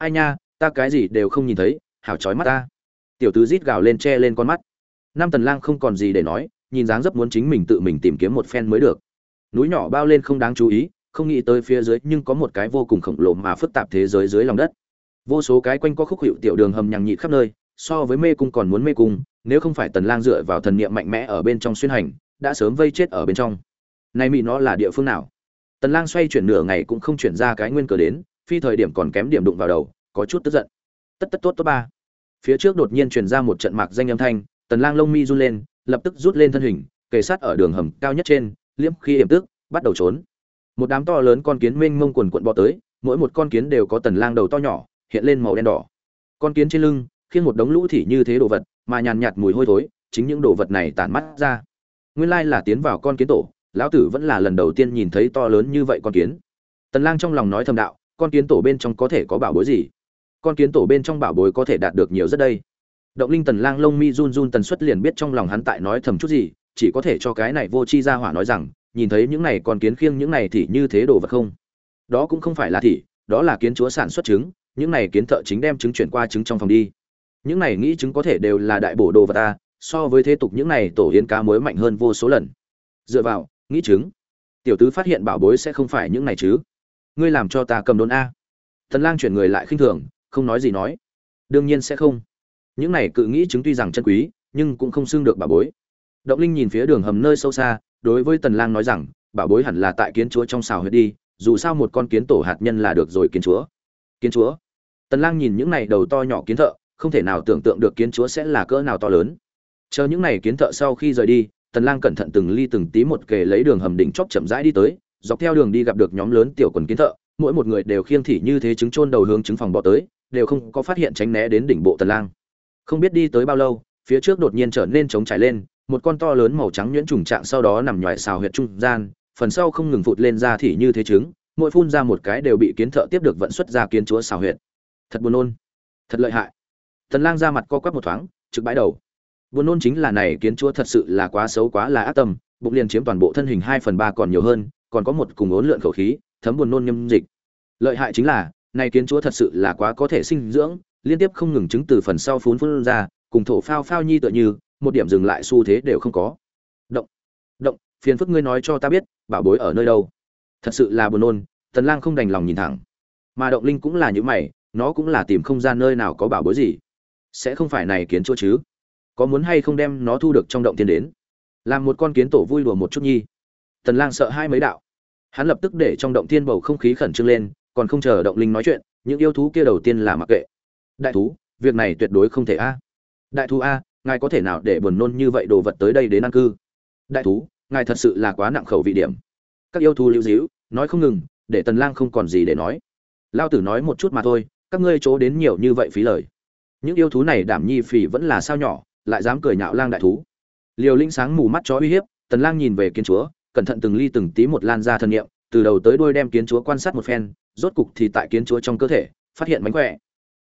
ai nha, ta cái gì đều không nhìn thấy, hảo chói mắt ta. Tiểu tứ rít gào lên che lên con mắt. Nam tần lang không còn gì để nói, nhìn dáng dấp muốn chính mình tự mình tìm kiếm một phen mới được. Núi nhỏ bao lên không đáng chú ý, không nghĩ tới phía dưới nhưng có một cái vô cùng khổng lồ mà phức tạp thế giới dưới lòng đất. Vô số cái quanh có khúc hiệu tiểu đường hầm nhằng nhịt khắp nơi, so với mê cung còn muốn mê cung, nếu không phải tần lang dựa vào thần niệm mạnh mẽ ở bên trong xuyên hành, đã sớm vây chết ở bên trong. Này mị nó là địa phương nào? Tần lang xoay chuyển nửa ngày cũng không chuyển ra cái nguyên cờ đến phi thời điểm còn kém điểm đụng vào đầu, có chút tức giận. Tất tất tốt tốt ba. Phía trước đột nhiên truyền ra một trận mạc danh âm thanh, tần lang lông mi run lên, lập tức rút lên thân hình, kề sát ở đường hầm cao nhất trên, liếm khi hiểm tức, bắt đầu trốn. Một đám to lớn con kiến mênh mông quần cuộn bò tới, mỗi một con kiến đều có tần lang đầu to nhỏ, hiện lên màu đen đỏ. Con kiến trên lưng, khiêng một đống lũ thỉ như thế đồ vật, mà nhàn nhạt mùi hôi thối, chính những đồ vật này tản mắt ra. Nguyên lai là tiến vào con kiến tổ, lão tử vẫn là lần đầu tiên nhìn thấy to lớn như vậy con kiến. Tần lang trong lòng nói thầm đạo con kiến tổ bên trong có thể có bảo bối gì? Con kiến tổ bên trong bảo bối có thể đạt được nhiều rất đây. Động linh tần lang lông mi run run tần suất liền biết trong lòng hắn tại nói thầm chút gì, chỉ có thể cho cái này vô chi ra hỏa nói rằng, nhìn thấy những này con kiến khiêng những này thì như thế đồ vật không? Đó cũng không phải là thỉ đó là kiến chúa sản xuất trứng, những này kiến thợ chính đem trứng chuyển qua trứng trong phòng đi. Những này nghĩ trứng có thể đều là đại bổ đồ vật ta, so với thế tục những này tổ yến cá mới mạnh hơn vô số lần. Dựa vào, nghĩ trứng. Tiểu tứ phát hiện bảo bối sẽ không phải những này chứ ngươi làm cho ta cầm đốn a. Thần lang chuyển người lại khinh thường, không nói gì nói. Đương nhiên sẽ không. Những này cự nghĩ chứng tuy rằng chân quý, nhưng cũng không xưng được bà bối. Động linh nhìn phía đường hầm nơi sâu xa, đối với tần lang nói rằng bảo bối hẳn là tại kiến chúa trong xào huyệt đi, dù sao một con kiến tổ hạt nhân là được rồi kiến chúa. Kiến chúa? Tần lang nhìn những này đầu to nhỏ kiến thợ, không thể nào tưởng tượng được kiến chúa sẽ là cỡ nào to lớn. Chờ những này kiến thợ sau khi rời đi, tần lang cẩn thận từng ly từng tí một kề lấy đường hầm đỉnh chóp chậm rãi đi tới dọc theo đường đi gặp được nhóm lớn tiểu quần kiến thợ, mỗi một người đều khiêng thị như thế trứng chôn đầu hướng trứng phòng bỏ tới, đều không có phát hiện tránh né đến đỉnh bộ tần lang. Không biết đi tới bao lâu, phía trước đột nhiên trở nên trống trải lên, một con to lớn màu trắng nhuyễn trùng trạng sau đó nằm nhòi xào huyệt trung gian, phần sau không ngừng phụt lên ra thị như thế trứng, mỗi phun ra một cái đều bị kiến thợ tiếp được vận xuất ra kiến chúa xào huyệt. Thật buồn nôn. Thật lợi hại. Tần lang ra mặt co quắp một thoáng, trực bãi đầu. Buồn nôn chính là này kiến chúa thật sự là quá xấu quá là ác tâm, bụng liền chiếm toàn bộ thân hình 2 phần 3 còn nhiều hơn còn có một cùng ốn lượn khẩu khí, thấm buồn nôn nhâm dịch. Lợi hại chính là này kiến chúa thật sự là quá có thể sinh dưỡng, liên tiếp không ngừng chứng từ phần sau phun phun ra, cùng thổ phao phao nhi tựa như, một điểm dừng lại xu thế đều không có. Động động, phiền phức ngươi nói cho ta biết, bảo bối ở nơi đâu? Thật sự là buồn nôn, tần lang không đành lòng nhìn thẳng. Mà động linh cũng là như mày, nó cũng là tìm không ra nơi nào có bảo bối gì. Sẽ không phải này kiến chúa chứ? Có muốn hay không đem nó thu được trong động tiên đến? Làm một con kiến tổ vui đùa một chút nhi tần lang sợ hai mấy đạo. Hắn lập tức để trong động thiên bầu không khí khẩn trương lên, còn không chờ động linh nói chuyện, những yêu thú kia đầu tiên là mặc kệ. Đại thú, việc này tuyệt đối không thể a. Đại thú a, ngài có thể nào để buồn nôn như vậy đồ vật tới đây đến ăn cư? Đại thú, ngài thật sự là quá nặng khẩu vị điểm. Các yêu thú lưu díu, nói không ngừng, để tần lang không còn gì để nói. Lao tử nói một chút mà thôi, các ngươi chỗ đến nhiều như vậy phí lời. Những yêu thú này đảm nhi phỉ vẫn là sao nhỏ, lại dám cười nhạo lang đại thú. Liều linh sáng mù mắt chó uy hiếp, tần lang nhìn về kiến chúa cẩn thận từng ly từng tí một lan ra thân nghiệm, từ đầu tới đuôi đem kiến chúa quan sát một phen, rốt cục thì tại kiến chúa trong cơ thể, phát hiện mánh khỏe.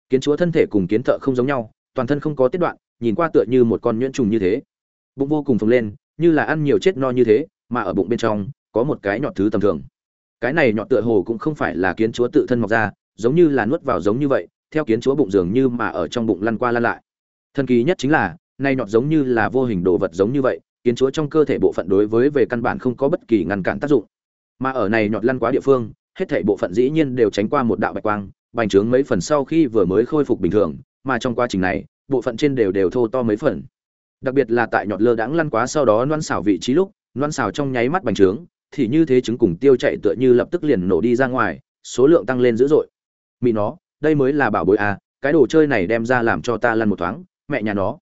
Kiến chúa thân thể cùng kiến thợ không giống nhau, toàn thân không có tiết đoạn, nhìn qua tựa như một con nhuyễn trùng như thế. Bụng vô cùng phồng lên, như là ăn nhiều chết no như thế, mà ở bụng bên trong, có một cái nhọt thứ tầm thường. Cái này nhọt tựa hồ cũng không phải là kiến chúa tự thân mọc ra, giống như là nuốt vào giống như vậy, theo kiến chúa bụng dường như mà ở trong bụng lăn qua lăn lại. Thần kỳ nhất chính là nay nhọt giống như là vô hình đồ vật giống như vậy kiến chúa trong cơ thể bộ phận đối với về căn bản không có bất kỳ ngăn cản tác dụng. Mà ở này nhọt lăn quá địa phương, hết thảy bộ phận dĩ nhiên đều tránh qua một đạo bạch quang, bành trướng mấy phần sau khi vừa mới khôi phục bình thường, mà trong quá trình này, bộ phận trên đều đều thô to mấy phần. Đặc biệt là tại nhọt lơ đãng lăn quá sau đó loan xảo vị trí lúc, loan xảo trong nháy mắt bành trướng, thì như thế trứng cùng tiêu chạy tựa như lập tức liền nổ đi ra ngoài, số lượng tăng lên dữ dội. Mị nó, đây mới là bảo bối à cái đồ chơi này đem ra làm cho ta lăn một thoáng, mẹ nhà nó.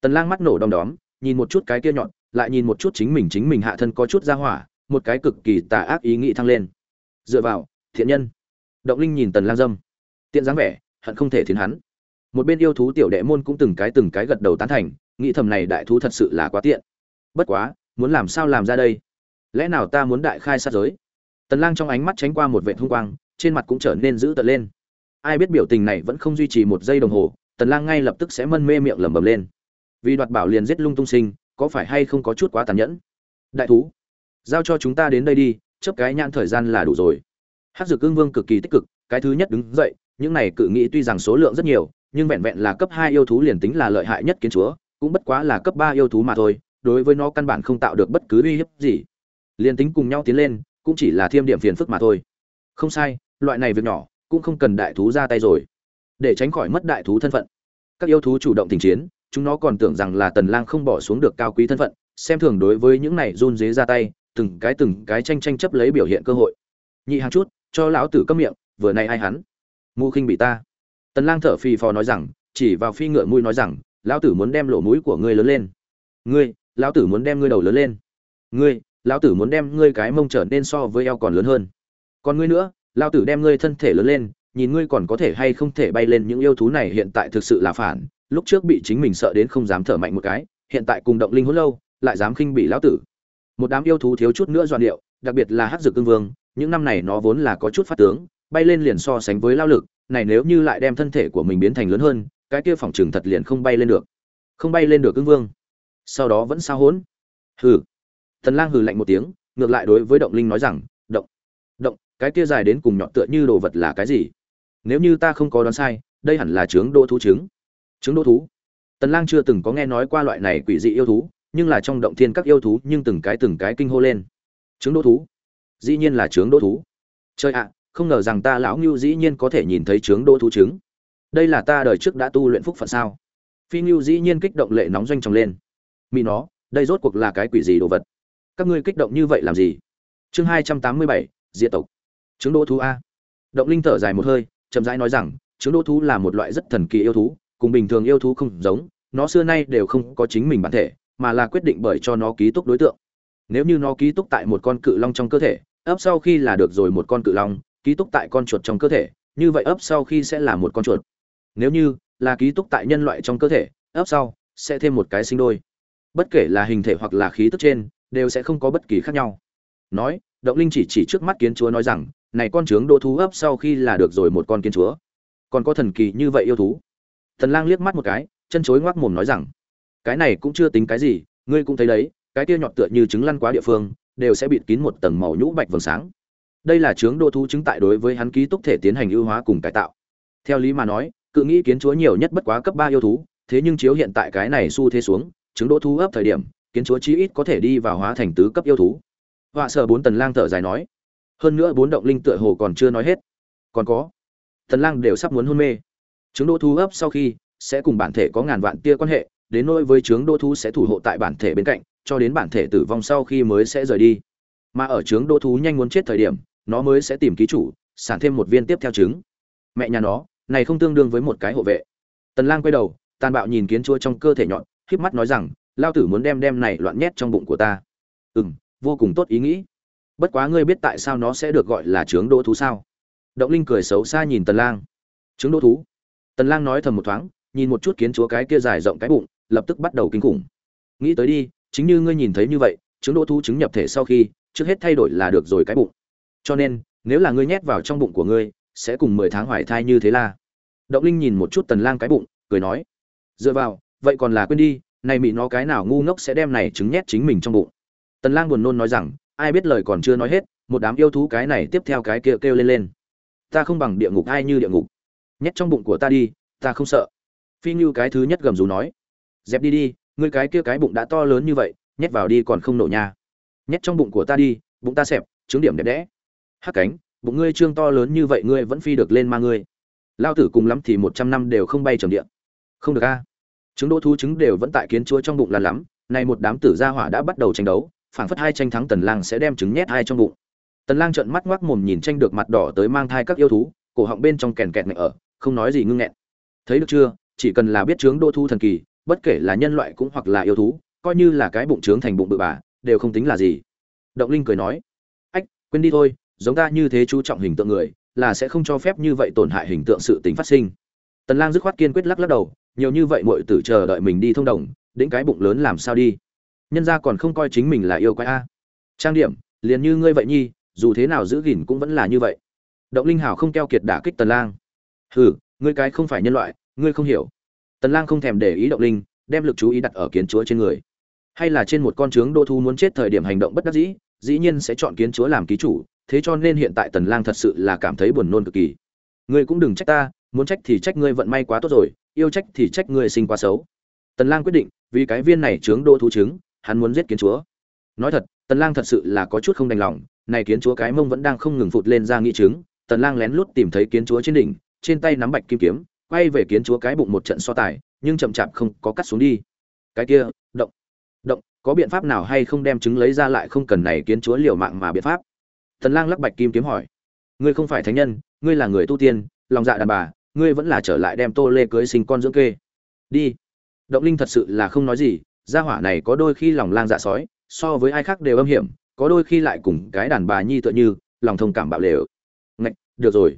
Tần lang mắt nổ đom đóm, nhìn một chút cái kia nhọn lại nhìn một chút chính mình chính mình hạ thân có chút ra hỏa, một cái cực kỳ tà ác ý nghĩ thăng lên. Dựa vào, thiện nhân. Động linh nhìn tần lang dâm. Tiện dáng vẻ, hận không thể thiến hắn. Một bên yêu thú tiểu đệ môn cũng từng cái từng cái gật đầu tán thành, nghĩ thầm này đại thú thật sự là quá tiện. Bất quá, muốn làm sao làm ra đây? Lẽ nào ta muốn đại khai sát giới? Tần lang trong ánh mắt tránh qua một vệt hung quang, trên mặt cũng trở nên dữ tợn lên. Ai biết biểu tình này vẫn không duy trì một giây đồng hồ, tần lang ngay lập tức sẽ mân mê miệng lẩm bẩm lên. Vì đoạt bảo liền giết lung tung sinh có phải hay không có chút quá tàn nhẫn? Đại thú giao cho chúng ta đến đây đi chấp cái nhãn thời gian là đủ rồi. Hát Dược Cương Vương cực kỳ tích cực, cái thứ nhất đứng dậy, những này cự nghĩ tuy rằng số lượng rất nhiều nhưng vẹn vẹn là cấp hai yêu thú liền tính là lợi hại nhất kiến chúa cũng bất quá là cấp ba yêu thú mà thôi đối với nó căn bản không tạo được bất cứ uy hiếp gì. Liền tính cùng nhau tiến lên cũng chỉ là thiêm điểm phiền phức mà thôi. Không sai loại này việc nhỏ cũng không cần đại thú ra tay rồi. Để tránh khỏi mất đại thú thân phận. Các yêu thú chủ động tình chiến chúng nó còn tưởng rằng là tần lang không bỏ xuống được cao quý thân phận, xem thường đối với những này run dế ra tay, từng cái từng cái tranh tranh chấp lấy biểu hiện cơ hội. Nhị hàng chút, cho lão tử câm miệng, vừa nay ai hắn? Mu khinh bị ta. Tần lang thở phì phò nói rằng, chỉ vào phi ngựa mũi nói rằng, lão tử muốn đem lỗ mũi của ngươi lớn lên. Ngươi, lão tử muốn đem ngươi đầu lớn lên. Ngươi, lão tử muốn đem ngươi cái mông trở nên so với eo còn lớn hơn. Còn ngươi nữa, lão tử đem ngươi thân thể lớn lên, nhìn ngươi còn có thể hay không thể bay lên những yêu thú này hiện tại thực sự là phản lúc trước bị chính mình sợ đến không dám thở mạnh một cái, hiện tại cùng động linh hỗn lâu, lại dám khinh bị lão tử. Một đám yêu thú thiếu chút nữa doan điệu, đặc biệt là hắc dược cương vương, những năm này nó vốn là có chút phát tướng, bay lên liền so sánh với lao lực, này nếu như lại đem thân thể của mình biến thành lớn hơn, cái kia phòng trường thật liền không bay lên được. Không bay lên được cương vương. Sau đó vẫn sao hỗn hừ. Thần lang hừ lạnh một tiếng, ngược lại đối với động linh nói rằng, động động, cái kia dài đến cùng nhọn tựa như đồ vật là cái gì? Nếu như ta không có đoán sai, đây hẳn là trướng đô thú trứng trứng đô thú. Tần lang chưa từng có nghe nói qua loại này quỷ dị yêu thú, nhưng là trong động thiên các yêu thú nhưng từng cái từng cái kinh hô lên. Trứng đô thú. Dĩ nhiên là trướng đô thú. Chơi ạ, không ngờ rằng ta lão ngưu dĩ nhiên có thể nhìn thấy trướng đô thú trứng. Đây là ta đời trước đã tu luyện phúc phận sao? Phi ngưu dĩ nhiên kích động lệ nóng doanh tròng lên. Mỹ nó, đây rốt cuộc là cái quỷ gì đồ vật? Các ngươi kích động như vậy làm gì? Chương hai trăm tám mươi bảy, diệt tộc. Trứng đô thú a. Động linh thở dài một hơi, chậm rãi nói rằng, trứng đô thú là một loại rất thần kỳ yêu thú cùng bình thường yêu thú không giống, nó xưa nay đều không có chính mình bản thể, mà là quyết định bởi cho nó ký túc đối tượng. Nếu như nó ký túc tại một con cự long trong cơ thể, ấp sau khi là được rồi một con cự long, ký túc tại con chuột trong cơ thể, như vậy ấp sau khi sẽ là một con chuột. Nếu như là ký túc tại nhân loại trong cơ thể, ấp sau sẽ thêm một cái sinh đôi. Bất kể là hình thể hoặc là khí tức trên, đều sẽ không có bất kỳ khác nhau. Nói, động linh chỉ chỉ trước mắt kiến chúa nói rằng, này con trướng đô thú ấp sau khi là được rồi một con kiến chúa. Còn có thần kỳ như vậy yêu thú thần lang liếc mắt một cái, chân chối ngoác mồm nói rằng, cái này cũng chưa tính cái gì, ngươi cũng thấy đấy, cái kia nhọt tựa như trứng lăn quá địa phương, đều sẽ bịt kín một tầng màu nhũ bạch vầng sáng. Đây là chướng đô thú chứng tại đối với hắn ký túc thể tiến hành ưu hóa cùng cải tạo. Theo lý mà nói, cự nghĩ kiến chúa nhiều nhất bất quá cấp ba yêu thú, thế nhưng chiếu hiện tại cái này xu thế xuống trứng đô thú ấp thời điểm, kiến chúa chí ít có thể đi vào hóa thành tứ cấp yêu thú. Họa sở bốn tần lang thở dài nói, hơn nữa bốn động linh tựa hồ còn chưa nói hết. Còn có tần lang đều sắp muốn hôn mê trứng đô thú ấp sau khi sẽ cùng bản thể có ngàn vạn tia quan hệ, đến nỗi với trướng đô thú sẽ thủ hộ tại bản thể bên cạnh, cho đến bản thể tử vong sau khi mới sẽ rời đi. Mà ở trướng đô thú nhanh muốn chết thời điểm, nó mới sẽ tìm ký chủ, sản thêm một viên tiếp theo trứng. Mẹ nhà nó, này không tương đương với một cái hộ vệ. Tần lang quay đầu, tàn bạo nhìn kiến chúa trong cơ thể nhọn, khép mắt nói rằng, lao tử muốn đem đem này loạn nhét trong bụng của ta. Ừm, vô cùng tốt ý nghĩ. Bất quá ngươi biết tại sao nó sẽ được gọi là trướng đô thú sao? Động linh cười xấu xa nhìn tần lang. Trướng đô thú tần lang nói thầm một thoáng nhìn một chút kiến chúa cái kia dài rộng cái bụng lập tức bắt đầu kinh khủng. Nghĩ tới đi chính như ngươi nhìn thấy như vậy trứng đỗ thú trứng nhập thể sau khi trước hết thay đổi là được rồi cái bụng. Cho nên nếu là ngươi nhét vào trong bụng của ngươi sẽ cùng mười tháng hoài thai như thế là. Động linh nhìn một chút tần lang cái bụng cười nói dựa vào vậy còn là quên đi này mị nó cái nào ngu ngốc sẽ đem này trứng nhét chính mình trong bụng. Tần lang buồn nôn nói rằng ai biết lời còn chưa nói hết một đám yêu thú cái này tiếp theo cái kia kêu, kêu lên lên. Ta không bằng địa ngục ai như địa ngục nhét trong bụng của ta đi, ta không sợ. Phi như cái thứ nhất gầm rú nói. Dẹp đi đi, ngươi cái kia cái bụng đã to lớn như vậy, nhét vào đi còn không nổ nha. Nhét trong bụng của ta đi, bụng ta xẹp, trứng điểm đẹp đẽ. Hắc cánh, bụng ngươi trương to lớn như vậy ngươi vẫn phi được lên ma ngươi. Lao tử cùng lắm thì một trăm năm đều không bay trầm điện không được a. Trứng đỗ thú trứng đều vẫn tại kiến chúa trong bụng là lắm, nay một đám tử gia hỏa đã bắt đầu tranh đấu, phảng phất hai tranh thắng tần lang sẽ đem trứng nhét hai trong bụng. Tần lang trợn mắt ngoác mồm nhìn tranh được mặt đỏ tới mang thai các yêu thú, cổ họng bên trong kèn kẹt này ở không nói gì ngưng nghẹn. Thấy được chưa, chỉ cần là biết chướng đô thu thần kỳ, bất kể là nhân loại cũng hoặc là yêu thú, coi như là cái bụng trướng thành bụng bự bà, đều không tính là gì. Động linh cười nói, ách, quên đi thôi, giống ta như thế chú trọng hình tượng người, là sẽ không cho phép như vậy tổn hại hình tượng sự tính phát sinh. Tần lang dứt khoát kiên quyết lắc lắc đầu, nhiều như vậy muội tử chờ đợi mình đi thông đồng đến cái bụng lớn làm sao đi? Nhân gia còn không coi chính mình là yêu quái a. Trang điểm, liền như ngươi vậy nhi, dù thế nào giữ gìn cũng vẫn là như vậy. Động linh hảo không keo kiệt đả kích tần lang hừ, ngươi cái không phải nhân loại, ngươi không hiểu. Tần lang không thèm để ý động linh, đem lực chú ý đặt ở kiến chúa trên người. Hay là trên một con trướng đô thu muốn chết thời điểm hành động bất đắc dĩ dĩ nhiên sẽ chọn kiến chúa làm ký chủ, thế cho nên hiện tại tần lang thật sự là cảm thấy buồn nôn cực kỳ. Ngươi cũng đừng trách ta, muốn trách thì trách ngươi vận may quá tốt rồi, yêu trách thì trách ngươi sinh quá xấu. Tần lang quyết định, vì cái viên này trướng đô thú trứng, hắn muốn giết kiến chúa. Nói thật, tần lang thật sự là có chút không đành lòng, này kiến chúa cái mông vẫn đang không ngừng phụt lên ra nghị trứng, tần lang lén lút tìm thấy kiến chúa trên đỉnh trên tay nắm bạch kim kiếm, quay về kiến chúa cái bụng một trận so tài, nhưng chậm chạp không có cắt xuống đi. Cái kia, động động, có biện pháp nào hay không đem trứng lấy ra lại không cần này kiến chúa liều mạng mà biện pháp? Thần lang lắc bạch kim kiếm hỏi. Ngươi không phải thánh nhân, ngươi là người tu tiên, lòng dạ đàn bà, ngươi vẫn là trở lại đem tô lê cưới sinh con dưỡng kê. Đi. Động linh thật sự là không nói gì, gia hỏa này có đôi khi lòng lang dạ sói, so với ai khác đều âm hiểm, có đôi khi lại cùng cái đàn bà nhi tựa như, lòng thông cảm bạo lều. Ngạch, được rồi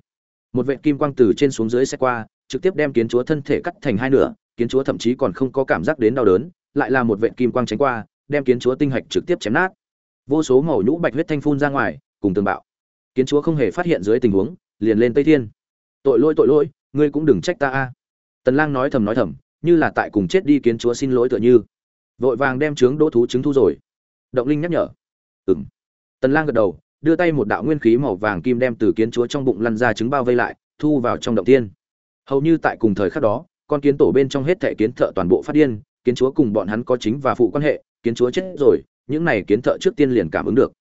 một vệ kim quang từ trên xuống dưới xe qua, trực tiếp đem kiến chúa thân thể cắt thành hai nửa, kiến chúa thậm chí còn không có cảm giác đến đau đớn, lại là một vệ kim quang tránh qua, đem kiến chúa tinh hạch trực tiếp chém nát. Vô số màu nhũ bạch huyết thanh phun ra ngoài, cùng tường bạo. Kiến chúa không hề phát hiện dưới tình huống, liền lên tây thiên. Tội lỗi tội lỗi, ngươi cũng đừng trách ta a. Tần lang nói thầm nói thầm, như là tại cùng chết đi kiến chúa xin lỗi tựa như. Vội vàng đem trướng đỗ thú trứng thu rồi. Động linh nhắc nhở. Ừm. Tần lang gật đầu đưa tay một đạo nguyên khí màu vàng kim đem từ kiến chúa trong bụng lăn ra trứng bao vây lại, thu vào trong động tiên. Hầu như tại cùng thời khắc đó, con kiến tổ bên trong hết thảy kiến thợ toàn bộ phát điên, kiến chúa cùng bọn hắn có chính và phụ quan hệ, kiến chúa chết rồi, những này kiến thợ trước tiên liền cảm ứng được.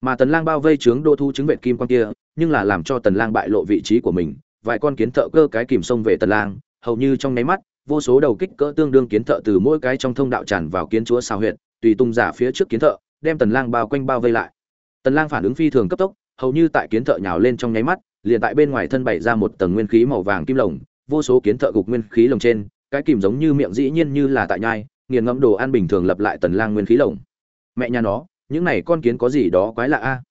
Mà tần lang bao vây trướng đô thu trứng vệ kim quan kia, nhưng là làm cho tần lang bại lộ vị trí của mình, vài con kiến thợ cơ cái kìm sông về tần lang, hầu như trong nháy mắt, vô số đầu kích cỡ tương đương kiến thợ từ mỗi cái trong thông đạo tràn vào kiến chúa sao huyệt, tùy tung giả phía trước kiến thợ, đem tần lang bao quanh bao vây lại tần lang phản ứng phi thường cấp tốc, hầu như tại kiến thợ nhào lên trong nháy mắt, liền tại bên ngoài thân bày ra một tầng nguyên khí màu vàng kim lồng, vô số kiến thợ gục nguyên khí lồng trên, cái kìm giống như miệng dĩ nhiên như là tại nhai, nghiền ngẫm đồ ăn bình thường lập lại tần lang nguyên khí lồng. Mẹ nhà nó, những này con kiến có gì đó quái lạ a?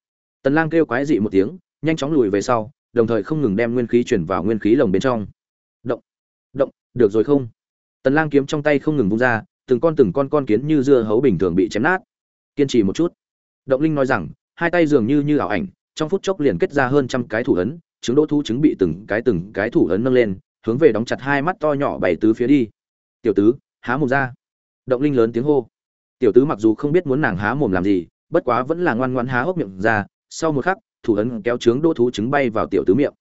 Tần lang kêu quái dị một tiếng, nhanh chóng lùi về sau, đồng thời không ngừng đem nguyên khí chuyển vào nguyên khí lồng bên trong. Động động, được rồi không? Tần lang kiếm trong tay không ngừng vung ra, từng con từng con con kiến như dưa hấu bình thường bị chém nát. Kiên trì một chút. Động linh nói rằng hai tay dường như như ảo ảnh, trong phút chốc liền kết ra hơn trăm cái thủ ấn trứng đỗ thú trứng bị từng cái từng cái thủ ấn nâng lên, hướng về đóng chặt hai mắt to nhỏ bảy tứ phía đi. Tiểu tứ, há mồm ra. Động linh lớn tiếng hô. Tiểu tứ mặc dù không biết muốn nàng há mồm làm gì, bất quá vẫn là ngoan ngoãn há hốc miệng ra, sau một khắc, thủ ấn kéo trứng đỗ thú trứng bay vào tiểu tứ miệng.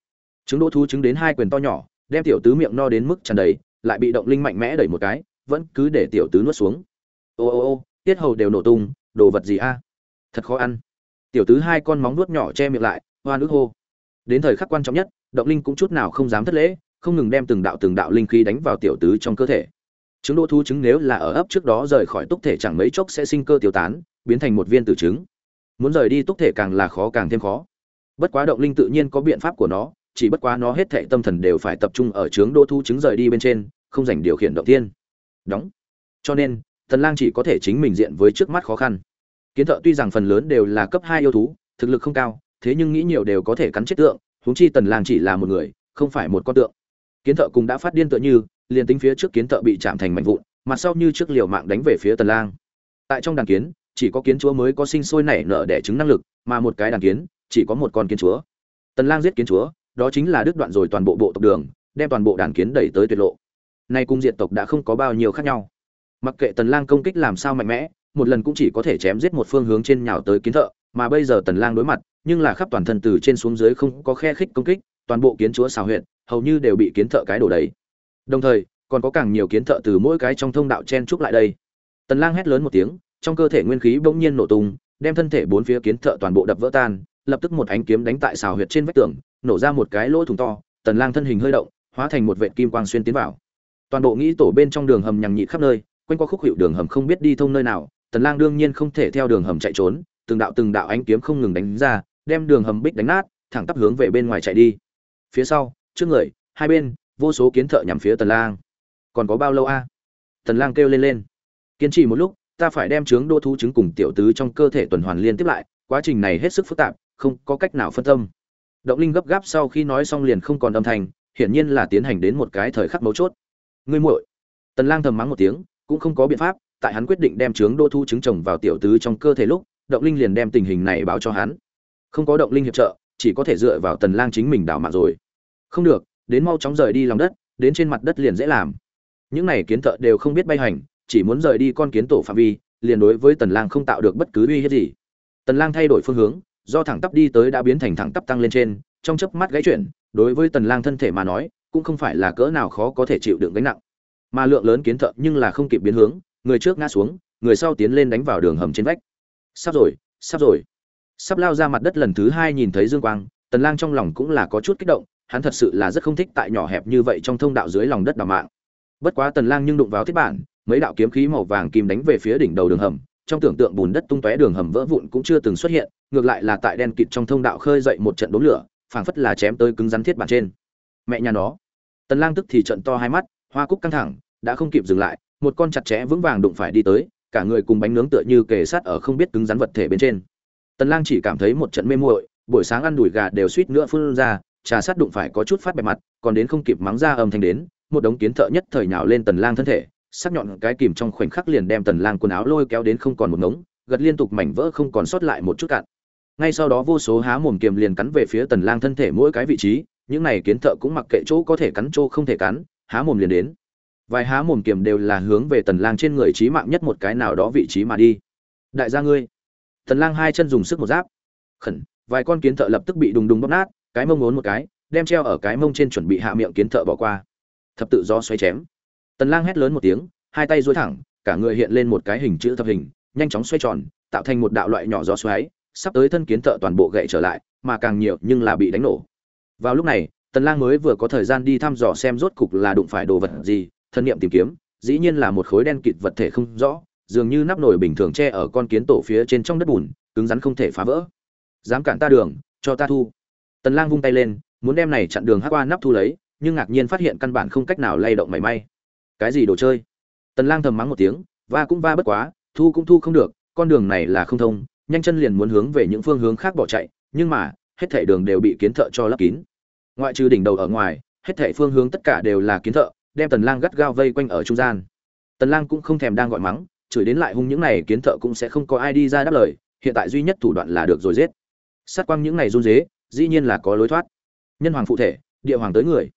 Trứng đỗ thú trứng đến hai quyền to nhỏ, đem tiểu tứ miệng no đến mức tràn đầy, lại bị động linh mạnh mẽ đẩy một cái, vẫn cứ để tiểu tứ nuốt xuống. Ô ô ô, tiết hầu đều nổ tung, đồ vật gì a? Thật khó ăn tiểu tứ hai con móng nuốt nhỏ che miệng lại hoa nước hô. Đến thời khắc quan trọng nhất, động linh cũng chút nào không dám thất lễ, không ngừng đem từng đạo từng đạo linh khí đánh vào tiểu tứ trong cơ thể. Trứng đỗ thú trứng nếu là ở ấp trước đó rời khỏi túc thể chẳng mấy chốc sẽ sinh cơ tiêu tán, biến thành một viên tử trứng muốn rời đi túc thể càng là khó càng thêm khó. Bất quá động linh tự nhiên có biện pháp của nó, chỉ bất quá nó hết thệ tâm thần đều phải tập trung ở trướng đỗ thú trứng rời đi bên trên, không dành điều khiển động tiên đóng. Cho nên, thần lang chỉ có thể chính mình diện với trước mắt khó khăn kiến thợ tuy rằng phần lớn đều là cấp hai yêu thú, thực lực không cao, thế nhưng nghĩ nhiều đều có thể cắn chết tượng, huống chi tần lang chỉ là một người, không phải một con tượng. Kiến thợ cũng đã phát điên tựa như, liền tính phía trước kiến thợ bị chạm thành mảnh vụn mặt sau như trước liều mạng đánh về phía tần lang. Tại trong đàn kiến, chỉ có kiến chúa mới có sinh sôi nảy nở đẻ trứng năng lực, mà một cái đàn kiến, chỉ có một con kiến chúa. Tần lang giết kiến chúa, đó chính là đứt đoạn rồi toàn bộ bộ tộc đường, đem toàn bộ đàn kiến đẩy tới tuyệt lộ. Nay cung diện tộc đã không có bao nhiêu khác nhau. Mặc kệ tần lang công kích làm sao mạnh mẽ một lần cũng chỉ có thể chém giết một phương hướng trên nhào tới kiến thợ, mà bây giờ tần lang đối mặt, nhưng là khắp toàn thân từ trên xuống dưới không có khe khích công kích, toàn bộ kiến chúa xào huyện hầu như đều bị kiến thợ cái đổ đầy. Đồng thời, còn có càng nhiều kiến thợ từ mỗi cái trong thông đạo chen trúc lại đây. Tần lang hét lớn một tiếng, trong cơ thể nguyên khí bỗng nhiên nổ tung, đem thân thể bốn phía kiến thợ toàn bộ đập vỡ tan, lập tức một ánh kiếm đánh tại xào huyệt trên vách tường, nổ ra một cái lỗ thủng to, tần lang thân hình hơi động, hóa thành một vệt kim quang xuyên tiến vào. Toàn bộ nghĩ tổ bên trong đường hầm nhằng nhịt khắp nơi, quanh qua khúc hiệu đường hầm không biết đi thông nơi nào tần lang đương nhiên không thể theo đường hầm chạy trốn, từng đạo từng đạo ánh kiếm không ngừng đánh ra, đem đường hầm bích đánh nát, thẳng tắp hướng về bên ngoài chạy đi. Phía sau, trước người, hai bên, vô số kiến thợ nhằm phía tần lang. Còn có bao lâu a? Tần lang kêu lên lên. Kiên trì một lúc, ta phải đem trướng đô thú trứng cùng tiểu tứ trong cơ thể tuần hoàn liên tiếp lại, quá trình này hết sức phức tạp, không có cách nào phân tâm. Động linh gấp gáp sau khi nói xong liền không còn âm thanh, hiển nhiên là tiến hành đến một cái thời khắc mấu chốt. Ngươi muội. Tần lang thầm mắng một tiếng, cũng không có biện pháp tại hắn quyết định đem trướng đô thu trứng trồng vào tiểu tứ trong cơ thể lúc, động linh liền đem tình hình này báo cho hắn. Không có động linh hiệp trợ, chỉ có thể dựa vào tần lang chính mình đảo mạng rồi. Không được, đến mau chóng rời đi lòng đất, đến trên mặt đất liền dễ làm. Những này kiến thợ đều không biết bay hành, chỉ muốn rời đi con kiến tổ phạm vi, liền đối với tần lang không tạo được bất cứ uy hiếp gì. Tần lang thay đổi phương hướng, do thẳng tắp đi tới đã biến thành thẳng tắp tăng lên trên, trong chớp mắt gãy chuyển, đối với tần lang thân thể mà nói, cũng không phải là cỡ nào khó có thể chịu đựng gánh nặng. Mà lượng lớn kiến thợ nhưng là không kịp biến hướng người trước ngã xuống, người sau tiến lên đánh vào đường hầm trên vách. Sắp rồi sắp rồi. Sắp lao ra mặt đất lần thứ hai nhìn thấy dương quang, tần lang trong lòng cũng là có chút kích động, hắn thật sự là rất không thích tại nhỏ hẹp như vậy trong thông đạo dưới lòng đất đào mạng. Bất quá tần lang nhưng đụng vào thiết bản, mấy đạo kiếm khí màu vàng kim đánh về phía đỉnh đầu đường hầm, trong tưởng tượng bùn đất tung tóe đường hầm vỡ vụn cũng chưa từng xuất hiện, ngược lại là tại đen kịt trong thông đạo khơi dậy một trận đốm lửa, phảng phất là chém tới cứng rắn thiết bản trên. Mẹ nhà nó. Tần lang tức thì trận to hai mắt, hoa cúc căng thẳng đã không kịp dừng lại, một con chặt chẽ vững vàng đụng phải đi tới, cả người cùng bánh nướng tựa như kề sát ở không biết cứng rắn vật thể bên trên. Tần lang chỉ cảm thấy một trận mê muội, buổi sáng ăn đùi gà đều suýt nữa phun ra, trà sát đụng phải có chút phát bẹp mặt, còn đến không kịp mắng ra âm thanh đến, một đống kiến thợ nhất thời nhào lên tần lang thân thể, sắc nhọn cái kìm trong khoảnh khắc liền đem tần lang quần áo lôi kéo đến không còn một ngống, gật liên tục mảnh vỡ không còn sót lại một chút cạn. Ngay sau đó vô số há mồm kiềm liền cắn về phía tần lang thân thể mỗi cái vị trí, những này kiến thợ cũng mặc kệ chỗ có thể cắn chỗ không thể cắn, há mồm liền đến vài há mồm kiềm đều là hướng về tần lang trên người chí mạng nhất một cái nào đó vị trí mà đi. Đại gia ngươi, tần lang hai chân dùng sức một giáp. Khẩn, vài con kiến thợ lập tức bị đùng đùng bóp nát, cái mông ngốn một cái, đem treo ở cái mông trên chuẩn bị hạ miệng kiến thợ bỏ qua. Thập tự do xoay chém. Tần lang hét lớn một tiếng, hai tay duỗi thẳng, cả người hiện lên một cái hình chữ thập hình, nhanh chóng xoay tròn, tạo thành một đạo loại nhỏ gió xoáy, sắp tới thân kiến thợ toàn bộ gậy trở lại, mà càng nhiều nhưng là bị đánh nổ. Vào lúc này, tần lang mới vừa có thời gian đi thăm dò xem rốt cục là đụng phải đồ vật gì thân niệm tìm kiếm, dĩ nhiên là một khối đen kịt vật thể không rõ, dường như nắp nồi bình thường che ở con kiến tổ phía trên trong đất bùn, cứng rắn không thể phá vỡ. Dám cản ta đường, cho ta thu. Tần lang vung tay lên, muốn đem này chặn đường hắc qua nắp thu lấy, nhưng ngạc nhiên phát hiện căn bản không cách nào lay động mảy may. Cái gì đồ chơi? Tần lang thầm mắng một tiếng, va cũng va bất quá, thu cũng thu không được, con đường này là không thông, nhanh chân liền muốn hướng về những phương hướng khác bỏ chạy, nhưng mà, hết thảy đường đều bị kiến thợ cho lấp kín. Ngoại trừ đỉnh đầu ở ngoài, hết thảy phương hướng tất cả đều là kiến thợ đem tần lang gắt gao vây quanh ở trung gian. Tần lang cũng không thèm đang gọi mắng, chửi đến lại hung những này kiến thợ cũng sẽ không có ai đi ra đáp lời, hiện tại duy nhất thủ đoạn là được rồi giết. Sát quang những này run rế, dĩ nhiên là có lối thoát. Nhân hoàng phụ thể, địa hoàng tới người.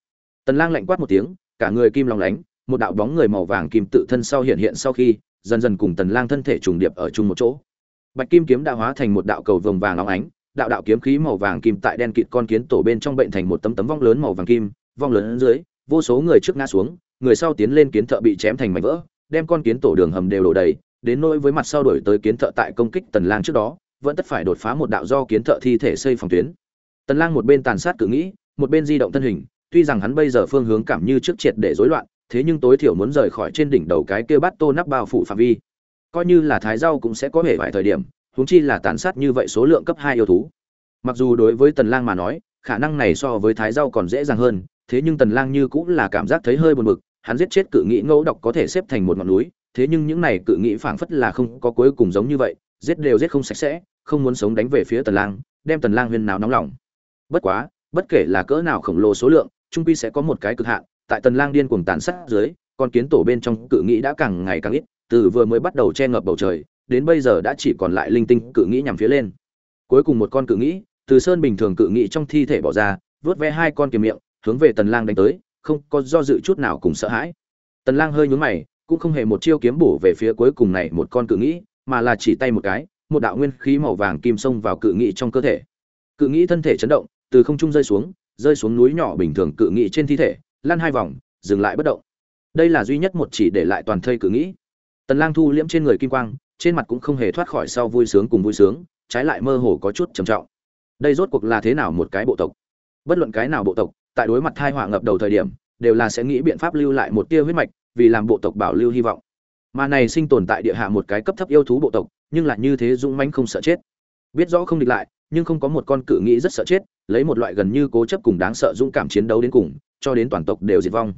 Tần lang lạnh quát một tiếng, cả người kim long lánh, một đạo bóng người màu vàng kim tự thân sau hiện hiện sau khi, dần dần cùng tần lang thân thể trùng điệp ở chung một chỗ. Bạch kim kiếm đã hóa thành một đạo cầu vồng vàng óng ánh, đạo đạo kiếm khí màu vàng kim tại đen kịt con kiến tổ bên trong bệnh thành một tấm tấm vong lớn màu vàng kim, vong lớn dưới vô số người trước ngã xuống, người sau tiến lên kiến thợ bị chém thành mảnh vỡ, đem con kiến tổ đường hầm đều đổ đầy, đến nỗi với mặt sau đổi tới kiến thợ tại công kích tần lang trước đó, vẫn tất phải đột phá một đạo do kiến thợ thi thể xây phòng tuyến. Tần lang một bên tàn sát cử nghĩ, một bên di động thân hình, tuy rằng hắn bây giờ phương hướng cảm như trước triệt để rối loạn, thế nhưng tối thiểu muốn rời khỏi trên đỉnh đầu cái kia bát tô nắp bao phủ phạm vi. Coi như là thái rau cũng sẽ có hệ vài thời điểm, huống chi là tàn sát như vậy số lượng cấp hai yêu thú. Mặc dù đối với tần lang mà nói, khả năng này so với thái rau còn dễ dàng hơn thế nhưng tần lang như cũng là cảm giác thấy hơi buồn bực, hắn giết chết cự nghĩ ngẫu độc có thể xếp thành một ngọn núi, thế nhưng những này cự nghĩ phảng phất là không có cuối cùng giống như vậy, giết đều giết không sạch sẽ, không muốn sống đánh về phía tần lang, đem tần lang huyên nào nóng lòng. Bất quá, bất kể là cỡ nào khổng lồ số lượng trung quy sẽ có một cái cực hạn, tại tần lang điên cuồng tàn sát dưới, con kiến tổ bên trong cự nghĩ đã càng ngày càng ít, từ vừa mới bắt đầu che ngập bầu trời, đến bây giờ đã chỉ còn lại linh tinh cự nghĩ nhằm phía lên. Cuối cùng một con cự nghĩ, từ sơn bình thường cự nghĩ trong thi thể bỏ ra, vớt ve hai con kiềm miệng hướng về tần lang đánh tới, không có do dự chút nào cùng sợ hãi. Tần lang hơi nhướng mày, cũng không hề một chiêu kiếm bổ về phía cuối cùng này một con cự nghĩ, mà là chỉ tay một cái, một đạo nguyên khí màu vàng kim xông vào cự nghĩ trong cơ thể. Cự nghĩ thân thể chấn động, từ không trung rơi xuống rơi xuống núi nhỏ bình thường cự nghĩ trên thi thể, lăn hai vòng, dừng lại bất động. Đây là duy nhất một chỉ để lại toàn thây cự nghĩ. Tần lang thu liễm trên người kim quang, trên mặt cũng không hề thoát khỏi sau vui sướng cùng vui sướng, trái lại mơ hồ có chút trầm trọng. Đây rốt cuộc là thế nào một cái bộ tộc? Bất luận cái nào bộ tộc tại đối mặt thai họa ngập đầu thời điểm, đều là sẽ nghĩ biện pháp lưu lại một tia huyết mạch, vì làm bộ tộc bảo lưu hy vọng. Mà này sinh tồn tại địa hạ một cái cấp thấp yêu thú bộ tộc, nhưng lại như thế dũng mãnh không sợ chết. Biết rõ không địch lại, nhưng không có một con cự nghĩ rất sợ chết, lấy một loại gần như cố chấp cùng đáng sợ dũng cảm chiến đấu đến cùng, cho đến toàn tộc đều diệt vong.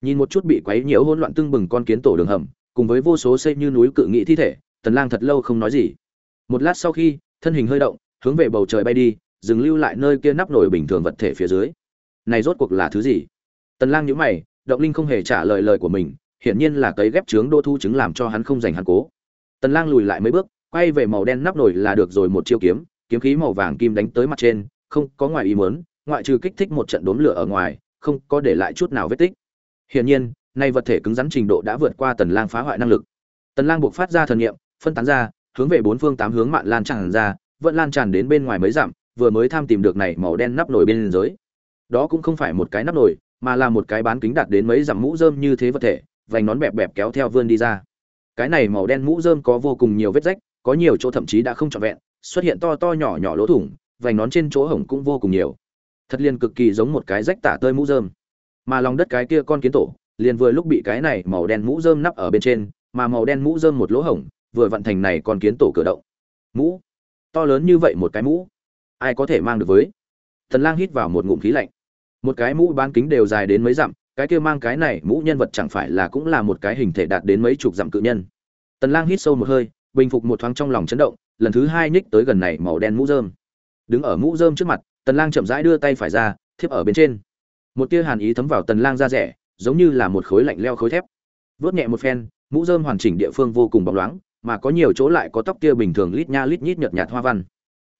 Nhìn một chút bị quấy nhiễu hỗn loạn tưng bừng con kiến tổ đường hầm, cùng với vô số xây như núi cự nghĩ thi thể, tần lang thật lâu không nói gì. Một lát sau khi, thân hình hơi động, hướng về bầu trời bay đi, dừng lưu lại nơi kia nắp nổi bình thường vật thể phía dưới này rốt cuộc là thứ gì? Tần lang nhíu mày động linh không hề trả lời lời của mình, hiển nhiên là cấy ghép trướng đô thu chứng làm cho hắn không giành hắn cố. Tần lang lùi lại mấy bước, quay về màu đen nắp nổi là được rồi một chiêu kiếm kiếm khí màu vàng kim đánh tới mặt trên, không có ngoài ý muốn, ngoại trừ kích thích một trận đốn lửa ở ngoài, không có để lại chút nào vết tích. Hiển nhiên, nay vật thể cứng rắn trình độ đã vượt qua tần lang phá hoại năng lực. Tần lang buộc phát ra thần niệm, phân tán ra, hướng về bốn phương tám hướng mạn lan tràn ra, vẫn lan tràn đến bên ngoài mấy dặm, vừa mới tham tìm được này màu đen nắp nổi bên dưới đó cũng không phải một cái nắp nồi, mà là một cái bán kính đạt đến mấy dặm mũ rơm như thế vật thể, vành nón bẹp bẹp kéo theo vươn đi ra. Cái này màu đen mũ rơm có vô cùng nhiều vết rách, có nhiều chỗ thậm chí đã không trọn vẹn, xuất hiện to to nhỏ nhỏ lỗ thủng, vành nón trên chỗ hổng cũng vô cùng nhiều. Thật liền cực kỳ giống một cái rách tả tơi mũ rơm. Mà lòng đất cái kia con kiến tổ, liền vừa lúc bị cái này màu đen mũ rơm nắp ở bên trên, mà màu đen mũ rơm một lỗ hổng, vừa vận thành này con kiến tổ cử động. Mũ. To lớn như vậy một cái mũ. Ai có thể mang được với? Thần lang hít vào một ngụm khí lạnh một cái mũ bán kính đều dài đến mấy dặm, cái kia mang cái này mũ nhân vật chẳng phải là cũng là một cái hình thể đạt đến mấy chục dặm cự nhân. Tần lang hít sâu một hơi, bình phục một thoáng trong lòng chấn động, lần thứ hai nhích tới gần này màu đen mũ rơm. Đứng ở mũ rơm trước mặt, tần lang chậm rãi đưa tay phải ra, thiếp ở bên trên. Một tia hàn ý thấm vào tần lang da rẻ, giống như là một khối lạnh leo khối thép. Vớt nhẹ một phen, mũ rơm hoàn chỉnh địa phương vô cùng bóng loáng, mà có nhiều chỗ lại có tóc kia bình thường lít nha lít nhít nhợt nhạt hoa văn.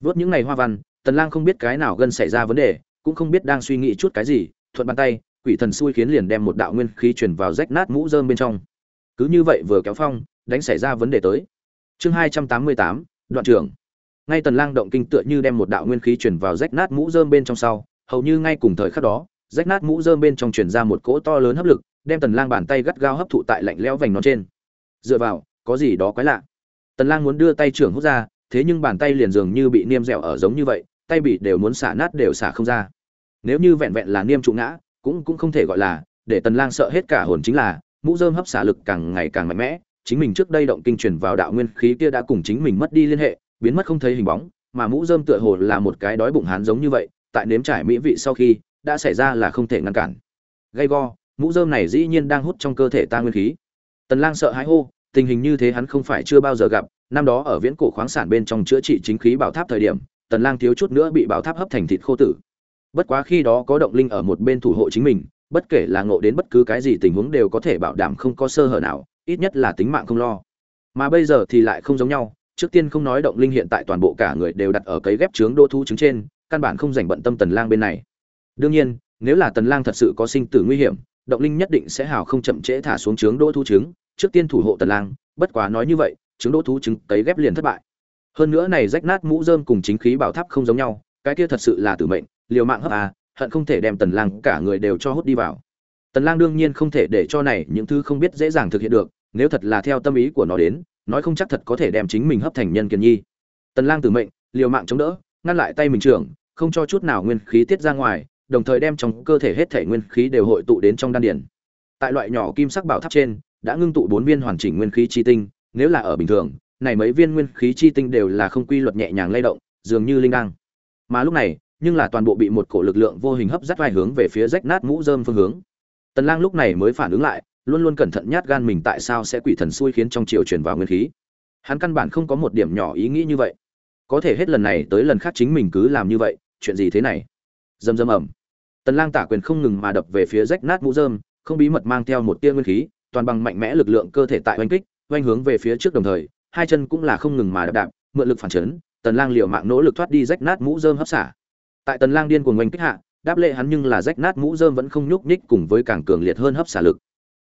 Vớt những ngày hoa văn, tần lang không biết cái nào gần xảy ra vấn đề cũng không biết đang suy nghĩ chút cái gì thuận bàn tay quỷ thần xui khiến liền đem một đạo nguyên khí truyền vào rách nát mũ rơm bên trong. Cứ như vậy vừa kéo phong đánh xảy ra vấn đề tới. Chương 288, đoạn trưởng. Ngay tần lang động kinh tựa như đem một đạo nguyên khí truyền vào rách nát mũ rơm bên trong sau hầu như ngay cùng thời khắc đó rách nát mũ rơm bên trong truyền ra một cỗ to lớn hấp lực đem tần lang bàn tay gắt gao hấp thụ tại lạnh lẽo vành nó trên. Dựa vào có gì đó quái lạ. Tần lang muốn đưa tay trưởng hút ra thế nhưng bàn tay liền dường như bị niêm dẻo ở giống như vậy tay bị đều muốn xả nát đều xả không ra. Nếu như vẹn vẹn là niêm trụ ngã, cũng cũng không thể gọi là, để tần lang sợ hết cả hồn chính là, mũ rơm hấp xả lực càng ngày càng mạnh mẽ, chính mình trước đây động kinh truyền vào đạo nguyên khí kia đã cùng chính mình mất đi liên hệ, biến mất không thấy hình bóng, mà mũ rơm tựa hồ là một cái đói bụng hán giống như vậy, tại nếm trải mỹ vị sau khi, đã xảy ra là không thể ngăn cản. Gây go, mũ rơm này dĩ nhiên đang hút trong cơ thể ta nguyên khí. Tần lang sợ hãi hô, tình hình như thế hắn không phải chưa bao giờ gặp, năm đó ở viễn cổ khoáng sản bên trong chữa trị chính khí bảo tháp thời điểm tần lang thiếu chút nữa bị bảo tháp hấp thành thịt khô tử. Bất quá khi đó có động linh ở một bên thủ hộ chính mình, bất kể là ngộ đến bất cứ cái gì tình huống đều có thể bảo đảm không có sơ hở nào, ít nhất là tính mạng không lo. Mà bây giờ thì lại không giống nhau, trước tiên không nói động linh hiện tại toàn bộ cả người đều đặt ở cấy ghép trướng đô thu trứng trên, căn bản không dành bận tâm tần lang bên này. Đương nhiên, nếu là tần lang thật sự có sinh tử nguy hiểm, động linh nhất định sẽ hào không chậm trễ thả xuống trướng đô thu trứng trước tiên thủ hộ tần lang, bất quá nói như vậy trứng đô thu trứng cấy ghép liền thất bại hơn nữa này rách nát mũ rơm cùng chính khí bảo tháp không giống nhau, cái kia thật sự là tử mệnh, liều mạng hấp à hận không thể đem tần lang cả người đều cho hút đi vào. Tần lang đương nhiên không thể để cho này những thứ không biết dễ dàng thực hiện được, nếu thật là theo tâm ý của nó đến, nói không chắc thật có thể đem chính mình hấp thành nhân kiền nhi. Tần lang tử mệnh, liều mạng chống đỡ, ngăn lại tay mình trưởng, không cho chút nào nguyên khí tiết ra ngoài, đồng thời đem trong cơ thể hết thể nguyên khí đều hội tụ đến trong đan điền. Tại loại nhỏ kim sắc bảo tháp trên, đã ngưng tụ bốn viên hoàn chỉnh nguyên khí chi tinh, nếu là ở bình thường này mấy viên nguyên khí chi tinh đều là không quy luật nhẹ nhàng lay động, dường như linh đăng. Mà lúc này, nhưng là toàn bộ bị một cổ lực lượng vô hình hấp dắt vai hướng về phía rách nát mũ rơm phương hướng. Tần lang lúc này mới phản ứng lại, luôn luôn cẩn thận nhát gan mình tại sao sẽ quỷ thần xui khiến trong triều truyền vào nguyên khí. Hắn căn bản không có một điểm nhỏ ý nghĩ như vậy. Có thể hết lần này tới lần khác chính mình cứ làm như vậy, chuyện gì thế này? Dầm dầm ầm. tần lang tả quyền không ngừng mà đập về phía rách nát mũ rơm, không bí mật mang theo một tia nguyên khí, toàn bằng mạnh mẽ lực lượng cơ thể tại oanh kích, oanh hướng về phía trước đồng thời hai chân cũng là không ngừng mà đập đạp, mượn lực phản chấn, tần lang liều mạng nỗ lực thoát đi rách nát mũ rơm hấp xả. Tại tần lang điên cuồng oanh kích hạ, đáp lệ hắn nhưng là rách nát mũ rơm vẫn không nhúc nhích cùng với càng cường liệt hơn hấp xả lực.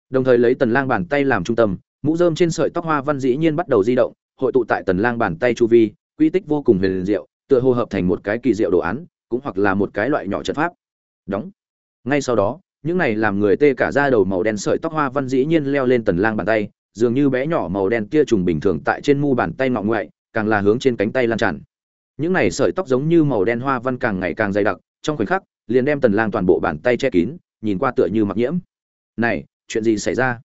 Đồng thời lấy tần lang bàn tay làm trung tâm, mũ rơm trên sợi tóc hoa văn dĩ nhiên bắt đầu di động, hội tụ tại tần lang bàn tay chu vi, quy tích vô cùng huyền diệu, tựa hồ hợp thành một cái kỳ diệu đồ án, cũng hoặc là một cái loại nhỏ trận pháp. Đóng. Ngay sau đó, những này làm người tê cả da đầu màu đen sợi tóc hoa văn dĩ nhiên leo lên tần lang bàn tay dường như bé nhỏ màu đen kia trùng bình thường tại trên mu bàn tay ngọ ngoại, càng là hướng trên cánh tay lan tràn. Những này sợi tóc giống như màu đen hoa văn càng ngày càng dày đặc, trong khoảnh khắc, liền đem tần lang toàn bộ bàn tay che kín, nhìn qua tựa như mặc nhiễm. Này, chuyện gì xảy ra?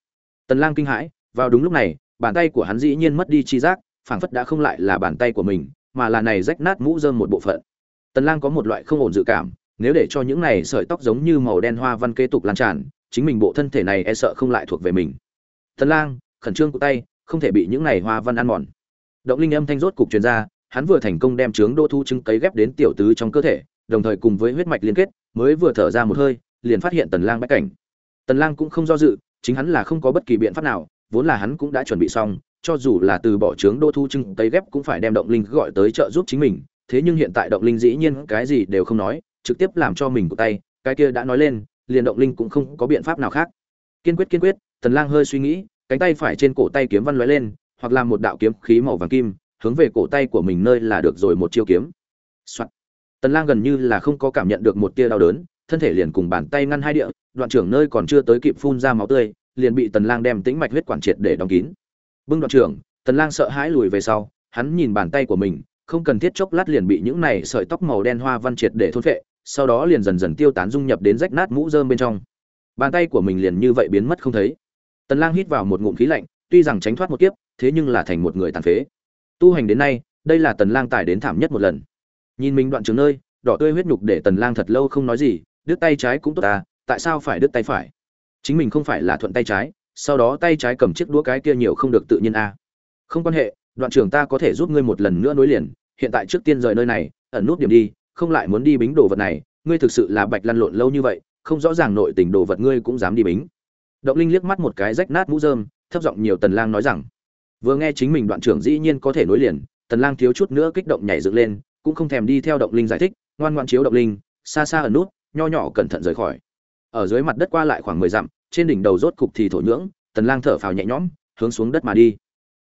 Tần lang kinh hãi, vào đúng lúc này, bàn tay của hắn dĩ nhiên mất đi chi giác, phảng phất đã không lại là bàn tay của mình, mà là này rách nát mũ rơm một bộ phận. Tần lang có một loại không ổn dự cảm, nếu để cho những này sợi tóc giống như màu đen hoa văn kế tục lan tràn, chính mình bộ thân thể này e sợ không lại thuộc về mình. Tần lang khẩn trương của tay, không thể bị những này hoa văn ăn mòn. Động linh âm thanh rốt cục truyền ra, hắn vừa thành công đem trướng đô thu trứng cấy ghép đến tiểu tứ trong cơ thể, đồng thời cùng với huyết mạch liên kết, mới vừa thở ra một hơi, liền phát hiện tần lang bách cảnh. Tần lang cũng không do dự, chính hắn là không có bất kỳ biện pháp nào, vốn là hắn cũng đã chuẩn bị xong, cho dù là từ bỏ trướng đô thu trưng tấy ghép cũng phải đem động linh gọi tới trợ giúp chính mình, thế nhưng hiện tại động linh dĩ nhiên cái gì đều không nói, trực tiếp làm cho mình của tay, cái kia đã nói lên, liền động linh cũng không có biện pháp nào khác. Kiên quyết kiên quyết, tần lang hơi suy nghĩ cánh tay phải trên cổ tay kiếm văn lóe lên, hoặc làm một đạo kiếm khí màu vàng kim, hướng về cổ tay của mình nơi là được rồi một chiêu kiếm. Tần lang gần như là không có cảm nhận được một tia đau đớn, thân thể liền cùng bàn tay ngăn hai địa, đoạn trưởng nơi còn chưa tới kịp phun ra máu tươi, liền bị tần lang đem tĩnh mạch huyết quản triệt để đóng kín. Bưng đoạn trưởng, tần lang sợ hãi lùi về sau, hắn nhìn bàn tay của mình, không cần thiết chốc lát liền bị những này sợi tóc màu đen hoa văn triệt để thôn phệ, sau đó liền dần dần tiêu tán dung nhập đến rách nát mũ rơm bên trong. Bàn tay của mình liền như vậy biến mất không thấy tần lang hít vào một ngụm khí lạnh, tuy rằng tránh thoát một kiếp, thế nhưng là thành một người tàn phế. Tu hành đến nay, đây là tần lang tài đến thảm nhất một lần. Nhìn mình đoạn trường nơi, đỏ tươi huyết nhục để tần lang thật lâu không nói gì, đứt tay trái cũng tốt à tại sao phải đứt tay phải? Chính mình không phải là thuận tay trái, sau đó tay trái cầm chiếc đũa cái kia nhiều không được tự nhiên à. Không quan hệ, đoạn trưởng ta có thể giúp ngươi một lần nữa nối liền, hiện tại trước tiên rời nơi này, ẩn nút điểm đi, không lại muốn đi bính đồ vật này, ngươi thực sự là bạch lăn lộn lâu như vậy, không rõ ràng nội tình đồ vật ngươi cũng dám đi bính động linh liếc mắt một cái rách nát mũ rơm, thấp giọng nhiều tần lang nói rằng, vừa nghe chính mình đoạn trưởng dĩ nhiên có thể nối liền. Tần lang thiếu chút nữa kích động nhảy dựng lên, cũng không thèm đi theo động linh giải thích, ngoan ngoãn chiếu động linh, xa xa ở nút, nho nhỏ cẩn thận rời khỏi. Ở dưới mặt đất qua lại khoảng 10 dặm, trên đỉnh đầu rốt cục thì thổ nhưỡng, tần lang thở phào nhẹ nhõm, hướng xuống đất mà đi.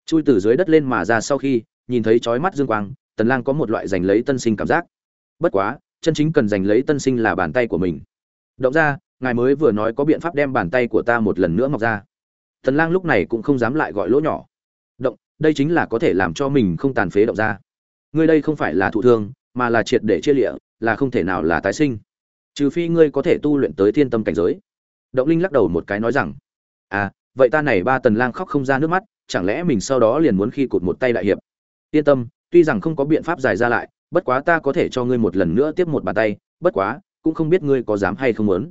Chui từ dưới đất lên mà ra sau khi, nhìn thấy chói mắt dương quang, tần lang có một loại giành lấy tân sinh cảm giác. Bất quá, chân chính cần giành lấy tân sinh là bàn tay của mình. Động ra ngài mới vừa nói có biện pháp đem bàn tay của ta một lần nữa mọc ra. Tần lang lúc này cũng không dám lại gọi lỗ nhỏ. Động, đây chính là có thể làm cho mình không tàn phế động ra. Ngươi đây không phải là thụ thương, mà là triệt để chia lịa, là không thể nào là tái sinh. Trừ phi ngươi có thể tu luyện tới thiên tâm cảnh giới. Động linh lắc đầu một cái nói rằng à vậy ta này ba tần lang khóc không ra nước mắt, chẳng lẽ mình sau đó liền muốn khi cụt một tay đại hiệp? Yên tâm, tuy rằng không có biện pháp giải ra lại, bất quá ta có thể cho ngươi một lần nữa tiếp một bàn tay, bất quá, cũng không biết ngươi có dám hay không muốn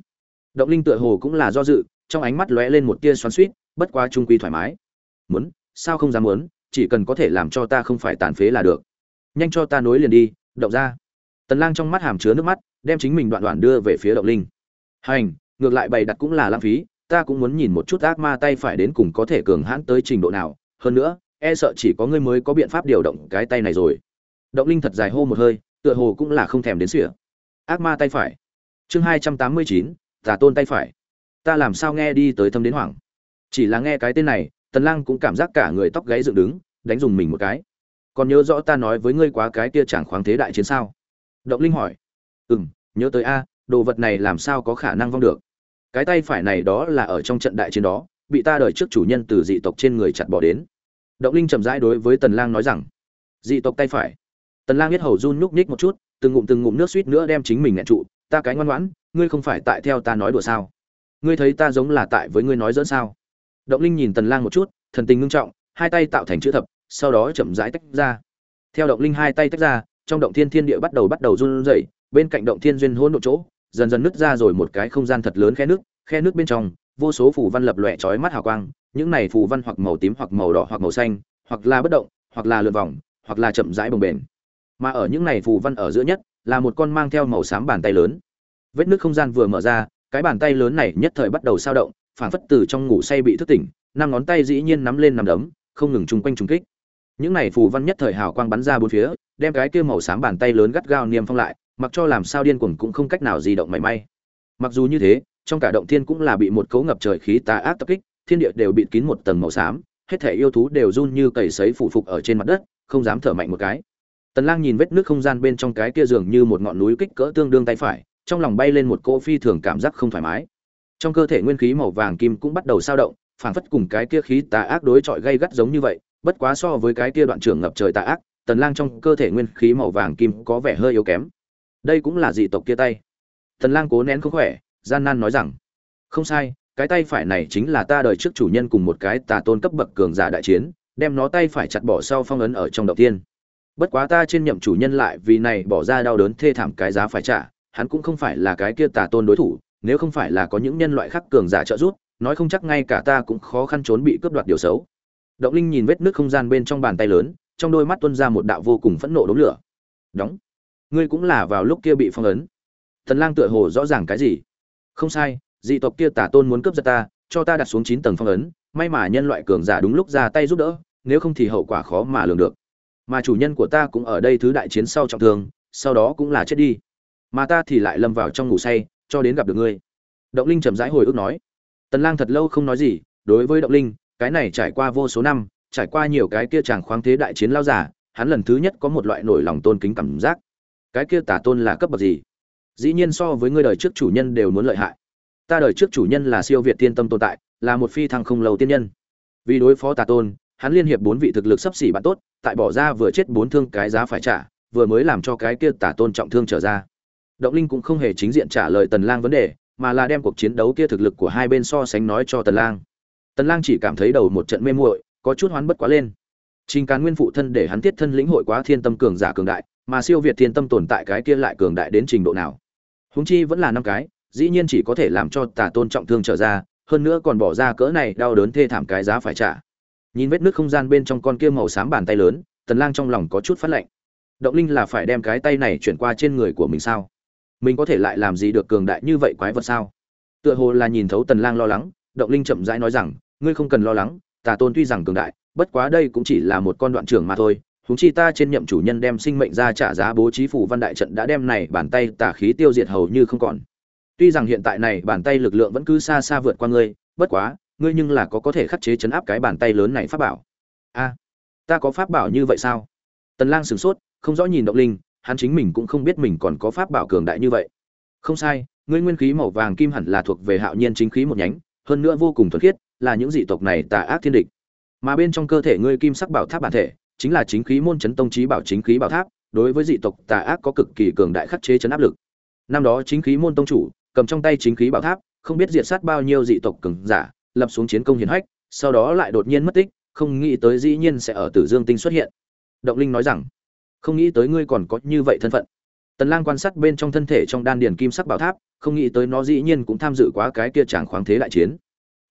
động linh tựa hồ cũng là do dự, trong ánh mắt lóe lên một tia xoắn suýt bất quá trung quy thoải mái. Muốn, sao không dám muốn? Chỉ cần có thể làm cho ta không phải tàn phế là được. Nhanh cho ta nối liền đi, động ra. Tần lang trong mắt hàm chứa nước mắt, đem chính mình đoạn đoạn đưa về phía động linh. Hành, ngược lại bày đặt cũng là lãng phí, ta cũng muốn nhìn một chút ác ma tay phải đến cùng có thể cường hãn tới trình độ nào. Hơn nữa e sợ chỉ có ngươi mới có biện pháp điều động cái tay này rồi. Động linh thật dài hô một hơi, tựa hồ cũng là không thèm đến sỉa ác ma tay phải. Chương hai trăm tám mươi chín tà tôn tay phải. Ta làm sao nghe đi tới thâm đến hoảng? Chỉ là nghe cái tên này, tần lang cũng cảm giác cả người tóc gáy dựng đứng, đánh dùng mình một cái. Còn nhớ rõ ta nói với ngươi quá cái kia chẳng khoáng thế đại chiến sao? Động linh hỏi. Ừm, nhớ tới a, đồ vật này làm sao có khả năng vong được? Cái tay phải này đó là ở trong trận đại chiến đó, bị ta đợi trước chủ nhân từ dị tộc trên người chặt bỏ đến. Động linh chậm rãi đối với tần lang nói rằng, dị tộc tay phải. Tần lang biết hầu run nhúc nhích một chút, từng ngụm từng ngụm nước suýt nữa đem chính mình nghẹn trụ ta cái ngoan ngoãn, ngươi không phải tại theo ta nói đùa sao? Ngươi thấy ta giống là tại với ngươi nói dẫn sao? Động linh nhìn tần lang một chút, thần tình ngưng trọng, hai tay tạo thành chữ thập, sau đó chậm rãi tách ra. Theo động linh hai tay tách ra, trong động thiên thiên địa bắt đầu bắt đầu run rẩy, bên cạnh động thiên duyên hỗn độ chỗ, dần dần nứt ra rồi một cái không gian thật lớn khe nước khe nước bên trong, vô số phù văn lập lòe chói mắt hào quang, những này phù văn hoặc màu tím hoặc màu đỏ hoặc màu xanh, hoặc là bất động, hoặc là lượn vòng, hoặc là chậm rãi bồng bềnh. Mà ở những này phù văn ở giữa nhất là một con mang theo màu xám bàn tay lớn. Vết nước không gian vừa mở ra, cái bàn tay lớn này nhất thời bắt đầu sao động phản phất từ trong ngủ say bị thức tỉnh, năm ngón tay dĩ nhiên nắm lên nằm đấm, không ngừng chung quanh trùng kích. Những này phù văn nhất thời hào quang bắn ra bốn phía, đem cái kia màu xám bàn tay lớn gắt gao niêm phong lại, mặc cho làm sao điên cuồng cũng không cách nào di động mảy may. Mặc dù như thế, trong cả động thiên cũng là bị một cấu ngập trời khí tà ác tập kích, thiên địa đều bị kín một tầng màu xám, hết thể yêu thú đều run như cầy sấy phủ phục ở trên mặt đất, không dám thở mạnh một cái tần lang nhìn vết nước không gian bên trong cái kia dường như một ngọn núi kích cỡ tương đương tay phải, trong lòng bay lên một cỗ phi thường cảm giác không thoải mái. Trong cơ thể nguyên khí màu vàng kim cũng bắt đầu sao động, phảng phất cùng cái kia khí tà ác đối chọi gây gắt giống như vậy, bất quá so với cái kia đoạn trưởng ngập trời tà ác, tần lang trong cơ thể nguyên khí màu vàng kim có vẻ hơi yếu kém. Đây cũng là dị tộc kia tay. Tần lang cố nén không khỏe, gian nan nói rằng, không sai, cái tay phải này chính là ta đời trước chủ nhân cùng một cái tà tôn cấp bậc cường giả đại chiến, đem nó tay phải chặt bỏ sau phong ấn ở trong đầu tiên bất quá ta trên nhậm chủ nhân lại vì này bỏ ra đau đớn thê thảm cái giá phải trả, hắn cũng không phải là cái kia tà tôn đối thủ, nếu không phải là có những nhân loại khác cường giả trợ giúp, nói không chắc ngay cả ta cũng khó khăn trốn bị cướp đoạt điều xấu. Động linh nhìn vết nước không gian bên trong bàn tay lớn, trong đôi mắt tuân ra một đạo vô cùng phẫn nộ đống lửa. Đóng. Ngươi cũng là vào lúc kia bị phong ấn. Thần lang tựa hồ rõ ràng cái gì? Không sai, dị tộc kia tà tôn muốn cướp giật ta, cho ta đặt xuống chín tầng phong ấn, may mà nhân loại cường giả đúng lúc ra tay giúp đỡ, nếu không thì hậu quả khó mà lường được mà chủ nhân của ta cũng ở đây thứ đại chiến sau trọng thương, sau đó cũng là chết đi. Mà ta thì lại lâm vào trong ngủ say, cho đến gặp được ngươi. Động linh chậm rãi hồi ức nói. Tần lang thật lâu không nói gì, đối với động linh, cái này trải qua vô số năm, trải qua nhiều cái kia chàng khoáng thế đại chiến lao giả, hắn lần thứ nhất có một loại nổi lòng tôn kính cảm giác. Cái kia tả tôn là cấp bậc gì? Dĩ nhiên so với ngươi đời trước chủ nhân đều muốn lợi hại. Ta đời trước chủ nhân là siêu việt tiên tâm tồn tại, là một phi thăng không lâu tiên nhân. Vì đối phó tà tôn hắn liên hiệp bốn vị thực lực sấp xỉ bạn tốt, tại bỏ ra vừa chết bốn thương cái giá phải trả, vừa mới làm cho cái kia tà tôn trọng thương trở ra. Động linh cũng không hề chính diện trả lời tần lang vấn đề, mà là đem cuộc chiến đấu kia thực lực của hai bên so sánh nói cho tần lang. Tần lang chỉ cảm thấy đầu một trận mê muội, có chút hoán bất quá lên. Trình càn nguyên phụ thân để hắn tiết thân lĩnh hội quá thiên tâm cường giả cường đại, mà siêu việt thiên tâm tồn tại cái kia lại cường đại đến trình độ nào. Huống chi vẫn là năm cái, dĩ nhiên chỉ có thể làm cho tà tôn trọng thương trở ra, hơn nữa còn bỏ ra cỡ này đau đớn thê thảm cái giá phải trả nhìn vết nước không gian bên trong con kia màu xám bàn tay lớn, tần lang trong lòng có chút phát lạnh. Động linh là phải đem cái tay này chuyển qua trên người của mình sao? Mình có thể lại làm gì được cường đại như vậy quái vật sao? Tựa hồ là nhìn thấu tần lang lo lắng, động linh chậm rãi nói rằng, ngươi không cần lo lắng, tà tôn tuy rằng cường đại, bất quá đây cũng chỉ là một con đoạn trưởng mà thôi. Chúng chi ta trên nhậm chủ nhân đem sinh mệnh ra trả giá bố trí phủ văn đại trận đã đem này bàn tay tà khí tiêu diệt hầu như không còn. Tuy rằng hiện tại này bàn tay lực lượng vẫn cứ xa xa vượt qua ngươi, bất quá ngươi nhưng là có có thể khắc chế chấn áp cái bàn tay lớn này pháp bảo. A, ta có pháp bảo như vậy sao? Tần lang sửng sốt, không rõ nhìn động linh, hắn chính mình cũng không biết mình còn có pháp bảo cường đại như vậy. Không sai, ngươi nguyên khí màu vàng kim hẳn là thuộc về hạo nhiên chính khí một nhánh, hơn nữa vô cùng thuần khiết, là những dị tộc này tà ác thiên địch. Mà bên trong cơ thể ngươi kim sắc bảo tháp bản thể, chính là chính khí môn chấn tông trí bảo chính khí bảo tháp, đối với dị tộc tà ác có cực kỳ cường đại khắc chế chấn áp lực. Năm đó chính khí môn tông chủ cầm trong tay chính khí bảo tháp, không biết diệt sát bao nhiêu dị tộc cường giả lập xuống chiến công hiển hách, sau đó lại đột nhiên mất tích, không nghĩ tới dĩ nhiên sẽ ở tử dương tinh xuất hiện. Động linh nói rằng, không nghĩ tới ngươi còn có như vậy thân phận. Tần lang quan sát bên trong thân thể trong đan điền kim sắc bảo tháp, không nghĩ tới nó dĩ nhiên cũng tham dự quá cái kia chẳng khoáng thế đại chiến.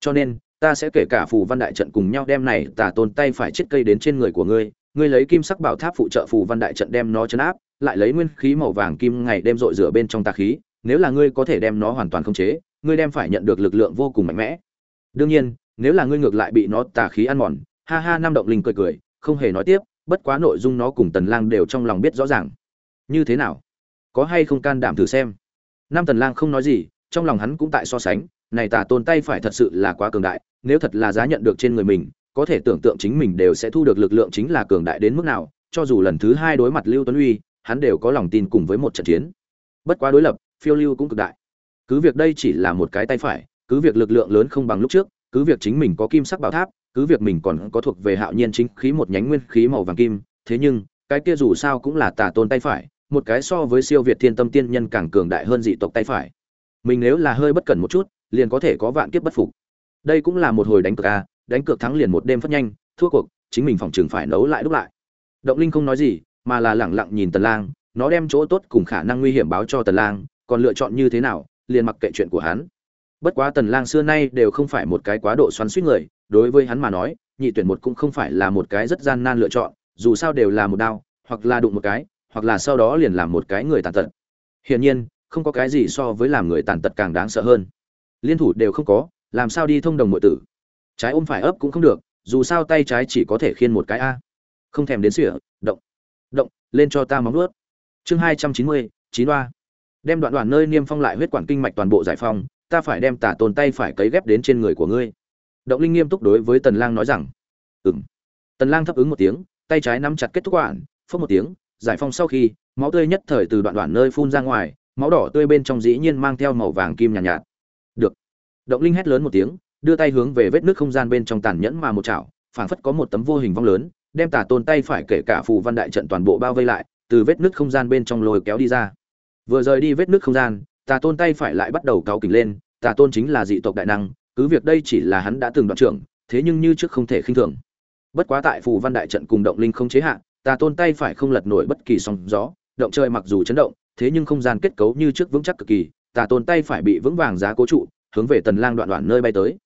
Cho nên, ta sẽ kể cả phù văn đại trận cùng nhau đem này tà tôn tay phải chết cây đến trên người của ngươi ngươi lấy kim sắc bảo tháp phụ trợ phù văn đại trận đem nó chấn áp, lại lấy nguyên khí màu vàng kim ngày đem rội rửa bên trong tà khí, nếu là ngươi có thể đem nó hoàn toàn khống chế, ngươi đem phải nhận được lực lượng vô cùng mạnh mẽ đương nhiên, nếu là ngươi ngược lại bị nó tà khí ăn mòn, ha ha, năm động linh cười cười, không hề nói tiếp, bất quá nội dung nó cùng tần lang đều trong lòng biết rõ ràng. Như thế nào? Có hay không can đảm thử xem? Nam tần lang không nói gì, trong lòng hắn cũng tại so sánh, này tà tôn tay phải thật sự là quá cường đại, nếu thật là giá nhận được trên người mình, có thể tưởng tượng chính mình đều sẽ thu được lực lượng chính là cường đại đến mức nào, cho dù lần thứ hai đối mặt lưu tuấn uy, hắn đều có lòng tin cùng với một trận chiến. Bất quá đối lập, phiêu lưu cũng cực đại. Cứ việc đây chỉ là một cái tay phải cứ việc lực lượng lớn không bằng lúc trước, cứ việc chính mình có kim sắc bảo tháp, cứ việc mình còn có thuộc về hạo nhiên chính khí một nhánh nguyên khí màu vàng kim, thế nhưng, cái kia dù sao cũng là tà tôn tay phải, một cái so với siêu việt thiên tâm tiên nhân càng cường đại hơn dị tộc tay phải. Mình nếu là hơi bất cẩn một chút, liền có thể có vạn kiếp bất phục. Đây cũng là một hồi đánh cược a, đánh cược thắng liền một đêm phát nhanh, thua cuộc, chính mình phòng trường phải nấu lại đúc lại. Động linh không nói gì, mà là lẳng lặng nhìn tần lang, nó đem chỗ tốt cùng khả năng nguy hiểm báo cho tần lang, còn lựa chọn như thế nào, liền mặc kệ chuyện của hắn bất quá tần lang xưa nay đều không phải một cái quá độ xoắn xuýt người, đối với hắn mà nói, nhị tuyển một cũng không phải là một cái rất gian nan lựa chọn, dù sao đều là một đao, hoặc là đụng một cái, hoặc là sau đó liền làm một cái người tàn tật. Hiển nhiên, không có cái gì so với làm người tàn tật càng đáng sợ hơn. Liên thủ đều không có, làm sao đi thông đồng mọi tử? Trái ôm phải ấp cũng không được, dù sao tay trái chỉ có thể khiên một cái a. Không thèm đến sỉa động. Động, lên cho ta móng nuốt chương hai trăm chín mươi, chín đoa đem đoạn đoạn nơi niêm phong lại huyết quản kinh mạch toàn bộ giải phong ta phải đem tả tồn tay phải cấy ghép đến trên người của ngươi. Động linh nghiêm túc đối với tần lang nói rằng ừm. Tần lang thấp ứng một tiếng tay trái nắm chặt kết thúc quản phất một tiếng giải phong sau khi máu tươi nhất thời từ đoạn đoạn nơi phun ra ngoài máu đỏ tươi bên trong dĩ nhiên mang theo màu vàng kim nhàn nhạt, nhạt. Được. Động linh hét lớn một tiếng đưa tay hướng về vết nước không gian bên trong tàn nhẫn mà một chảo phảng phất có một tấm vô hình vong lớn đem tả tôn tay phải kể cả phù văn đại trận toàn bộ bao vây lại từ vết nước không gian bên trong lôi kéo đi ra. Vừa rời đi vết nước không gian tà tôn tay phải lại bắt đầu cáo kỉnh lên, tà tôn chính là dị tộc đại năng, cứ việc đây chỉ là hắn đã từng đoạn trưởng, thế nhưng như trước không thể khinh thường. Bất quá tại phù văn đại trận cùng động linh không chế hạn tà tôn tay phải không lật nổi bất kỳ sóng gió, động chơi mặc dù chấn động, thế nhưng không gian kết cấu như trước vững chắc cực kỳ, tà tôn tay phải bị vững vàng giá cố trụ, hướng về tần lang đoạn đoạn nơi bay tới.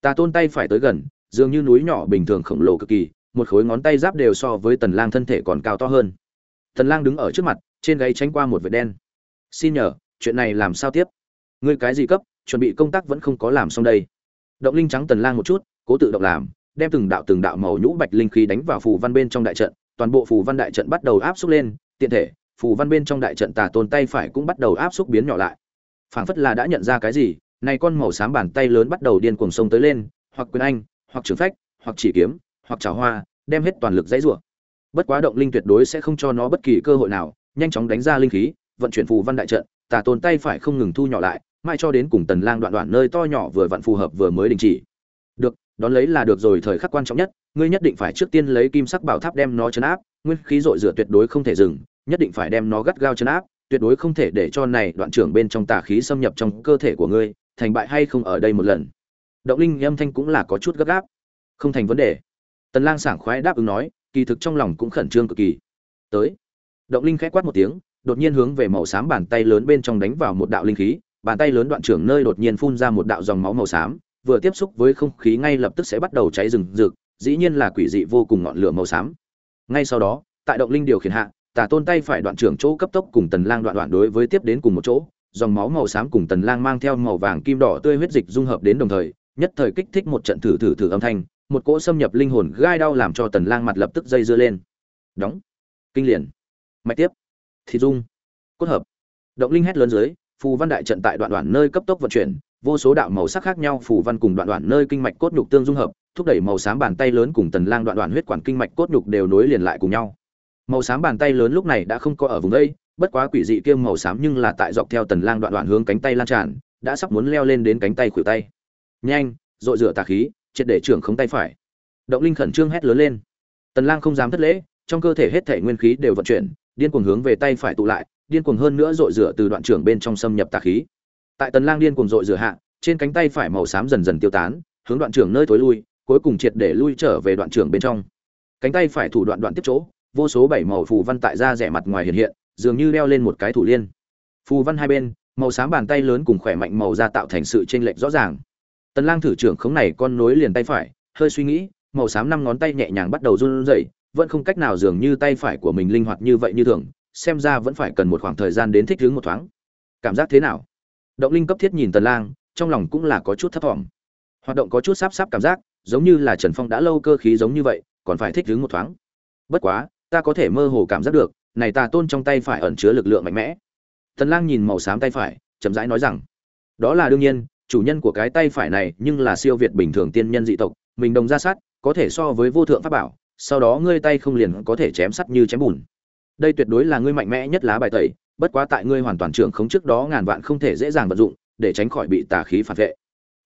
Tà tôn tay phải tới gần, dường như núi nhỏ bình thường khổng lồ cực kỳ, một khối ngón tay giáp đều so với tần lang thân thể còn cao to hơn. Tần lang đứng ở trước mặt, trên gáy tránh qua một vệt đen. Xin nhờ chuyện này làm sao tiếp? Ngươi cái gì cấp, chuẩn bị công tác vẫn không có làm xong đây. Động linh trắng tần lang một chút, cố tự động làm, đem từng đạo từng đạo màu nhũ bạch linh khí đánh vào phù văn bên trong đại trận, toàn bộ phù văn đại trận bắt đầu áp xúc lên, tiện thể, phù văn bên trong đại trận tà tôn tay phải cũng bắt đầu áp xúc biến nhỏ lại. Phảng phất là đã nhận ra cái gì, này con màu xám bàn tay lớn bắt đầu điên cuồng sông tới lên, hoặc quyền anh, hoặc trưởng phách, hoặc chỉ kiếm, hoặc trào hoa, đem hết toàn lực dãy rủa. Bất quá động linh tuyệt đối sẽ không cho nó bất kỳ cơ hội nào, nhanh chóng đánh ra linh khí, vận chuyển phù văn đại trận tà tôn tay phải không ngừng thu nhỏ lại, mai cho đến cùng tần lang đoạn đoạn nơi to nhỏ vừa vặn phù hợp vừa mới đình chỉ. Được, đón lấy là được rồi, thời khắc quan trọng nhất, ngươi nhất định phải trước tiên lấy kim sắc bảo tháp đem nó chấn áp, nguyên khí dội rửa tuyệt đối không thể dừng, nhất định phải đem nó gắt gao chấn áp, tuyệt đối không thể để cho này đoạn trưởng bên trong tà khí xâm nhập trong cơ thể của ngươi, thành bại hay không ở đây một lần. Động linh âm thanh cũng là có chút gấp gáp. Không thành vấn đề. Tần lang sảng khoái đáp ứng nói, kỳ thực trong lòng cũng khẩn trương cực kỳ. Tới. Động linh khẽ quát một tiếng đột nhiên hướng về màu xám bàn tay lớn bên trong đánh vào một đạo linh khí, bàn tay lớn đoạn trưởng nơi đột nhiên phun ra một đạo dòng máu màu xám, vừa tiếp xúc với không khí ngay lập tức sẽ bắt đầu cháy rừng rực, dĩ nhiên là quỷ dị vô cùng ngọn lửa màu xám. Ngay sau đó, tại động linh điều khiển hạ, tà tôn tay phải đoạn trưởng chỗ cấp tốc cùng tần lang đoạn đoạn đối với tiếp đến cùng một chỗ, dòng máu màu xám cùng tần lang mang theo màu vàng kim đỏ tươi huyết dịch dung hợp đến đồng thời, nhất thời kích thích một trận thử thử thử âm thanh, một cỗ xâm nhập linh hồn gai đau làm cho tần lang mặt lập tức dây dưa lên. Đóng. Kinh liền. Mạch tiếp thì dung. Cốt hợp. Động linh hét lớn dưới, phù văn đại trận tại đoạn đoạn nơi cấp tốc vận chuyển, vô số đạo màu sắc khác nhau phù văn cùng đoạn đoạn nơi kinh mạch cốt nhục tương dung hợp, thúc đẩy màu xám bàn tay lớn cùng tần lang đoạn đoạn huyết quản kinh mạch cốt nhục đều nối liền lại cùng nhau. Màu xám bàn tay lớn lúc này đã không có ở vùng đây, bất quá quỷ dị kia màu xám nhưng là tại dọc theo tần lang đoạn đoạn hướng cánh tay lan tràn, đã sắp muốn leo lên đến cánh tay khuỷu tay. Nhanh, dội rửa tà khí, triệt để trưởng không tay phải. Động linh khẩn trương hét lớn lên. Tần lang không dám thất lễ, trong cơ thể hết thể nguyên khí đều vận chuyển điên cuồng hướng về tay phải tụ lại, điên cuồng hơn nữa rội rửa từ đoạn trưởng bên trong xâm nhập tà khí. Tại tần lang điên cuồng rội rửa hạ, trên cánh tay phải màu xám dần dần tiêu tán, hướng đoạn trưởng nơi tối lui, cuối cùng triệt để lui trở về đoạn trưởng bên trong. Cánh tay phải thủ đoạn đoạn tiếp chỗ, vô số bảy màu phù văn tại da rẻ mặt ngoài hiện hiện, dường như đeo lên một cái thủ liên. Phù văn hai bên, màu xám bàn tay lớn cùng khỏe mạnh màu da tạo thành sự chênh lệch rõ ràng. Tần lang thử trưởng khống này con nối liền tay phải, hơi suy nghĩ, màu xám năm ngón tay nhẹ nhàng bắt đầu run rẩy vẫn không cách nào dường như tay phải của mình linh hoạt như vậy như thường, xem ra vẫn phải cần một khoảng thời gian đến thích ứng một thoáng. Cảm giác thế nào? Động linh cấp thiết nhìn tần lang, trong lòng cũng là có chút thấp thỏm. Hoạt động có chút sắp sắp cảm giác, giống như là trần phong đã lâu cơ khí giống như vậy, còn phải thích ứng một thoáng. Bất quá, ta có thể mơ hồ cảm giác được, này ta tôn trong tay phải ẩn chứa lực lượng mạnh mẽ. Tần lang nhìn màu xám tay phải, chậm rãi nói rằng, đó là đương nhiên, chủ nhân của cái tay phải này nhưng là siêu việt bình thường tiên nhân dị tộc, mình đồng ra sát, có thể so với vô thượng pháp bảo sau đó ngươi tay không liền có thể chém sắt như chém bùn. Đây tuyệt đối là ngươi mạnh mẽ nhất lá bài tẩy, bất quá tại ngươi hoàn toàn trưởng khống trước đó ngàn vạn không thể dễ dàng vận dụng, để tránh khỏi bị tà khí phản vệ.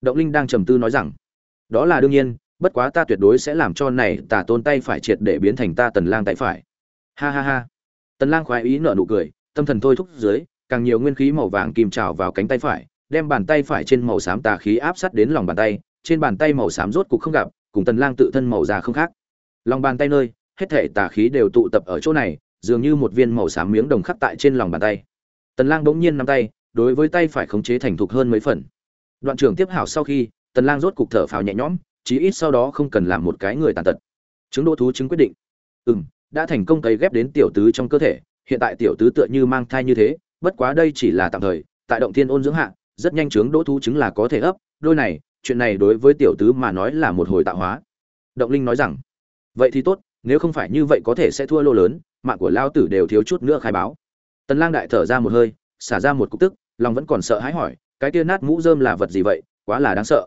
Động linh đang trầm tư nói rằng, đó là đương nhiên, bất quá ta tuyệt đối sẽ làm cho này tà tôn tay phải triệt để biến thành ta tần lang tay phải. Ha ha ha. Tần lang khoái ý nở nụ cười, tâm thần thôi thúc dưới, càng nhiều nguyên khí màu vàng kim trào vào cánh tay phải, đem bàn tay phải trên màu xám tà khí áp sát đến lòng bàn tay, trên bàn tay màu xám rốt cục không gặp, cùng tần lang tự thân màu da không khác lòng bàn tay nơi, hết thể tà khí đều tụ tập ở chỗ này, dường như một viên màu xám miếng đồng khắc tại trên lòng bàn tay. Tần lang bỗng nhiên nắm tay, đối với tay phải khống chế thành thục hơn mấy phần. Đoạn trưởng tiếp hảo sau khi, tần lang rốt cục thở phào nhẹ nhõm, chí ít sau đó không cần làm một cái người tàn tật. Chứng đỗ thú chứng quyết định. Ừm, đã thành công cấy ghép đến tiểu tứ trong cơ thể, hiện tại tiểu tứ tựa như mang thai như thế, bất quá đây chỉ là tạm thời, tại động thiên ôn dưỡng hạ, rất nhanh chứng đỗ thú chứng là có thể ấp. Đôi này, chuyện này đối với tiểu tứ mà nói là một hồi tạo hóa. Động linh nói rằng vậy thì tốt, nếu không phải như vậy có thể sẽ thua lô lớn, mạng của lao tử đều thiếu chút nữa khai báo. Tần lang đại thở ra một hơi, xả ra một cục tức, lòng vẫn còn sợ hãi hỏi, cái kia nát mũ rơm là vật gì vậy? Quá là đáng sợ.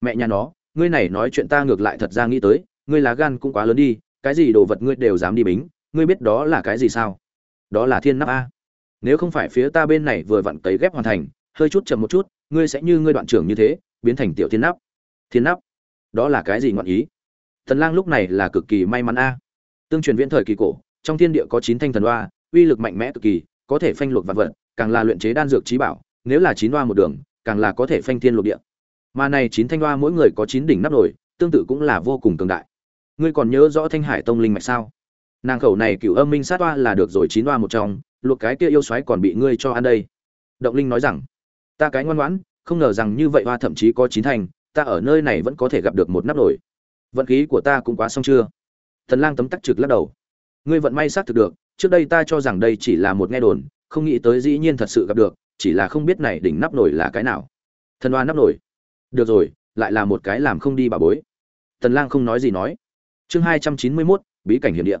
Mẹ nhà nó, ngươi này nói chuyện ta ngược lại thật ra nghĩ tới, ngươi lá gan cũng quá lớn đi, cái gì đồ vật ngươi đều dám đi bính, ngươi biết đó là cái gì sao? Đó là thiên nắp a. Nếu không phải phía ta bên này vừa vặn cấy ghép hoàn thành, hơi chút chậm một chút, ngươi sẽ như ngươi đoạn trưởng như thế, biến thành tiểu thiên nắp. Thiên nắp? Đó là cái gì ngọn ý? Thần lang lúc này là cực kỳ may mắn a. Tương truyền viễn thời kỳ cổ trong thiên địa có chín thanh thần oa, uy lực mạnh mẽ cực kỳ có thể phanh luộc vạn vật càng là luyện chế đan dược trí bảo nếu là chín oa một đường càng là có thể phanh thiên lục địa. Mà này chín thanh oa mỗi người có chín đỉnh nắp nổi tương tự cũng là vô cùng cường đại. Ngươi còn nhớ rõ thanh hải tông linh mạch sao? Nàng khẩu này cửu âm minh sát oa là được rồi chín oa một trong luộc cái kia yêu xoáy còn bị ngươi cho ăn đây. Động linh nói rằng ta cái ngoan ngoãn không ngờ rằng như vậy hoa thậm chí có chín thành ta ở nơi này vẫn có thể gặp được một nắp nổi vận khí của ta cũng quá xong chưa? Thần lang tấm tắc trực lắc đầu. Ngươi vận may xác thực được trước đây ta cho rằng đây chỉ là một nghe đồn không nghĩ tới dĩ nhiên thật sự gặp được chỉ là không biết này đỉnh nắp nổi là cái nào. Thần oa nắp nổi. Được rồi lại là một cái làm không đi bà bối. Tần lang không nói gì nói. Chương hai trăm chín mươi 291, bí cảnh hiểm địa.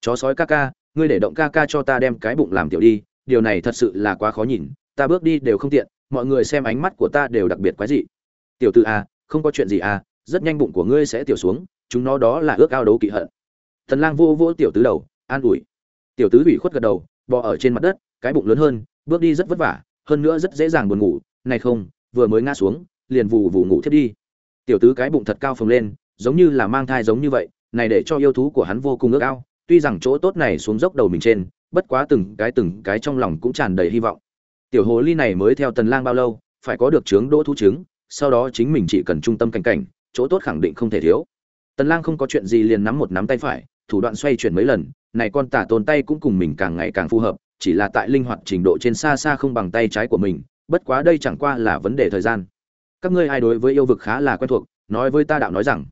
Chó sói ca ca ngươi để động ca ca cho ta đem cái bụng làm tiểu đi điều này thật sự là quá khó nhìn ta bước đi đều không tiện mọi người xem ánh mắt của ta đều đặc biệt quái dị. Tiểu tử a không có chuyện gì a rất nhanh bụng của ngươi sẽ tiểu xuống, chúng nó đó là ước ao đấu kỵ hận. Thần lang vô vô tiểu tứ đầu, an ủi. Tiểu tứ ủy khuất gật đầu, bò ở trên mặt đất, cái bụng lớn hơn, bước đi rất vất vả, hơn nữa rất dễ dàng buồn ngủ. Này không, vừa mới ngã xuống, liền vù vù ngủ thiết đi. Tiểu tứ cái bụng thật cao phồng lên, giống như là mang thai giống như vậy, này để cho yêu thú của hắn vô cùng ước ao. Tuy rằng chỗ tốt này xuống dốc đầu mình trên, bất quá từng cái từng cái trong lòng cũng tràn đầy hy vọng. Tiểu hồ ly này mới theo tần lang bao lâu, phải có được trướng đỗ thú trứng, sau đó chính mình chỉ cần trung tâm cảnh cảnh chỗ tốt khẳng định không thể thiếu. Tần lang không có chuyện gì liền nắm một nắm tay phải, thủ đoạn xoay chuyển mấy lần, này con tả tồn tay cũng cùng mình càng ngày càng phù hợp, chỉ là tại linh hoạt trình độ trên xa xa không bằng tay trái của mình, bất quá đây chẳng qua là vấn đề thời gian. Các ngươi ai đối với yêu vực khá là quen thuộc, nói với ta đạo nói rằng.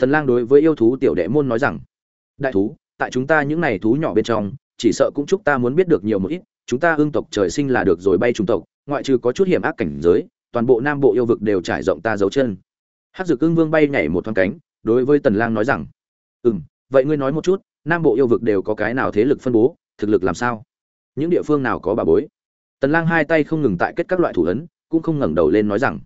Tần lang đối với yêu thú tiểu đệ môn nói rằng. Đại thú, tại chúng ta những này thú nhỏ bên trong, chỉ sợ cũng chúc ta muốn biết được nhiều một ít, chúng ta ương tộc trời sinh là được rồi bay trung tộc, ngoại trừ có chút hiểm ác cảnh giới, toàn bộ nam bộ yêu vực đều trải rộng ta dấu chân hắc dược Cương vương bay nhảy một thoáng cánh, đối với tần lang nói rằng, ừm, vậy ngươi nói một chút, nam bộ yêu vực đều có cái nào thế lực phân bố, thực lực làm sao? Những địa phương nào có bà bối? Tần lang hai tay không ngừng tại kết các loại thủ ấn, cũng không ngẩng đầu lên nói rằng,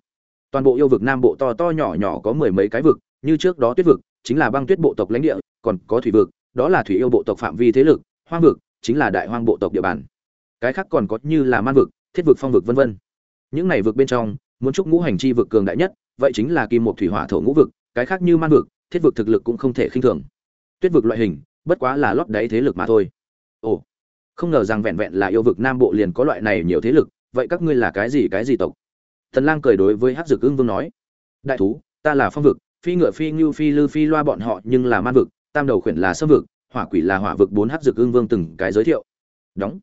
toàn bộ yêu vực nam bộ to to nhỏ nhỏ có mười mấy cái vực, như trước đó tuyết vực, chính là băng tuyết bộ tộc lãnh địa, còn có thủy vực, đó là thủy yêu bộ tộc phạm vi thế lực, hoang vực, chính là đại hoang bộ tộc địa bàn. Cái khác còn có như là man vực, thiết vực, phong vực, vân vân. Những này vực bên trong, muốn chúc ngũ hành chi vực cường đại nhất vậy chính là kim một thủy hỏa thổ ngũ vực, cái khác như man vực, thiết vực thực lực cũng không thể khinh thường. Tuyết vực loại hình, bất quá là lót đáy thế lực mà thôi. Ồ, không ngờ rằng vẹn vẹn là yêu vực nam bộ liền có loại này nhiều thế lực, vậy các ngươi là cái gì cái gì tộc? Thần lang cười đối với hắc dực ưng vương nói, đại thú, ta là phong vực, phi ngựa phi ngưu phi lư phi loa bọn họ, nhưng là man vực, tam đầu khuyển là sâm vực, hỏa quỷ là hỏa vực bốn hắc dực ưng vương từng cái giới thiệu. Đóng,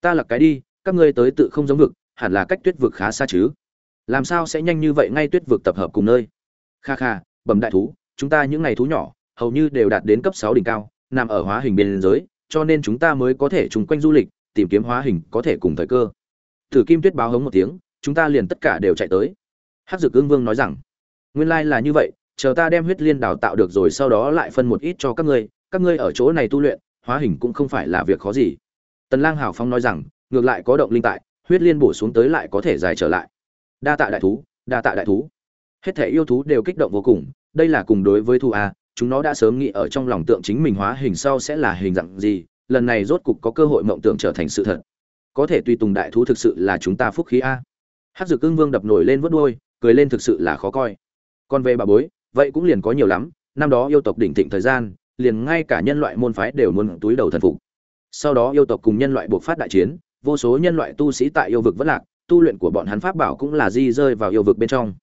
ta là cái đi, các ngươi tới tự không giống vực, hẳn là cách tuyết vực khá xa chứ làm sao sẽ nhanh như vậy ngay tuyết vực tập hợp cùng nơi? Kha kha, bẩm đại thú, chúng ta những ngày thú nhỏ, hầu như đều đạt đến cấp sáu đỉnh cao, nằm ở hóa hình biên giới, cho nên chúng ta mới có thể chung quanh du lịch, tìm kiếm hóa hình có thể cùng thời cơ. Thử kim tuyết báo hống một tiếng, chúng ta liền tất cả đều chạy tới. Hắc dược ương vương nói rằng, nguyên lai là như vậy, chờ ta đem huyết liên đào tạo được rồi sau đó lại phân một ít cho các ngươi các ngươi ở chỗ này tu luyện, hóa hình cũng không phải là việc khó gì. Tần lang hảo phong nói rằng, ngược lại có động linh tại, huyết liên bổ xuống tới lại có thể dài trở lại đa tạ đại thú đa tạ đại thú. Hết thể yêu thú đều kích động vô cùng đây là cùng đối với thu a chúng nó đã sớm nghĩ ở trong lòng tượng chính mình hóa hình sau sẽ là hình dạng gì lần này rốt cục có cơ hội mộng tưởng trở thành sự thật. Có thể tùy tùng đại thú thực sự là chúng ta phúc khí a. Hát dược cương vương đập nổi lên vớt đôi, cười lên thực sự là khó coi. Còn về bà bối vậy cũng liền có nhiều lắm năm đó yêu tộc đỉnh thịnh thời gian liền ngay cả nhân loại môn phái đều muốn túi đầu thần phục. Sau đó yêu tộc cùng nhân loại buộc phát đại chiến vô số nhân loại tu sĩ tại yêu vực vất lạc tu luyện của bọn hắn pháp bảo cũng là di rơi vào yêu vực bên trong.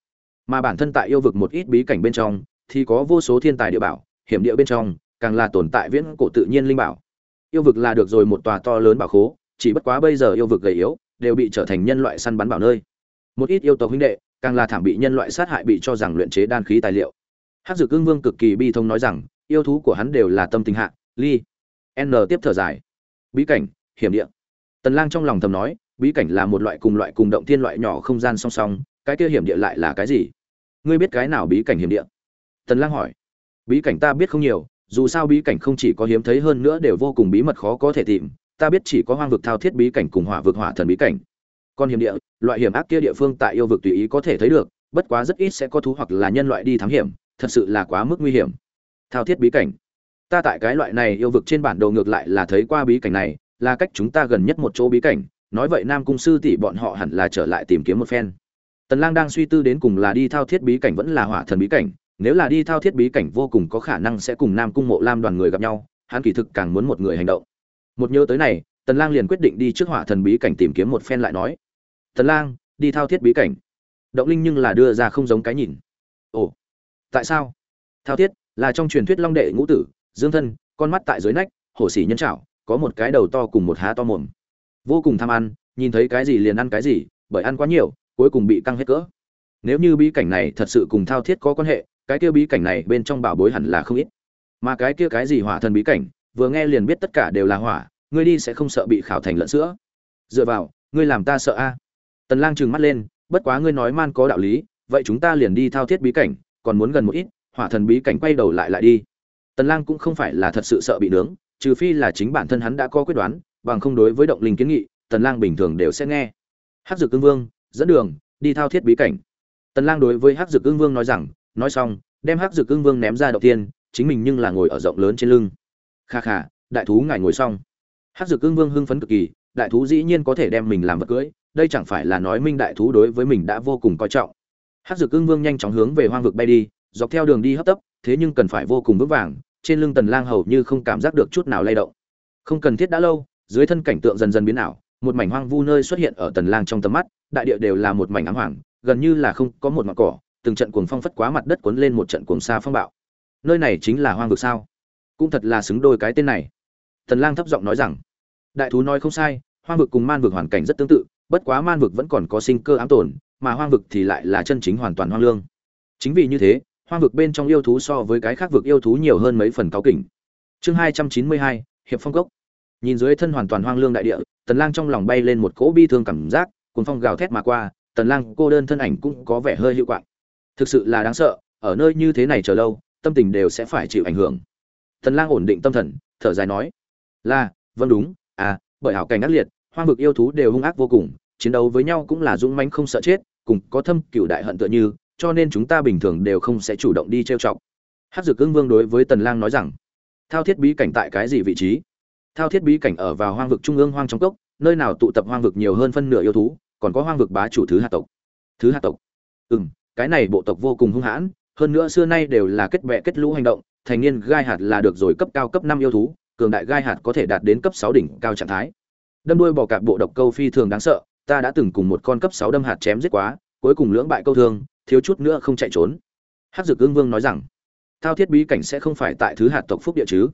Mà bản thân tại yêu vực một ít bí cảnh bên trong, thì có vô số thiên tài địa bảo, hiểm địa bên trong, càng là tồn tại viễn cổ tự nhiên linh bảo. Yêu vực là được rồi một tòa to lớn bảo khố, chỉ bất quá bây giờ yêu vực gầy yếu, đều bị trở thành nhân loại săn bắn bảo nơi. Một ít yêu tộc huynh đệ, càng là thảm bị nhân loại sát hại bị cho rằng luyện chế đan khí tài liệu. Hắc dược cương vương cực kỳ bi thông nói rằng, yêu thú của hắn đều là tâm tình hạ, ly. N tiếp thở dài. Bí cảnh, hiểm địa. Tần lang trong lòng thầm nói bí cảnh là một loại cùng loại cùng động thiên loại nhỏ không gian song song, cái kia hiểm địa lại là cái gì? Ngươi biết cái nào bí cảnh hiểm địa? Tần lang hỏi. Bí cảnh ta biết không nhiều, dù sao bí cảnh không chỉ có hiếm thấy hơn nữa đều vô cùng bí mật khó có thể tìm, ta biết chỉ có hoang vực thao thiết bí cảnh cùng hỏa vực hỏa thần bí cảnh. Còn hiểm địa, loại hiểm ác kia địa phương tại yêu vực tùy ý có thể thấy được, bất quá rất ít sẽ có thú hoặc là nhân loại đi thám hiểm, thật sự là quá mức nguy hiểm. Thao thiết bí cảnh. Ta tại cái loại này yêu vực trên bản đồ ngược lại là thấy qua bí cảnh này, là cách chúng ta gần nhất một chỗ bí cảnh nói vậy nam cung sư tỷ bọn họ hẳn là trở lại tìm kiếm một phen. Tần lang đang suy tư đến cùng là đi thao thiết bí cảnh vẫn là hỏa thần bí cảnh, nếu là đi thao thiết bí cảnh vô cùng có khả năng sẽ cùng nam cung mộ lam đoàn người gặp nhau, hắn kỳ thực càng muốn một người hành động. Một nhớ tới này, tần lang liền quyết định đi trước hỏa thần bí cảnh tìm kiếm một phen lại nói, tần lang, đi thao thiết bí cảnh. Động linh nhưng là đưa ra không giống cái nhìn. Ồ, tại sao? Thao thiết là trong truyền thuyết long đệ ngũ tử, dương thân, con mắt tại dưới nách, hổ sĩ nhân trảo, có một cái đầu to cùng một há to mồm vô cùng tham ăn, nhìn thấy cái gì liền ăn cái gì, bởi ăn quá nhiều, cuối cùng bị căng hết cỡ. Nếu như bí cảnh này thật sự cùng thao thiết có quan hệ, cái kia bí cảnh này bên trong bảo bối hẳn là không ít. Mà cái kia cái gì hỏa thần bí cảnh, vừa nghe liền biết tất cả đều là hỏa, ngươi đi sẽ không sợ bị khảo thành lợn sữa. Dựa vào, ngươi làm ta sợ a. Tần lang trừng mắt lên, bất quá ngươi nói man có đạo lý, vậy chúng ta liền đi thao thiết bí cảnh, còn muốn gần một ít, hỏa thần bí cảnh quay đầu lại lại đi. Tần lang cũng không phải là thật sự sợ bị nướng, trừ phi là chính bản thân hắn đã có quyết đoán bằng không đối với động linh kiến nghị, tần lang bình thường đều sẽ nghe. Hắc dược cương vương, dẫn đường, đi thao thiết bí cảnh. Tần lang đối với hắc dược cương vương nói rằng, nói xong, đem hắc dược cương vương ném ra đầu tiên, chính mình nhưng là ngồi ở rộng lớn trên lưng. Kha kha, đại thú ngài ngồi xong. Hắc dược cương vương hưng phấn cực kỳ, đại thú dĩ nhiên có thể đem mình làm vật cưỡi đây chẳng phải là nói minh đại thú đối với mình đã vô cùng coi trọng. Hắc dược cương vương nhanh chóng hướng về hoang vực bay đi, dọc theo đường đi hấp tấp, thế nhưng cần phải vô cùng vững vàng, trên lưng tần lang hầu như không cảm giác được chút nào lay động. Không cần thiết đã lâu dưới thân cảnh tượng dần dần biến ảo, một mảnh hoang vu nơi xuất hiện ở tần lang trong tầm mắt, đại địa đều là một mảnh ám hoàng, gần như là không có một ngọn cỏ, từng trận cuồng phong phất quá mặt đất cuốn lên một trận cuồng sa phong bạo. Nơi này chính là hoang vực sao? Cũng thật là xứng đôi cái tên này. Tần lang thấp giọng nói rằng, đại thú nói không sai, hoang vực cùng man vực hoàn cảnh rất tương tự, bất quá man vực vẫn còn có sinh cơ ám tồn, mà hoang vực thì lại là chân chính hoàn toàn hoang lương. Chính vì như thế, hoang vực bên trong yêu thú so với cái khác vực yêu thú nhiều hơn mấy phần cáo kỉnh. Chương hai trăm chín mươi hai, hiệp phong cốc nhìn dưới thân hoàn toàn hoang lương đại địa tần lang trong lòng bay lên một cỗ bi thương cảm giác cuồng phong gào thét mà qua tần lang cô đơn thân ảnh cũng có vẻ hơi hữu quạng. Thực sự là đáng sợ ở nơi như thế này chờ lâu tâm tình đều sẽ phải chịu ảnh hưởng. Tần lang ổn định tâm thần thở dài nói là vâng đúng à bởi hảo cảnh ác liệt hoang vực yêu thú đều hung ác vô cùng chiến đấu với nhau cũng là dũng mãnh không sợ chết cùng có thâm cửu đại hận tựa như cho nên chúng ta bình thường đều không sẽ chủ động đi trêu chọc. Hắc Dược cương Vương đối với Tần Lang nói rằng, thao thiết bí cảnh tại cái gì vị trí? Thao thiết bí cảnh ở vào hoang vực trung ương hoang trong cốc, nơi nào tụ tập hoang vực nhiều hơn phân nửa yêu thú, còn có hoang vực bá chủ thứ hạ tộc. Thứ hạ tộc? Ừm, cái này bộ tộc vô cùng hung hãn, hơn nữa xưa nay đều là kết bè kết lũ hành động, thành niên gai hạt là được rồi cấp cao cấp 5 yêu thú, cường đại gai hạt có thể đạt đến cấp 6 đỉnh cao trạng thái. Đâm đuôi bò cạp bộ độc câu phi thường đáng sợ, ta đã từng cùng một con cấp 6 đâm hạt chém giết quá, cuối cùng lưỡng bại câu thương, thiếu chút nữa không chạy trốn. Hắc Dược Ưng Vương nói rằng, thao thiết bí cảnh sẽ không phải tại thứ hạt tộc phúc địa chứ?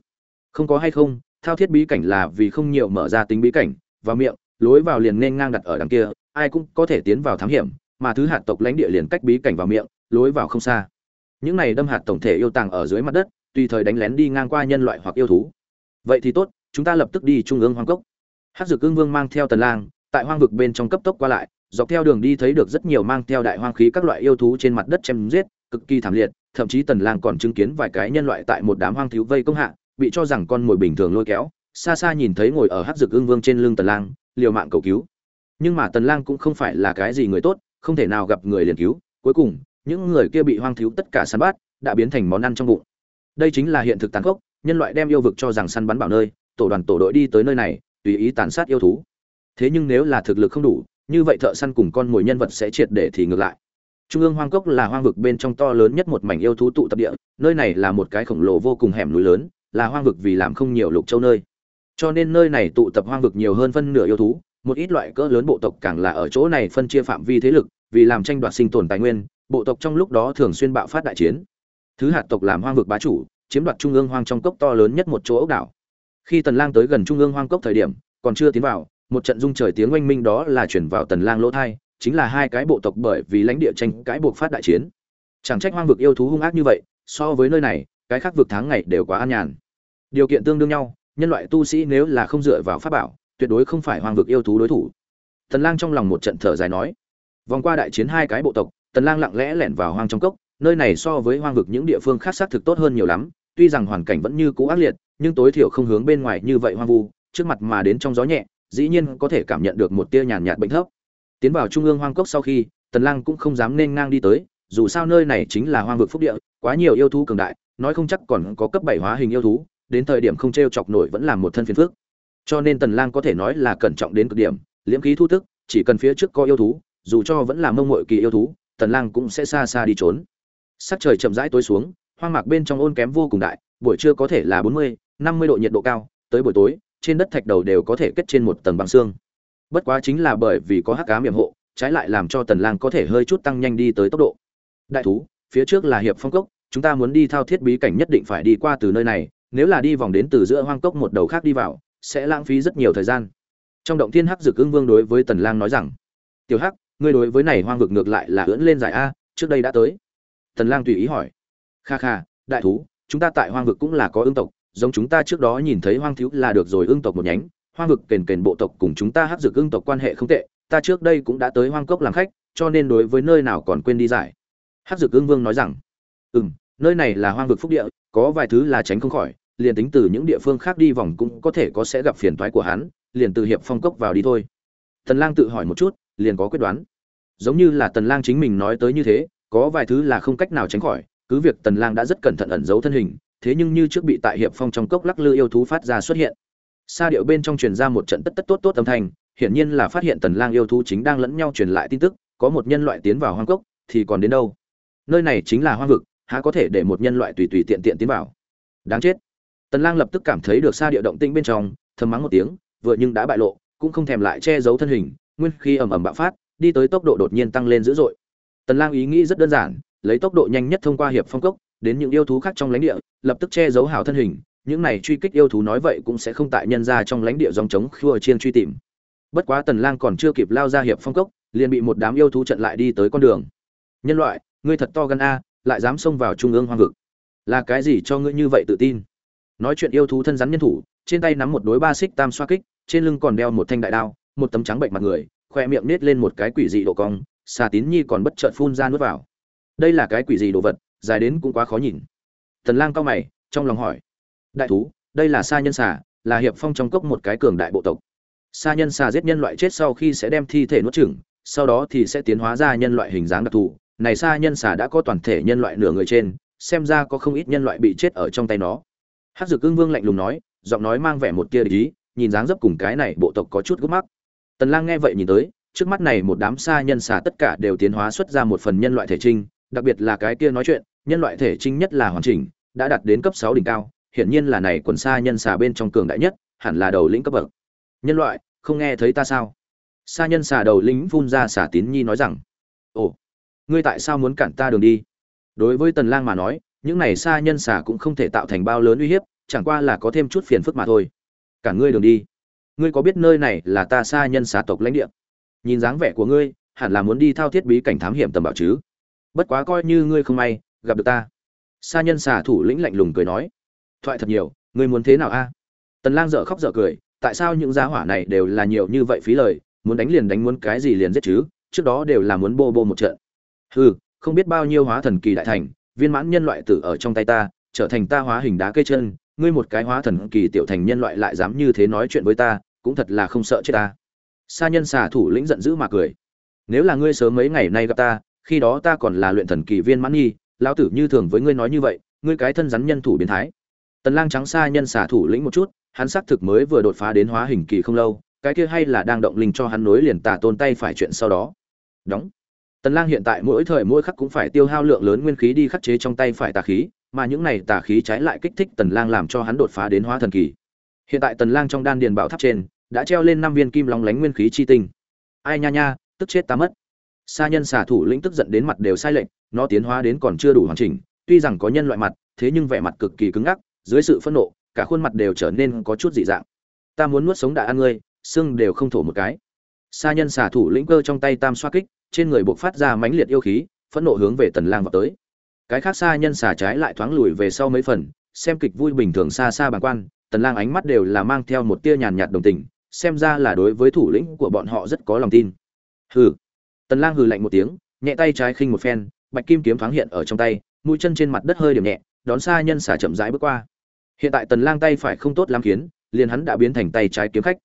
Không có hay không, thao thiết bí cảnh là vì không nhiều mở ra tính bí cảnh, và miệng, lối vào liền nên ngang đặt ở đằng kia, ai cũng có thể tiến vào thám hiểm, mà thứ hạt tộc lãnh địa liền cách bí cảnh vào miệng, lối vào không xa. Những này đâm hạt tổng thể yêu tàng ở dưới mặt đất, tùy thời đánh lén đi ngang qua nhân loại hoặc yêu thú. Vậy thì tốt, chúng ta lập tức đi trung ương hoang cốc. Hắc Dược cương Vương mang theo Tần Lang, tại hoang vực bên trong cấp tốc qua lại, dọc theo đường đi thấy được rất nhiều mang theo đại hoang khí các loại yêu thú trên mặt đất chém giết, cực kỳ thảm liệt, thậm chí Tần Lang còn chứng kiến vài cái nhân loại tại một đám hoang thiếu vây công hạ, bị cho rằng con mồi bình thường lôi kéo, xa xa nhìn thấy ngồi ở hắc dược ương vương trên lưng Tần Lang, liều mạng cầu cứu. Nhưng mà Tần Lang cũng không phải là cái gì người tốt, không thể nào gặp người liền cứu, cuối cùng, những người kia bị hoang thiếu tất cả săn bắt, đã biến thành món ăn trong bụng. Đây chính là hiện thực tàn khốc, nhân loại đem yêu vực cho rằng săn bắn bảo nơi, tổ đoàn tổ đội đi tới nơi này, tùy ý tàn sát yêu thú. Thế nhưng nếu là thực lực không đủ, như vậy thợ săn cùng con mồi nhân vật sẽ triệt để thì ngược lại trung ương hoang cốc là hoang vực bên trong to lớn nhất một mảnh yêu thú tụ tập địa nơi này là một cái khổng lồ vô cùng hẻm núi lớn là hoang vực vì làm không nhiều lục châu nơi. Cho nên nơi này tụ tập hoang vực nhiều hơn phân nửa yêu thú, một ít loại cỡ lớn bộ tộc càng là ở chỗ này phân chia phạm vi thế lực, vì làm tranh đoạt sinh tồn tài nguyên, bộ tộc trong lúc đó thường xuyên bạo phát đại chiến. Thứ hạt tộc làm hoang vực bá chủ, chiếm đoạt trung ương hoang trong cốc to lớn nhất một chỗ ốc đảo. Khi tần lang tới gần trung ương hoang cốc thời điểm, còn chưa tiến vào, một trận rung trời tiếng oanh minh đó là chuyển vào tần lang lỗ thai, chính là hai cái bộ tộc bởi vì lãnh địa tranh cãi buộc phát đại chiến. Chẳng trách hoang vực yêu thú hung ác như vậy, so với nơi này cái khác vực tháng ngày đều quá an nhàn. Điều kiện tương đương nhau, nhân loại tu sĩ nếu là không dựa vào pháp bảo, tuyệt đối không phải hoang vực yêu thú đối thủ. Tần lang trong lòng một trận thở dài nói, vòng qua đại chiến hai cái bộ tộc tần lang lặng lẽ lẻn vào hoang trong cốc, nơi này so với hoang vực những địa phương khác xác thực tốt hơn nhiều lắm, tuy rằng hoàn cảnh vẫn như cũ ác liệt, nhưng tối thiểu không hướng bên ngoài như vậy hoang vu, trước mặt mà đến trong gió nhẹ, dĩ nhiên có thể cảm nhận được một tia nhàn nhạt bệnh thấp. Tiến vào trung ương hoang cốc sau khi tần Lang cũng không dám nên ngang đi tới, dù sao nơi này chính là hoang vực phúc địa, quá nhiều yêu thú cường đại nói không chắc còn có cấp bảy hóa hình yêu thú đến thời điểm không t r e o chọc nổi vẫn là một thân phiền phước cho nên tần lang có thể nói là cẩn trọng đến cực điểm liễm khí thu tức chỉ cần phía trước có yêu thú dù cho vẫn là mông mội kỳ yêu thú tần lang cũng sẽ xa xa đi trốn. Sắc trời chậm rãi tối xuống hoang mạc bên trong ôn kém vô cùng đại buổi trưa có thể là 40, 50 độ nhiệt độ cao tới buổi tối trên đất thạch đầu đều có thể kết trên một tầng băng xương. Bất quá chính là bởi vì có hắc ám yểm hộ trái lại làm cho tần lang có thể hơi chút tăng nhanh đi tới tốc độ. Đại thú phía trước là hiệp phong cốc chúng ta muốn đi thao thiết bí cảnh nhất định phải đi qua từ nơi này, nếu là đi vòng đến từ giữa hoang cốc một đầu khác đi vào, sẽ lãng phí rất nhiều thời gian. Trong động thiên hắc dược ưng vương đối với tần lang nói rằng, tiểu hắc, ngươi đối với này hoang vực ngược lại là ưỡn lên giải a, trước đây đã tới. Tần lang tùy ý hỏi, kha kha, đại thú, chúng ta tại hoang vực cũng là có ương tộc, giống chúng ta trước đó nhìn thấy hoang thiếu là được rồi ương tộc một nhánh, hoang vực kền kền bộ tộc cùng chúng ta hắc dược ương tộc quan hệ không tệ, ta trước đây cũng đã tới hoang cốc làm khách, cho nên đối với nơi nào còn quên đi giải. Hắc dược ương vương nói rằng, ừm nơi này là hoang vực phúc địa, có vài thứ là tránh không khỏi, liền tính từ những địa phương khác đi vòng cũng có thể có sẽ gặp phiền toái của hắn, liền từ hiệp phong cốc vào đi thôi. Tần lang tự hỏi một chút, liền có quyết đoán. Giống như là tần lang chính mình nói tới như thế, có vài thứ là không cách nào tránh khỏi, cứ việc tần lang đã rất cẩn thận ẩn giấu thân hình, thế nhưng như trước bị tại hiệp phong trong cốc lắc lư yêu thú phát ra xuất hiện. Xa điệu bên trong truyền ra một trận tất tất tốt tốt âm thanh, hiển nhiên là phát hiện tần lang yêu thú chính đang lẫn nhau truyền lại tin tức, có một nhân loại tiến vào hoang cốc, thì còn đến đâu? Nơi này chính là hoang vực há có thể để một nhân loại tùy tùy tiện tiện tiến vào. Đáng chết. Tần lang lập tức cảm thấy được xa địa động tinh bên trong, thầm mắng một tiếng, vừa nhưng đã bại lộ, cũng không thèm lại che giấu thân hình, nguyên khi ầm ầm bạo phát, đi tới tốc độ đột nhiên tăng lên dữ dội. Tần lang ý nghĩ rất đơn giản, lấy tốc độ nhanh nhất thông qua hiệp phong cốc, đến những yêu thú khác trong lãnh địa, lập tức che giấu hảo thân hình, những này truy kích yêu thú nói vậy cũng sẽ không tại nhân ra trong lãnh địa dòng chống khua chiên truy tìm. Bất quá tần lang còn chưa kịp lao ra hiệp phong cốc, liền bị một đám yêu thú chặn lại đi tới con đường. Nhân loại, ngươi thật to gan a lại dám xông vào trung ương hoang vực. Là cái gì cho ngươi như vậy tự tin? Nói chuyện yêu thú thân rắn nhân thủ, trên tay nắm một đối ba xích tam xoa kích, trên lưng còn đeo một thanh đại đao, một tấm trắng bệnh mặt người, khoe miệng nết lên một cái quỷ dị độ cong, xà tín nhi còn bất chợt phun ra nuốt vào. Đây là cái quỷ gì đồ vật, dài đến cũng quá khó nhìn. Tần lang cao mày, trong lòng hỏi. Đại thú, đây là sa nhân xà, là hiệp phong trong cốc một cái cường đại bộ tộc. Sa nhân xà giết nhân loại chết sau khi sẽ đem thi thể nuốt chửng, sau đó thì sẽ tiến hóa ra nhân loại hình dáng đặc thù này sa nhân xà đã có toàn thể nhân loại nửa người trên, xem ra có không ít nhân loại bị chết ở trong tay nó. Hắc dược cương vương lạnh lùng nói, giọng nói mang vẻ một tia ý, nhìn dáng dấp cùng cái này bộ tộc có chút gấp mắc. Tần lang nghe vậy nhìn tới, trước mắt này một đám sa nhân xà tất cả đều tiến hóa xuất ra một phần nhân loại thể trinh, đặc biệt là cái kia nói chuyện, nhân loại thể trinh nhất là hoàn chỉnh, đã đạt đến cấp 6 đỉnh cao, hiển nhiên là này quần sa nhân xà bên trong cường đại nhất, hẳn là đầu lĩnh cấp bậc. Nhân loại, không nghe thấy ta sao? Sa nhân xà đầu lĩnh phun ra xà tín nhi nói rằng, ồ ngươi tại sao muốn cản ta đường đi? Đối với tần lang mà nói, những này sa nhân xà cũng không thể tạo thành bao lớn uy hiếp, chẳng qua là có thêm chút phiền phức mà thôi. Cản ngươi đường đi. Ngươi có biết nơi này là ta sa nhân xà tộc lãnh địa? Nhìn dáng vẻ của ngươi, hẳn là muốn đi thao thiết bí cảnh thám hiểm tầm bảo chứ. Bất quá coi như ngươi không may, gặp được ta. Sa nhân xà thủ lĩnh lạnh lùng cười nói. Thoại thật nhiều, ngươi muốn thế nào a? Tần lang dở khóc dở cười, tại sao những giá hỏa này đều là nhiều như vậy phí lời, muốn đánh liền đánh muốn cái gì liền giết chứ, trước đó đều là muốn bô bô một trận hừ, không biết bao nhiêu hóa thần kỳ đại thành, viên mãn nhân loại tử ở trong tay ta, trở thành ta hóa hình đá cây chân, ngươi một cái hóa thần kỳ tiểu thành nhân loại lại dám như thế nói chuyện với ta, cũng thật là không sợ chết ta. Sa nhân xà thủ lĩnh giận dữ mà cười. Nếu là ngươi sớm mấy ngày nay gặp ta, khi đó ta còn là luyện thần kỳ viên mãn nghi lão tử như thường với ngươi nói như vậy, ngươi cái thân rắn nhân thủ biến thái. Tần lang trắng sa nhân xà thủ lĩnh một chút, hắn xác thực mới vừa đột phá đến hóa hình kỳ không lâu, cái kia hay là đang động linh cho hắn nối liền tà tôn tay phải chuyện sau đó. Đóng tần lang hiện tại mỗi thời mỗi khắc cũng phải tiêu hao lượng lớn nguyên khí đi khắc chế trong tay phải tà khí, mà những này tà khí trái lại kích thích tần lang làm cho hắn đột phá đến hóa thần kỳ. Hiện tại tần lang trong đan điền bảo tháp trên, đã treo lên năm viên kim long lánh nguyên khí chi tinh. Ai nha nha, tức chết ta mất. Sa nhân xà thủ lĩnh tức giận đến mặt đều sai lệch, nó tiến hóa đến còn chưa đủ hoàn chỉnh, tuy rằng có nhân loại mặt, thế nhưng vẻ mặt cực kỳ cứng ngắc, dưới sự phẫn nộ, cả khuôn mặt đều trở nên có chút dị dạng. Ta muốn nuốt sống đại ăn ngươi, xương đều không thổ một cái. Sa nhân xà thủ lĩnh cơ trong tay tam xoa kích trên người buộc phát ra mãnh liệt yêu khí, phẫn nộ hướng về tần lang vào tới. Cái khác sa nhân xà trái lại thoáng lùi về sau mấy phần, xem kịch vui bình thường xa xa bằng quan, tần lang ánh mắt đều là mang theo một tia nhàn nhạt đồng tình, xem ra là đối với thủ lĩnh của bọn họ rất có lòng tin. Hừ. Tần lang hừ lạnh một tiếng, nhẹ tay trái khinh một phen, bạch kim kiếm thoáng hiện ở trong tay, mũi chân trên mặt đất hơi điểm nhẹ, đón xa nhân xả chậm rãi bước qua. Hiện tại tần lang tay phải không tốt lắm khiến, liền hắn đã biến thành tay trái kiếm khách.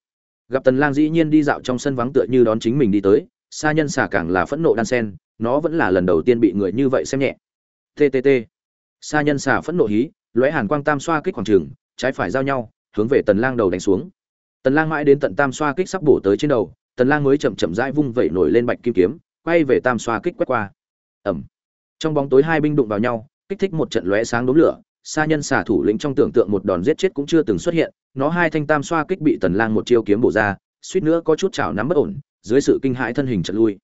Gặp tần lang dĩ nhiên đi dạo trong sân vắng tựa như đón chính mình đi tới xa nhân xả càng là phẫn nộ đan sen, nó vẫn là lần đầu tiên bị người như vậy xem nhẹ. Ttt xa nhân xả phẫn nộ hí, lóe hàn quang tam xoa kích khoảng trường, trái phải giao nhau, hướng về tần lang đầu đánh xuống. Tần lang mãi đến tận tam xoa kích sắp bổ tới trên đầu, tần lang mới chậm chậm rãi vung vẩy nổi lên bạch kim kiếm, quay về tam xoa kích quét qua. Ầm. Trong bóng tối hai binh đụng vào nhau, kích thích một trận lóe sáng đốm lửa, sa nhân xả thủ lĩnh trong tưởng tượng một đòn giết chết cũng chưa từng xuất hiện, nó hai thanh tam xoa kích bị tần lang một chiêu kiếm bổ ra, suýt nữa có chút chảo nắm bất ổn dưới sự kinh hãi thân hình chợt lui.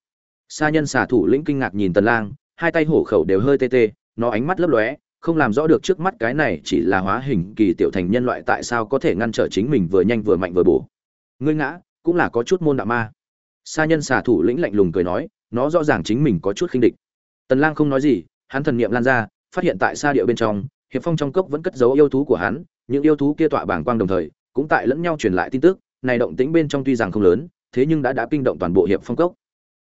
Sa nhân xả thủ lĩnh kinh ngạc nhìn tần lang, hai tay hổ khẩu đều hơi tê tê, nó ánh mắt lấp lóe, không làm rõ được trước mắt cái này chỉ là hóa hình kỳ tiểu thành nhân loại tại sao có thể ngăn trở chính mình vừa nhanh vừa mạnh vừa bổ. Ngươi ngã, cũng là có chút môn đạo ma. Sa nhân xả thủ lĩnh lạnh lùng cười nói, nó rõ ràng chính mình có chút khinh địch. Tần lang không nói gì, hắn thần niệm lan ra, phát hiện tại sa địa bên trong, hiệp phong trong cốc vẫn cất giấu yêu thú của hắn, những yêu thú kia tọa bảng quang đồng thời, cũng tại lẫn nhau truyền lại tin tức, này động tĩnh bên trong tuy rằng không lớn thế nhưng đã đã kinh động toàn bộ hiệp phong cốc.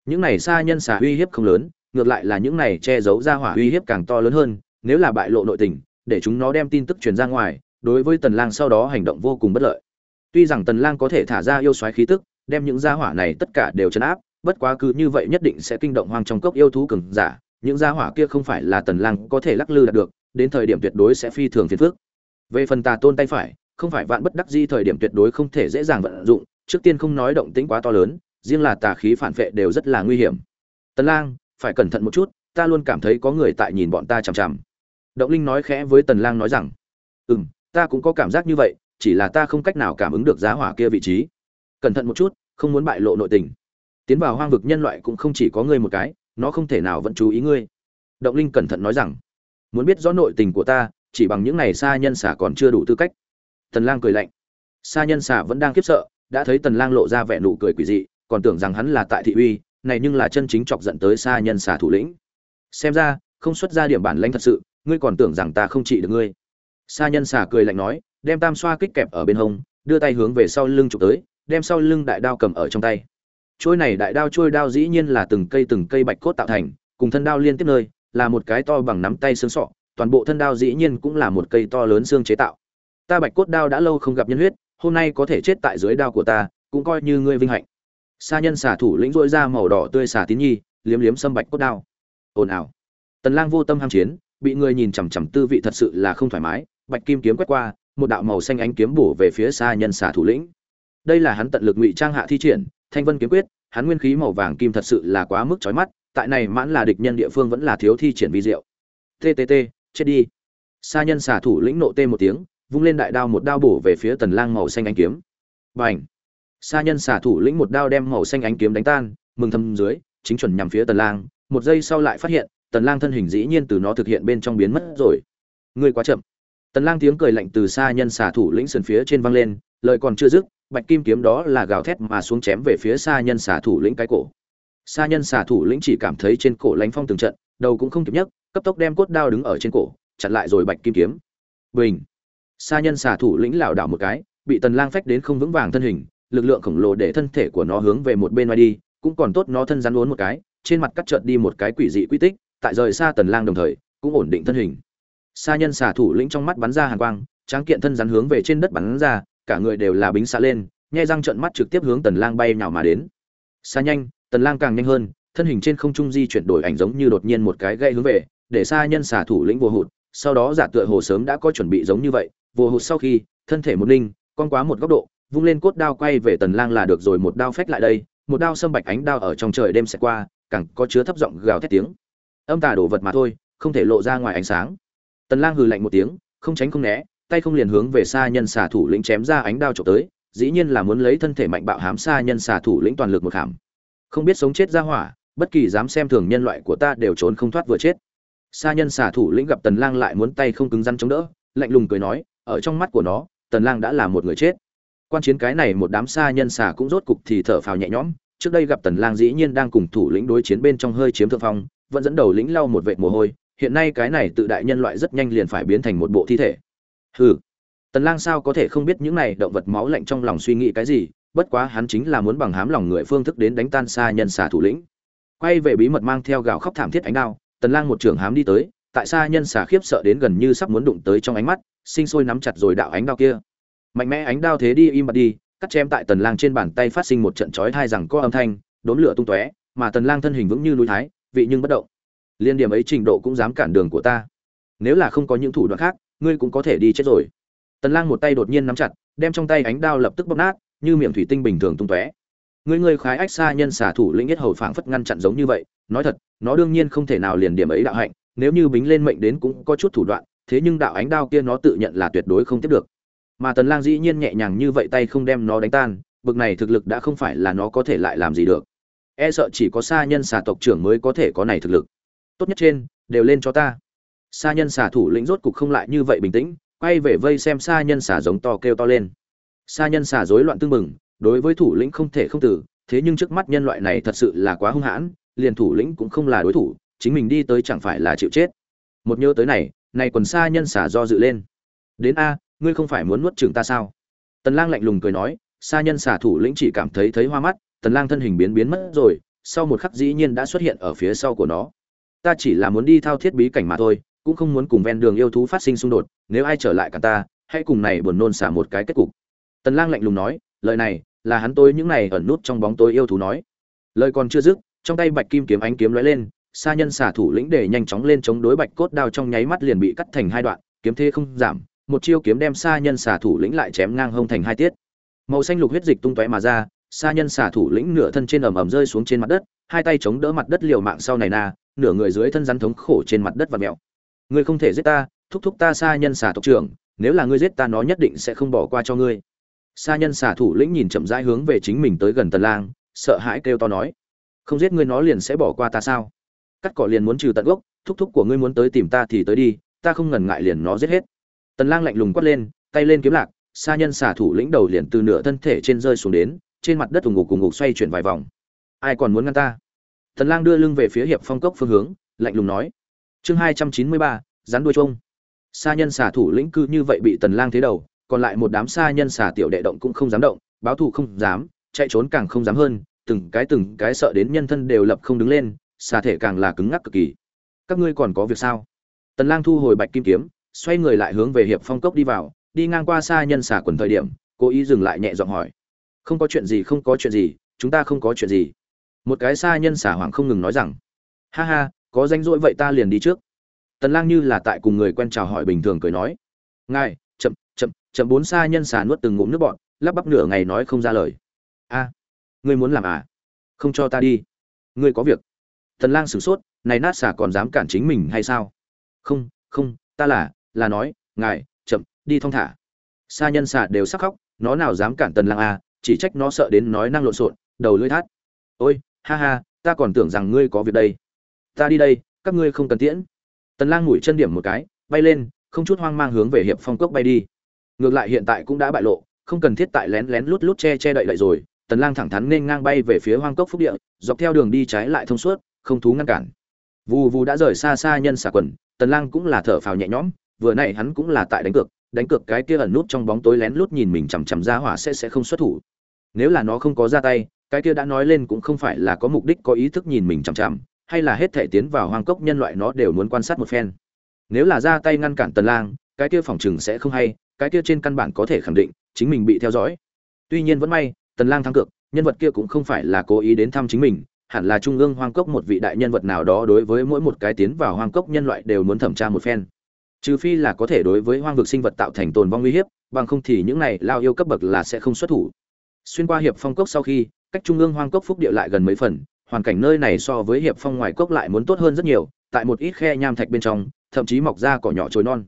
Những này xa nhân xả uy hiếp không lớn, ngược lại là những này che giấu ra hỏa uy hiếp càng to lớn hơn, nếu là bại lộ nội tình, để chúng nó đem tin tức truyền ra ngoài, đối với tần lang sau đó hành động vô cùng bất lợi. Tuy rằng tần lang có thể thả ra yêu xoáy khí tức, đem những gia hỏa này tất cả đều chấn áp, bất quá cứ như vậy nhất định sẽ kinh động hoang trong cốc yêu thú cường giả, những gia hỏa kia không phải là tần lang có thể lắc lư đạt được, đến thời điểm tuyệt đối sẽ phi thường phiền phức. Về phần tà tôn tay phải, không phải vạn bất đắc di thời điểm tuyệt đối không thể dễ dàng vận dụng trước tiên không nói động tĩnh quá to lớn, riêng là tà khí phản vệ đều rất là nguy hiểm. Tần lang, phải cẩn thận một chút, ta luôn cảm thấy có người tại nhìn bọn ta chằm chằm. Động linh nói khẽ với tần lang nói rằng, ừm, ta cũng có cảm giác như vậy, chỉ là ta không cách nào cảm ứng được giá hỏa kia vị trí. Cẩn thận một chút, không muốn bại lộ nội tình. Tiến vào hoang vực nhân loại cũng không chỉ có ngươi một cái, nó không thể nào vẫn chú ý ngươi. Động linh cẩn thận nói rằng, muốn biết rõ nội tình của ta, chỉ bằng những này xa nhân xả còn chưa đủ tư cách. Tần lang cười lạnh xa nhân xả vẫn đang kiếp sợ đã thấy tần lang lộ ra vẻ nụ cười quỷ dị, còn tưởng rằng hắn là tại thị uy, này nhưng là chân chính chọc giận tới xa nhân xà thủ lĩnh. Xem ra, không xuất ra điểm bản lãnh thật sự, ngươi còn tưởng rằng ta không trị được ngươi. Xa nhân xà cười lạnh nói, đem tam xoa kích kẹp ở bên hông, đưa tay hướng về sau lưng chụp tới, đem sau lưng đại đao cầm ở trong tay. Trôi này đại đao trôi đao dĩ nhiên là từng cây từng cây bạch cốt tạo thành, cùng thân đao liên tiếp nơi, là một cái to bằng nắm tay xương sọ, toàn bộ thân đao dĩ nhiên cũng là một cây to lớn xương chế tạo. Ta bạch cốt đao đã lâu không gặp nhân huyết hôm nay có thể chết tại dưới đao của ta, cũng coi như ngươi vinh hạnh. Sa nhân xả thủ lĩnh dội ra màu đỏ tươi xả tín nhi, liếm liếm sâm bạch cốt đao. Ồn ào. Tần lang vô tâm ham chiến, bị người nhìn chằm chằm tư vị thật sự là không thoải mái, bạch kim kiếm quét qua, một đạo màu xanh ánh kiếm bổ về phía sa nhân xả thủ lĩnh. Đây là hắn tận lực ngụy trang hạ thi triển, thanh vân kiếm quyết, hắn nguyên khí màu vàng kim thật sự là quá mức chói mắt, tại này mãn là địch nhân địa phương vẫn là thiếu thi triển vi diệu. Ttt chết đi. Sa nhân xả thủ lĩnh nộ tê một tiếng vung lên đại đao một đao bổ về phía tần lang màu xanh ánh kiếm. Bành! Sa nhân xả thủ lĩnh một đao đem màu xanh ánh kiếm đánh tan, mừng thầm dưới, chính chuẩn nhằm phía tần lang. Một giây sau lại phát hiện, tần lang thân hình dĩ nhiên từ nó thực hiện bên trong biến mất rồi. Ngươi quá chậm. Tần lang tiếng cười lạnh từ sa nhân xả thủ lĩnh sườn phía trên vang lên, lời còn chưa dứt, bạch kim kiếm đó là gào thét mà xuống chém về phía sa nhân xả thủ lĩnh cái cổ. Sa nhân xả thủ lĩnh chỉ cảm thấy trên cổ lánh phong từng trận, đầu cũng không kịp nhấc, cấp tốc đem cốt đao đứng ở trên cổ, chặn lại rồi bạch kim kiếm. Bình! Sa nhân xả thủ lĩnh lảo đảo một cái, bị tần lang phách đến không vững vàng thân hình, lực lượng khổng lồ để thân thể của nó hướng về một bên ngoài đi, cũng còn tốt nó thân rắn uốn một cái, trên mặt cắt chợt đi một cái quỷ dị quy tích, tại rời xa tần lang đồng thời, cũng ổn định thân hình. Sa nhân xả thủ lĩnh trong mắt bắn ra hàn quang, tráng kiện thân rắn hướng về trên đất bắn ra, cả người đều là bính xạ lên, nhai răng trợn mắt trực tiếp hướng tần lang bay nhào mà đến. Xa nhanh, tần lang càng nhanh hơn, thân hình trên không trung di chuyển đổi ảnh giống như đột nhiên một cái gậy hướng về, để xa nhân xả thủ lĩnh vô hụt, sau đó giả tựa hồ sớm đã có chuẩn bị giống như vậy vồ hụt sau khi, thân thể một linh con quá một góc độ, vung lên cốt đao quay về tần lang là được rồi, một đao phách lại đây, một đao sâm bạch ánh đao ở trong trời đêm sẽ qua, càng có chứa thấp giọng gào thét tiếng. Âm tà đổ vật mà thôi, không thể lộ ra ngoài ánh sáng. Tần lang hừ lạnh một tiếng, không tránh không né, tay không liền hướng về xa nhân xả thủ lĩnh chém ra ánh đao chụp tới, dĩ nhiên là muốn lấy thân thể mạnh bạo hám xa nhân xả thủ lĩnh toàn lực một hàm. Không biết sống chết ra hỏa, bất kỳ dám xem thường nhân loại của ta đều trốn không thoát vừa chết. Xa nhân xả thủ lĩnh gặp tần lang lại muốn tay không cứng rắn chống đỡ, lạnh lùng cười nói ở trong mắt của nó, tần lang đã là một người chết. Quan chiến cái này một đám xa nhân xà cũng rốt cục thì thở phào nhẹ nhõm. Trước đây gặp tần lang dĩ nhiên đang cùng thủ lĩnh đối chiến bên trong hơi chiếm thượng phong, vẫn dẫn đầu lĩnh lau một vệt mồ hôi. Hiện nay cái này tự đại nhân loại rất nhanh liền phải biến thành một bộ thi thể. Hừ. Tần lang sao có thể không biết những này động vật máu lạnh trong lòng suy nghĩ cái gì, bất quá hắn chính là muốn bằng hám lòng người phương thức đến đánh tan xa nhân xà thủ lĩnh. Quay về bí mật mang theo gào khóc thảm thiết ánh đao, tần lang một trường hám đi tới, tại xa nhân xà khiếp sợ đến gần như sắp muốn đụng tới trong ánh mắt sinh sôi nắm chặt rồi đạo ánh đao kia. Mạnh mẽ ánh đao thế đi im bặt đi, cắt chém tại tần lang trên bàn tay phát sinh một trận chói tai rằng có âm thanh, đốn lửa tung tóe, mà tần lang thân hình vững như núi thái, vị nhưng bất động. Liên điểm ấy trình độ cũng dám cản đường của ta. Nếu là không có những thủ đoạn khác, ngươi cũng có thể đi chết rồi. Tần lang một tay đột nhiên nắm chặt, đem trong tay ánh đao lập tức bóp nát, như miệng thủy tinh bình thường tung tóe. Ngươi ngươi khái ách xa nhân xả thủ lĩnh nhất hầu phảng phất ngăn chặn giống như vậy, nói thật, nó đương nhiên không thể nào liền điểm ấy đạo hạnh, nếu như bính lên mệnh đến cũng có chút thủ đoạn thế nhưng đạo ánh đao kia nó tự nhận là tuyệt đối không tiếp được. Mà tần lang dĩ nhiên nhẹ nhàng như vậy tay không đem nó đánh tan, bực này thực lực đã không phải là nó có thể lại làm gì được. E sợ chỉ có xa nhân xà tộc trưởng mới có thể có này thực lực. Tốt nhất trên, đều lên cho ta. Xa nhân xà thủ lĩnh rốt cục không lại như vậy bình tĩnh, quay về vây xem xa nhân xà giống to kêu to lên. Xa nhân xà rối loạn tương mừng đối với thủ lĩnh không thể không tử thế nhưng trước mắt nhân loại này thật sự là quá hung hãn, liền thủ lĩnh cũng không là đối thủ, chính mình đi tới chẳng phải là chịu chết. Một nhớ tới này này quần xa nhân xả do dự lên. Đến a, ngươi không phải muốn nuốt chừng ta sao? Tần lang lạnh lùng cười nói xa nhân xả thủ lĩnh chỉ cảm thấy thấy hoa mắt, tần lang thân hình biến biến mất rồi, sau một khắc dĩ nhiên đã xuất hiện ở phía sau của nó. Ta chỉ là muốn đi thao thiết bí cảnh mà thôi, cũng không muốn cùng ven đường yêu thú phát sinh xung đột, nếu ai trở lại cả ta, hãy cùng này buồn nôn xả một cái kết cục. Tần lang lạnh lùng nói, lời này, là hắn tôi những này ẩn nút trong bóng tối yêu thú nói. Lời còn chưa dứt, trong tay bạch kim kiếm ánh kiếm lóe lên sa nhân xả thủ lĩnh để nhanh chóng lên chống đối bạch cốt đao trong nháy mắt liền bị cắt thành hai đoạn, kiếm thế không giảm, một chiêu kiếm đem sa nhân xả thủ lĩnh lại chém ngang hông thành hai tiết. Màu xanh lục huyết dịch tung tóe mà ra xa nhân xả thủ lĩnh nửa thân trên ầm ầm rơi xuống trên mặt đất, hai tay chống đỡ mặt đất liều mạng sau này na, nửa người dưới thân rắn thống khổ trên mặt đất và mèo. Ngươi không thể giết ta, thúc thúc ta xa nhân xả tộc trưởng, nếu là ngươi giết ta nó nhất định sẽ không bỏ qua cho ngươi. Xa nhân xả thủ lĩnh nhìn chậm rãi hướng về chính mình tới gần tần lang, sợ hãi kêu to nói, không giết ngươi nó liền sẽ bỏ qua ta sao? Cắt cỏ liền muốn trừ tận gốc thúc thúc của ngươi muốn tới tìm ta thì tới đi ta không ngần ngại liền nó giết hết. Tần lang lạnh lùng quát lên tay lên kiếm lạc xa nhân xả thủ lĩnh đầu liền từ nửa thân thể trên rơi xuống đến trên mặt đất ủng ngục cùng ngục xoay chuyển vài vòng. Ai còn muốn ngăn ta? Tần lang đưa lưng về phía hiệp phong cốc phương hướng lạnh lùng nói. Chương 293, rắn đuôi trông xa nhân xả thủ lĩnh cư như vậy bị tần lang thế đầu còn lại một đám xa nhân xả tiểu đệ động cũng không dám động báo thù không dám chạy trốn càng không dám hơn từng cái từng cái sợ đến nhân thân đều lập không đứng lên xà thể càng là cứng ngắc cực kỳ. Các ngươi còn có việc sao? Tần lang thu hồi bạch kim kiếm, xoay người lại hướng về hiệp phong cốc đi vào, đi ngang qua xa nhân xà quần thời điểm, cố ý dừng lại nhẹ giọng hỏi. Không có chuyện gì, không có chuyện gì, chúng ta không có chuyện gì. Một cái xa nhân xà hoàng không ngừng nói rằng. Ha ha, có danh rỗi vậy ta liền đi trước. Tần lang như là tại cùng người quen chào hỏi bình thường cười nói. Ngài, chậm chậm chậm bốn xa nhân xà nuốt từng ngụm nước bọt, lắp bắp nửa ngày nói không ra lời. A, ngươi muốn làm à? Không cho ta đi. Ngươi có việc tần lang sửng sốt, này nát xà còn dám cản chính mình hay sao? Không không, ta là là nói, ngài, chậm, đi thong thả. Xa nhân xà đều sắc khóc, nó nào dám cản tần lang à chỉ trách nó sợ đến nói năng lộn xộn, đầu lưỡi thắt. Ôi, ha ha, ta còn tưởng rằng ngươi có việc đây. Ta đi đây, các ngươi không cần tiễn. Tần lang mũi chân điểm một cái, bay lên, không chút hoang mang hướng về hiệp phong cốc bay đi. Ngược lại hiện tại cũng đã bại lộ, không cần thiết tại lén lén lút lút che che đậy đậy rồi. Tần lang thẳng thắn nên ngang bay về phía hoang cốc phúc địa, dọc theo đường đi trái lại thông suốt không thú ngăn cản. Vù vù đã rời xa xa nhân xà quần, tần lang cũng là thở phào nhẹ nhõm, vừa nãy hắn cũng là tại đánh cược đánh cược cái kia ẩn nút trong bóng tối lén lút nhìn mình chằm chằm ra hỏa sẽ sẽ không xuất thủ. Nếu là nó không có ra tay, cái kia đã nói lên cũng không phải là có mục đích, có ý thức nhìn mình chằm chằm, hay là hết thể tiến vào hoang cốc nhân loại nó đều muốn quan sát một phen. Nếu là ra tay ngăn cản tần lang, cái kia phòng trừng sẽ không hay, cái kia trên căn bản có thể khẳng định, chính mình bị theo dõi. Tuy nhiên vẫn may, tần lang thắng cược, nhân vật kia cũng không phải là cố ý đến thăm chính mình hẳn là trung ương hoang cốc một vị đại nhân vật nào đó đối với mỗi một cái tiến vào hoang cốc nhân loại đều muốn thẩm tra một phen. Trừ phi là có thể đối với hoang vực sinh vật tạo thành tồn vong nguy hiểm bằng không thì những này lao yêu cấp bậc là sẽ không xuất thủ. Xuyên qua hiệp phong cốc sau khi, cách trung ương hoang cốc phúc địa lại gần mấy phần, hoàn cảnh nơi này so với hiệp phong ngoài cốc lại muốn tốt hơn rất nhiều, tại một ít khe nham thạch bên trong, thậm chí mọc ra cỏ nhỏ trồi non.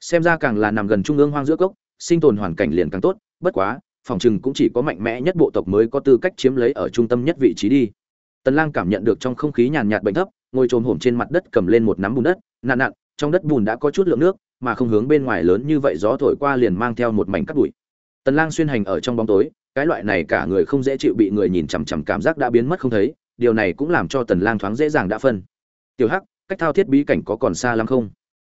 Xem ra càng là nằm gần trung ương hoang giữa cốc, sinh tồn hoàn cảnh liền càng tốt, bất quá, phòng chừng cũng chỉ có mạnh mẽ nhất bộ tộc mới có tư cách chiếm lấy ở trung tâm nhất vị trí đi tần lang cảm nhận được trong không khí nhàn nhạt bệnh thấp, ngồi trồm hổm trên mặt đất cầm lên một nắm bùn đất, nặn nặn, trong đất bùn đã có chút lượng nước, mà không hướng bên ngoài lớn như vậy gió thổi qua liền mang theo một mảnh cát bụi. Tần lang xuyên hành ở trong bóng tối, cái loại này cả người không dễ chịu bị người nhìn chằm chằm cảm giác đã biến mất không thấy, điều này cũng làm cho tần lang thoáng dễ dàng đã phân. Tiểu hắc, cách thao thiết bí cảnh có còn xa lắm không?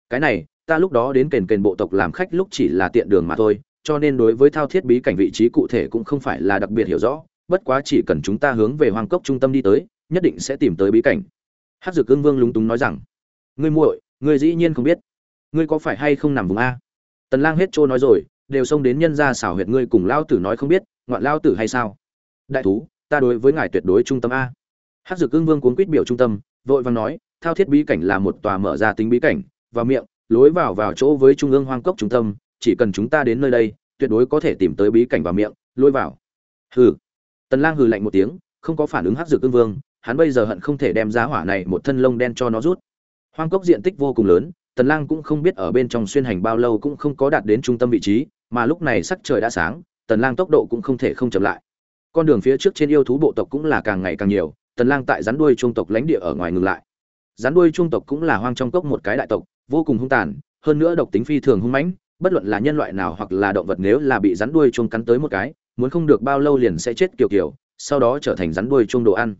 Cái này, ta lúc đó đến kền kền bộ tộc làm khách lúc chỉ là tiện đường mà thôi, cho nên đối với thao thiết bí cảnh vị trí cụ thể cũng không phải là đặc biệt hiểu rõ bất quá chỉ cần chúng ta hướng về hoang cốc trung tâm đi tới, nhất định sẽ tìm tới bí cảnh. Hát dược ương vương lúng túng nói rằng, ngươi muội, ngươi dĩ nhiên không biết. Ngươi có phải hay không nằm vùng a? Tần lang hết trôi nói rồi, đều xông đến nhân gia xảo huyệt ngươi cùng lao tử nói không biết, ngoạn lao tử hay sao? Đại thú, ta đối với ngài tuyệt đối trung tâm a. Hát dược ương vương cuốn quýt biểu trung tâm, vội vàng nói, thao thiết bí cảnh là một tòa mở ra tính bí cảnh và miệng, lối vào vào chỗ với trung ương hoang cốc trung tâm, chỉ cần chúng ta đến nơi đây, tuyệt đối có thể tìm tới bí cảnh và miệng, lối vào. Hừ tần lang hừ lạnh một tiếng, không có phản ứng hắc dược cương vương, hắn bây giờ hận không thể đem giá hỏa này một thân lông đen cho nó rút. Hoang cốc diện tích vô cùng lớn, tần lang cũng không biết ở bên trong xuyên hành bao lâu cũng không có đạt đến trung tâm vị trí, mà lúc này sắc trời đã sáng, tần lang tốc độ cũng không thể không chậm lại. Con đường phía trước trên yêu thú bộ tộc cũng là càng ngày càng nhiều, tần lang tại rắn đuôi trung tộc lãnh địa ở ngoài ngừng lại. Rắn đuôi trung tộc cũng là hoang trong cốc một cái đại tộc, vô cùng hung tàn, hơn nữa độc tính phi thường hung mãnh bất luận là nhân loại nào hoặc là động vật nếu là bị rắn đuôi chuông cắn tới một cái, muốn không được bao lâu liền sẽ chết kiểu kiểu, sau đó trở thành rắn đuôi chuông đồ ăn.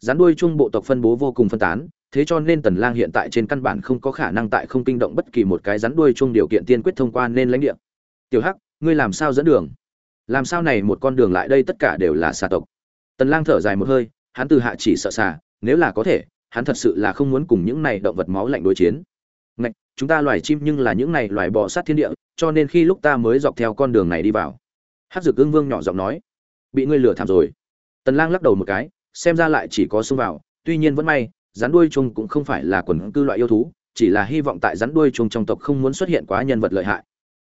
Rắn đuôi chuông bộ tộc phân bố vô cùng phân tán, thế cho nên tần lang hiện tại trên căn bản không có khả năng tại không kinh động bất kỳ một cái rắn đuôi chuông điều kiện tiên quyết thông qua nên lãnh địa. Tiểu hắc, ngươi làm sao dẫn đường? Làm sao này một con đường lại đây tất cả đều là xà tộc. Tần lang thở dài một hơi, hắn từ hạ chỉ sợ xà, nếu là có thể, hắn thật sự là không muốn cùng những này động vật máu lạnh đối chiến chúng ta loài chim nhưng là những này loài bò sát thiên địa, cho nên khi lúc ta mới dọc theo con đường này đi vào. Hát dược ương vương nhỏ giọng nói. Bị ngươi lừa thảm rồi. Tần lang lắc đầu một cái, xem ra lại chỉ có xông vào, tuy nhiên vẫn may, rắn đuôi chung cũng không phải là quần cư loại yêu thú, chỉ là hy vọng tại rắn đuôi chung trong tộc không muốn xuất hiện quá nhân vật lợi hại.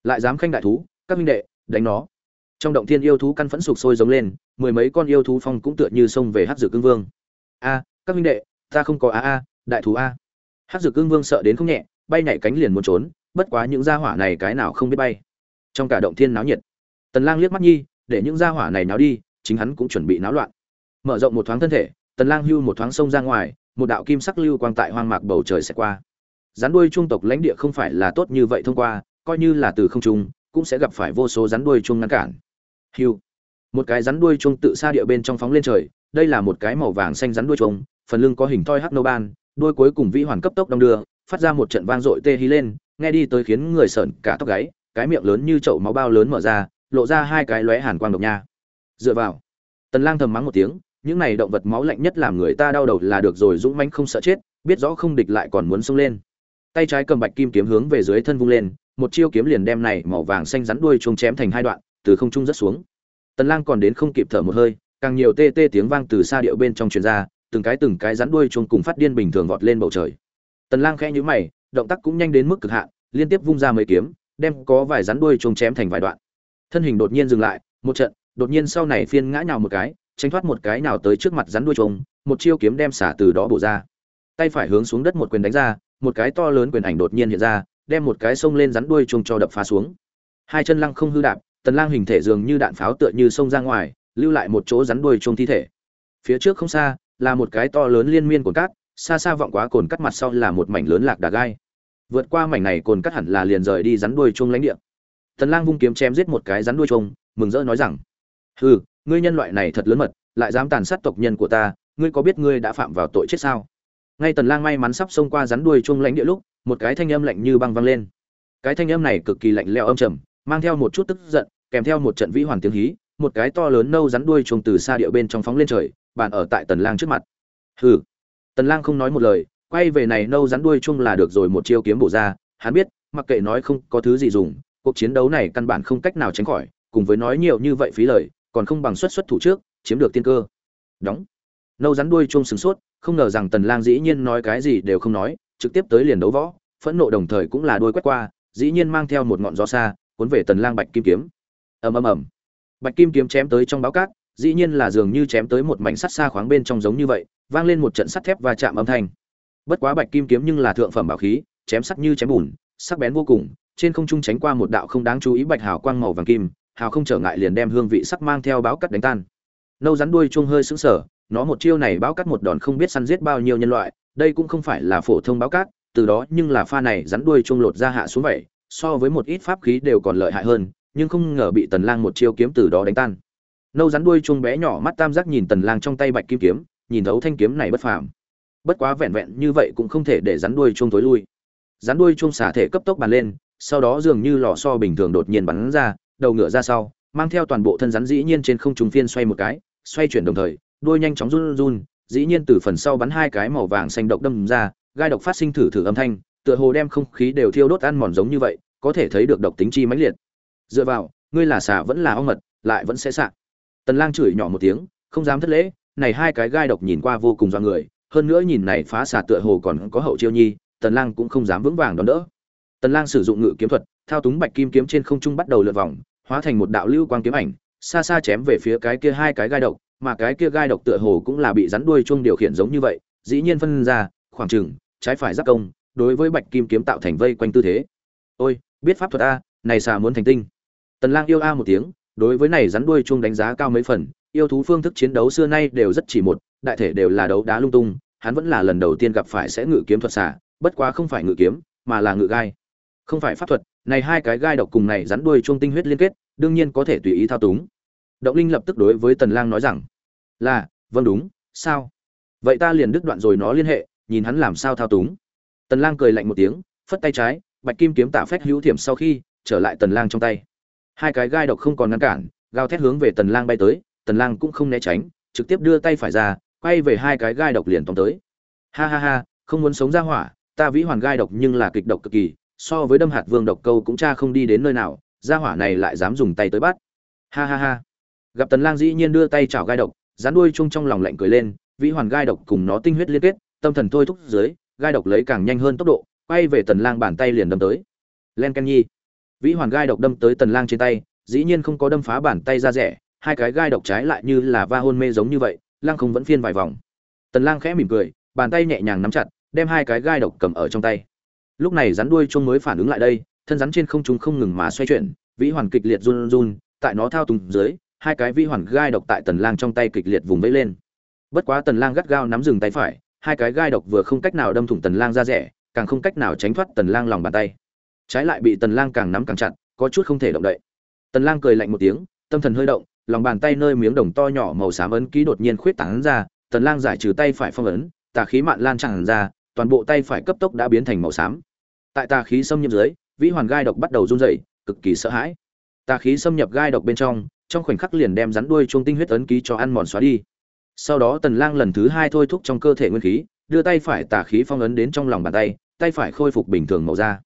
Lại dám khanh đại thú, các minh đệ, đánh nó. Trong động thiên yêu thú căn phẫn sục sôi giống lên, mười mấy con yêu thú phong cũng tựa như xông về hát dược cương vương. A, các huynh đệ, ta không có a a, đại thú a. Hát dược cương vương sợ đến không nhẹ bay nhảy cánh liền muốn trốn, bất quá những gia hỏa này cái nào không biết bay. Trong cả động thiên náo nhiệt, tần lang liếc mắt nhi, để những gia hỏa này náo đi, chính hắn cũng chuẩn bị náo loạn. Mở rộng một thoáng thân thể, tần lang hưu một thoáng sông ra ngoài, một đạo kim sắc lưu quang tại hoang mạc bầu trời sẽ qua. Rắn đuôi trung tộc lãnh địa không phải là tốt như vậy thông qua, coi như là từ không trung, cũng sẽ gặp phải vô số rắn đuôi chuông ngăn cản. Hưu. Một cái rắn đuôi chuông tự xa địa bên trong phóng lên trời, đây là một cái màu vàng xanh rắn đuôi chuông, phần lưng có hình thoi hắc nô ban, đuôi cuối cùng vĩ hoàn cấp tốc đông đưa phát ra một trận vang dội tê hí lên, nghe đi tới khiến người sợn cả tóc gáy, cái miệng lớn như chậu máu bao lớn mở ra, lộ ra hai cái lóe hàn quang độc nha. Dựa vào, tần lang thầm mắng một tiếng, những này động vật máu lạnh nhất làm người ta đau đầu là được rồi, dũng mãnh không sợ chết, biết rõ không địch lại còn muốn xông lên. Tay trái cầm bạch kim kiếm hướng về dưới thân vung lên, một chiêu kiếm liền đem này màu vàng xanh rắn đuôi chuông chém thành hai đoạn, từ không trung rất xuống. Tần lang còn đến không kịp thở một hơi, càng nhiều tê tê tiếng vang từ xa điệu bên trong truyền ra, từng cái từng cái rắn đuôi chuông cùng phát điên bình thường vọt lên bầu trời tần lang khẽ nhíu mày, động tác cũng nhanh đến mức cực hạn, liên tiếp vung ra mấy kiếm, đem có vài rắn đuôi chuông chém thành vài đoạn. Thân hình đột nhiên dừng lại, một trận, đột nhiên sau này phiên ngã nhào một cái, tránh thoát một cái nào tới trước mặt rắn đuôi chuông, một chiêu kiếm đem xả từ đó bổ ra. Tay phải hướng xuống đất một quyền đánh ra, một cái to lớn quyền ảnh đột nhiên hiện ra, đem một cái sông lên rắn đuôi chuông cho đập phá xuống. Hai chân lăng không hư đạp, tần lang hình thể dường như đạn pháo tựa như sông ra ngoài, lưu lại một chỗ rắn đuôi chuông thi thể. Phía trước không xa, là một cái to lớn liên miên của cát xa xa vọng quá cồn cắt mặt sau là một mảnh lớn lạc đà gai. Vượt qua mảnh này cồn cắt hẳn là liền rời đi rắn đuôi chuông lãnh địa. Tần lang vung kiếm chém giết một cái rắn đuôi chuông, mừng rỡ nói rằng, hừ, ngươi nhân loại này thật lớn mật, lại dám tàn sát tộc nhân của ta, ngươi có biết ngươi đã phạm vào tội chết sao? Ngay tần lang may mắn sắp xông qua rắn đuôi chuông lãnh địa lúc, một cái thanh âm lạnh như băng vang lên. Cái thanh âm này cực kỳ lạnh lẽo âm trầm, mang theo một chút tức giận, kèm theo một trận vĩ hoàn tiếng hí, một cái to lớn nâu rắn đuôi chuông từ xa địa bên trong phóng lên trời, bàn ở tại tần lang trước mặt. Hừ tần lang không nói một lời, quay về này nâu rắn đuôi chuông là được rồi một chiêu kiếm bổ ra, hắn biết, mặc kệ nói không có thứ gì dùng, cuộc chiến đấu này căn bản không cách nào tránh khỏi, cùng với nói nhiều như vậy phí lời, còn không bằng xuất xuất thủ trước, chiếm được tiên cơ. Đóng. Nâu rắn đuôi chuông sừng sốt, không ngờ rằng tần lang dĩ nhiên nói cái gì đều không nói, trực tiếp tới liền đấu võ, phẫn nộ đồng thời cũng là đuôi quét qua, dĩ nhiên mang theo một ngọn gió xa, cuốn về tần lang bạch kim kiếm. Ầm ầm ầm. Bạch kim kiếm chém tới trong báo cát, dĩ nhiên là dường như chém tới một mảnh sắt xa khoáng bên trong giống như vậy vang lên một trận sắt thép và chạm âm thanh. Bất quá bạch kim kiếm nhưng là thượng phẩm bảo khí, chém sắt như chém bùn, sắc bén vô cùng, trên không trung tránh qua một đạo không đáng chú ý bạch hào quang màu vàng kim, hào không trở ngại liền đem hương vị sắc mang theo báo cắt đánh tan. Nâu rắn đuôi chuông hơi sững sờ, nó một chiêu này báo cắt một đòn không biết săn giết bao nhiêu nhân loại, đây cũng không phải là phổ thông báo cát từ đó nhưng là pha này rắn đuôi chuông lột ra hạ xuống vậy, so với một ít pháp khí đều còn lợi hại hơn, nhưng không ngờ bị tần lang một chiêu kiếm từ đó đánh tan. Nâu rắn đuôi chuông bé nhỏ mắt tam giác nhìn tần lang trong tay bạch kim kiếm nhìn thấu thanh kiếm này bất phàm. Bất quá vẹn vẹn như vậy cũng không thể để rắn đuôi chuông tối lui. Rắn đuôi chuông xả thể cấp tốc bàn lên, sau đó dường như lò xo bình thường đột nhiên bắn ra, đầu ngựa ra sau, mang theo toàn bộ thân rắn dĩ nhiên trên không trung phiên xoay một cái, xoay chuyển đồng thời, đuôi nhanh chóng run run, dĩ nhiên từ phần sau bắn hai cái màu vàng xanh độc đâm ra, gai độc phát sinh thử thử âm thanh, tựa hồ đem không khí đều thiêu đốt ăn mòn giống như vậy, có thể thấy được độc tính chi mãnh liệt. Dựa vào, ngươi là xả vẫn là ong mật, lại vẫn sẽ sạ. tần lang chửi nhỏ một tiếng, không dám thất lễ này hai cái gai độc nhìn qua vô cùng do người, hơn nữa nhìn này phá xà tựa hồ còn có hậu chiêu nhi, tần lang cũng không dám vững vàng đón đỡ. Tần lang sử dụng ngự kiếm thuật, thao túng bạch kim kiếm trên không trung bắt đầu lượn vòng, hóa thành một đạo lưu quang kiếm ảnh, xa xa chém về phía cái kia hai cái gai độc, mà cái kia gai độc tựa hồ cũng là bị rắn đuôi chuông điều khiển giống như vậy, dĩ nhiên phân ra, khoảng chừng, trái phải giáp công, đối với bạch kim kiếm tạo thành vây quanh tư thế. Ôi, biết pháp thuật a, này xà muốn thành tinh. Tần lang yêu a một tiếng, đối với này rắn đuôi chuông đánh giá cao mấy phần yêu thú phương thức chiến đấu xưa nay đều rất chỉ một, đại thể đều là đấu đá lung tung, hắn vẫn là lần đầu tiên gặp phải sẽ ngự kiếm thuật xả bất quá không phải ngự kiếm, mà là ngự gai. Không phải pháp thuật, này hai cái gai độc cùng này rắn đuôi chuông tinh huyết liên kết, đương nhiên có thể tùy ý thao túng. Động linh lập tức đối với tần lang nói rằng, là vâng đúng, sao? Vậy ta liền đứt đoạn rồi nó liên hệ, nhìn hắn làm sao thao túng. Tần lang cười lạnh một tiếng, phất tay trái, bạch kim kiếm tạ phách hữu thiểm sau khi trở lại tần lang trong tay. Hai cái gai độc không còn ngăn cản, gào thét hướng về tần lang bay tới tần lang cũng không né tránh, trực tiếp đưa tay phải ra, quay về hai cái gai độc liền tóm tới. Ha ha ha, không muốn sống ra hỏa, ta vĩ hoàn gai độc nhưng là kịch độc cực kỳ, so với đâm hạt vương độc câu cũng cha không đi đến nơi nào, ra hỏa này lại dám dùng tay tới bắt. Ha ha ha. Gặp tần lang dĩ nhiên đưa tay chảo gai độc dán đuôi chung trong lòng lạnh cười lên, vĩ hoàn gai độc cùng nó tinh huyết liên kết, tâm thần thôi thúc dưới, gai độc lấy càng nhanh hơn tốc độ, quay về tần lang bàn tay liền đâm tới. Len ken nhi. Vĩ hoàn gai độc đâm tới tần lang trên tay, dĩ nhiên không có đâm phá bàn tay ra rẻ hai cái gai độc trái lại như là va hôn mê giống như vậy lang không vẫn phiên vài vòng. Tần lang khẽ mỉm cười, bàn tay nhẹ nhàng nắm chặt, đem hai cái gai độc cầm ở trong tay. Lúc này rắn đuôi chuông mới phản ứng lại đây, thân rắn trên không trung không ngừng mà xoay chuyển, vĩ hoàn kịch liệt run run, tại nó thao túng dưới, hai cái vĩ hoàn gai độc tại tần lang trong tay kịch liệt vùng vẫy lên. Bất quá tần lang gắt gao nắm dừng tay phải, hai cái gai độc vừa không cách nào đâm thủng tần lang ra rẻ, càng không cách nào tránh thoát tần lang lòng bàn tay. Trái lại bị tần lang càng nắm càng chặt, có chút không thể động đậy. Tần lang cười lạnh một tiếng, tâm thần hơi động lòng bàn tay nơi miếng đồng to nhỏ màu xám ấn ký đột nhiên khuyết tán ra, tần lang giải trừ tay phải phong ấn, tà khí mạn lan tràn ra, toàn bộ tay phải cấp tốc đã biến thành màu xám. Tại tà khí xâm nhập dưới, vĩ hoàn gai độc bắt đầu run rẩy, cực kỳ sợ hãi. Tà khí xâm nhập gai độc bên trong trong khoảnh khắc liền đem rắn đuôi chuông tinh huyết ấn ký cho ăn mòn xóa đi. Sau đó tần lang lần thứ hai thôi thúc trong cơ thể nguyên khí, đưa tay phải tà khí phong ấn đến trong lòng bàn tay tay phải khôi phục bình thường màu da.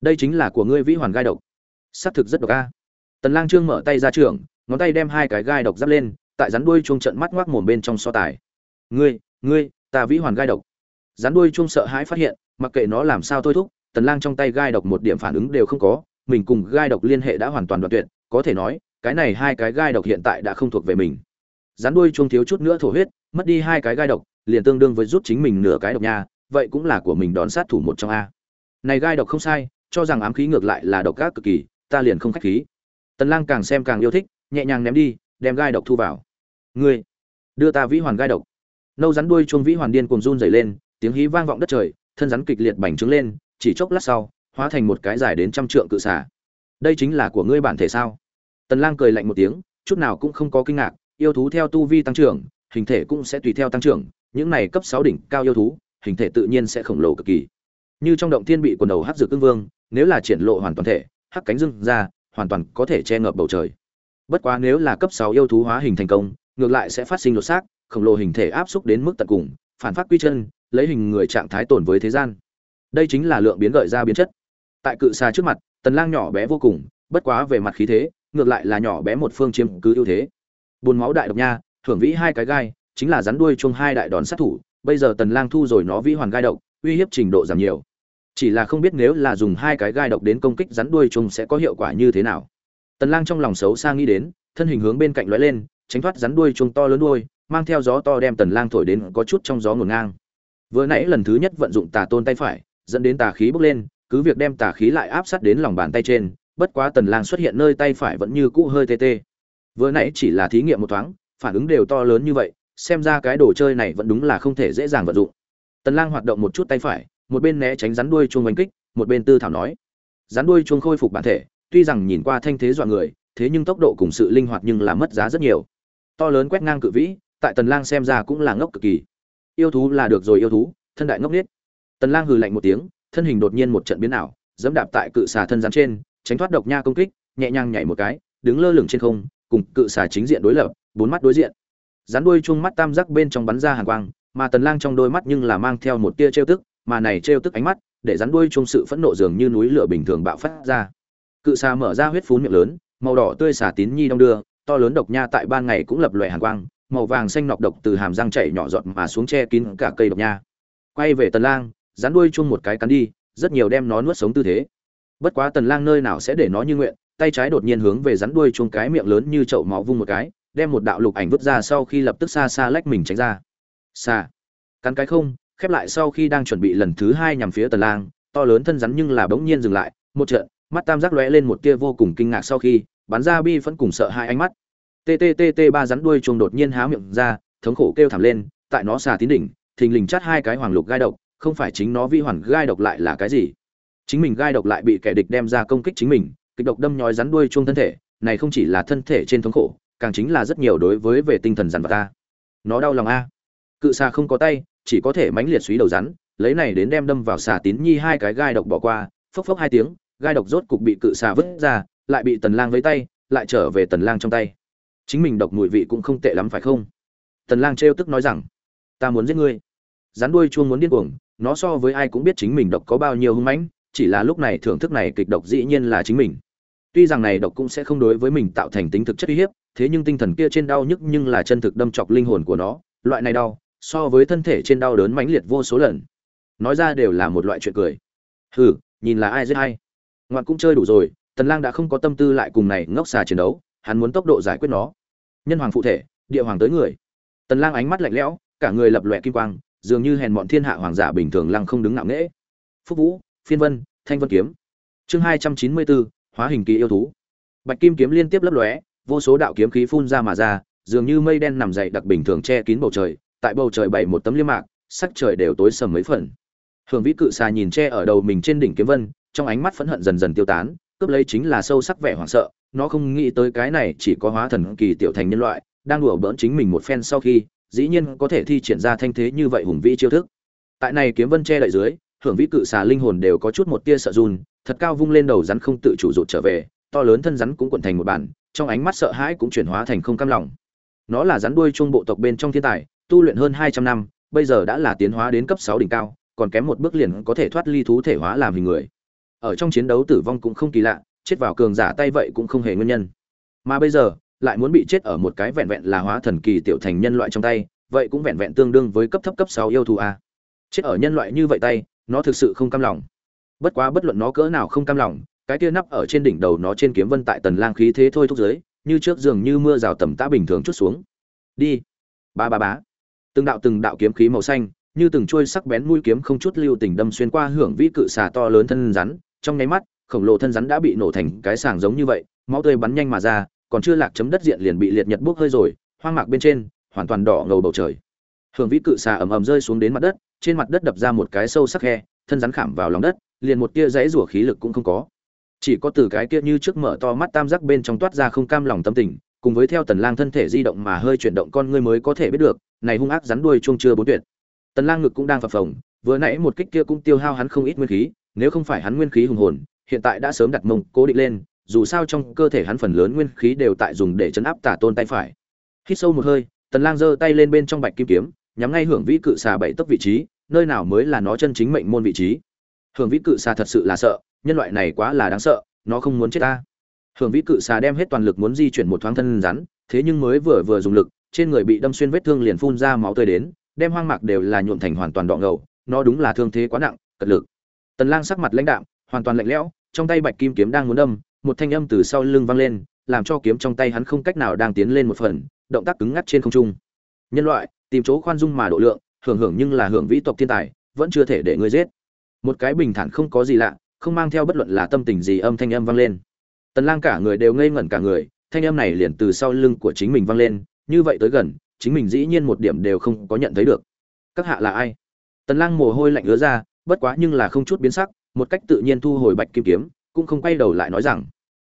Đây chính là của ngươi vĩ hoàn gai độc. Sát thực rất độc a. Tần lang trương mở tay ra trường ngón tay đem hai cái gai độc giáp lên, tại rắn đuôi chuông trận mắt ngoác mồm bên trong so tài. Ngươi ngươi, ta vĩ hoàn gai độc. Rắn đuôi chuông sợ hãi phát hiện, mặc kệ nó làm sao thôi thúc, tần lang trong tay gai độc một điểm phản ứng đều không có, mình cùng gai độc liên hệ đã hoàn toàn đoạn tuyệt, có thể nói, cái này hai cái gai độc hiện tại đã không thuộc về mình. Rắn đuôi chuông thiếu chút nữa thổ huyết, mất đi hai cái gai độc, liền tương đương với rút chính mình nửa cái độc nha, vậy cũng là của mình đón sát thủ một trong a. Này gai độc không sai, cho rằng ám khí ngược lại là độc ác cực kỳ, ta liền không khách khí. Tần lang càng xem càng yêu thích nhẹ nhàng ném đi, đem gai độc thu vào. Ngươi, đưa ta vĩ hoàn gai độc. Nâu rắn đuôi chuông vĩ hoàn điên cuồng run rẩy lên, tiếng hí vang vọng đất trời, thân rắn kịch liệt bành trướng lên, chỉ chốc lát sau, hóa thành một cái dài đến trăm trượng cự xả đây chính là của ngươi bản thể sao? Tần lang cười lạnh một tiếng, chút nào cũng không có kinh ngạc, yêu thú theo tu vi tăng trưởng, hình thể cũng sẽ tùy theo tăng trưởng, những này cấp 6 đỉnh cao yêu thú, hình thể tự nhiên sẽ khổng lồ cực kỳ. Như trong động thiên bị quần đầu hắc dược cương vương, nếu là triển lộ hoàn toàn thể, hắc cánh dương ra, hoàn toàn có thể che ngập bầu trời bất quá nếu là cấp 6 yêu thú hóa hình thành công, ngược lại sẽ phát sinh lột xác, khổng lồ hình thể áp xúc đến mức tận cùng, phản phát quy chân, lấy hình người trạng thái tồn với thế gian. Đây chính là lượng biến gợi ra biến chất. Tại cự xa trước mặt, tần lang nhỏ bé vô cùng, bất quá về mặt khí thế, ngược lại là nhỏ bé một phương chiếm cứ ưu thế. Buồn máu đại độc nha, thưởng vĩ hai cái gai, chính là rắn đuôi chung hai đại đòn sát thủ, bây giờ tần lang thu rồi nó vĩ hoàn gai độc, uy hiếp trình độ giảm nhiều. Chỉ là không biết nếu là dùng hai cái gai độc đến công kích rắn đuôi chung sẽ có hiệu quả như thế nào tần lang trong lòng xấu xa nghĩ đến, thân hình hướng bên cạnh lóe lên, tránh thoát rắn đuôi chuông to lớn đuôi, mang theo gió to đem tần lang thổi đến có chút trong gió ngổn ngang. Vừa nãy lần thứ nhất vận dụng tà tôn tay phải, dẫn đến tà khí bốc lên, cứ việc đem tà khí lại áp sát đến lòng bàn tay trên, bất quá tần lang xuất hiện nơi tay phải vẫn như cũ hơi tê tê. Vừa nãy chỉ là thí nghiệm một thoáng, phản ứng đều to lớn như vậy, xem ra cái đồ chơi này vẫn đúng là không thể dễ dàng vận dụng. Tần lang hoạt động một chút tay phải, một bên né tránh rắn đuôi chuông đánh kích, một bên tư thảo nói. Rắn đuôi chuông khôi phục bản thể tuy rằng nhìn qua thanh thế dọa người, thế nhưng tốc độ cùng sự linh hoạt nhưng là mất giá rất nhiều. To lớn quét ngang cự vĩ, tại tần lang xem ra cũng là ngốc cực kỳ. Yêu thú là được rồi yêu thú, thân đại ngốc nghếch. tần lang hừ lạnh một tiếng, thân hình đột nhiên một trận biến ảo, dẫm đạp tại cự xà thân rắn trên, tránh thoát độc nha công kích, nhẹ nhàng nhảy một cái, đứng lơ lửng trên không, cùng cự xà chính diện đối lập, bốn mắt đối diện. Rắn đuôi chung mắt tam giác bên trong bắn ra hàn quang, mà tần lang trong đôi mắt nhưng là mang theo một tia trêu tức, mà này trêu tức ánh mắt, để rắn đuôi chung sự phẫn nộ dường như núi lửa bình thường bạo phát ra cự xà mở ra huyết phun miệng lớn, màu đỏ tươi xà tín nhi đông đưa, to lớn độc nha tại ban ngày cũng lập loè hàn quang, màu vàng xanh nọc độc từ hàm răng chảy nhỏ giọt mà xuống che kín cả cây độc nha. Quay về tần lang, rắn đuôi chung một cái cắn đi, rất nhiều đem nó nuốt sống tư thế. Bất quá tần lang nơi nào sẽ để nó như nguyện, tay trái đột nhiên hướng về rắn đuôi chung cái miệng lớn như chậu máu vung một cái, đem một đạo lục ảnh vứt ra sau khi lập tức xa xa lách mình tránh ra. Xa cắn cái không, khép lại sau khi đang chuẩn bị lần thứ hai nhằm phía tần lang, to lớn thân rắn nhưng là bỗng nhiên dừng lại, một trận mắt tam giác lóe lên một tia vô cùng kinh ngạc sau khi, bắn ra bi vẫn cùng sợ hai ánh mắt. Tttt ba rắn đuôi chuông đột nhiên há miệng ra, thống khổ kêu thảm lên, tại nó xà tín đỉnh, thình lình chát hai cái hoàng lục gai độc, không phải chính nó vi hoàn gai độc lại là cái gì? Chính mình gai độc lại bị kẻ địch đem ra công kích chính mình, kịch độc đâm nhói rắn đuôi chuông thân thể, này không chỉ là thân thể trên thống khổ, càng chính là rất nhiều đối với về tinh thần rắn vật ta. Nó đau lòng a. Cự xà không có tay, chỉ có thể mãnh liệt suý đầu rắn, lấy này đến đem đâm vào xà tín nhi hai cái gai độc bỏ qua, phốc phốc hai tiếng gai độc rốt cục bị cự xà vứt ra, lại bị tần lang với tay, lại trở về tần lang trong tay. Chính mình độc mùi vị cũng không tệ lắm phải không? Tần lang trêu tức nói rằng, ta muốn giết ngươi. Rắn đuôi chuông muốn điên cuồng, nó so với ai cũng biết chính mình độc có bao nhiêu hung mãnh, chỉ là lúc này thưởng thức này kịch độc dĩ nhiên là chính mình. Tuy rằng này độc cũng sẽ không đối với mình tạo thành tính thực chất uy hiếp, thế nhưng tinh thần kia trên đau nhức nhưng là chân thực đâm chọc linh hồn của nó, loại này đau, so với thân thể trên đau đớn mãnh liệt vô số lần. Nói ra đều là một loại chuyện cười. Hừ, nhìn là ai giết hay ngoạn cũng chơi đủ rồi tần lang đã không có tâm tư lại cùng này ngốc xà chiến đấu hắn muốn tốc độ giải quyết nó. Nhân hoàng phụ thể địa hoàng tới người. Tần lang ánh mắt lạnh lẽo cả người lập lòe kim quang dường như hèn mọn thiên hạ hoàng giả bình thường lăng không đứng ngạo nghễ. Phúc vũ phiên vân thanh vân kiếm. Chương 294, hóa hình kỳ yêu thú. Bạch kim kiếm liên tiếp lấp lóe vô số đạo kiếm khí phun ra mà ra dường như mây đen nằm dậy đặc bình thường che kín bầu trời tại bầu trời bảy một tấm liêm mạc sắc trời đều tối sầm mấy phần. Hưởng vĩ cự xà nhìn che ở đầu mình trên đỉnh kiếm vân trong ánh mắt phẫn hận dần dần tiêu tán, cướp lấy chính là sâu sắc vẻ hoảng sợ, nó không nghĩ tới cái này chỉ có hóa thần kỳ tiểu thành nhân loại, đang đùa bỡn chính mình một phen sau khi, dĩ nhiên có thể thi triển ra thanh thế như vậy hùng vĩ chiêu thức. Tại này kiếm vân che đậy dưới hưởng vĩ cự xà linh hồn đều có chút một tia sợ run, thật cao vung lên đầu rắn không tự chủ rụt trở về, to lớn thân rắn cũng cuộn thành một bản, trong ánh mắt sợ hãi cũng chuyển hóa thành không cam lòng. Nó là rắn đuôi trung bộ tộc bên trong thiên tài, tu luyện hơn hai trăm năm, bây giờ đã là tiến hóa đến cấp sáu đỉnh cao, còn kém một bước liền có thể thoát ly thú thể hóa làm hình người ở trong chiến đấu tử vong cũng không kỳ lạ, chết vào cường giả tay vậy cũng không hề nguyên nhân. Mà bây giờ, lại muốn bị chết ở một cái vẹn vẹn là hóa thần kỳ tiểu thành nhân loại trong tay, vậy cũng vẹn vẹn tương đương với cấp thấp cấp sáu yêu thú a. Chết ở nhân loại như vậy tay, nó thực sự không cam lòng. Bất quá bất luận nó cỡ nào không cam lòng, cái kia nắp ở trên đỉnh đầu nó trên kiếm vân tại tần lang khí thế thôi thúc giới như trước giường như mưa rào tầm tã bình thường chút xuống. Đi. Ba ba bá từng đạo từng đạo kiếm khí màu xanh, như từng chuôi sắc bén mũi kiếm không chút lưu tình đâm xuyên qua hưởng vĩ cự xà to lớn thân rắn trong nháy mắt, khổng lồ thân rắn đã bị nổ thành cái sàng giống như vậy, máu tươi bắn nhanh mà ra, còn chưa lạc chấm đất diện liền bị liệt nhật bốc hơi rồi, hoang mạc bên trên, hoàn toàn đỏ ngầu bầu trời. Hưởng vĩ cự xà ầm ầm rơi xuống đến mặt đất, trên mặt đất đập ra một cái sâu sắc khe thân rắn khảm vào lòng đất, liền một tia dãy rủa khí lực cũng không có. Chỉ có từ cái kia như trước mở to mắt tam giác bên trong toát ra không cam lòng tâm tình, cùng với theo tần lang thân thể di động mà hơi chuyển động con ngươi mới có thể biết được, này hung ác rắn đuôi chuông chưa bốn tuyệt. Tần lang ngực cũng đang phập phồng, vừa nãy một kích kia cũng tiêu hao hắn không ít nguyên khí nếu không phải hắn nguyên khí hùng hồn, hiện tại đã sớm đặt mông cố định lên, dù sao trong cơ thể hắn phần lớn nguyên khí đều tại dùng để chấn áp tả tôn tay phải. Hít sâu một hơi, tần lang giơ tay lên bên trong bạch kim kiếm, nhắm ngay hưởng vĩ cự xà bảy tấc vị trí, nơi nào mới là nó chân chính mệnh môn vị trí. Hưởng vĩ cự xà thật sự là sợ, nhân loại này quá là đáng sợ, nó không muốn chết ta. Hưởng vĩ cự xà đem hết toàn lực muốn di chuyển một thoáng thân rắn, thế nhưng mới vừa vừa dùng lực, trên người bị đâm xuyên vết thương liền phun ra máu tươi đến, đem hoang mạc đều là nhuộm thành hoàn toàn đọ ngầu, nó đúng là thương thế quá nặng, cật lực tần lang sắc mặt lãnh đạm, hoàn toàn lạnh lẽo, trong tay bạch kim kiếm đang muốn đâm, một thanh âm từ sau lưng vang lên, làm cho kiếm trong tay hắn không cách nào đang tiến lên một phần, động tác cứng ngắc trên không trung. Nhân loại, tìm chỗ khoan dung mà độ lượng, hưởng hưởng nhưng là hưởng vĩ tộc thiên tài, vẫn chưa thể để ngươi giết. Một cái bình thản không có gì lạ, không mang theo bất luận là tâm tình gì âm thanh âm vang lên. Tần lang cả người đều ngây ngẩn cả người, thanh âm này liền từ sau lưng của chính mình vang lên, như vậy tới gần, chính mình dĩ nhiên một điểm đều không có nhận thấy được. Các hạ là ai? Tần lang mồ hôi lạnh ứa ra bất quá nhưng là không chút biến sắc, một cách tự nhiên thu hồi bạch kim kiếm, cũng không quay đầu lại nói rằng,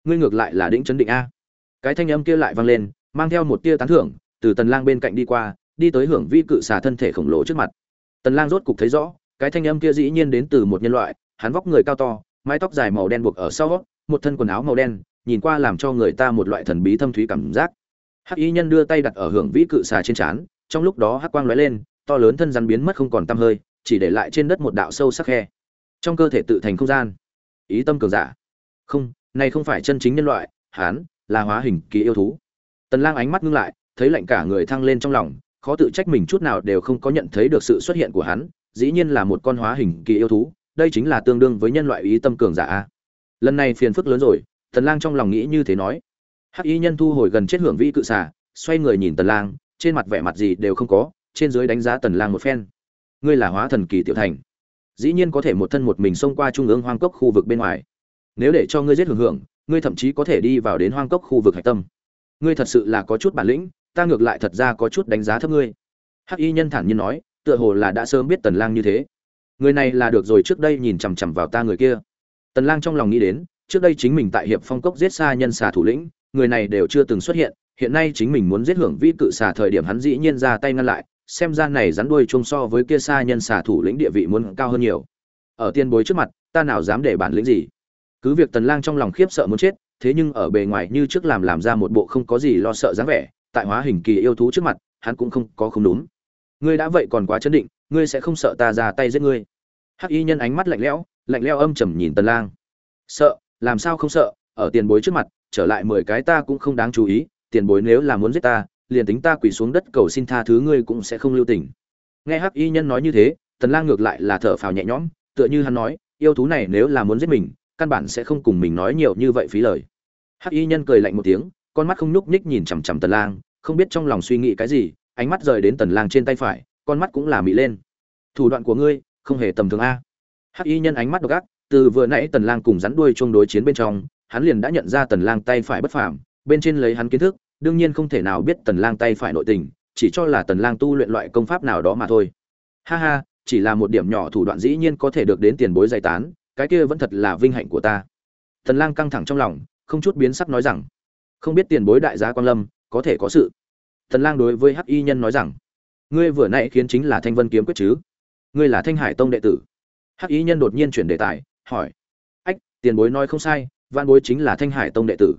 ngươi ngược lại là đĩnh chấn định a. Cái thanh âm kia lại vang lên, mang theo một tia tán thưởng, từ tần lang bên cạnh đi qua, đi tới hưởng vi cự xà thân thể khổng lồ trước mặt. Tần lang rốt cục thấy rõ, cái thanh âm kia dĩ nhiên đến từ một nhân loại, hắn vóc người cao to, mái tóc dài màu đen buộc ở sau, một thân quần áo màu đen, nhìn qua làm cho người ta một loại thần bí thâm thúy cảm giác. Hắc y nhân đưa tay đặt ở hưởng vĩ cự xà trên trán, trong lúc đó hắc quang lóe lên, to lớn thân rắn biến mất không còn tăm hơi chỉ để lại trên đất một đạo sâu sắc khe. Trong cơ thể tự thành không gian. Ý tâm cường giả. Không, này không phải chân chính nhân loại, hán, là hóa hình kỳ yêu thú. Tần lang ánh mắt ngưng lại, thấy lạnh cả người thăng lên trong lòng, khó tự trách mình chút nào đều không có nhận thấy được sự xuất hiện của hắn, dĩ nhiên là một con hóa hình kỳ yêu thú, đây chính là tương đương với nhân loại ý tâm cường giả lần này phiền phức lớn rồi, tần lang trong lòng nghĩ như thế nói. Hắc y nhân thu hồi gần chết hưởng Vi cự xà, xoay người nhìn tần lang, trên mặt vẻ mặt gì đều không có, trên dưới đánh giá tần lang một phen ngươi là hóa thần kỳ tiểu thành. Dĩ nhiên có thể một thân một mình xông qua trung ương hoang cốc khu vực bên ngoài. Nếu để cho ngươi giết hưởng hưởng, ngươi thậm chí có thể đi vào đến hoang cốc khu vực hải tâm. Ngươi thật sự là có chút bản lĩnh, ta ngược lại thật ra có chút đánh giá thấp ngươi. Hắc y nhân thản nhiên nói, tựa hồ là đã sớm biết tần lang như thế. Người này là được rồi trước đây nhìn chằm chằm vào ta người kia. Tần lang trong lòng nghĩ đến, trước đây chính mình tại hiệp phong cốc giết xa nhân xà thủ lĩnh, người này đều chưa từng xuất hiện hiện nay chính mình muốn giết hưởng vi cự xà thời điểm hắn dĩ nhiên ra tay ngăn lại xem ra này rắn đuôi chung so với kia xa nhân xà thủ lĩnh địa vị muốn cao hơn nhiều. Ở tiên bối trước mặt, ta nào dám để bản lĩnh gì? Cứ việc tần lang trong lòng khiếp sợ muốn chết, thế nhưng ở bề ngoài như trước làm làm ra một bộ không có gì lo sợ dáng vẻ, tại hóa hình kỳ yêu thú trước mặt, hắn cũng không có không đúng. Ngươi đã vậy còn quá chấn định, ngươi sẽ không sợ ta ra tay giết ngươi. Hắc y nhân ánh mắt lạnh lẽo lạnh lẽo âm trầm nhìn tần lang. Sợ, làm sao không sợ, ở tiền bối trước mặt, trở lại mười cái ta cũng không đáng chú ý, tiền bối nếu là muốn giết ta liền tính ta quỳ xuống đất cầu xin tha thứ ngươi cũng sẽ không lưu tình. Nghe hắc y nhân nói như thế, tần lang ngược lại là thở phào nhẹ nhõm, tựa như hắn nói, yêu thú này nếu là muốn giết mình, căn bản sẽ không cùng mình nói nhiều như vậy phí lời. Hắc y nhân cười lạnh một tiếng, con mắt không nhúc nhích nhìn chằm chằm tần lang, không biết trong lòng suy nghĩ cái gì, ánh mắt rời đến tần lang trên tay phải, con mắt cũng là mị lên. Thủ đoạn của ngươi, không hề tầm thường a. Hắc y nhân ánh mắt độc ác, từ vừa nãy tần lang cùng rắn đuôi chung đối chiến bên trong, hắn liền đã nhận ra tần lang tay phải bất phàm, bên trên lấy hắn kiến thức đương nhiên không thể nào biết tần lang tay phải nội tình, chỉ cho là tần lang tu luyện loại công pháp nào đó mà thôi. Ha ha, chỉ là một điểm nhỏ thủ đoạn dĩ nhiên có thể được đến tiền bối giải tán, cái kia vẫn thật là vinh hạnh của ta. Tần lang căng thẳng trong lòng, không chút biến sắc nói rằng, không biết tiền bối đại gia quan lâm, có thể có sự. Tần lang đối với hắc y nhân nói rằng, ngươi vừa nãy khiến chính là thanh vân kiếm quyết chứ? Ngươi là thanh hải tông đệ tử. Hắc y nhân đột nhiên chuyển đề tài, hỏi, ách, tiền bối nói không sai văn bối chính là thanh hải tông đệ tử.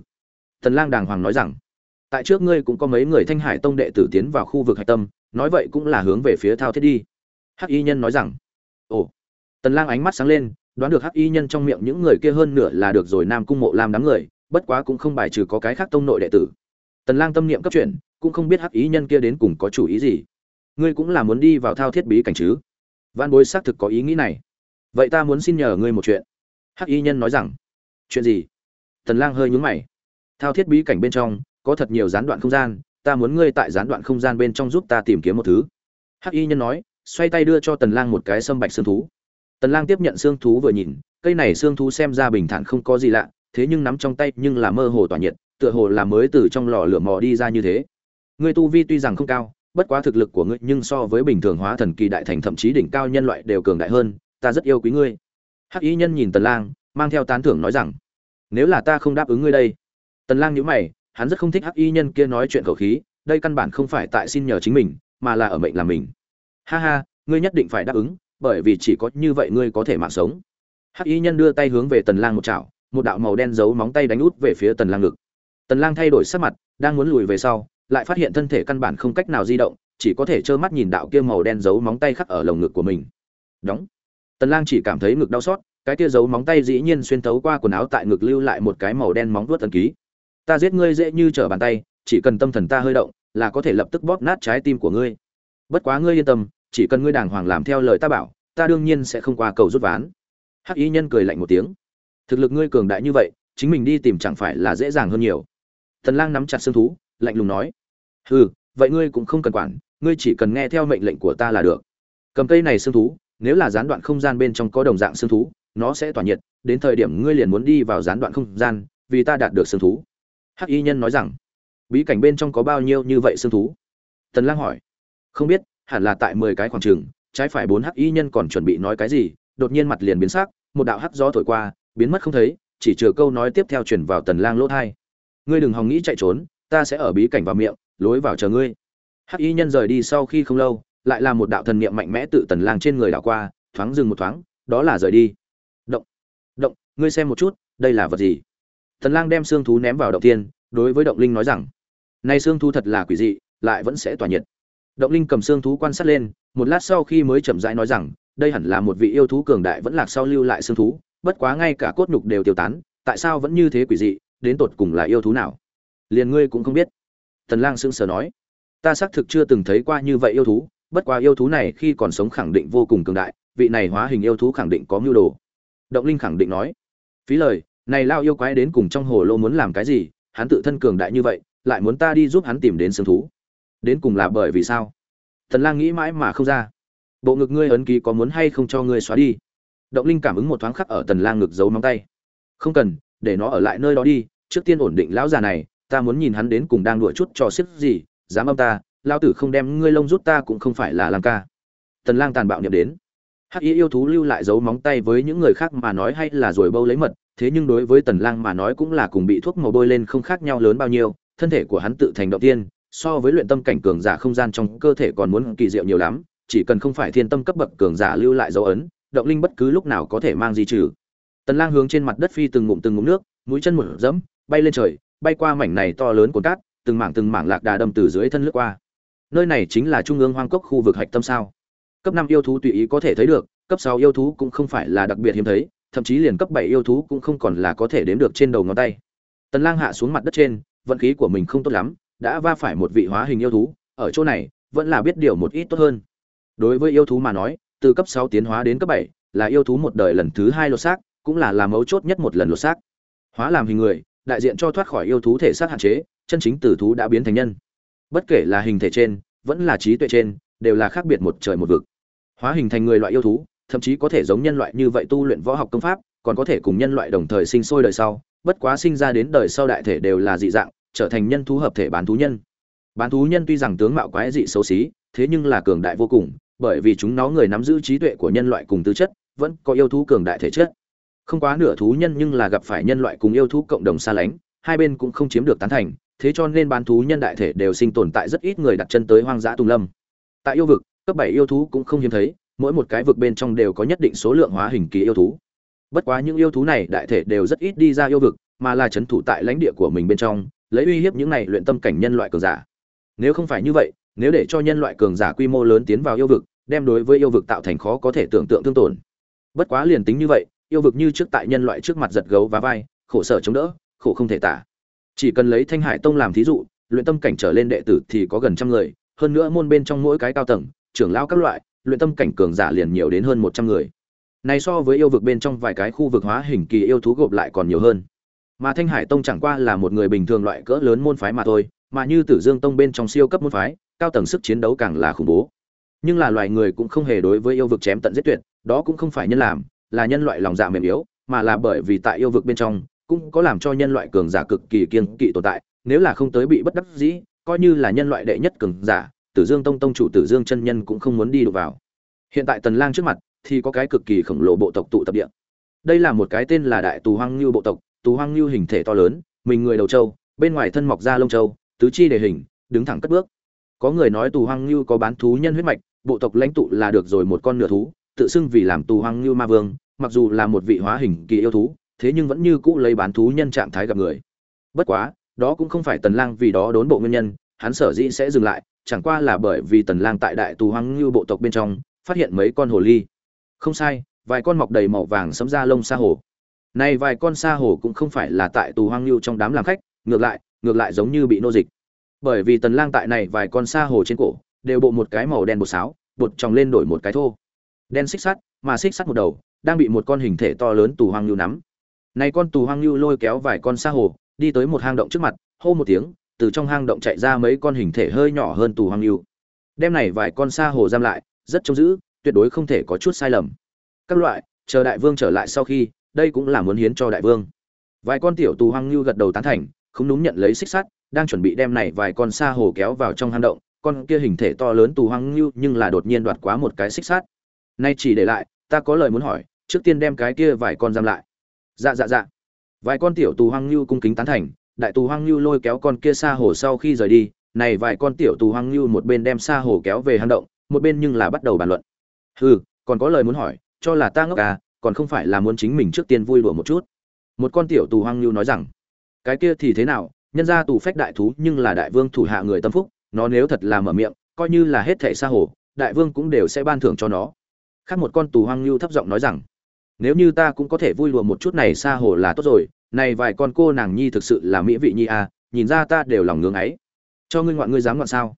Tần lang đàng hoàng nói rằng tại trước ngươi cũng có mấy người thanh hải tông đệ tử tiến vào khu vực hạch tâm, nói vậy cũng là hướng về phía thao thiết đi. Hắc y nhân nói rằng. Ồ. Tần lang ánh mắt sáng lên, đoán được hắc y nhân trong miệng những người kia hơn nửa là được rồi nam cung mộ làm đám người, bất quá cũng không bài trừ có cái khác tông nội đệ tử. Tần lang tâm niệm cấp chuyển, cũng không biết hắc y nhân kia đến cùng có chủ ý gì. Ngươi cũng là muốn đi vào thao thiết bí cảnh chứ? Văn bối xác thực có ý nghĩ này. Vậy ta muốn xin nhờ ngươi một chuyện. Hắc y nhân nói rằng. Chuyện gì? Tần lang hơi nhướng mày. Thao thiết bí cảnh bên trong có thật nhiều gián đoạn không gian, ta muốn ngươi tại gián đoạn không gian bên trong giúp ta tìm kiếm một thứ. Hắc y nhân nói, xoay tay đưa cho tần lang một cái sâm bạch xương thú. Tần lang tiếp nhận xương thú vừa nhìn, cây này xương thú xem ra bình thản không có gì lạ, thế nhưng nắm trong tay nhưng là mơ hồ tỏa nhiệt, tựa hồ là mới từ trong lò lửa mò đi ra như thế. Ngươi tu vi tuy rằng không cao, bất quá thực lực của ngươi nhưng so với bình thường hóa thần kỳ đại thành thậm chí đỉnh cao nhân loại đều cường đại hơn, ta rất yêu quý ngươi. Hắc y nhân nhìn tần lang, mang theo tán thưởng nói rằng, nếu là ta không đáp ứng ngươi đây. Tần lang nhíu mày hắn rất không thích hắc y nhân kia nói chuyện khẩu khí, đây căn bản không phải tại xin nhờ chính mình, mà là ở mệnh làm mình. Ha ha, ngươi nhất định phải đáp ứng, bởi vì chỉ có như vậy ngươi có thể mạng sống. Hắc y nhân đưa tay hướng về tần lang một chảo, một đạo màu đen giấu móng tay đánh út về phía tần lang ngực. Tần lang thay đổi sắc mặt, đang muốn lùi về sau, lại phát hiện thân thể căn bản không cách nào di động, chỉ có thể trơ mắt nhìn đạo kia màu đen giấu móng tay khắc ở lồng ngực của mình. Đóng. Tần lang chỉ cảm thấy ngực đau xót, cái kia giấu móng tay dĩ nhiên xuyên thấu qua quần áo tại ngực lưu lại một cái màu đen móng vuốt thần ký ta giết ngươi dễ như trở bàn tay, chỉ cần tâm thần ta hơi động, là có thể lập tức bóp nát trái tim của ngươi. Bất quá ngươi yên tâm, chỉ cần ngươi đàng hoàng làm theo lời ta bảo, ta đương nhiên sẽ không qua cầu rút ván. Hắc y nhân cười lạnh một tiếng. Thực lực ngươi cường đại như vậy, chính mình đi tìm chẳng phải là dễ dàng hơn nhiều. Tần lang nắm chặt xương thú, lạnh lùng nói. Hừ, vậy ngươi cũng không cần quản, ngươi chỉ cần nghe theo mệnh lệnh của ta là được. Cầm cây này xương thú, nếu là gián đoạn không gian bên trong có đồng dạng xương thú, nó sẽ tỏa nhiệt, đến thời điểm ngươi liền muốn đi vào gián đoạn không gian, vì ta đạt được xương thú hắc y nhân nói rằng, bí cảnh bên trong có bao nhiêu như vậy xương thú? Tần lang hỏi. Không biết, hẳn là tại 10 cái khoảng trường, trái phải bốn hắc y nhân còn chuẩn bị nói cái gì, đột nhiên mặt liền biến sắc, một đạo hắc gió thổi qua, biến mất không thấy, chỉ chờ câu nói tiếp theo truyền vào tần lang lỗ thay ngươi đừng hòng nghĩ chạy trốn, ta sẽ ở bí cảnh vào miệng, lối vào chờ ngươi. Hắc y nhân rời đi sau khi không lâu, lại là một đạo thần niệm mạnh mẽ tự tần lang trên người đảo qua, thoáng dừng một thoáng, đó là rời đi. Động động, ngươi xem một chút, đây là vật gì? Tần lang đem xương thú ném vào động thiên, đối với động linh nói rằng, nay xương thú thật là quỷ dị, lại vẫn sẽ tỏa nhiệt. Động linh cầm xương thú quan sát lên, một lát sau khi mới chậm rãi nói rằng, đây hẳn là một vị yêu thú cường đại vẫn lạc sau lưu lại xương thú, bất quá ngay cả cốt nhục đều tiêu tán, tại sao vẫn như thế quỷ dị, đến tột cùng là yêu thú nào? Liền ngươi cũng không biết. Tần lang sững sờ nói, ta xác thực chưa từng thấy qua như vậy yêu thú, bất quá yêu thú này khi còn sống khẳng định vô cùng cường đại, vị này hóa hình yêu thú khẳng định có mưu đồ. Động linh khẳng định nói, phí lời này lao yêu quái đến cùng trong hồ lô muốn làm cái gì, hắn tự thân cường đại như vậy, lại muốn ta đi giúp hắn tìm đến sương thú. Đến cùng là bởi vì sao? Thần lang nghĩ mãi mà không ra. Bộ ngực ngươi ấn ký có muốn hay không cho ngươi xóa đi? Động linh cảm ứng một thoáng khắc ở tần lang ngực giấu móng tay. Không cần, để nó ở lại nơi đó đi, trước tiên ổn định lão già này, ta muốn nhìn hắn đến cùng đang đuổi chút trò xiếc gì, dám âm ta, lão tử không đem ngươi lông rút ta cũng không phải là làm ca. Tần lang tàn bạo nhập đến. Hắc y yêu thú lưu lại dấu móng tay với những người khác mà nói hay là rồi bâu lấy mật thế nhưng đối với tần lang mà nói cũng là cùng bị thuốc màu bôi lên không khác nhau lớn bao nhiêu, thân thể của hắn tự thành động tiên, so với luyện tâm cảnh cường giả không gian trong cơ thể còn muốn kỳ diệu nhiều lắm, chỉ cần không phải thiên tâm cấp bậc cường giả lưu lại dấu ấn, động linh bất cứ lúc nào có thể mang di trừ. Tần lang hướng trên mặt đất phi từng ngụm từng ngụm nước, mũi chân một dẫm bay lên trời, bay qua mảnh này to lớn của cát, từng mảng từng mảng lạc đà đâm từ dưới thân lướt qua. Nơi này chính là trung ương hoang cốc khu vực hạch tâm sao? Cấp năm yêu thú tùy ý có thể thấy được, cấp sáu yêu thú cũng không phải là đặc biệt hiếm thấy thậm chí liền cấp bảy yêu thú cũng không còn là có thể đếm được trên đầu ngón tay. Tần lang hạ xuống mặt đất trên, vận khí của mình không tốt lắm, đã va phải một vị hóa hình yêu thú, ở chỗ này, vẫn là biết điều một ít tốt hơn. Đối với yêu thú mà nói, từ cấp 6 tiến hóa đến cấp 7 là yêu thú một đời lần thứ hai lột xác, cũng là làm mấu chốt nhất một lần lột xác. Hóa làm hình người, đại diện cho thoát khỏi yêu thú thể xác hạn chế, chân chính tử thú đã biến thành nhân. Bất kể là hình thể trên, vẫn là trí tuệ trên, đều là khác biệt một trời một vực. Hóa hình thành người loại yêu thú thậm chí có thể giống nhân loại như vậy tu luyện võ học công pháp, còn có thể cùng nhân loại đồng thời sinh sôi đời sau, bất quá sinh ra đến đời sau đại thể đều là dị dạng, trở thành nhân thú hợp thể bán thú nhân. Bán thú nhân tuy rằng tướng mạo quái dị xấu xí, thế nhưng là cường đại vô cùng, bởi vì chúng nó người nắm giữ trí tuệ của nhân loại cùng tư chất, vẫn có yêu thú cường đại thể chất. Không quá nửa thú nhân nhưng là gặp phải nhân loại cùng yêu thú cộng đồng xa lánh, hai bên cũng không chiếm được tán thành, thế cho nên bán thú nhân đại thể đều sinh tồn tại rất ít người đặt chân tới hoang dã tùng lâm. Tại yêu vực, cấp bảy yêu thú cũng không hiếm thấy mỗi một cái vực bên trong đều có nhất định số lượng hóa hình kỳ yêu thú. Bất quá những yêu thú này đại thể đều rất ít đi ra yêu vực, mà là c thủ tại lãnh địa của mình bên trong, lấy uy hiếp những này luyện tâm cảnh nhân loại cường giả. Nếu không phải như vậy, nếu để cho nhân loại cường giả quy mô lớn tiến vào yêu vực, đem đối với yêu vực tạo thành khó có thể tưởng tượng thương tổn. Bất quá liền tính như vậy, yêu vực như trước tại nhân loại trước mặt giật gấu và vai, khổ sở chống đỡ, khổ không thể tả. Chỉ cần lấy thanh hải tông làm thí dụ, luyện tâm cảnh trở lên đệ tử thì có gần trăm người, hơn nữa môn bên trong mỗi cái cao tầng, trưởng lao các loại luyện tâm cảnh cường giả liền nhiều đến hơn một trăm người. Này so với yêu vực bên trong vài cái khu vực hóa hình kỳ yêu thú gộp lại còn nhiều hơn. Mà thanh hải tông chẳng qua là một người bình thường loại cỡ lớn môn phái mà thôi, mà như tử dương tông bên trong siêu cấp môn phái, cao tầng sức chiến đấu càng là khủng bố. Nhưng là loài người cũng không hề đối với yêu vực chém tận giết tuyệt, đó cũng không phải nhân làm, là nhân loại lòng dạ mềm yếu, mà là bởi vì tại yêu vực bên trong, cũng có làm cho nhân loại cường giả cực kỳ kiên kỵ tồn tại, nếu là không tới bị bất đắc dĩ, coi như là nhân loại đệ nhất cường giả tử dương tông tông chủ tử dương chân nhân cũng không muốn đi đụng vào. Hiện tại tần lang trước mặt thì có cái cực kỳ khổng lồ bộ tộc tụ tập địa. Đây là một cái tên là đại tù hoang lưu bộ tộc. Tù hoang lưu hình thể to lớn, mình người đầu trâu bên ngoài thân mọc ra lông trâu tứ chi đề hình, đứng thẳng cất bước. Có người nói tù hoang lưu có bán thú nhân huyết mạch, bộ tộc lãnh tụ là được rồi một con nửa thú, tự xưng vì làm tù hoang lưu ma vương, mặc dù là một vị hóa hình kỳ yêu thú, thế nhưng vẫn như cũ lấy bán thú nhân trạng thái gặp người. Bất quá, đó cũng không phải tần lang vì đó đốn bộ nguyên nhân, hắn sở dĩ sẽ dừng lại chẳng qua là bởi vì tần lang tại đại tù hoang lưu bộ tộc bên trong, phát hiện mấy con hồ ly. Không sai, vài con mọc đầy màu vàng sẫm da lông sa hồ. Này vài con sa hồ cũng không phải là tại tù hoang lưu trong đám làm khách, ngược lại ngược lại giống như bị nô dịch. Bởi vì tần lang tại này vài con sa hồ trên cổ, đều bộ một cái màu đen bột sáo, bột tròng lên đổi một cái thô. Đen xích sắt, mà xích sắt một đầu, đang bị một con hình thể to lớn tù hoang lưu nắm. Này con tù hoang lưu lôi kéo vài con sa hồ, đi tới một hang động trước mặt, hô một tiếng từ trong hang động chạy ra mấy con hình thể hơi nhỏ hơn tù hoang lưu. Đem này vài con sa hồ giam lại, rất trông giữ, tuyệt đối không thể có chút sai lầm. Các loại, chờ đại vương trở lại sau khi, đây cũng là muốn hiến cho đại vương. Vài con tiểu tù hoang lưu gật đầu tán thành, không núm nhận lấy xích sắt, đang chuẩn bị đem này vài con sa hồ kéo vào trong hang động, con kia hình thể to lớn tù hoang lưu nhưng là đột nhiên đoạt quá một cái xích sắt. Nay chỉ để lại, ta có lời muốn hỏi, trước tiên đem cái kia vài con giam lại. Dạ dạ dạ. Vài con tiểu tù hoang lưu cung kính tán thành đại tù hoang lưu lôi kéo con kia xa hồ sau khi rời đi, này vài con tiểu tù hoang lưu một bên đem xa hồ kéo về hang động, một bên nhưng là bắt đầu bàn luận. Hừ, còn có lời muốn hỏi, cho là ta ngốc à còn không phải là muốn chính mình trước tiên vui đùa một chút. Một con tiểu tù hoang lưu nói rằng, cái kia thì thế nào, nhân ra tù phách đại thú nhưng là đại vương thủ hạ người tâm phúc, nó nếu thật là mở miệng, coi như là hết thảy xa hồ, đại vương cũng đều sẽ ban thưởng cho nó. Khác một con tù hoang lưu thấp giọng nói rằng, nếu như ta cũng có thể vui lùa một chút này xa hồ là tốt rồi này vài con cô nàng nhi thực sự là mỹ vị nhi à nhìn ra ta đều lòng ngưỡng ấy. Cho ngươi ngoạn ngươi dám ngoạn sao?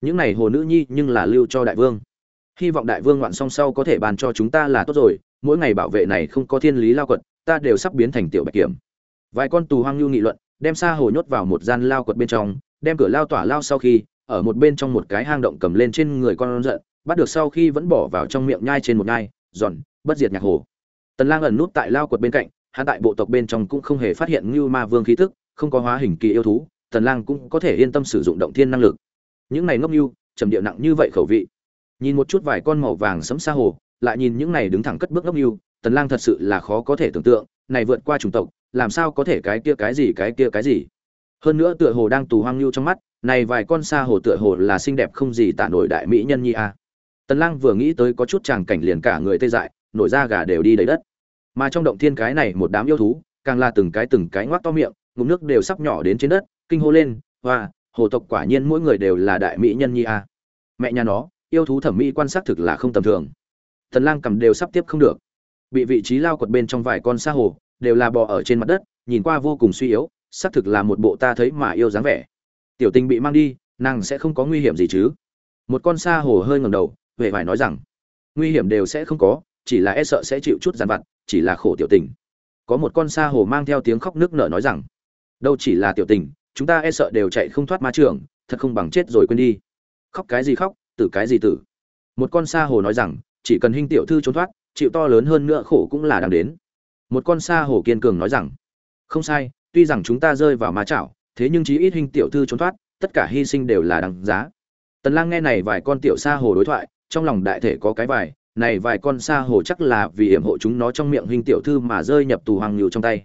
Những này hồ nữ nhi nhưng là lưu cho đại vương. Hy vọng đại vương ngoạn song sau có thể bàn cho chúng ta là tốt rồi, mỗi ngày bảo vệ này không có thiên lý lao quật, ta đều sắp biến thành tiểu bạch kiểm. Vài con tù hoang lưu nghị luận, đem xa hồ nhốt vào một gian lao quật bên trong, đem cửa lao tỏa lao sau khi, ở một bên trong một cái hang động cầm lên trên người con giận, bắt được sau khi vẫn bỏ vào trong miệng nhai trên một nhai, giòn, bất diệt nhạc hồ. Tần lang ẩn nút tại lao quật bên cạnh hắn tại bộ tộc bên trong cũng không hề phát hiện Ngưu ma vương khí tức, không có hóa hình kỳ yêu thú, tần lang cũng có thể yên tâm sử dụng động thiên năng lực. Những này ngốc như trầm điệu nặng như vậy khẩu vị. Nhìn một chút vài con màu vàng sẫm sa hồ, lại nhìn những này đứng thẳng cất bước ngốc như tần lang thật sự là khó có thể tưởng tượng, này vượt qua chủng tộc, làm sao có thể cái kia cái gì, cái kia cái gì. Hơn nữa tựa hồ đang tù hoang lưu trong mắt, này vài con sa hồ tựa hồ là xinh đẹp không gì tả nổi đại mỹ nhân nhi a. Tần lang vừa nghĩ tới có chút chàng cảnh liền cả người tê dại, nổi da gà đều đi đầy đất mà trong động thiên cái này một đám yêu thú, càng là từng cái từng cái ngoác to miệng, ngụm nước đều sắp nhỏ đến trên đất, kinh hô lên, hoa, hồ tộc quả nhiên mỗi người đều là đại mỹ nhân nhi a. Mẹ nhà nó, yêu thú thẩm mỹ quan sát thực là không tầm thường. Thần lang cầm đều sắp tiếp không được. Bị vị trí lao quật bên trong vài con sa hồ, đều là bò ở trên mặt đất, nhìn qua vô cùng suy yếu, xác thực là một bộ ta thấy mà yêu dáng vẻ. Tiểu tình bị mang đi, nàng sẽ không có nguy hiểm gì chứ. Một con sa hồ hơi ngẩng đầu huệ phải nói rằng, nguy hiểm đều sẽ không có, chỉ là e sợ sẽ chịu chút giàn vặt chỉ là khổ tiểu tình. Có một con sa hồ mang theo tiếng khóc nước nở nói rằng, đâu chỉ là tiểu tình, chúng ta e sợ đều chạy không thoát ma trường, thật không bằng chết rồi quên đi. Khóc cái gì khóc, tử cái gì tử. Một con sa hồ nói rằng, chỉ cần hình tiểu thư trốn thoát, chịu to lớn hơn nữa khổ cũng là đang đến. Một con sa hồ kiên cường nói rằng, không sai, tuy rằng chúng ta rơi vào ma chảo, thế nhưng chí ít hình tiểu thư trốn thoát, tất cả hy sinh đều là đáng giá. Tần lang nghe này vài con tiểu sa hồ đối thoại, trong lòng đại thể có cái vài này vài con sa hồ chắc là vì hiểm hộ chúng nó trong miệng huynh tiểu thư mà rơi nhập tù hoàng lưu trong tay.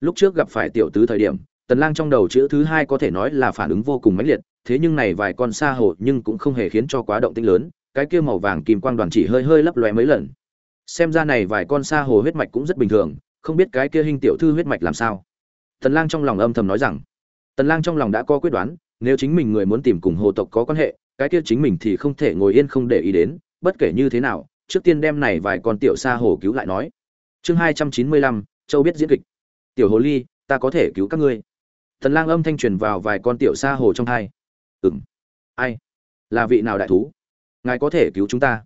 Lúc trước gặp phải tiểu tứ thời điểm, tần lang trong đầu chữ thứ hai có thể nói là phản ứng vô cùng mãnh liệt, thế nhưng này vài con sa hồ nhưng cũng không hề khiến cho quá động tĩnh lớn, cái kia màu vàng kim quang đoàn chỉ hơi hơi lấp lóe mấy lần. Xem ra này vài con sa hồ huyết mạch cũng rất bình thường, không biết cái kia hình tiểu thư huyết mạch làm sao. Tần lang trong lòng âm thầm nói rằng, tần lang trong lòng đã có quyết đoán, nếu chính mình người muốn tìm cùng hồ tộc có quan hệ, cái kia chính mình thì không thể ngồi yên không để ý đến, bất kể như thế nào trước tiên đem này vài con tiểu sa hồ cứu lại nói. Chương 295, châu biết diễn kịch. Tiểu hồ ly ta có thể cứu các ngươi. Thần lang âm thanh truyền vào vài con tiểu sa hồ trong hai. Ừm. Ai? Là vị nào đại thú? Ngài có thể cứu chúng ta.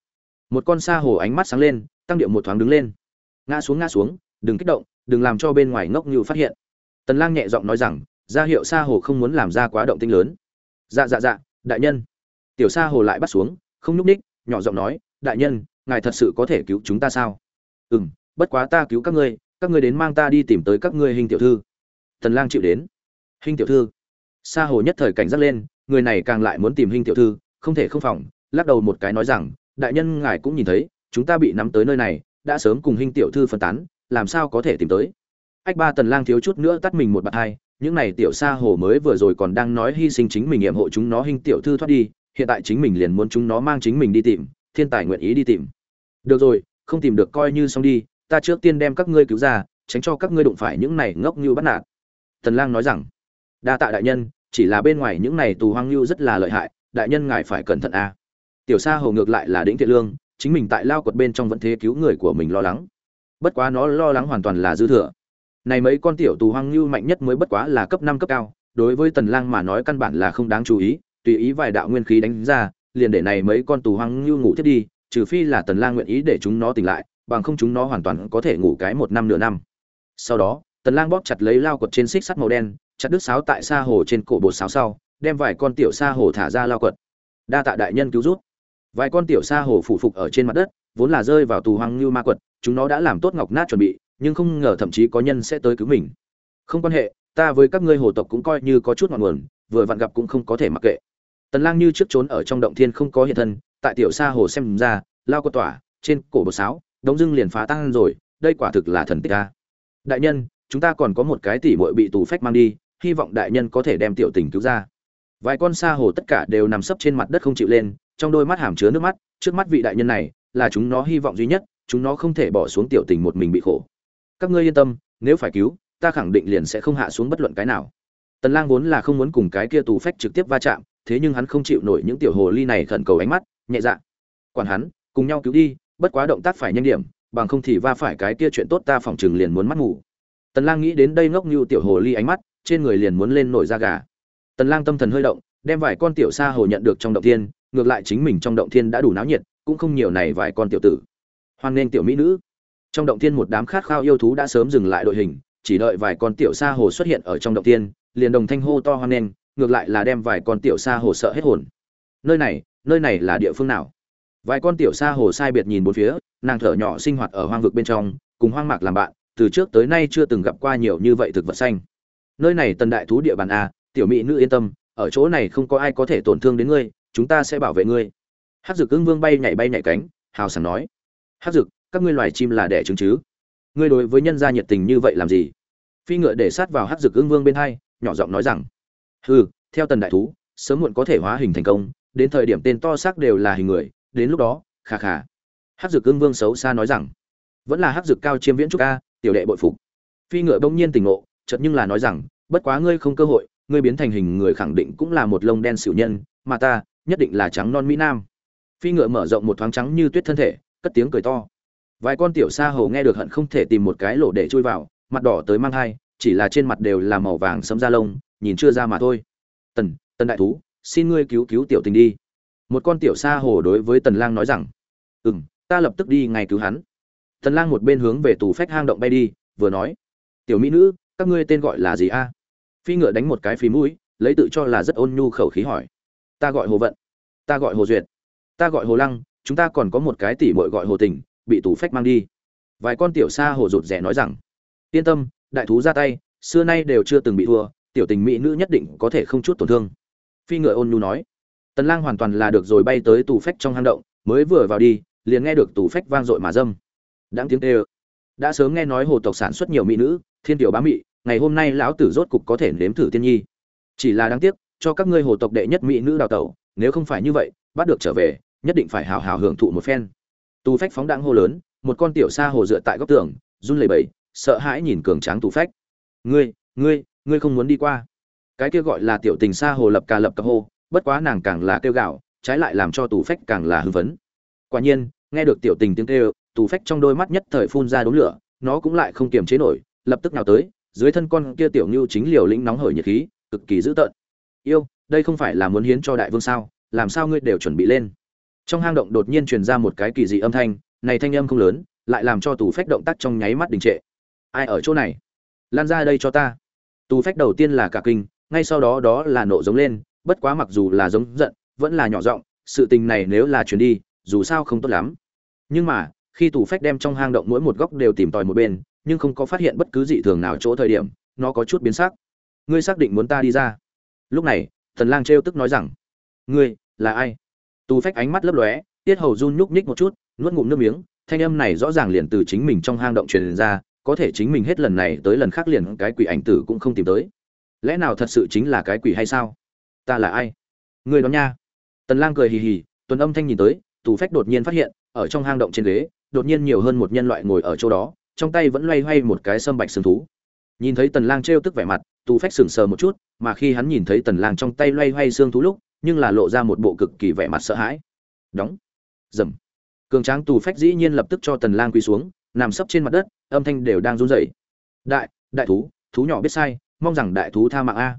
Một con sa hồ ánh mắt sáng lên tăng điệu một thoáng đứng lên. Ngã xuống ngã xuống đừng kích động đừng làm cho bên ngoài ngốc như phát hiện. Tần lang nhẹ giọng nói rằng ra hiệu sa hồ không muốn làm ra quá động tinh lớn. Dạ dạ dạ đại nhân. Tiểu sa hồ lại bắt xuống không nhúc ních nhỏ giọng nói đại nhân ngài thật sự có thể cứu chúng ta sao? Ừm, bất quá ta cứu các ngươi các ngươi đến mang ta đi tìm tới các ngươi hình tiểu thư. Tần lang chịu đến. Hình tiểu thư. Sa hồ nhất thời cảnh giác lên, người này càng lại muốn tìm hình tiểu thư, không thể không phòng, lắc đầu một cái nói rằng, đại nhân ngài cũng nhìn thấy, chúng ta bị nắm tới nơi này, đã sớm cùng hình tiểu thư phân tán, làm sao có thể tìm tới? Ách ba tần lang thiếu chút nữa tắt mình một bạt hai, những này tiểu sa hồ mới vừa rồi còn đang nói hy sinh chính mình nghiệm hộ chúng nó, hình tiểu thư thoát đi, hiện tại chính mình liền muốn chúng nó mang chính mình đi tìm, thiên tài nguyện ý đi tìm được rồi, không tìm được coi như xong đi, ta trước tiên đem các ngươi cứu ra, tránh cho các ngươi đụng phải những này ngốc như bắt nạt. Tần lang nói rằng, đa tạ đại nhân, chỉ là bên ngoài những này tù hoang lưu rất là lợi hại, đại nhân ngài phải cẩn thận a tiểu sa hầu ngược lại là đĩnh thiện lương, chính mình tại lao quật bên trong vẫn thế cứu người của mình lo lắng. Bất quá nó lo lắng hoàn toàn là dư thừa. Này mấy con tiểu tù hoang lưu mạnh nhất mới bất quá là cấp năm cấp cao, đối với tần lang mà nói căn bản là không đáng chú ý, tùy ý vài đạo nguyên khí đánh ra, liền để này mấy con tù hoang lưu ngủ thiết đi trừ phi là tần lang nguyện ý để chúng nó tỉnh lại, bằng không chúng nó hoàn toàn có thể ngủ cái một năm nửa năm. Sau đó, tần lang bóp chặt lấy lao quật trên xích sắt màu đen, chặt đứt sáo tại xa hồ trên cổ bột sáo sau, đem vài con tiểu sa hồ thả ra lao quật. Đa tạ đại nhân cứu rút vài con tiểu sa hồ phủ phục ở trên mặt đất, vốn là rơi vào tù hoang lưu ma quật, chúng nó đã làm tốt ngọc nát chuẩn bị, nhưng không ngờ thậm chí có nhân sẽ tới cứu mình. Không quan hệ, ta với các ngươi hồ tộc cũng coi như có chút ngọn nguồn, vừa vặn gặp cũng không có thể mặc kệ. Tần lang như trước trốn ở trong động thiên không có hiện thân tại tiểu sa hồ xem ra, lao có tỏa, trên cổ bột sáo, đống dưng liền phá tan rồi, đây quả thực là thần tích a. Đại nhân, chúng ta còn có một cái tỷ muội bị tù phách mang đi, hy vọng đại nhân có thể đem tiểu tình cứu ra. Vài con sa hồ tất cả đều nằm sấp trên mặt đất không chịu lên, trong đôi mắt hàm chứa nước mắt, trước mắt vị đại nhân này, là chúng nó hy vọng duy nhất, chúng nó không thể bỏ xuống tiểu tình một mình bị khổ. Các ngươi yên tâm, nếu phải cứu, ta khẳng định liền sẽ không hạ xuống bất luận cái nào. Tần lang vốn là không muốn cùng cái kia tù phách trực tiếp va chạm, thế nhưng hắn không chịu nổi những tiểu hồ ly này khẩn cầu ánh mắt nhẹ dạ. Quản hắn, cùng nhau cứu đi, bất quá động tác phải nhanh điểm, bằng không thì va phải cái kia chuyện tốt ta phòng chừng liền muốn mắt ngủ. Tần lang nghĩ đến đây ngốc như tiểu hồ ly ánh mắt, trên người liền muốn lên nổi da gà. Tần lang tâm thần hơi động, đem vài con tiểu sa hồ nhận được trong động thiên, ngược lại chính mình trong động thiên đã đủ náo nhiệt, cũng không nhiều này vài con tiểu tử. Hoan nên tiểu mỹ nữ. Trong động thiên một đám khát khao yêu thú đã sớm dừng lại đội hình, chỉ đợi vài con tiểu sa hồ xuất hiện ở trong động thiên, liền đồng thanh hô to hoan nên ngược lại là đem vài con tiểu sa hồ sợ hết hồn. Nơi này nơi này là địa phương nào? Vài con tiểu sa hồ sai biệt nhìn bốn phía, nàng thở nhỏ sinh hoạt ở hoang vực bên trong, cùng hoang mạc làm bạn, từ trước tới nay chưa từng gặp qua nhiều như vậy thực vật xanh. Nơi này tần đại thú địa bàn a, tiểu mỹ nữ yên tâm, ở chỗ này không có ai có thể tổn thương đến ngươi, chúng ta sẽ bảo vệ ngươi. Hát dực ưng vương bay nhảy bay nhảy cánh, hào sảng nói. Hát dực, các ngươi loài chim là đẻ trứng chứ? Ngươi đối với nhân gia nhiệt tình như vậy làm gì? Phi ngựa để sát vào hát dực ưng vương bên hai, nhỏ giọng nói rằng. Hừ, theo tần đại thú, sớm muộn có thể hóa hình thành công đến thời điểm tên to xác đều là hình người, đến lúc đó, khà khà. Hát dực ưng vương xấu xa nói rằng, vẫn là hát dực cao chiêm viễn trúc ca tiểu đệ bội phục. Phi ngựa bỗng nhiên tỉnh ngộ, chợt nhưng là nói rằng, bất quá ngươi không cơ hội, ngươi biến thành hình người khẳng định cũng là một lông đen xỉu nhân, mà ta, nhất định là trắng non mỹ nam. Phi ngựa mở rộng một thoáng trắng như tuyết thân thể, cất tiếng cười to. Vài con tiểu sa hầu nghe được hận không thể tìm một cái lỗ để chui vào, mặt đỏ tới mang hai chỉ là trên mặt đều là màu vàng sẫm da lông, nhìn chưa ra mà thôi. Tần tần đại thú xin ngươi cứu cứu tiểu tình đi. Một con tiểu sa hồ đối với tần lang nói rằng, ừm, ta lập tức đi ngay cứu hắn. Tần lang một bên hướng về tù phách hang động bay đi, vừa nói, tiểu mỹ nữ, các ngươi tên gọi là gì a? Phi ngựa đánh một cái phí mũi, lấy tự cho là rất ôn nhu khẩu khí hỏi, ta gọi hồ vận, ta gọi hồ duyệt, ta gọi hồ lăng, chúng ta còn có một cái tỷ muội gọi hồ tình, bị tù phách mang đi. Vài con tiểu sa hồ rụt rẻ nói rằng, yên tâm, đại thú ra tay, xưa nay đều chưa từng bị thua, tiểu tình mỹ nữ nhất định có thể không chút tổn thương phi ngựa ôn nhu nói. Tần lang hoàn toàn là được rồi bay tới tù phách trong hang động, mới vừa vào đi, liền nghe được tù phách vang dội mà dâm. Đáng tiếng kêu đã sớm nghe nói hồ tộc sản xuất nhiều mỹ nữ, thiên tiểu bá mỹ ngày hôm nay lão tử rốt cục có thể nếm thử tiên nhi. Chỉ là đáng tiếc, cho các ngươi hồ tộc đệ nhất mỹ nữ đào tẩu, nếu không phải như vậy, bắt được trở về, nhất định phải hào hào hưởng thụ một phen. Tù phách phóng đãng hô lớn, một con tiểu sa hồ dựa tại góc tường, run lẩy bẩy, sợ hãi nhìn cường tráng tù phách. Ngươi ngươi ngươi không muốn đi qua cái kia gọi là tiểu tình xa hồ lập cà lập cà hô, bất quá nàng càng là kêu gạo, trái lại làm cho tù phách càng là hưng phấn. Quả nhiên, nghe được tiểu tình tiếng kêu, tù phách trong đôi mắt nhất thời phun ra đống lửa, nó cũng lại không kiềm chế nổi, lập tức nào tới, dưới thân con kia tiểu ngưu chính liều lĩnh nóng hởi nhiệt khí, cực kỳ dữ tợn. Yêu, đây không phải là muốn hiến cho đại vương sao, làm sao ngươi đều chuẩn bị lên? Trong hang động đột nhiên truyền ra một cái kỳ dị âm thanh, này thanh âm không lớn, lại làm cho tù phách động tác trong nháy mắt đình trệ. Ai ở chỗ này? Lan ra đây cho ta. Tù phách đầu tiên là cả kinh ngay sau đó đó là nộ giống lên, bất quá mặc dù là giống giận, vẫn là nhỏ giọng, sự tình này nếu là chuyển đi, dù sao không tốt lắm. Nhưng mà, khi tủ phách đem trong hang động mỗi một góc đều tìm tòi một bên, nhưng không có phát hiện bất cứ dị thường nào chỗ thời điểm, nó có chút biến sắc. Ngươi xác định muốn ta đi ra? Lúc này, thần lang trêu tức nói rằng, ngươi, là ai? Tù phách ánh mắt lấp lóe, tiết hầu run nhúc nhích một chút, nuốt ngụm nước miếng, thanh âm này rõ ràng liền từ chính mình trong hang động truyền ra, có thể chính mình hết lần này tới lần khác liền cái quỷ ảnh tử cũng không tìm tới lẽ nào thật sự chính là cái quỷ hay sao? Ta là ai? Người đó nha. Tần lang cười hì hì, tuần âm thanh nhìn tới, tù phách đột nhiên phát hiện, ở trong hang động trên ghế, đột nhiên nhiều hơn một nhân loại ngồi ở chỗ đó, trong tay vẫn loay hoay một cái sâm bạch sừng thú. Nhìn thấy tần lang trêu tức vẻ mặt, tù phách sừng sờ một chút, mà khi hắn nhìn thấy tần lang trong tay loay hoay xương thú lúc, nhưng là lộ ra một bộ cực kỳ vẻ mặt sợ hãi. Đóng. Dầm. Cường tráng tù phách dĩ nhiên lập tức cho tần lang quỳ xuống, nằm sấp trên mặt đất, âm thanh đều đang run rẩy. Đại đại thú thú nhỏ biết sai mong rằng đại thú tha mạng a.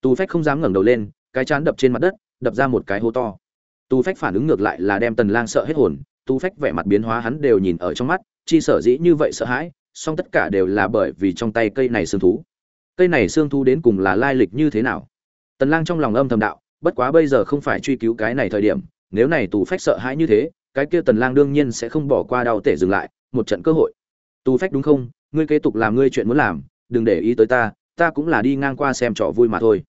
Tù phách không dám ngẩng đầu lên, cái chán đập trên mặt đất, đập ra một cái hố to. Tù phách phản ứng ngược lại là đem tần lang sợ hết hồn, tù phách vẻ mặt biến hóa hắn đều nhìn ở trong mắt, chi sở dĩ như vậy sợ hãi, song tất cả đều là bởi vì trong tay cây này xương thú. Cây này xương thú đến cùng là lai lịch như thế nào? Tần lang trong lòng âm thầm đạo, bất quá bây giờ không phải truy cứu cái này thời điểm, nếu này tù phách sợ hãi như thế, cái kia tần lang đương nhiên sẽ không bỏ qua đau tể dừng lại, một trận cơ hội. Tù phách đúng không? Ngươi kế tục làm ngươi chuyện muốn làm, đừng để ý tới ta ta cũng là đi ngang qua xem trò vui mà thôi.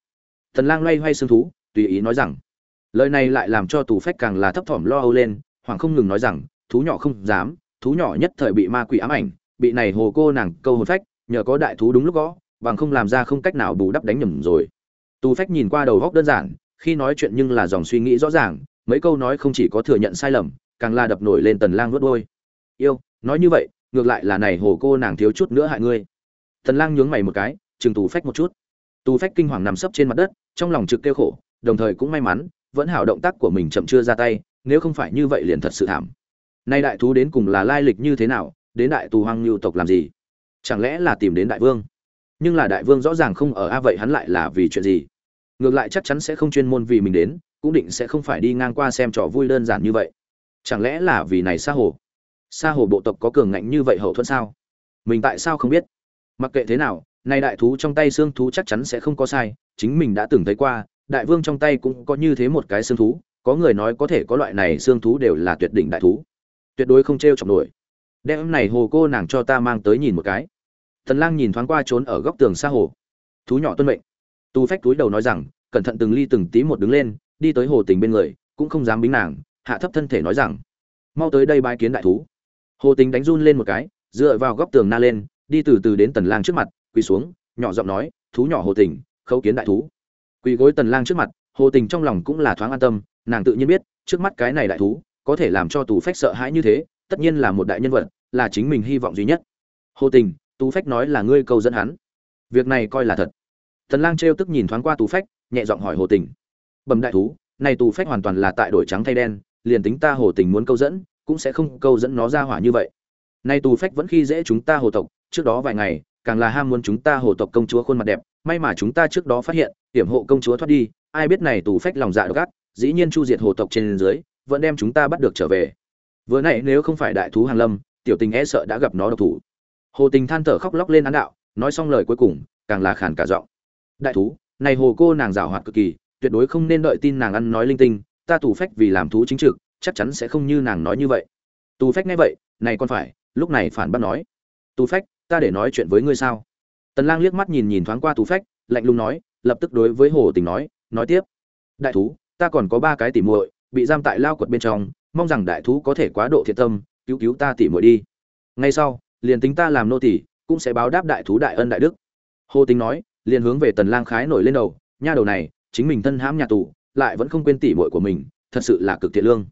Tần lang loay hoay xương thú, tùy ý nói rằng, lời này lại làm cho tù phách càng là thấp thỏm lo âu lên, hoàng không ngừng nói rằng, thú nhỏ không dám, thú nhỏ nhất thời bị ma quỷ ám ảnh, bị này hồ cô nàng câu hồn phách, nhờ có đại thú đúng lúc gõ, bằng không làm ra không cách nào bù đắp đánh nhầm rồi. Tù phách nhìn qua đầu góc đơn giản, khi nói chuyện nhưng là dòng suy nghĩ rõ ràng, mấy câu nói không chỉ có thừa nhận sai lầm, càng là đập nổi lên tần lang vớt đôi yêu, nói như vậy, ngược lại là này hồ cô nàng thiếu chút nữa hại ngươi. Tần lang nhướng mày một cái chừng tù phách một chút. Tù phách kinh hoàng nằm sấp trên mặt đất, trong lòng trực kêu khổ, đồng thời cũng may mắn, vẫn hảo động tác của mình chậm chưa ra tay, nếu không phải như vậy liền thật sự thảm. Nay đại thú đến cùng là lai lịch như thế nào, đến đại tù hoang lưu tộc làm gì? Chẳng lẽ là tìm đến đại vương? Nhưng là đại vương rõ ràng không ở a, vậy hắn lại là vì chuyện gì? Ngược lại chắc chắn sẽ không chuyên môn vì mình đến, cũng định sẽ không phải đi ngang qua xem trò vui đơn giản như vậy. Chẳng lẽ là vì này xa hồ? Xa hồ bộ tộc có cường ngạnh như vậy hậu thuẫn sao? Mình tại sao không biết? Mặc kệ thế nào nay đại thú trong tay xương thú chắc chắn sẽ không có sai, chính mình đã từng thấy qua, đại vương trong tay cũng có như thế một cái xương thú, có người nói có thể có loại này xương thú đều là tuyệt đỉnh đại thú. Tuyệt đối không t r e o chọc nổi. Đem này hồ cô nàng cho ta mang tới nhìn một cái. Thần lang nhìn thoáng qua trốn ở góc tường xa hồ. Thú nhỏ tuân mệnh. Tu phách túi đầu nói rằng, cẩn thận từng ly từng tí một đứng lên, đi tới hồ tình bên người, cũng không dám bính nàng, hạ thấp thân thể nói rằng, mau tới đây bái kiến đại thú. Hồ tình đánh run lên một cái, dựa vào góc tường na lên, đi từ từ đến tần lang trước mặt quỳ xuống, nhỏ giọng nói, thú nhỏ hồ tình, khấu kiến đại thú. Quỳ gối tần lang trước mặt, hồ tình trong lòng cũng là thoáng an tâm, nàng tự nhiên biết, trước mắt cái này đại thú, có thể làm cho tù phách sợ hãi như thế, tất nhiên là một đại nhân vật, là chính mình hy vọng duy nhất. Hồ tình tú phách nói là ngươi câu dẫn hắn. Việc này coi là thật. Tần lang trêu tức nhìn thoáng qua tú phách, nhẹ giọng hỏi hồ tình. Bẩm đại thú, này tù phách hoàn toàn là tại đổi trắng thay đen, liền tính ta hồ tình muốn câu dẫn, cũng sẽ không câu dẫn nó ra hỏa như vậy. Nay tù phách vẫn khi dễ chúng ta hồ tộc, trước đó vài ngày càng là ham muốn chúng ta hồ tộc công chúa khuôn mặt đẹp, may mà chúng ta trước đó phát hiện, hiểm hộ công chúa thoát đi, ai biết này tù phách lòng dạ độc ác, dĩ nhiên chu diệt hồ tộc trên dưới, vẫn đem chúng ta bắt được trở về. Vừa nãy nếu không phải đại thú hàn lâm, tiểu tình e sợ đã gặp nó độc thủ. Hồ tình than thở khóc lóc lên án đạo, nói xong lời cuối cùng, càng là khàn cả giọng. Đại thú, này hồ cô nàng giảo hoạt cực kỳ, tuyệt đối không nên đợi tin nàng ăn nói linh tinh, ta tù phách vì làm thú chính trực, chắc chắn sẽ không như nàng nói như vậy. Tù phách nghe vậy, này còn phải, lúc này phản bác nói. Tù phách ta để nói chuyện với ngươi sao? Tần lang liếc mắt nhìn nhìn thoáng qua tú phách, lạnh lùng nói, lập tức đối với hồ tình nói nói tiếp. Đại thú, ta còn có ba cái tỉ muội, bị giam tại lao quật bên trong, mong rằng đại thú có thể quá độ thiện tâm, cứu cứu ta tỉ muội đi. Ngay sau, liền tính ta làm nô tỉ cũng sẽ báo đáp đại thú đại ân đại đức. Hồ tình nói, liền hướng về tần lang khái nổi lên đầu, nha đầu này, chính mình thân hãm nhà tù, lại vẫn không quên tỉ muội của mình, thật sự là cực thiện lương.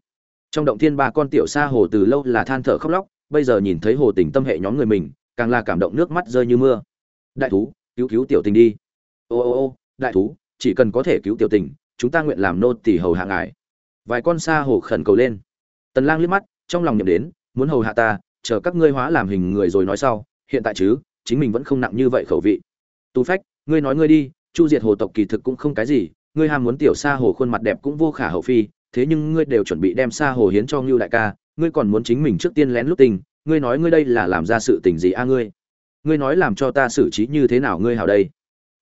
Trong động thiên ba con tiểu sa hồ từ lâu là than thở khóc lóc, bây giờ nhìn thấy hồ tình tâm hệ nhóm người mình càng là cảm động nước mắt rơi như mưa. Đại thú, cứu cứu tiểu tình đi. Ô ô ô, đại thú, chỉ cần có thể cứu tiểu tình, chúng ta nguyện làm nô tỳ hầu hạ ngài. Vài con sa hồ khẩn cầu lên. Tần lang liếc mắt, trong lòng nhậm đến, muốn hầu hạ ta, chờ các ngươi hóa làm hình người rồi nói sau. Hiện tại chứ, chính mình vẫn không nặng như vậy khẩu vị. Tu phách, ngươi nói ngươi đi, chu diệt hồ tộc kỳ thực cũng không cái gì, ngươi ham muốn tiểu sa hồ khuôn mặt đẹp cũng vô khả hậu phi, thế nhưng ngươi đều chuẩn bị đem sa hồ hiến cho ngưu đại ca, ngươi còn muốn chính mình trước tiên lén lút tình ngươi nói ngươi đây là làm ra sự tình gì a ngươi? Ngươi nói làm cho ta xử trí như thế nào ngươi hảo đây?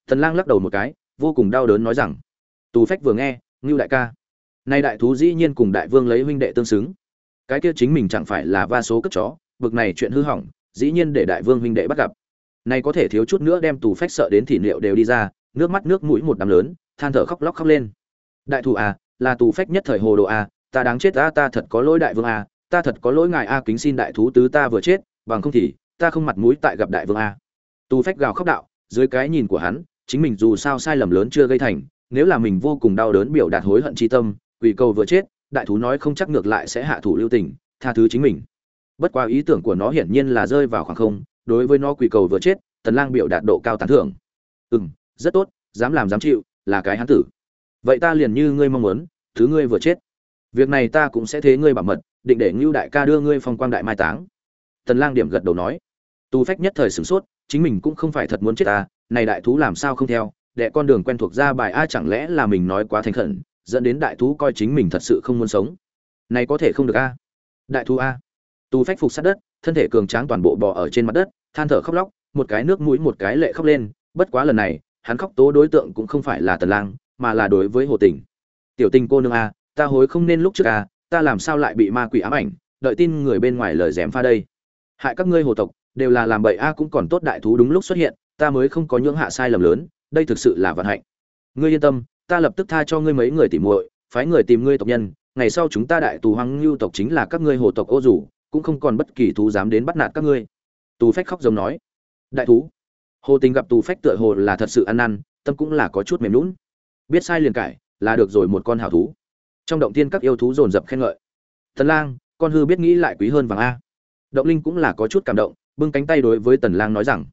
Thần lang lắc đầu một cái, vô cùng đau đớn nói rằng, tù phách vừa nghe, ngưu đại ca. Nay đại thú dĩ nhiên cùng đại vương lấy huynh đệ tương xứng. Cái kia chính mình chẳng phải là va số cất chó, bực này chuyện hư hỏng, dĩ nhiên để đại vương huynh đệ bắt gặp. Nay có thể thiếu chút nữa đem tù phách sợ đến thì liệu đều đi ra, nước mắt nước mũi một đám lớn, than thở khóc lóc khóc lên. Đại thù à là tù phách nhất thời hồ đồ à ta đáng chết ta ta thật có lỗi đại vương à ta thật có lỗi ngài a, kính xin đại thú tứ ta vừa chết, bằng không thì, ta không mặt mũi tại gặp đại vương a. Tu phách gào khóc đạo, dưới cái nhìn của hắn, chính mình dù sao sai lầm lớn chưa gây thành, nếu là mình vô cùng đau đớn biểu đạt hối hận chi tâm, quỷ cầu vừa chết, đại thú nói không chắc ngược lại sẽ hạ thủ lưu tình, tha thứ chính mình. Bất quá ý tưởng của nó hiển nhiên là rơi vào khoảng không, đối với nó quỷ cầu vừa chết, tần lang biểu đạt độ cao tán thưởng. Ừ rất tốt, dám làm dám chịu, là cái hắn tử. Vậy ta liền như ngươi mong muốn, thứ ngươi vừa chết. Việc này ta cũng sẽ thế ngươi bảo mật định để ngưu đại ca đưa ngươi phong quang đại mai táng. Tần lang điểm gật đầu nói. Tu phách nhất thời sửng sốt, chính mình cũng không phải thật muốn chết ta này đại thú làm sao không theo, đệ con đường quen thuộc ra bài a chẳng lẽ là mình nói quá thành khẩn, dẫn đến đại thú coi chính mình thật sự không muốn sống. Này có thể không được a. Đại thú a. Tu phách phục sát đất, thân thể cường tráng toàn bộ bò ở trên mặt đất, than thở khóc lóc, một cái nước mũi một cái lệ khóc lên, bất quá lần này, hắn khóc tố đối tượng cũng không phải là tần lang, mà là đối với hồ tình. Tiểu tình cô nương a, ta hối không nên lúc trước a ta làm sao lại bị ma quỷ ám ảnh, đợi tin người bên ngoài lời dèm pha đây. Hại các ngươi hồ tộc, đều là làm bậy a cũng còn tốt đại thú đúng lúc xuất hiện, ta mới không có những hạ sai lầm lớn, đây thực sự là vận hạnh. Ngươi yên tâm, ta lập tức tha cho ngươi mấy người tìm muội, phái người tìm ngươi tộc nhân, ngày sau chúng ta đại tù hoang lưu tộc chính là các ngươi hồ tộc ô rủ, cũng không còn bất kỳ thú dám đến bắt nạt các ngươi. Tù phách khóc giống nói. Đại thú. Hồ tình gặp tù phách tựa hồ là thật sự ăn năn, tâm cũng là có chút mềm lún biết sai liền cải, là được rồi một con hảo thú trong động tiên các yêu thú dồn dập khen ngợi. Tần lang, con hư biết nghĩ lại quý hơn vàng a. Động linh cũng là có chút cảm động, bưng cánh tay đối với tần lang nói rằng.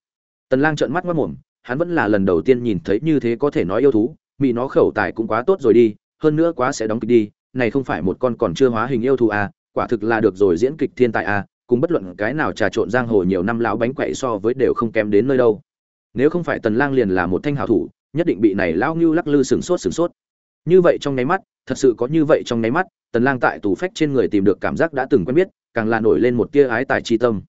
Tần lang trợn mắt mắt mồm, hắn vẫn là lần đầu tiên nhìn thấy như thế có thể nói yêu thú, mị nó khẩu tài cũng quá tốt rồi đi, hơn nữa quá sẽ đóng kịch đi, này không phải một con còn chưa hóa hình yêu thú a quả thực là được rồi diễn kịch thiên tài a cùng bất luận cái nào trà trộn giang hồ nhiều năm láo bánh quậy so với đều không kém đến nơi đâu. Nếu không phải tần lang liền là một thanh hảo thủ, nhất định bị này lão ngưu lắc lư sừng sốt sừng sốt. Như vậy trong nháy mắt thật sự có như vậy trong nháy mắt tần lang tại tù phách trên người tìm được cảm giác đã từng quen biết càng là nổi lên một tia ái tài chi tâm.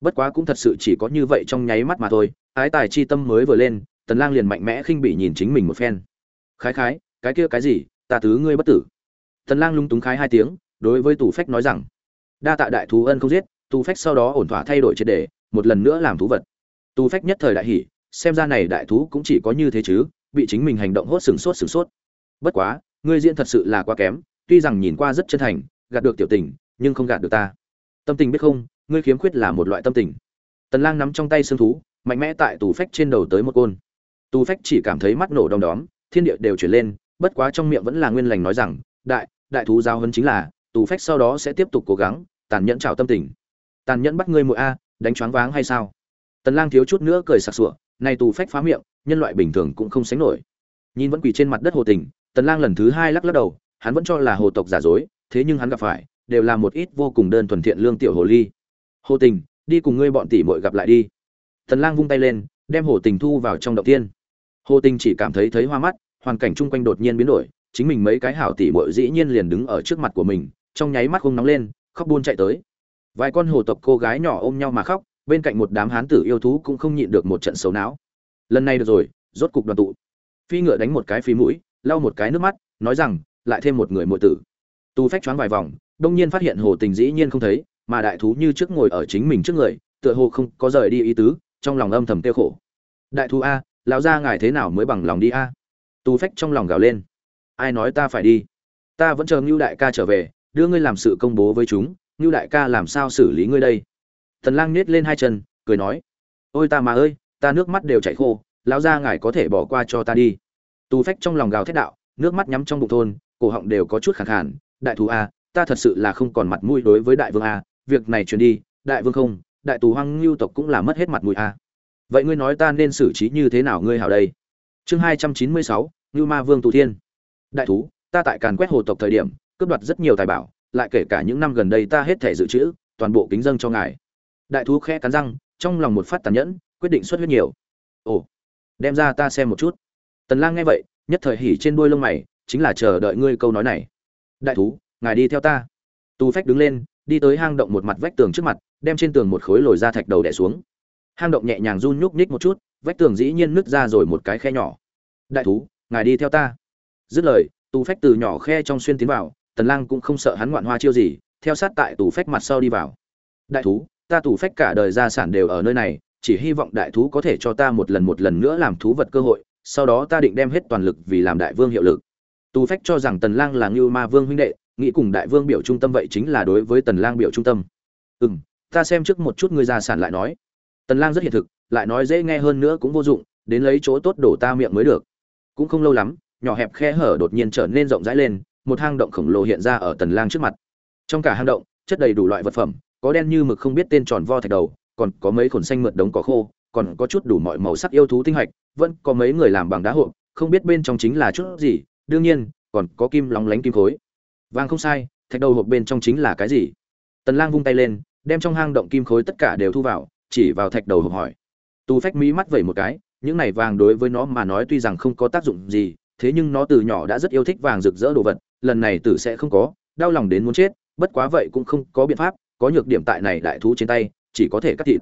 Bất quá cũng thật sự chỉ có như vậy trong nháy mắt mà thôi ái tài chi tâm mới vừa lên tần lang liền mạnh mẽ khinh bị nhìn chính mình một phen. Khái khái cái kia cái gì? Ta tứ ngươi bất tử. Tần lang lung túng khái hai tiếng đối với tù phách nói rằng đa tạ đại thú ân không giết tù phách sau đó ổn thỏa thay đổi triệt đề, một lần nữa làm thú vật. Tù phách nhất thời đại hỉ xem ra này đại thú cũng chỉ có như thế chứ bị chính mình hành động hốt sừng sốt sừng sốt. Bất quá ngươi diễn thật sự là quá kém, tuy rằng nhìn qua rất chân thành, gạt được tiểu tình, nhưng không gạt được ta. Tâm tình biết không, ngươi khiếm khuyết là một loại tâm tình. Tần lang nắm trong tay xương thú, mạnh mẽ tại tù phách trên đầu tới một côn. Tù phách chỉ cảm thấy mắt nổ đom đóm, thiên địa đều chuyển lên, bất quá trong miệng vẫn là nguyên lành nói rằng, đại đại thú giao hơn chính là, tù phách sau đó sẽ tiếp tục cố gắng, tàn nhẫn trào tâm tình. Tàn nhẫn bắt ngươi mũi a, đánh choáng váng hay sao? Tần lang thiếu chút nữa cười sặc sụa, này tù phách phá miệng, nhân loại bình thường cũng không sánh nổi. Nhìn vẫn quỳ trên mặt đất hồ tình tần lang lần thứ hai lắc lắc đầu, hắn vẫn cho là hồ tộc giả dối, thế nhưng hắn gặp phải, đều là một ít vô cùng đơn thuần thiện lương tiểu hồ ly. Hồ tình, đi cùng ngươi bọn tỷ muội gặp lại đi. Tần lang vung tay lên, đem hồ tình thu vào trong động tiên. Hồ tình chỉ cảm thấy thấy hoa mắt, hoàn cảnh chung quanh đột nhiên biến đổi, chính mình mấy cái hảo tỷ muội dĩ nhiên liền đứng ở trước mặt của mình, trong nháy mắt không nóng lên, khóc buôn chạy tới. Vài con hồ tộc cô gái nhỏ ôm nhau mà khóc, bên cạnh một đám hán tử yêu thú cũng không nhịn được một trận xấu não. Lần này được rồi, rốt cục đoàn tụ. Phi ngựa đánh một cái phí mũi lau một cái nước mắt, nói rằng, lại thêm một người muội tử. Tu phách choáng vài vòng, đông nhiên phát hiện hồ tình dĩ nhiên không thấy, mà đại thú như trước ngồi ở chính mình trước người, tựa hồ không có rời đi ý tứ, trong lòng âm thầm tiêu khổ. Đại thú a, lão gia ngài thế nào mới bằng lòng đi a? Tu phách trong lòng gào lên. Ai nói ta phải đi? Ta vẫn chờ ngưu đại ca trở về, đưa ngươi làm sự công bố với chúng, ngưu đại ca làm sao xử lý ngươi đây? Tần lang nết lên hai chân, cười nói. Ôi ta mà ơi, ta nước mắt đều chảy khô, lão gia ngài có thể bỏ qua cho ta đi tu phách trong lòng gào thét đạo, nước mắt nhắm trong bụng thôn, cổ họng đều có chút khàn khàn, đại thú a, ta thật sự là không còn mặt mũi đối với đại vương a, việc này truyền đi, đại vương không, đại tù hoang lưu tộc cũng là mất hết mặt mũi a. Vậy ngươi nói ta nên xử trí như thế nào ngươi hảo đây? Chương hai trăm chín mươi sáu, ngưu ma vương tù thiên. Đại thú, ta tại càn quét hồ tộc thời điểm, cướp đoạt rất nhiều tài bảo, lại kể cả những năm gần đây ta hết thể dự trữ, toàn bộ kính dâng cho ngài. Đại thú khẽ cắn răng, trong lòng một phát tàn nhẫn, quyết định xuất huyết nhiều. Ồ, đem ra ta xem một chút tần lang nghe vậy, nhất thời hỉ trên đuôi lông mày, chính là chờ đợi ngươi câu nói này. Đại thú, ngài đi theo ta. Tu phách đứng lên, đi tới hang động một mặt vách tường trước mặt, đem trên tường một khối lồi ra thạch đầu đè xuống. Hang động nhẹ nhàng run nhúc nhích một chút, vách tường dĩ nhiên nứt ra rồi một cái khe nhỏ. Đại thú, ngài đi theo ta. Dứt lời, tù phách từ nhỏ khe trong xuyên tiến vào, tần lang cũng không sợ hắn ngoạn hoa chiêu gì, theo sát tại tù phách mặt sau đi vào. Đại thú, ta tù phách cả đời gia sản đều ở nơi này, chỉ hy vọng đại thú có thể cho ta một lần một lần nữa làm thú vật cơ hội sau đó ta định đem hết toàn lực vì làm đại vương hiệu lực. Tù phách cho rằng tần lang là ngưu ma vương huynh đệ, nghĩ cùng đại vương biểu trung tâm vậy chính là đối với tần lang biểu trung tâm. Ừm, ta xem trước một chút ngươi gia sản lại nói. Tần lang rất hiện thực, lại nói dễ nghe hơn nữa cũng vô dụng, đến lấy chỗ tốt đổ ta miệng mới được. Cũng không lâu lắm, nhỏ hẹp khe hở đột nhiên trở nên rộng rãi lên, một hang động khổng lồ hiện ra ở tần lang trước mặt. Trong cả hang động, chất đầy đủ loại vật phẩm, có đen như mực không biết tên tròn vo thạch đầu, còn có mấy khổn xanh mượt đống cỏ khô, còn có chút đủ mọi màu sắc yêu thú tinh hạch vẫn có mấy người làm bằng đá hộp, không biết bên trong chính là chút gì, đương nhiên, còn có kim lóng lánh kim khối. Vàng không sai, thạch đầu hộp bên trong chính là cái gì? Tần lang vung tay lên, đem trong hang động kim khối tất cả đều thu vào, chỉ vào thạch đầu hộp hỏi. Tu phách mí mắt vẩy một cái, những này vàng đối với nó mà nói tuy rằng không có tác dụng gì, thế nhưng nó từ nhỏ đã rất yêu thích vàng rực rỡ đồ vật, lần này tử sẽ không có, đau lòng đến muốn chết, bất quá vậy cũng không có biện pháp, có nhược điểm tại này đại thú trên tay, chỉ có thể cắt thịt.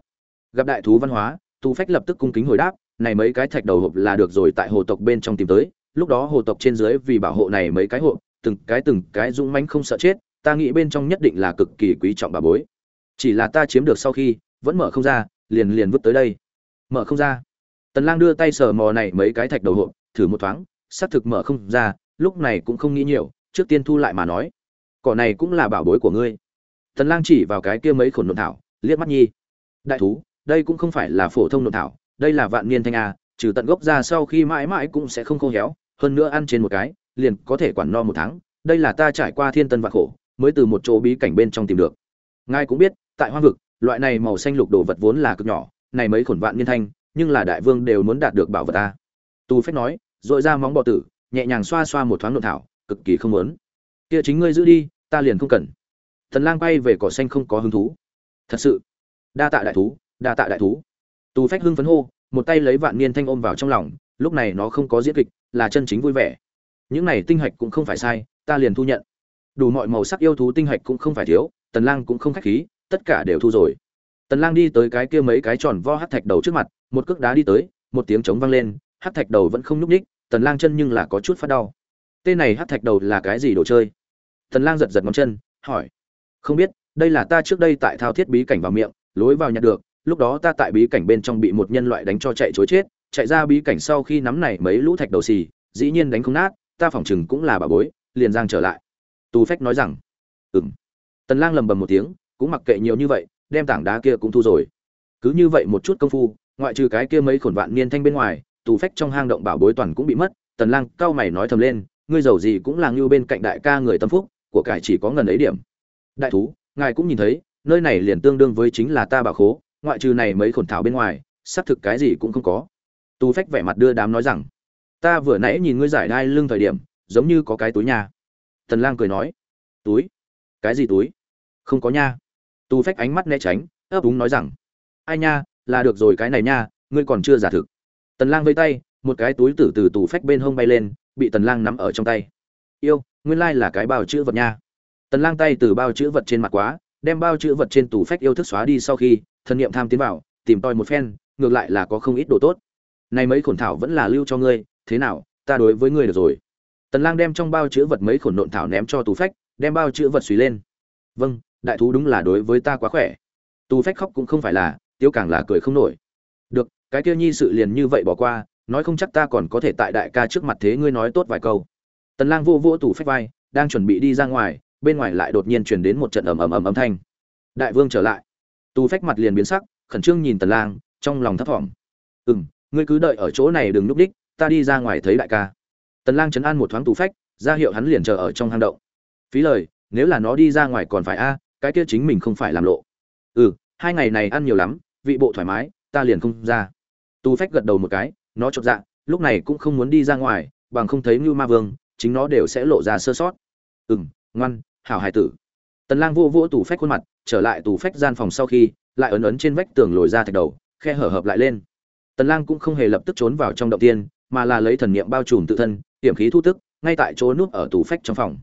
Gặp đại thú văn hóa tu phách lập tức cung kính hồi đáp này mấy cái thạch đầu hộp là được rồi tại hồ tộc bên trong tìm tới, lúc đó hồ tộc trên dưới vì bảo hộ này mấy cái hộp, từng cái từng cái dũng mãnh không sợ chết, ta nghĩ bên trong nhất định là cực kỳ quý trọng bà bối. Chỉ là ta chiếm được sau khi, vẫn mở không ra, liền liền vứt tới đây. Mở không ra. Tần lang đưa tay sờ mò này mấy cái thạch đầu hộp, thử một thoáng, xác thực mở không ra, lúc này cũng không nghĩ nhiều, trước tiên thu lại mà nói. Cỏ này cũng là bảo bối của ngươi. Tần lang chỉ vào cái kia mấy khổn nộn thảo, liếc mắt nhi. Đại thú, đây cũng không phải là phổ thông nộn thảo đây là vạn niên thanh a, trừ tận gốc ra sau khi mãi mãi cũng sẽ không khô héo, hơn nữa ăn trên một cái, liền có thể quản no một tháng. Đây là ta trải qua thiên tân vạn khổ, mới từ một chỗ bí cảnh bên trong tìm được. Ngài cũng biết, tại hoang vực, loại này màu xanh lục đồ vật vốn là cực nhỏ, này mấy khổn vạn niên thanh, nhưng là đại vương đều muốn đạt được bảo vật ta tu phép nói dội ra móng bọ tử, nhẹ nhàng xoa xoa một thoáng nội thảo, cực kỳ không muốn. Kia chính ngươi giữ đi, ta liền không cần. Thần lang bay về cỏ xanh không có hứng thú. Thật sự, đa tạ đại thú, đa tạ đại thú tù phách hưng phấn hô, một tay lấy vạn niên thanh ôm vào trong lòng, lúc này nó không có diễn kịch, là chân chính vui vẻ. Những này tinh hạch cũng không phải sai, ta liền thu nhận. Đủ mọi màu sắc yêu thú tinh hạch cũng không phải thiếu, tần lang cũng không khách khí, tất cả đều thu rồi. Tần lang đi tới cái kia mấy cái tròn vo hắc thạch đầu trước mặt, một cước đá đi tới, một tiếng trống vang lên hắc thạch đầu vẫn không nhúc nhích, tần lang chân nhưng là có chút phát đau. Tên này hắc thạch đầu là cái gì đồ chơi? Tần lang giật giật ngón chân, hỏi. Không biết, đây là ta trước đây tại thao thiết bí cảnh vào miệng, lối vào nhặt được lúc đó ta tại bí cảnh bên trong bị một nhân loại đánh cho chạy chối chết, chạy ra bí cảnh sau khi nắm này mấy lũ thạch đầu xì, dĩ nhiên đánh không nát, ta phỏng chừng cũng là bà bối, liền giang trở lại. Tù phách nói rằng, ừm. Tần lang lầm bầm một tiếng, cũng mặc kệ nhiều như vậy, đem tảng đá kia cũng thu rồi. Cứ như vậy một chút công phu, ngoại trừ cái kia mấy khổn vạn niên thanh bên ngoài, tù phách trong hang động bảo bối toàn cũng bị mất, tần lang cao mày nói thầm lên, ngươi giàu gì cũng là như bên cạnh đại ca người tâm phúc, của cải chỉ có ngần ấy điểm. Đại thú, ngài cũng nhìn thấy, nơi này liền tương đương với chính là ta bảo khố ngoại trừ này mấy khổn thảo bên ngoài, xác thực cái gì cũng không có. Tu phách vẻ mặt đưa đám nói rằng, ta vừa nãy nhìn ngươi giải đai lưng thời điểm, giống như có cái túi nhà. tần lang cười nói, túi? Cái gì túi? Không có nha. Tu phách ánh mắt né tránh, ấp úng nói rằng, ai nha, là được rồi cái này nha, ngươi còn chưa giả thực. Tần lang vây tay, một cái túi tử từ tủ phách bên hông bay lên, bị tần lang nắm ở trong tay. Yêu, nguyên lai là cái bao chữ vật nha. Tần lang tay từ bao chữ vật trên mặt quá, đem bao chữ vật trên tủ phách yêu thức xóa đi sau khi thần niệm tham tiến vào, tìm tòi một phen, ngược lại là có không ít đồ tốt. Này mấy khổn thảo vẫn là lưu cho ngươi, thế nào, ta đối với ngươi được rồi. Tần lang đem trong bao chứa vật mấy khổn nộn thảo ném cho tù phách, đem bao chứa vật xùy lên. Vâng đại thú đúng là đối với ta quá khỏe. Tù phách khóc cũng không phải là tiêu càng là cười không nổi. Được, cái kia nhi sự liền như vậy bỏ qua, nói không chắc ta còn có thể tại đại ca trước mặt thế ngươi nói tốt vài câu. Tần lang vô vô tù phách vai, đang chuẩn bị đi ra ngoài, bên ngoài lại đột nhiên truyền đến một trận ầm ầm ầm âm thanh. Đại vương trở lại. Tu phách mặt liền biến sắc khẩn trương nhìn tần lang trong lòng thấp thỏm. Ừ, ngươi cứ đợi ở chỗ này đừng núp đích ta đi ra ngoài thấy đại ca. Tần lang chấn an một thoáng tu phách ra hiệu hắn liền chờ ở trong hang động. Phí lời nếu là nó đi ra ngoài còn phải a cái kia chính mình không phải làm lộ. Ừ hai ngày này ăn nhiều lắm vị bộ thoải mái ta liền không ra. Tu phách gật đầu một cái nó chột dạ lúc này cũng không muốn đi ra ngoài bằng không thấy như ma vương chính nó đều sẽ lộ ra sơ sót. Ừ, ngoan hảo hải tử tần lang vô vô tủ phách khuôn mặt, trở lại tủ phách gian phòng sau khi, lại ấn ấn trên vách tường lồi ra thạch đầu, khe hở hợp lại lên. Tần lang cũng không hề lập tức trốn vào trong động tiên, mà là lấy thần niệm bao trùm tự thân, tiềm khí thu tức, ngay tại chỗ núp ở tủ phách trong phòng.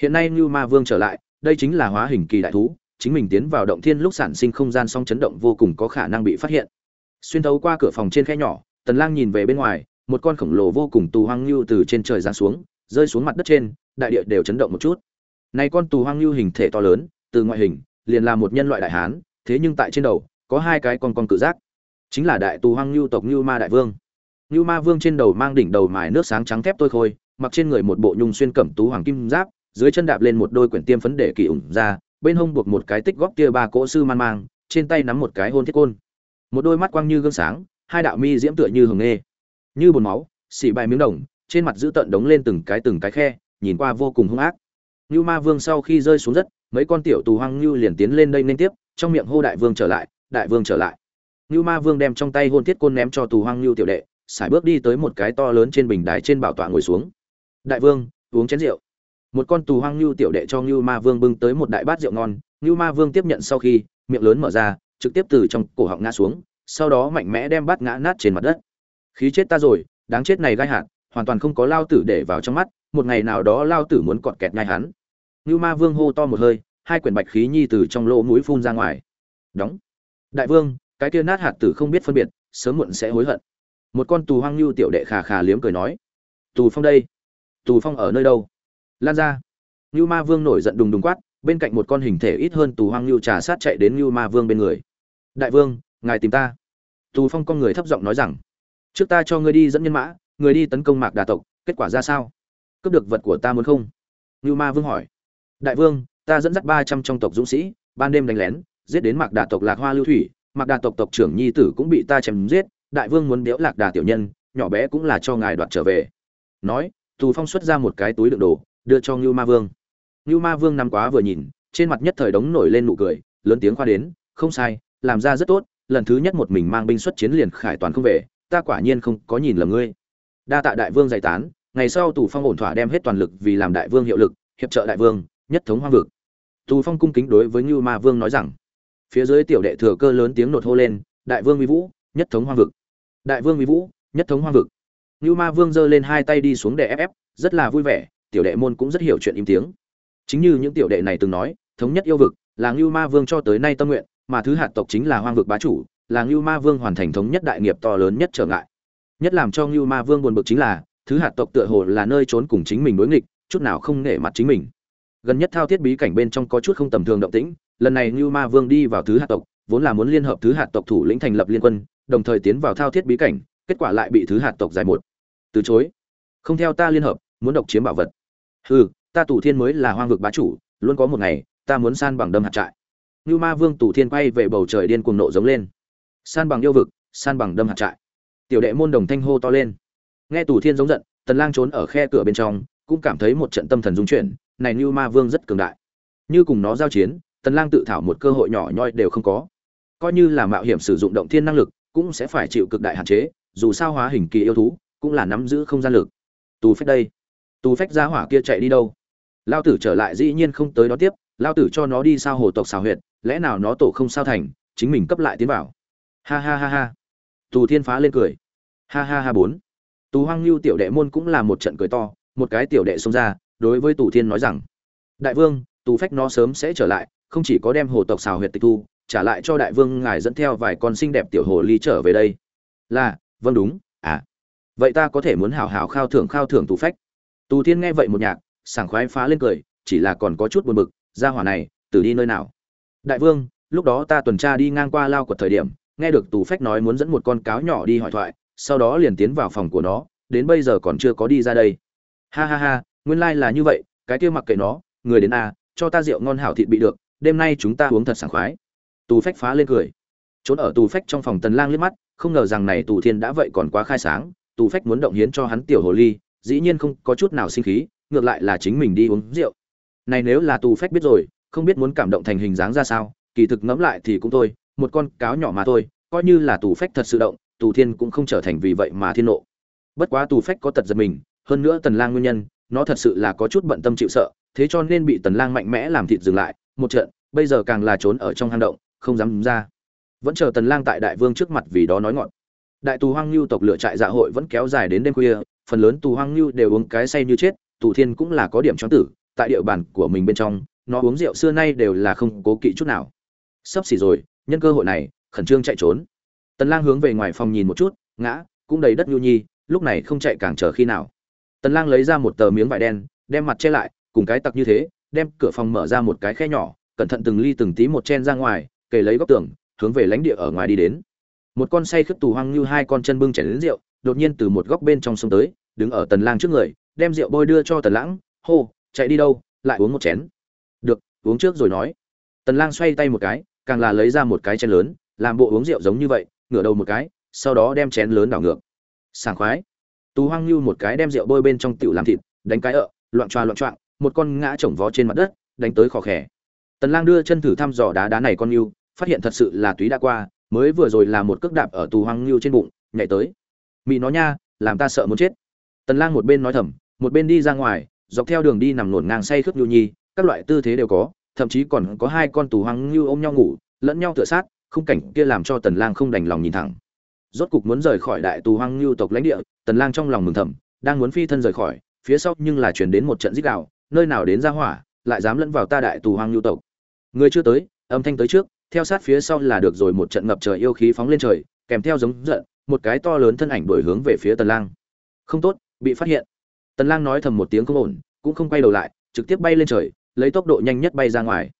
Hiện nay như ma vương trở lại, đây chính là hóa hình kỳ đại thú, chính mình tiến vào động thiên lúc sản sinh không gian song chấn động vô cùng có khả năng bị phát hiện. Xuyên thấu qua cửa phòng trên khe nhỏ, tần lang nhìn về bên ngoài, một con khổng lồ vô cùng tù hoang lưu từ trên trời giáng xuống, rơi xuống mặt đất trên, đại địa đều chấn động một chút này con tù hoang lưu hình thể to lớn, từ ngoại hình, liền là một nhân loại đại hán, thế nhưng tại trên đầu, có hai cái con con cự giác. Chính là đại tù hoang lưu tộc lưu ma đại vương. Lưu ma vương trên đầu mang đỉnh đầu mài nước sáng trắng thép tôi khôi, mặc trên người một bộ nhung xuyên cẩm tú hoàng kim giáp, dưới chân đạp lên một đôi quyển tiêm phấn để kỳ ủng ra, bên hông buộc một cái tích góp kia ba cỗ sư man mang, trên tay nắm một cái hôn thiết côn. Một đôi mắt quang như gương sáng, hai đạo mi diễm tựa như hồng nghê. Như bồn máu xỉ bài miếng đồng, trên mặt giữ tận đống lên từng cái từng cái khe, nhìn qua vô cùng hung ác. Nưu ma vương sau khi rơi xuống đất, mấy con tiểu tù hoang như liền tiến lên đây nên tiếp, trong miệng hô đại vương trở lại, đại vương trở lại. Nưu ma vương đem trong tay hôn thiết côn ném cho tù hoang như tiểu đệ sải bước đi tới một cái to lớn trên bình đài trên bảo tọa ngồi xuống. Đại vương, uống chén rượu. Một con tù hoang như tiểu đệ cho Nưu ma vương bưng tới một đại bát rượu ngon Nưu ma vương tiếp nhận sau khi, miệng lớn mở ra, trực tiếp từ trong cổ họng ngã xuống, sau đó mạnh mẽ đem bát ngã nát trên mặt đất. Khí chết ta rồi, đáng chết này gai hạt, hoàn toàn không có lao tử để vào trong mắt một ngày nào đó lao tử muốn cọt kẹt ngay hắn. Như ma vương hô to một hơi hai quyển bạch khí nhi từ trong lỗ mũi phun ra ngoài. Đóng. Đại vương cái kia nát hạt tử không biết phân biệt sớm muộn sẽ hối hận. Một con tù hoang lưu tiểu đệ khà khà liếm cười nói tù phong đây? Tù phong ở nơi đâu? Lan ra. Nưu Ma Vương nổi giận đùng đùng quát, bên cạnh một con hình thể ít hơn Tù Hoang Nưu trà sát chạy đến Nưu Ma Vương bên người. "Đại vương, ngài tìm ta." Tù Phong con người thấp giọng nói rằng, "Trước ta cho ngươi đi dẫn nhân mã, người đi tấn công Mạc Đà tộc, kết quả ra sao? Cướp được vật của ta muốn không?" Nưu Ma Vương hỏi. "Đại vương, ta dẫn dắt ba trăm trong tộc dũng sĩ, ban đêm đánh lén, giết đến Mạc Đà tộc Lạc Hoa Lưu Thủy, Mạc Đà tộc tộc trưởng nhi tử cũng bị ta chém giết, đại vương muốn biếu Lạc Đà tiểu nhân, nhỏ bé cũng là cho ngài đoạt trở về." Nói, Tù Phong xuất ra một cái túi đựng đồ, đưa cho Ngưu Ma Vương. Ngưu Ma Vương nằm quá vừa nhìn, trên mặt nhất thời đống nổi lên nụ cười, lớn tiếng khoa đến, không sai, làm ra rất tốt, lần thứ nhất một mình mang binh xuất chiến liền khải toàn không về, ta quả nhiên không có nhìn lầm ngươi. Đa tạ đại vương giải tán, ngày sau Tù Phong ổn thỏa đem hết toàn lực vì làm đại vương hiệu lực, hiệp trợ đại vương, nhất thống hoang vực. Tù Phong cung kính đối với Ngưu Ma Vương nói rằng. Phía dưới tiểu đệ thừa cơ lớn tiếng nột hô lên, đại vương uy vũ, nhất thống hoang vực. Đại vương uy vũ, nhất thống hoang vực. Ngưu Ma Vương giơ lên hai tay đi xuống để ép ép, rất là vui vẻ, tiểu đệ môn cũng rất hiểu chuyện im tiếng chính như những tiểu đệ này từng nói thống nhất yêu vực là ngưu ma vương cho tới nay tâm nguyện mà thứ hạt tộc chính là hoang vực bá chủ là ngưu ma vương hoàn thành thống nhất đại nghiệp to lớn nhất trở ngại nhất làm cho ngưu ma vương buồn bực chính là thứ hạt tộc tựa hồ là nơi trốn cùng chính mình đối nghịch, chút nào không nể mặt chính mình. Gần nhất thao thiết bí cảnh bên trong có chút không tầm thường động tĩnh, lần này như ma vương đi vào thứ hạt tộc, vốn là muốn liên hợp thứ hạt tộc thủ lĩnh thành lập liên quân, đồng thời tiến vào thao thiết bí cảnh, kết quả lại bị thứ hạt tộc giải một. Từ chối. Không theo ta liên hợp, muốn độc chiếm bảo vật. Ừ ta tù thiên mới là hoang vực bá chủ, luôn có một ngày, ta muốn san bằng đâm hạt trại. Như ma vương tù thiên quay về bầu trời điên cuồng nộ giống lên. San bằng yêu vực, san bằng đâm hạt trại. Tiểu đệ môn đồng thanh hô to lên nghe tù thiên giống giận, tần lang trốn ở khe cửa bên trong, cũng cảm thấy một trận tâm thần dung chuyển, này như ma vương rất cường đại. Như cùng nó giao chiến, tần lang tự thảo một cơ hội nhỏ nhoi đều không có. Coi như là mạo hiểm sử dụng động thiên năng lực, cũng sẽ phải chịu cực đại hạn chế, dù sao hóa hình kỳ yêu thú, cũng là nắm giữ không gian lực. Tù phách đây. Tù phách ra hỏa kia chạy đi đâu? Lao tử trở lại dĩ nhiên không tới đó tiếp, lao tử cho nó đi sao hồ tộc xào huyệt, lẽ nào nó tổ không sao thành, chính mình cấp lại tiến vào. ha ha ha ha. Tù thiên phá lên cười. Ha ha ha bốn tú hoang lưu tiểu đệ môn cũng là một trận cười to, một cái tiểu đệ xông ra, đối với tù thiên nói rằng, đại vương, tù phách nó sớm sẽ trở lại, không chỉ có đem hồ tộc xào huyệt tịch thu, trả lại cho đại vương ngài dẫn theo vài con xinh đẹp tiểu hồ ly trở về đây. Là vâng đúng à. Vậy ta có thể muốn hào hào khao thưởng khao thưởng tù phách. Tù thiên nghe vậy một nhạc, sảng khoái phá lên cười, chỉ là còn có chút buồn bực ra hỏa này, từ đi nơi nào? Đại vương, lúc đó ta tuần tra đi ngang qua lao quật thời điểm, nghe được tù phách nói muốn dẫn một con cáo nhỏ đi hỏi thoại sau đó liền tiến vào phòng của nó, đến bây giờ còn chưa có đi ra đây. Ha ha ha, nguyên lai là như vậy, cái kia mặc kệ nó, người đến a cho ta rượu ngon hảo thịt bị được, đêm nay chúng ta uống thật sảng khoái. Tù phách phá lên cười. Trốn ở tù phách trong phòng tần lang liếc mắt, không ngờ rằng này tù thiên đã vậy còn quá khai sáng, tù phách muốn động hiến cho hắn tiểu hồ ly, dĩ nhiên không có chút nào sinh khí, ngược lại là chính mình đi uống rượu. Này nếu là tù phách biết rồi, không biết muốn cảm động thành hình dáng ra sao, kỳ thực ngẫm lại thì cũng thôi, một con cáo nhỏ mà thôi, coi như là tù phách thật sự động tù thiên cũng không trở thành vì vậy mà thiên nộ. Bất quá tù phách có tật giật mình, hơn nữa tần lang nguyên nhân, nó thật sự là có chút bận tâm chịu sợ, thế cho nên bị tần lang mạnh mẽ làm thịt dừng lại, một trận, bây giờ càng là trốn ở trong hang động, không dám ra. Vẫn chờ tần lang tại đại vương trước mặt vì đó nói ngọn. Đại tù hoang lưu tộc lửa trại dạ hội vẫn kéo dài đến đêm khuya, phần lớn tù hoang lưu đều uống cái say như chết, tù thiên cũng là có điểm choáng tử, tại địa bàn của mình bên trong, nó uống rượu xưa nay đều là không cố kỵ chút nào. Sắp xỉ rồi, nhân cơ hội này, khẩn trương chạy trốn tần lang hướng về ngoài phòng nhìn một chút, ngã, cũng đầy đất nhu nhi, lúc này không chạy càng chờ khi nào. Tần lang lấy ra một tờ miếng vải đen, đem mặt che lại, cùng cái tặc như thế, đem cửa phòng mở ra một cái khe nhỏ, cẩn thận từng ly từng tí một chen ra ngoài, kề lấy góc tường, hướng về lãnh địa ở ngoài đi đến. Một con say khướp tù hoang như hai con chân bưng chảy đến rượu, đột nhiên từ một góc bên trong sông tới, đứng ở tần lang trước người, đem rượu bôi đưa cho tần lãng, hô, chạy đi đâu, lại uống một chén. Được, uống trước rồi nói. Tần lang xoay tay một cái, càng là lấy ra một cái chén lớn, làm bộ uống rượu giống như vậy ngửa đầu một cái, sau đó đem chén lớn đảo ngược. Sảng khoái. Tù hoang lưu một cái đem rượu bôi bên trong tiểu làm thịt, đánh cái ợ, loạn choa loạn choạng, một con ngã chồng vó trên mặt đất, đánh tới khó khẻ tần lang đưa chân thử thăm dò đá đá này con yêu phát hiện thật sự là túy đã qua, mới vừa rồi là một cước đạp ở tù hoang lưu trên bụng, nhảy tới. Mị nó nha, làm ta sợ muốn chết. Tần lang một bên nói thầm, một bên đi ra ngoài, dọc theo đường đi nằm nổn ngang say khướt nhu nhi, các loại tư thế đều có, thậm chí còn có hai con tù hoang lưu ôm nhau ngủ, lẫn nhau tựa sát khung cảnh kia làm cho tần lang không đành lòng nhìn thẳng. Rốt cục muốn rời khỏi đại tù hoang lưu tộc lãnh địa, tần lang trong lòng mừng thầm, đang muốn phi thân rời khỏi, phía sau nhưng là truyền đến một trận rít gào, nơi nào đến ra hỏa, lại dám lẫn vào ta đại tù hoang lưu tộc. Người chưa tới, âm thanh tới trước, theo sát phía sau là được rồi một trận ngập trời yêu khí phóng lên trời, kèm theo giống giận, một cái to lớn thân ảnh đuổi hướng về phía tần lang. Không tốt, bị phát hiện. Tần lang nói thầm một tiếng không ổn, cũng không quay đầu lại, trực tiếp bay lên trời, lấy tốc độ nhanh nhất bay ra ngoài.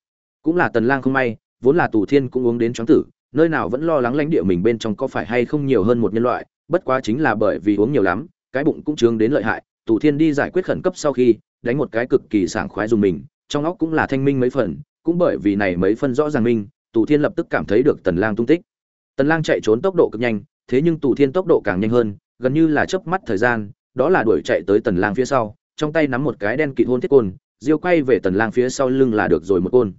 Cũng là tần lang không may vốn là tù thiên cũng uống đến chóng tử, nơi nào vẫn lo lắng lãnh địa mình bên trong có phải hay không nhiều hơn một nhân loại, bất quá chính là bởi vì uống nhiều lắm, cái bụng cũng trướng đến lợi hại, tù thiên đi giải quyết khẩn cấp sau khi, đánh một cái cực kỳ sảng khoái dùng mình, trong óc cũng là thanh minh mấy phần, cũng bởi vì này mấy phân rõ ràng minh tù thiên lập tức cảm thấy được tần lang tung tích. Tần lang chạy trốn tốc độ cực nhanh, thế nhưng tù thiên tốc độ càng nhanh hơn, gần như là chớp mắt thời gian, đó là đuổi chạy tới tần lang phía sau, trong tay nắm một cái đen kịt hôn thiết côn, diêu quay về tần lang phía sau lưng là được rồi một côn.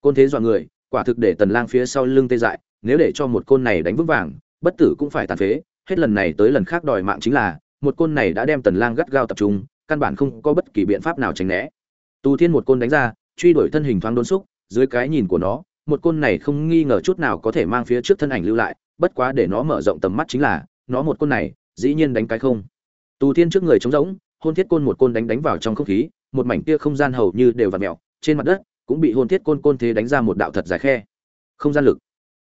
Côn thế dọa người quả thực để tần lang phía sau lưng tê dại, nếu để cho một côn này đánh vững vàng, bất tử cũng phải tàn phế, hết lần này tới lần khác đòi mạng chính là, một côn này đã đem tần lang gắt gao tập trung, căn bản không có bất kỳ biện pháp nào tránh né. Tu thiên một côn đánh ra, truy đuổi thân hình thoáng đốn xúc, dưới cái nhìn của nó, một côn này không nghi ngờ chút nào có thể mang phía trước thân ảnh lưu lại, bất quá để nó mở rộng tầm mắt chính là, nó một côn này, dĩ nhiên đánh cái không. Tu thiên trước người trống rỗng, hôn thiết côn một côn đánh đánh vào trong không khí, một mảnh kia không gian hầu như đều vặn mèo, trên mặt đất cũng bị hôn thiết côn côn thế đánh ra một đạo thật dài khe. Không gian lực.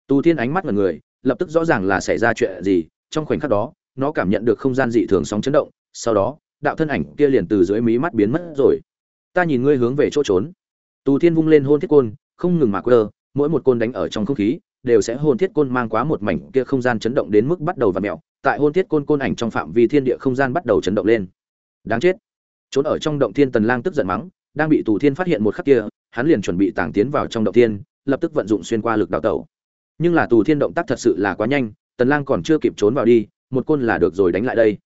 Tu thiên ánh mắt mọi người, lập tức rõ ràng là xảy ra chuyện gì, trong khoảnh khắc đó, nó cảm nhận được không gian dị thường sóng chấn động, sau đó, đạo thân ảnh kia liền từ dưới mí mắt biến mất rồi. Ta nhìn ngươi hướng về chỗ trốn. Tu thiên vung lên hôn thiết côn, không ngừng mà quơ, mỗi một côn đánh ở trong không khí, đều sẽ hôn thiết côn mang quá một mảnh kia không gian chấn động đến mức bắt đầu và mẹo tại hôn thiết côn côn ảnh trong phạm vi thiên địa không gian bắt đầu chấn động lên. Đáng chết. Trốn ở trong động thiên tần lang tức giận mắng, đang bị tù thiên phát hiện một khắc kia hắn liền chuẩn bị tàng tiến vào trong động thiên, lập tức vận dụng xuyên qua lực đào tẩu. Nhưng là tù thiên động tác thật sự là quá nhanh, tần lang còn chưa kịp trốn vào đi, một côn là được rồi đánh lại đây.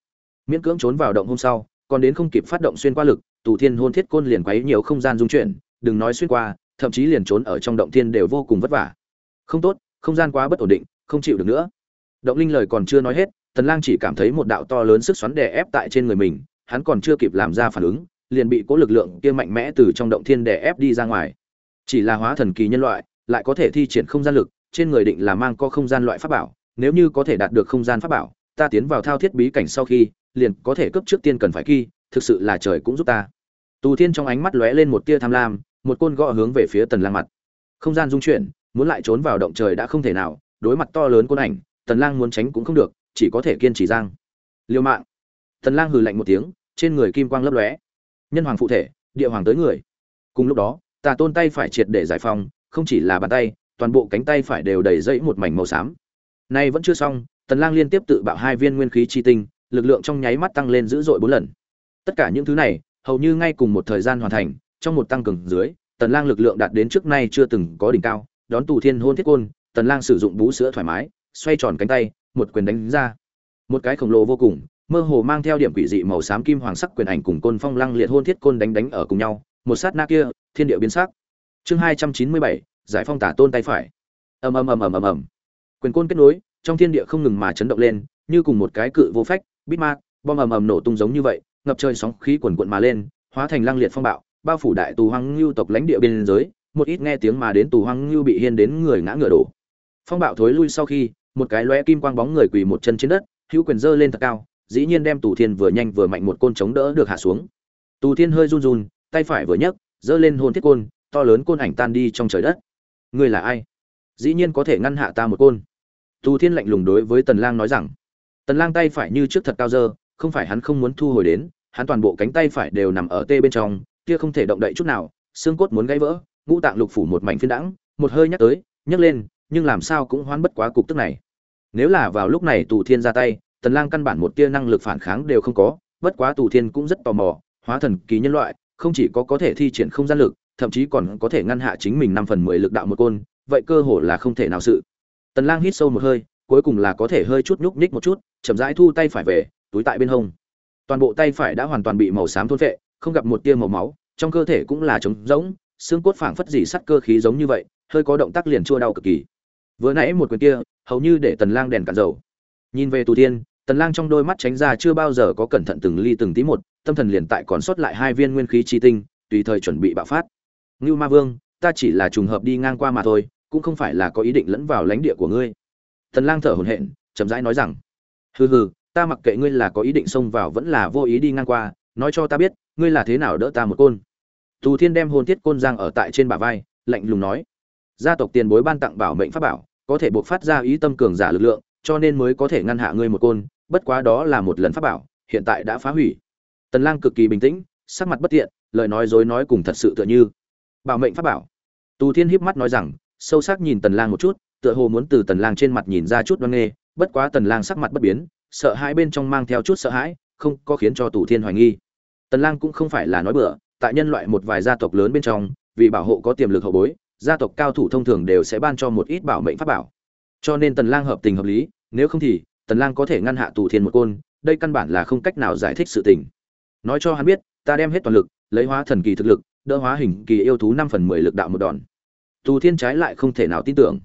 Miễn cưỡng trốn vào động hôm sau, còn đến không kịp phát động xuyên qua lực, tù thiên hôn thiết côn liền quấy nhiều không gian dung chuyển, đừng nói xuyên qua, thậm chí liền trốn ở trong động thiên đều vô cùng vất vả. Không tốt, không gian quá bất ổn định, không chịu được nữa. Động linh lời còn chưa nói hết, tần lang chỉ cảm thấy một đạo to lớn sức xoắn đè ép tại trên người mình, hắn còn chưa kịp làm ra phản ứng liền bị cố lực lượng kia mạnh mẽ từ trong động thiên đè ép đi ra ngoài. Chỉ là hóa thần kỳ nhân loại, lại có thể thi triển không gian lực, trên người định là mang có không gian loại pháp bảo, nếu như có thể đạt được không gian pháp bảo, ta tiến vào thao thiết bí cảnh sau khi, liền có thể cấp trước tiên cần phải kỳ, thực sự là trời cũng giúp ta. Tù thiên trong ánh mắt lóe lên một tia tham lam, một côn gõ hướng về phía tần lang mặt. Không gian dung chuyển, muốn lại trốn vào động trời đã không thể nào, đối mặt to lớn côn ảnh, tần lang muốn tránh cũng không được, chỉ có thể kiên trì giang. Liều mạng. Tần lang hừ lạnh một tiếng, trên người kim quang lấp lóe nhân hoàng phụ thể, địa hoàng tới người. Cùng lúc đó, tà tôn tay phải triệt để giải phóng, không chỉ là bàn tay, toàn bộ cánh tay phải đều đầy dẫy một mảnh màu xám. Nay vẫn chưa xong, tần lang liên tiếp tự bạo hai viên nguyên khí chi tinh, lực lượng trong nháy mắt tăng lên dữ dội bốn lần. Tất cả những thứ này, hầu như ngay cùng một thời gian hoàn thành, trong một tăng cường dưới, tần lang lực lượng đạt đến trước nay chưa từng có đỉnh cao, đón tù thiên hôn thiết côn, tần lang sử dụng bú sữa thoải mái, xoay tròn cánh tay, một quyền đánh ra. Một cái khổng lồ vô cùng mơ hồ mang theo điểm quỷ dị màu xám kim hoàng sắc quyền ảnh cùng côn phong lăng liệt hôn thiết côn đánh đánh ở cùng nhau một sát na kia thiên địa biến sắc. Chương 297, giải phong tả tôn tay phải. Ầm ầm ầm ầm ầm ầm. Quyền côn kết nối trong thiên địa không ngừng mà chấn động lên như cùng một cái cự vô phách bít ma bom ầm ầm nổ tung giống như vậy ngập trời sóng khí quần quận mà lên hóa thành lăng liệt phong bạo bao phủ đại tù hoang lưu tộc lãnh địa biên giới một ít nghe tiếng mà đến tù hoang lưu bị hiên đến người ngã ngựa đổ. Phong bạo thối lui sau khi một cái lóe kim quang bóng người quỳ một chân trên đất hữu quyền dơ lên thật cao dĩ nhiên đem tù thiên vừa nhanh vừa mạnh một côn chống đỡ được hạ xuống. Tù thiên hơi run run, tay phải vừa nhấc dơ lên hồn thiết côn, to lớn côn ảnh tan đi trong trời đất. Ngươi là ai? Dĩ nhiên có thể ngăn hạ ta một côn. Tù thiên lạnh lùng đối với tần lang nói rằng. Tần lang tay phải như trước thật cao dơ, không phải hắn không muốn thu hồi đến, hắn toàn bộ cánh tay phải đều nằm ở tê bên trong, kia không thể động đậy chút nào, xương cốt muốn gãy vỡ, ngũ tạng lục phủ một mảnh phiến đãng một hơi nhắc tới, nhấc lên, nhưng làm sao cũng hoán bất quá cục tức này. Nếu là vào lúc này tù thiên ra tay tần lang căn bản một tia năng lực phản kháng đều không có, bất quá tù thiên cũng rất tò mò, hóa thần kỳ nhân loại, không chỉ có có thể thi triển không gian lực, thậm chí còn có thể ngăn hạ chính mình năm phần mười lực đạo một côn, vậy cơ hồ là không thể nào sự. Tần lang hít sâu một hơi, cuối cùng là có thể hơi chút nhúc nhích một chút, chậm rãi thu tay phải về, túi tại bên hông. Toàn bộ tay phải đã hoàn toàn bị màu xám thôn phệ, không gặp một tia màu máu, trong cơ thể cũng là trống rỗng, xương cốt phảng phất dỉ sắt cơ khí giống như vậy, hơi có động tác liền chua đau cực kỳ. Vừa nãy một quyền kia, hầu như để tần lang đèn cạn dầu. Nhìn về tù thiên tần lang trong đôi mắt tránh ra chưa bao giờ có cẩn thận từng ly từng tí một tâm thần liền tại còn sót lại hai viên nguyên khí chi tinh tùy thời chuẩn bị bạo phát Ngưu Ma Vương, ta chỉ là trùng hợp đi ngang qua mà thôi, cũng không phải là có ý định lẫn vào lãnh địa của ngươi. Tần Lang thở hổn hển, chậm rãi nói rằng: "Hừ hừ, ta mặc kệ ngươi là có ý định xông vào vẫn là vô ý đi ngang qua, nói cho ta biết, ngươi là thế nào đỡ ta một côn." Tù Thiên đem hồn thiết côn giang ở tại trên bả vai, lạnh lùng nói: "Gia tộc tiền bối ban tặng bảo mệnh pháp bảo, có thể buộc phát ra ý tâm cường giả lực lượng, cho nên mới có thể ngăn hạ ngươi một côn, bất quá đó là một lần pháp bảo, hiện tại đã phá hủy." Tần Lang cực kỳ bình tĩnh, sắc mặt bất tiện, lời nói dối nói cùng thật sự tựa như. Bảo mệnh pháp bảo. Tù thiên híp mắt nói rằng sâu sắc nhìn tần lang một chút tựa hồ muốn từ tần lang trên mặt nhìn ra chút đoan nghê bất quá tần lang sắc mặt bất biến sợ hãi bên trong mang theo chút sợ hãi không có khiến cho tù thiên hoài nghi. Tần lang cũng không phải là nói bừa tại nhân loại một vài gia tộc lớn bên trong vì bảo hộ có tiềm lực hậu bối gia tộc cao thủ thông thường đều sẽ ban cho một ít bảo mệnh pháp bảo. Cho nên tần lang hợp tình hợp lý nếu không thì tần lang có thể ngăn hạ tù thiên một côn, đây căn bản là không cách nào giải thích sự tình. Nói cho hắn biết, ta đem hết toàn lực, lấy hóa thần kỳ thực lực, đỡ hóa hình kỳ yêu thú năm phần mười lực đạo một đòn. Tù thiên trái lại không thể nào tin tưởng.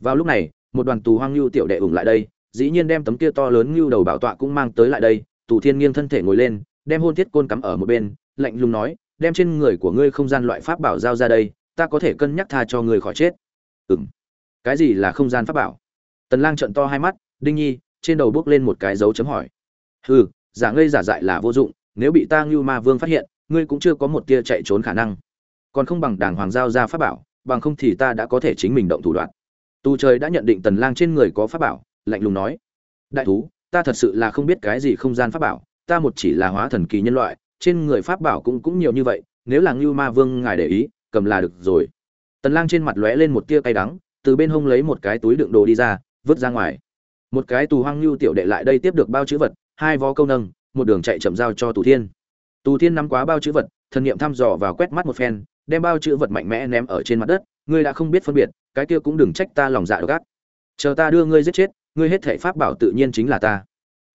Vào lúc này, một đoàn tù hoang lưu tiểu đệ ủng lại đây, dĩ nhiên đem tấm kia to lớn lưu đầu bảo tọa cũng mang tới lại đây, tù thiên nghiêng thân thể ngồi lên, đem hôn thiết côn cắm ở một bên, lạnh lùng nói, đem trên người của ngươi không gian loại pháp bảo giao ra đây, ta có thể cân nhắc tha cho ngươi khỏi chết. Ừm. Cái gì là không gian pháp bảo? Tần lang trợn to hai mắt, đinh nhi trên đầu bước lên một cái dấu chấm hỏi. Hừ, giả ngây giả dại là vô dụng, nếu bị ta ngưu ma vương phát hiện, ngươi cũng chưa có một tia chạy trốn khả năng. Còn không bằng đàng hoàng giao ra pháp bảo, bằng không thì ta đã có thể chính mình động thủ đoạn. Tu trời đã nhận định tần lang trên người có pháp bảo, lạnh lùng nói. Đại thú, ta thật sự là không biết cái gì không gian pháp bảo, ta một chỉ là hóa thần kỳ nhân loại, trên người pháp bảo cũng cũng nhiều như vậy, nếu là ngưu ma vương ngài để ý, cầm là được rồi. Tần lang trên mặt lóe lên một tia cay đắng, từ bên hông lấy một cái túi đựng đồ đi ra, vứt ra ngoài một cái tù hoang lưu tiểu đệ lại đây tiếp được bao chữ vật hai vó câu nâng một đường chạy chậm giao cho tù thiên. Tù thiên nắm quá bao chữ vật thần niệm thăm dò vào quét mắt một phen đem bao chữ vật mạnh mẽ ném ở trên mặt đất ngươi đã không biết phân biệt cái kia cũng đừng trách ta lòng dạ độc ác. Chờ ta đưa ngươi giết chết ngươi hết thể pháp bảo tự nhiên chính là ta.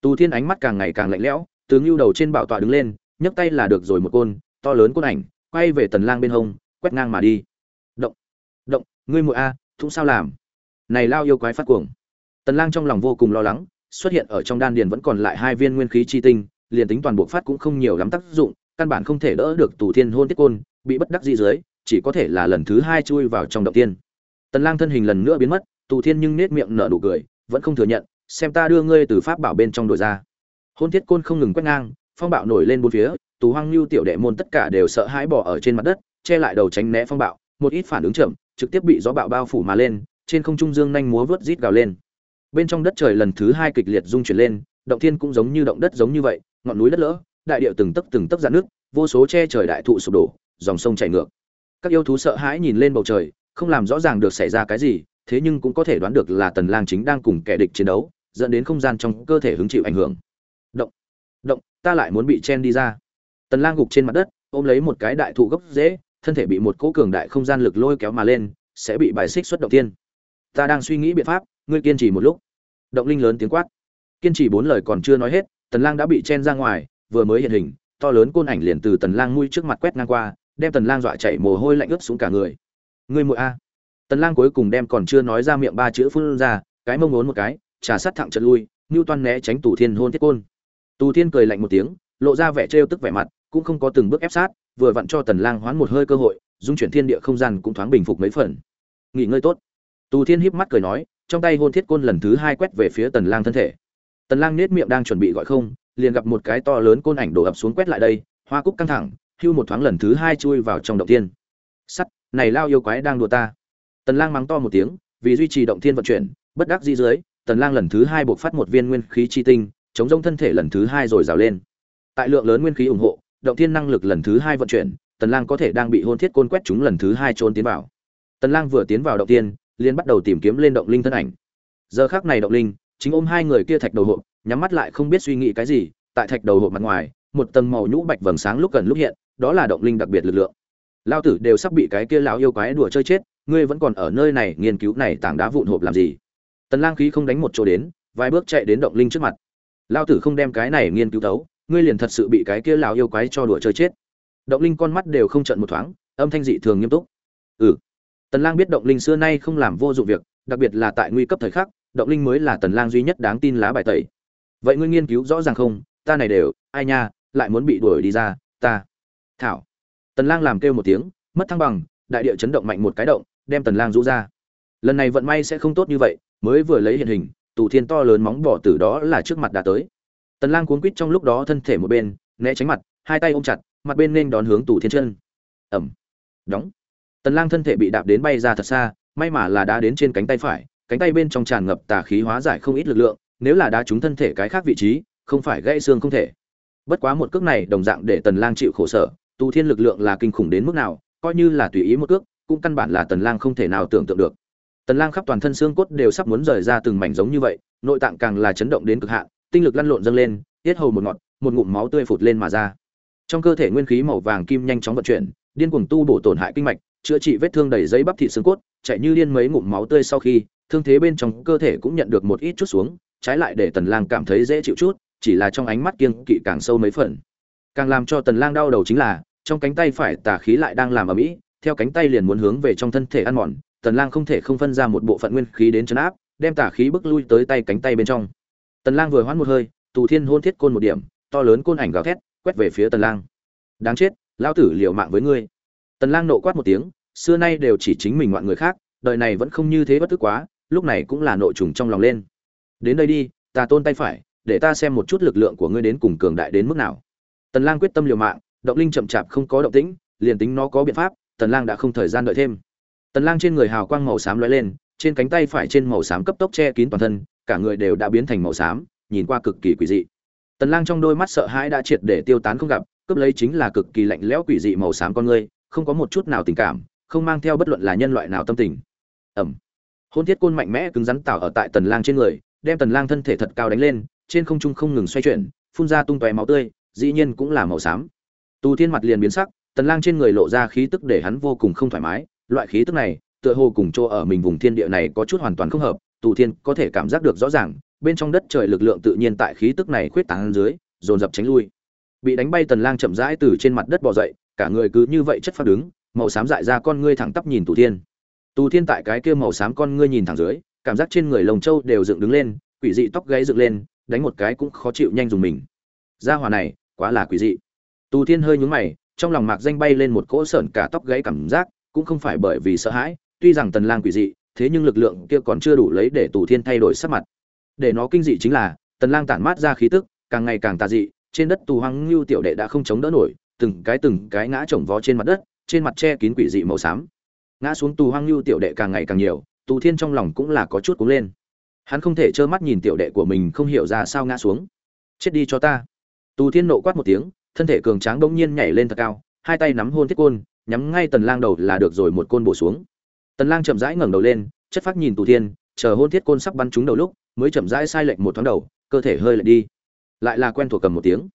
Tù thiên ánh mắt càng ngày càng lạnh lẽo tướng lưu đầu trên bảo tọa đứng lên nhấc tay là được rồi một côn to lớn côn ảnh quay về tần lang bên hông quét ngang mà đi. Động động ngươi muội a à, thúng sao làm? Này lao yêu quái phát cuồng tần lang trong lòng vô cùng lo lắng xuất hiện ở trong đan điền vẫn còn lại hai viên nguyên khí chi tinh liền tính toàn bộ phát cũng không nhiều lắm tác dụng, căn bản không thể đỡ được Tù Thiên hôn tiết côn, bị bất đắc dĩ dưới, chỉ có thể là lần thứ hai chui vào trong động tiên. Tần Lang thân hình lần nữa biến mất, Tù Thiên nhưng nét miệng nở nụ cười, vẫn không thừa nhận, xem ta đưa ngươi từ pháp bảo bên trong đội ra. Hôn tiết côn không ngừng quét ngang, phong bạo nổi lên bốn phía, Tù Hoang Nưu tiểu đệ môn tất cả đều sợ hãi bỏ ở trên mặt đất, che lại đầu tránh né phong bạo, một ít phản ứng chậm, trực tiếp bị gió bạo bao phủ mà lên trên không trung dương nhanh múa vớt rít gào lên bên trong đất trời lần thứ hai kịch liệt rung chuyển lên, động thiên cũng giống như động đất giống như vậy, ngọn núi đất lỡ, đại điệu từng tấc từng tấc dạn nước vô số che trời đại thụ sụp đổ, dòng sông chảy ngược. Các yêu thú sợ hãi nhìn lên bầu trời, không làm rõ ràng được xảy ra cái gì, thế nhưng cũng có thể đoán được là tần lang chính đang cùng kẻ địch chiến đấu, dẫn đến không gian trong cơ thể hứng chịu ảnh hưởng. Động động, ta lại muốn bị chen đi ra. Tần lang gục trên mặt đất, ôm lấy một cái đại thụ gốc dễ thân thể bị một cỗ cường đại không gian lực lôi kéo mà lên, sẽ bị bài xích xuất động tiên ta đang suy nghĩ biện pháp, ngươi kiên trì một lúc động linh lớn tiếng quát kiên trì bốn lời còn chưa nói hết tần lang đã bị chen ra ngoài vừa mới hiện hình to lớn côn ảnh liền từ tần lang mũi trước mặt quét ngang qua đem tần lang dọa chảy mồ hôi lạnh ướt xuống cả người ngươi muội a tần lang cuối cùng đem còn chưa nói ra miệng ba chữ phun ra cái mông ngốn một cái trà sát thẳng trận lui như Toan né tránh Tù Thiên hôn thiết côn. Tù Thiên cười lạnh một tiếng, lộ ra vẻ trêu tức vẻ mặt, cũng không có từng bước ép sát, vừa vặn cho Tần Lang hoán một hơi cơ hội, dung chuyển thiên địa không gian cũng thoáng bình phục mấy phần. Nghỉ ngơi tốt. Tù Thiên híp mắt cười nói, trong tay hôn thiết côn lần thứ hai quét về phía Tần Lang thân thể. Tần Lang nết miệng đang chuẩn bị gọi không, liền gặp một cái to lớn côn ảnh đổ ập xuống quét lại đây, hoa cúc căng thẳng, hưu một thoáng lần thứ hai chui vào trong động thiên. Sắt, này lao yêu quái đang đùa ta. Tần Lang mắng to một tiếng, vì duy trì động thiên vận chuyển, bất đắc dĩ dưới, Tần Lang lần thứ hai buộc phát một viên nguyên khí chi tinh, chống rông thân thể lần thứ hai rồi rào lên. Tại lượng lớn nguyên khí ủng hộ, động thiên năng lực lần thứ hai vận chuyển, Tần Lang có thể đang bị hôn thiết côn quét chúng lần thứ hai trốn tiến vào. Tần Lang vừa tiến vào động thiên, liền bắt đầu tìm kiếm lên động linh thân ảnh. Giờ khắc này động linh, chính ôm hai người kia thạch đầu hộp, nhắm mắt lại không biết suy nghĩ cái gì, tại thạch đầu hộp mặt ngoài, một tầng màu nhũ bạch vầng sáng lúc gần lúc hiện, đó là động linh đặc biệt lực lượng. Lão tử đều sắp bị cái kia lão yêu quái đùa chơi chết, ngươi vẫn còn ở nơi này nghiên cứu này tảng đá vụn hộp làm gì? tần lang khí không đánh một chỗ đến vài bước chạy đến động linh trước mặt lao tử không đem cái này nghiên cứu tấu ngươi liền thật sự bị cái kia lão yêu quái cho đùa chơi chết động linh con mắt đều không trợn một thoáng âm thanh dị thường nghiêm túc ừ tần lang biết động linh xưa nay không làm vô dụng việc, đặc biệt là tại nguy cấp thời khắc, động linh mới là tần lang duy nhất đáng tin lá bài tẩy. Vậy ngươi nghiên cứu rõ ràng không? Ta này đều, ai nha, lại muốn bị đuổi đi ra, ta. Thảo. Tần lang làm kêu một tiếng, mất thăng bằng, đại địa chấn động mạnh một cái động, đem tần lang rũ ra. Lần này vận may sẽ không tốt như vậy, mới vừa lấy hiện hình, tù thiên to lớn móng bỏ từ đó là trước mặt đã tới. Tần lang cuốn quít trong lúc đó thân thể một bên, né tránh mặt, hai tay ôm chặt, mặt bên nên đón hướng tù thiên chân. Ẩm. Đóng tần lang thân thể bị đạp đến bay ra thật xa may mà là đá đến trên cánh tay phải cánh tay bên trong tràn ngập tà khí hóa giải không ít lực lượng nếu là đá trúng thân thể cái khác vị trí không phải gãy xương không thể bất quá một cước này đồng dạng để tần lang chịu khổ sở Tu thiên lực lượng là kinh khủng đến mức nào coi như là tùy ý một cước cũng căn bản là tần lang không thể nào tưởng tượng được Tần Lang khắp toàn thân xương cốt đều sắp muốn rời ra từng mảnh giống như vậy, nội tạng càng là chấn động đến cực hạn, tinh lực lăn lộn dâng lên, tiết hầu một ngọt, một ngụm máu tươi phụt lên mà ra. Trong cơ thể nguyên khí màu vàng kim nhanh chóng vận chuyển, điên cuồng tu bổ tổn hại kinh mạch, chữa trị vết thương đầy giấy bắp thịt xương cốt, chạy như điên mấy ngụm máu tươi sau khi, thương thế bên trong cơ thể cũng nhận được một ít chút xuống, trái lại để Tần Lang cảm thấy dễ chịu chút, chỉ là trong ánh mắt kiêng kỵ càng sâu mấy phần. Càng làm cho Tần Lang đau đầu chính là, trong cánh tay phải tà khí lại đang làm ở mỹ, theo cánh tay liền muốn hướng về trong thân thể ăn mòn, tần lang không thể không phân ra một bộ phận nguyên khí đến chấn áp đem tà khí bức lui tới tay cánh tay bên trong. Tần lang vừa hoán một hơi tù thiên hôn thiết côn một điểm to lớn côn ảnh gào thét quét về phía tần lang. Đáng chết lão tử liều mạng với ngươi tần lang nộ quát một tiếng xưa nay đều chỉ chính mình ngoạn người khác đời này vẫn không như thế bất tức quá lúc này cũng là nội trùng trong lòng lên. Đến đây đi ta tôn tay phải để ta xem một chút lực lượng của ngươi đến cùng cường đại đến mức nào. Tần lang quyết tâm liều mạng động linh chậm chạp không có động tĩnh liền tính nó có biện pháp tần lang đã không thời gian đợi thêm. Tần Lang trên người hào quang màu xám lóe lên, trên cánh tay phải trên màu xám cấp tốc che kín toàn thân, cả người đều đã biến thành màu xám, nhìn qua cực kỳ quỷ dị. Tần Lang trong đôi mắt sợ hãi đã triệt để tiêu tán không gặp, cướp lấy chính là cực kỳ lạnh lẽo quỷ dị màu xám con ngươi, không có một chút nào tình cảm, không mang theo bất luận là nhân loại nào tâm tình. Ầm. Hôn thiết côn mạnh mẽ cứng rắn tạo ở tại Tần Lang trên người, đem Tần Lang thân thể thật cao đánh lên, trên không trung không ngừng xoay chuyển, phun ra tung tóe máu tươi, dĩ nhiên cũng là màu xám. Tu Thiên mặt liền biến sắc, Tần Lang trên người lộ ra khí tức để hắn vô cùng không thoải mái, loại khí tức này tựa hồ cùng chỗ ở mình vùng thiên địa này có chút hoàn toàn không hợp tu thiên có thể cảm giác được rõ ràng bên trong đất trời lực lượng tự nhiên tại khí tức này khuyết tán dưới dồn dập tránh lui bị đánh bay tần lang chậm rãi từ trên mặt đất bò dậy, cả người cứ như vậy chất phát đứng, màu xám dại ra con ngươi thẳng tắp nhìn tù thiên. Tù thiên tại cái kia màu xám con ngươi nhìn thẳng dưới, cảm giác trên người lồng châu đều dựng đứng lên, quỷ dị tóc gáy dựng lên, đánh một cái cũng khó chịu nhanh dùng mình. Gia hỏa này, quá là quỷ dị. Tù thiên hơi nhướng mày, trong lòng mạc danh bay lên một cỗ sởn cả tóc gáy cảm giác, cũng không phải bởi vì sợ hãi, tuy rằng tần lang quỷ dị, thế nhưng lực lượng kia còn chưa đủ lấy để tù thiên thay đổi sắc mặt. Để nó kinh dị chính là, tần lang tản mát ra khí tức, càng ngày càng tà dị trên đất tù hoang lưu tiểu đệ đã không chống đỡ nổi, từng cái từng cái ngã chồng vó trên mặt đất, trên mặt che kín quỷ dị màu xám. Ngã xuống tù hoang lưu tiểu đệ càng ngày càng nhiều, tù thiên trong lòng cũng là có chút cúng lên. Hắn không thể trơ mắt nhìn tiểu đệ của mình, không hiểu ra sao ngã xuống. Chết đi cho ta. Tù thiên nộ quát một tiếng, thân thể cường tráng bỗng nhiên nhảy lên thật cao, hai tay nắm hôn thiết côn, nhắm ngay tần lang đầu là được rồi một côn bổ xuống. Tần lang chậm rãi ngẩng đầu lên, chất phát nhìn tù thiên, chờ hôn thiết côn sắp bắn trúng đầu lúc, mới chậm rãi sai lệch một thoáng đầu, cơ thể hơi lệch đi lại là quen thuộc cầm một tiếng.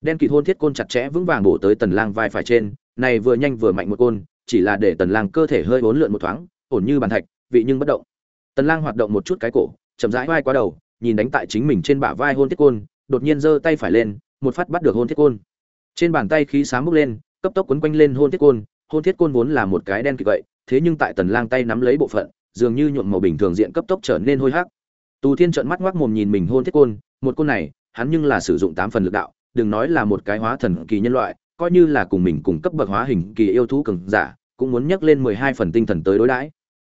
Đen kịt hôn thiết côn chặt chẽ vững vàng bổ tới tần lang vai phải trên, này vừa nhanh vừa mạnh một côn, chỉ là để tần lang cơ thể hơi uốn lượn một thoáng, ổn như bàn thạch, vị nhưng bất động. Tần lang hoạt động một chút cái cổ, chậm rãi vai qua đầu, nhìn đánh tại chính mình trên bả vai hôn thiết côn, đột nhiên giơ tay phải lên, một phát bắt được hôn thiết côn. Trên bàn tay khí sáng bốc lên, cấp tốc quấn quanh lên hôn thiết côn, hôn thiết côn vốn là một cái đen kịt vậy, thế nhưng tại tần lang tay nắm lấy bộ phận, dường như nhuộm màu bình thường diện cấp tốc trở nên hôi hắc tù thiên trợn mắt ngoác mồm nhìn mình hôn thiết côn, một côn này hắn nhưng là sử dụng tám phần lực đạo, đừng nói là một cái hóa thần kỳ nhân loại, coi như là cùng mình cùng cấp bậc hóa hình kỳ yêu thú cường giả, cũng muốn nhắc lên mười hai phần tinh thần tới đối đãi.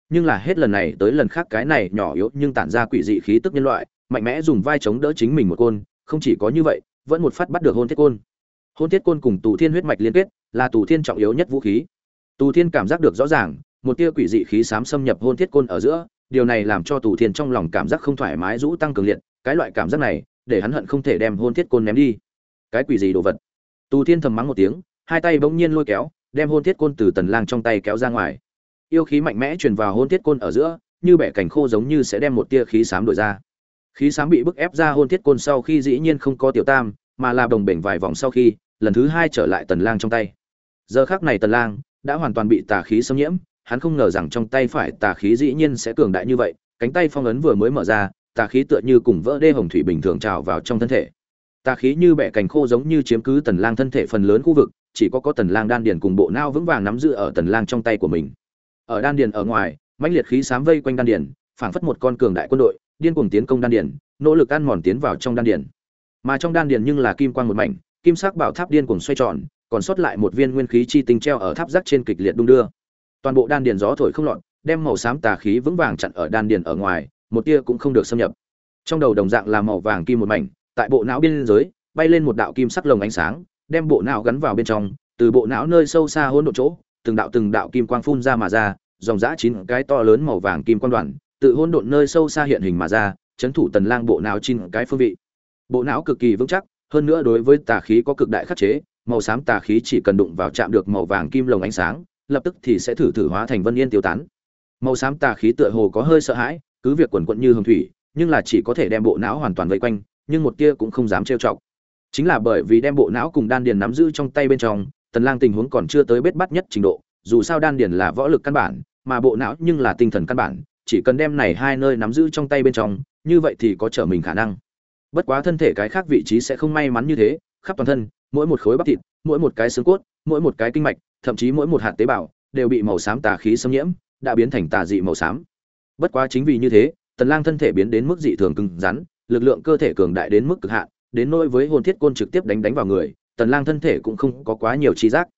Nhưng là hết lần này tới lần khác cái này nhỏ yếu nhưng tản ra quỷ dị khí tức nhân loại, mạnh mẽ dùng vai chống đỡ chính mình một côn, không chỉ có như vậy, vẫn một phát bắt được hôn thiết côn. Hôn thiết côn cùng tù thiên huyết mạch liên kết, là tù thiên trọng yếu nhất vũ khí. Tù thiên cảm giác được rõ ràng, một tia quỷ dị khí xám xâm nhập hôn thiết côn ở giữa, điều này làm cho tù thiên trong lòng cảm giác không thoải mái rũ tăng cường liệt, cái loại cảm giác này để hắn hận không thể đem hôn thiết côn ném đi. Cái quỷ gì đồ vật? Tù thiên thầm mắng một tiếng, hai tay bỗng nhiên lôi kéo, đem hôn thiết côn từ tần lang trong tay kéo ra ngoài. Yêu khí mạnh mẽ truyền vào hôn thiết côn ở giữa, như bẻ cảnh khô giống như sẽ đem một tia khí sám đổi ra. Khí sám bị bức ép ra hôn thiết côn sau khi dĩ nhiên không có tiểu tam, mà là đồng bể vài vòng sau khi, lần thứ hai trở lại tần lang trong tay. Giờ khắc này tần lang đã hoàn toàn bị tà khí xâm nhiễm, hắn không ngờ rằng trong tay phải tà khí dĩ nhiên sẽ cường đại như vậy, cánh tay phong ấn vừa mới mở ra tà khí tựa như cùng vỡ đê hồng thủy bình thường trào vào trong thân thể. Tà khí như bẻ cành khô giống như chiếm cứ tần lang thân thể phần lớn khu vực, chỉ có có tần lang đan điền cùng bộ não vững vàng nắm giữ ở tần lang trong tay của mình. Ở đan điền ở ngoài, mãnh liệt khí sám vây quanh đan điền, phảng phất một con cường đại quân đội, điên cuồng tiến công đan điền, nỗ lực ăn mòn tiến vào trong đan điền. Mà trong đan điền nhưng là kim quang một mảnh, kim sắc bảo tháp điên cuồng xoay tròn, còn sót lại một viên nguyên khí chi tinh treo ở tháp rác trên kịch liệt đung đưa. Toàn bộ đan điền gió thổi không loạn đem màu xám tà khí vững vàng chặn ở đan điền ở ngoài một tia cũng không được xâm nhập. Trong đầu đồng dạng là màu vàng kim một mảnh, tại bộ não biên giới, bay lên một đạo kim sắc lồng ánh sáng, đem bộ não gắn vào bên trong, từ bộ não nơi sâu xa hỗn độn chỗ, từng đạo từng đạo kim quang phun ra mà ra, dòng dã chín cái to lớn màu vàng kim quang đoàn tự hỗn độn nơi sâu xa hiện hình mà ra, chấn thủ tần lang bộ não chín cái phương vị. Bộ não cực kỳ vững chắc, hơn nữa đối với tà khí có cực đại khắc chế, màu xám tà khí chỉ cần đụng vào chạm được màu vàng kim lồng ánh sáng, lập tức thì sẽ thử thử hóa thành vân yên tiêu tán. Màu xám tà khí tựa hồ có hơi sợ hãi cứ việc quần quận như hồng thủy, nhưng là chỉ có thể đem bộ não hoàn toàn vây quanh, nhưng một tia cũng không dám trêu chọc. Chính là bởi vì đem bộ não cùng đan điền nắm giữ trong tay bên trong, tần lang tình huống còn chưa tới bết bắt nhất trình độ, dù sao đan điền là võ lực căn bản, mà bộ não nhưng là tinh thần căn bản, chỉ cần đem này hai nơi nắm giữ trong tay bên trong, như vậy thì có trở mình khả năng. Bất quá thân thể cái khác vị trí sẽ không may mắn như thế, khắp toàn thân, mỗi một khối bắp thịt, mỗi một cái xương cốt, mỗi một cái kinh mạch, thậm chí mỗi một hạt tế bào, đều bị màu xám tà khí xâm nhiễm, đã biến thành tà dị màu xám bất quá chính vì như thế, tần lang thân thể biến đến mức dị thường cứng rắn, lực lượng cơ thể cường đại đến mức cực hạn, đến nỗi với hồn thiết côn trực tiếp đánh đánh vào người, tần lang thân thể cũng không có quá nhiều chi giác.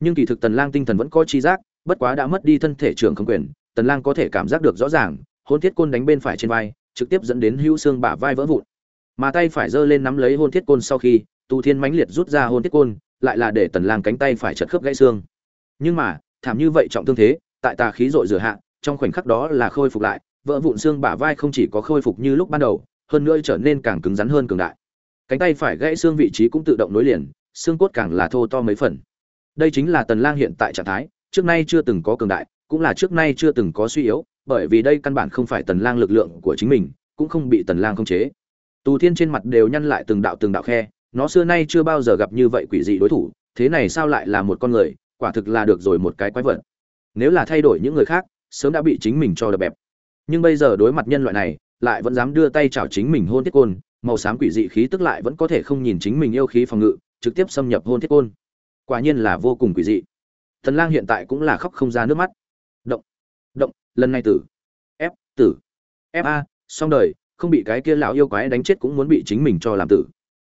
Nhưng kỳ thực tần lang tinh thần vẫn có chi giác, bất quá đã mất đi thân thể trưởng không quyền, tần lang có thể cảm giác được rõ ràng, hồn thiết côn đánh bên phải trên vai, trực tiếp dẫn đến hữu xương bả vai vỡ vụn. Mà tay phải giơ lên nắm lấy hồn thiết côn sau khi, tu thiên mãnh liệt rút ra hồn thiết côn, lại là để tần lang cánh tay phải chật khớp gãy xương. Nhưng mà, thảm như vậy trọng thương thế, tại tà khí dội rửa hạ trong khoảnh khắc đó là khôi phục lại, vỡ vụn xương bả vai không chỉ có khôi phục như lúc ban đầu, hơn nữa trở nên càng cứng rắn hơn cường đại. Cánh tay phải gãy xương vị trí cũng tự động nối liền, xương cốt càng là thô to mấy phần. Đây chính là tần lang hiện tại trạng thái, trước nay chưa từng có cường đại, cũng là trước nay chưa từng có suy yếu, bởi vì đây căn bản không phải tần lang lực lượng của chính mình, cũng không bị tần lang khống chế. Tù thiên trên mặt đều nhăn lại từng đạo từng đạo khe, nó xưa nay chưa bao giờ gặp như vậy quỷ dị đối thủ, thế này sao lại là một con người, quả thực là được rồi một cái quái vật. Nếu là thay đổi những người khác sớm đã bị chính mình cho đập bẹp. Nhưng bây giờ đối mặt nhân loại này, lại vẫn dám đưa tay chảo chính mình hôn thiết côn, màu xám quỷ dị khí tức lại vẫn có thể không nhìn chính mình yêu khí phòng ngự, trực tiếp xâm nhập hôn thiết côn. Quả nhiên là vô cùng quỷ dị. Thần lang hiện tại cũng là khóc không ra nước mắt. Động động, lần này tử. Ép tử. Ép a, xong đời, không bị cái kia lão yêu quái đánh chết cũng muốn bị chính mình cho làm tử.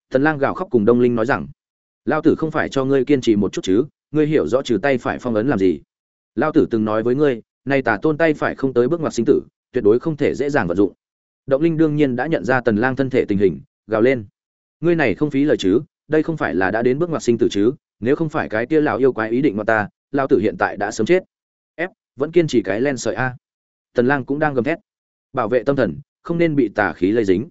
Thần lang gào khóc cùng đông linh nói rằng lao tử không phải cho ngươi kiên trì một chút chứ, ngươi hiểu rõ trừ tay phải phong ấn làm gì. Lao tử từng nói với ngươi nay tà tôn tay phải không tới bước ngoặt sinh tử, tuyệt đối không thể dễ dàng vận dụng. Động linh đương nhiên đã nhận ra tần lang thân thể tình hình, gào lên. Ngươi này không phí lời chứ, đây không phải là đã đến bước ngoặt sinh tử chứ, nếu không phải cái tia lão yêu quái ý định mà ta lao tử hiện tại đã sớm chết. Ép, vẫn kiên trì cái len sợi a. Tần lang cũng đang gầm thét. Bảo vệ tâm thần, không nên bị tà khí lây dính.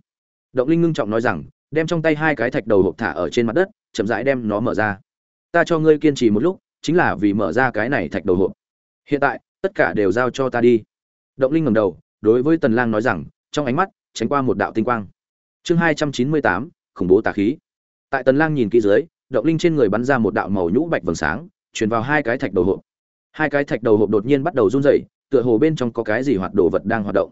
Động linh ngưng trọng nói rằng, đem trong tay hai cái thạch đầu hộp thả ở trên mặt đất, chậm rãi đem nó mở ra. Ta cho ngươi kiên trì một lúc, chính là vì mở ra cái này thạch đầu hộp. Hiện tại tất cả đều giao cho ta đi. Động linh ngẩng đầu đối với tần lang nói rằng trong ánh mắt tránh qua một đạo tinh quang. Chương 298, khủng bố tà khí. Tại tần lang nhìn kỹ dưới động linh trên người bắn ra một đạo màu nhũ bạch vầng sáng truyền vào hai cái thạch đầu hộp. Hai cái thạch đầu hộp đột nhiên bắt đầu run rẩy tựa hồ bên trong có cái gì hoạt đồ vật đang hoạt động.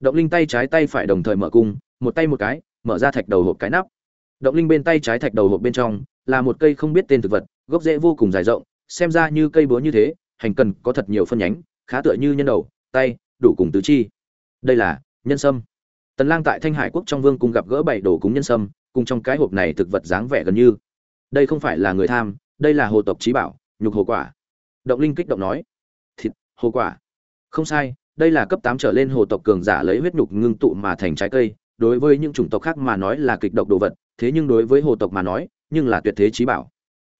Động linh tay trái tay phải đồng thời mở cung một tay một cái mở ra thạch đầu hộp cái nắp. Động linh bên tay trái thạch đầu hộp bên trong là một cây không biết tên thực vật gốc rễ vô cùng dài rộng xem ra như cây búa như thế hành cần có thật nhiều phân nhánh, khá tựa như nhân đầu, tay, đủ cùng tứ chi. Đây là nhân sâm. Tần lang tại thanh hải quốc trong vương cung gặp gỡ bảy đồ cúng nhân sâm, cùng trong cái hộp này thực vật dáng vẻ gần như. Đây không phải là người tham, đây là hồ tộc trí bảo, nhục hồ quả. Động linh kích động nói. Thịt, hồ quả. Không sai, đây là cấp 8 trở lên hồ tộc cường giả lấy huyết nhục ngưng tụ mà thành trái cây, đối với những chủng tộc khác mà nói là kịch độc đồ vật, thế nhưng đối với hồ tộc mà nói, nhưng là tuyệt thế trí bảo.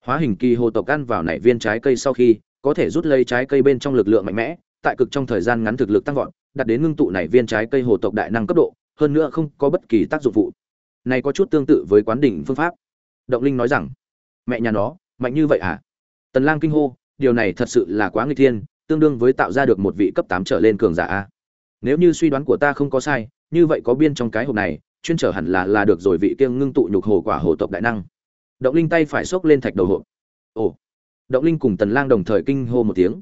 Hóa hình kỳ hồ tộc ăn vào nảy viên trái cây sau khi có thể rút lấy trái cây bên trong lực lượng mạnh mẽ, tại cực trong thời gian ngắn thực lực tăng vọt, đạt đến ngưng tụ này viên trái cây hồ tộc đại năng cấp độ, hơn nữa không có bất kỳ tác dụng phụ. Này có chút tương tự với quán đỉnh phương pháp. Động linh nói rằng, mẹ nhà nó, mạnh như vậy à? Tần lang kinh hô, điều này thật sự là quá nguy thiên, tương đương với tạo ra được một vị cấp 8 trở lên cường giả a. Nếu như suy đoán của ta không có sai, như vậy có biên trong cái hộp này, chuyên trở hẳn là là được rồi vị kiêng ngưng tụ nhục hồ quả hồ tộc đại năng. Động linh tay phải xốc lên thạch đầu hộp. Ồ động linh cùng tần lang đồng thời kinh hô một tiếng.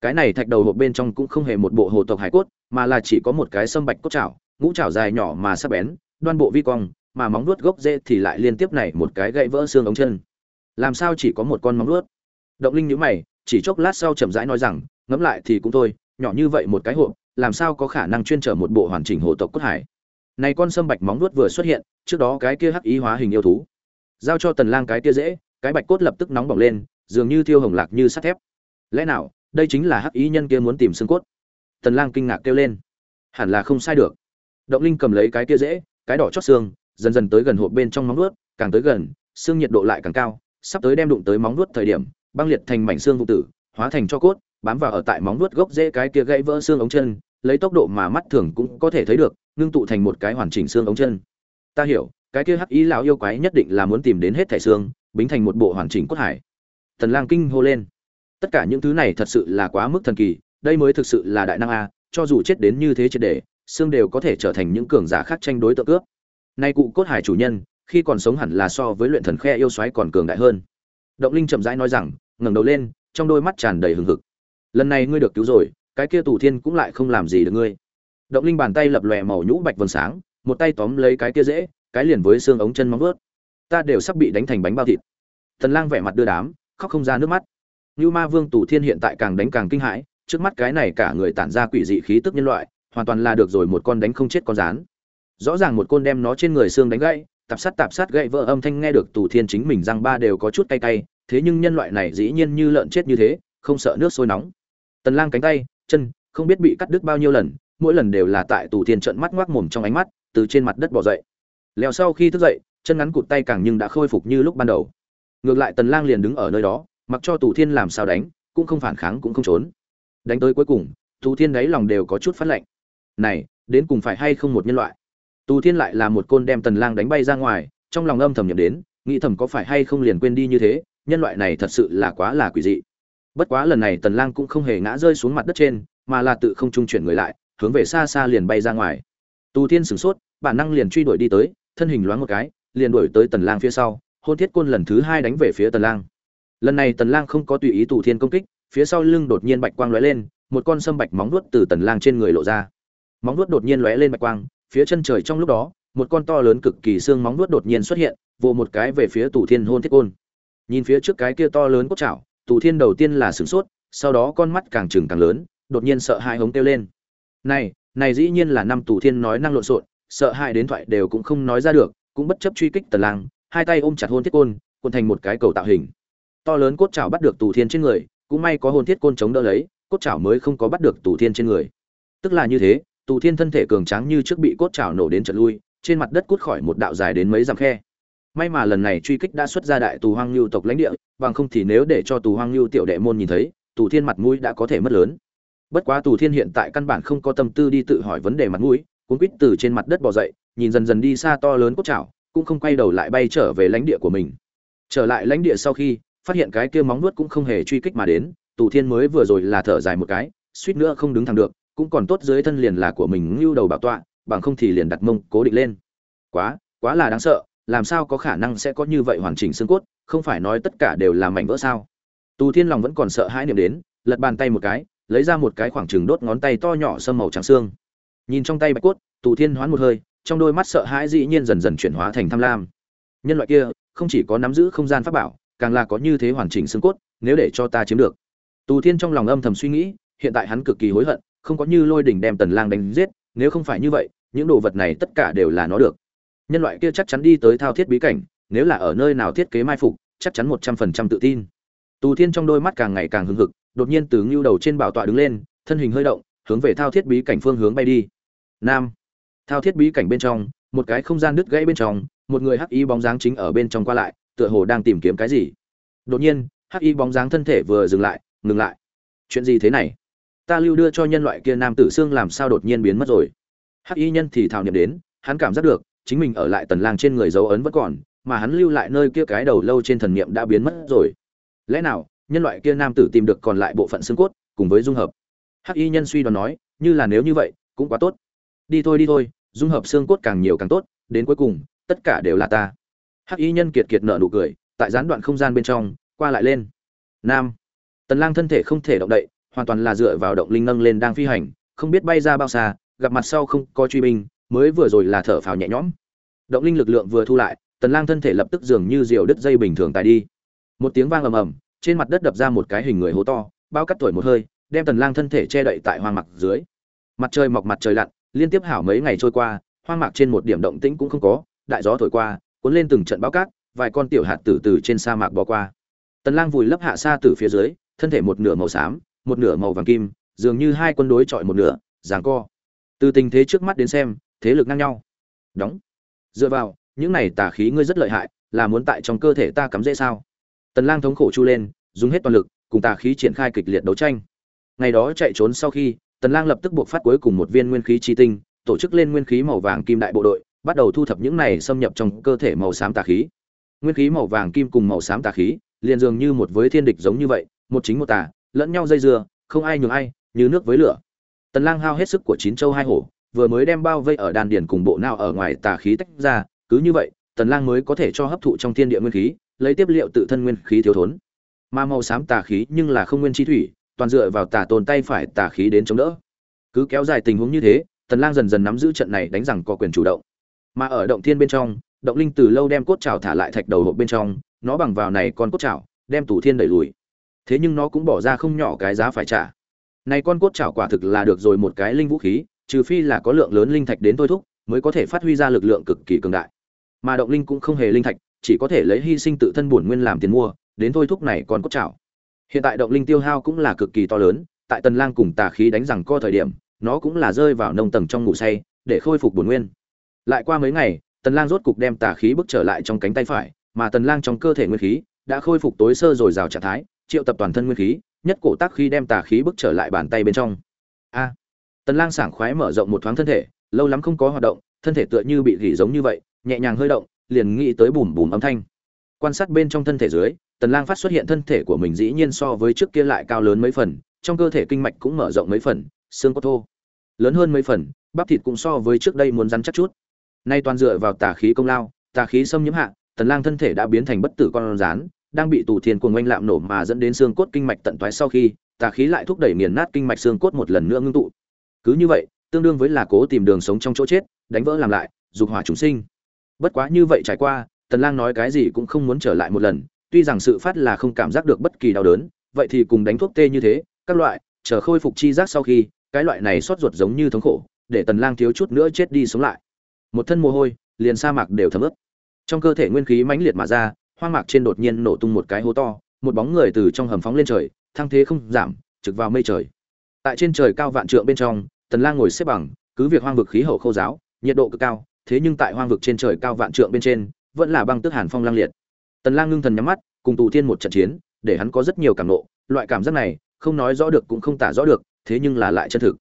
Cái này thạch đầu hộp bên trong cũng không hề một bộ hồ tộc hải cốt, mà là chỉ có một cái sâm bạch cốt chảo, ngũ chảo dài nhỏ mà sắc bén, đoan bộ vi cong, mà móng nuốt gốc rễ thì lại liên tiếp này một cái gãy vỡ xương ống chân. Làm sao chỉ có một con móng nuốt động linh nhíu mày, chỉ chốc lát sau chậm rãi nói rằng, ngẫm lại thì cũng thôi, nhỏ như vậy một cái hộp, làm sao có khả năng chuyên trở một bộ hoàn chỉnh hồ tộc cốt hải? Này con sâm bạch móng nuốt vừa xuất hiện, trước đó cái kia hắc ý hóa hình yêu thú, giao cho tần lang cái kia dễ, cái bạch cốt lập tức nóng bỏng lên dường như thiêu hồng lạc như sắt thép. Lẽ nào, đây chính là hắc ý nhân kia muốn tìm xương cốt? Tần lang kinh ngạc kêu lên. Hẳn là không sai được. Động linh cầm lấy cái kia dễ, cái đỏ chót xương, dần dần tới gần hộp bên trong móng vuốt, càng tới gần, xương nhiệt độ lại càng cao, sắp tới đem đụng tới móng vuốt thời điểm, băng liệt thành mảnh xương vụ tử, hóa thành cho cốt, bám vào ở tại móng vuốt gốc dễ cái kia gãy vỡ xương ống chân, lấy tốc độ mà mắt thường cũng có thể thấy được, ngưng tụ thành một cái hoàn chỉnh xương ống chân. Ta hiểu, cái kia hắc ý lão yêu quái nhất định là muốn tìm đến hết thẻ xương, bính thành một bộ hoàn chỉnh cốt hải tần lang kinh hô lên. Tất cả những thứ này thật sự là quá mức thần kỳ, đây mới thực sự là đại năng a, cho dù chết đến như thế triệt để, xương đều có thể trở thành những cường giả khác tranh đối tự cướp. Nay cụ cốt hải chủ nhân, khi còn sống hẳn là so với luyện thần khe yêu xoáy còn cường đại hơn. Động linh chậm rãi nói rằng, ngẩng đầu lên, trong đôi mắt tràn đầy hừng hực. Lần này ngươi được cứu rồi, cái kia tù thiên cũng lại không làm gì được ngươi. Động linh bàn tay lập lòe màu nhũ bạch vầng sáng, một tay tóm lấy cái kia dễ cái liền với xương ống chân móng vớt ta đều sắp bị đánh thành bánh bao thịt. Tần lang vẻ mặt đưa đám khóc không ra nước mắt. Như ma vương tù thiên hiện tại càng đánh càng kinh hãi, trước mắt cái này cả người tản ra quỷ dị khí tức nhân loại, hoàn toàn là được rồi một con đánh không chết con rán. Rõ ràng một côn đem nó trên người xương đánh gãy, tạp sát tạp sát gãy vỡ âm thanh nghe được tù thiên chính mình răng ba đều có chút cay cay, thế nhưng nhân loại này dĩ nhiên như lợn chết như thế, không sợ nước sôi nóng. Tần lang cánh tay, chân, không biết bị cắt đứt bao nhiêu lần, mỗi lần đều là tại tù thiên trợn mắt ngoác mồm trong ánh mắt, từ trên mặt đất bò dậy. Leo sau khi thức dậy, chân ngắn cụt tay càng nhưng đã khôi phục như lúc ban đầu ngược lại tần lang liền đứng ở nơi đó, mặc cho tù thiên làm sao đánh, cũng không phản kháng cũng không trốn. Đánh tới cuối cùng, tù thiên đáy lòng đều có chút phát lạnh này, đến cùng phải hay không một nhân loại? Tù thiên lại là một côn đem tần lang đánh bay ra ngoài, trong lòng âm thầm nhầm đến, nghĩ thầm có phải hay không liền quên đi như thế, nhân loại này thật sự là quá là quỷ dị. Bất quá lần này tần lang cũng không hề ngã rơi xuống mặt đất trên, mà là tự không trung chuyển người lại, hướng về xa xa liền bay ra ngoài. Tù thiên sửng sốt, bản năng liền truy đuổi đi tới, thân hình loáng một cái, liền đuổi tới tần lang phía sau hôn thiết côn lần thứ hai đánh về phía tần lang. Lần này tần lang không có tùy ý tù thiên công kích, phía sau lưng đột nhiên bạch quang lóe lên, một con sâm bạch móng vuốt từ tần lang trên người lộ ra. Móng vuốt đột nhiên lóe lên bạch quang, phía chân trời trong lúc đó, một con to lớn cực kỳ xương móng vuốt đột nhiên xuất hiện, vồ một cái về phía tù thiên hôn thiết côn. Nhìn phía trước cái kia to lớn cốt chảo, tù thiên đầu tiên là sửng sốt, sau đó con mắt càng trừng càng lớn, đột nhiên sợ hai hống kêu lên. Này này dĩ nhiên là năm tù thiên nói năng lộn xộn, sợ hãi đến thoại đều cũng không nói ra được, cũng bất chấp truy kích tần lang hai tay ôm chặt hôn thiết côn, cuộn thành một cái cầu tạo hình. To lớn cốt chảo bắt được tù thiên trên người, cũng may có hôn thiết côn chống đỡ lấy, cốt chảo mới không có bắt được tù thiên trên người. Tức là như thế, tù thiên thân thể cường tráng như trước bị cốt chảo nổ đến trận lui, trên mặt đất cút khỏi một đạo dài đến mấy dặm khe. May mà lần này truy kích đã xuất ra đại tù hoang lưu tộc lãnh địa, bằng không thì nếu để cho tù hoang lưu tiểu đệ môn nhìn thấy, tù thiên mặt mũi đã có thể mất lớn. Bất quá tù thiên hiện tại căn bản không có tâm tư đi tự hỏi vấn đề mặt mũi, cuốn quýt từ trên mặt đất bò dậy, nhìn dần dần đi xa to lớn cốt chảo cũng không quay đầu lại bay trở về lãnh địa của mình. Trở lại lãnh địa sau khi, phát hiện cái kia móng nuốt cũng không hề truy kích mà đến, tù thiên mới vừa rồi là thở dài một cái, suýt nữa không đứng thẳng được, cũng còn tốt dưới thân liền là của mình ngưu đầu bảo tọa, bằng không thì liền đặt mông cố định lên. Quá quá là đáng sợ, làm sao có khả năng sẽ có như vậy hoàn chỉnh xương cốt, không phải nói tất cả đều là mảnh vỡ sao? Tù thiên lòng vẫn còn sợ hãi niệm đến, lật bàn tay một cái, lấy ra một cái khoảng trừng đốt ngón tay to nhỏ sâm màu trắng xương. Nhìn trong tay bạch cốt, tù thiên hoán một hơi trong đôi mắt sợ hãi dĩ nhiên dần dần chuyển hóa thành tham lam. Nhân loại kia, không chỉ có nắm giữ không gian pháp bảo, càng là có như thế hoàn chỉnh xương cốt, nếu để cho ta chiếm được. Tù thiên trong lòng âm thầm suy nghĩ, hiện tại hắn cực kỳ hối hận, không có như lôi đỉnh đem tần lang đánh giết, nếu không phải như vậy, những đồ vật này tất cả đều là nó được. Nhân loại kia chắc chắn đi tới thao thiết bí cảnh, nếu là ở nơi nào thiết kế mai phục, chắc chắn một trăm phần trăm tự tin. Tù thiên trong đôi mắt càng ngày càng hưng hực, đột nhiên từ ngưu đầu trên bảo tọa đứng lên, thân hình hơi động, hướng về thao thiết bí cảnh phương hướng bay đi. Nam thao thiết bí cảnh bên trong, một cái không gian đứt gãy bên trong, một người hắc y bóng dáng chính ở bên trong qua lại, tựa hồ đang tìm kiếm cái gì. Đột nhiên, hắc y bóng dáng thân thể vừa dừng lại, ngừng lại. Chuyện gì thế này? Ta lưu đưa cho nhân loại kia nam tử xương làm sao đột nhiên biến mất rồi? Hắc y nhân thì thảo niệm đến, hắn cảm giác được, chính mình ở lại tần lang trên người dấu ấn vẫn còn, mà hắn lưu lại nơi kia cái đầu lâu trên thần niệm đã biến mất rồi. Lẽ nào, nhân loại kia nam tử tìm được còn lại bộ phận xương cốt, cùng với dung hợp? Hắc y nhân suy đoán nói, như là nếu như vậy, cũng quá tốt. Đi thôi đi thôi dung hợp xương cốt càng nhiều càng tốt, đến cuối cùng, tất cả đều là ta. Hắc y nhân kiệt kiệt nở nụ cười, tại gián đoạn không gian bên trong, qua lại lên. Nam. Tần lang thân thể không thể động đậy, hoàn toàn là dựa vào động linh nâng lên đang phi hành, không biết bay ra bao xa, gặp mặt sau không có truy binh, mới vừa rồi là thở phào nhẹ nhõm. Động linh lực lượng vừa thu lại, tần lang thân thể lập tức dường như diều đứt dây bình thường tài đi. Một tiếng vang ầm ầm, trên mặt đất đập ra một cái hình người hố to, bao cắt tuổi một hơi, đem tần lang thân thể che đậy tại hoang mặt dưới. Mặt trời mọc mặt trời lặn liên tiếp hảo mấy ngày trôi qua, hoang mạc trên một điểm động tĩnh cũng không có, đại gió thổi qua, cuốn lên từng trận bão cát, vài con tiểu hạt tử từ trên sa mạc bỏ qua. Tần lang vùi lấp hạ sa từ phía dưới, thân thể một nửa màu xám, một nửa màu vàng kim, dường như hai quân đối chọi một nửa, giằng co. Từ tình thế trước mắt đến xem, thế lực ngang nhau. Đóng. Dựa vào, những này tà khí ngươi rất lợi hại, là muốn tại trong cơ thể ta cắm dễ sao? Tần lang thống khổ chu lên, dùng hết toàn lực, cùng tà khí triển khai kịch liệt đấu tranh. Ngày đó chạy trốn sau khi tần lang lập tức buộc phát cuối cùng một viên nguyên khí chi tinh, tổ chức lên nguyên khí màu vàng kim đại bộ đội, bắt đầu thu thập những này xâm nhập trong cơ thể màu xám tà khí. Nguyên khí màu vàng kim cùng màu xám tà khí, liền dường như một với thiên địch giống như vậy, một chính một tà, lẫn nhau dây dưa, không ai nhường ai, như nước với lửa. Tần lang hao hết sức của chín châu hai hổ, vừa mới đem bao vây ở đan điền cùng bộ não ở ngoài tà khí tách ra, cứ như vậy, tần lang mới có thể cho hấp thụ trong thiên địa nguyên khí, lấy tiếp liệu tự thân nguyên khí thiếu thốn. Mà màu xám tà khí nhưng là không nguyên chi thủy toàn dựa vào tà tồn tay phải tà khí đến chống đỡ. Cứ kéo dài tình huống như thế, tần lang dần dần nắm giữ trận này đánh rằng có quyền chủ động. Mà ở động thiên bên trong, động linh từ lâu đem cốt trào thả lại thạch đầu hộp bên trong, nó bằng vào này con cốt trào đem tủ thiên đẩy lùi. Thế nhưng nó cũng bỏ ra không nhỏ cái giá phải trả. Này con cốt trào quả thực là được rồi một cái linh vũ khí, trừ phi là có lượng lớn linh thạch đến thôi thúc, mới có thể phát huy ra lực lượng cực kỳ cường đại. Mà động linh cũng không hề linh thạch, chỉ có thể lấy hy sinh tự thân bổn nguyên làm tiền mua, đến thôi thúc này con cốt trào hiện tại động linh tiêu hao cũng là cực kỳ to lớn, tại tần lang cùng tà khí đánh rằng co thời điểm, nó cũng là rơi vào nông tầng trong ngủ say, để khôi phục bổn nguyên. Lại qua mấy ngày, tần lang rốt cục đem tà khí bức trở lại trong cánh tay phải, mà tần lang trong cơ thể nguyên khí đã khôi phục tối sơ rồi rào trạng thái, triệu tập toàn thân nguyên khí, nhất cổ tác khí đem tà khí bức trở lại bàn tay bên trong. A! Tần lang sảng khoái mở rộng một thoáng thân thể, lâu lắm không có hoạt động, thân thể tựa như bị gỉ giống như vậy, nhẹ nhàng hơi động, liền nghĩ tới bùm bùm âm thanh. Quan sát bên trong thân thể dưới tần lang phát xuất hiện thân thể của mình dĩ nhiên so với trước kia lại cao lớn mấy phần trong cơ thể kinh mạch cũng mở rộng mấy phần xương cốt thô lớn hơn mấy phần bắp thịt cũng so với trước đây muốn rắn chắc chút. Nay toàn dựa vào tà khí công lao tà khí xâm nhiễm hạ tần lang thân thể đã biến thành bất tử con rắn, đang bị tù thiên cuồng oanh lạm nổ mà dẫn đến xương cốt kinh mạch tận toái sau khi tà khí lại thúc đẩy nghiền nát kinh mạch xương cốt một lần nữa ngưng tụ. Cứ như vậy tương đương với là cố tìm đường sống trong chỗ chết đánh vỡ làm lại dục hỏa chúng sinh. Bất quá như vậy trải qua tần lang nói cái gì cũng không muốn trở lại một lần tuy rằng sự phát là không cảm giác được bất kỳ đau đớn, vậy thì cùng đánh thuốc tê như thế, các loại, chờ khôi phục chi giác sau khi, cái loại này xót ruột giống như thống khổ, để tần lang thiếu chút nữa chết đi sống lại. Một thân mồ hôi, liền sa mạc đều thấm ướt. Trong cơ thể nguyên khí mãnh liệt mà ra, hoang mạc trên đột nhiên nổ tung một cái hố to, một bóng người từ trong hầm phóng lên trời, thăng thế không giảm, trực vào mây trời. Tại trên trời cao vạn trượng bên trong, tần lang ngồi xếp bằng, cứ việc hoang vực khí hậu khô giáo, nhiệt độ cực cao, thế nhưng tại hoang vực trên trời cao vạn trượng bên trên, vẫn là băng tức hàn phong lang liệt tần lang ngưng thần nhắm mắt, cùng tù thiên một trận chiến, để hắn có rất nhiều cảm nộ, loại cảm giác này, không nói rõ được cũng không tả rõ được, thế nhưng là lại chân thực.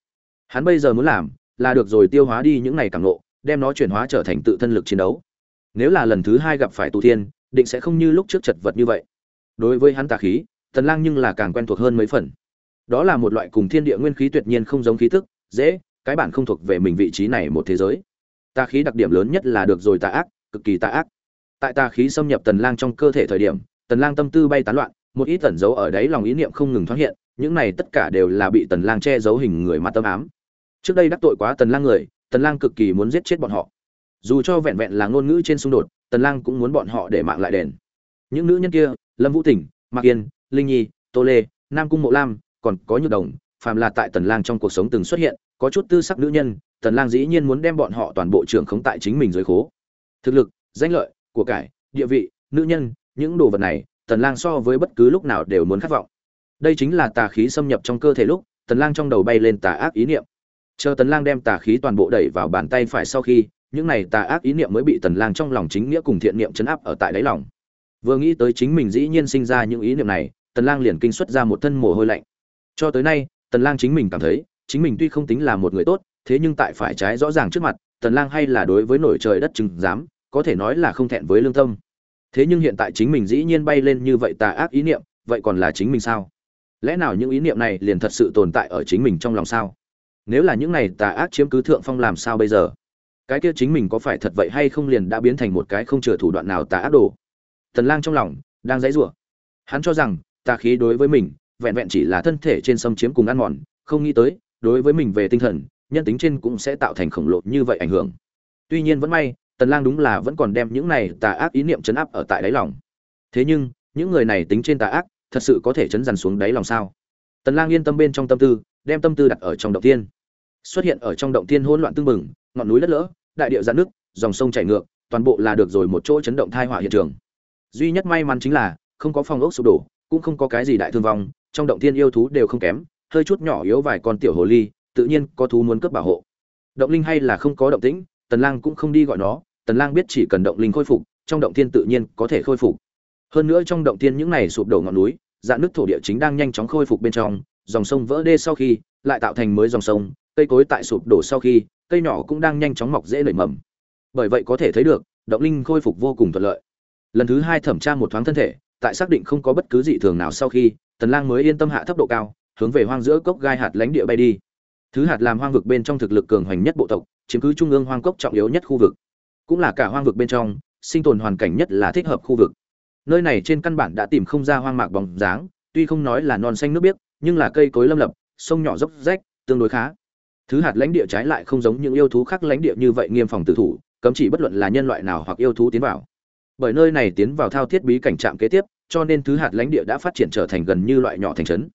Hắn bây giờ muốn làm, là được rồi tiêu hóa đi những này cảm nộ, đem nó chuyển hóa trở thành tự thân lực chiến đấu. Nếu là lần thứ hai gặp phải tù thiên, định sẽ không như lúc trước chật vật như vậy. Đối với hắn tà khí, tần lang nhưng là càng quen thuộc hơn mấy phần. Đó là một loại cùng thiên địa nguyên khí tuyệt nhiên không giống khí tức dễ, cái bản không thuộc về mình vị trí này một thế giới. Tà khí đặc điểm lớn nhất là được rồi tà ác, cực kỳ tà ác tại tà khí xâm nhập tần lang trong cơ thể thời điểm, tần lang tâm tư bay tán loạn, một ít tẩn giấu ở đấy lòng ý niệm không ngừng thoáng hiện, những này tất cả đều là bị tần lang che giấu hình người mà tâm ám. Trước đây đắc tội quá tần lang người, tần lang cực kỳ muốn giết chết bọn họ. Dù cho vẹn vẹn là ngôn ngữ trên xung đột, tần lang cũng muốn bọn họ để mạng lại đền. Những nữ nhân kia, lâm vũ tỉnh, mạc yên, linh nhi, tô lê, nam cung mộ lam, còn có nhược đồng, phàm là tại tần lang trong cuộc sống từng xuất hiện, có chút tư sắc nữ nhân, tần lang dĩ nhiên muốn đem bọn họ toàn bộ trưởng khống tại chính mình dưới khố. Thực lực, danh lợi của cải, địa vị, nữ nhân, những đồ vật này, tần lang so với bất cứ lúc nào đều muốn khát vọng. Đây chính là tà khí xâm nhập trong cơ thể lúc, tần lang trong đầu bay lên tà ác ý niệm. Chờ tần lang đem tà khí toàn bộ đẩy vào bàn tay phải sau khi, những này tà ác ý niệm mới bị tần lang trong lòng chính nghĩa cùng thiện niệm chấn áp ở tại đáy lòng. Vừa nghĩ tới chính mình dĩ nhiên sinh ra những ý niệm này, tần lang liền kinh xuất ra một thân mồ hôi lạnh. Cho tới nay, tần lang chính mình cảm thấy, chính mình tuy không tính là một người tốt, thế nhưng tại phải trái rõ ràng trước mặt, tần lang hay là đối với nổi trời đất chừng dám có thể nói là không thẹn với lương tâm. Thế nhưng hiện tại chính mình dĩ nhiên bay lên như vậy tà ác ý niệm, vậy còn là chính mình sao? Lẽ nào những ý niệm này liền thật sự tồn tại ở chính mình trong lòng sao? Nếu là những này tà ác chiếm cứ thượng phong làm sao bây giờ? Cái kia chính mình có phải thật vậy hay không liền đã biến thành một cái không chừa thủ đoạn nào tà ác đồ? Tần lang trong lòng đang dãy rủa. Hắn cho rằng, tà khí đối với mình, vẹn vẹn chỉ là thân thể trên xâm chiếm cùng ăn mòn, không nghĩ tới, đối với mình về tinh thần, nhân tính trên cũng sẽ tạo thành khổng lồ như vậy ảnh hưởng. Tuy nhiên vẫn may tần lang đúng là vẫn còn đem những này tà ác ý niệm chấn áp ở tại đáy lòng. Thế nhưng, những người này tính trên tà ác, thật sự có thể chấn dằn xuống đáy lòng sao? Tần lang yên tâm bên trong tâm tư, đem tâm tư đặt ở trong động tiên. Xuất hiện ở trong động tiên hỗn loạn tương mừng ngọn núi đất lỡ, đại địa giãn nước dòng sông chảy ngược, toàn bộ là được rồi một chỗ chấn động thai họa hiện trường. Duy nhất may mắn chính là, không có phòng ốc sụp đổ, cũng không có cái gì đại thương vong, trong động tiên yêu thú đều không kém, hơi chút nhỏ yếu vài con tiểu hồ ly, tự nhiên có thú muốn cướp bảo hộ. Động linh hay là không có động tĩnh, tần lang cũng không đi gọi nó tần lang biết chỉ cần động linh khôi phục, trong động thiên tự nhiên có thể khôi phục. Hơn nữa trong động thiên những này sụp đổ ngọn núi dạng nước thổ địa chính đang nhanh chóng khôi phục bên trong, dòng sông vỡ đê sau khi, lại tạo thành mới dòng sông, cây cối tại sụp đổ sau khi, cây nhỏ cũng đang nhanh chóng mọc dễ nảy mầm. Bởi vậy có thể thấy được, động linh khôi phục vô cùng thuận lợi. Lần thứ hai thẩm tra một thoáng thân thể, tại xác định không có bất cứ dị thường nào sau khi, tần lang mới yên tâm hạ thấp độ cao, hướng về hoang giữa cốc gai hạt lãnh địa bay đi. Thứ hạt làm hoang vực bên trong thực lực cường hoành nhất bộ tộc, chiếm cứ trung ương hoang cốc trọng yếu nhất khu vực cũng là cả hoang vực bên trong, sinh tồn hoàn cảnh nhất là thích hợp khu vực. Nơi này trên căn bản đã tìm không ra hoang mạc bóng dáng, tuy không nói là non xanh nước biếc, nhưng là cây cối lâm lập, sông nhỏ dốc rách, tương đối khá. Thứ hạt lãnh địa trái lại không giống những yêu thú khác lãnh địa như vậy nghiêm phòng tử thủ, cấm chỉ bất luận là nhân loại nào hoặc yêu thú tiến vào. Bởi nơi này tiến vào thao thiết bí cảnh trạm kế tiếp, cho nên thứ hạt lãnh địa đã phát triển trở thành gần như loại nhỏ thành trấn.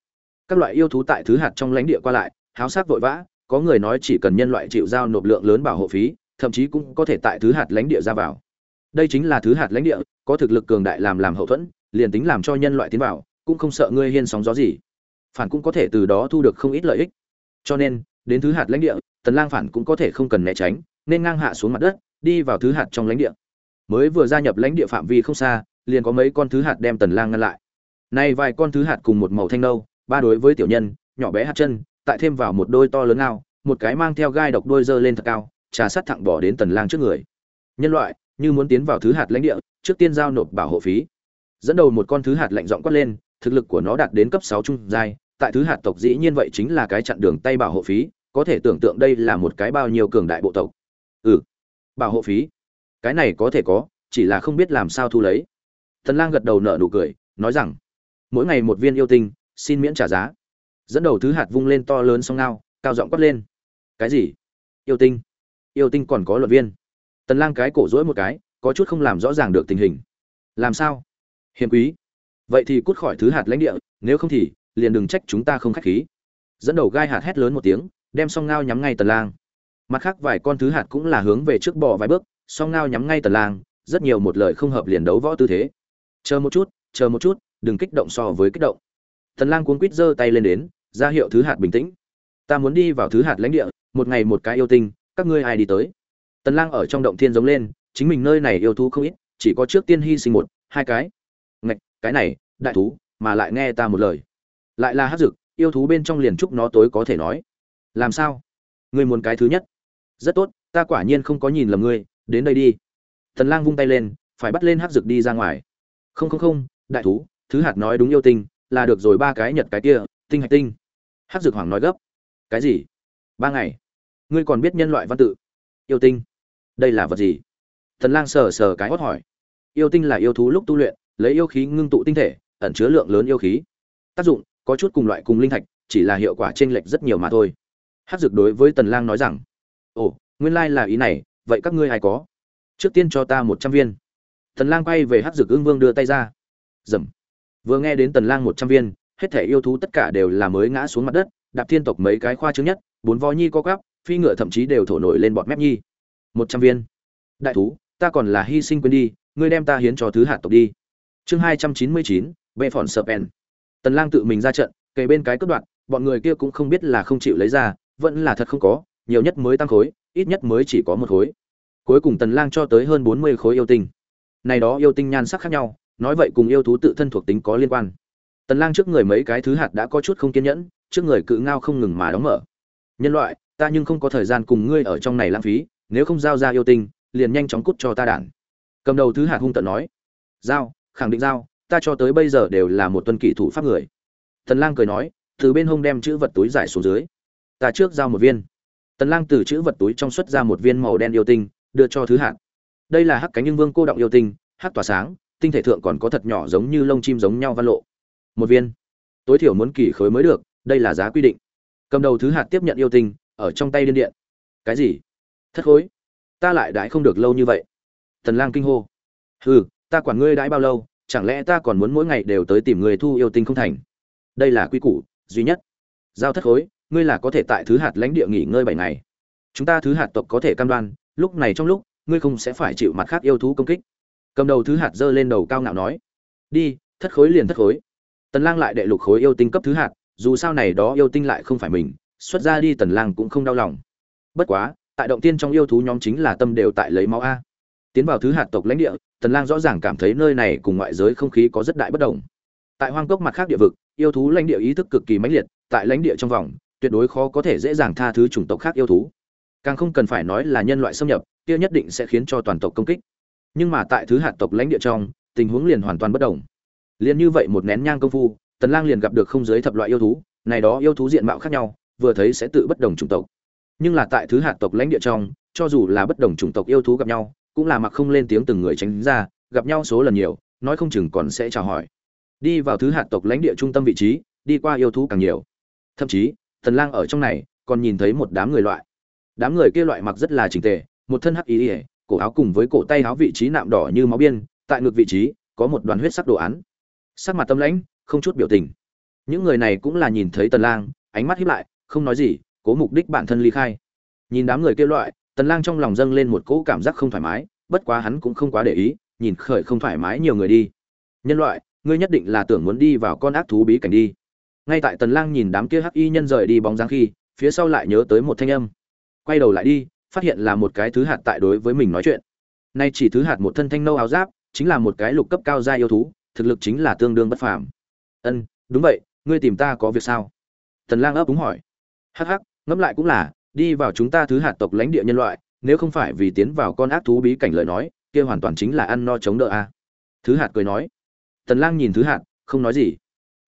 Các loại yêu thú tại thứ hạt trong lãnh địa qua lại, háo sát vội vã, có người nói chỉ cần nhân loại chịu giao nộp lượng lớn bảo hộ phí thậm chí cũng có thể tại thứ hạt lãnh địa ra vào. Đây chính là thứ hạt lãnh địa, có thực lực cường đại làm làm hậu thuẫn, liền tính làm cho nhân loại tiến vào, cũng không sợ ngươi hiên sóng gió gì. Phản cũng có thể từ đó thu được không ít lợi ích. Cho nên, đến thứ hạt lãnh địa, tần lang phản cũng có thể không cần né tránh, nên ngang hạ xuống mặt đất, đi vào thứ hạt trong lãnh địa. Mới vừa gia nhập lãnh địa phạm vi không xa, liền có mấy con thứ hạt đem tần lang ngăn lại. Nay vài con thứ hạt cùng một màu thanh nâu, ba đối với tiểu nhân, nhỏ bé hạt chân, tại thêm vào một đôi to lớn ngao, một cái mang theo gai độc đôi dơ lên thật cao trà sát thẳng bỏ đến tần lang trước người. Nhân loại, như muốn tiến vào thứ hạt lãnh địa, trước tiên giao nộp bảo hộ phí. Dẫn đầu một con thứ hạt lạnh giọng quát lên, thực lực của nó đạt đến cấp 6 trung giai, tại thứ hạt tộc dĩ nhiên vậy chính là cái chặn đường tay bảo hộ phí, có thể tưởng tượng đây là một cái bao nhiêu cường đại bộ tộc. Ừ bảo hộ phí. Cái này có thể có, chỉ là không biết làm sao thu lấy. Tần lang gật đầu nở nụ cười, nói rằng, mỗi ngày một viên yêu tinh, xin miễn trả giá. Dẫn đầu thứ hạt vung lên to lớn song ngao, cao giọng quát lên, cái gì? Yêu tinh? Yêu tinh còn có luật viên. Tần lang cái cổ rỗi một cái, có chút không làm rõ ràng được tình hình. Làm sao? Hiền quý. Vậy thì cút khỏi thứ hạt lãnh địa, nếu không thì, liền đừng trách chúng ta không khách khí. Dẫn đầu gai hạt hét lớn một tiếng, đem song ngao nhắm ngay tần lang. Mặt khác vài con thứ hạt cũng là hướng về trước bò vài bước, song ngao nhắm ngay tần lang, rất nhiều một lời không hợp liền đấu võ tư thế. Chờ một chút, chờ một chút, đừng kích động so với kích động. Tần lang cuống quýt giơ tay lên đến, ra hiệu thứ hạt bình tĩnh. Ta muốn đi vào thứ hạt lãnh địa, một ngày một cái yêu tinh các ngươi ai đi tới? Tần lang ở trong động thiên giống lên, chính mình nơi này yêu thú không ít, chỉ có trước tiên hy sinh một, hai cái. Ngạch, cái này, đại thú, mà lại nghe ta một lời. Lại là hắc dực yêu thú bên trong liền trúc nó tối có thể nói. Làm sao? Ngươi muốn cái thứ nhất. Rất tốt, ta quả nhiên không có nhìn lầm ngươi, đến đây đi. Tần lang vung tay lên, phải bắt lên hắc dược đi ra ngoài. Không không không, đại thú, thứ hạt nói đúng yêu tinh, là được rồi ba cái nhật cái kia, tinh hạch tinh. Hắc dược hoàng nói gấp. Cái gì? Ba ngày ngươi còn biết nhân loại văn tự. Yêu tinh. Đây là vật gì? Thần lang sờ sờ cái hót hỏi. Yêu tinh là yêu thú lúc tu luyện, lấy yêu khí ngưng tụ tinh thể, ẩn chứa lượng lớn yêu khí. Tác dụng, có chút cùng loại cùng linh thạch, chỉ là hiệu quả chênh lệch rất nhiều mà thôi. Hát dược đối với tần lang nói rằng, ồ, nguyên lai là ý này, vậy các ngươi ai có? Trước tiên cho ta một trăm viên. Tần lang quay về hát dược ương vương đưa tay ra. Dầm. Vừa nghe đến tần lang một trăm viên, hết thể yêu thú tất cả đều là mới ngã xuống mặt đất, đạp thiên tộc mấy cái khoa trương nhất, bốn vó nhi co cắp phi ngựa thậm chí đều thổ nổi lên bọt mép nhi. Một trăm viên. Đại thú, ta còn là hy sinh quên đi, ngươi đem ta hiến cho thứ hạt tộc đi. Chương hai trăm chín mươi chín, bệ phòn sợp en tần lang tự mình ra trận, kề bên cái cất đoạn bọn người kia cũng không biết là không chịu lấy ra, vẫn là thật không có, nhiều nhất mới tăng khối, ít nhất mới chỉ có một khối. Cuối cùng tần lang cho tới hơn 40 khối yêu tinh. Này đó yêu tinh nhan sắc khác nhau, nói vậy cùng yêu thú tự thân thuộc tính có liên quan. Tần lang trước người mấy cái thứ hạt đã có chút không kiên nhẫn, trước người cự ngao không ngừng mà đóng mở. Nhân loại ta nhưng không có thời gian cùng ngươi ở trong này lãng phí, nếu không giao ra yêu tinh, liền nhanh chóng cút cho ta đản cầm đầu thứ hạt hung tận nói. Giao, khẳng định giao, ta cho tới bây giờ đều là một tuân kỷ thủ pháp người. Tần lang cười nói, từ bên hông đem chữ vật túi giải xuống dưới. Ta trước giao một viên. Tần lang từ chữ vật túi trong xuất ra một viên màu đen yêu tinh, đưa cho thứ hạt. Đây là hắc cánh nhưng vương cô động yêu tinh, hắc tỏa sáng, tinh thể thượng còn có thật nhỏ giống như lông chim giống nhau văn lộ. Một viên. Tối thiểu muốn kỳ khối mới được, đây là giá quy định. Cầm đầu thứ hạt tiếp nhận yêu tinh ở trong tay điên điện. Cái gì? Thất khối. Ta lại đãi không được lâu như vậy. Tần lang kinh hô. Hừ, ta quản ngươi đãi bao lâu, chẳng lẽ ta còn muốn mỗi ngày đều tới tìm người thu yêu tinh không thành? Đây là quy củ, duy nhất. Giao thất khối, ngươi là có thể tại thứ hạt lãnh địa nghỉ ngơi bảy ngày. Chúng ta thứ hạt tộc có thể cam đoan, lúc này trong lúc, ngươi không sẽ phải chịu mặt khác yêu thú công kích. Cầm đầu thứ hạt giơ lên đầu cao ngạo nói. Đi, thất khối liền thất khối. Tần lang lại đệ lục khối yêu tinh cấp thứ hạt, dù sao này đó yêu tinh lại không phải mình xuất ra đi tần lang cũng không đau lòng. Bất quá, tại động tiên trong yêu thú nhóm chính là tâm đều tại lấy máu a. Tiến vào thứ hạt tộc lãnh địa, tần lang rõ ràng cảm thấy nơi này cùng ngoại giới không khí có rất đại bất đồng. Tại hoang cốc mặt khác địa vực, yêu thú lãnh địa ý thức cực kỳ mãnh liệt, tại lãnh địa trong vòng, tuyệt đối khó có thể dễ dàng tha thứ chủng tộc khác yêu thú. Càng không cần phải nói là nhân loại xâm nhập, kia nhất định sẽ khiến cho toàn tộc công kích. Nhưng mà tại thứ hạt tộc lãnh địa trong, tình huống liền hoàn toàn bất đồng. Liền như vậy một nén nhang công phu, tần lang liền gặp được không giới thập loại yêu thú, này đó yêu thú diện mạo khác nhau vừa thấy sẽ tự bất đồng chủng tộc. Nhưng là tại thứ hạt tộc lãnh địa trong, cho dù là bất đồng chủng tộc yêu thú gặp nhau, cũng là mặc không lên tiếng từng người tránh ra, gặp nhau số lần nhiều, nói không chừng còn sẽ chào hỏi. Đi vào thứ hạt tộc lãnh địa trung tâm vị trí, đi qua yêu thú càng nhiều. Thậm chí tần lang ở trong này còn nhìn thấy một đám người loại. Đám người kia loại mặc rất là chỉnh tề, một thân hắc ý ỉa cổ áo cùng với cổ tay áo vị trí nạm đỏ như máu biên, tại ngược vị trí có một đoàn huyết sắc đồ án. Sắc mặt tâm lãnh, không chút biểu tình. Những người này cũng là nhìn thấy tần lang, ánh mắt híp lại không nói gì, cố mục đích bản thân ly khai. Nhìn đám người kia loại, tần lang trong lòng dâng lên một cỗ cảm giác không thoải mái, bất quá hắn cũng không quá để ý, nhìn khởi không thoải mái nhiều người đi. Nhân loại, ngươi nhất định là tưởng muốn đi vào con ác thú bí cảnh đi. Ngay tại tần lang nhìn đám kia hắc y nhân rời đi bóng dáng khi, phía sau lại nhớ tới một thanh âm. Quay đầu lại đi, phát hiện là một cái thứ hạt tại đối với mình nói chuyện. Nay chỉ thứ hạt một thân thanh nâu áo giáp, chính là một cái lục cấp cao gia yêu thú, thực lực chính là tương đương bất phàm. Ân, đúng vậy, ngươi tìm ta có việc sao? Tần lang ấp úng hỏi hắc hắc, ngẫm lại cũng là, đi vào chúng ta thứ hạt tộc lãnh địa nhân loại, nếu không phải vì tiến vào con ác thú bí cảnh lời nói, kia hoàn toàn chính là ăn no chống đỡ a. Thứ hạt cười nói. Tần lang nhìn thứ hạt, không nói gì.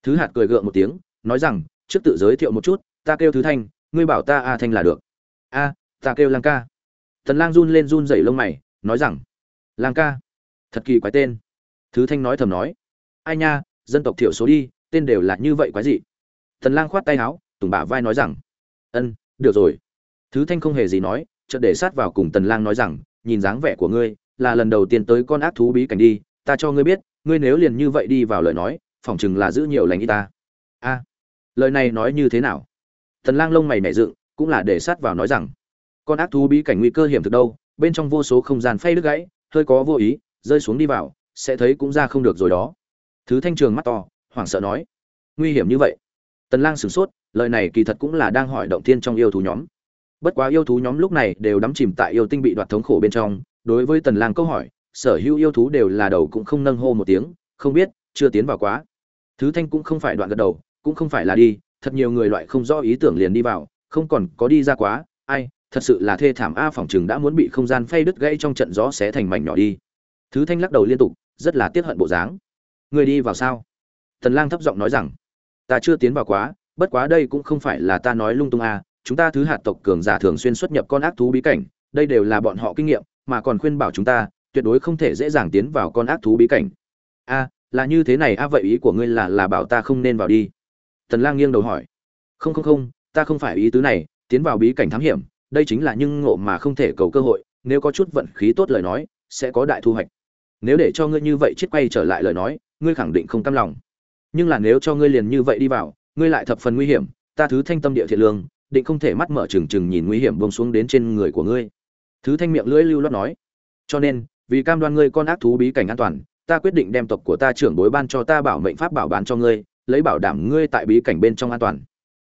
Thứ hạt cười gượng một tiếng, nói rằng, trước tự giới thiệu một chút, ta kêu thứ thanh, ngươi bảo ta a thanh là được. A, ta kêu lang ca. Tần lang run lên run rẩy lông mày, nói rằng, lang ca, thật kỳ quái tên. Thứ thanh nói thầm nói. Ai nha, dân tộc thiểu số đi, tên đều là như vậy quái gì tần lang khoát tay áo, tùng bả vai nói rằng ân, được rồi. Thứ thanh không hề gì nói, chợt để sát vào cùng tần lang nói rằng, nhìn dáng vẻ của ngươi, là lần đầu tiên tới con ác thú bí cảnh đi, ta cho ngươi biết, ngươi nếu liền như vậy đi vào lời nói, phỏng chừng là giữ nhiều lành y ta. A, lời này nói như thế nào? Tần lang lông mày nảy dựng, cũng là để sát vào nói rằng, con ác thú bí cảnh nguy cơ hiểm thực đâu, bên trong vô số không gian phay đứt gãy, hơi có vô ý, rơi xuống đi vào, sẽ thấy cũng ra không được rồi đó. Thứ thanh trường mắt to, hoảng sợ nói, nguy hiểm như vậy? Tần lang sửng sốt lời này kỳ thật cũng là đang hỏi động thiên trong yêu thú nhóm. Bất quá yêu thú nhóm lúc này đều đắm chìm tại yêu tinh bị đoạt thống khổ bên trong, đối với tần lang câu hỏi, sở hữu yêu thú đều là đầu cũng không nâng hô một tiếng, không biết, chưa tiến vào quá. Thứ thanh cũng không phải đoạn gật đầu, cũng không phải là đi, thật nhiều người loại không rõ ý tưởng liền đi vào, không còn có đi ra quá, ai, thật sự là thê thảm a phòng chừng đã muốn bị không gian phay đứt gãy trong trận gió xé thành mảnh nhỏ đi. Thứ thanh lắc đầu liên tục, rất là tiếc hận bộ dáng. Người đi vào sao? Tần lang thấp giọng nói rằng, ta chưa tiến vào quá bất quá đây cũng không phải là ta nói lung tung a chúng ta thứ hạt tộc cường giả thường xuyên xuất nhập con ác thú bí cảnh, đây đều là bọn họ kinh nghiệm, mà còn khuyên bảo chúng ta, tuyệt đối không thể dễ dàng tiến vào con ác thú bí cảnh. A là như thế này a vậy ý của ngươi là là bảo ta không nên vào đi. Tần lang nghiêng đầu hỏi. Không không không, ta không phải ý tứ này, tiến vào bí cảnh thám hiểm, đây chính là nhưng ngộ mà không thể cầu cơ hội, nếu có chút vận khí tốt lời nói, sẽ có đại thu hoạch. Nếu để cho ngươi như vậy chết quay trở lại lời nói, ngươi khẳng định không cam lòng. Nhưng là nếu cho ngươi liền như vậy đi vào ngươi lại thập phần nguy hiểm, ta thứ thanh tâm địa thiện lương, định không thể mắt mở trừng trừng nhìn nguy hiểm bông xuống đến trên người của ngươi. Thứ thanh miệng lưỡi lưu loát nói. Cho nên, vì cam đoan ngươi con ác thú bí cảnh an toàn, ta quyết định đem tộc của ta trưởng bối ban cho ta bảo mệnh pháp bảo bán cho ngươi, lấy bảo đảm ngươi tại bí cảnh bên trong an toàn.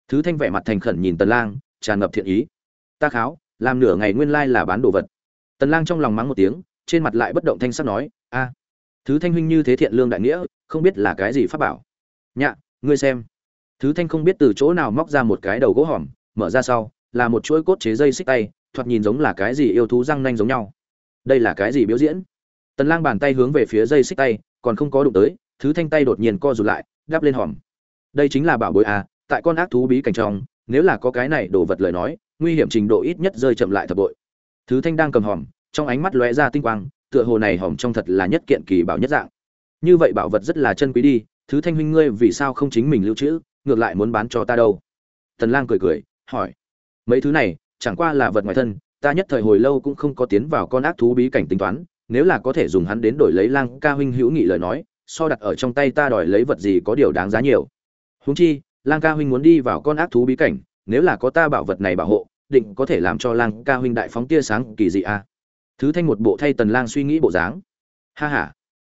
Thứ thanh vẻ mặt thành khẩn nhìn tần lang, tràn ngập thiện ý. Ta kháo, làm nửa ngày nguyên lai là bán đồ vật. Tần lang trong lòng mắng một tiếng, trên mặt lại bất động thanh sắc nói, a, thứ thanh huynh như thế thiện lương đại nghĩa, không biết là cái gì pháp bảo? Nhạ, ngươi xem thứ thanh không biết từ chỗ nào móc ra một cái đầu gỗ hòm, mở ra sau, là một chuỗi cốt chế dây xích tay, thoạt nhìn giống là cái gì yêu thú răng nanh giống nhau. Đây là cái gì biểu diễn? Tần lang bàn tay hướng về phía dây xích tay, còn không có đụng tới, thứ thanh tay đột nhiên co rụt lại đáp lên hòm. Đây chính là bảo bối à tại con ác thú bí cảnh trong, nếu là có cái này đồ vật lời nói, nguy hiểm trình độ ít nhất rơi chậm lại thập bội. Thứ thanh đang cầm hòm, trong ánh mắt lóe ra tinh quang, tựa hồ này hòm trong thật là nhất kiện kỳ bảo nhất dạng. Như vậy bảo vật rất là chân quý đi, thứ thanh huynh ngươi vì sao không chính mình lưu trữ? Ngược lại muốn bán cho ta đâu. Tần lang cười cười, hỏi, mấy thứ này, chẳng qua là vật ngoài thân, ta nhất thời hồi lâu cũng không có tiến vào con ác thú bí cảnh tính toán, nếu là có thể dùng hắn đến đổi lấy lang ca huynh hữu nghị lời nói, so đặt ở trong tay ta đòi lấy vật gì có điều đáng giá nhiều. Huống chi, lang ca huynh muốn đi vào con ác thú bí cảnh, nếu là có ta bảo vật này bảo hộ, định có thể làm cho lang ca huynh đại phóng tia sáng kỳ dị a. À? thứ thanh một bộ thay tần lang suy nghĩ bộ dáng. Ha ha.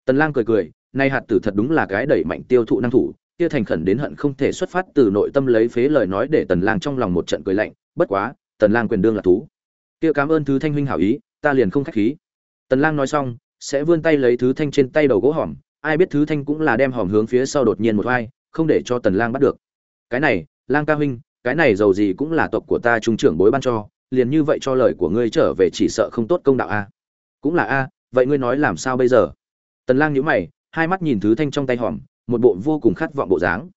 Tần lang cười cười, nay hạt tử thật đúng là cái đẩy mạnh tiêu thụ năng thủ kia thành khẩn đến hận không thể xuất phát từ nội tâm lấy phế lời nói để tần lang trong lòng một trận cười lạnh, bất quá, tần lang quyền đương là thú. Kia cảm ơn thứ thanh huynh hảo ý, ta liền không khách khí. Tần lang nói xong, sẽ vươn tay lấy thứ thanh trên tay đầu gỗ hòm. Ai biết thứ thanh cũng là đem hòm hướng phía sau đột nhiên một vai, không để cho tần lang bắt được. Cái này, lang ca huynh, cái này giàu gì cũng là tộc của ta trung trưởng bối ban cho, liền như vậy cho lời của ngươi trở về chỉ sợ không tốt công đạo a. Cũng là a, vậy ngươi nói làm sao bây giờ? Tần lang nhíu mày, hai mắt nhìn thứ thanh trong tay hòm một bộ vô cùng khát vọng bộ dáng.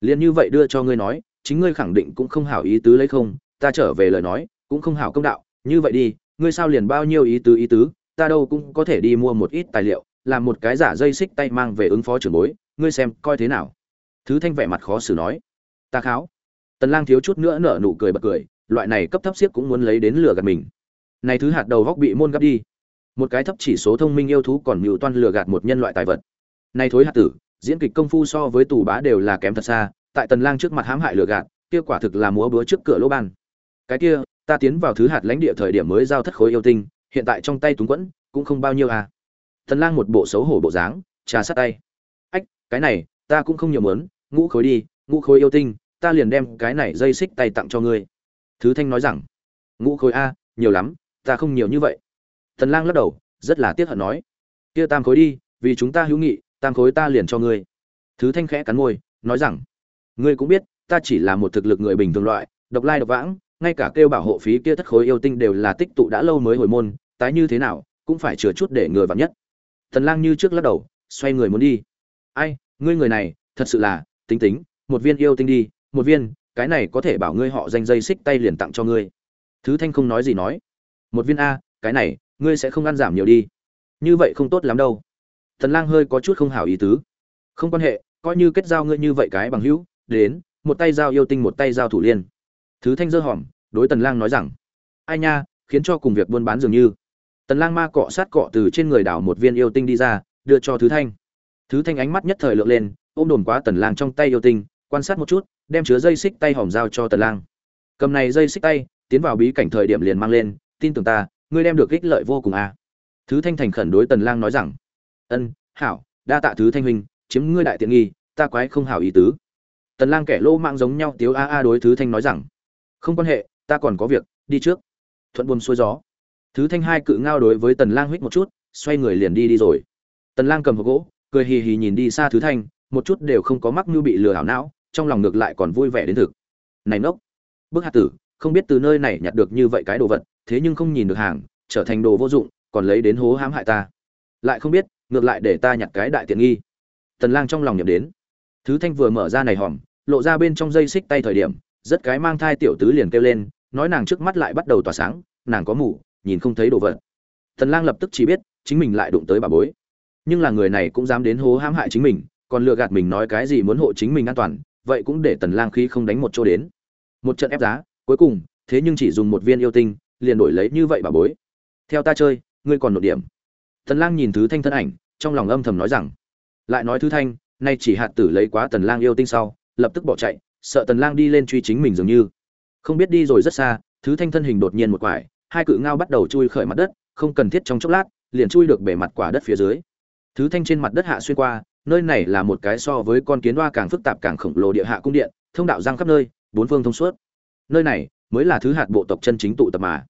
Liền như vậy đưa cho ngươi nói, chính ngươi khẳng định cũng không hảo ý tứ lấy không, ta trở về lời nói, cũng không hảo công đạo, như vậy đi, ngươi sao liền bao nhiêu ý tứ ý tứ, ta đâu cũng có thể đi mua một ít tài liệu, làm một cái giả dây xích tay mang về ứng phó trưởng bối, ngươi xem coi thế nào. Thứ thanh vẻ mặt khó xử nói. Ta kháo. Tần lang thiếu chút nữa nở nụ cười bật cười, loại này cấp thấp siết cũng muốn lấy đến lừa gạt mình. Này thứ hạt đầu góc bị môn gấp đi. Một cái thấp chỉ số thông minh yêu thú còn mưu toan lừa gạt một nhân loại tài vật. Này thối hạt tử diễn kịch công phu so với tù bá đều là kém thật xa, tại tần lang trước mặt hãm hại lừa gạt, kia quả thực là múa búa trước cửa lỗ ban. Cái kia, ta tiến vào thứ hạt lãnh địa thời điểm mới giao thất khối yêu tinh, hiện tại trong tay túng quẫn, cũng không bao nhiêu à. Tần lang một bộ xấu hổ bộ dáng, trà sát tay. Ách, cái này, ta cũng không nhiều muốn, ngũ khối đi, ngũ khối yêu tinh, ta liền đem cái này dây xích tay tặng cho ngươi. Thứ thanh nói rằng, ngũ khối a, nhiều lắm, ta không nhiều như vậy. Tần lang lắc đầu, rất là tiếc hận nói, kia tam khối đi, vì chúng ta hữu nghị tam khối ta liền cho ngươi. Thứ thanh khẽ cắn môi, nói rằng, ngươi cũng biết, ta chỉ là một thực lực người bình thường loại, độc lai độc vãng, ngay cả kêu bảo hộ phí kia thất khối yêu tinh đều là tích tụ đã lâu mới hồi môn, tái như thế nào, cũng phải chừa chút để người vặn nhất. Tần lang như trước lắc đầu, xoay người muốn đi. Ai, ngươi người này, thật sự là, tính tính, một viên yêu tinh đi, một viên, cái này có thể bảo ngươi họ danh dây xích tay liền tặng cho ngươi. Thứ thanh không nói gì nói. Một viên a, cái này, ngươi sẽ không ăn giảm nhiều đi. Như vậy không tốt lắm đâu. Tần Lang hơi có chút không hảo ý tứ. Không quan hệ, coi như kết giao ngươi như vậy cái bằng hữu, đến, một tay giao yêu tinh một tay giao thủ liên. Thứ Thanh giơ hòm, đối Tần Lang nói rằng: "Ai nha, khiến cho cùng việc buôn bán dường như." Tần Lang ma cọ sát cọ từ trên người đảo một viên yêu tinh đi ra, đưa cho Thứ Thanh. Thứ Thanh ánh mắt nhất thời lượng lên, ôm đồn quá Tần Lang trong tay yêu tinh, quan sát một chút, đem chứa dây xích tay hòm giao cho Tần Lang. Cầm này dây xích tay, tiến vào bí cảnh thời điểm liền mang lên, tin tưởng ta, ngươi đem được ích lợi vô cùng à. Thứ Thanh thành khẩn đối Tần Lang nói rằng: ân, hảo, đa tạ thứ thanh huynh, chiếm ngươi đại tiện nghi, ta quái không hảo ý tứ. Tần lang kẻ lô mạng giống nhau tiếu a a đối thứ thanh nói rằng, không quan hệ, ta còn có việc, đi trước. Thuận buồm xuôi gió. Thứ thanh hai cự ngao đối với tần lang huých một chút, xoay người liền đi đi rồi. Tần lang cầm hộp gỗ, cười hì hì nhìn đi xa thứ thanh, một chút đều không có mắc như bị lừa hảo não, trong lòng ngược lại còn vui vẻ đến thực. Này nốc, bức hạt tử, không biết từ nơi này nhặt được như vậy cái đồ vật, thế nhưng không nhìn được hàng, trở thành đồ vô dụng, còn lấy đến hố hãm hại ta. Lại không biết ngược lại để ta nhặt cái đại tiện nghi. Tần lang trong lòng nhầm đến. Thứ thanh vừa mở ra này hòm, lộ ra bên trong dây xích tay thời điểm, rất cái mang thai tiểu tứ liền kêu lên, nói nàng trước mắt lại bắt đầu tỏa sáng, nàng có mù, nhìn không thấy đồ vật. Tần lang lập tức chỉ biết, chính mình lại đụng tới bà bối. Nhưng là người này cũng dám đến hố hãm hại chính mình, còn lừa gạt mình nói cái gì muốn hộ chính mình an toàn, vậy cũng để tần lang khí không đánh một chỗ đến. Một trận ép giá, cuối cùng, thế nhưng chỉ dùng một viên yêu tinh, liền đổi lấy như vậy bà bối. Theo ta chơi, ngươi còn nộp điểm tần lang nhìn thứ thanh thân ảnh, trong lòng âm thầm nói rằng, lại nói thứ thanh, nay chỉ hạt tử lấy quá tần lang yêu tinh sau, lập tức bỏ chạy, sợ tần lang đi lên truy chính mình dường như. Không biết đi rồi rất xa, thứ thanh thân hình đột nhiên một quải, hai cự ngao bắt đầu chui khởi mặt đất, không cần thiết trong chốc lát, liền chui được bề mặt quả đất phía dưới. Thứ thanh trên mặt đất hạ xuyên qua, nơi này là một cái so với con kiến hoa càng phức tạp càng khổng lồ địa hạ cung điện, thông đạo giang khắp nơi, bốn phương thông suốt. Nơi này mới là thứ hạt bộ tộc chân chính tụ tập mà.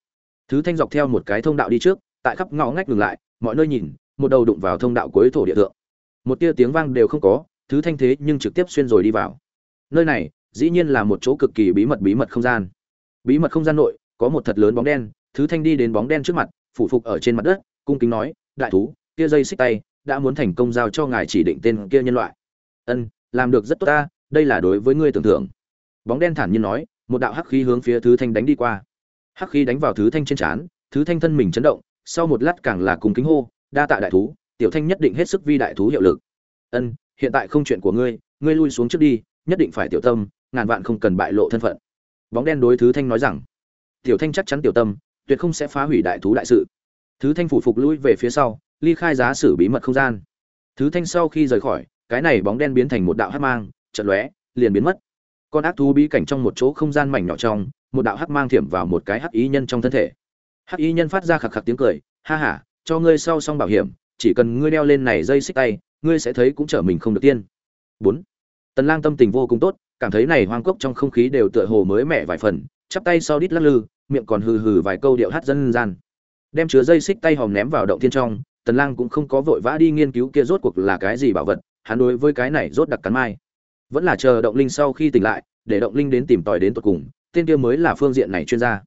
Thứ thanh dọc theo một cái thông đạo đi trước, tại khắp ngõ ngách ngừng lại mọi nơi nhìn, một đầu đụng vào thông đạo cuối thổ địa thượng. Một tia tiếng vang đều không có, thứ thanh thế nhưng trực tiếp xuyên rồi đi vào. Nơi này, dĩ nhiên là một chỗ cực kỳ bí mật bí mật không gian. Bí mật không gian nội, có một thật lớn bóng đen, thứ thanh đi đến bóng đen trước mặt, phủ phục ở trên mặt đất, cung kính nói, đại thú, kia dây xích tay đã muốn thành công giao cho ngài chỉ định tên kia nhân loại. Ân, làm được rất tốt ta, đây là đối với ngươi tưởng tượng bóng đen thản nhiên nói, một đạo hắc khí hướng phía thứ thanh đánh đi qua. Hắc khí đánh vào thứ thanh trên trán, thứ thanh thân mình chấn động sau một lát càng là cùng kính hô, đa tạ đại thú, tiểu thanh nhất định hết sức vi đại thú hiệu lực. Ân, hiện tại không chuyện của ngươi ngươi lui xuống trước đi, nhất định phải tiểu tâm, ngàn vạn không cần bại lộ thân phận. Bóng đen đối thứ thanh nói rằng. Tiểu thanh chắc chắn tiểu tâm, tuyệt không sẽ phá hủy đại thú đại sự. Thứ thanh phủ phục lui về phía sau, ly khai giá xử bí mật không gian. Thứ thanh sau khi rời khỏi, cái này bóng đen biến thành một đạo hắc mang, chợt lóe, liền biến mất. Con ác thú bí cảnh trong một chỗ không gian mảnh nhỏ trong, một đạo hắc mang thiểm vào một cái hắc ý nhân trong thân thể hắc Y nhân phát ra khạc khạc tiếng cười, ha ha, cho ngươi sau xong bảo hiểm, chỉ cần ngươi đeo lên này dây xích tay, ngươi sẽ thấy cũng trở mình không được tiên. Bốn. Tần lang tâm tình vô cùng tốt, cảm thấy này hoang cốc trong không khí đều tựa hồ mới mẻ vài phần, chắp tay sau đít lắc lư, miệng còn hừ hừ vài câu điệu hát dân gian. Đem chứa dây xích tay hòm ném vào động thiên trong, tần lang cũng không có vội vã đi nghiên cứu kia rốt cuộc là cái gì bảo vật, hắn đối với cái này rốt đặc cắn mai. Vẫn là chờ động linh sau khi tỉnh lại, để động linh đến tìm tòi đến tận cùng, tên kia mới là phương diện này chuyên gia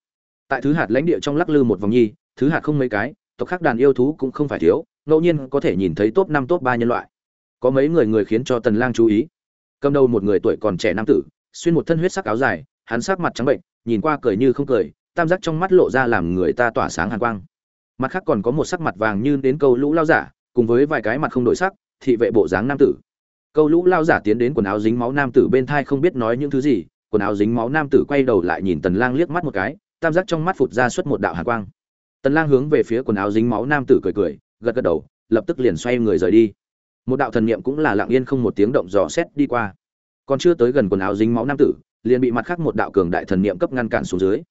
tại thứ hạt lãnh địa trong lắc lư một vòng nhi, thứ hạt không mấy cái, tộc khác đàn yêu thú cũng không phải thiếu, ngẫu nhiên có thể nhìn thấy top năm, top ba nhân loại. Có mấy người người khiến cho tần lang chú ý. Cầm đầu một người tuổi còn trẻ nam tử, xuyên một thân huyết sắc áo dài, hắn sắc mặt trắng bệnh, nhìn qua cười như không cười, tam giác trong mắt lộ ra làm người ta tỏa sáng hàn quang. Mặt khác còn có một sắc mặt vàng như đến câu lũ lao giả, cùng với vài cái mặt không đổi sắc, thị vệ bộ dáng nam tử. Câu lũ lao giả tiến đến quần áo dính máu nam tử bên thai không biết nói những thứ gì, quần áo dính máu nam tử quay đầu lại nhìn tần lang liếc mắt một cái tam giác trong mắt phụt ra suốt một đạo hàn quang. Tần lang hướng về phía quần áo dính máu nam tử cười cười, gật gật đầu, lập tức liền xoay người rời đi. Một đạo thần niệm cũng là lặng yên không một tiếng động dò xét đi qua. Còn chưa tới gần quần áo dính máu nam tử, liền bị mặt khác một đạo cường đại thần niệm cấp ngăn cản xuống dưới.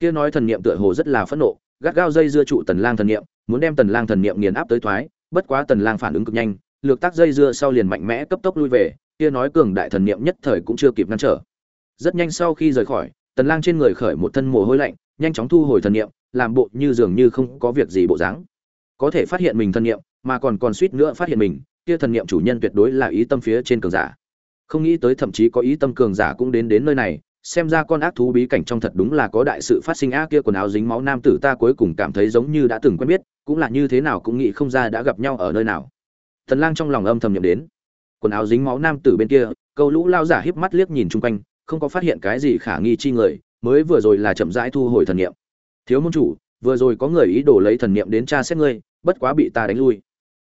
Kia nói thần niệm tựa hồ rất là phẫn nộ, gắt gao dây dưa trụ tần lang thần niệm, muốn đem tần lang thần niệm nghiền áp tới thoái, bất quá tần lang phản ứng cực nhanh, lược tác dây dưa sau liền mạnh mẽ cấp tốc lui về, kia nói cường đại thần niệm nhất thời cũng chưa kịp ngăn trở. Rất nhanh sau khi rời khỏi tần lang trên người khởi một thân mồ hôi lạnh, nhanh chóng thu hồi thần niệm, làm bộ như dường như không có việc gì bộ dáng. Có thể phát hiện mình thần niệm, mà còn còn suýt nữa phát hiện mình, kia thần niệm chủ nhân tuyệt đối là ý tâm phía trên cường giả. Không nghĩ tới thậm chí có ý tâm cường giả cũng đến đến nơi này, xem ra con ác thú bí cảnh trong thật đúng là có đại sự phát sinh ác kia quần áo dính máu nam tử ta cuối cùng cảm thấy giống như đã từng quen biết, cũng là như thế nào cũng nghĩ không ra đã gặp nhau ở nơi nào. Thần lang trong lòng âm thầm nhận đến. Quần áo dính máu nam tử bên kia, câu lũ lao giả híp mắt liếc nhìn chung quanh không có phát hiện cái gì khả nghi chi người, mới vừa rồi là chậm rãi thu hồi thần niệm. Thiếu môn chủ, vừa rồi có người ý đồ lấy thần niệm đến tra xét ngươi, bất quá bị ta đánh lui.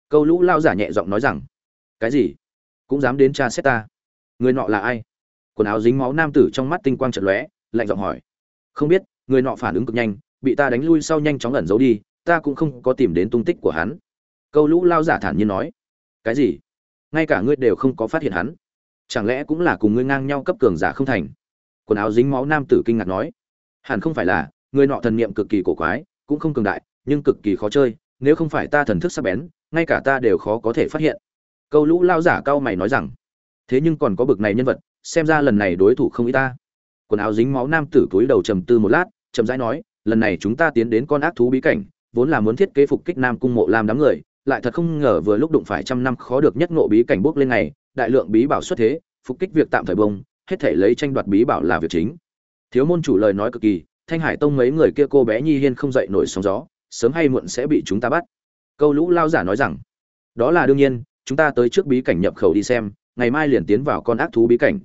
Câu lũ lao giả nhẹ giọng nói rằng, cái gì? Cũng dám đến tra xét ta? Người nọ là ai? Quần áo dính máu nam tử trong mắt tinh quang trận lóe, lạnh giọng hỏi. Không biết, người nọ phản ứng cực nhanh, bị ta đánh lui sau nhanh chóng ẩn giấu đi, ta cũng không có tìm đến tung tích của hắn. Câu lũ lao giả thản nhiên nói. Cái gì? Ngay cả ngươi đều không có phát hiện hắn chẳng lẽ cũng là cùng ngươi ngang nhau cấp cường giả không thành? Quần áo dính máu nam tử kinh ngạc nói. Hẳn không phải là, người nọ thần niệm cực kỳ cổ quái, cũng không cường đại, nhưng cực kỳ khó chơi, nếu không phải ta thần thức sắc bén, ngay cả ta đều khó có thể phát hiện. Câu lũ lao giả cao mày nói rằng, thế nhưng còn có bực này nhân vật, xem ra lần này đối thủ không ý ta. Quần áo dính máu nam tử túi đầu trầm tư một lát, chậm rãi nói, lần này chúng ta tiến đến con ác thú bí cảnh, vốn là muốn thiết kế phục kích nam cung mộ làm đám người, lại thật không ngờ vừa lúc đụng phải trăm năm khó được nhất ngộ bí cảnh bước lên này đại lượng bí bảo xuất thế phục kích việc tạm thời bông hết thể lấy tranh đoạt bí bảo là việc chính. Thiếu môn chủ lời nói cực kỳ thanh hải tông mấy người kia cô bé nhi hiên không dậy nổi sóng gió sớm hay muộn sẽ bị chúng ta bắt. Câu lũ lao giả nói rằng đó là đương nhiên chúng ta tới trước bí cảnh nhập khẩu đi xem ngày mai liền tiến vào con ác thú bí cảnh.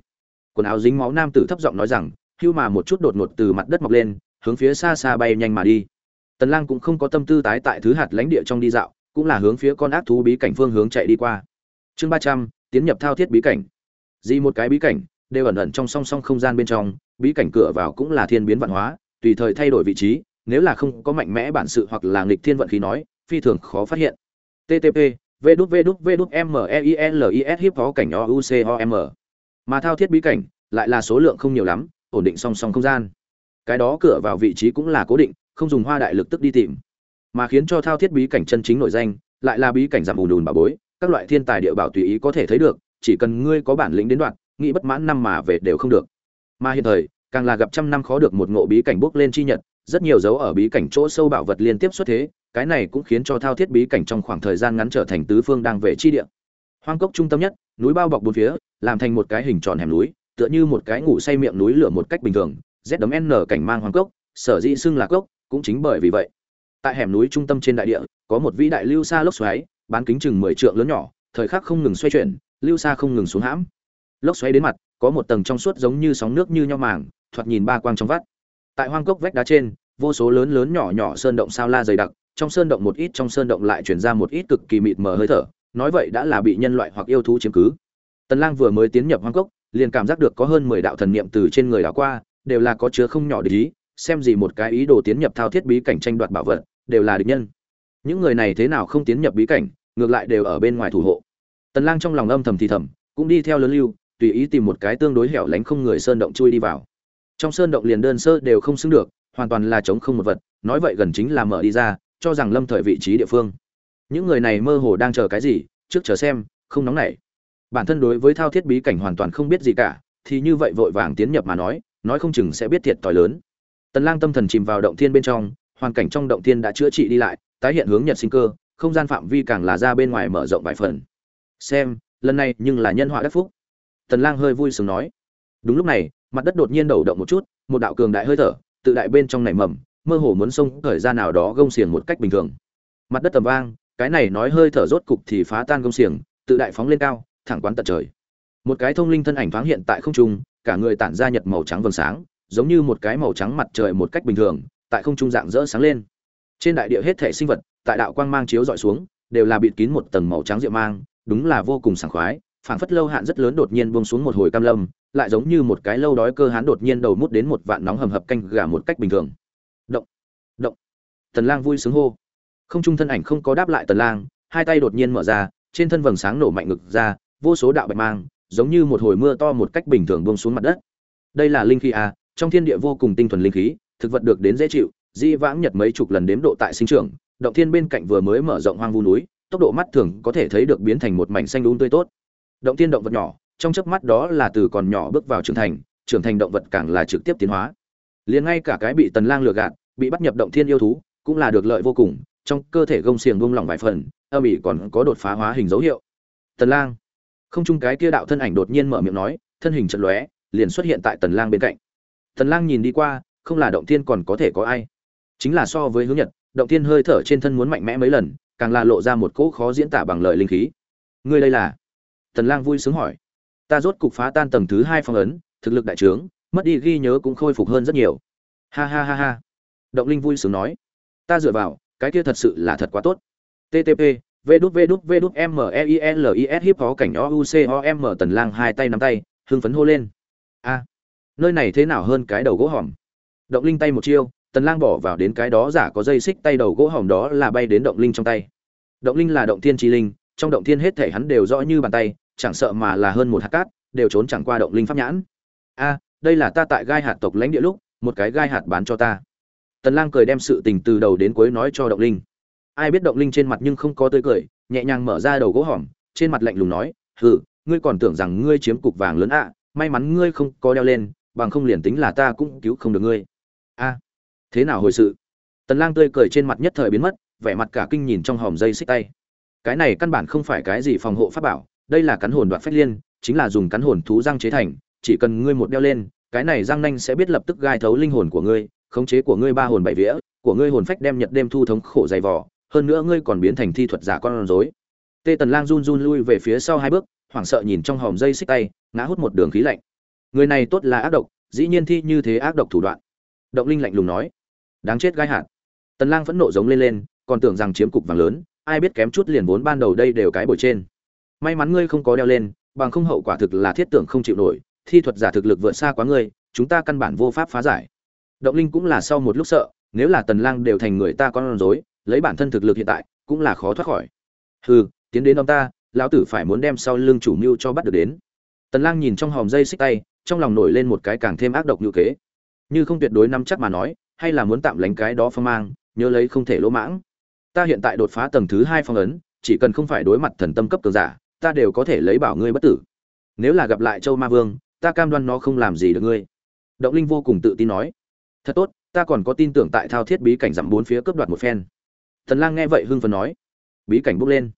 Quần áo dính máu nam tử thấp giọng nói rằng hưu mà một chút đột ngột từ mặt đất mọc lên hướng phía xa xa bay nhanh mà đi. Tần lang cũng không có tâm tư tái tại thứ hạt lãnh địa trong đi dạo cũng là hướng phía con ác thú bí cảnh phương hướng chạy đi qua. Chương 300, tiến nhập thao thiết bí cảnh. Gì một cái bí cảnh, đều ẩn ẩn trong song song không gian bên trong, bí cảnh cửa vào cũng là thiên biến văn hóa, tùy thời thay đổi vị trí, nếu là không có mạnh mẽ bản sự hoặc là nghịch thiên vận khí nói, phi thường khó phát hiện. Ttp v đút v đút v đút, m e i, l, i, s hiếp có cảnh o, u, c o m. Mà thao thiết bí cảnh lại là số lượng không nhiều lắm, ổn định song song không gian. Cái đó cửa vào vị trí cũng là cố định, không dùng hoa đại lực tức đi tìm. Mà khiến cho thao thiết bí cảnh chân chính nổi danh, lại là bí cảnh giảm ùn ùn bà bối các loại thiên tài địa bảo tùy ý có thể thấy được, chỉ cần ngươi có bản lĩnh đến đoạn, nghĩ bất mãn năm mà về đều không được. Mà hiện thời, càng là gặp trăm năm khó được một ngộ bí cảnh bước lên chi nhật, rất nhiều dấu ở bí cảnh chỗ sâu bảo vật liên tiếp xuất thế, cái này cũng khiến cho thao thiết bí cảnh trong khoảng thời gian ngắn trở thành tứ phương đang về chi địa. Hoang cốc trung tâm nhất, núi bao bọc bốn phía, làm thành một cái hình tròn hẻm núi, tựa như một cái ngủ say miệng núi lửa một cách bình thường, z đấm n cảnh mang hoang cốc, sở dĩ xưng là cốc, cũng chính bởi vì vậy. Tại hẻm núi trung tâm trên đại địa, có một vĩ đại lưu xa lốc xoáy bán kính chừng mười trượng lớn nhỏ, thời khắc không ngừng xoay chuyển, lưu xa không ngừng xuống hãm. Lốc xoáy đến mặt, có một tầng trong suốt giống như sóng nước như nhau màng, thoạt nhìn ba quang trong vắt. Tại hoang cốc vách đá trên, vô số lớn lớn nhỏ nhỏ sơn động sao la dày đặc, trong sơn động một ít, trong sơn động lại truyền ra một ít cực kỳ mịt mờ hơi thở, nói vậy đã là bị nhân loại hoặc yêu thú chiếm cứ. Tần lang vừa mới tiến nhập hoang cốc, liền cảm giác được có hơn 10 đạo thần niệm từ trên người đảo qua, đều là có chứa không nhỏ địch ý, xem gì một cái ý đồ tiến nhập thao thiết bí cảnh tranh đoạt bảo vật, đều là địch nhân những người này thế nào không tiến nhập bí cảnh, ngược lại đều ở bên ngoài thủ hộ. Tần lang trong lòng âm thầm thì thầm, cũng đi theo lớn lưu, tùy ý tìm một cái tương đối hẻo lánh không người sơn động chui đi vào. Trong sơn động liền đơn sơ đều không xứng được, hoàn toàn là chống không một vật, nói vậy gần chính là mở đi ra, cho rằng lâm thời vị trí địa phương. Những người này mơ hồ đang chờ cái gì, trước chờ xem, không nóng nảy. Bản thân đối với thao thiết bí cảnh hoàn toàn không biết gì cả, thì như vậy vội vàng tiến nhập mà nói nói không chừng sẽ biết thiệt thòi lớn. Tần lang tâm thần chìm vào động thiên bên trong, hoàn cảnh trong động thiên đã chữa trị đi lại tái hiện hướng nhật sinh cơ, không gian phạm vi càng là ra bên ngoài mở rộng vài phần. Xem, lần này nhưng là nhân họa đắc phúc. Tần lang hơi vui sướng nói. Đúng lúc này, mặt đất đột nhiên đầu động một chút, một đạo cường đại hơi thở, tự đại bên trong nảy mầm, mơ hồ muốn xông thời ra nào đó gông xiềng một cách bình thường. Mặt đất tầm vang, cái này nói hơi thở rốt cục thì phá tan gông xiềng, tự đại phóng lên cao, thẳng quán tận trời. Một cái thông linh thân ảnh thoáng hiện tại không trung, cả người tản ra nhật màu trắng vầng sáng, giống như một cái màu trắng mặt trời một cách bình thường, tại không trung dạng rỡ sáng lên trên đại địa hết thể sinh vật, tại đạo quang mang chiếu dọi xuống, đều là bịt kín một tầng màu trắng diệu mang, đúng là vô cùng sảng khoái, phảng phất lâu hạn rất lớn đột nhiên buông xuống một hồi cam lâm, lại giống như một cái lâu đói cơ hán đột nhiên đầu mút đến một vạn nóng hầm hập canh gà một cách bình thường. Động động. Tần lang vui sướng hô. Không trung thân ảnh không có đáp lại tần lang, hai tay đột nhiên mở ra, trên thân vầng sáng nổ mạnh ngực ra, vô số đạo bạch mang, giống như một hồi mưa to một cách bình thường buông xuống mặt đất. Đây là linh khí à trong thiên địa vô cùng tinh thuần linh khí, thực vật được đến dễ chịu di vãng nhật mấy chục lần đếm độ tại sinh trưởng, động thiên bên cạnh vừa mới mở rộng hoang vu núi, tốc độ mắt thường có thể thấy được biến thành một mảnh xanh đúng tươi tốt. Động thiên động vật nhỏ, trong chớp mắt đó là từ còn nhỏ bước vào trưởng thành trưởng thành động vật càng là trực tiếp tiến hóa. Liền ngay cả cái bị tần lang lừa gạt, bị bắt nhập động thiên yêu thú, cũng là được lợi vô cùng, trong cơ thể gông xiềng buông lỏng vài phần, âm ỉ còn có đột phá hóa hình dấu hiệu. Tần lang. Không chung cái kia đạo thân ảnh đột nhiên mở miệng nói, thân hình chật lóe, liền xuất hiện tại tần lang bên cạnh. Tần lang nhìn đi qua, không là động thiên còn có thể có ai chính là so với hướng nhật, động thiên hơi thở trên thân muốn mạnh mẽ mấy lần, càng là lộ ra một cỗ khó diễn tả bằng lời linh khí. Ngươi đây là? Tần lang vui sướng hỏi. Ta rốt cục phá tan tầng thứ hai phong ấn, thực lực đại trướng, mất đi ghi nhớ cũng khôi phục hơn rất nhiều. Ha ha ha ha. Động linh vui sướng nói. Ta dựa vào, cái kia thật sự là thật quá tốt. Ttp v đút v đút v đút, m e i, l, i, s, hiếp hó cảnh o, u, c, o, m, tần lang hai tay nắm tay, hưng phấn hô lên. A, nơi này thế nào hơn cái đầu gỗ hòm? Động linh tay một chiêu tần lang bỏ vào đến cái đó giả có dây xích tay đầu gỗ hỏng đó là bay đến động linh trong tay. Động linh là động thiên chi linh, trong động thiên hết thể hắn đều rõ như bàn tay, chẳng sợ mà là hơn một hạt cát, đều trốn chẳng qua động linh pháp nhãn. A, đây là ta tại gai hạt tộc lãnh địa lúc, một cái gai hạt bán cho ta. Tần lang cười đem sự tình từ đầu đến cuối nói cho động linh. Ai biết động linh trên mặt nhưng không có tươi cười, nhẹ nhàng mở ra đầu gỗ hòm, trên mặt lạnh lùng nói, hừ, ngươi còn tưởng rằng ngươi chiếm cục vàng lớn ạ, may mắn ngươi không có đeo lên, bằng không liền tính là ta cũng cứu không được ngươi. A thế nào hồi sự? Tần lang tươi cười trên mặt nhất thời biến mất, vẻ mặt cả kinh nhìn trong hòm dây xích tay. Cái này căn bản không phải cái gì phòng hộ pháp bảo, đây là cắn hồn đoạn phách liên, chính là dùng cắn hồn thú răng chế thành, chỉ cần ngươi một đeo lên, cái này răng nanh sẽ biết lập tức gai thấu linh hồn của ngươi, khống chế của ngươi ba hồn bảy vía, của ngươi hồn phách đem nhật đêm thu thống khổ dày vò, hơn nữa ngươi còn biến thành thi thuật giả con rối. Tê tần lang run run lui về phía sau hai bước, hoảng sợ nhìn trong hòm dây xích tay, ngã hút một đường khí lạnh. Người này tốt là ác độc, dĩ nhiên thi như thế ác độc thủ đoạn. Động linh lạnh lùng nói đáng chết gai hạt. Tần lang phẫn nộ giống lên lên, còn tưởng rằng chiếm cục vàng lớn, ai biết kém chút liền vốn ban đầu đây đều cái bồi trên. May mắn ngươi không có đeo lên, bằng không hậu quả thực là thiết tưởng không chịu nổi, thi thuật giả thực lực vượt xa quá ngươi, chúng ta căn bản vô pháp phá giải. Động linh cũng là sau một lúc sợ, nếu là tần lang đều thành người ta con rối, lấy bản thân thực lực hiện tại, cũng là khó thoát khỏi. Hừ, tiến đến ông ta, lão tử phải muốn đem sau lưng chủ mưu cho bắt được đến. Tần lang nhìn trong hòm dây xích tay, trong lòng nổi lên một cái càng thêm ác độc như kế như không tuyệt đối nắm chắc mà nói, hay là muốn tạm lánh cái đó phong mang, nhớ lấy không thể lỗ mãng. Ta hiện tại đột phá tầng thứ hai phong ấn, chỉ cần không phải đối mặt thần tâm cấp cường giả, ta đều có thể lấy bảo ngươi bất tử. Nếu là gặp lại châu ma vương, ta cam đoan nó không làm gì được ngươi. Động linh vô cùng tự tin nói. Thật tốt, ta còn có tin tưởng tại thao thiết bí cảnh dặm bốn phía cướp đoạt một phen. Thần lang nghe vậy hưng phấn nói. Bí cảnh bốc lên.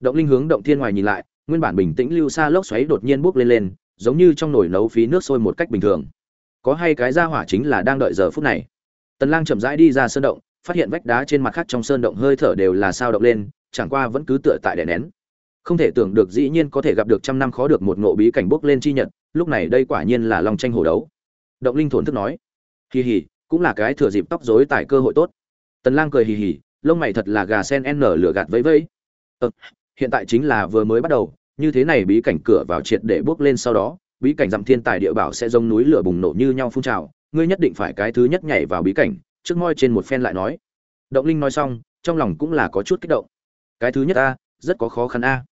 Động linh hướng động thiên ngoài nhìn lại, nguyên bản bình tĩnh lưu xa lốc xoáy đột nhiên bốc lên lên, giống như trong nồi nấu phí nước sôi một cách bình thường có hay cái ra hỏa chính là đang đợi giờ phút này. Tần lang chậm rãi đi ra sơn động phát hiện vách đá trên mặt khác trong sơn động hơi thở đều là sao động lên chẳng qua vẫn cứ tựa tại đè nén. Không thể tưởng được dĩ nhiên có thể gặp được trăm năm khó được một ngộ bí cảnh bốc lên chi nhật lúc này đây quả nhiên là long tranh hổ đấu. Động linh thổn thức nói hì hì cũng là cái thừa dịp tóc rối tại cơ hội tốt. Tần lang cười hì hì lông mày thật là gà sen n lửa gạt vẫy vẫy. Ờ, hiện tại chính là vừa mới bắt đầu như thế này bí cảnh cửa vào triệt để bước lên sau đó bí cảnh dặm thiên tài địa bảo sẽ giống núi lửa bùng nổ như nhau phun trào, ngươi nhất định phải cái thứ nhất nhảy vào bí cảnh, trước ngoi trên một phen lại nói. Động linh nói xong, trong lòng cũng là có chút kích động. Cái thứ nhất a rất có khó khăn a.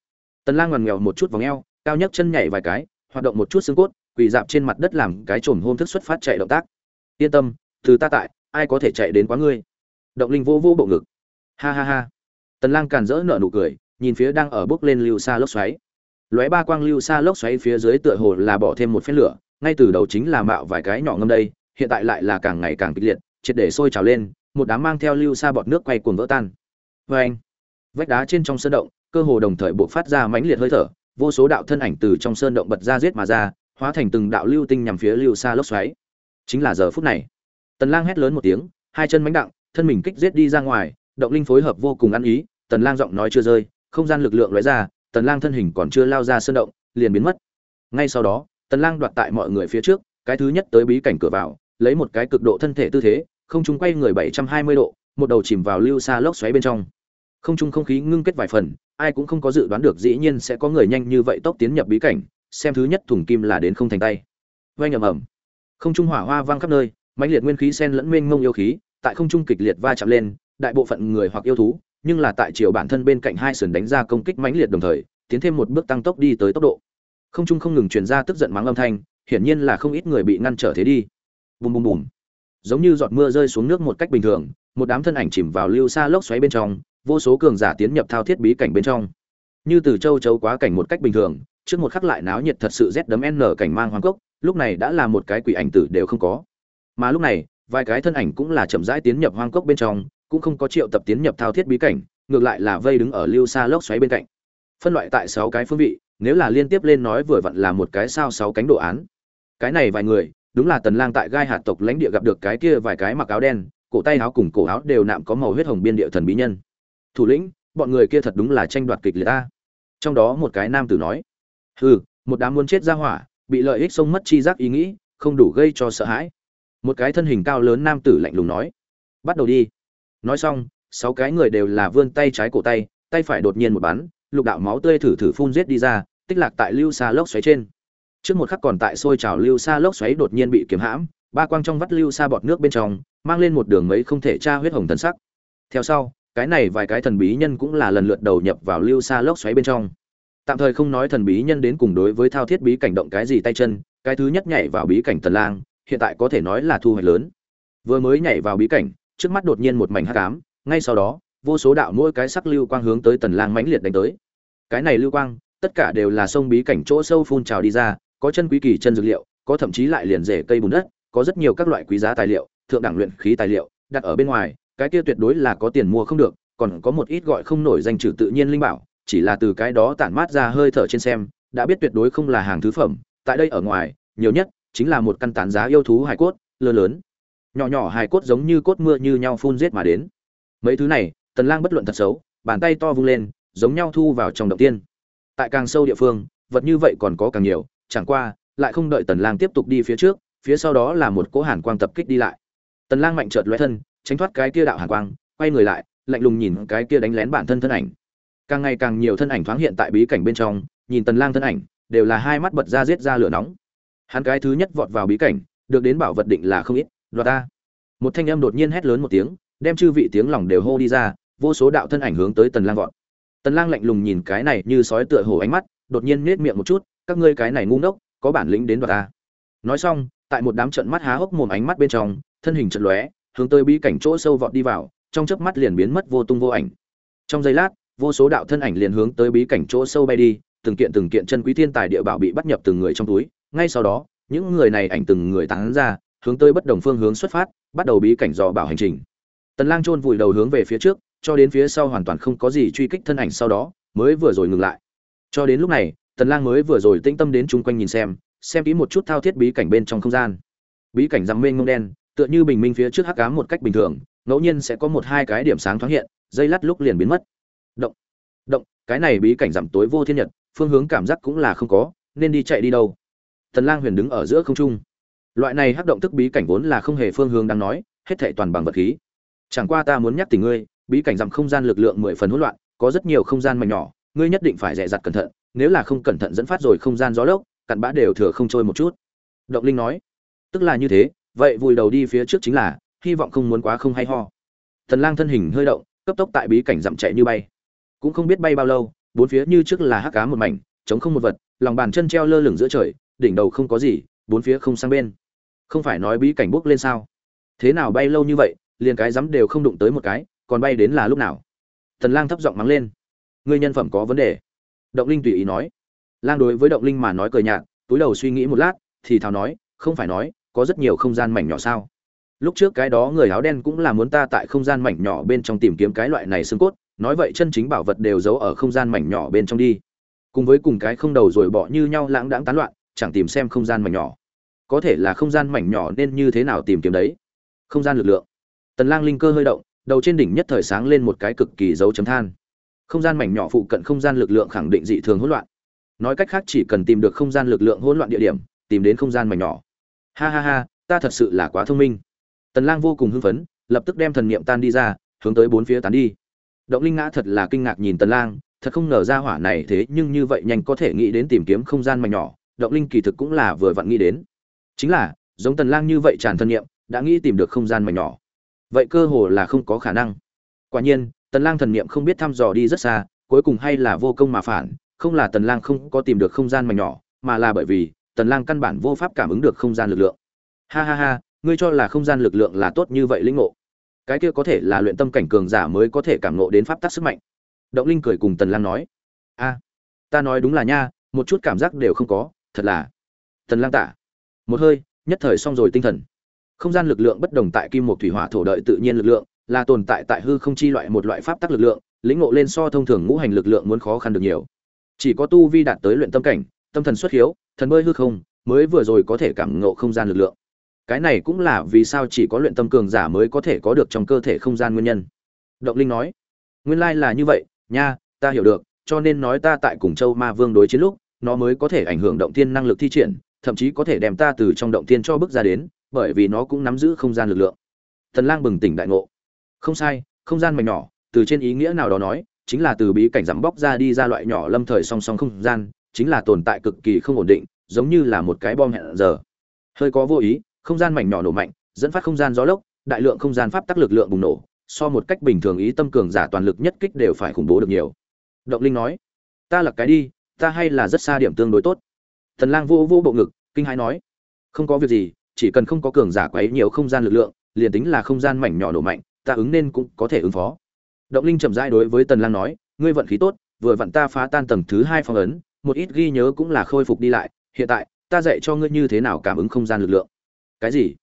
Tần lang ngoằn nghèo một chút vòng eo, cao nhất chân nhảy vài cái, hoạt động một chút xương cốt, quỳ dạp trên mặt đất làm cái trồn hôm thức xuất phát chạy động tác. Yên tâm, từ ta tại, ai có thể chạy đến quá ngươi? Động linh vô vô bộ ngực. Ha ha ha. Tần lang càn rỡ nở nụ cười, nhìn phía đang ở bước lên lưu xa lốc xoáy lóe ba quang lưu xa lốc xoáy phía dưới tựa hồ là bỏ thêm một phen lửa, ngay từ đầu chính là mạo vài cái nhỏ ngâm đây, hiện tại lại là càng ngày càng kịch liệt, triệt để sôi trào lên, một đám mang theo lưu xa bọt nước quay cuồng vỡ tan. Vê anh, vách đá trên trong sơn động, cơ hồ đồng thời buộc phát ra mãnh liệt hơi thở, vô số đạo thân ảnh từ trong sơn động bật ra giết mà ra, hóa thành từng đạo lưu tinh nhằm phía lưu xa lốc xoáy. Chính là giờ phút này, tần lang hét lớn một tiếng, hai chân mãnh đặng, thân mình kích giết đi ra ngoài, động linh phối hợp vô cùng ăn ý, tần lang giọng nói chưa rơi, không gian lực lượng lóe ra tần lang thân hình còn chưa lao ra sơn động, liền biến mất. Ngay sau đó, tần lang đoạt tại mọi người phía trước, cái thứ nhất tới bí cảnh cửa vào, lấy một cái cực độ thân thể tư thế, không trung quay người 720 độ, một đầu chìm vào lưu xa lốc xoáy bên trong. Không trung không khí ngưng kết vài phần, ai cũng không có dự đoán được dĩ nhiên sẽ có người nhanh như vậy tốc tiến nhập bí cảnh, xem thứ nhất thủng kim là đến không thành tay. Vang ầm ầm. Không trung hỏa hoa vang khắp nơi, mãnh liệt nguyên khí xen lẫn mênh mông yêu khí, tại không trung kịch liệt va chạm lên, đại bộ phận người hoặc yêu thú nhưng là tại chiều bản thân bên cạnh hai sườn đánh ra công kích mãnh liệt đồng thời, tiến thêm một bước tăng tốc đi tới tốc độ. Không trung không ngừng truyền ra tức giận mắng âm thanh, hiển nhiên là không ít người bị ngăn trở thế đi. Bùm bùm bùm. Giống như giọt mưa rơi xuống nước một cách bình thường, một đám thân ảnh chìm vào lưu xa lốc xoáy bên trong, vô số cường giả tiến nhập thao thiết bí cảnh bên trong. Như từ châu chấu quá cảnh một cách bình thường, trước một khắc lại náo nhiệt thật sự rét đấm n cảnh mang hoàng cốc, lúc này đã là một cái quỷ ảnh tử đều không có. Mà lúc này, vài cái thân ảnh cũng là chậm rãi tiến nhập hoang cốc bên trong cũng không có triệu tập tiến nhập thao thiết bí cảnh, ngược lại là vây đứng ở lưu xa lốc xoáy bên cạnh. Phân loại tại sáu cái phương vị, nếu là liên tiếp lên nói vừa vặn là một cái sao sáu cánh đồ án. Cái này vài người, đúng là tần lang tại gai hạt tộc lãnh địa gặp được cái kia vài cái mặc áo đen, cổ tay áo cùng cổ áo đều nạm có màu huyết hồng biên địa thần bí nhân. Thủ lĩnh, bọn người kia thật đúng là tranh đoạt kịch liệt ta. Trong đó một cái nam tử nói, hừ, một đám muốn chết ra hỏa, bị lợi ích sông mất chi giác ý nghĩ, không đủ gây cho sợ hãi. Một cái thân hình cao lớn nam tử lạnh lùng nói, bắt đầu đi nói xong, sáu cái người đều là vươn tay trái cổ tay tay phải đột nhiên một bắn, lục đạo máu tươi thử thử phun giết đi ra, tích lạc tại lưu xa lốc xoáy trên. Trước một khắc còn tại sôi trào lưu xa lốc xoáy đột nhiên bị kiếm hãm, ba quang trong vắt lưu xa bọt nước bên trong, mang lên một đường mấy không thể tra huyết hồng thần sắc. Theo sau, cái này vài cái thần bí nhân cũng là lần lượt đầu nhập vào lưu xa lốc xoáy bên trong. Tạm thời không nói thần bí nhân đến cùng đối với thao thiết bí cảnh động cái gì tay chân, cái thứ nhất nhảy vào bí cảnh tần lang, hiện tại có thể nói là thu hoạch lớn. Vừa mới nhảy vào bí cảnh trước mắt đột nhiên một mảnh hắc ám, ngay sau đó, vô số đạo mỗi cái sắc lưu quang hướng tới tần lang mãnh liệt đánh tới. Cái này lưu quang, tất cả đều là sông bí cảnh chỗ sâu phun trào đi ra, có chân quý kỳ chân dược liệu, có thậm chí lại liền rễ cây bùn đất, có rất nhiều các loại quý giá tài liệu, thượng đẳng luyện khí tài liệu, đặt ở bên ngoài, cái kia tuyệt đối là có tiền mua không được, còn có một ít gọi không nổi danh trừ tự nhiên linh bảo, chỉ là từ cái đó tản mát ra hơi thở trên xem, đã biết tuyệt đối không là hàng thứ phẩm, tại đây ở ngoài, nhiều nhất chính là một căn tán giá yêu thú hải cốt, lơ lớn nhỏ nhỏ hài cốt giống như cốt mưa như nhau phun giết mà đến. Mấy thứ này, tần lang bất luận thật xấu, bàn tay to vung lên, giống nhau thu vào trong động tiên. Tại càng sâu địa phương, vật như vậy còn có càng nhiều, chẳng qua, lại không đợi tần lang tiếp tục đi phía trước, phía sau đó là một cỗ hàn quang tập kích đi lại. Tần lang mạnh chợt lóe thân, tránh thoát cái kia đạo hàn quang, quay người lại, lạnh lùng nhìn cái kia đánh lén bản thân thân ảnh. Càng ngày càng nhiều thân ảnh thoáng hiện tại bí cảnh bên trong, nhìn tần lang thân ảnh, đều là hai mắt bật ra giết ra lửa nóng. Hắn cái thứ nhất vọt vào bí cảnh, được đến bảo vật định là không ít đoạt ta? Một thanh âm đột nhiên hét lớn một tiếng, đem chư vị tiếng lòng đều hô đi ra, vô số đạo thân ảnh hướng tới tần lang vọt. Tần lang lạnh lùng nhìn cái này như sói tựa hổ ánh mắt, đột nhiên nết miệng một chút, các ngươi cái này ngu ngốc, có bản lĩnh đến đoạt ta? Nói xong, tại một đám trận mắt há hốc mồm ánh mắt bên trong, thân hình trận lóe, hướng tới bí cảnh chỗ sâu vọt đi vào, trong chớp mắt liền biến mất vô tung vô ảnh. Trong giây lát, vô số đạo thân ảnh liền hướng tới bí cảnh chỗ sâu bay đi, từng kiện từng kiện chân quý thiên tài địa bảo bị bắt nhập từng người trong túi. Ngay sau đó, những người này ảnh từng người tán ra hướng tới bất đồng phương hướng xuất phát, bắt đầu bí cảnh dò bảo hành trình. Tần lang chôn vùi đầu hướng về phía trước, cho đến phía sau hoàn toàn không có gì truy kích thân ảnh sau đó, mới vừa rồi ngừng lại. Cho đến lúc này, tần lang mới vừa rồi tĩnh tâm đến chung quanh nhìn xem xem kỹ một chút thao thiết bí cảnh bên trong không gian. Bí cảnh răng mênh mông đen, tựa như bình minh phía trước hắc ám một cách bình thường, ngẫu nhiên sẽ có một hai cái điểm sáng thoáng hiện, dây lát lúc liền biến mất. Động động, cái này bí cảnh giảm tối vô thiên nhật, phương hướng cảm giác cũng là không có, nên đi chạy đi đâu. Tần lang huyền đứng ở giữa không trung loại này hắc động tức bí cảnh vốn là không hề phương hướng đang nói, hết thảy toàn bằng vật khí. Chẳng qua ta muốn nhắc tỉnh ngươi, bí cảnh dặm không gian lực lượng mười phần hỗn loạn, có rất nhiều không gian mảnh nhỏ, ngươi nhất định phải dè dặt cẩn thận, nếu là không cẩn thận dẫn phát rồi không gian gió lốc, cặn bã đều thừa không trôi một chút. Động linh nói. Tức là như thế, vậy vùi đầu đi phía trước chính là, hy vọng không muốn quá không hay ho. Thần lang thân hình hơi động, cấp tốc tại bí cảnh dặm chạy như bay. Cũng không biết bay bao lâu, bốn phía như trước là hắc cá một mảnh chống không một vật, lòng bàn chân treo lơ lửng giữa trời, đỉnh đầu không có gì, bốn phía không sang bên không phải nói bí cảnh bước lên sao? Thế nào bay lâu như vậy, liền cái dám đều không đụng tới một cái, còn bay đến là lúc nào? Thần lang thấp giọng mắng lên. Ngươi nhân phẩm có vấn đề. Động linh tùy ý nói. Lang đối với động linh mà nói cười nhạt, túi đầu suy nghĩ một lát, thì thào nói, không phải nói, có rất nhiều không gian mảnh nhỏ sao? Lúc trước cái đó người áo đen cũng là muốn ta tại không gian mảnh nhỏ bên trong tìm kiếm cái loại này xương cốt, nói vậy chân chính bảo vật đều giấu ở không gian mảnh nhỏ bên trong đi. Cùng với cùng cái không đầu rồi bỏ như nhau lãng đãng tán loạn, chẳng tìm xem không gian mảnh nhỏ có thể là không gian mảnh nhỏ nên như thế nào tìm kiếm đấy? Không gian lực lượng. Tần lang linh cơ hơi động, đầu trên đỉnh nhất thời sáng lên một cái cực kỳ dấu chấm than. Không gian mảnh nhỏ phụ cận không gian lực lượng khẳng định dị thường hỗn loạn. Nói cách khác chỉ cần tìm được không gian lực lượng hỗn loạn địa điểm, tìm đến không gian mảnh nhỏ. Ha ha ha, ta thật sự là quá thông minh. Tần lang vô cùng hưng phấn, lập tức đem thần niệm tan đi ra, hướng tới bốn phía tán đi. Động linh ngã thật là kinh ngạc nhìn tần lang, thật không ngờ ra hỏa này thế nhưng như vậy nhanh có thể nghĩ đến tìm kiếm không gian mảnh nhỏ, động linh kỳ thực cũng là vừa vặn nghĩ đến chính là, giống tần lang như vậy tràn thân niệm đã nghĩ tìm được không gian mảnh nhỏ. Vậy cơ hồ là không có khả năng. Quả nhiên, tần lang thần niệm không biết thăm dò đi rất xa, cuối cùng hay là vô công mà phản, không là tần lang không có tìm được không gian mảnh nhỏ, mà là bởi vì, tần lang căn bản vô pháp cảm ứng được không gian lực lượng. Ha ha ha, ngươi cho là không gian lực lượng là tốt như vậy linh ngộ. Cái kia có thể là luyện tâm cảnh cường giả mới có thể cảm ngộ đến pháp tắc sức mạnh. Động linh cười cùng tần lang nói. A, ta nói đúng là nha, một chút cảm giác đều không có, thật là. Tần lang tả một hơi, nhất thời xong rồi tinh thần. Không gian lực lượng bất đồng tại kim một thủy hỏa thổ đợi tự nhiên lực lượng, là tồn tại tại hư không chi loại một loại pháp tắc lực lượng, lĩnh ngộ lên so thông thường ngũ hành lực lượng muốn khó khăn được nhiều. Chỉ có tu vi đạt tới luyện tâm cảnh, tâm thần xuất hiếu, thần bơi hư không, mới vừa rồi có thể cảm ngộ không gian lực lượng. Cái này cũng là vì sao chỉ có luyện tâm cường giả mới có thể có được trong cơ thể không gian nguyên nhân. Động linh nói, nguyên lai là như vậy, nha, ta hiểu được, cho nên nói ta tại cùng châu ma vương đối chiến lúc, nó mới có thể ảnh hưởng động thiên năng lực thi triển thậm chí có thể đem ta từ trong động tiên cho bước ra đến, bởi vì nó cũng nắm giữ không gian lực lượng. Thần lang bừng tỉnh đại ngộ. Không sai, không gian mảnh nhỏ, từ trên ý nghĩa nào đó nói, chính là từ bí cảnh giảm bóc ra đi ra loại nhỏ lâm thời song song không gian, chính là tồn tại cực kỳ không ổn định, giống như là một cái bom hẹn giờ. Hơi có vô ý, không gian mảnh nhỏ nổ mạnh, dẫn phát không gian gió lốc, đại lượng không gian pháp tắc lực lượng bùng nổ, so một cách bình thường ý tâm cường giả toàn lực nhất kích đều phải khủng bố được nhiều. Động linh nói, ta là cái đi, ta hay là rất xa điểm tương đối tốt thần lang vô vô bộ ngực, kinh hãi nói, không có việc gì, chỉ cần không có cường giả quấy nhiều không gian lực lượng, liền tính là không gian mảnh nhỏ nổ mạnh, ta ứng nên cũng có thể ứng phó. Động linh chậm rãi đối với tần lang nói, ngươi vận khí tốt, vừa vặn ta phá tan tầng thứ hai phong ấn, một ít ghi nhớ cũng là khôi phục đi lại, hiện tại, ta dạy cho ngươi như thế nào cảm ứng không gian lực lượng. Cái gì?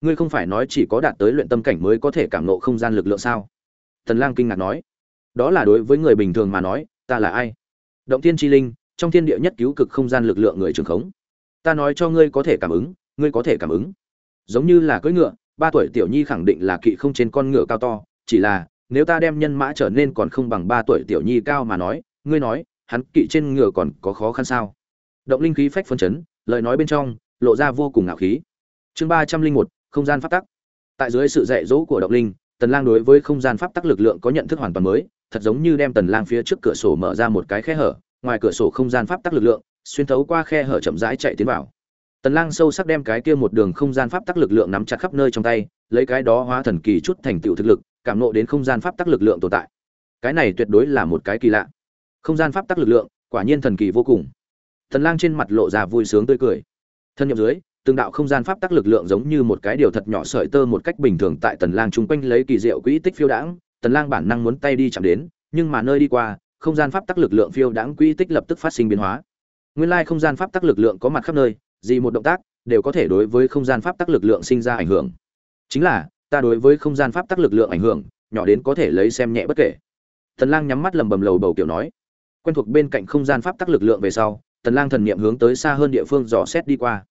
Ngươi không phải nói chỉ có đạt tới luyện tâm cảnh mới có thể cảm ngộ không gian lực lượng sao? Tần lang kinh ngạc nói. Đó là đối với người bình thường mà nói, ta là ai? Động thiên chi linh trong thiên địa nhất cứu cực không gian lực lượng người trường khống. Ta nói cho ngươi có thể cảm ứng, ngươi có thể cảm ứng. Giống như là cưỡi ngựa, ba tuổi tiểu nhi khẳng định là kỵ không trên con ngựa cao to, chỉ là, nếu ta đem nhân mã trở nên còn không bằng ba tuổi tiểu nhi cao mà nói, ngươi nói, hắn kỵ trên ngựa còn có khó khăn sao? Động linh khí phách phân chấn, lời nói bên trong, lộ ra vô cùng ngạo khí. Chương ba trăm linh một, không gian pháp tắc. Tại dưới sự dạy dỗ của động linh, tần lang đối với không gian pháp tắc lực lượng có nhận thức hoàn toàn mới, thật giống như đem tần lang phía trước cửa sổ mở ra một cái khe hở ngoài cửa sổ không gian pháp tắc lực lượng, xuyên thấu qua khe hở chậm rãi chạy tiến vào. Tần lang sâu sắc đem cái kia một đường không gian pháp tắc lực lượng nắm chặt khắp nơi trong tay, lấy cái đó hóa thần kỳ chút thành tựu thực lực, cảm nộ đến không gian pháp tắc lực lượng tồn tại. Cái này tuyệt đối là một cái kỳ lạ. Không gian pháp tắc lực lượng, quả nhiên thần kỳ vô cùng. Tần lang trên mặt lộ ra vui sướng tươi cười. Thân nhập dưới, từng đạo không gian pháp tắc lực lượng giống như một cái điều thật nhỏ sợi tơ một cách bình thường tại tần lang trung quanh lấy kỳ diệu quỹ tích phiêu đãng, tần lang bản năng muốn tay đi chạm đến, nhưng mà nơi đi qua không gian pháp tắc lực lượng phiêu đãng quy tích lập tức phát sinh biến hóa. Nguyên lai không gian pháp tắc lực lượng có mặt khắp nơi, gì một động tác đều có thể đối với không gian pháp tắc lực lượng sinh ra ảnh hưởng. Chính là, ta đối với không gian pháp tắc lực lượng ảnh hưởng, nhỏ đến có thể lấy xem nhẹ bất kể. Tần lang nhắm mắt lầm bầm lầu bầu kiểu nói. Quen thuộc bên cạnh không gian pháp tắc lực lượng về sau tần lang thần niệm hướng tới xa hơn địa phương dò xét đi qua.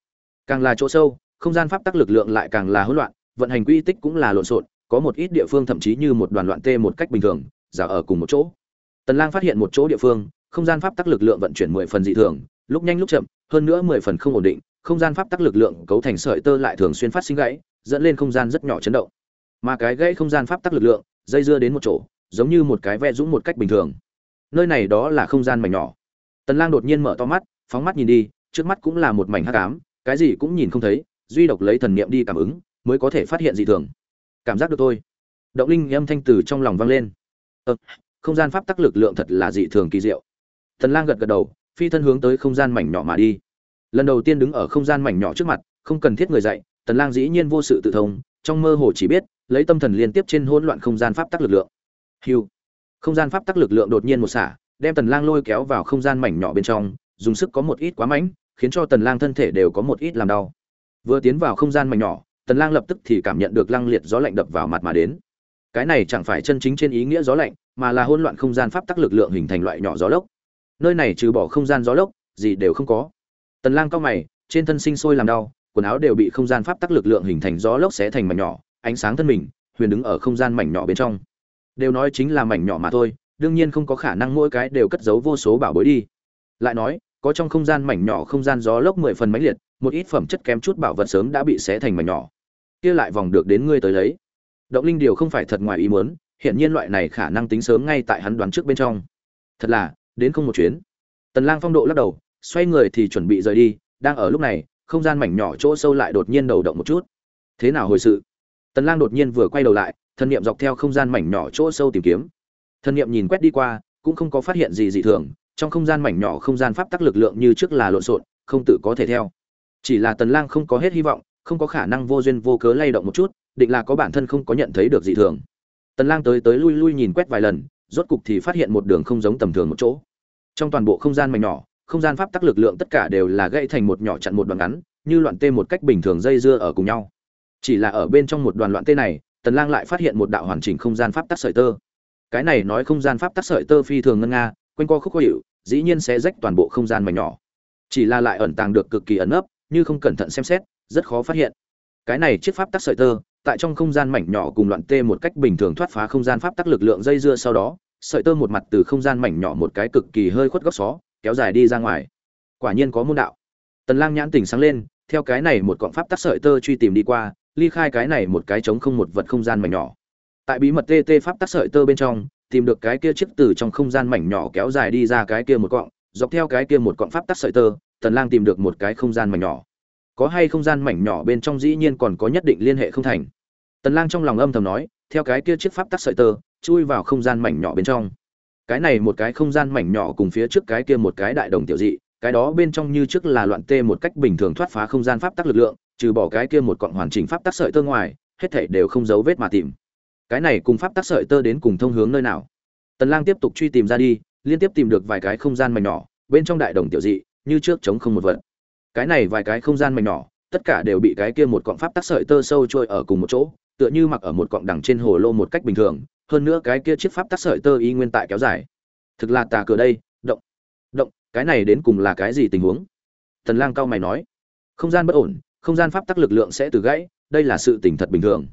Càng là chỗ sâu, không gian pháp tắc lực lượng lại càng là hỗn loạn, vận hành quy tích cũng là lộn xộn, có một ít địa phương thậm chí như một đoàn loạn tê một cách bình thường, giả ở cùng một chỗ tần lang phát hiện một chỗ địa phương không gian pháp tắc lực lượng vận chuyển mười phần dị thường lúc nhanh lúc chậm hơn nữa mười phần không ổn định không gian pháp tắc lực lượng cấu thành sợi tơ lại thường xuyên phát sinh gãy dẫn lên không gian rất nhỏ chấn động. Mà cái gãy không gian pháp tắc lực lượng dây dưa đến một chỗ giống như một cái ve dũng một cách bình thường. Nơi này đó là không gian mảnh nhỏ. Tần lang đột nhiên mở to mắt phóng mắt nhìn đi trước mắt cũng là một mảnh hắc ám cái gì cũng nhìn không thấy duy độc lấy thần niệm đi cảm ứng mới có thể phát hiện dị thường. Cảm giác được thôi. Động linh âm thanh từ trong lòng vang lên. Ờ, không gian pháp tắc lực lượng thật là dị thường kỳ diệu. Thần lang gật gật đầu, phi thân hướng tới không gian mảnh nhỏ mà đi. Lần đầu tiên đứng ở không gian mảnh nhỏ trước mặt, không cần thiết người dạy, tần lang dĩ nhiên vô sự tự thông, trong mơ hồ chỉ biết, lấy tâm thần liên tiếp trên hỗn loạn không gian pháp tắc lực lượng. Hưu không gian pháp tắc lực lượng đột nhiên một xả, đem tần lang lôi kéo vào không gian mảnh nhỏ bên trong, dùng sức có một ít quá mạnh khiến cho tần lang thân thể đều có một ít làm đau. Vừa tiến vào không gian mảnh nhỏ, tần lang lập tức thì cảm nhận được lăng liệt gió lạnh đập vào mặt mà đến. Cái này chẳng phải chân chính trên ý nghĩa gió lạnh mà là hỗn loạn không gian pháp tắc lực lượng hình thành loại nhỏ gió lốc. Nơi này trừ bỏ không gian gió lốc, gì đều không có. Tần lang cao mày, trên thân sinh sôi làm đau, quần áo đều bị không gian pháp tắc lực lượng hình thành gió lốc xé thành mảnh nhỏ, ánh sáng thân mình, huyền đứng ở không gian mảnh nhỏ bên trong. Đều nói chính là mảnh nhỏ mà thôi, đương nhiên không có khả năng mỗi cái đều cất giấu vô số bảo bối đi. Lại nói, có trong không gian mảnh nhỏ không gian gió lốc mười phần mãnh liệt, một ít phẩm chất kém chút bảo vật sớm đã bị xé thành mảnh nhỏ. Kia lại vòng được đến ngươi tới lấy. Động linh điều không phải thật ngoài ý muốn hiện nhiên loại này khả năng tính sớm ngay tại hắn đoán trước bên trong. Thật là, đến không một chuyến. Tần lang phong độ lắc đầu, xoay người thì chuẩn bị rời đi, đang ở lúc này, không gian mảnh nhỏ chỗ sâu lại đột nhiên đầu động một chút. Thế nào hồi sự? Tần lang đột nhiên vừa quay đầu lại, thân niệm dọc theo không gian mảnh nhỏ chỗ sâu tìm kiếm. Thân niệm nhìn quét đi qua, cũng không có phát hiện gì dị thường, trong không gian mảnh nhỏ không gian pháp tắc lực lượng như trước là lộn xộn, không tự có thể theo. Chỉ là tần lang không có hết hy vọng, không có khả năng vô duyên vô cớ lay động một chút, định là có bản thân không có nhận thấy được dị thường tần lang tới tới lui lui nhìn quét vài lần, rốt cục thì phát hiện một đường không giống tầm thường một chỗ. Trong toàn bộ không gian mảnh nhỏ, không gian pháp tắc lực lượng tất cả đều là gãy thành một nhỏ chặn một đoạn ngắn, như loạn tê một cách bình thường dây dưa ở cùng nhau. Chỉ là ở bên trong một đoàn loạn tê này, tần lang lại phát hiện một đạo hoàn chỉnh không gian pháp tắc sợi tơ. Cái này nói không gian pháp tắc sợi tơ phi thường ngân nga, quanh co khúc khó hiệu, dĩ nhiên sẽ rách toàn bộ không gian mảnh nhỏ. Chỉ là lại ẩn tàng được cực kỳ ẩn ấp như không cẩn thận xem xét, rất khó phát hiện. Cái này chiếc pháp tắc sợi tơ tại trong không gian mảnh nhỏ cùng loạn tê một cách bình thường thoát phá không gian pháp tắc lực lượng dây dưa sau đó, sợi tơ một mặt từ không gian mảnh nhỏ một cái cực kỳ hơi khuất góc xó, kéo dài đi ra ngoài. Quả nhiên có môn đạo. Tần lang nhãn tỉnh sáng lên, theo cái này một cọng pháp tắc sợi tơ truy tìm đi qua, ly khai cái này một cái trống không một vật không gian mảnh nhỏ. Tại bí mật tt pháp tắc sợi tơ bên trong, tìm được cái kia chiếc từ trong không gian mảnh nhỏ kéo dài đi ra cái kia một cọng, dọc theo cái kia một cọng pháp tắc sợi tơ, tần lang tìm được một cái không gian mảnh nhỏ có hay không gian mảnh nhỏ bên trong dĩ nhiên còn có nhất định liên hệ không thành. Tần lang trong lòng âm thầm nói, theo cái kia chiếc pháp tắc sợi tơ, chui vào không gian mảnh nhỏ bên trong. Cái này một cái không gian mảnh nhỏ cùng phía trước cái kia một cái đại đồng tiểu dị, cái đó bên trong như trước là loạn tê một cách bình thường thoát phá không gian pháp tắc lực lượng, trừ bỏ cái kia một cọng hoàn chỉnh pháp tắc sợi tơ ngoài, hết thảy đều không dấu vết mà tìm. Cái này cùng pháp tắc sợi tơ đến cùng thông hướng nơi nào? Tần lang tiếp tục truy tìm ra đi, liên tiếp tìm được vài cái không gian mảnh nhỏ, bên trong đại đồng tiểu dị, như trước chống không một vật cái này vài cái không gian mảnh nhỏ, tất cả đều bị cái kia một cọng pháp tắc sợi tơ sâu trôi ở cùng một chỗ, tựa như mặc ở một cọng đằng trên hồ lô một cách bình thường, hơn nữa cái kia chiếc pháp tắc sợi tơ y nguyên tại kéo dài. Thực là tà cửa đây, động động, cái này đến cùng là cái gì tình huống? Tần lang cao mày nói. Không gian bất ổn, không gian pháp tắc lực lượng sẽ từ gãy, đây là sự tình thật bình thường.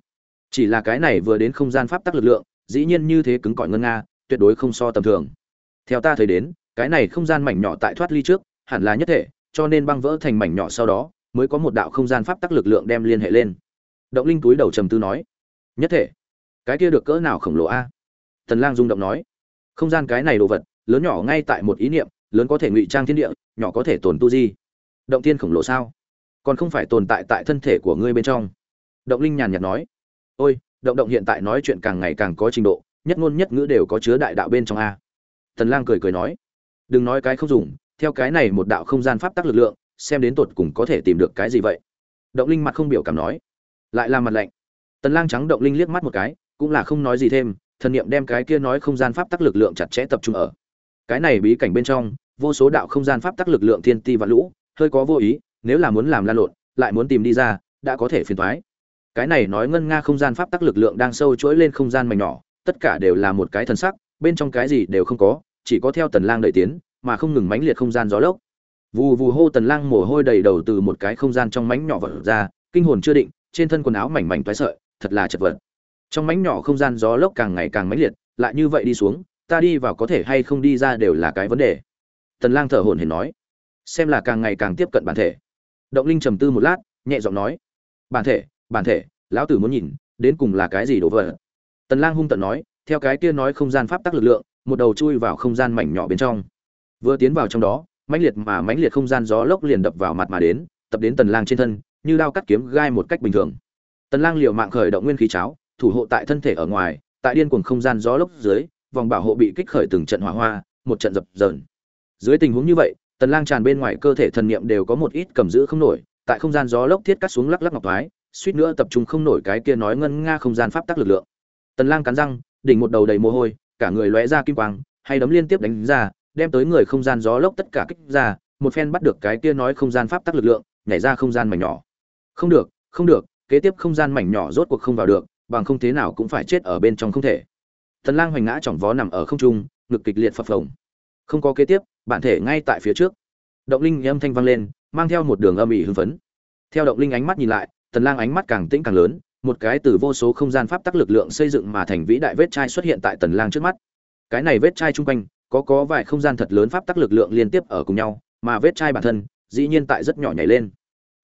Chỉ là cái này vừa đến không gian pháp tắc lực lượng, dĩ nhiên như thế cứng cỏi ngân nga, tuyệt đối không so tầm thường. Theo ta thấy đến, cái này không gian mảnh nhỏ tại thoát ly trước, hẳn là nhất thể cho nên băng vỡ thành mảnh nhỏ sau đó, mới có một đạo không gian pháp tắc lực lượng đem liên hệ lên. Động linh túi đầu trầm tư nói, nhất thể, cái kia được cỡ nào khổng lồ a? Tần lang rung động nói, không gian cái này đồ vật, lớn nhỏ ngay tại một ý niệm, lớn có thể ngụy trang thiên địa, nhỏ có thể tồn tu di. Động thiên khổng lồ sao? Còn không phải tồn tại tại thân thể của ngươi bên trong. Động linh nhàn nhạt nói, ôi, động động hiện tại nói chuyện càng ngày càng có trình độ, nhất ngôn nhất ngữ đều có chứa đại đạo bên trong a. Tần lang cười cười nói, đừng nói cái không dùng theo cái này một đạo không gian pháp tắc lực lượng, xem đến tột cùng có thể tìm được cái gì vậy? Động linh mặt không biểu cảm nói. Lại là mặt lạnh. Tần lang trắng động linh liếc mắt một cái, cũng là không nói gì thêm, thần niệm đem cái kia nói không gian pháp tắc lực lượng chặt chẽ tập trung ở. Cái này bí cảnh bên trong, vô số đạo không gian pháp tắc lực lượng thiên ti và lũ, hơi có vô ý, nếu là muốn làm lan lộn, lại muốn tìm đi ra, đã có thể phiền toái. Cái này nói ngân nga không gian pháp tắc lực lượng đang sâu chuỗi lên không gian mảnh nhỏ, tất cả đều là một cái thần sắc, bên trong cái gì đều không có, chỉ có theo tần lang đợi tiến mà không ngừng mãnh liệt không gian gió lốc. Vù vù hô tần lang mồ hôi đầy đầu từ một cái không gian trong mảnh nhỏ vỡ ra, kinh hồn chưa định, trên thân quần áo mảnh mảnh toái sợi, thật là chật vật. Trong mảnh nhỏ không gian gió lốc càng ngày càng mãnh liệt, lại như vậy đi xuống, ta đi vào có thể hay không đi ra đều là cái vấn đề. Tần lang thở hổn hển nói, xem là càng ngày càng tiếp cận bản thể. Động linh trầm tư một lát, nhẹ giọng nói, bản thể bản thể, lão tử muốn nhìn, đến cùng là cái gì đồ vỡ tần lang hung tận nói, theo cái kia nói không gian pháp tắc lực lượng, một đầu chui vào không gian mảnh nhỏ bên trong vừa tiến vào trong đó, mãnh liệt mà mãnh liệt không gian gió lốc liền đập vào mặt mà đến, tập đến tần lang trên thân, như đao cắt kiếm gai một cách bình thường. Tần lang liều mạng khởi động nguyên khí cháo, thủ hộ tại thân thể ở ngoài, tại điên cuồng không gian gió lốc dưới, vòng bảo hộ bị kích khởi từng trận hỏa hoa, một trận dập dờn. Dưới tình huống như vậy, tần lang tràn bên ngoài cơ thể thần niệm đều có một ít cầm giữ không nổi, tại không gian gió lốc thiết cắt xuống lắc lắc ngọc thoái, suýt nữa tập trung không nổi cái kia nói ngân nga không gian pháp tắc lực lượng. Tần lang cắn răng, đỉnh một đầu đầy mồ hôi, cả người lóe ra kim quang, hay đấm liên tiếp đánh ra đem tới người không gian gió lốc tất cả kích ra, một phen bắt được cái kia nói không gian pháp tắc lực lượng, nhảy ra không gian mảnh nhỏ. Không được không được, kế tiếp không gian mảnh nhỏ rốt cuộc không vào được, bằng không thế nào cũng phải chết ở bên trong không thể. Tần lang hoành ngã chỏng vó nằm ở không trung, ngực kịch liệt phập phồng. Không có kế tiếp, bản thể ngay tại phía trước. Động linh âm thanh vang lên, mang theo một đường âm ỉ hưng phấn. Theo động linh ánh mắt nhìn lại tần lang ánh mắt càng tĩnh càng lớn, một cái từ vô số không gian pháp tắc lực lượng xây dựng mà thành vĩ đại vết chai xuất hiện tại tần lang trước mắt. Cái này vết chai trung quanh có có vài không gian thật lớn pháp tắc lực lượng liên tiếp ở cùng nhau, mà vết chai bản thân, dĩ nhiên tại rất nhỏ nhảy lên.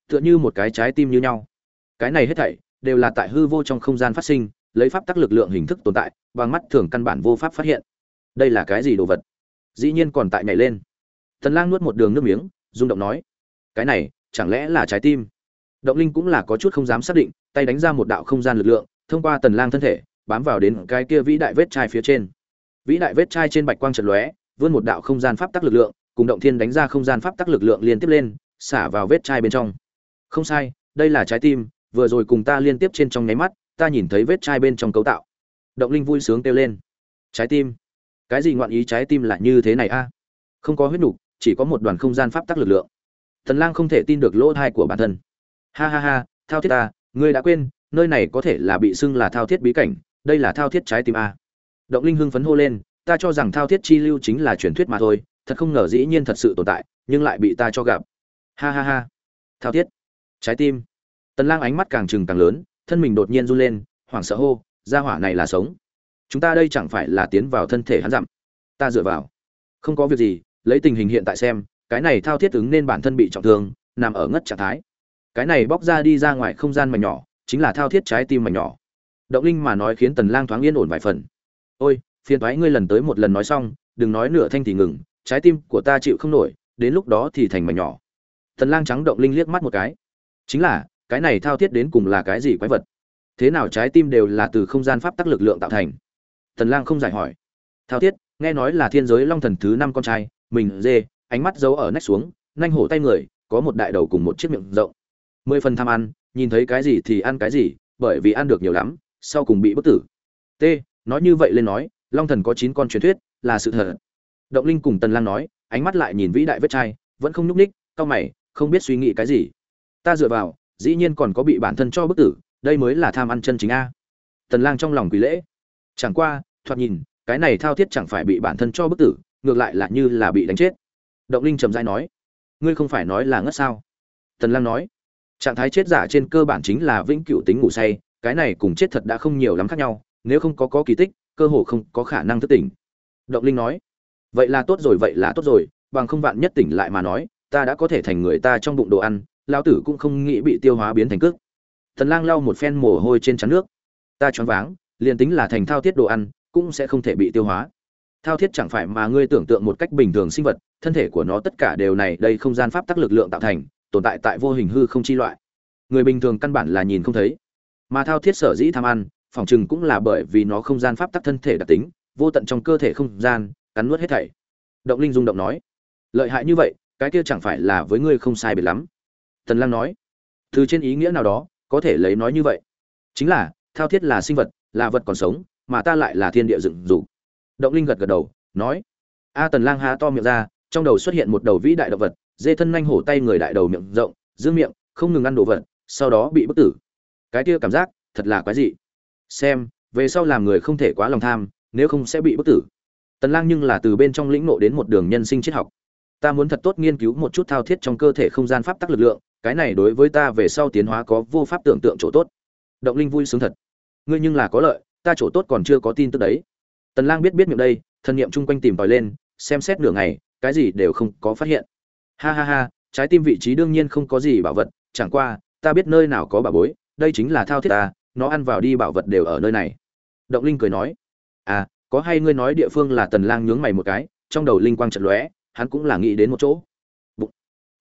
Tựa như một cái trái tim như nhau. Cái này hết thảy, đều là tại hư vô trong không gian phát sinh, lấy pháp tắc lực lượng hình thức tồn tại, bằng mắt thường căn bản vô pháp phát hiện. Đây là cái gì đồ vật? Dĩ nhiên còn tại nhảy lên. Tần lang nuốt một đường nước miếng, rung động nói, cái này, chẳng lẽ là trái tim? Động linh cũng là có chút không dám xác định, tay đánh ra một đạo không gian lực lượng, thông qua tần lang thân thể, bám vào đến cái kia vĩ đại vết chai phía trên vĩ đại vết chai trên bạch quang chợt lóe, vươn một đạo không gian pháp tắc lực lượng, cùng động thiên đánh ra không gian pháp tắc lực lượng liên tiếp lên, xả vào vết chai bên trong. Không sai, đây là trái tim, vừa rồi cùng ta liên tiếp trên trong nháy mắt, ta nhìn thấy vết chai bên trong cấu tạo. Động linh vui sướng kêu lên. Trái tim? Cái gì ngoạn ý trái tim là như thế này a? Không có huyết nục chỉ có một đoàn không gian pháp tắc lực lượng. Thần lang không thể tin được lỗ thai của bản thân. Ha ha ha, thao thiết ta, ngươi đã quên, nơi này có thể là bị xưng là thao thiết bí cảnh, đây là thao thiết trái tim a động linh hưng phấn hô lên, ta cho rằng thao thiết chi lưu chính là truyền thuyết mà thôi, thật không ngờ dĩ nhiên thật sự tồn tại, nhưng lại bị ta cho gặp. Ha ha ha. Thao thiết. Trái tim. Tần lang ánh mắt càng trừng càng lớn, thân mình đột nhiên run lên, hoảng sợ hô, gia hỏa này là sống. Chúng ta đây chẳng phải là tiến vào thân thể hắn dặm. Ta dựa vào. Không có việc gì, lấy tình hình hiện tại xem, cái này thao thiết ứng nên bản thân bị trọng thương, nằm ở ngất trạng thái. Cái này bóc ra đi ra ngoài không gian mảnh nhỏ, chính là thao thiết trái tim mảnh nhỏ. Động linh mà nói khiến tần lang thoáng yên ổn vài phần ôi, phiền toái ngươi lần tới một lần nói xong, đừng nói nửa thanh thì ngừng, trái tim của ta chịu không nổi, đến lúc đó thì thành mảnh nhỏ. Thần lang trắng động linh liếc mắt một cái. Chính là, cái này thao thiết đến cùng là cái gì quái vật? Thế nào trái tim đều là từ không gian pháp tắc lực lượng tạo thành? Thần lang không giải hỏi. Thao thiết, nghe nói là thiên giới long thần thứ năm con trai, mình, dê, ánh mắt giấu ở nách xuống nhanh hổ tay người, có một đại đầu cùng một chiếc miệng rộng. Mười phần tham ăn, nhìn thấy cái gì thì ăn cái gì, bởi vì ăn được nhiều lắm, sau cùng bị bất tử. T nói như vậy lên nói, long thần có chín con truyền thuyết, là sự thật. Động linh cùng tần lang nói, ánh mắt lại nhìn vĩ đại vết chai, vẫn không nhúc ních cao mày, không biết suy nghĩ cái gì. Ta dựa vào, dĩ nhiên còn có bị bản thân cho bức tử, đây mới là tham ăn chân chính a. Tần lang trong lòng quỳ lễ. Chẳng qua, thoạt nhìn, cái này thao thiết chẳng phải bị bản thân cho bức tử, ngược lại là như là bị đánh chết. Động linh trầm dai nói, ngươi không phải nói là ngất sao? Tần lang nói, trạng thái chết giả trên cơ bản chính là vĩnh cửu tính ngủ say, cái này cùng chết thật đã không nhiều lắm khác nhau nếu không có có kỳ tích, cơ hồ không có khả năng thức tỉnh. Động linh nói, vậy là tốt rồi, vậy là tốt rồi, bằng không vạn nhất tỉnh lại mà nói, ta đã có thể thành người ta trong bụng đồ ăn lao tử cũng không nghĩ bị tiêu hóa biến thành cước. Thần lang lau một phen mồ hôi trên chắn nước. Ta choáng váng, liền tính là thành thao thiết đồ ăn, cũng sẽ không thể bị tiêu hóa. Thao thiết chẳng phải mà ngươi tưởng tượng một cách bình thường sinh vật, thân thể của nó tất cả đều này, đây không gian pháp tắc lực lượng tạo thành, tồn tại tại vô hình hư không chi loại. Người bình thường căn bản là nhìn không thấy. Mà thao thiết sở dĩ tham ăn phòng chừng cũng là bởi vì nó không gian pháp tắc thân thể đặc tính, vô tận trong cơ thể không gian, cắn nuốt hết thảy. Động linh rung động nói, lợi hại như vậy, cái kia chẳng phải là với ngươi không sai biệt lắm. Tần lang nói, từ trên ý nghĩa nào đó, có thể lấy nói như vậy. Chính là, thao thiết là sinh vật, là vật còn sống, mà ta lại là thiên địa dựng dục. Động linh gật gật đầu, nói, a tần lang há to miệng ra, trong đầu xuất hiện một đầu vĩ đại động vật, dê thân nhanh hổ tay người đại đầu miệng rộng giữ miệng, không ngừng ăn đồ vật, sau đó bị bức tử. Cái kia cảm giác, thật là quái dị xem, về sau làm người không thể quá lòng tham, nếu không sẽ bị bức tử. Tần lang nhưng là từ bên trong lĩnh ngộ đến một đường nhân sinh triết học. Ta muốn thật tốt nghiên cứu một chút thao thiết trong cơ thể không gian pháp tắc lực lượng, cái này đối với ta về sau tiến hóa có vô pháp tưởng tượng chỗ tốt. Động linh vui sướng thật. Ngươi nhưng là có lợi, ta chỗ tốt còn chưa có tin tức đấy. Tần lang biết biết miệng đây, thần niệm chung quanh tìm tòi lên, xem xét nửa ngày, cái gì đều không có phát hiện. Ha ha ha, trái tim vị trí đương nhiên không có gì bảo vật, chẳng qua, ta biết nơi nào có bảo bối, đây chính là thao thiết ta nó ăn vào đi bảo vật đều ở nơi này. Động linh cười nói à có hay ngươi nói địa phương là tần lang nhướng mày một cái, trong đầu linh quang chợt lóe, hắn cũng là nghĩ đến một chỗ. Bụng.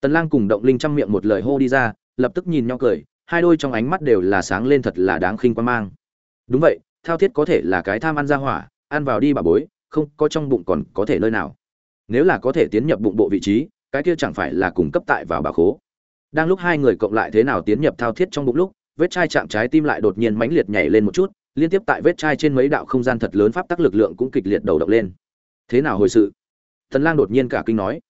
tần lang cùng động linh chăm miệng một lời hô đi ra, lập tức nhìn nhau cười, hai đôi trong ánh mắt đều là sáng lên thật là đáng khinh quan mang. Đúng vậy, thao thiết có thể là cái tham ăn ra hỏa, ăn vào đi bà bối, không, có trong bụng còn có thể nơi nào. Nếu là có thể tiến nhập bụng bộ vị trí, cái kia chẳng phải là cung cấp tại vào bà khố. Đang lúc hai người cộng lại thế nào tiến nhập thao thiết trong bụng lúc vết chai chạm trái tim lại đột nhiên mãnh liệt nhảy lên một chút, liên tiếp tại vết chai trên mấy đạo không gian thật lớn pháp tắc lực lượng cũng kịch liệt đầu độc lên. Thế nào hồi sự? Thần lang đột nhiên cả kinh nói.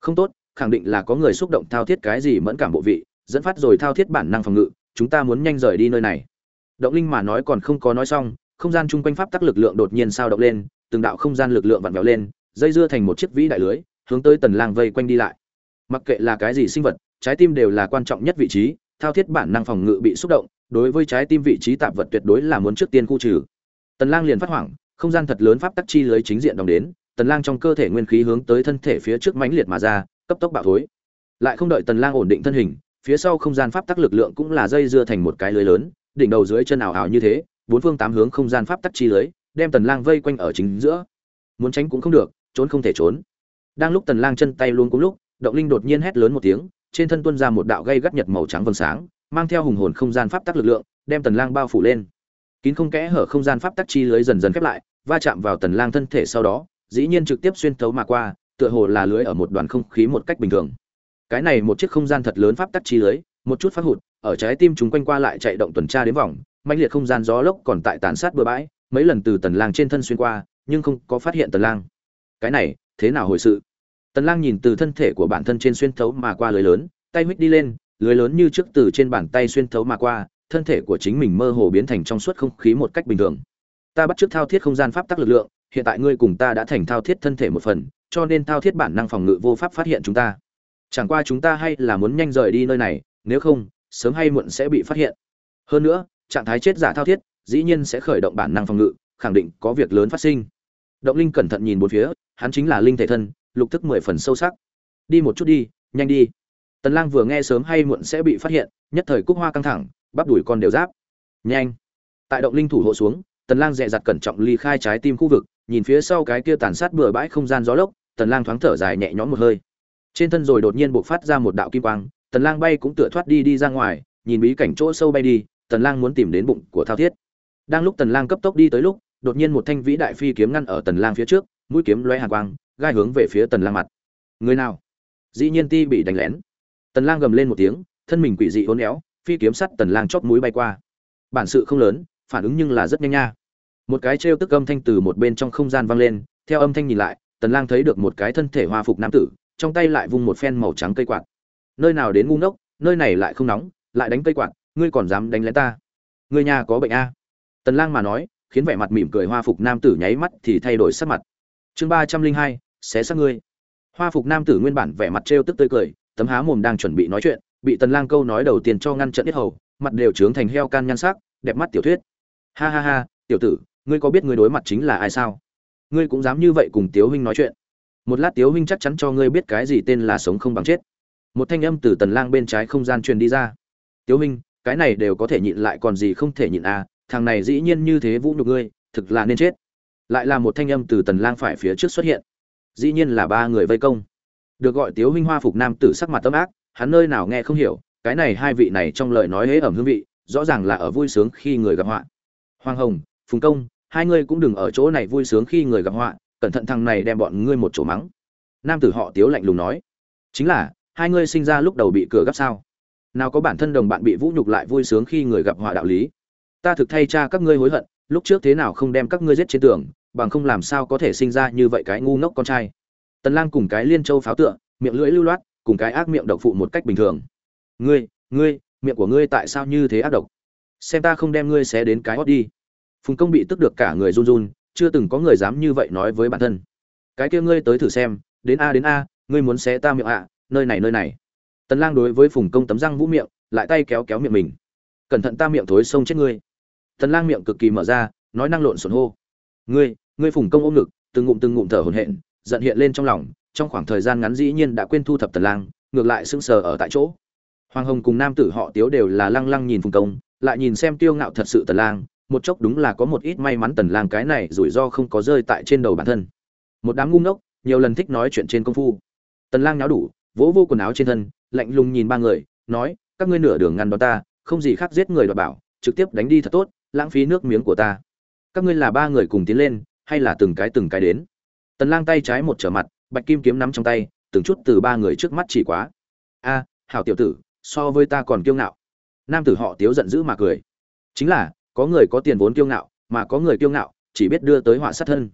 Không tốt, khẳng định là có người xúc động thao thiết cái gì mẫn cảm bộ vị, dẫn phát rồi thao thiết bản năng phòng ngự, chúng ta muốn nhanh rời đi nơi này. Động linh mà nói còn không có nói xong, không gian chung quanh pháp tắc lực lượng đột nhiên sao động lên, từng đạo không gian lực lượng vặn vẹo lên, dây dưa thành một chiếc vĩ đại lưới, hướng tới tần lang vây quanh đi lại. Mặc kệ là cái gì sinh vật, trái tim đều là quan trọng nhất vị trí thao thiết bản năng phòng ngự bị xúc động, đối với trái tim vị trí tạp vật tuyệt đối là muốn trước tiên khu trừ. Tần lang liền phát hoảng, không gian thật lớn pháp tắc chi lưới chính diện đồng đến, tần lang trong cơ thể nguyên khí hướng tới thân thể phía trước mãnh liệt mà ra, cấp tốc bạo thối. Lại không đợi tần lang ổn định thân hình, phía sau không gian pháp tắc lực lượng cũng là dây dưa thành một cái lưới lớn, đỉnh đầu dưới chân ảo ảo như thế, bốn phương tám hướng không gian pháp tắc chi lưới, đem tần lang vây quanh ở chính giữa. Muốn tránh cũng không được, trốn không thể trốn. Đang lúc tần lang chân tay luôn cũng lúc, động linh đột nhiên hét lớn một tiếng trên thân tuôn ra một đạo gây gắt nhật màu trắng vầng sáng, mang theo hùng hồn không gian pháp tắc lực lượng, đem tần lang bao phủ lên. Kín không kẽ hở không gian pháp tắc chi lưới dần dần khép lại, va chạm vào tần lang thân thể sau đó, dĩ nhiên trực tiếp xuyên thấu mà qua, tựa hồ là lưới ở một đoàn không khí một cách bình thường. Cái này một chiếc không gian thật lớn pháp tắc chi lưới, một chút phát hụt, ở trái tim chúng quanh qua lại chạy động tuần tra đến vòng mạnh liệt không gian gió lốc còn tại tàn sát bừa bãi, mấy lần từ tần lang trên thân xuyên qua, nhưng không có phát hiện tần lang. Cái này, thế nào hồi sự? Tần lang nhìn từ thân thể của bản thân trên xuyên thấu mà qua lưới lớn, tay huýt đi lên, lưới lớn như trước từ trên bàn tay xuyên thấu mà qua, thân thể của chính mình mơ hồ biến thành trong suốt không khí một cách bình thường. Ta bắt trước thao thiết không gian pháp tắc lực lượng, hiện tại ngươi cùng ta đã thành thao thiết thân thể một phần, cho nên thao thiết bản năng phòng ngự vô pháp phát hiện chúng ta. Chẳng qua chúng ta hay là muốn nhanh rời đi nơi này, nếu không, sớm hay muộn sẽ bị phát hiện. Hơn nữa, trạng thái chết giả thao thiết, dĩ nhiên sẽ khởi động bản năng phòng ngự, khẳng định có việc lớn phát sinh. Động linh cẩn thận nhìn bốn phía, hắn chính là linh thể thân lục thức mười phần sâu sắc. Đi một chút đi, nhanh đi. Tần lang vừa nghe sớm hay muộn sẽ bị phát hiện, nhất thời cúc hoa căng thẳng, bắp đuổi con đều giáp nhanh. Tại động linh thủ hộ xuống, tần lang dè dặt cẩn trọng ly khai trái tim khu vực, nhìn phía sau cái kia tàn sát bừa bãi không gian gió lốc, tần lang thoáng thở dài nhẹ nhõm một hơi. Trên thân rồi đột nhiên bộc phát ra một đạo kim quang, tần lang bay cũng tựa thoát đi đi ra ngoài, nhìn bí cảnh chỗ sâu bay đi, tần lang muốn tìm đến bụng của thao thiết. Đang lúc tần lang cấp tốc đi tới lúc, đột nhiên một thanh vĩ đại phi kiếm ngăn ở tần lang phía trước, mũi kiếm lóe hàn quang gai hướng về phía tần lang mặt. Người nào? Dĩ nhiên ti bị đánh lén. Tần lang gầm lên một tiếng, thân mình quỷ dị uốn éo, phi kiếm sắt tần lang chóp mũi bay qua. Bản sự không lớn, phản ứng nhưng là rất nhanh nha. Một cái treo tức âm thanh từ một bên trong không gian vang lên, theo âm thanh nhìn lại, tần lang thấy được một cái thân thể hoa phục nam tử, trong tay lại vung một phen màu trắng cây quạt. Nơi nào đến ngu ngốc, nơi này lại không nóng, lại đánh cây quạt, ngươi còn dám đánh lén ta? Ngươi nhà có bệnh a? Tần lang mà nói, khiến vẻ mặt mỉm cười hoa phục nam tử nháy mắt thì thay đổi sắc mặt. Chương ba trăm linh hai xé xác ngươi. Hoa phục nam tử nguyên bản vẻ mặt trêu tức tươi cười, tấm há mồm đang chuẩn bị nói chuyện, bị tần lang câu nói đầu tiên cho ngăn trận hết hầu, mặt đều trướng thành heo can nhan sắc, đẹp mắt tiểu thuyết. Ha ha ha, tiểu tử, ngươi có biết ngươi đối mặt chính là ai sao? Ngươi cũng dám như vậy cùng tiếu huynh nói chuyện. Một lát tiếu huynh chắc chắn cho ngươi biết cái gì tên là sống không bằng chết. Một thanh âm từ tần lang bên trái không gian truyền đi ra. Tiếu huynh, cái này đều có thể nhịn lại còn gì không thể nhịn à thằng này dĩ nhiên như thế vũ nhục ngươi, thực là nên chết. Lại là một thanh âm từ tần lang phải phía trước xuất hiện dĩ nhiên là ba người vây công. Được gọi tiếu huynh hoa phục nam tử sắc mặt tâm ác hắn nơi nào nghe không hiểu, cái này hai vị này trong lời nói hễ ẩm hương vị, rõ ràng là ở vui sướng khi người gặp họa. Hoàng hồng, phùng công, hai ngươi cũng đừng ở chỗ này vui sướng khi người gặp họa, cẩn thận thằng này đem bọn ngươi một chỗ mắng. Nam tử họ tiếu lạnh lùng nói, chính là, hai ngươi sinh ra lúc đầu bị cửa gấp sao? Nào có bản thân đồng bạn bị vũ nhục lại vui sướng khi người gặp họa đạo lý? Ta thực thay cha các ngươi hối hận, lúc trước thế nào không đem các ngươi giết trên tường bằng không làm sao có thể sinh ra như vậy cái ngu ngốc con trai. Tần lang cùng cái liên châu pháo tựa, miệng lưỡi lưu loát, cùng cái ác miệng độc phụ một cách bình thường. Ngươi ngươi, miệng của ngươi tại sao như thế ác độc? Xem ta không đem ngươi xé đến cái hót đi. Phùng công bị tức được cả người run run, chưa từng có người dám như vậy nói với bản thân. Cái kia ngươi tới thử xem, đến a đến a, ngươi muốn xé ta miệng ạ, nơi này nơi này. Tần lang đối với phùng công tấm răng vũ miệng, lại tay kéo kéo miệng mình. Cẩn thận ta miệng thối sông chết ngươi. Tần lang miệng cực kỳ mở ra, nói năng lộn xộn hô. Ngươi ngươi phùng công ôm ngực, từng ngụm từng ngụm thở hổn hển, giận hiện lên trong lòng, trong khoảng thời gian ngắn dĩ nhiên đã quên thu thập tần lang, ngược lại sững sờ ở tại chỗ. Hoàng hồng cùng nam tử họ tiếu đều là lăng lăng nhìn phùng công, lại nhìn xem tiêu ngạo thật sự tần lang, một chốc đúng là có một ít may mắn tần lang cái này rủi ro không có rơi tại trên đầu bản thân. Một đám ngu ngốc, nhiều lần thích nói chuyện trên công phu. Tần lang nháo đủ, vỗ vô quần áo trên thân, lạnh lùng nhìn ba người, nói, các ngươi nửa đường ngăn đón ta, không gì khác giết người đoạt bảo, trực tiếp đánh đi thật tốt, lãng phí nước miếng của ta. Các ngươi là ba người cùng tiến lên hay là từng cái từng cái đến. Tần lang tay trái một trở mặt, bạch kim kiếm nắm trong tay, từng chút từ ba người trước mắt chỉ quá. A, hảo tiểu tử, so với ta còn kiêu ngạo. Nam tử họ tiếu giận dữ mà cười. Chính là, có người có tiền vốn kiêu ngạo, mà có người kiêu ngạo, chỉ biết đưa tới họa sát thân.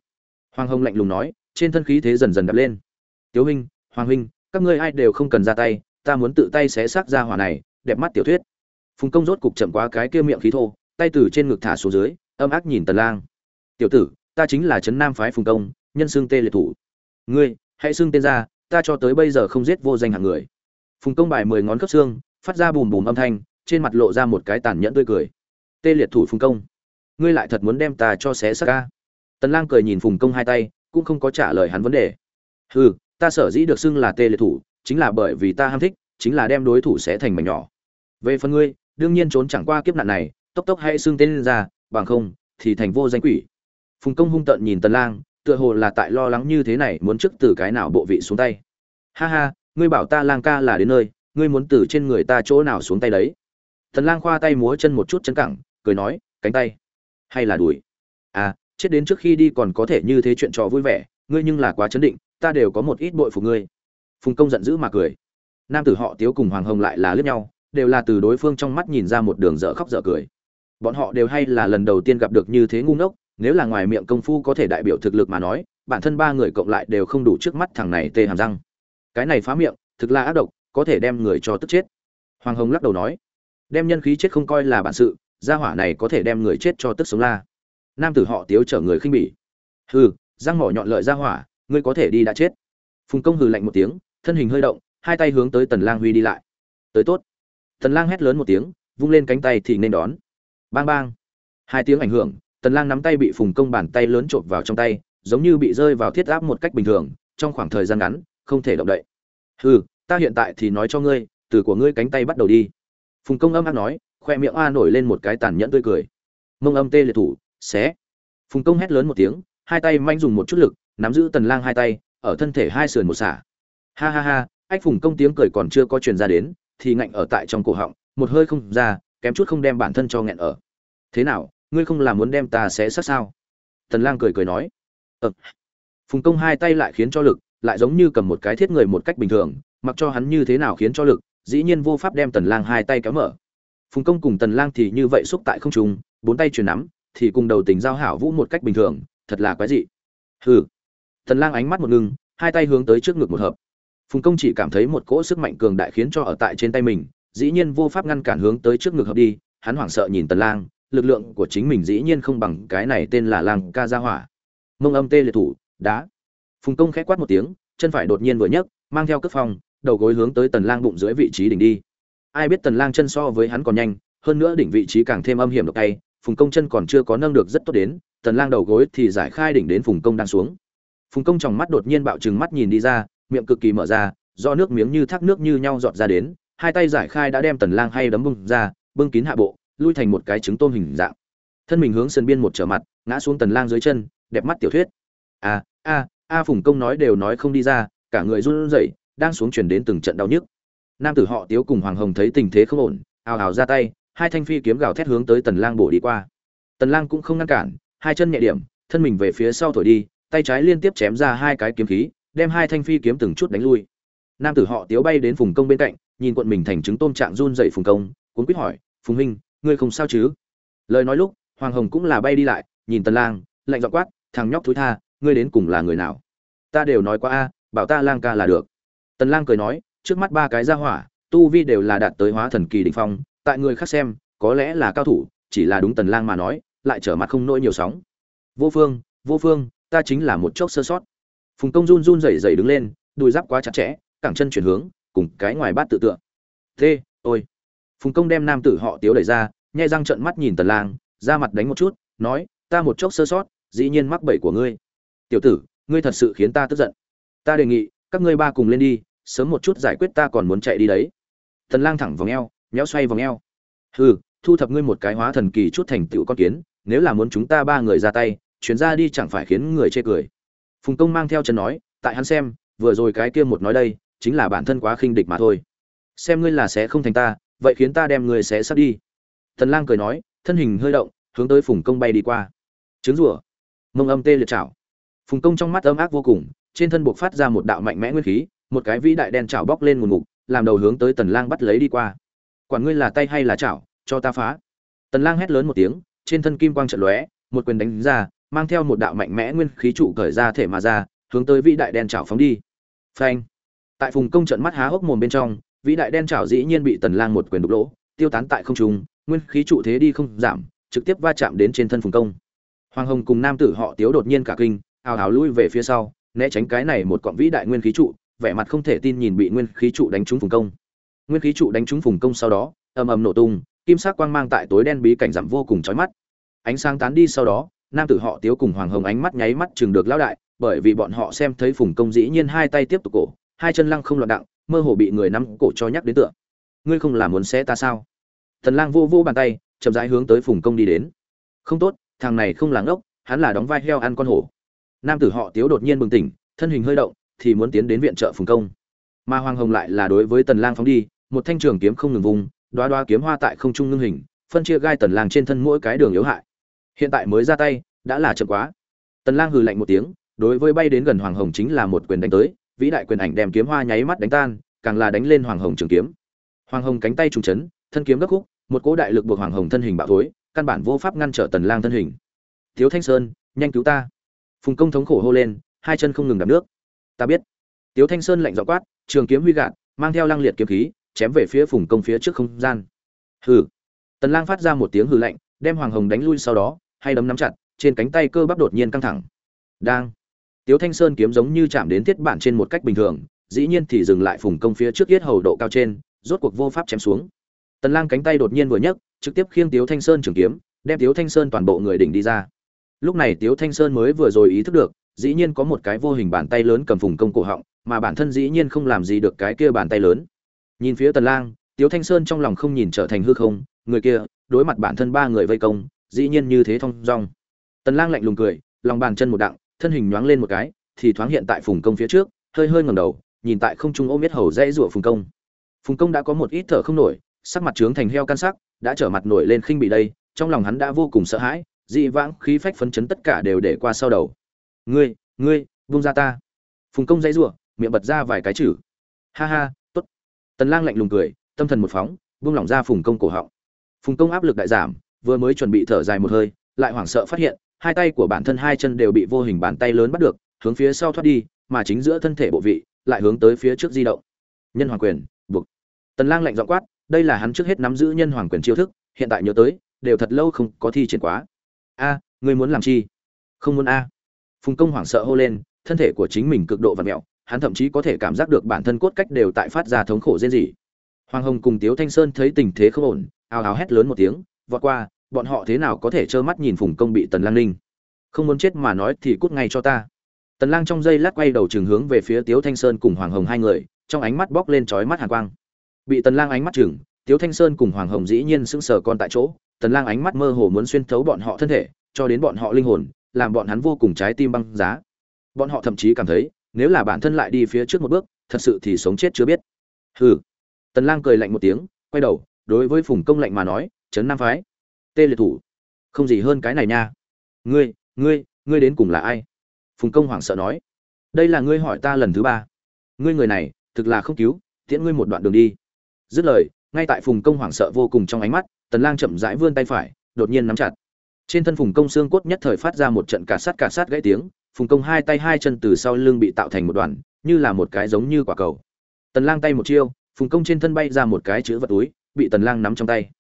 Hoàng hồng lạnh lùng nói, trên thân khí thế dần dần đập lên. Tiếu huynh, hoàng huynh, các ngươi ai đều không cần ra tay, ta muốn tự tay xé xác ra hỏa này, đẹp mắt tiểu thuyết. Phùng công rốt cục chậm quá cái kia miệng khí thô, tay từ trên ngực thả xuống dưới, âm ác nhìn tần lang. Tiểu tử ta chính là trấn nam phái phùng công, nhân xương tê liệt thủ. Ngươi, hãy xương tên ra, ta cho tới bây giờ không giết vô danh hạng người. Phùng công bài mười ngón cấp xương, phát ra bùm bùm âm thanh, trên mặt lộ ra một cái tàn nhẫn tươi cười. Tê liệt thủ phùng công, ngươi lại thật muốn đem ta cho xé xác ca tần lang cười nhìn phùng công hai tay, cũng không có trả lời hắn vấn đề. Hừ, ta sở dĩ được xưng là tê liệt thủ, chính là bởi vì ta ham thích, chính là đem đối thủ xé thành mảnh nhỏ. Về phần ngươi, đương nhiên trốn chẳng qua kiếp nạn này, tốc tốc hãy xưng tên lên ra, bằng không, thì thành vô danh quỷ phùng công hung tợn nhìn tần lang, tựa hồ là tại lo lắng như thế này muốn trước từ cái nào bộ vị xuống tay. Ha ha, ngươi bảo ta lang ca là đến nơi, ngươi muốn từ trên người ta chỗ nào xuống tay đấy? Tần lang khoa tay múa chân một chút chân cẳng, cười nói, cánh tay. Hay là đuổi à chết đến trước khi đi còn có thể như thế chuyện trò vui vẻ, ngươi nhưng là quá chấn định, ta đều có một ít bội phục ngươi. Phùng công giận dữ mà cười. Nam tử họ tiếu cùng hoàng hồng lại là liếc nhau, đều là từ đối phương trong mắt nhìn ra một đường dở khóc dở cười. Bọn họ đều hay là lần đầu tiên gặp được như thế ngu ngốc nếu là ngoài miệng công phu có thể đại biểu thực lực mà nói, bản thân ba người cộng lại đều không đủ trước mắt thằng này tê hàm răng. Cái này phá miệng, thực là ác độc, có thể đem người cho tức chết. Hoàng hồng lắc đầu nói, đem nhân khí chết không coi là bản sự, gia hỏa này có thể đem người chết cho tức sống la. Nam tử họ tiếu chở người khinh bỉ. Hừ, răng mỏ nhọn lợi gia hỏa, ngươi có thể đi đã chết. Phùng công hừ lạnh một tiếng, thân hình hơi động, hai tay hướng tới tần lang huy đi lại. Tới tốt. Tần lang hét lớn một tiếng, vung lên cánh tay thì nên đón. Bang bang. Hai tiếng ảnh hưởng tần lang nắm tay bị phùng công bàn tay lớn trộn vào trong tay, giống như bị rơi vào thiết áp một cách bình thường, trong khoảng thời gian ngắn, không thể động đậy. Hừ, ta hiện tại thì nói cho ngươi, từ của ngươi cánh tay bắt đầu đi. Phùng công âm ác nói, khoe miệng a nổi lên một cái tàn nhẫn tươi cười. Mông âm tê liệt thủ, xé. Phùng công hét lớn một tiếng, hai tay manh dùng một chút lực, nắm giữ tần lang hai tay, ở thân thể hai sườn một xả. Ha ha ha, ách phùng công tiếng cười còn chưa có truyền ra đến, thì ngạnh ở tại trong cổ họng, một hơi không ra, kém chút không đem bản thân cho nghẹn ở. Thế nào ngươi không làm muốn đem ta sẽ sát sao? Tần lang cười cười nói. Ờ. phùng công hai tay lại khiến cho lực, lại giống như cầm một cái thiết người một cách bình thường, mặc cho hắn như thế nào khiến cho lực, dĩ nhiên vô pháp đem tần lang hai tay kéo mở. Phùng công cùng tần lang thì như vậy xúc tại không trung, bốn tay truyền nắm, thì cùng đầu tình giao hảo vũ một cách bình thường, thật là quái dị. Hừ. Tần lang ánh mắt một ngưng hai tay hướng tới trước ngực một hợp. Phùng công chỉ cảm thấy một cỗ sức mạnh cường đại khiến cho ở tại trên tay mình, dĩ nhiên vô pháp ngăn cản hướng tới trước ngực hợp đi, hắn hoảng sợ nhìn tần lang lực lượng của chính mình dĩ nhiên không bằng cái này tên là lang ca gia hỏa. Mông âm tê liệt thủ, đá. Phùng công khẽ quát một tiếng, chân phải đột nhiên vừa nhấc, mang theo cước phong, đầu gối hướng tới tần lang bụng dưới vị trí đỉnh đi. Ai biết tần lang chân so với hắn còn nhanh, hơn nữa đỉnh vị trí càng thêm âm hiểm độc tay, phùng công chân còn chưa có nâng được rất tốt đến, tần lang đầu gối thì giải khai đỉnh đến phùng công đang xuống. Phùng công trong mắt đột nhiên bạo trừng mắt nhìn đi ra, miệng cực kỳ mở ra, do nước miếng như thác nước như nhau giọt ra đến, hai tay giải khai đã đem tần lang hay đấm bung ra, bưng kín hạ bộ lui thành một cái trứng tôm hình dạng. Thân mình hướng sân biên một trở mặt, ngã xuống tần lang dưới chân, đẹp mắt tiểu thuyết. A a a phùng công nói đều nói không đi ra, cả người run rẩy, đang xuống chuyển đến từng trận đau nhức. Nam tử họ tiếu cùng hoàng hồng thấy tình thế không ổn, ào ào ra tay, hai thanh phi kiếm gào thét hướng tới tần lang bổ đi qua. Tần lang cũng không ngăn cản, hai chân nhẹ điểm, thân mình về phía sau thổi đi, tay trái liên tiếp chém ra hai cái kiếm khí, đem hai thanh phi kiếm từng chút đánh lui. Nam tử họ tiếu bay đến phùng công bên cạnh, nhìn quận mình thành trứng tôm trạng run dậy phùng công, cuốn quýt hỏi, phùng huynh ngươi không sao chứ? Lời nói lúc, hoàng hồng cũng là bay đi lại, nhìn tần lang, lạnh giọng quát, thằng nhóc thúi tha, ngươi đến cùng là người nào? Ta đều nói qua a, bảo ta lang ca là được. Tần lang cười nói, trước mắt ba cái gia hỏa, tu vi đều là đạt tới hóa thần kỳ đỉnh phong, tại người khác xem, có lẽ là cao thủ, chỉ là đúng tần lang mà nói, lại trở mặt không nỗi nhiều sóng. Vô phương vô phương, ta chính là một chốc sơ sót. Phùng công run run rẩy rẩy đứng lên, đùi giáp quá chặt chẽ, cẳng chân chuyển hướng, cùng cái ngoài bát tự tựa. Thế ôi phùng công đem nam tử họ tiếu đẩy ra, nhai răng trợn mắt nhìn tần lang ra mặt đánh một chút, nói, ta một chốc sơ sót, dĩ nhiên mắc bẫy của ngươi. Tiểu tử, ngươi thật sự khiến ta tức giận. Ta đề nghị, các ngươi ba cùng lên đi, sớm một chút giải quyết ta còn muốn chạy đi đấy. Tần lang thẳng vòng eo nhéo xoay vòng eo. Hừ, thu thập ngươi một cái hóa thần kỳ chút thành tựu con kiến, nếu là muốn chúng ta ba người ra tay, chuyến ra đi chẳng phải khiến người chê cười. Phùng công mang theo chân nói, tại hắn xem, vừa rồi cái kia một nói đây, chính là bản thân quá khinh địch mà thôi. Xem ngươi là sẽ không thành ta vậy khiến ta đem ngươi xé sắp đi. Thần lang cười nói, thân hình hơi động, hướng tới phùng công bay đi qua. Trứng rủa mông âm tê liệt chảo. Phùng công trong mắt âm ác vô cùng, trên thân buộc phát ra một đạo mạnh mẽ nguyên khí, một cái vĩ đại đen chảo bóc lên một ngục, làm đầu hướng tới tần lang bắt lấy đi qua. Quản ngươi là tay hay là chảo, cho ta phá. Tần lang hét lớn một tiếng, trên thân kim quang trận lóe, một quyền đánh ra, mang theo một đạo mạnh mẽ nguyên khí trụ cởi ra thể mà ra, hướng tới vĩ đại đen chảo phóng đi. Phanh. Tại phùng công trận mắt há hốc mồm bên trong vĩ đại đen chảo dĩ nhiên bị tần lang một quyền đục lỗ, tiêu tán tại không trung, nguyên khí trụ thế đi không giảm, trực tiếp va chạm đến trên thân phùng công. Hoàng hồng cùng nam tử họ tiếu đột nhiên cả kinh, ào ào lui về phía sau, né tránh cái này một cọng vĩ đại nguyên khí trụ, vẻ mặt không thể tin nhìn bị nguyên khí trụ đánh trúng phùng công. Nguyên khí trụ đánh trúng phùng công sau đó, ầm ầm nổ tung, kim sắc quang mang tại tối đen bí cảnh giảm vô cùng chói mắt. Ánh sáng tán đi sau đó, nam tử họ tiếu cùng hoàng hồng ánh mắt nháy mắt chừng được lão đại, bởi vì bọn họ xem thấy phùng công dĩ nhiên hai tay tiếp tục cổ, hai chân lăng không loạn đặng mơ hồ bị người nắm cổ cho nhắc đến tựa. Ngươi không làm muốn xé ta sao? Thần lang vô vô bàn tay, chậm rãi hướng tới phùng công đi đến. Không tốt, thằng này không là ngốc, hắn là đóng vai heo ăn con hổ. Nam tử họ tiếu đột nhiên bừng tỉnh, thân hình hơi động, thì muốn tiến đến viện trợ phùng công. Mà hoàng hồng lại là đối với tần lang phóng đi, một thanh trường kiếm không ngừng vùng đoá đoá kiếm hoa tại không trung ngưng hình, phân chia gai tần lang trên thân mỗi cái đường yếu hại. Hiện tại mới ra tay, đã là chậm quá. Tần lang hừ lạnh một tiếng, đối với bay đến gần hoàng hồng chính là một quyền đánh tới vĩ đại quyền ảnh đem kiếm hoa nháy mắt đánh tan, càng là đánh lên hoàng hồng trường kiếm. Hoàng hồng cánh tay trùng chấn, thân kiếm gấp khúc, một cỗ đại lực buộc hoàng hồng thân hình bạo thối, căn bản vô pháp ngăn trở tần lang thân hình. Thiếu thanh sơn, nhanh cứu ta. Phùng công thống khổ hô lên, hai chân không ngừng đạp nước. Ta biết. Tiếu thanh sơn lạnh giọng quát, trường kiếm huy gạt, mang theo lăng liệt kiếm khí, chém về phía phùng công phía trước không gian. Hừ. Tần lang phát ra một tiếng hừ lạnh, đem hoàng hồng đánh lui sau đó hay đấm nắm chặt, trên cánh tay cơ bắp đột nhiên căng thẳng. Đang tiếu thanh sơn kiếm giống như chạm đến thiết bản trên một cách bình thường, dĩ nhiên thì dừng lại phùng công phía trước yết hầu độ cao trên, rốt cuộc vô pháp chém xuống. Tần lang cánh tay đột nhiên vừa nhấc, trực tiếp khiêng tiếu thanh sơn trường kiếm, đem tiếu thanh sơn toàn bộ người đỉnh đi ra. Lúc này tiếu thanh sơn mới vừa rồi ý thức được, dĩ nhiên có một cái vô hình bàn tay lớn cầm phùng công cổ họng, mà bản thân dĩ nhiên không làm gì được cái kia bàn tay lớn. Nhìn phía tần lang, tiếu thanh sơn trong lòng không nhìn trở thành hư không, người kia, đối mặt bản thân ba người vây công, dĩ nhiên như thế thông dong. Tần lang lạnh lùng cười, lòng bàn chân một đặng thân hình nhoáng lên một cái, thì thoáng hiện tại phùng công phía trước, hơi hơi ngẩng đầu, nhìn tại không trung ôm biết hầu dãy rủa phùng công. Phùng công đã có một ít thở không nổi, sắc mặt trướng thành heo căn sắc, đã trở mặt nổi lên khinh bị đây, trong lòng hắn đã vô cùng sợ hãi, dị vãng khí phách phấn chấn tất cả đều để qua sau đầu. Ngươi ngươi, buông ra ta. Phùng công dãy rủa, miệng bật ra vài cái chữ. Ha ha, tốt. Tần lang lạnh lùng cười, tâm thần một phóng, buông lỏng ra phùng công cổ họng. Phùng công áp lực đại giảm, vừa mới chuẩn bị thở dài một hơi, lại hoảng sợ phát hiện hai tay của bản thân hai chân đều bị vô hình bàn tay lớn bắt được, hướng phía sau thoát đi, mà chính giữa thân thể bộ vị lại hướng tới phía trước di động. Nhân hoàng quyền, buộc. Tần lang lạnh giọng quát, đây là hắn trước hết nắm giữ nhân hoàng quyền chiêu thức, hiện tại nhớ tới, đều thật lâu không có thi triển quá. A, ngươi muốn làm chi? Không muốn a. Phùng công hoảng sợ hô lên, thân thể của chính mình cực độ vặn mẹo hắn thậm chí có thể cảm giác được bản thân cốt cách đều tại phát ra thống khổ rên rỉ. Hoàng hồng cùng tiếu thanh sơn thấy tình thế không ổn, ào ào hét lớn một tiếng, vọt qua bọn họ thế nào có thể trơ mắt nhìn phùng công bị tần lang ninh? Không muốn chết mà nói thì cút ngay cho ta. Tần lang trong giây lát quay đầu trường hướng về phía tiếu thanh sơn cùng hoàng hồng hai người, trong ánh mắt bóc lên chói mắt hàn quang. Bị tần lang ánh mắt chừng, tiếu thanh sơn cùng hoàng hồng dĩ nhiên sững sờ con tại chỗ, tần lang ánh mắt mơ hồ muốn xuyên thấu bọn họ thân thể, cho đến bọn họ linh hồn, làm bọn hắn vô cùng trái tim băng giá. Bọn họ thậm chí cảm thấy, nếu là bản thân lại đi phía trước một bước, thật sự thì sống chết chưa biết. Hừ. Tần lang cười lạnh một tiếng, quay đầu, đối với phùng công lạnh mà nói chấn nam phái tê liệt thủ. Không gì hơn cái này nha. Ngươi ngươi ngươi đến cùng là ai? Phùng công hoảng sợ nói. Đây là ngươi hỏi ta lần thứ ba. Ngươi người này, thực là không cứu, tiễn ngươi một đoạn đường đi. Dứt lời, ngay tại phùng công hoảng sợ vô cùng trong ánh mắt, tần lang chậm rãi vươn tay phải, đột nhiên nắm chặt. Trên thân phùng công xương cốt nhất thời phát ra một trận cả sát cả sát gãy tiếng, phùng công hai tay hai chân từ sau lưng bị tạo thành một đoàn, như là một cái giống như quả cầu. Tần lang tay một chiêu, phùng công trên thân bay ra một cái chữ vật túi, bị tần lang nắm trong tay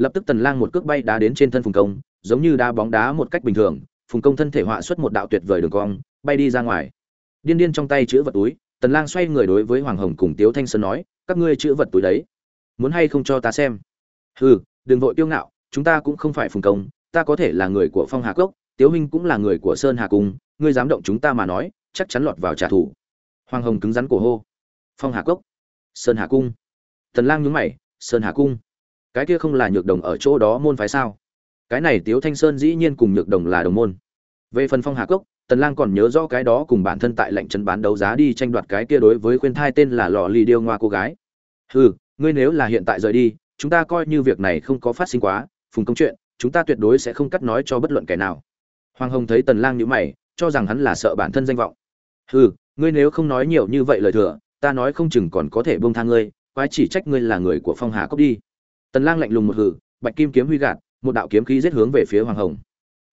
lập tức tần lang một cước bay đá đến trên thân phùng công, giống như đá bóng đá một cách bình thường, phùng công thân thể họa xuất một đạo tuyệt vời đường cong, bay đi ra ngoài. Điên điên trong tay chữ vật túi, tần lang xoay người đối với hoàng hồng cùng tiếu thanh sơn nói, các ngươi chữ vật túi đấy, muốn hay không cho ta xem? Hừ, đừng vội tiêu ngạo, chúng ta cũng không phải phùng công, ta có thể là người của phong hà cốc, tiếu huynh cũng là người của sơn hà cung, ngươi dám động chúng ta mà nói, chắc chắn lọt vào trả thù. Hoàng hồng cứng rắn cổ hô, phong hà cốc, sơn hà cung. Tần lang nhướng mày, sơn hà cung? Cái kia không là nhược đồng ở chỗ đó môn phái sao? Cái này tiếu thanh sơn dĩ nhiên cùng nhược đồng là đồng môn. Về phần phong hà cốc, tần lang còn nhớ rõ cái đó cùng bản thân tại lệnh trấn bán đấu giá đi tranh đoạt cái kia đối với khuyên thai tên là lò lì điêu ngoa cô gái. Hừ, ngươi nếu là hiện tại rời đi, chúng ta coi như việc này không có phát sinh quá, phùng công chuyện, chúng ta tuyệt đối sẽ không cắt nói cho bất luận kẻ nào. Hoàng hồng thấy tần lang nhíu mày, cho rằng hắn là sợ bản thân danh vọng. Hừ, ngươi nếu không nói nhiều như vậy lời thừa, ta nói không chừng còn có thể buông tha ngươi, quái chỉ trách ngươi là người của phong hà cốc đi tần lang lạnh lùng một hừ, bạch kim kiếm huy gạt, một đạo kiếm khí giết hướng về phía hoàng hồng.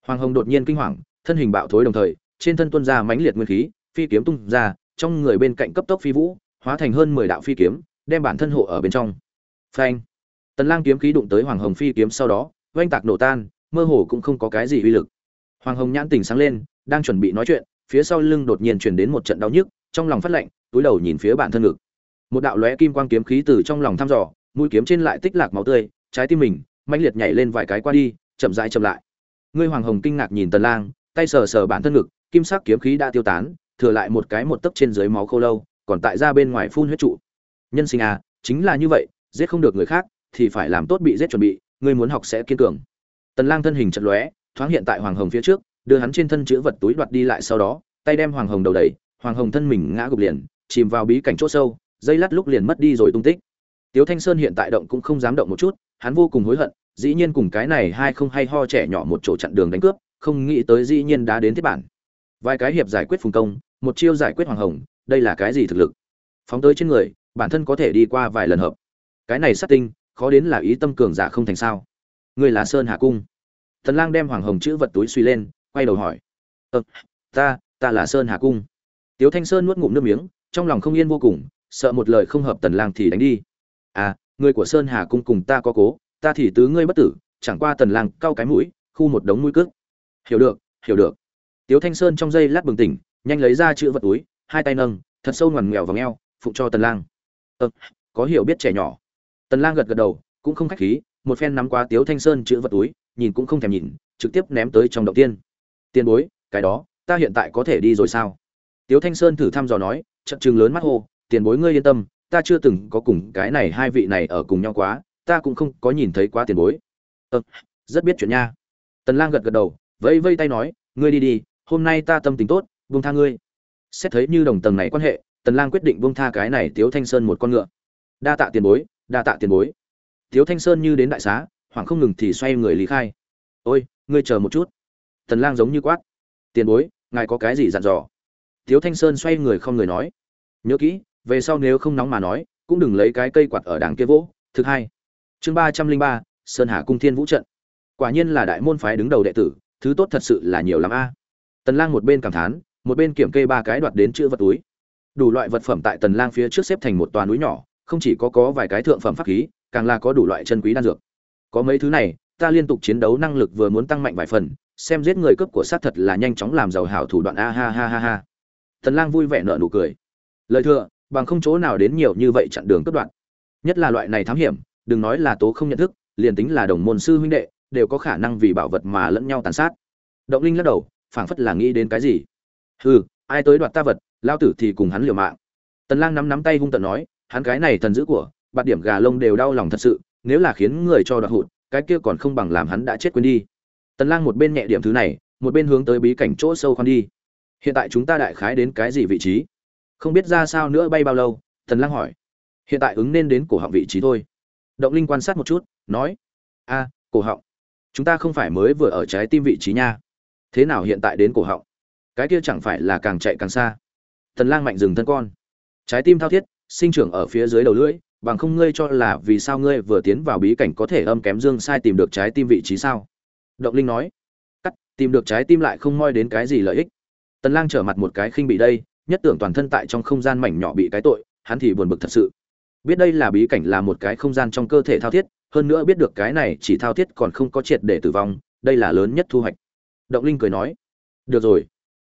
Hoàng hồng đột nhiên kinh hoàng, thân hình bạo thối đồng thời, trên thân tuôn ra mãnh liệt nguyên khí, phi kiếm tung ra, trong người bên cạnh cấp tốc phi vũ, hóa thành hơn 10 đạo phi kiếm, đem bản thân hộ ở bên trong. Phanh! Tần lang kiếm khí đụng tới hoàng hồng phi kiếm sau đó, oanh tạc nổ tan, mơ hồ cũng không có cái gì uy lực. Hoàng hồng nhãn tỉnh sáng lên, đang chuẩn bị nói chuyện, phía sau lưng đột nhiên truyền đến một trận đau nhức, trong lòng phát lạnh túi đầu nhìn phía bản thân ngực. Một đạo lóe kim quang kiếm khí từ trong lòng thăm dò mũi kiếm trên lại tích lạc máu tươi, trái tim mình mãnh liệt nhảy lên vài cái qua đi, chậm rãi chậm lại. Ngươi hoàng hồng kinh ngạc nhìn tần lang, tay sờ sờ bản thân ngực, kim sắc kiếm khí đã tiêu tán, thừa lại một cái một tấc trên dưới máu khô lâu, còn tại ra bên ngoài phun huyết trụ. Nhân sinh à chính là như vậy, giết không được người khác thì phải làm tốt bị giết chuẩn bị, ngươi muốn học sẽ kiên cường. Tần lang thân hình chật lóe, thoáng hiện tại hoàng hồng phía trước, đưa hắn trên thân chứa vật túi đoạt đi lại sau đó, tay đem hoàng hồng đầu đẩy, hoàng hồng thân mình ngã gục liền, chìm vào bí cảnh chỗ sâu, dây lát lúc liền mất đi rồi tung tích tiếu thanh sơn hiện tại động cũng không dám động một chút hắn vô cùng hối hận dĩ nhiên cùng cái này hai không hay ho trẻ nhỏ một chỗ chặn đường đánh cướp không nghĩ tới dĩ nhiên đã đến thế bản. Vài cái hiệp giải quyết phùng công một chiêu giải quyết hoàng hồng đây là cái gì thực lực? Phóng tới trên người bản thân có thể đi qua vài lần hợp. Cái này sát tinh khó đến là ý tâm cường giả không thành sao. Người là sơn hà cung. Tần lang đem hoàng hồng chữ vật túi suy lên quay đầu hỏi. Ờ, ta ta là sơn hà cung. Tiếu thanh sơn nuốt ngụm nước miếng trong lòng không yên vô cùng sợ một lời không hợp tần lang thì đánh đi à người của sơn hà cung cùng ta có cố ta thì tứ ngươi bất tử chẳng qua tần lang cao cái mũi khu một đống mũi cước. Hiểu được hiểu được. Tiếu thanh sơn trong giây lát bừng tỉnh nhanh lấy ra chữ vật túi hai tay nâng thật sâu ngoằn nghèo vào ngheo phụng cho tần lang. Ờ, có hiểu biết trẻ nhỏ. Tần lang gật gật đầu cũng không khách khí một phen nắm qua tiếu thanh sơn chữ vật túi nhìn cũng không thèm nhìn trực tiếp ném tới trong động tiên. Tiền bối cái đó ta hiện tại có thể đi rồi sao? Tiếu thanh sơn thử thăm dò nói trận trừng lớn mắt hô tiền bối ngươi yên tâm ta chưa từng có cùng cái này hai vị này ở cùng nhau quá ta cũng không có nhìn thấy quá tiền bối. Ờ, rất biết chuyện nha. Tần lang gật gật đầu vẫy vây tay nói ngươi đi đi hôm nay ta tâm tình tốt buông tha ngươi. Xét thấy như đồng tầng này quan hệ tần lang quyết định buông tha cái này tiếu thanh sơn một con ngựa. Đa tạ tiền bối đa tạ tiền bối. Tiếu thanh sơn như đến đại xá hoảng không ngừng thì xoay người lý khai. Ôi ngươi chờ một chút. Tần lang giống như quát. Tiền bối ngài có cái gì dặn dò? Tiếu thanh sơn xoay người không người nói. Nhớ kỹ về sau nếu không nóng mà nói, cũng đừng lấy cái cây quạt ở đằng kia vỗ. Thứ hai, chương ba trăm linh ba, sơn hà cung thiên vũ trận. Quả nhiên là đại môn phái đứng đầu đệ tử, thứ tốt thật sự là nhiều lắm a. Tần lang một bên cảm thán, một bên kiểm kê ba cái đoạt đến chữ vật túi. Đủ loại vật phẩm tại tần lang phía trước xếp thành một tòa núi nhỏ, không chỉ có có vài cái thượng phẩm pháp khí, càng là có đủ loại chân quý đan dược. Có mấy thứ này, ta liên tục chiến đấu năng lực vừa muốn tăng mạnh vài phần, xem giết người cướp của sát thật là nhanh chóng làm giàu hảo thủ đoạn a ha ha ha ha. Tần lang vui vẻ nở nụ cười. Lời thừa bằng không chỗ nào đến nhiều như vậy chặn đường cướp đoạn nhất là loại này thám hiểm, đừng nói là tố không nhận thức, liền tính là đồng môn sư huynh đệ, đều có khả năng vì bảo vật mà lẫn nhau tàn sát. Động linh lắc đầu, phảng phất là nghĩ đến cái gì. Hừ, ai tới đoạt ta vật, lao tử thì cùng hắn liều mạng. Tần lang nắm nắm tay hung tận nói, hắn cái này thần dữ của, bạt điểm gà lông đều đau lòng thật sự, nếu là khiến người cho đoạt hụt, cái kia còn không bằng làm hắn đã chết quên đi. Tần lang một bên nhẹ điểm thứ này, một bên hướng tới bí cảnh chỗ sâu khoan đi. Hiện tại chúng ta đại khái đến cái gì vị trí? Không biết ra sao nữa bay bao lâu, Thần lang hỏi. Hiện tại ứng nên đến cổ họng vị trí thôi. Động linh quan sát một chút, nói. A, cổ họng. Chúng ta không phải mới vừa ở trái tim vị trí nha. Thế nào hiện tại đến cổ họng? Cái kia chẳng phải là càng chạy càng xa. Thần lang mạnh dừng thân con. Trái tim thao thiết, sinh trưởng ở phía dưới đầu lưỡi, bằng không ngươi cho là vì sao ngươi vừa tiến vào bí cảnh có thể âm kém dương sai tìm được trái tim vị trí sao? Động linh nói. Cắt, tìm được trái tim lại không moi đến cái gì lợi ích. Tần lang trở mặt một cái khinh bị đây nhất tưởng toàn thân tại trong không gian mảnh nhỏ bị cái tội, hắn thì buồn bực thật sự. Biết đây là bí cảnh là một cái không gian trong cơ thể thao thiết, hơn nữa biết được cái này chỉ thao thiết còn không có triệt để tử vong, đây là lớn nhất thu hoạch. Động linh cười nói, được rồi.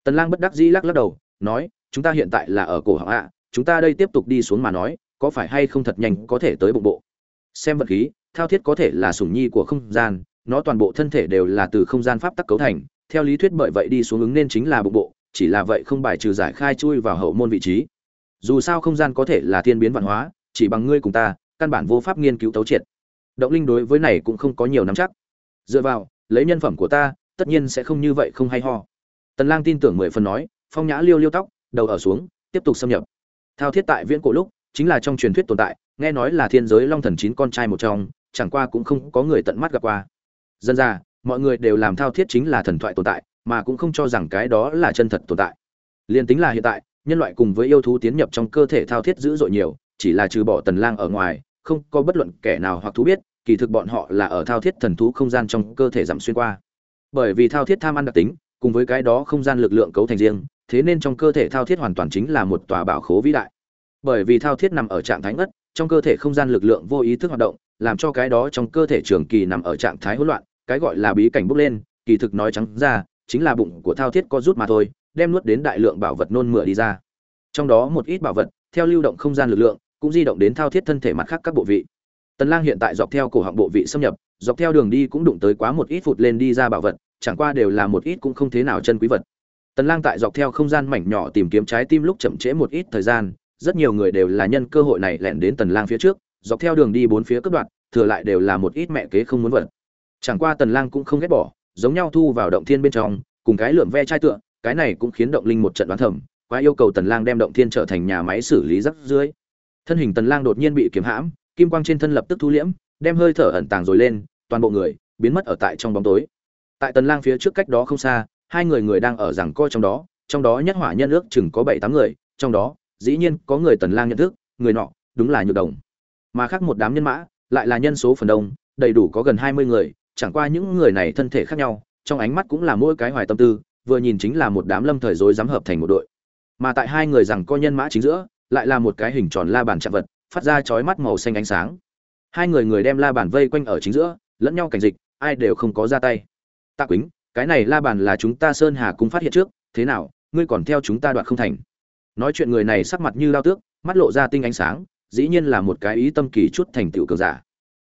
Tần lang bất đắc dĩ lắc lắc đầu, nói, chúng ta hiện tại là ở cổ họng ạ, chúng ta đây tiếp tục đi xuống mà nói, có phải hay không thật nhanh có thể tới bụng bộ? Xem vật khí, thao thiết có thể là sủng nhi của không gian, nó toàn bộ thân thể đều là từ không gian pháp tắc cấu thành, theo lý thuyết bởi vậy đi xuống ứng nên chính là bụng bộ chỉ là vậy không bài trừ giải khai chui vào hậu môn vị trí. Dù sao không gian có thể là thiên biến văn hóa, chỉ bằng ngươi cùng ta, căn bản vô pháp nghiên cứu tấu triệt. Động linh đối với này cũng không có nhiều nắm chắc. Dựa vào, lấy nhân phẩm của ta, tất nhiên sẽ không như vậy không hay ho. Tần lang tin tưởng mười phần nói, phong nhã liêu liêu tóc, đầu ở xuống, tiếp tục xâm nhập. Thao thiết tại viễn cổ lúc, chính là trong truyền thuyết tồn tại, nghe nói là thiên giới long thần chín con trai một trong, chẳng qua cũng không có người tận mắt gặp qua. Dân ra, mọi người đều làm thao thiết chính là thần thoại tồn tại mà cũng không cho rằng cái đó là chân thật tồn tại. Liên tính là hiện tại, nhân loại cùng với yêu thú tiến nhập trong cơ thể thao thiết dữ dội nhiều, chỉ là trừ bỏ tần lang ở ngoài, không có bất luận kẻ nào hoặc thú biết, kỳ thực bọn họ là ở thao thiết thần thú không gian trong cơ thể giảm xuyên qua. Bởi vì thao thiết tham ăn đặc tính, cùng với cái đó không gian lực lượng cấu thành riêng, thế nên trong cơ thể thao thiết hoàn toàn chính là một tòa bảo khố vĩ đại. Bởi vì thao thiết nằm ở trạng thái ngất, trong cơ thể không gian lực lượng vô ý thức hoạt động, làm cho cái đó trong cơ thể trường kỳ nằm ở trạng thái hỗn loạn, cái gọi là bí cảnh bốc lên, kỳ thực nói trắng ra chính là bụng của thao thiết có rút mà thôi, đem nuốt đến đại lượng bảo vật nôn mửa đi ra. Trong đó một ít bảo vật, theo lưu động không gian lực lượng, cũng di động đến thao thiết thân thể mặt khác các bộ vị. Tần lang hiện tại dọc theo cổ họng bộ vị xâm nhập, dọc theo đường đi cũng đụng tới quá một ít phụt lên đi ra bảo vật, chẳng qua đều là một ít cũng không thế nào chân quý vật. Tần lang tại dọc theo không gian mảnh nhỏ tìm kiếm trái tim lúc chậm trễ một ít thời gian, rất nhiều người đều là nhân cơ hội này lẻn đến tần lang phía trước, dọc theo đường đi bốn phía cướp đoạt, thừa lại đều là một ít mẹ kế không muốn vật. Chẳng qua tần lang cũng không ghét bỏ giống nhau thu vào động thiên bên trong, cùng cái lượm ve chai tựa, cái này cũng khiến động linh một trận đoán thẩm quá yêu cầu tần lang đem động thiên trở thành nhà máy xử lý rắc rưởi. Thân hình tần lang đột nhiên bị kiếm hãm, kim quang trên thân lập tức thu liễm, đem hơi thở ẩn tàng rồi lên, toàn bộ người biến mất ở tại trong bóng tối. Tại tần lang phía trước cách đó không xa, hai người người đang ở rằng coi trong đó trong đó nhất hỏa nhân ước chừng có bảy tám người, trong đó, dĩ nhiên có người tần lang nhận thức, người nọ đúng là nhược đồng. Mà khác một đám nhân mã, lại là nhân số phần đông, đầy đủ có gần 20 người chẳng qua những người này thân thể khác nhau, trong ánh mắt cũng là mỗi cái hoài tâm tư, vừa nhìn chính là một đám lâm thời rối dám hợp thành một đội. Mà tại hai người rằng co nhân mã chính giữa, lại là một cái hình tròn la bàn chạm vật, phát ra chói mắt màu xanh ánh sáng. Hai người người đem la bàn vây quanh ở chính giữa, lẫn nhau cảnh dịch, ai đều không có ra tay. Tạ quýnh, cái này la bàn là chúng ta sơn hà cung phát hiện trước, thế nào, ngươi còn theo chúng ta đoạt không thành? Nói chuyện người này sắc mặt như lao tước, mắt lộ ra tinh ánh sáng, dĩ nhiên là một cái ý tâm kỳ chút thành tựu cường giả.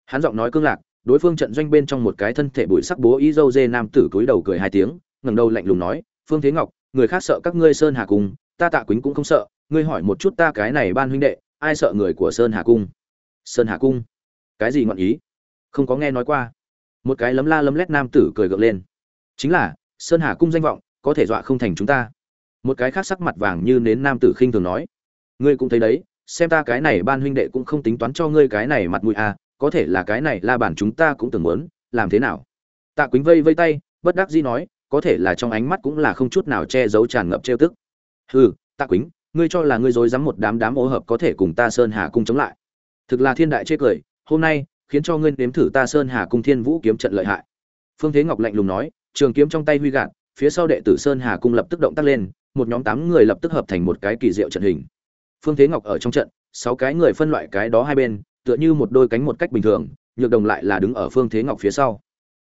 Hắn giọng nói cương lạc đối phương trận doanh bên trong một cái thân thể bụi sắc bố ý dâu dê nam tử cúi đầu cười hai tiếng, ngẩng đầu lạnh lùng nói, phương thế ngọc, người khác sợ các ngươi sơn hà cung, ta tạ quýnh cũng không sợ, ngươi hỏi một chút ta cái này ban huynh đệ, ai sợ người của sơn hà cung? Sơn hà cung? Cái gì ngọn ý? Không có nghe nói qua. Một cái lấm la lấm lét nam tử cười gượng lên. Chính là, sơn hà cung danh vọng, có thể dọa không thành chúng ta. Một cái khác sắc mặt vàng như nến nam tử khinh thường nói. Ngươi cũng thấy đấy, xem ta cái này ban huynh đệ cũng không tính toán cho ngươi cái này mặt mũi à có thể là cái này la bàn chúng ta cũng từng muốn, làm thế nào? Tạ quýnh vây vây tay, bất đắc dĩ nói, có thể là trong ánh mắt cũng là không chút nào che giấu tràn ngập trêu tức. Hừ, tạ quýnh ngươi cho là ngươi dối dám một đám đám ô hợp có thể cùng ta sơn hà cung chống lại. Thực là thiên đại chê cười, hôm nay, khiến cho ngươi nếm thử ta sơn hà cung thiên vũ kiếm trận lợi hại. Phương thế ngọc lạnh lùng nói, trường kiếm trong tay huy gạt, phía sau đệ tử sơn hà cung lập tức động tác lên, một nhóm tám người lập tức hợp thành một cái kỳ diệu trận hình. Phương thế ngọc ở trong trận, sáu cái người phân loại cái đó hai bên tựa như một đôi cánh một cách bình thường, nhược đồng lại là đứng ở phương thế ngọc phía sau.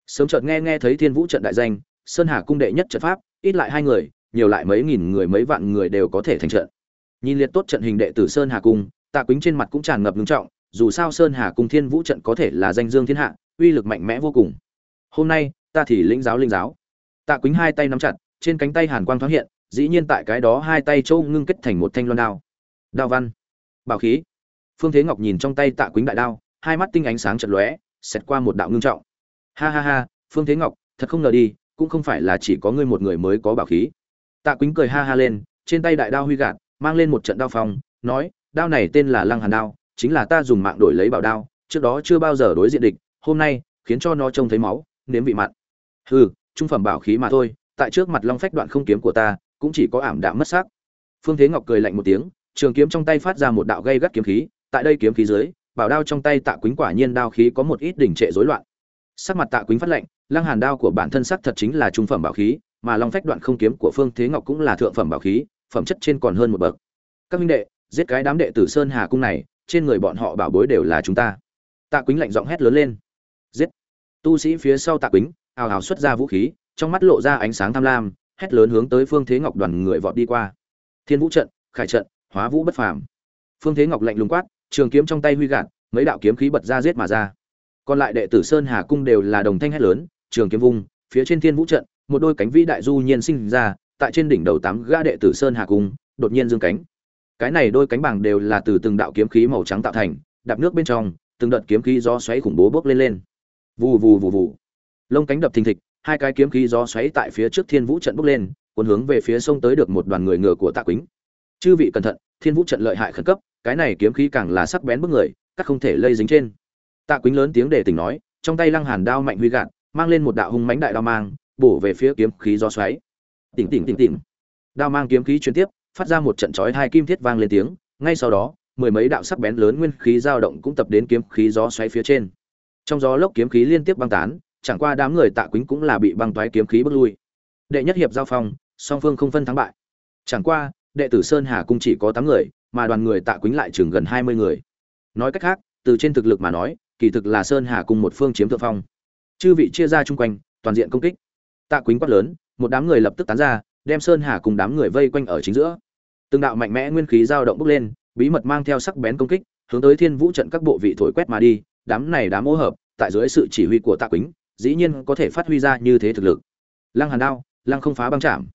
Sớm chợt nghe nghe thấy thiên vũ trận đại danh, sơn hà cung đệ nhất trận pháp, ít lại hai người, nhiều lại mấy nghìn người mấy vạn người đều có thể thành trận. Nhìn liệt tốt trận hình đệ tử sơn hà cung, tạ quýnh trên mặt cũng tràn ngập ngưng trọng, dù sao sơn hà cung thiên vũ trận có thể là danh dương thiên hạ, uy lực mạnh mẽ vô cùng. Hôm nay, ta thì lĩnh giáo linh giáo. Tạ quýnh hai tay nắm chặt, trên cánh tay hàn quang thoáng hiện, dĩ nhiên tại cái đó hai tay châu ngưng kết thành một thanh loan đao. Đao văn. Bảo khí phương thế ngọc nhìn trong tay tạ quýnh đại đao, hai mắt tinh ánh sáng chật lóe, xẹt qua một đạo ngưng trọng. Ha ha ha, phương thế ngọc, thật không ngờ đi, cũng không phải là chỉ có ngươi một người mới có bảo khí. Tạ quýnh cười ha ha lên, trên tay đại đao huy gạt, mang lên một trận đao phong, nói, đao này tên là lăng hàn đao, chính là ta dùng mạng đổi lấy bảo đao, trước đó chưa bao giờ đối diện địch, hôm nay khiến cho nó trông thấy máu, nếm vị mặn. Hừ, trung phẩm bảo khí mà thôi, tại trước mặt long phách đoạn không kiếm của ta, cũng chỉ có ảm đạm mất sắc phương thế ngọc cười lạnh một tiếng, trường kiếm trong tay phát ra một đạo gây gắt kiếm khí tại đây kiếm khí dưới, bảo đao trong tay tạ quýnh quả nhiên đao khí có một ít đỉnh trệ rối loạn. Sắc mặt tạ quýnh phát lệnh lăng hàn đao của bản thân sắc thật chính là trung phẩm bảo khí, mà long phách đoạn không kiếm của phương thế ngọc cũng là thượng phẩm bảo khí, phẩm chất trên còn hơn một bậc. Các minh đệ, giết cái đám đệ tử sơn hà cung này, trên người bọn họ bảo bối đều là chúng ta. Tạ quýnh lạnh giọng hét lớn lên. Giết. Tu sĩ phía sau tạ quýnh ào ào xuất ra vũ khí, trong mắt lộ ra ánh sáng tham lam, hét lớn hướng tới phương thế ngọc đoàn người vọt đi qua. Thiên vũ trận, khải trận, hóa vũ bất phàm. Phương thế ngọc lạnh lùng quát trường kiếm trong tay huy gạt, mấy đạo kiếm khí bật ra giết mà ra. Còn lại đệ tử sơn hà cung đều là đồng thanh hét lớn, trường kiếm vung, phía trên thiên vũ trận, một đôi cánh vĩ đại du nhiên sinh ra, tại trên đỉnh đầu tám gã đệ tử sơn hà cung, đột nhiên dương cánh. Cái này đôi cánh bằng đều là từ từng đạo kiếm khí màu trắng tạo thành, đạp nước bên trong, từng đợt kiếm khí gió xoáy khủng bố bốc lên lên. Vù vù vù vù. Lông cánh đập thình thịch, hai cái kiếm khí gió xoáy tại phía trước thiên vũ trận bốc lên, cuốn hướng về phía sông tới được một đoàn người ngựa của tạ quýnh. Chư vị cẩn thận, thiên vũ trận lợi hại khẩn cấp cái này kiếm khí càng là sắc bén bức người, các không thể lây dính trên. Tạ quýnh lớn tiếng để tỉnh nói, trong tay lăng hàn đao mạnh huy gạt, mang lên một đạo hung mãnh đại đao mang, bổ về phía kiếm khí gió xoáy. Tỉnh tỉnh tỉnh tỉnh. Đao mang kiếm khí truyền tiếp, phát ra một trận chói hai kim thiết vang lên tiếng, ngay sau đó, mười mấy đạo sắc bén lớn nguyên khí dao động cũng tập đến kiếm khí gió xoáy phía trên. Trong gió lốc kiếm khí liên tiếp băng tán, chẳng qua đám người tạ quýnh cũng là bị băng toái kiếm khí bước lui. Đệ nhất hiệp giao phong, song phương không phân thắng bại. Chẳng qua, đệ tử sơn hà cung chỉ có tám người mà đoàn người tạ quýnh lại chừng gần hai mươi người. Nói cách khác, từ trên thực lực mà nói, kỳ thực là sơn hà cung một phương chiếm thượng phong. Chư vị chia ra chung quanh, toàn diện công kích. Tạ quýnh quát lớn, một đám người lập tức tán ra, đem sơn hà cùng đám người vây quanh ở chính giữa. Từng đạo mạnh mẽ nguyên khí dao động bốc lên, bí mật mang theo sắc bén công kích, hướng tới thiên vũ trận các bộ vị thổi quét mà đi. Đám này đám ô hợp, tại dưới sự chỉ huy của tạ quýnh dĩ nhiên có thể phát huy ra như thế thực lực. Lăng hàn đao, lăng không phá băng chạm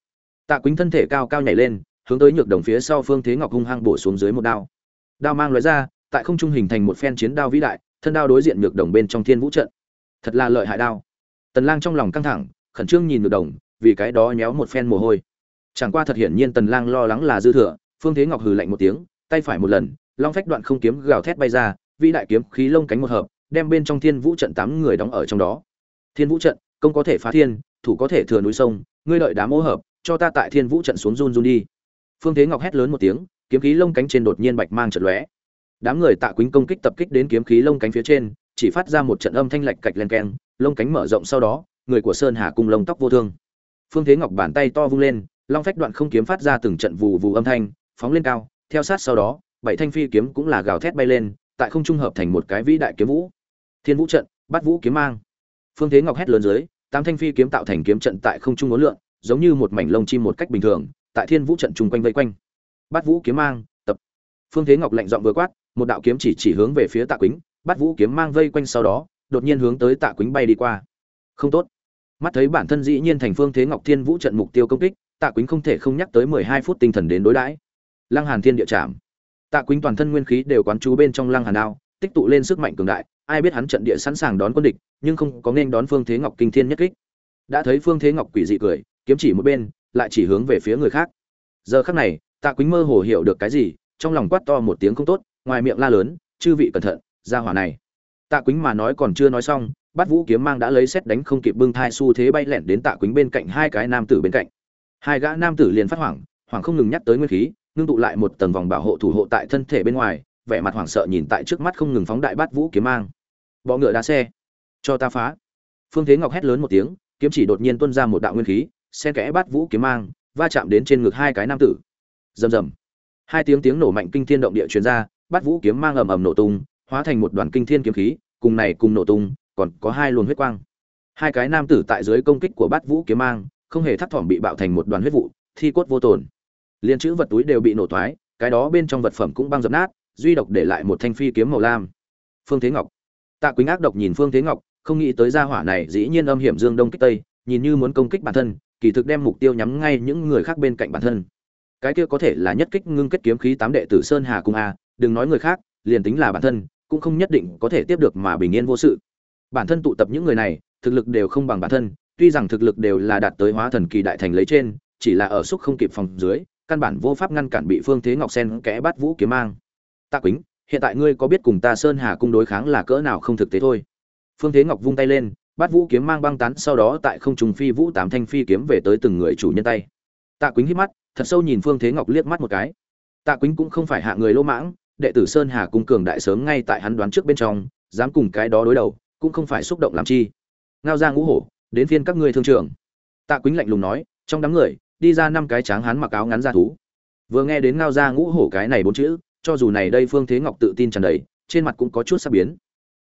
tạ quýnh thân thể cao cao nhảy lên hướng tới nhược đồng phía sau phương thế ngọc hung hăng bổ xuống dưới một đao. Đao mang lóe ra, tại không trung hình thành một phen chiến đao vĩ đại, thân đao đối diện nhược đồng bên trong thiên vũ trận. Thật là lợi hại đao. Tần lang trong lòng căng thẳng, khẩn trương nhìn nhược đồng, vì cái đó nhéo một phen mồ hôi. Chẳng qua thật hiển nhiên tần lang lo lắng là dư thừa, phương thế ngọc hừ lạnh một tiếng, tay phải một lần, long phách đoạn không kiếm gào thét bay ra, vĩ đại kiếm khí lông cánh một hợp, đem bên trong thiên vũ trận tám người đóng ở trong đó. Thiên vũ trận, công có thể phá thiên, thủ có thể thừa núi sông, ngươi đợi đám ô hợp, cho ta tại thiên vũ trận xuống run run đi phương thế ngọc hét lớn một tiếng, kiếm khí lông cánh trên đột nhiên bạch mang trận lóe. Đám người tạ quýnh công kích tập kích đến kiếm khí lông cánh phía trên, chỉ phát ra một trận âm thanh lạch cạch len keng, lông cánh mở rộng sau đó, người của sơn hà cùng lông tóc vô thương. Phương thế ngọc bàn tay to vung lên, long phách đoạn không kiếm phát ra từng trận vù vù âm thanh, phóng lên cao, theo sát sau đó, bảy thanh phi kiếm cũng là gào thét bay lên, tại không trung hợp thành một cái vĩ đại kiếm vũ. Thiên vũ trận bắt vũ kiếm mang. Phương thế ngọc hét lớn dưới, tám thanh phi kiếm tạo thành kiếm trận tại không trung ngốn lượn, giống như một mảnh lông chim một cách bình thường tại thiên vũ trận chung quanh vây quanh. Bắt vũ kiếm mang tập. Phương thế ngọc lạnh dọn vừa quát một đạo kiếm chỉ chỉ hướng về phía tạ quýnh. Bắt vũ kiếm mang vây quanh sau đó đột nhiên hướng tới tạ quýnh bay đi qua. Không tốt. Mắt thấy bản thân dĩ nhiên thành phương thế ngọc thiên vũ trận mục tiêu công kích tạ quýnh không thể không nhắc tới mười hai phút tinh thần đến đối đãi. Lăng hàn thiên địa chạm, tạ quýnh toàn thân nguyên khí đều quán chú bên trong lăng hàn ao, tích tụ lên sức mạnh cường đại ai biết hắn trận địa sẵn sàng đón quân địch nhưng không có nên đón phương thế ngọc kinh thiên nhất kích. Đã thấy phương thế ngọc quỷ dị cười kiếm chỉ một bên lại chỉ hướng về phía người khác. Giờ khắc này, tạ quýnh mơ hồ hiểu được cái gì, trong lòng quát to một tiếng không tốt, ngoài miệng la lớn, chư vị cẩn thận ra hỏa này. Tạ quýnh mà nói còn chưa nói xong bắt vũ kiếm mang đã lấy xét đánh không kịp bưng thai xu thế bay lẹn đến tạ quýnh bên cạnh hai cái nam tử bên cạnh. Hai gã nam tử liền phát hoảng hoảng không ngừng nhắc tới nguyên khí, ngưng tụ lại một tầng vòng bảo hộ thủ hộ tại thân thể bên ngoài, vẻ mặt hoảng sợ nhìn tại trước mắt không ngừng phóng đại bát vũ kiếm mang. Bọ ngựa đá xe, cho ta phá. Phương thế ngọc hét lớn một tiếng, kiếm chỉ đột nhiên tuôn ra một đạo nguyên khí xen kẽ bát vũ kiếm mang, va chạm đến trên ngực hai cái nam tử. Rầm rầm. Hai tiếng tiếng nổ mạnh kinh thiên động địa truyền ra, bát vũ kiếm mang ầm ầm nổ tung, hóa thành một đoàn kinh thiên kiếm khí, cùng này cùng nổ tung, còn có hai luồng huyết quang. Hai cái nam tử tại dưới công kích của bát vũ kiếm mang, không hề thắt thỏm bị bạo thành một đoàn huyết vụ, thi cốt vô tổn liên chữ vật túi đều bị nổ thoái, cái đó bên trong vật phẩm cũng băng dập nát, duy độc để lại một thanh phi kiếm màu lam. Phương thế ngọc. Tạ quýnh ác độc nhìn phương thế ngọc, không nghĩ tới gia hỏa này dĩ nhiên âm hiểm dương đông kích tây, nhìn như muốn công kích bản thân kỳ thực đem mục tiêu nhắm ngay những người khác bên cạnh bản thân. Cái kia có thể là nhất kích ngưng kết kiếm khí tám đệ tử sơn hà cung a, đừng nói người khác, liền tính là bản thân, cũng không nhất định có thể tiếp được mà bình yên vô sự. Bản thân tụ tập những người này, thực lực đều không bằng bản thân, tuy rằng thực lực đều là đạt tới hóa thần kỳ đại thành lấy trên, chỉ là ở xúc không kịp phòng dưới, căn bản vô pháp ngăn cản bị phương thế ngọc sen kẽ bắt vũ kiếm mang. Tạ quýnh, hiện tại ngươi có biết cùng ta sơn hà cung đối kháng là cỡ nào không thực tế thôi? Phương thế ngọc vung tay lên Bát vũ kiếm mang băng tán, sau đó tại không trùng phi vũ tám thanh phi kiếm về tới từng người chủ nhân tay. Tạ quýnh hít mắt, thật sâu nhìn phương thế ngọc liếc mắt một cái. Tạ quýnh cũng không phải hạ người lỗ mãng, đệ tử sơn hà cung cường đại sớm ngay tại hắn đoán trước bên trong, dám cùng cái đó đối đầu, cũng không phải xúc động làm chi. Ngao ra ngũ hổ, đến phiên các ngươi thương trưởng tạ quýnh lạnh lùng nói, trong đám người, đi ra năm cái tráng hắn mặc áo ngắn ra thú. Vừa nghe đến ngao ra ngũ hổ cái này bốn chữ, cho dù này đây phương thế ngọc tự tin tràn đầy, trên mặt cũng có chút sắc biến.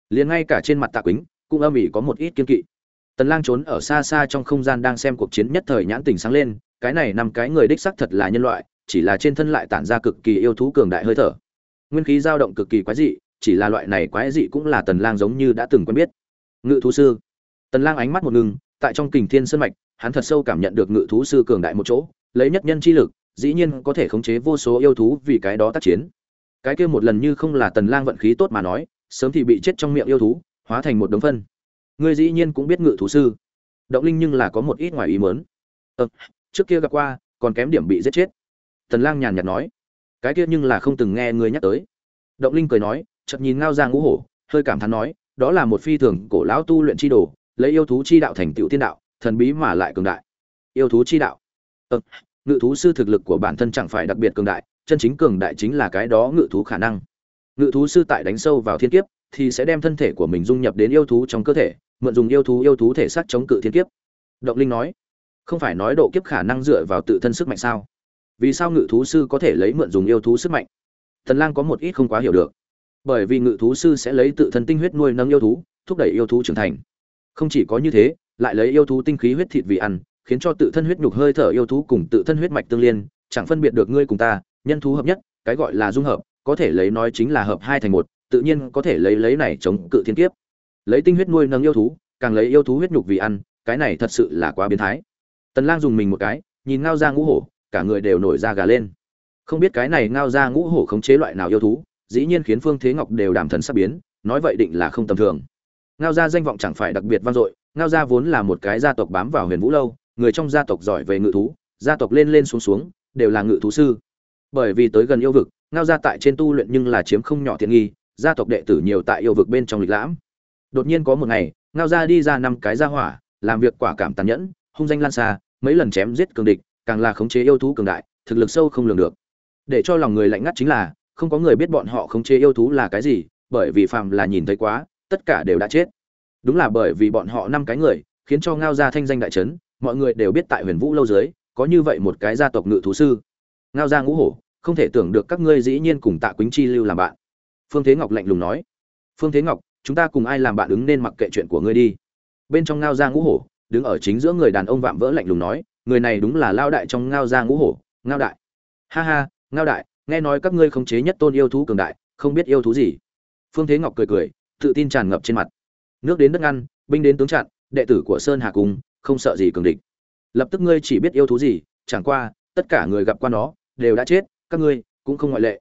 Liền ngay cả trên mặt tạ quýnh cũng âm ỉ có một ít kiên kỵ. Tần lang trốn ở xa xa trong không gian đang xem cuộc chiến nhất thời nhãn tình sáng lên, cái này năm cái người đích xác thật là nhân loại, chỉ là trên thân lại tản ra cực kỳ yêu thú cường đại hơi thở. Nguyên khí dao động cực kỳ quái dị, chỉ là loại này quái dị cũng là tần lang giống như đã từng quen biết. Ngự thú sư. Tần lang ánh mắt một ngừng, tại trong kình thiên sơn mạch, hắn thật sâu cảm nhận được ngự thú sư cường đại một chỗ, lấy nhất nhân chi lực, dĩ nhiên có thể khống chế vô số yêu thú vì cái đó tác chiến. Cái kia một lần như không là tần lang vận khí tốt mà nói, sớm thì bị chết trong miệng yêu thú hóa thành một đống phân. Ngươi dĩ nhiên cũng biết ngự thú sư. Động linh nhưng là có một ít ngoài ý muốn. Ờ, trước kia gặp qua còn kém điểm bị giết chết. Tần lang nhàn nhạt nói. Cái kia nhưng là không từng nghe ngươi nhắc tới. Động linh cười nói chợt nhìn ngao ra ngũ hổ hơi cảm thán nói đó là một phi thường cổ lão tu luyện chi đồ lấy yêu thú chi đạo thành tựu tiên đạo thần bí mà lại cường đại. Yêu thú chi đạo. Ờ, ngự thú sư thực lực của bản thân chẳng phải đặc biệt cường đại chân chính cường đại chính là cái đó ngự thú khả năng. Ngự thú sư tại đánh sâu vào thiên kiếp thì sẽ đem thân thể của mình dung nhập đến yêu thú trong cơ thể, mượn dùng yêu thú yêu thú thể xác chống cự thiên kiếp. Động linh nói. Không phải nói độ kiếp khả năng dựa vào tự thân sức mạnh sao? Vì sao ngự thú sư có thể lấy mượn dùng yêu thú sức mạnh? Thần lang có một ít không quá hiểu được. Bởi vì ngự thú sư sẽ lấy tự thân tinh huyết nuôi nâng yêu thú, thúc đẩy yêu thú trưởng thành. Không chỉ có như thế, lại lấy yêu thú tinh khí huyết thịt vì ăn, khiến cho tự thân huyết nhục hơi thở yêu thú cùng tự thân huyết mạch tương liên, chẳng phân biệt được ngươi cùng ta, nhân thú hợp nhất, cái gọi là dung hợp, có thể lấy nói chính là hợp hai thành một tự nhiên có thể lấy lấy này chống cự thiên kiếp. Lấy tinh huyết nuôi nâng yêu thú, càng lấy yêu thú huyết nhục vì ăn, cái này thật sự là quá biến thái. Tần lang dùng mình một cái, nhìn ngao ra ngũ hổ, cả người đều nổi da gà lên. Không biết cái này ngao ra ngũ hổ khống chế loại nào yêu thú, dĩ nhiên khiến phương thế ngọc đều đàm thần sắp biến, nói vậy định là không tầm thường. Ngao gia danh vọng chẳng phải đặc biệt vang dội, ngao gia vốn là một cái gia tộc bám vào huyền vũ lâu, người trong gia tộc giỏi về ngự thú, gia tộc lên lên xuống xuống, đều là ngự thú sư. Bởi vì tới gần yêu vực, ngao gia tại trên tu luyện nhưng là chiếm không nhỏ tiện nghi gia tộc đệ tử nhiều tại yêu vực bên trong lịch lãm. Đột nhiên có một ngày, ngao gia đi ra năm cái gia hỏa, làm việc quả cảm tàn nhẫn, hung danh lan xa, mấy lần chém giết cường địch, càng là khống chế yêu thú cường đại, thực lực sâu không lường được. Để cho lòng người lạnh ngắt chính là, không có người biết bọn họ khống chế yêu thú là cái gì, bởi vì phàm là nhìn thấy quá, tất cả đều đã chết. Đúng là bởi vì bọn họ năm cái người, khiến cho ngao gia thanh danh đại trấn mọi người đều biết tại huyền vũ lâu dưới, có như vậy một cái gia tộc ngự thú sư. Ngao gia ngũ hổ, không thể tưởng được các ngươi dĩ nhiên cùng tạ quýnh chi lưu làm bạn phương thế ngọc lạnh lùng nói. Phương thế ngọc, chúng ta cùng ai làm bạn ứng nên mặc kệ chuyện của ngươi đi. Bên trong ngao Giang ngũ hổ, đứng ở chính giữa người đàn ông vạm vỡ lạnh lùng nói, người này đúng là lao đại trong ngao Giang ngũ hổ, ngao đại. Ha ha, ngao đại, nghe nói các ngươi khống chế nhất tôn yêu thú cường đại, không biết yêu thú gì? Phương thế ngọc cười cười, tự tin tràn ngập trên mặt. Nước đến đất ngăn, binh đến tướng chặn, đệ tử của sơn hà cung không sợ gì cường địch. Lập tức ngươi chỉ biết yêu thú gì, chẳng qua, tất cả người gặp qua nó, đều đã chết, các ngươi cũng không ngoại lệ.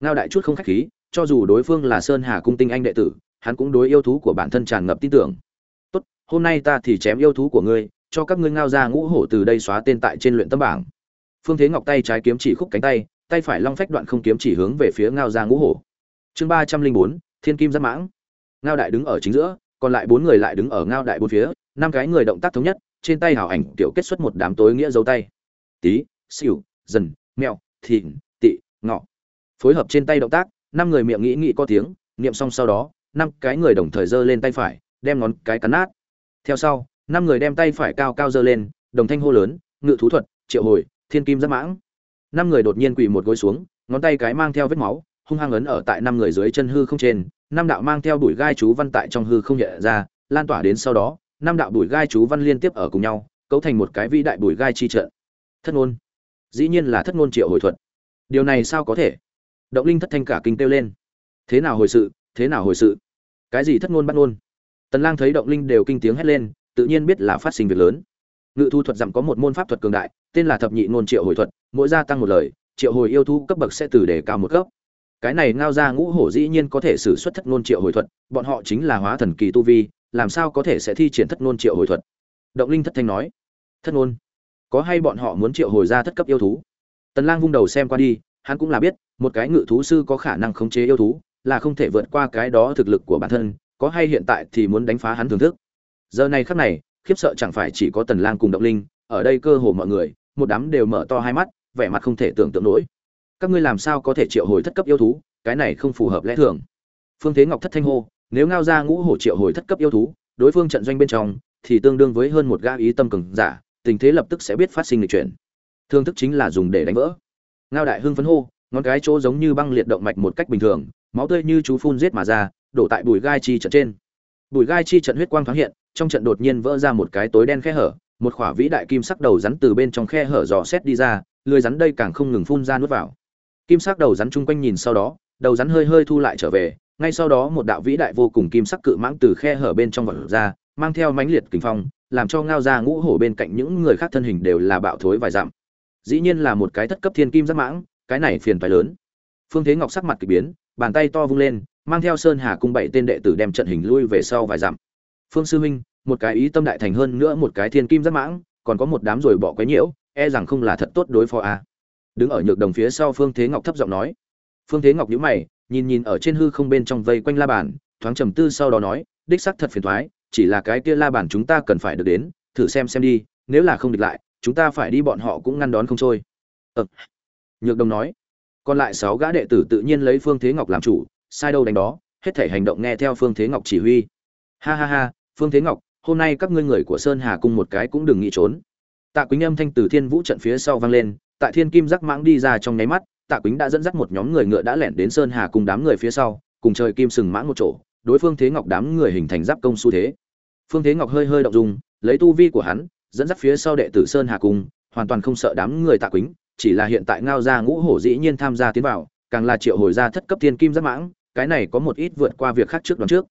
Ngao đại chút không khách khí cho dù đối phương là sơn hà cung tinh anh đệ tử, hắn cũng đối yêu thú của bản thân tràn ngập tin tưởng. Tốt, hôm nay ta thì chém yêu thú của ngươi, cho các ngươi ngao ra ngũ hổ từ đây xóa tên tại trên luyện tâm bảng. Phương thế ngọc tay trái kiếm chỉ khúc cánh tay tay phải long phách đoạn không kiếm chỉ hướng về phía ngao ra ngũ hổ. Chương ba trăm linh bốn, thiên kim giáp mãng. Ngao đại đứng ở chính giữa, còn lại bốn người lại đứng ở ngao đại bốn phía, năm cái người động tác thống nhất, trên tay hảo ảnh tiểu kết xuất một đám tối nghĩa dấu tay. Tí, xỉu, dần mèo thịnh tị, ngọ. Phối hợp trên tay động tác năm người miệng nghĩ nghĩ có tiếng, niệm xong sau đó, năm cái người đồng thời giơ lên tay phải, đem ngón cái cắn nát. Theo sau, năm người đem tay phải cao cao giơ lên, đồng thanh hô lớn, ngự thú thuật, triệu hồi, thiên kim giáp mãng. Năm người đột nhiên quỳ một gối xuống, ngón tay cái mang theo vết máu, hung hăng ấn ở tại năm người dưới chân hư không trên, năm đạo mang theo đuổi gai chú văn tại trong hư không nhẹ ra, lan tỏa đến sau đó, năm đạo đuổi gai chú văn liên tiếp ở cùng nhau, cấu thành một cái vĩ đại đuổi gai chi trận. Thất ngôn. Dĩ nhiên là thất ngôn triệu hồi thuật. Điều này sao có thể? Động linh thất thanh cả kinh kêu lên. Thế nào hồi sự, thế nào hồi sự? Cái gì thất ngôn bắt ngôn? Tần lang thấy động linh đều kinh tiếng hét lên, tự nhiên biết là phát sinh việc lớn. Ngự thu thuật dặm có một môn pháp thuật cường đại, tên là thập nhị ngôn triệu hồi thuật, mỗi gia tăng một lời, triệu hồi yêu thú cấp bậc sẽ từ để cao một cấp. Cái này ngao ra ngũ hổ dĩ nhiên có thể sử xuất thất ngôn triệu hồi thuật, bọn họ chính là hóa thần kỳ tu vi, làm sao có thể sẽ thi triển thất ngôn triệu hồi thuật? Động linh thất thanh nói, thất ngôn, có hay bọn họ muốn triệu hồi ra thất cấp yêu thú? Tần lang vung đầu xem qua đi hắn cũng là biết, một cái ngự thú sư có khả năng khống chế yêu thú, là không thể vượt qua cái đó thực lực của bản thân, có hay hiện tại thì muốn đánh phá hắn thưởng thức. Giờ này khắc này, khiếp sợ chẳng phải chỉ có tần lang cùng động linh, ở đây cơ hồ mọi người, một đám đều mở to hai mắt, vẻ mặt không thể tưởng tượng nổi. Các ngươi làm sao có thể triệu hồi thất cấp yêu thú, cái này không phù hợp lẽ thường. Phương thế ngọc thất thanh hô, nếu ngao ra ngũ hổ triệu hồi thất cấp yêu thú, đối phương trận doanh bên trong, thì tương đương với hơn một gã ý tâm cường giả, tình thế lập tức sẽ biết phát sinh lịch chuyển. Thương thức chính là dùng để đánh vỡ ngao đại hưng phấn hô, ngón cái chỗ giống như băng liệt động mạch một cách bình thường, máu tươi như chú phun giết mà ra, đổ tại bùi gai chi trận trên. Bùi gai chi trận huyết quang thoáng hiện, trong trận đột nhiên vỡ ra một cái tối đen khe hở, một khỏa vĩ đại kim sắc đầu rắn từ bên trong khe hở dò xét đi ra, lưới rắn đây càng không ngừng phun ra nuốt vào. Kim sắc đầu rắn chung quanh nhìn sau đó, đầu rắn hơi hơi thu lại trở về, ngay sau đó một đạo vĩ đại vô cùng kim sắc cự mãng từ khe hở bên trong vật ra, mang theo mãnh liệt kinh phong, làm cho ngao ra ngũ hổ bên cạnh những người khác thân hình đều là bạo thối vài dặm dĩ nhiên là một cái thất cấp thiên kim giáp mãng, cái này phiền phải lớn. Phương thế ngọc sắc mặt kỳ biến, bàn tay to vung lên, mang theo sơn hà cung bảy tên đệ tử đem trận hình lui về sau vài dặm. Phương sư huynh một cái ý tâm đại thành hơn nữa một cái thiên kim giáp mãng, còn có một đám rồi bỏ quấy nhiễu e rằng không là thật tốt đối phó a. À. đứng ở nhược đồng phía sau phương thế ngọc thấp giọng nói. Phương thế ngọc nhíu mày, nhìn nhìn ở trên hư không bên trong vây quanh la bàn, thoáng trầm tư sau đó nói, đích xác thật phiền thoái chỉ là cái kia la bàn chúng ta cần phải được đến, thử xem xem đi, nếu là không địch lại chúng ta phải đi bọn họ cũng ngăn đón không trôi. Ờ. nhược đồng nói. Còn lại sáu gã đệ tử tự nhiên lấy phương thế ngọc làm chủ, sai đâu đánh đó, hết thể hành động nghe theo phương thế ngọc chỉ huy. Ha ha ha, phương thế ngọc, hôm nay các ngươi người của sơn hà cung một cái cũng đừng nghĩ trốn. Tạ quýnh âm thanh từ thiên vũ trận phía sau vang lên, tại thiên kim giác mãng đi ra trong nháy mắt, tạ quýnh đã dẫn dắt một nhóm người ngựa đã lẻn đến sơn hà cùng đám người phía sau, cùng trời kim sừng mãng một chỗ, đối phương thế ngọc đám người hình thành giáp công xu thế. Phương thế ngọc hơi hơi động dung, lấy tu vi của hắn dẫn dắt phía sau đệ tử sơn hà cung, hoàn toàn không sợ đám người tạ quýnh chỉ là hiện tại ngao ra ngũ hổ dĩ nhiên tham gia tiến vào, càng là triệu hồi ra thất cấp thiên kim giáp mãng, cái này có một ít vượt qua việc khác trước đoạn trước.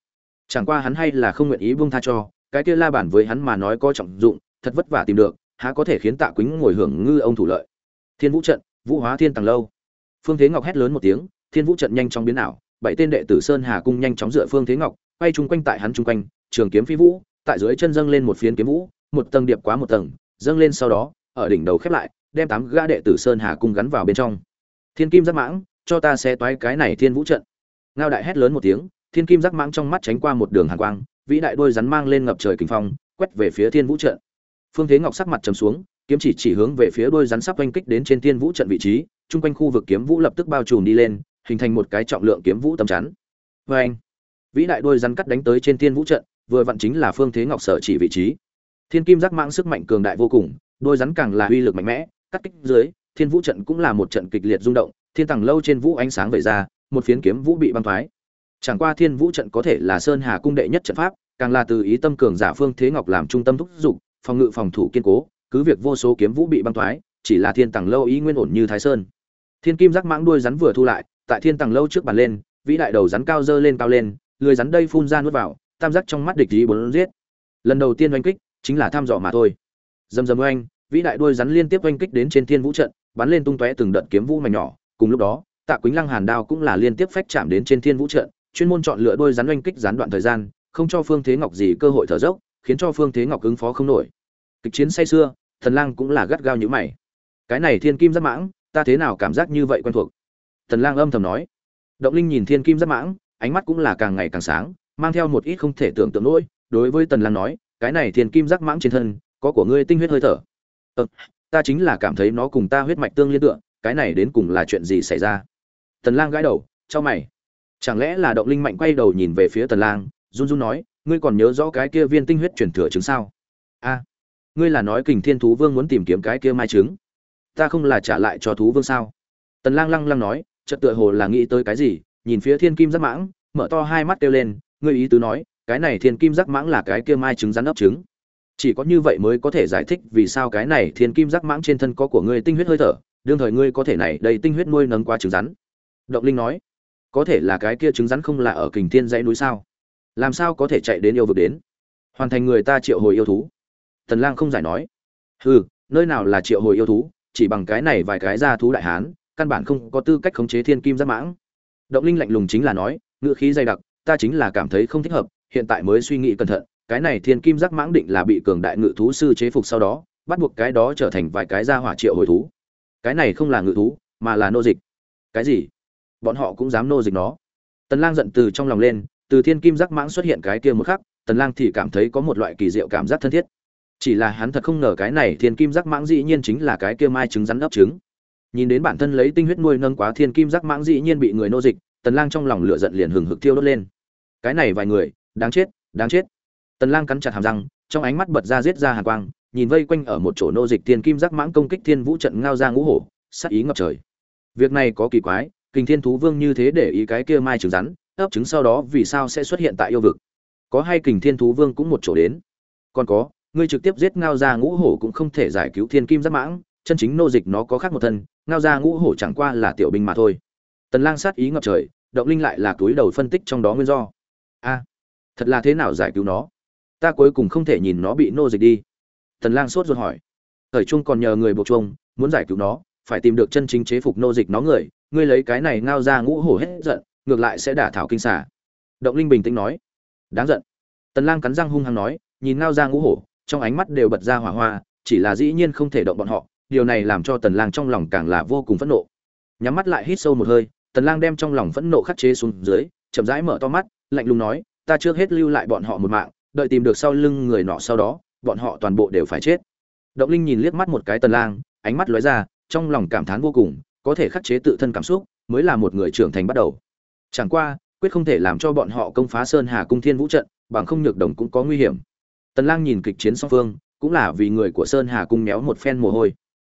Chẳng qua hắn hay là không nguyện ý buông tha cho, cái kia la bản với hắn mà nói có trọng dụng, thật vất vả tìm được, há có thể khiến tạ quýnh ngồi hưởng ngư ông thủ lợi. Thiên vũ trận, vũ hóa thiên tàng lâu. Phương thế ngọc hét lớn một tiếng, thiên vũ trận nhanh chóng biến ảo, bảy tên đệ tử sơn hà cung nhanh chóng dựa phương thế ngọc, quay chung quanh tại hắn chung quanh, trường kiếm phi vũ, tại dưới chân dâng lên một phiến kiếm vũ một tầng điệp quá một tầng, dâng lên sau đó, ở đỉnh đầu khép lại, đem tám gã đệ tử sơn hà cung gắn vào bên trong. Thiên kim giác mãng, cho ta xé toái cái này thiên vũ trận. Ngao đại hét lớn một tiếng, thiên kim giác mãng trong mắt tránh qua một đường hàn quang, vĩ đại đôi rắn mang lên ngập trời kinh phong, quét về phía thiên vũ trận. Phương thế ngọc sắc mặt trầm xuống, kiếm chỉ chỉ hướng về phía đôi rắn sắp oanh kích đến trên thiên vũ trận vị trí, chung quanh khu vực kiếm vũ lập tức bao trùm đi lên, hình thành một cái trọng lượng kiếm vũ tầm chắn. Vê anh vĩ đại đôi rắn cắt đánh tới trên thiên vũ trận, vừa vặn chính là phương thế ngọc sở chỉ vị trí thiên kim giác mãng sức mạnh cường đại vô cùng, đôi rắn càng là uy lực mạnh mẽ, cắt kích dưới, thiên vũ trận cũng là một trận kịch liệt rung động, thiên tầng lâu trên vũ ánh sáng vẩy ra, một phiến kiếm vũ bị băng thoái. Chẳng qua thiên vũ trận có thể là sơn hà cung đệ nhất trận pháp, càng là từ ý tâm cường giả phương thế ngọc làm trung tâm thúc giục phòng ngự phòng thủ kiên cố, cứ việc vô số kiếm vũ bị băng thoái, chỉ là thiên tầng lâu ý nguyên ổn như thái sơn. Thiên kim giác mãng đuôi rắn vừa thu lại, tại thiên tầng lâu trước bàn lên, vĩ đại đầu rắn cao dơ lên cao lên, lười rắn đây phun ra nuốt vào, tam giác trong mắt địch ý bốn giết. Lần đầu tiên oanh kích chính là tham dò mà thôi. Dầm dầm oanh, vĩ đại đuôi rắn liên tiếp oanh kích đến trên thiên vũ trận, bắn lên tung tóe từng đợt kiếm vũ mảnh nhỏ. Cùng lúc đó, tạ quýnh lăng hàn đao cũng là liên tiếp phách chạm đến trên thiên vũ trận, chuyên môn chọn lựa đuôi rắn oanh kích gián đoạn thời gian, không cho phương thế ngọc gì cơ hội thở dốc, khiến cho phương thế ngọc ứng phó không nổi. Kịch chiến say xưa thần lang cũng là gắt gao như mày. Cái này thiên kim rất mãng, ta thế nào cảm giác như vậy quen thuộc? Thần lang âm thầm nói. Động linh nhìn thiên kim rất mãng, ánh mắt cũng là càng ngày càng sáng, mang theo một ít không thể tưởng tượng nổi, đối với tần lang nói cái này thiên kim giác mãng trên thân có của ngươi tinh huyết hơi thở. Ờ, ta chính là cảm thấy nó cùng ta huyết mạch tương liên tựa cái này đến cùng là chuyện gì xảy ra? Tần lang gãi đầu cho mày. Chẳng lẽ là động linh mạnh quay đầu nhìn về phía tần lang run run nói ngươi còn nhớ rõ cái kia viên tinh huyết truyền thừa trứng sao? A ngươi là nói kình thiên thú vương muốn tìm kiếm cái kia mai trứng ta không là trả lại cho thú vương sao? Tần lang lăng lăng nói chợt tựa hồ là nghĩ tới cái gì nhìn phía thiên kim giác mãng mở to hai mắt kêu lên ngươi ý tứ nói cái này thiên kim giác mãng là cái kia mai trứng rắn ấp trứng. Chỉ có như vậy mới có thể giải thích vì sao cái này thiên kim giác mãng trên thân có của ngươi tinh huyết hơi thở, đương thời ngươi có thể này đầy tinh huyết nuôi nấng qua trứng rắn. Động linh nói, có thể là cái kia trứng rắn không là ở kình thiên dãy núi sao? Làm sao có thể chạy đến yêu vực đến? Hoàn thành người ta triệu hồi yêu thú. Tần lang không giải nói, hừ, nơi nào là triệu hồi yêu thú, chỉ bằng cái này vài cái ra thú đại hán, căn bản không có tư cách khống chế thiên kim giác mãng. Động linh lạnh lùng chính là nói ngựa khí dày đặc, ta chính là cảm thấy không thích hợp hiện tại mới suy nghĩ cẩn thận, cái này thiên kim giác mãng định là bị cường đại ngự thú sư chế phục sau đó, bắt buộc cái đó trở thành vài cái ra hỏa triệu hồi thú. Cái này không là ngự thú, mà là nô dịch. Cái gì? Bọn họ cũng dám nô dịch nó. Tần lang giận từ trong lòng lên, từ thiên kim giác mãng xuất hiện cái kia một khắc, tần lang thì cảm thấy có một loại kỳ diệu cảm giác thân thiết. Chỉ là hắn thật không ngờ cái này thiên kim giác mãng dĩ nhiên chính là cái kia mai trứng rắn ấp trứng. Nhìn đến bản thân lấy tinh huyết nuôi nâng quá thiên kim giác mãng dĩ nhiên bị người nô dịch, tần lang trong lòng lửa giận liền hừng hực thiêu đốt lên. Cái này vài người đáng chết đáng chết. Tần lang cắn chặt hàm răng, trong ánh mắt bật ra giết ra hàn quang, nhìn vây quanh ở một chỗ nô dịch thiên kim giác mãng công kích thiên vũ trận ngao ra ngũ hổ, sát ý ngập trời. Việc này có kỳ quái kình thiên thú vương như thế để ý cái kia mai trứng rắn, ấp trứng sau đó vì sao sẽ xuất hiện tại yêu vực? Có hay kình thiên thú vương cũng một chỗ đến? Còn có, ngươi trực tiếp giết ngao ra ngũ hổ cũng không thể giải cứu thiên kim giác mãng, chân chính nô dịch nó có khác một thân, ngao ra ngũ hổ chẳng qua là tiểu binh mà thôi. Tần lang sát ý ngập trời, động linh lại là túi đầu phân tích trong đó nguyên do. A thật là thế nào giải cứu nó? Ta cuối cùng không thể nhìn nó bị nô dịch đi. Tần lang sốt ruột hỏi. Thời trung còn nhờ người buộc chuông, muốn giải cứu nó, phải tìm được chân chính chế phục nô dịch nó người. Ngươi lấy cái này ngao ra ngũ hổ hết giận, ngược lại sẽ đả thảo kinh xà. Động linh bình tĩnh nói. Đáng giận. Tần lang cắn răng hung hăng nói, nhìn ngao ra ngũ hổ, trong ánh mắt đều bật ra hỏa hoa, chỉ là dĩ nhiên không thể động bọn họ. Điều này làm cho tần lang trong lòng càng là vô cùng phẫn nộ. Nhắm mắt lại hít sâu một hơi tần lang đem trong lòng phẫn nộ khắc chế xuống dưới, chậm rãi mở to mắt, lạnh lùng nói ta trước hết lưu lại bọn họ một mạng, đợi tìm được sau lưng người nọ sau đó, bọn họ toàn bộ đều phải chết. Động linh nhìn liếc mắt một cái tần lang, ánh mắt lóe ra, trong lòng cảm thán vô cùng, có thể khắc chế tự thân cảm xúc, mới là một người trưởng thành bắt đầu. Chẳng qua, quyết không thể làm cho bọn họ công phá sơn hà cung thiên vũ trận, bằng không nhược đồng cũng có nguy hiểm. Tần lang nhìn kịch chiến song phương, cũng là vì người của sơn hà cung méo một phen mồ hôi.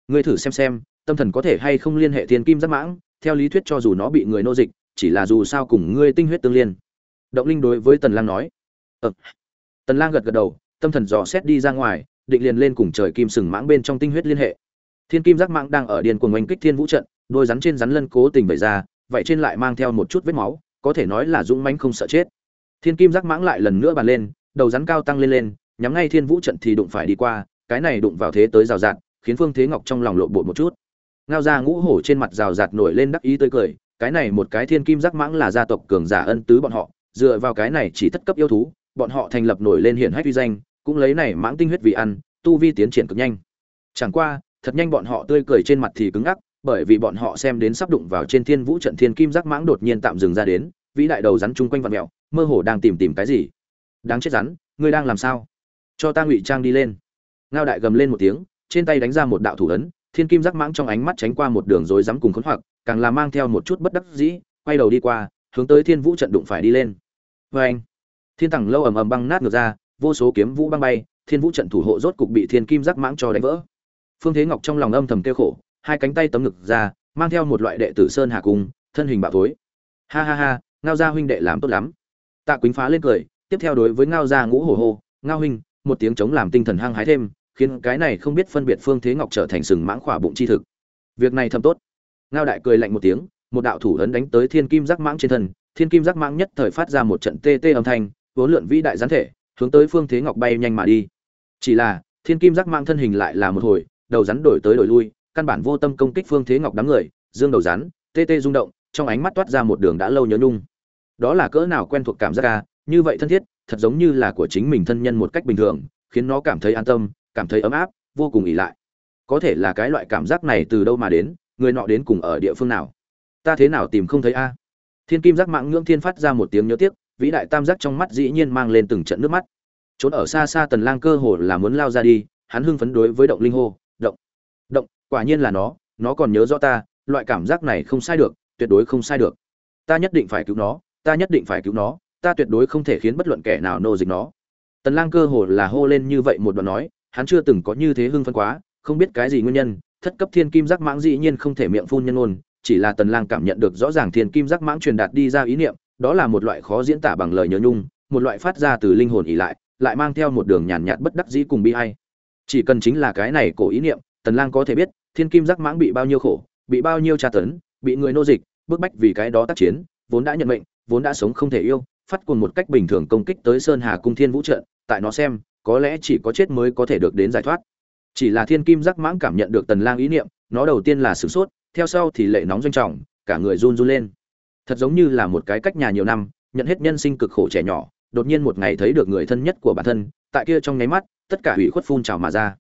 Ngươi thử xem xem, tâm thần có thể hay không liên hệ thiên kim giáp mãng, theo lý thuyết cho dù nó bị người nô dịch, chỉ là dù sao cùng ngươi tinh huyết tương liên động linh đối với tần lang nói. Ờ. tần lang gật gật đầu, tâm thần dò xét đi ra ngoài, định liền lên cùng trời kim sừng mãng bên trong tinh huyết liên hệ. Thiên kim giác mãng đang ở điền cuồng oanh kích thiên vũ trận, đôi rắn trên rắn lân cố tình vẩy ra, vậy trên lại mang theo một chút vết máu, có thể nói là dũng mãnh không sợ chết. Thiên kim giác mãng lại lần nữa bàn lên, đầu rắn cao tăng lên lên, nhắm ngay thiên vũ trận thì đụng phải đi qua, cái này đụng vào thế tới rào rạt, khiến phương thế ngọc trong lòng lộ bộ một chút. Ngao ra ngũ hổ trên mặt rào rạt nổi lên đắc ý tươi cười, cái này một cái thiên kim giác mãng là gia tộc cường giả ân tứ bọn họ dựa vào cái này chỉ thất cấp yêu thú bọn họ thành lập nổi lên hiển hách uy danh cũng lấy này mãng tinh huyết vì ăn tu vi tiến triển cực nhanh. Chẳng qua thật nhanh bọn họ tươi cười trên mặt thì cứng ngắc bởi vì bọn họ xem đến sắp đụng vào trên thiên vũ trận thiên kim giác mãng đột nhiên tạm dừng ra đến vĩ đại đầu rắn chung quanh vặn mèo, mơ hồ đang tìm tìm cái gì. Đáng chết rắn ngươi đang làm sao? Cho ta ngụy trang đi lên. Ngao đại gầm lên một tiếng trên tay đánh ra một đạo thủ ấn thiên kim giác mãng trong ánh mắt tránh qua một đường rối rắm cùng khốn hoặc càng là mang theo một chút bất đắc dĩ quay đầu đi qua hướng tới thiên vũ trận đụng phải đi lên. Vê anh, thiên tầng lâu ầm ầm băng nát ngược ra, vô số kiếm vũ băng bay, thiên vũ trận thủ hộ rốt cục bị thiên kim giác mãng cho đánh vỡ. Phương thế ngọc trong lòng âm thầm kêu khổ, hai cánh tay tấm ngực ra, mang theo một loại đệ tử sơn hà cung thân hình bạo thối. Ha ha ha, ngao gia huynh đệ làm tốt lắm. Tạ quýnh phá lên cười, tiếp theo đối với ngao gia ngũ hổ hô, ngao huynh, một tiếng chống làm tinh thần hăng hái thêm, khiến cái này không biết phân biệt phương thế ngọc trở thành sừng mãng khỏa bụng chi thực. Việc này thầm tốt. Ngao đại cười lạnh một tiếng một đạo thủ ấn đánh tới thiên kim giác mãng trên thân, thiên kim giác mãng nhất thời phát ra một trận tê tê âm thanh, vốn lượn vĩ đại gián thể, hướng tới phương thế ngọc bay nhanh mà đi. Chỉ là, thiên kim giác mãng thân hình lại là một hồi, đầu rắn đổi tới đổi lui, căn bản vô tâm công kích phương thế ngọc đám người, dương đầu rắn, tê tê rung động, trong ánh mắt toát ra một đường đã lâu nhớ nhung. Đó là cỡ nào quen thuộc cảm giác ca như vậy thân thiết, thật giống như là của chính mình thân nhân một cách bình thường, khiến nó cảm thấy an tâm, cảm thấy ấm áp, vô cùng ỉ lại. Có thể là cái loại cảm giác này từ đâu mà đến, người nọ đến cùng ở địa phương nào? Ta thế nào tìm không thấy a? Thiên kim giác mạng ngưỡng thiên phát ra một tiếng nhớ tiếc, vĩ đại tam giác trong mắt dĩ nhiên mang lên từng trận nước mắt. Trốn ở xa xa tần lang cơ hồ là muốn lao ra đi, hắn hưng phấn đối với động linh hô, động động, quả nhiên là nó nó còn nhớ rõ ta, loại cảm giác này không sai được, tuyệt đối không sai được. Ta nhất định phải cứu nó, ta nhất định phải cứu nó, ta tuyệt đối không thể khiến bất luận kẻ nào nô dịch nó. Tần lang cơ hồ là hô lên như vậy một đoạn nói, hắn chưa từng có như thế hưng phấn quá, không biết cái gì nguyên nhân, thất cấp thiên kim giác mãng dĩ nhiên không thể miệng phun nhân ngôn chỉ là tần lang cảm nhận được rõ ràng thiên kim giác mãng truyền đạt đi ra ý niệm, đó là một loại khó diễn tả bằng lời nhớ nhung, một loại phát ra từ linh hồn ỉ lại lại mang theo một đường nhàn nhạt bất đắc dĩ cùng bi ai. Chỉ cần chính là cái này cổ ý niệm, tần lang có thể biết, thiên kim giác mãng bị bao nhiêu khổ, bị bao nhiêu tra tấn, bị người nô dịch, bức bách vì cái đó tác chiến, vốn đã nhận mệnh, vốn đã sống không thể yêu, phát cuồng một cách bình thường công kích tới sơn hà cung thiên vũ trận, tại nó xem, có lẽ chỉ có chết mới có thể được đến giải thoát. Chỉ là thiên kim giác mãng cảm nhận được tần lang ý niệm, nó đầu tiên là sử sốt theo sau thì lệ nóng doanh trọng, cả người run run lên. Thật giống như là một cái cách nhà nhiều năm, nhận hết nhân sinh cực khổ trẻ nhỏ, đột nhiên một ngày thấy được người thân nhất của bản thân, tại kia trong nháy mắt, tất cả hủy khuất phun trào mà ra.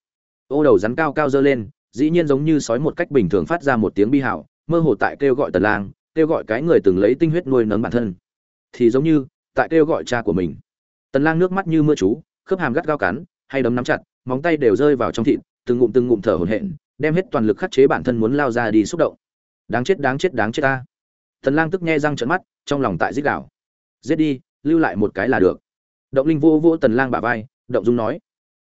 Ô đầu rắn cao cao dơ lên, dĩ nhiên giống như sói một cách bình thường phát ra một tiếng bi hảo mơ hồ tại kêu gọi tần lang, kêu gọi cái người từng lấy tinh huyết nuôi nấng bản thân. Thì giống như, tại kêu gọi cha của mình. Tần lang nước mắt như mưa chú, khớp hàm gắt gao cắn, hay đấm nắm chặt, móng tay đều rơi vào trong thịt, từng ngụm từng ngụm thở hổn hển đem hết toàn lực khắc chế bản thân muốn lao ra đi xúc động. Đáng chết đáng chết đáng chết ta. Tần lang tức nghe răng trợn mắt, trong lòng tại giết đảo giết đi, lưu lại một cái là được. Động linh vô vô tần lang bả vai, động dung nói.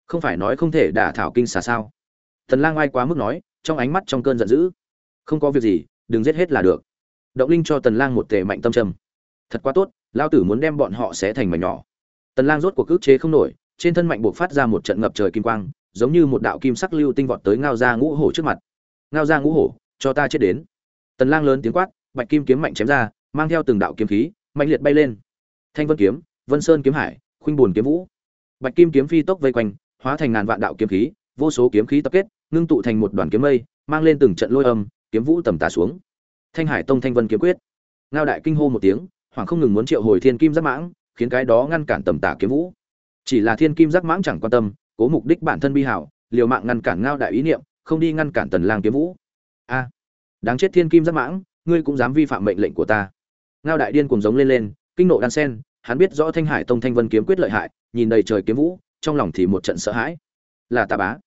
Không phải nói không thể đả thảo kinh xà sao? Tần lang ai quá mức nói, trong ánh mắt trong cơn giận dữ. Không có việc gì, đừng giết hết là được. Động linh cho tần lang một tề mạnh tâm trầm. Thật quá tốt, lao tử muốn đem bọn họ xé thành mảnh nhỏ. Tần lang rốt cuộc cước chế không nổi, trên thân mạnh buộc phát ra một trận ngập trời kim quang giống như một đạo kim sắc lưu tinh vọt tới ngao ra ngũ hổ trước mặt. Ngao ra ngũ hổ, cho ta chết đến. Tần lang lớn tiếng quát, bạch kim kiếm mạnh chém ra, mang theo từng đạo kiếm khí, mạnh liệt bay lên. Thanh vân kiếm, vân sơn kiếm hải, khuynh buồn kiếm vũ. Bạch kim kiếm phi tốc vây quanh, hóa thành ngàn vạn đạo kiếm khí, vô số kiếm khí tập kết, ngưng tụ thành một đoàn kiếm mây, mang lên từng trận lôi âm, kiếm vũ tầm tà xuống. Thanh hải tông thanh vân kiếm quyết. Ngao đại kinh hô một tiếng hoàng không ngừng muốn triệu hồi thiên kim giác mãng, khiến cái đó ngăn cản tầm tà kiếm vũ. Chỉ là thiên kim giác mãng chẳng quan tâm cố mục đích bản thân bi hảo, liều mạng ngăn cản ngao đại ý niệm, không đi ngăn cản tần lang kiếm vũ. A, đáng chết thiên kim giáp mãng, ngươi cũng dám vi phạm mệnh lệnh của ta. Ngao đại điên cuồng giống lên lên, kinh nộ đan sen, hắn biết rõ thanh hải tông thanh vân kiếm quyết lợi hại, nhìn đầy trời kiếm vũ, trong lòng thì một trận sợ hãi. Là tà bá.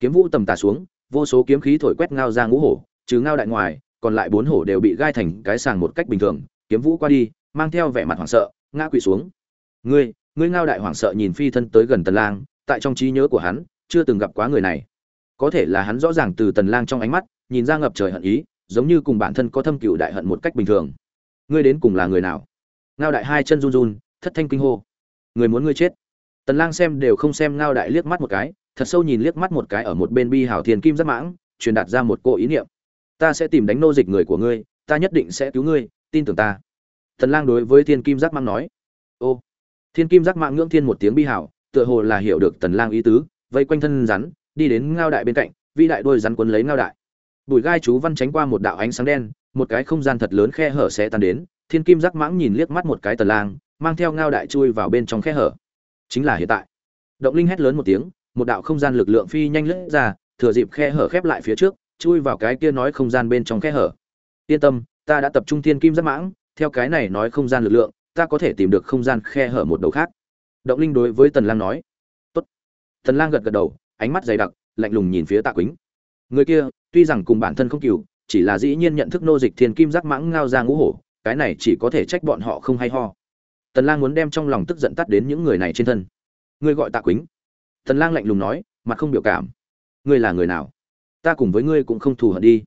Kiếm vũ tầm tà xuống, vô số kiếm khí thổi quét ngao ra ngũ hổ, trừ ngao đại ngoài, còn lại bốn hổ đều bị gai thành cái sàng một cách bình thường. Kiếm vũ qua đi, mang theo vẻ mặt hoảng sợ, ngã quỵ xuống. Ngươi ngươi ngao đại hoảng sợ nhìn phi thân tới gần tần lang tại trong trí nhớ của hắn, chưa từng gặp quá người này. Có thể là hắn rõ ràng từ tần lang trong ánh mắt, nhìn ra ngập trời hận ý, giống như cùng bản thân có thâm cựu đại hận một cách bình thường. Ngươi đến cùng là người nào? Ngao đại hai chân run run, thất thanh kinh hô. Người muốn ngươi chết. Tần lang xem đều không xem ngao đại liếc mắt một cái, thật sâu nhìn liếc mắt một cái ở một bên bi hảo thiên kim rất mãng, truyền đạt ra một cô ý niệm. Ta sẽ tìm đánh nô dịch người của ngươi, ta nhất định sẽ cứu ngươi, tin tưởng ta. Tần lang đối với thiên kim giác mãng nói. Ô. Thiên kim giác mãng ngưỡng thiên một tiếng bi hảo tựa hồ là hiểu được tần lang ý tứ, vây quanh thân rắn, đi đến ngao đại bên cạnh vi đại đôi rắn cuốn lấy ngao đại. Bùi gai chú văn tránh qua một đạo ánh sáng đen, một cái không gian thật lớn khe hở sẽ tan đến, thiên kim giác mãng nhìn liếc mắt một cái tần lang, mang theo ngao đại chui vào bên trong khe hở. Chính là hiện tại. Động linh hét lớn một tiếng, một đạo không gian lực lượng phi nhanh lướt ra, thừa dịp khe hở khép lại phía trước, chui vào cái kia nói không gian bên trong khe hở. Yên tâm, ta đã tập trung thiên kim giác mãng, theo cái này nói không gian lực lượng, ta có thể tìm được không gian khe hở một đầu khác động linh đối với tần lang nói, tốt. Tần lang gật gật đầu, ánh mắt dày đặc, lạnh lùng nhìn phía tạ quýnh. Người kia, tuy rằng cùng bản thân không cừu, chỉ là dĩ nhiên nhận thức nô dịch thiên kim giác mãng ngao ra ngũ hổ, cái này chỉ có thể trách bọn họ không hay ho. Tần lang muốn đem trong lòng tức giận tắt đến những người này trên thân. Ngươi gọi tạ quýnh? Tần lang lạnh lùng nói, mặt không biểu cảm. Ngươi là người nào? Ta cùng với ngươi cũng không thù hận đi.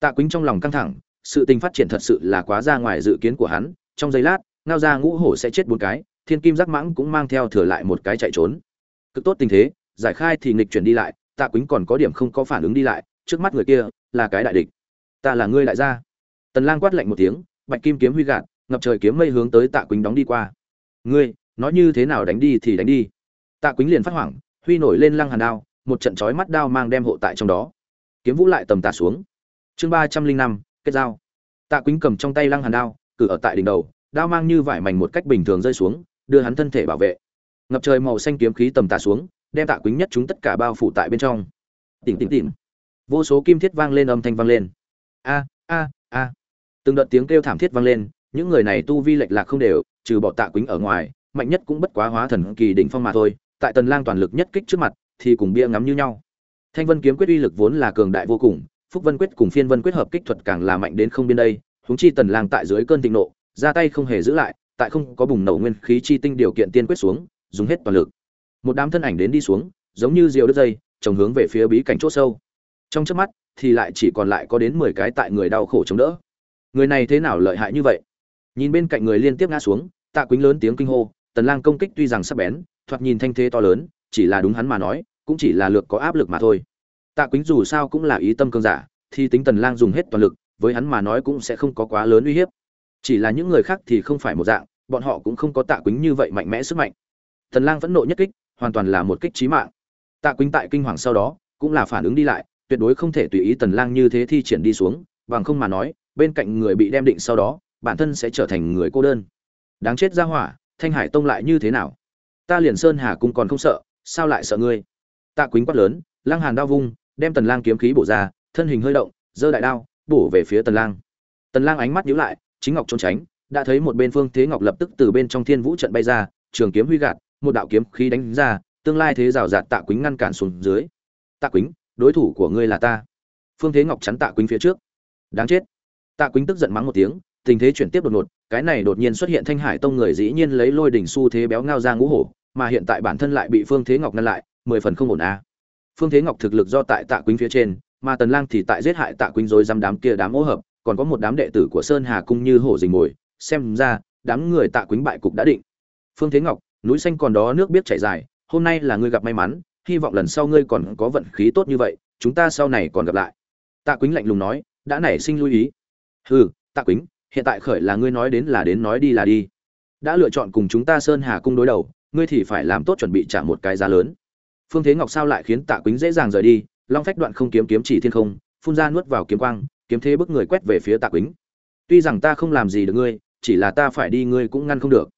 Tạ quýnh trong lòng căng thẳng, sự tình phát triển thật sự là quá ra ngoài dự kiến của hắn, trong giây lát, ngao ra ngũ hổ sẽ chết bốn cái thiên kim giác mãng cũng mang theo thừa lại một cái chạy trốn. Cực tốt tình thế, giải khai thì nghịch chuyển đi lại, tạ quýnh còn có điểm không có phản ứng đi lại, trước mắt người kia là cái đại địch. Ta là ngươi đại gia. Tần lang quát lạnh một tiếng, bạch kim kiếm huy gạt, ngập trời kiếm mây hướng tới tạ quýnh đóng đi qua. Ngươi, nói như thế nào đánh đi thì đánh đi. Tạ quýnh liền phát hoảng, huy nổi lên lăng hàn đao, một trận chói mắt đao mang đem hộ tại trong đó. Kiếm vũ lại tầm tạ xuống. Chương ba trăm linh năm, kết dao. tạ quýnh cầm trong tay lăng hàn đao, cử ở tại đỉnh đầu, đao mang như vải mảnh một cách bình thường rơi xuống đưa hắn thân thể bảo vệ. Ngập trời màu xanh kiếm khí tầm tạ xuống, đem tạ quýnh nhất chúng tất cả bao phủ tại bên trong. Tỉnh tỉnh tỉnh. Vô số kim thiết vang lên âm thanh vang lên. A a a. Từng đợt tiếng kêu thảm thiết vang lên, những người này tu vi lệch lạc không đều, trừ bỏ tạ quýnh ở ngoài, mạnh nhất cũng bất quá hóa thần kỳ đỉnh phong mà thôi, tại tần lang toàn lực nhất kích trước mặt, thì cùng bia ngắm như nhau. Thanh vân kiếm quyết uy lực vốn là cường đại vô cùng, phúc vân quyết cùng phiên vân quyết hợp kích thuật càng là mạnh đến không biên đây, huống chi tần lang tại dưới cơn thịnh nộ, ra tay không hề giữ lại tại không có bùng nổ nguyên khí chi tinh điều kiện tiên quyết xuống, dùng hết toàn lực. Một đám thân ảnh đến đi xuống, giống như diều đứt dây trồng hướng về phía bí cảnh chỗ sâu. Trong chớp mắt, thì lại chỉ còn lại có đến 10 cái tại người đau khổ chống đỡ. Người này thế nào lợi hại như vậy? Nhìn bên cạnh người liên tiếp ngã xuống, tạ quýnh lớn tiếng kinh hô, tần lang công kích tuy rằng sắc bén, thoạt nhìn thanh thế to lớn, chỉ là đúng hắn mà nói, cũng chỉ là lược có áp lực mà thôi. Tạ quýnh dù sao cũng là ý tâm cương giả, thì tính tần lang dùng hết toàn lực, với hắn mà nói cũng sẽ không có quá lớn uy hiếp chỉ là những người khác thì không phải một dạng, bọn họ cũng không có tạ quýnh như vậy mạnh mẽ sức mạnh. Thần lang vẫn nộ nhất kích, hoàn toàn là một kích chí mạng. Tạ quýnh tại kinh hoàng sau đó, cũng là phản ứng đi lại, tuyệt đối không thể tùy ý tần lang như thế thi triển đi xuống, bằng không mà nói, bên cạnh người bị đem định sau đó, bản thân sẽ trở thành người cô đơn. Đáng chết ra hỏa, thanh hải tông lại như thế nào? Ta liền sơn hà cung còn không sợ, sao lại sợ ngươi? Tạ quýnh quát lớn lang hàn đao vung, đem tần lang kiếm khí bổ ra, thân hình hơi động, giơ đại đao, bổ về phía tần lang. Tần lang ánh mắt nhíu lại chính ngọc trốn tránh, đã thấy một bên phương thế ngọc lập tức từ bên trong thiên vũ trận bay ra, trường kiếm huy gạt, một đạo kiếm khí đánh ra, tương lai thế rào rạt tạ quýnh ngăn cản xuống dưới. Tạ quýnh đối thủ của ngươi là ta. Phương thế ngọc chắn tạ quýnh phía trước. Đáng chết. Tạ quýnh tức giận mắng một tiếng, tình thế chuyển tiếp đột ngột, cái này đột nhiên xuất hiện thanh hải tông người dĩ nhiên lấy lôi đỉnh xu thế béo ngao ra ngũ hổ, mà hiện tại bản thân lại bị phương thế ngọc ngăn lại, mười phần không ổn à? phương thế ngọc thực lực do tại tạ quýnh phía trên, mà tần lang thì tại giết hại tạ quýnh rồi dám đám kia đám ô hợp còn có một đám đệ tử của sơn hà cung như hổ dình mồi, xem ra, đám người tạ quýnh bại cục đã định. Phương thế ngọc, núi xanh còn đó nước biết chảy dài, hôm nay là ngươi gặp may mắn, hy vọng lần sau ngươi còn có vận khí tốt như vậy, chúng ta sau này còn gặp lại. Tạ quýnh lạnh lùng nói, đã nảy sinh lưu ý. Hừ, tạ quýnh, hiện tại khởi là ngươi nói đến là đến nói đi là đi. Đã lựa chọn cùng chúng ta sơn hà cung đối đầu, ngươi thì phải làm tốt chuẩn bị trả một cái giá lớn. Phương thế ngọc sao lại khiến tạ quýnh dễ dàng rời đi, long phách đoạn không kiếm kiếm chỉ thiên không, phun ra nuốt vào kiếm quang kiếm thế bức người quét về phía tạ quýnh. Tuy rằng ta không làm gì được ngươi, chỉ là ta phải đi ngươi cũng ngăn không được.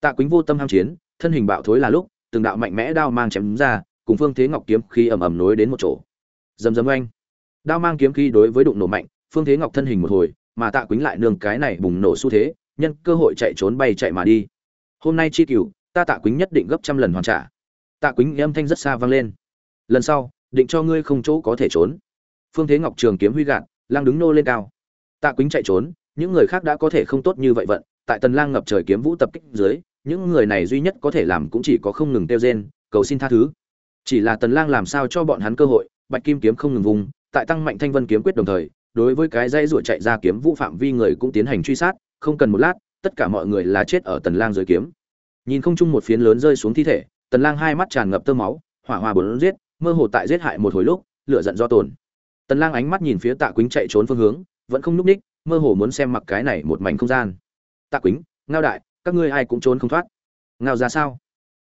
Tạ quýnh vô tâm ham chiến, thân hình bạo thối là lúc, từng đạo mạnh mẽ đao mang chém ra, cùng phương thế ngọc kiếm khi ầm ầm nối đến một chỗ. Dầm dầm oanh. Đao mang kiếm khí đối với đụng nổ mạnh, phương thế ngọc thân hình một hồi, mà tạ quýnh lại nương cái này bùng nổ xu thế, nhân cơ hội chạy trốn bay chạy mà đi. Hôm nay chi cửu, ta tạ quýnh nhất định gấp trăm lần hoàn trả. Tạ quýnh âm thanh rất xa vang lên. Lần sau, định cho ngươi không chỗ có thể trốn. Phương thế ngọc trường kiếm huy gạt lang đứng nô lên cao. Tạ quýnh chạy trốn, những người khác đã có thể không tốt như vậy vận, tại tần lang ngập trời kiếm vũ tập kích dưới, những người này duy nhất có thể làm cũng chỉ có không ngừng tiêu rên, cầu xin tha thứ. Chỉ là tần lang làm sao cho bọn hắn cơ hội, bạch kim kiếm không ngừng vùng, tại tăng mạnh thanh vân kiếm quyết đồng thời, đối với cái dây ruột chạy ra kiếm vũ phạm vi người cũng tiến hành truy sát, không cần một lát, tất cả mọi người là chết ở tần lang dưới kiếm. Nhìn không chung một phiến lớn rơi xuống thi thể, tần lang hai mắt tràn ngập tơ máu, hỏa hoa bốn giết, mơ hồ tại giết hại một hồi lúc, lửa giận do tổn tần lang ánh mắt nhìn phía tạ quýnh chạy trốn phương hướng, vẫn không núp ních, mơ hồ muốn xem mặc cái này một mảnh không gian. Tạ quýnh, ngao đại, các ngươi ai cũng trốn không thoát. Ngao ra sao?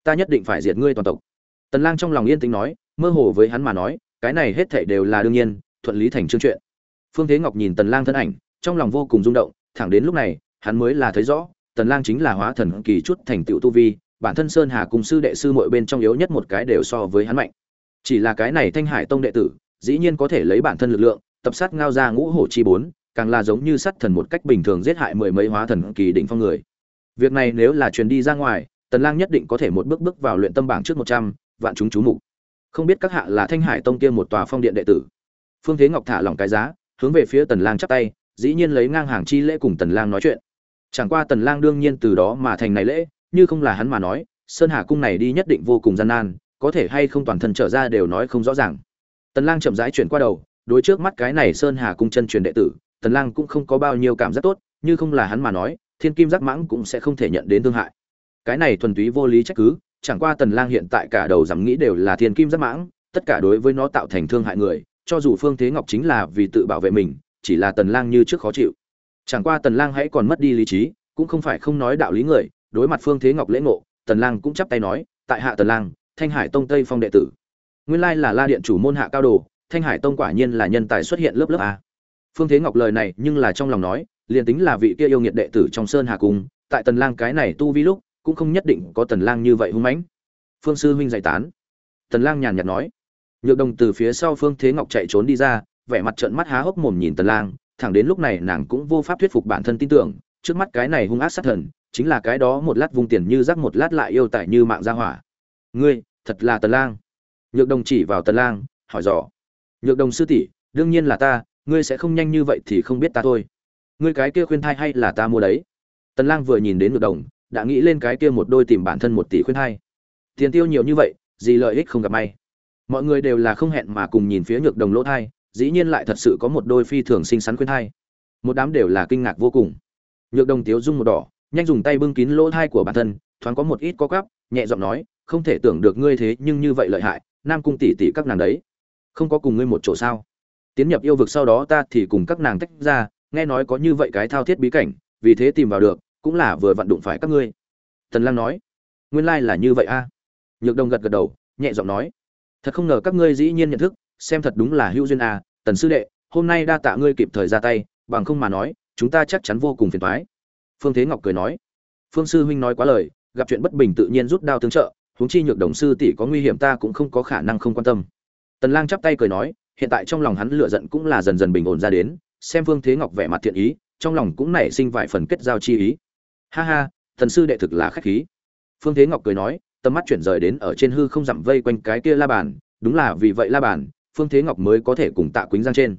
Ta nhất định phải diệt ngươi toàn tộc. Tần lang trong lòng yên tĩnh nói, mơ hồ với hắn mà nói, cái này hết thảy đều là đương nhiên, thuận lý thành chương chuyện. Phương thế ngọc nhìn tần lang thân ảnh, trong lòng vô cùng rung động, thẳng đến lúc này, hắn mới là thấy rõ, tần lang chính là hóa thần kỳ chút thành tựu tu vi, bản thân sơn hà cùng sư đệ sư muội bên trong yếu nhất một cái đều so với hắn mạnh. Chỉ là cái này thanh hải tông đệ tử dĩ nhiên có thể lấy bản thân lực lượng tập sát ngao ra ngũ hổ chi bốn càng là giống như sát thần một cách bình thường giết hại mười mấy hóa thần kỳ đỉnh phong người. Việc này nếu là truyền đi ra ngoài tần lang nhất định có thể một bước bước vào luyện tâm bảng trước 100, vạn chúng chú mục. Không biết các hạ là thanh hải tông kia một tòa phong điện đệ tử. Phương thế ngọc thả lỏng cái giá hướng về phía tần lang chắp tay dĩ nhiên lấy ngang hàng chi lễ cùng tần lang nói chuyện. Chẳng qua tần lang đương nhiên từ đó mà thành này lễ như không là hắn mà nói sơn hà cung này đi nhất định vô cùng gian nan có thể hay không toàn thân trở ra đều nói không rõ ràng tần lang chậm rãi chuyển qua đầu, đối trước mắt cái này sơn hà cung chân truyền đệ tử, tần lang cũng không có bao nhiêu cảm giác tốt, như không là hắn mà nói, thiên kim giác mãng cũng sẽ không thể nhận đến thương hại. Cái này thuần túy vô lý trách cứ, chẳng qua tần lang hiện tại cả đầu dám nghĩ đều là thiên kim giác mãng, tất cả đối với nó tạo thành thương hại người, cho dù phương thế ngọc chính là vì tự bảo vệ mình, chỉ là tần lang như trước khó chịu. Chẳng qua tần lang hãy còn mất đi lý trí, cũng không phải không nói đạo lý người, đối mặt phương thế ngọc lễ ngộ, tần lang cũng chắp tay nói, tại hạ tần lang, thanh hải tông tây phong đệ tử nguyên lai là la điện chủ môn hạ cao đồ, thanh hải tông quả nhiên là nhân tài xuất hiện lớp lớp a. Phương thế ngọc lời này nhưng là trong lòng nói, liền tính là vị kia yêu nghiệt đệ tử trong sơn hà cung, tại tần lang cái này tu vi lúc, cũng không nhất định có tần lang như vậy hung mãnh. Phương sư huynh giải tán. Tần lang nhàn nhạt nói. Nhược đồng từ phía sau phương thế ngọc chạy trốn đi ra, vẻ mặt trợn mắt há hốc mồm nhìn tần lang, thẳng đến lúc này nàng cũng vô pháp thuyết phục bản thân tin tưởng, trước mắt cái này hung ác sát thần, chính là cái đó một lát vung tiền như rắc một lát lại yêu tại như mạng gia hỏa. Ngươi, thật là tần lang nhược đồng chỉ vào tần lang, hỏi dò. Nhược đồng sư tỷ, đương nhiên là ta, ngươi sẽ không nhanh như vậy thì không biết ta thôi. Ngươi cái kia khuyên thai hay là ta mua đấy? Tần lang vừa nhìn đến nhược đồng, đã nghĩ lên cái kia một đôi tìm bản thân một tỷ khuyên thai. Tiền tiêu nhiều như vậy, gì lợi ích không gặp may. Mọi người đều là không hẹn mà cùng nhìn phía nhược đồng lỗ thai, dĩ nhiên lại thật sự có một đôi phi thường xinh xắn khuyên thai. Một đám đều là kinh ngạc vô cùng. Nhược đồng tiếu dung một đỏ, nhanh dùng tay bưng kín lỗ thai của bản thân, thoáng có một ít có gắp nhẹ giọng nói, không thể tưởng được ngươi thế nhưng như vậy lợi hại nam cung tỷ tỷ các nàng đấy. Không có cùng ngươi một chỗ sao? Tiến nhập yêu vực sau đó ta thì cùng các nàng tách ra, nghe nói có như vậy cái thao thiết bí cảnh, vì thế tìm vào được, cũng là vừa vặn đụng phải các ngươi. Tần lang nói. Nguyên lai là như vậy a. Nhược đồng gật gật đầu, nhẹ giọng nói. Thật không ngờ các ngươi dĩ nhiên nhận thức, xem thật đúng là hữu duyên a, tần sư đệ, hôm nay đa tạ ngươi kịp thời ra tay, bằng không mà nói, chúng ta chắc chắn vô cùng phiền toái. Phương thế ngọc cười nói. Phương sư huynh nói quá lời, gặp chuyện bất bình tự nhiên rút đao tương trợ huống chi nhược đồng sư tỷ có nguy hiểm ta cũng không có khả năng không quan tâm. Tần lang chắp tay cười nói, hiện tại trong lòng hắn lửa giận cũng là dần dần bình ổn ra đến, xem phương thế ngọc vẻ mặt thiện ý, trong lòng cũng nảy sinh vài phần kết giao chi ý. Ha ha, thần sư đệ thực là khách khí. Phương thế ngọc cười nói, tầm mắt chuyển rời đến ở trên hư không dặm vây quanh cái kia la bàn, đúng là vì vậy la bàn, phương thế ngọc mới có thể cùng tạ quýnh giang trên.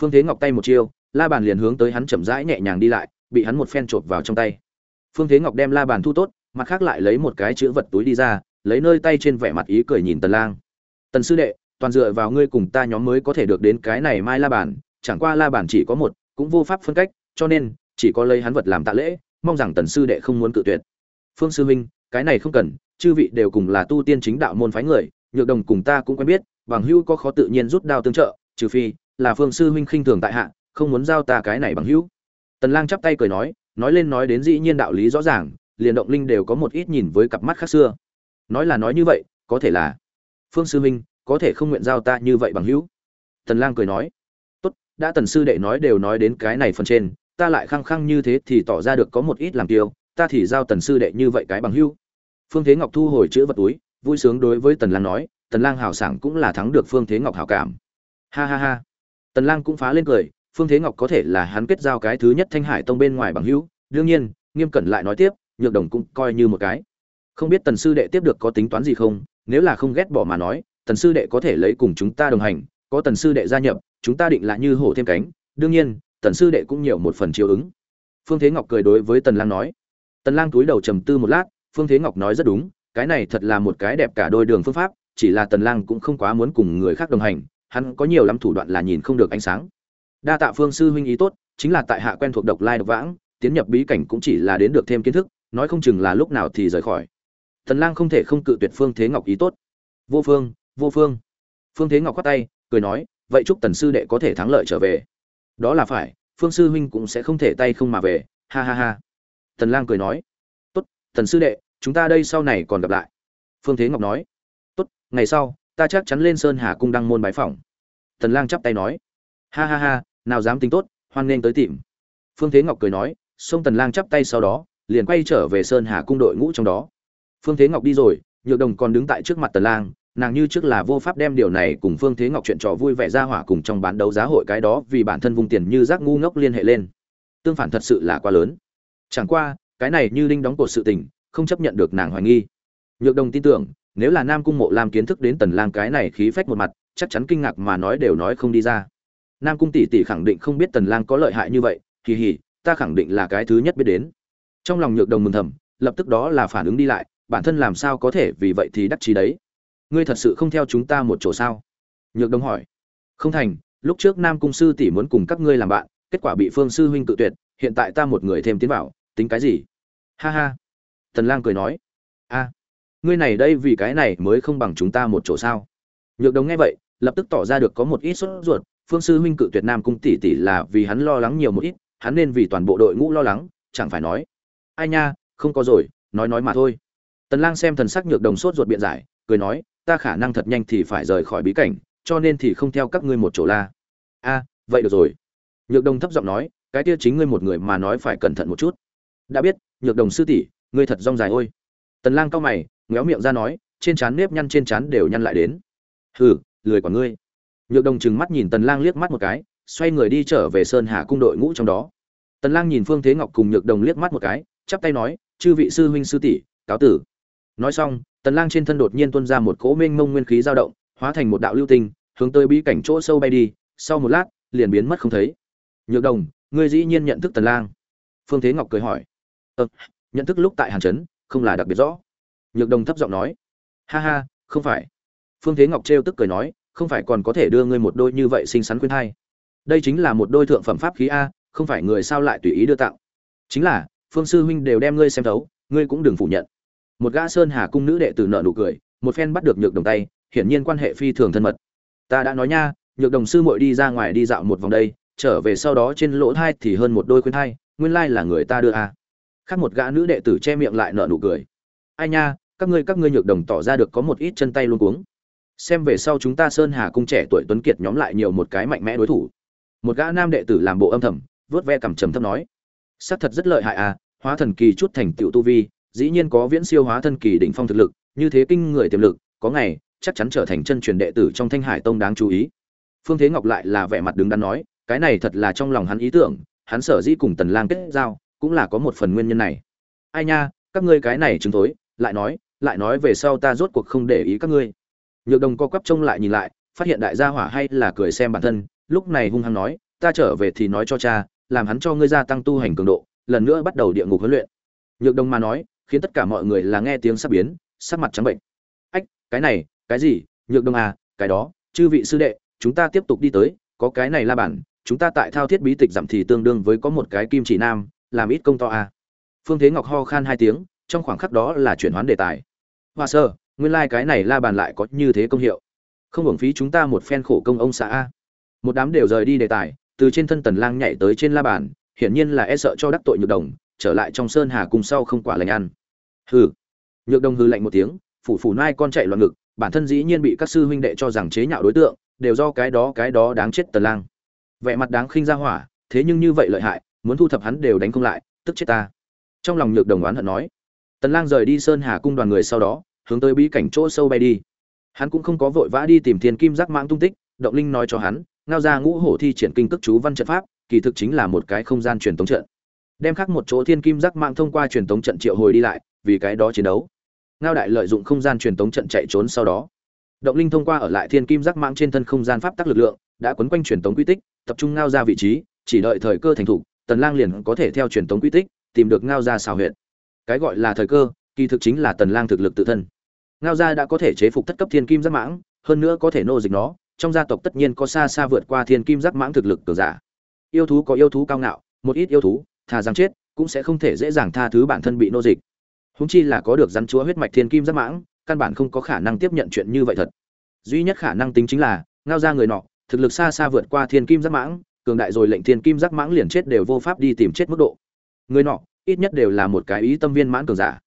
Phương thế ngọc tay một chiêu, la bàn liền hướng tới hắn chậm rãi nhẹ nhàng đi lại, bị hắn một phen chộp vào trong tay. Phương thế ngọc đem la bàn thu tốt mặt khác lại lấy một cái chữ vật túi đi ra, lấy nơi tay trên vẻ mặt ý cười nhìn tần lang. Tần sư đệ, toàn dựa vào ngươi cùng ta nhóm mới có thể được đến cái này mai la bàn, chẳng qua la bàn chỉ có một, cũng vô pháp phân cách, cho nên, chỉ có lấy hắn vật làm tạ lễ, mong rằng tần sư đệ không muốn cự tuyệt. Phương sư huynh, cái này không cần, chư vị đều cùng là tu tiên chính đạo môn phái người, nhược đồng cùng ta cũng quen biết, bằng hữu có khó tự nhiên rút đao tương trợ, trừ phi, là phương sư huynh khinh thường tại hạ, không muốn giao ta cái này bằng hữu. Tần lang chắp tay cười nói nói lên nói đến dĩ nhiên đạo lý rõ ràng liền động linh đều có một ít nhìn với cặp mắt khác xưa. Nói là nói như vậy, có thể là, phương sư huynh, có thể không nguyện giao ta như vậy bằng hữu? Tần lang cười nói, tốt, đã tần sư đệ nói đều nói đến cái này phần trên, ta lại khăng khăng như thế thì tỏ ra được có một ít làm tiêu ta thì giao tần sư đệ như vậy cái bằng hữu. Phương thế ngọc thu hồi chữ vật túi, vui sướng đối với tần lang nói, tần lang hào sảng cũng là thắng được phương thế ngọc hảo cảm. Ha ha ha. Tần lang cũng phá lên cười, phương thế ngọc có thể là hắn kết giao cái thứ nhất thanh hải tông bên ngoài bằng hữu, đương nhiên, nghiêm cẩn lại nói tiếp nhược đồng cũng coi như một cái. Không biết tần sư đệ tiếp được có tính toán gì không, nếu là không ghét bỏ mà nói, tần sư đệ có thể lấy cùng chúng ta đồng hành, có tần sư đệ gia nhập, chúng ta định là như hổ thêm cánh. Đương nhiên, tần sư đệ cũng nhiều một phần chiều ứng. Phương thế ngọc cười đối với tần lang nói. Tần lang túi đầu trầm tư một lát, phương thế ngọc nói rất đúng, cái này thật là một cái đẹp cả đôi đường phương pháp, chỉ là tần lang cũng không quá muốn cùng người khác đồng hành, hắn có nhiều lắm thủ đoạn là nhìn không được ánh sáng. Đa tạ phương sư huynh ý tốt, chính là tại hạ quen thuộc độc lai độc vãng, tiến nhập bí cảnh cũng chỉ là đến được thêm kiến thức nói không chừng là lúc nào thì rời khỏi. Tần lang không thể không cự tuyệt phương thế ngọc ý tốt. Vô phương vô phương. Phương thế ngọc quát tay, cười nói, vậy chúc tần sư đệ có thể thắng lợi trở về. Đó là phải, phương sư huynh cũng sẽ không thể tay không mà về. Ha ha ha. Tần lang cười nói, tốt, tần sư đệ, chúng ta đây sau này còn gặp lại. Phương thế ngọc nói, tốt, ngày sau, ta chắc chắn lên sơn hà cung đăng môn bái phỏng. Tần lang chắp tay nói, ha ha ha, nào dám tính tốt, hoan nên tới tìm. Phương thế ngọc cười nói xông tần lang chắp tay sau đó liền quay trở về sơn hà cung đội ngũ trong đó. Phương thế ngọc đi rồi, nhược đồng còn đứng tại trước mặt tần lang, nàng như trước là vô pháp đem điều này cùng phương thế ngọc chuyện trò vui vẻ ra hỏa cùng trong bán đấu giá hội cái đó vì bản thân vung tiền như rác ngu ngốc liên hệ lên. Tương phản thật sự là quá lớn. Chẳng qua, cái này như linh đóng cột sự tình, không chấp nhận được nàng hoài nghi. Nhược đồng tin tưởng, nếu là nam cung mộ làm kiến thức đến tần lang cái này khí phách một mặt, chắc chắn kinh ngạc mà nói đều nói không đi ra. Nam cung tỷ tỷ khẳng định không biết tần lang có lợi hại như vậy kỳ hỉ ta khẳng định là cái thứ nhất biết đến trong lòng nhược đồng mừng thầm, lập tức đó là phản ứng đi lại, bản thân làm sao có thể vì vậy thì đắc chí đấy? Ngươi thật sự không theo chúng ta một chỗ sao? Nhược đồng hỏi. Không thành, lúc trước nam cung sư tỷ muốn cùng các ngươi làm bạn, kết quả bị phương sư huynh tự tuyệt, hiện tại ta một người thêm tiến vào, tính cái gì? Ha ha. Tần lang cười nói. A, ngươi này đây vì cái này mới không bằng chúng ta một chỗ sao? Nhược đồng nghe vậy, lập tức tỏ ra được có một ít sốt ruột, phương sư huynh cự tuyệt nam cung tỷ tỷ là vì hắn lo lắng nhiều một ít, hắn nên vì toàn bộ đội ngũ lo lắng, chẳng phải nói ai nha, không có rồi, nói nói mà thôi. Tần lang xem thần sắc nhược đồng sốt ruột biện giải, cười nói, ta khả năng thật nhanh thì phải rời khỏi bí cảnh, cho nên thì không theo các ngươi một chỗ la. A, vậy được rồi. Nhược đồng thấp giọng nói, cái kia chính ngươi một người mà nói phải cẩn thận một chút. Đã biết, nhược đồng sư tỷ, ngươi thật rong dài ôi. Tần lang cao mày ngéo miệng ra nói, trên trán nếp nhăn trên trán đều nhăn lại đến. Hừ, lười quả ngươi. Nhược đồng trừng mắt nhìn tần lang liếc mắt một cái, xoay người đi trở về sơn hà cung đội ngũ trong đó. Tần lang nhìn phương thế ngọc cùng nhược đồng liếc mắt một cái chắp tay nói chư vị sư huynh sư tỷ cáo tử. Nói xong tần lang trên thân đột nhiên tuôn ra một cỗ mênh mông nguyên khí dao động hóa thành một đạo lưu tinh hướng tới bí cảnh chỗ sâu bay đi. Sau một lát liền biến mất không thấy. Nhược đồng ngươi dĩ nhiên nhận thức tần lang. Phương thế ngọc cười hỏi. Ờ, nhận thức lúc tại hàn trấn không là đặc biệt rõ. Nhược đồng thấp giọng nói. Ha ha không phải. Phương thế ngọc trêu tức cười nói không phải còn có thể đưa ngươi một đôi như vậy xinh xắn khuyên thai. Đây chính là một đôi thượng phẩm pháp khí a không phải người sao lại tùy ý đưa tặng. Chính là phương sư huynh đều đem ngươi xem thấu, ngươi cũng đừng phủ nhận. Một gã sơn hà cung nữ đệ tử nợ nụ cười, một phen bắt được nhược đồng tay, hiển nhiên quan hệ phi thường thân mật. Ta đã nói nha, nhược đồng sư muội đi ra ngoài đi dạo một vòng đây, trở về sau đó trên lỗ thai thì hơn một đôi khuyên thai, nguyên lai là người ta đưa a khác một gã nữ đệ tử che miệng lại nở nụ cười. Ai nha, các ngươi các ngươi nhược đồng tỏ ra được có một ít chân tay luôn cuống. Xem về sau chúng ta sơn hà cung trẻ tuổi tuấn kiệt nhóm lại nhiều một cái mạnh mẽ đối thủ. Một gã nam đệ tử làm bộ âm thầm, vớt ve cằm trầm thấp nói. Xác thật rất lợi hại à hóa thần kỳ chút thành tựu tu vi, dĩ nhiên có viễn siêu hóa thân kỳ đỉnh phong thực lực, như thế kinh người tiềm lực, có ngày, chắc chắn trở thành chân truyền đệ tử trong thanh hải tông đáng chú ý. Phương thế ngọc lại là vẻ mặt đứng đắn nói, cái này thật là trong lòng hắn ý tưởng, hắn sở dĩ cùng tần lang kết giao, cũng là có một phần nguyên nhân này. Ai nha, các ngươi cái này chứng thối, lại nói lại nói về sau ta rốt cuộc không để ý các ngươi. Nhược đồng co quắp trông lại nhìn lại, phát hiện đại gia hỏa hay là cười xem bản thân, lúc này hung hăng nói, ta trở về thì nói cho cha, làm hắn cho ngươi gia tăng tu hành cường độ lần nữa bắt đầu địa ngục huấn luyện. Nhược đồng mà nói, khiến tất cả mọi người là nghe tiếng sắp biến, sắc mặt trắng bệnh. Ách, cái này, cái gì? Nhược đồng à cái đó, chư vị sư đệ, chúng ta tiếp tục đi tới, có cái này la bản, chúng ta tại thao thiết bí tịch giảm thì tương đương với có một cái kim chỉ nam, làm ít công to à. phương thế ngọc ho khan hai tiếng, trong khoảng khắc đó là chuyển hoán đề tài. Hoa sơ, nguyên lai、like、cái này la bàn lại có như thế công hiệu. Không hưởng phí chúng ta một phen khổ công ông xã a. Một đám đều rời đi đề tài, từ trên thân tần lang nhảy tới trên la bàn hiển nhiên là e sợ cho đắc tội nhược đồng, trở lại trong sơn hà cùng sau không quả lành ăn. Hừ. Nhược đồng hừ lạnh một tiếng, phủ phủ nai con chạy loạn ngực, bản thân dĩ nhiên bị các sư huynh đệ cho rằng chế nhạo đối tượng, đều do cái đó cái đó đáng chết tần lang. Vẻ mặt đáng khinh ra hỏa, thế nhưng như vậy lợi hại, muốn thu thập hắn đều đánh không lại, tức chết ta. Trong lòng nhược đồng oán hận nói. Tần lang rời đi sơn hà cung đoàn người sau đó, hướng tới bí cảnh chỗ sâu bay đi. Hắn cũng không có vội vã đi tìm thiên kim giác mãng tung tích, động linh nói cho hắn, ngao ra ngũ hổ thi triển kinh tức chú văn trận pháp kỳ thực chính là một cái không gian truyền tống trận. Đem khắc một chỗ thiên kim giác mạng thông qua truyền tống trận triệu hồi đi lại, vì cái đó chiến đấu. Ngao đại lợi dụng không gian truyền tống trận chạy trốn sau đó. Động linh thông qua ở lại thiên kim giác mạng trên thân không gian pháp tắc lực lượng, đã quấn quanh truyền tống quy tích, tập trung ngao ra vị trí, chỉ đợi thời cơ thành thủ tần lang liền có thể theo truyền tống quy tích, tìm được ngao ra xào huyện cái gọi là thời cơ, kỳ thực chính là tần lang thực lực tự thân. Ngao gia đã có thể chế phục thất cấp thiên kim giác mãng, hơn nữa có thể nô dịch nó, trong gia tộc tất nhiên có xa xa vượt qua thiên kim giác mãng thực lực cường giả yêu thú có yêu thú cao ngạo, một ít yêu thú, thà rằng chết, cũng sẽ không thể dễ dàng tha thứ bản thân bị nô dịch. Húng chi là có được rắn chúa huyết mạch thiên kim giác mãng, căn bản không có khả năng tiếp nhận chuyện như vậy thật. Duy nhất khả năng tính chính là, ngao ra người nọ, thực lực xa xa vượt qua thiên kim giác mãng, cường đại rồi lệnh thiên kim giác mãng liền chết đều vô pháp đi tìm chết mức độ. Người nọ, ít nhất đều là một cái ý tâm viên mãn cường giả.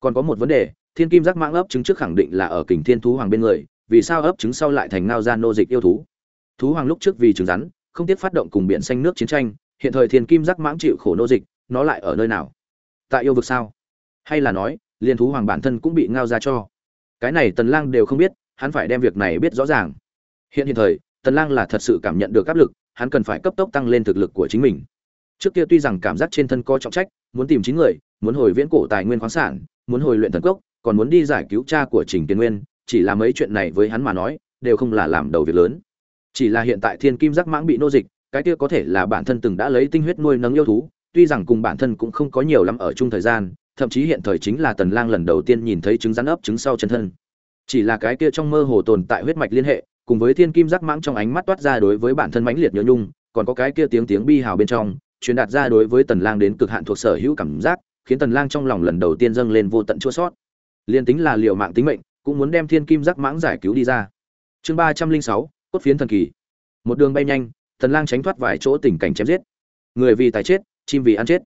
Còn có một vấn đề, thiên kim giác mãng ấp trứng trước khẳng định là ở kình thiên thú hoàng bên người, vì sao ấp trứng sau lại thành ngao ra nô dịch yêu thú? Thú hoàng lúc trước vì trứng rắn không tiếc phát động cùng biển xanh nước chiến tranh, hiện thời thiên kim giác mãng chịu khổ nô dịch, nó lại ở nơi nào? Tại yêu vực sao? Hay là nói, liên thú hoàng bản thân cũng bị ngao ra cho? Cái này tần lang đều không biết, hắn phải đem việc này biết rõ ràng. Hiện hiện thời, tần lang là thật sự cảm nhận được áp lực, hắn cần phải cấp tốc tăng lên thực lực của chính mình. Trước kia tuy rằng cảm giác trên thân có trọng trách, muốn tìm chín người, muốn hồi viễn cổ tài nguyên khoáng sản, muốn hồi luyện thần cốc, còn muốn đi giải cứu cha của trình kiến nguyên, chỉ là mấy chuyện này với hắn mà nói, đều không là làm đầu việc lớn chỉ là hiện tại thiên kim giác mãng bị nô dịch, cái kia có thể là bản thân từng đã lấy tinh huyết nuôi nấng yêu thú, tuy rằng cùng bản thân cũng không có nhiều lắm ở chung thời gian, thậm chí hiện thời chính là tần lang lần đầu tiên nhìn thấy trứng rắn ấp trứng sau chân thân. Chỉ là cái kia trong mơ hồ tồn tại huyết mạch liên hệ, cùng với thiên kim giác mãng trong ánh mắt toát ra đối với bản thân mãnh liệt nhớ nhung, còn có cái kia tiếng tiếng bi hào bên trong, truyền đạt ra đối với tần lang đến cực hạn thuộc sở hữu cảm giác, khiến tần lang trong lòng lần đầu tiên dâng lên vô tận chua sót. Liên tính là liều mạng tính mệnh, cũng muốn đem thiên kim giác mãng giải cứu đi ra. Chương ba trăm linh sáu cốt phiến thần kỳ. Một đường bay nhanh tần lang tránh thoát vài chỗ tình cảnh chém giết. Người vì tài chết, chim vì ăn chết.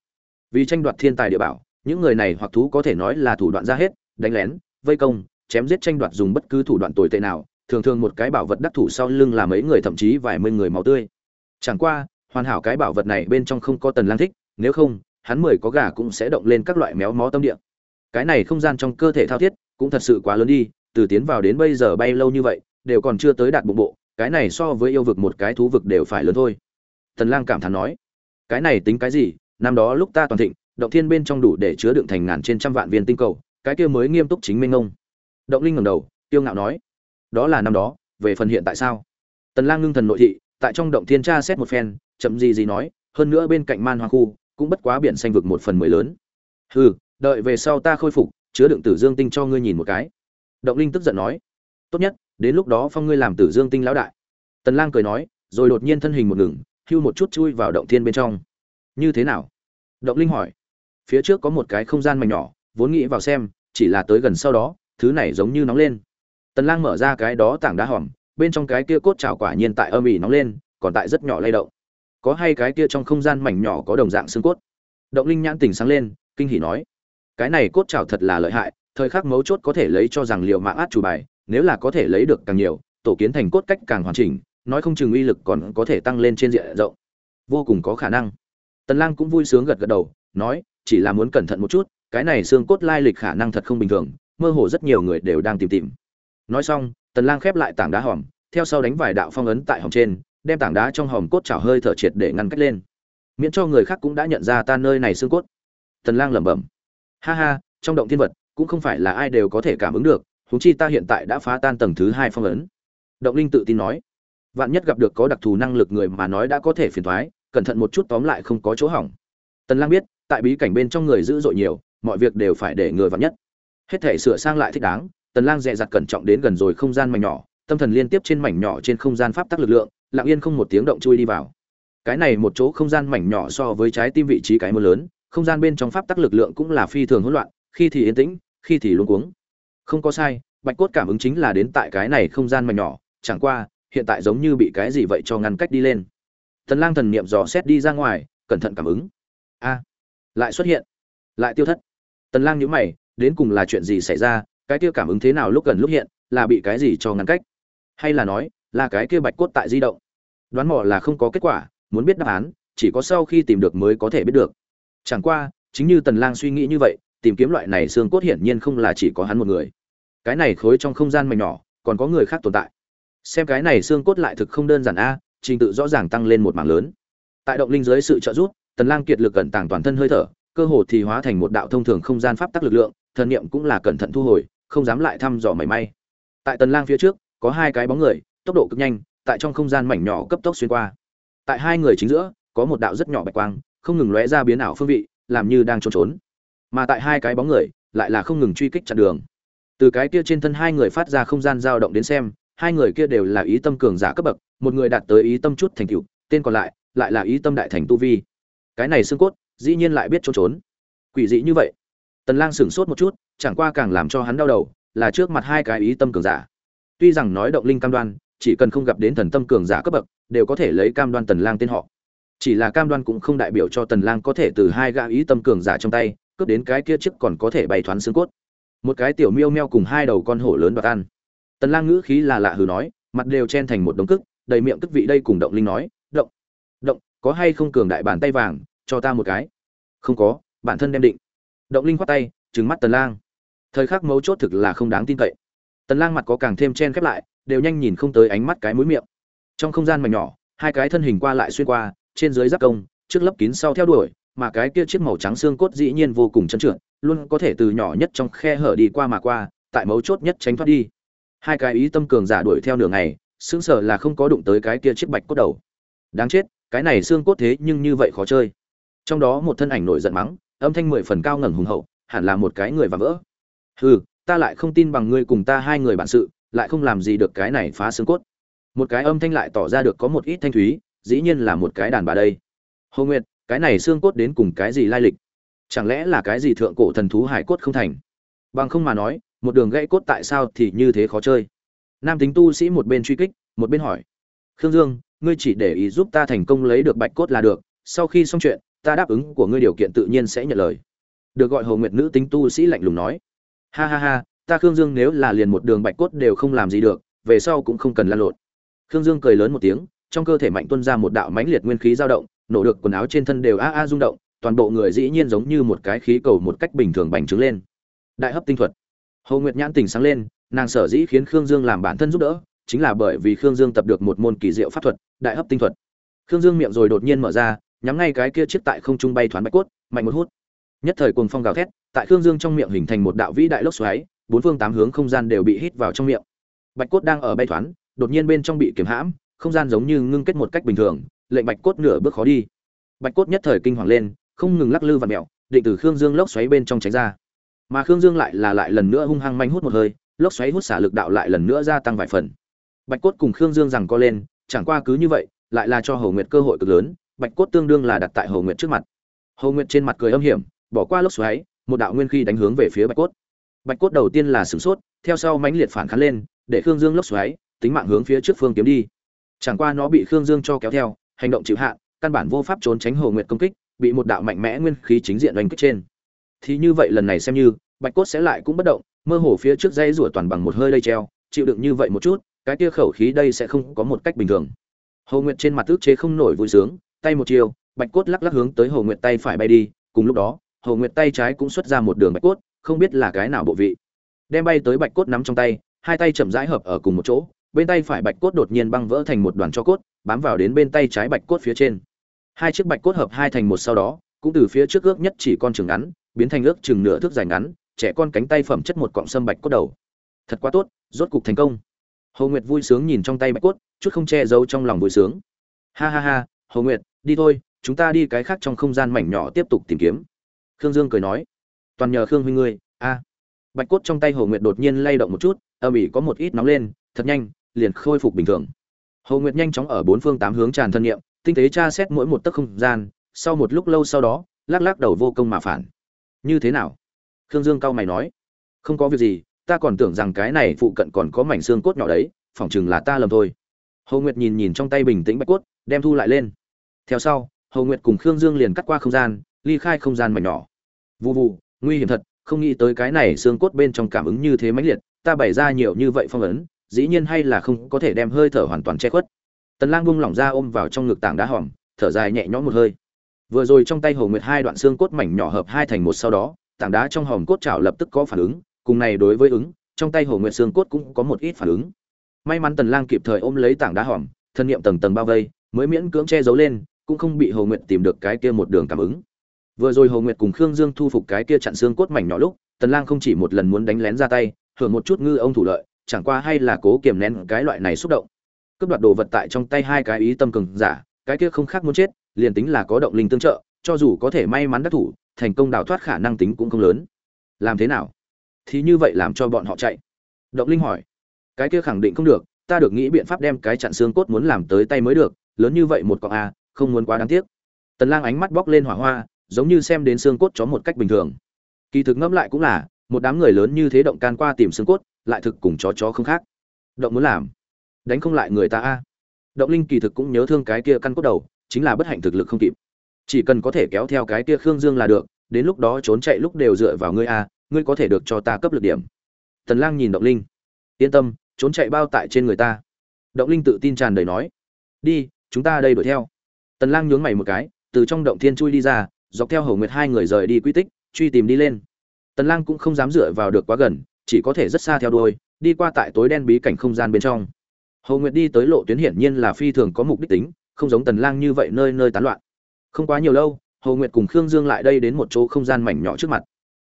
Vì tranh đoạt thiên tài địa bảo, những người này hoặc thú có thể nói là thủ đoạn ra hết, đánh lén, vây công, chém giết tranh đoạt dùng bất cứ thủ đoạn tồi tệ nào, thường thường một cái bảo vật đắc thủ sau lưng là mấy người, thậm chí vài mươi người máu tươi. Chẳng qua, hoàn hảo cái bảo vật này bên trong không có tần lang thích, nếu không, hắn mười có gà cũng sẽ động lên các loại méo mó tâm địa. Cái này không gian trong cơ thể thao thiết cũng thật sự quá lớn đi, từ tiến vào đến bây giờ bay lâu như vậy, đều còn chưa tới đạt bụng bộ cái này so với yêu vực một cái thú vực đều phải lớn thôi. Tần lang cảm thán nói, cái này tính cái gì? Năm đó lúc ta toàn thịnh, động thiên bên trong đủ để chứa đựng thành ngàn trên trăm vạn viên tinh cầu, cái kia mới nghiêm túc chính minh ngông động linh ngẩng đầu tiêu ngạo nói, đó là năm đó, về phần hiện tại sao? Tần lang ngưng thần nội thị, tại trong động thiên tra xét một phen, chậm gì gì nói, hơn nữa bên cạnh man hoa khu, cũng bất quá biển xanh vực một phần mười lớn. Hừ, đợi về sau ta khôi phục, chứa đựng tử dương tinh cho ngươi nhìn một cái. Động linh tức giận nói, tốt nhất đến lúc đó phong ngươi làm tử dương tinh lão đại. Tần lang cười nói, rồi đột nhiên thân hình một ngừng, hưu một chút chui vào động thiên bên trong. Như thế nào? Động linh hỏi. Phía trước có một cái không gian mảnh nhỏ, vốn nghĩ vào xem, chỉ là tới gần sau đó, thứ này giống như nóng lên. Tần lang mở ra cái đó tảng đá hòm, bên trong cái kia cốt chảo quả nhiên tại âm ỉ nóng lên, còn tại rất nhỏ lay động. Có hay cái kia trong không gian mảnh nhỏ có đồng dạng xương cốt? Động linh nhãn tỉnh sáng lên, kinh hỉ nói. Cái này cốt chảo thật là lợi hại, thời khắc mấu chốt có thể lấy cho rằng liệu mạng át chủ bài nếu là có thể lấy được càng nhiều, tổ kiến thành cốt cách càng hoàn chỉnh, nói không chừng uy lực còn có thể tăng lên trên diện rộng. Vô cùng có khả năng. Tần lang cũng vui sướng gật gật đầu, nói, chỉ là muốn cẩn thận một chút, cái này xương cốt lai lịch khả năng thật không bình thường, mơ hồ rất nhiều người đều đang tìm tìm. Nói xong, tần lang khép lại tảng đá hòm, theo sau đánh vài đạo phong ấn tại hòm trên, đem tảng đá trong hòm cốt chảo hơi thở triệt để ngăn cách lên. Miễn cho người khác cũng đã nhận ra ta nơi này xương cốt. Tần lang lẩm bẩm, ha ha, trong động thiên vật, cũng không phải là ai đều có thể cảm ứng được huống chi ta hiện tại đã phá tan tầng thứ hai phong ấn. Động linh tự tin nói. Vạn nhất gặp được có đặc thù năng lực người mà nói đã có thể phiền thoái, cẩn thận một chút tóm lại không có chỗ hỏng. Tần lang biết, tại bí cảnh bên trong người dữ dội nhiều, mọi việc đều phải để người vạn nhất. Hết thể sửa sang lại thích đáng, tần lang dè dặt cẩn trọng đến gần rồi không gian mảnh nhỏ, tâm thần liên tiếp trên mảnh nhỏ trên không gian pháp tắc lực lượng, lặng yên không một tiếng động chui đi vào. Cái này một chỗ không gian mảnh nhỏ so với trái tim vị trí cái mưa lớn, không gian bên trong pháp tắc lực lượng cũng là phi thường hỗn loạn, khi thì yên tĩnh, khi thì luống cuống không có sai, bạch cốt cảm ứng chính là đến tại cái này không gian mảnh nhỏ, chẳng qua, hiện tại giống như bị cái gì vậy cho ngăn cách đi lên. Tần lang thần niệm dò xét đi ra ngoài, cẩn thận cảm ứng. A, lại xuất hiện, lại tiêu thất. Tần lang nhíu mày, đến cùng là chuyện gì xảy ra, cái kia cảm ứng thế nào lúc gần lúc hiện, là bị cái gì cho ngăn cách? Hay là nói, là cái kia bạch cốt tại di động? Đoán mò là không có kết quả, muốn biết đáp án, chỉ có sau khi tìm được mới có thể biết được. Chẳng qua, chính như tần lang suy nghĩ như vậy, tìm kiếm loại này xương cốt hiển nhiên không là chỉ có hắn một người cái này khối trong không gian mảnh nhỏ, còn có người khác tồn tại. Xem cái này xương cốt lại thực không đơn giản a, trình tự rõ ràng tăng lên một mảng lớn. Tại động linh dưới sự trợ giúp, tần lang kiệt lực cẩn tàng toàn thân hơi thở, cơ hồ thì hóa thành một đạo thông thường không gian pháp tắc lực lượng, thần niệm cũng là cẩn thận thu hồi, không dám lại thăm dò mảy may. Tại tần lang phía trước, có hai cái bóng người, tốc độ cực nhanh, tại trong không gian mảnh nhỏ cấp tốc xuyên qua. Tại hai người chính giữa, có một đạo rất nhỏ bạch quang, không ngừng lóe ra biến ảo phương vị, làm như đang trốn trốn. Mà tại hai cái bóng người, lại là không ngừng truy kích chặn đường từ cái kia trên thân hai người phát ra không gian dao động đến xem, hai người kia đều là ý tâm cường giả cấp bậc, một người đạt tới ý tâm chút thành cựu tên còn lại lại là ý tâm đại thành tu vi. Cái này xương cốt, dĩ nhiên lại biết trốn trốn. Quỷ dị như vậy. Tần lang sửng sốt một chút, chẳng qua càng làm cho hắn đau đầu, là trước mặt hai cái ý tâm cường giả. Tuy rằng nói động linh cam đoan, chỉ cần không gặp đến thần tâm cường giả cấp bậc, đều có thể lấy cam đoan tần lang tên họ. Chỉ là cam đoan cũng không đại biểu cho tần lang có thể từ hai gã ý tâm cường giả trong tay, cướp đến cái kia trước còn có thể bày thoán xương cốt một cái tiểu miêu meo cùng hai đầu con hổ lớn đoạt ăn. Tần lang ngữ khí là lạ hừ nói, mặt đều chen thành một đống cức, đầy miệng tức vị đây cùng động linh nói, động động, có hay không cường đại bàn tay vàng, cho ta một cái? Không có, bản thân đem định. Động linh khoát tay, trừng mắt tần lang. Thời khắc mấu chốt thực là không đáng tin cậy. Tần lang mặt có càng thêm chen khép lại, đều nhanh nhìn không tới ánh mắt cái mũi miệng. Trong không gian mảnh nhỏ, hai cái thân hình qua lại xuyên qua, trên dưới giáp công, trước lấp kín sau theo đuổi, mà cái kia chiếc màu trắng xương cốt dĩ nhiên vô cùng chân trượt luôn có thể từ nhỏ nhất trong khe hở đi qua mà qua, tại mấu chốt nhất tránh thoát đi. Hai cái ý tâm cường giả đuổi theo nửa ngày, sững sờ là không có đụng tới cái kia chiếc bạch cốt đầu. Đáng chết, cái này xương cốt thế nhưng như vậy khó chơi. Trong đó một thân ảnh nổi giận mắng, âm thanh mười phần cao ngẩng hùng hậu, hẳn là một cái người và vỡ. Hừ, ta lại không tin bằng ngươi cùng ta hai người bạn sự, lại không làm gì được cái này phá xương cốt. Một cái âm thanh lại tỏ ra được có một ít thanh thúy, dĩ nhiên là một cái đàn bà đây. Hồ nguyệt, cái này xương cốt đến cùng cái gì lai lịch? Chẳng lẽ là cái gì thượng cổ thần thú hải cốt không thành? Bằng không mà nói, một đường gãy cốt tại sao thì như thế khó chơi? Nam tính tu sĩ một bên truy kích, một bên hỏi. Khương dương, ngươi chỉ để ý giúp ta thành công lấy được bạch cốt là được, sau khi xong chuyện, ta đáp ứng của ngươi điều kiện tự nhiên sẽ nhận lời. Được gọi hồ nguyệt nữ tính tu sĩ lạnh lùng nói. Ha ha ha, ta khương dương nếu là liền một đường bạch cốt đều không làm gì được, về sau cũng không cần lan lộn. Khương dương cười lớn một tiếng, trong cơ thể mạnh tuân ra một đạo mãnh liệt nguyên khí dao động, nổ được quần áo trên thân đều a a rung động toàn bộ người dĩ nhiên giống như một cái khí cầu một cách bình thường bành trướng lên. Đại hấp tinh thuật. Hồ nguyệt nhãn tình sáng lên, nàng sở dĩ khiến khương dương làm bản thân giúp đỡ, chính là bởi vì khương dương tập được một môn kỳ diệu pháp thuật, đại hấp tinh thuật. Khương dương miệng rồi đột nhiên mở ra, nhắm ngay cái kia chiếc tại không trung bay thoáng bạch cốt, mạnh một hút. Nhất thời cuồng phong gào thét, tại khương dương trong miệng hình thành một đạo vĩ đại lốc xoáy, bốn phương tám hướng không gian đều bị hít vào trong miệng. Bạch cốt đang ở bay thoáng, đột nhiên bên trong bị kiềm hãm, không gian giống như ngưng kết một cách bình thường, lệnh bạch cốt nửa bước khó đi. Bạch cốt nhất thời kinh hoàng lên không ngừng lắc lư và mẹo, định từ khương dương lốc xoáy bên trong tránh ra. Mà khương dương lại là lại lần nữa hung hăng manh hút một hơi, lốc xoáy hút xả lực đạo lại lần nữa gia tăng vài phần. Bạch cốt cùng khương dương rằng co lên, chẳng qua cứ như vậy, lại là cho hầu nguyệt cơ hội cực lớn, bạch cốt tương đương là đặt tại hầu nguyệt trước mặt. Hầu nguyệt trên mặt cười âm hiểm, bỏ qua lốc xoáy, một đạo nguyên khí đánh hướng về phía bạch cốt. Bạch cốt đầu tiên là sửng sốt, theo sau mãnh liệt phản kháng lên, để khương dương lốc xoáy, tính mạng hướng phía trước phương kiếm đi. Chẳng qua nó bị khương dương cho kéo theo, hành động chịu hạn căn bản vô pháp trốn tránh hồ nguyệt công kích bị một đạo mạnh mẽ nguyên khí chính diện đánh kích trên. Thì như vậy lần này xem như, bạch cốt sẽ lại cũng bất động, mơ hồ phía trước dây rủa toàn bằng một hơi lây treo, chịu đựng như vậy một chút, cái kia khẩu khí đây sẽ không có một cách bình thường. Hồ nguyệt trên mặt tức chế không nổi vui sướng, tay một chiều, bạch cốt lắc lắc hướng tới hồ nguyệt tay phải bay đi, cùng lúc đó, hồ nguyệt tay trái cũng xuất ra một đường bạch cốt, không biết là cái nào bộ vị. Đem bay tới bạch cốt nắm trong tay, hai tay chậm rãi hợp ở cùng một chỗ, bên tay phải bạch cốt đột nhiên băng vỡ thành một đoàn cho cốt, bám vào đến bên tay trái bạch cốt phía trên hai chiếc bạch cốt hợp hai thành một sau đó, cũng từ phía trước ước nhất chỉ con trường ngắn, biến thành ước chừng nửa thước dài ngắn, trẻ con cánh tay phẩm chất một cọng sâm bạch cốt đầu. Thật quá tốt, rốt cục thành công. Hồ nguyệt vui sướng nhìn trong tay bạch cốt, chút không che giấu trong lòng vui sướng. Ha ha ha, hồ nguyệt, đi thôi, chúng ta đi cái khác trong không gian mảnh nhỏ tiếp tục tìm kiếm. Khương dương cười nói. Toàn nhờ khương huynh ngươi, a. Bạch cốt trong tay hồ nguyệt đột nhiên lay động một chút, âm ỉ có một ít nóng lên, thật nhanh, liền khôi phục bình thường. Hồ nguyệt nhanh chóng ở bốn phương tám hướng tràn thân nhiệm tinh tế tra xét mỗi một tấc không gian, sau một lúc lâu sau đó, lắc lắc đầu vô công mà phản. Như thế nào? Khương dương cao mày nói. Không có việc gì, ta còn tưởng rằng cái này phụ cận còn có mảnh xương cốt nhỏ đấy, phỏng chừng là ta lầm thôi. Hồ nguyệt nhìn nhìn trong tay bình tĩnh bạch cốt, đem thu lại lên. Theo sau, hồ nguyệt cùng khương dương liền cắt qua không gian, ly khai không gian mảnh nhỏ. Vụ vụ nguy hiểm thật, không nghĩ tới cái này xương cốt bên trong cảm ứng như thế mãnh liệt, ta bày ra nhiều như vậy phong ấn, dĩ nhiên hay là không có thể đem hơi thở hoàn toàn che khuất tần lang buông lỏng ra ôm vào trong ngực tảng đá hòm, thở dài nhẹ nhõm một hơi. Vừa rồi trong tay hồ nguyệt hai đoạn xương cốt mảnh nhỏ hợp hai thành một sau đó, tảng đá trong hòm cốt chảo lập tức có phản ứng, cùng này đối với ứng, trong tay hồ nguyệt xương cốt cũng có một ít phản ứng. May mắn tần lang kịp thời ôm lấy tảng đá hòm, thân niệm tầng tầng bao vây, mới miễn cưỡng che giấu lên, cũng không bị hồ nguyệt tìm được cái kia một đường cảm ứng. Vừa rồi hồ nguyệt cùng khương dương thu phục cái kia chặn xương cốt mảnh nhỏ lúc, tần lang không chỉ một lần muốn đánh lén ra tay hưởng một chút ngư ông thủ lợi, chẳng qua hay là cố kiềm nén cái loại này xúc động cướp đoạt đồ vật tại trong tay hai cái ý tâm cường giả, cái kia không khác muốn chết, liền tính là có động linh tương trợ, cho dù có thể may mắn đắc thủ, thành công đào thoát khả năng tính cũng không lớn. Làm thế nào? Thì như vậy làm cho bọn họ chạy. Động linh hỏi. Cái kia khẳng định không được, ta được nghĩ biện pháp đem cái chặn xương cốt muốn làm tới tay mới được, lớn như vậy một cọng a không muốn quá đáng tiếc. Tần lang ánh mắt bóc lên hỏa hoa, giống như xem đến xương cốt chó một cách bình thường. Kỳ thực ngẫm lại cũng là, một đám người lớn như thế động can qua tìm xương cốt, lại thực cùng chó chó không khác. Động muốn làm đánh không lại người ta a. Động linh kỳ thực cũng nhớ thương cái kia căn cốt đầu, chính là bất hạnh thực lực không kịp. Chỉ cần có thể kéo theo cái kia khương dương là được, đến lúc đó trốn chạy lúc đều dựa vào ngươi a, ngươi có thể được cho ta cấp lực điểm. Tần lang nhìn động linh. Yên tâm, trốn chạy bao tại trên người ta. Động linh tự tin tràn đầy nói. Đi, chúng ta đây đuổi theo. Tần lang nhướng mày một cái, từ trong động thiên chui đi ra, dọc theo hầu nguyệt hai người rời đi quy tích, truy tìm đi lên. Tần lang cũng không dám dựa vào được quá gần, chỉ có thể rất xa theo đuôi, đi qua tại tối đen bí cảnh không gian bên trong. Hồ nguyệt đi tới lộ tuyến hiển nhiên là phi thường có mục đích tính, không giống tần lang như vậy nơi nơi tán loạn. Không quá nhiều lâu, Hồ nguyệt cùng khương dương lại đây đến một chỗ không gian mảnh nhỏ trước mặt.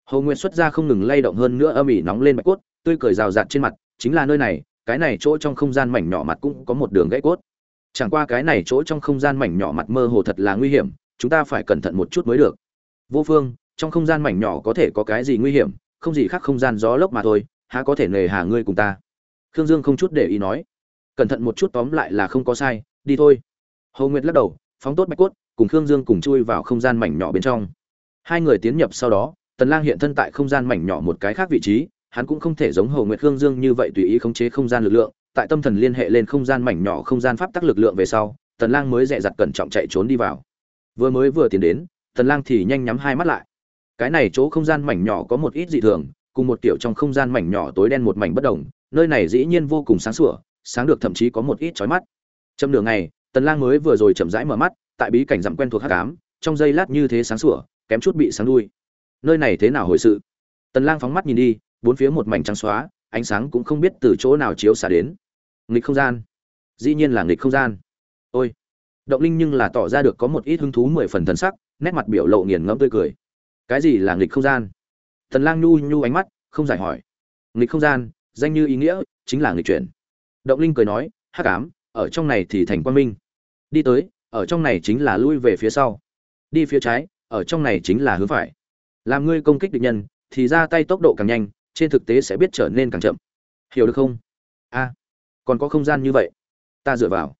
Hồ nguyệt xuất ra không ngừng lay động hơn nữa âm ỉ nóng lên bạch cốt, tươi cười rào rạt trên mặt, chính là nơi này, cái này chỗ trong không gian mảnh nhỏ mặt cũng có một đường gãy cốt. Chẳng qua cái này chỗ trong không gian mảnh nhỏ mặt mơ hồ thật là nguy hiểm, chúng ta phải cẩn thận một chút mới được. Vô phương, trong không gian mảnh nhỏ có thể có cái gì nguy hiểm, không gì khác không gian gió lốc mà thôi, há có thể nề hà ngươi cùng ta? Khương dương không chút để ý nói cẩn thận một chút tóm lại là không có sai, đi thôi. Hồ nguyệt lắc đầu, phóng tốt bạch cốt, cùng khương dương cùng chui vào không gian mảnh nhỏ bên trong. Hai người tiến nhập sau đó, tần lang hiện thân tại không gian mảnh nhỏ một cái khác vị trí, hắn cũng không thể giống hồ nguyệt khương dương như vậy tùy ý khống chế không gian lực lượng, tại tâm thần liên hệ lên không gian mảnh nhỏ không gian pháp tắc lực lượng về sau, tần lang mới dè dặt cẩn trọng chạy trốn đi vào. Vừa mới vừa tiến đến, tần lang thì nhanh nhắm hai mắt lại. Cái này chỗ không gian mảnh nhỏ có một ít dị thường, cùng một kiểu trong không gian mảnh nhỏ tối đen một mảnh bất động nơi này dĩ nhiên vô cùng sáng sủa sáng được thậm chí có một ít chói mắt. Trong nửa ngày, tần lang mới vừa rồi chậm rãi mở mắt tại bí cảnh dặm quen thuộc hắc ám trong giây lát như thế sáng sủa kém chút bị sáng đuôi. Nơi này thế nào hồi sự? Tần lang phóng mắt nhìn đi bốn phía một mảnh trắng xóa ánh sáng cũng không biết từ chỗ nào chiếu xả đến. Nghịch không gian. Dĩ nhiên là nghịch không gian. Ôi. Động linh nhưng là tỏ ra được có một ít hứng thú mười phần thần sắc nét mặt biểu lộ nghiền ngẫm tươi cười. Cái gì là nghịch không gian? Tần lang nhu nhu ánh mắt không giải hỏi. Nghịch không gian danh như ý nghĩa chính là nghịch chuyển động linh cười nói, hắc ám, ở trong này thì thành quan minh. Đi tới, ở trong này chính là lui về phía sau. Đi phía trái, ở trong này chính là hướng phải. Làm ngươi công kích địch nhân, thì ra tay tốc độ càng nhanh, trên thực tế sẽ biết trở nên càng chậm. Hiểu được không? A, còn có không gian như vậy. Ta dựa vào.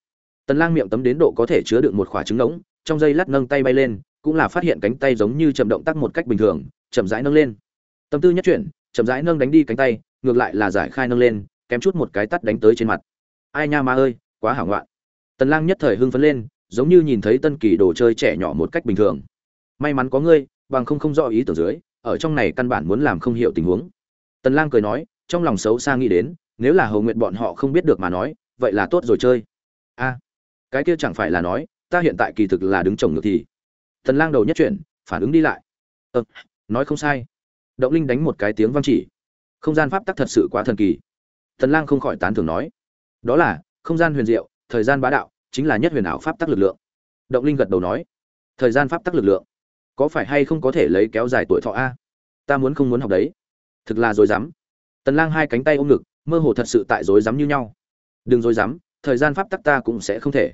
Tần lang miệng tấm đến độ có thể chứa được một quả trứng ngỗng, trong giây lát nâng tay bay lên, cũng là phát hiện cánh tay giống như chậm động tác một cách bình thường, chậm rãi nâng lên. Tâm tư nhất chuyển, chậm rãi nâng đánh đi cánh tay, ngược lại là giải khai nâng lên kém chút một cái tắt đánh tới trên mặt. Ai nha ma ơi quá hảo ngoạn. Tần lang nhất thời hưng phấn lên giống như nhìn thấy tân kỳ đồ chơi trẻ nhỏ một cách bình thường. May mắn có ngươi bằng không không rõ ý tưởng dưới ở trong này căn bản muốn làm không hiểu tình huống. Tần lang cười nói trong lòng xấu xa nghĩ đến nếu là hầu nguyện bọn họ không biết được mà nói vậy là tốt rồi chơi. A cái kia chẳng phải là nói ta hiện tại kỳ thực là đứng chồng ngược thì. Tần lang đầu nhất chuyển phản ứng đi lại. Ờ, nói không sai. Động linh đánh một cái tiếng vang chỉ. Không gian pháp tắc thật sự quá thần kỳ tần lang không khỏi tán thưởng nói, đó là, không gian huyền diệu, thời gian bá đạo, chính là nhất huyền ảo pháp tắc lực lượng. Động linh gật đầu nói, thời gian pháp tắc lực lượng, có phải hay không có thể lấy kéo dài tuổi thọ a? Ta muốn không muốn học đấy. Thực là dối rắm tần lang hai cánh tay ôm ngực, mơ hồ thật sự tại dối rắm như nhau. Đừng dối rắm thời gian pháp tắc ta cũng sẽ không thể.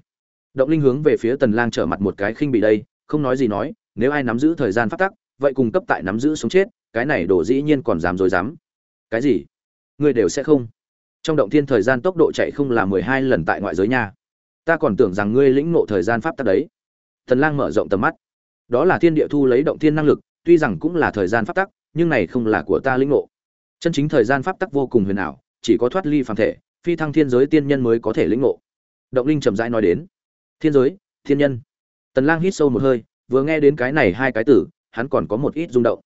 Động linh hướng về phía tần lang trở mặt một cái khinh bị đây, không nói gì nói, nếu ai nắm giữ thời gian pháp tắc, vậy cùng cấp tại nắm giữ sống chết, cái này đổ dĩ nhiên còn dám dối dám. Cái gì? Ngươi đều sẽ không trong động thiên thời gian tốc độ chạy không là mười hai lần tại ngoại giới nha. Ta còn tưởng rằng ngươi lĩnh ngộ thời gian pháp tắc đấy. Thần lang mở rộng tầm mắt. Đó là thiên địa thu lấy động thiên năng lực, tuy rằng cũng là thời gian pháp tắc, nhưng này không là của ta lĩnh ngộ. Chân chính thời gian pháp tắc vô cùng huyền ảo, chỉ có thoát ly phàm thể, phi thăng thiên giới tiên nhân mới có thể lĩnh ngộ. Động linh trầm rãi nói đến. Thiên giới, thiên nhân. Tần lang hít sâu một hơi, vừa nghe đến cái này hai cái tử, hắn còn có một ít rung động.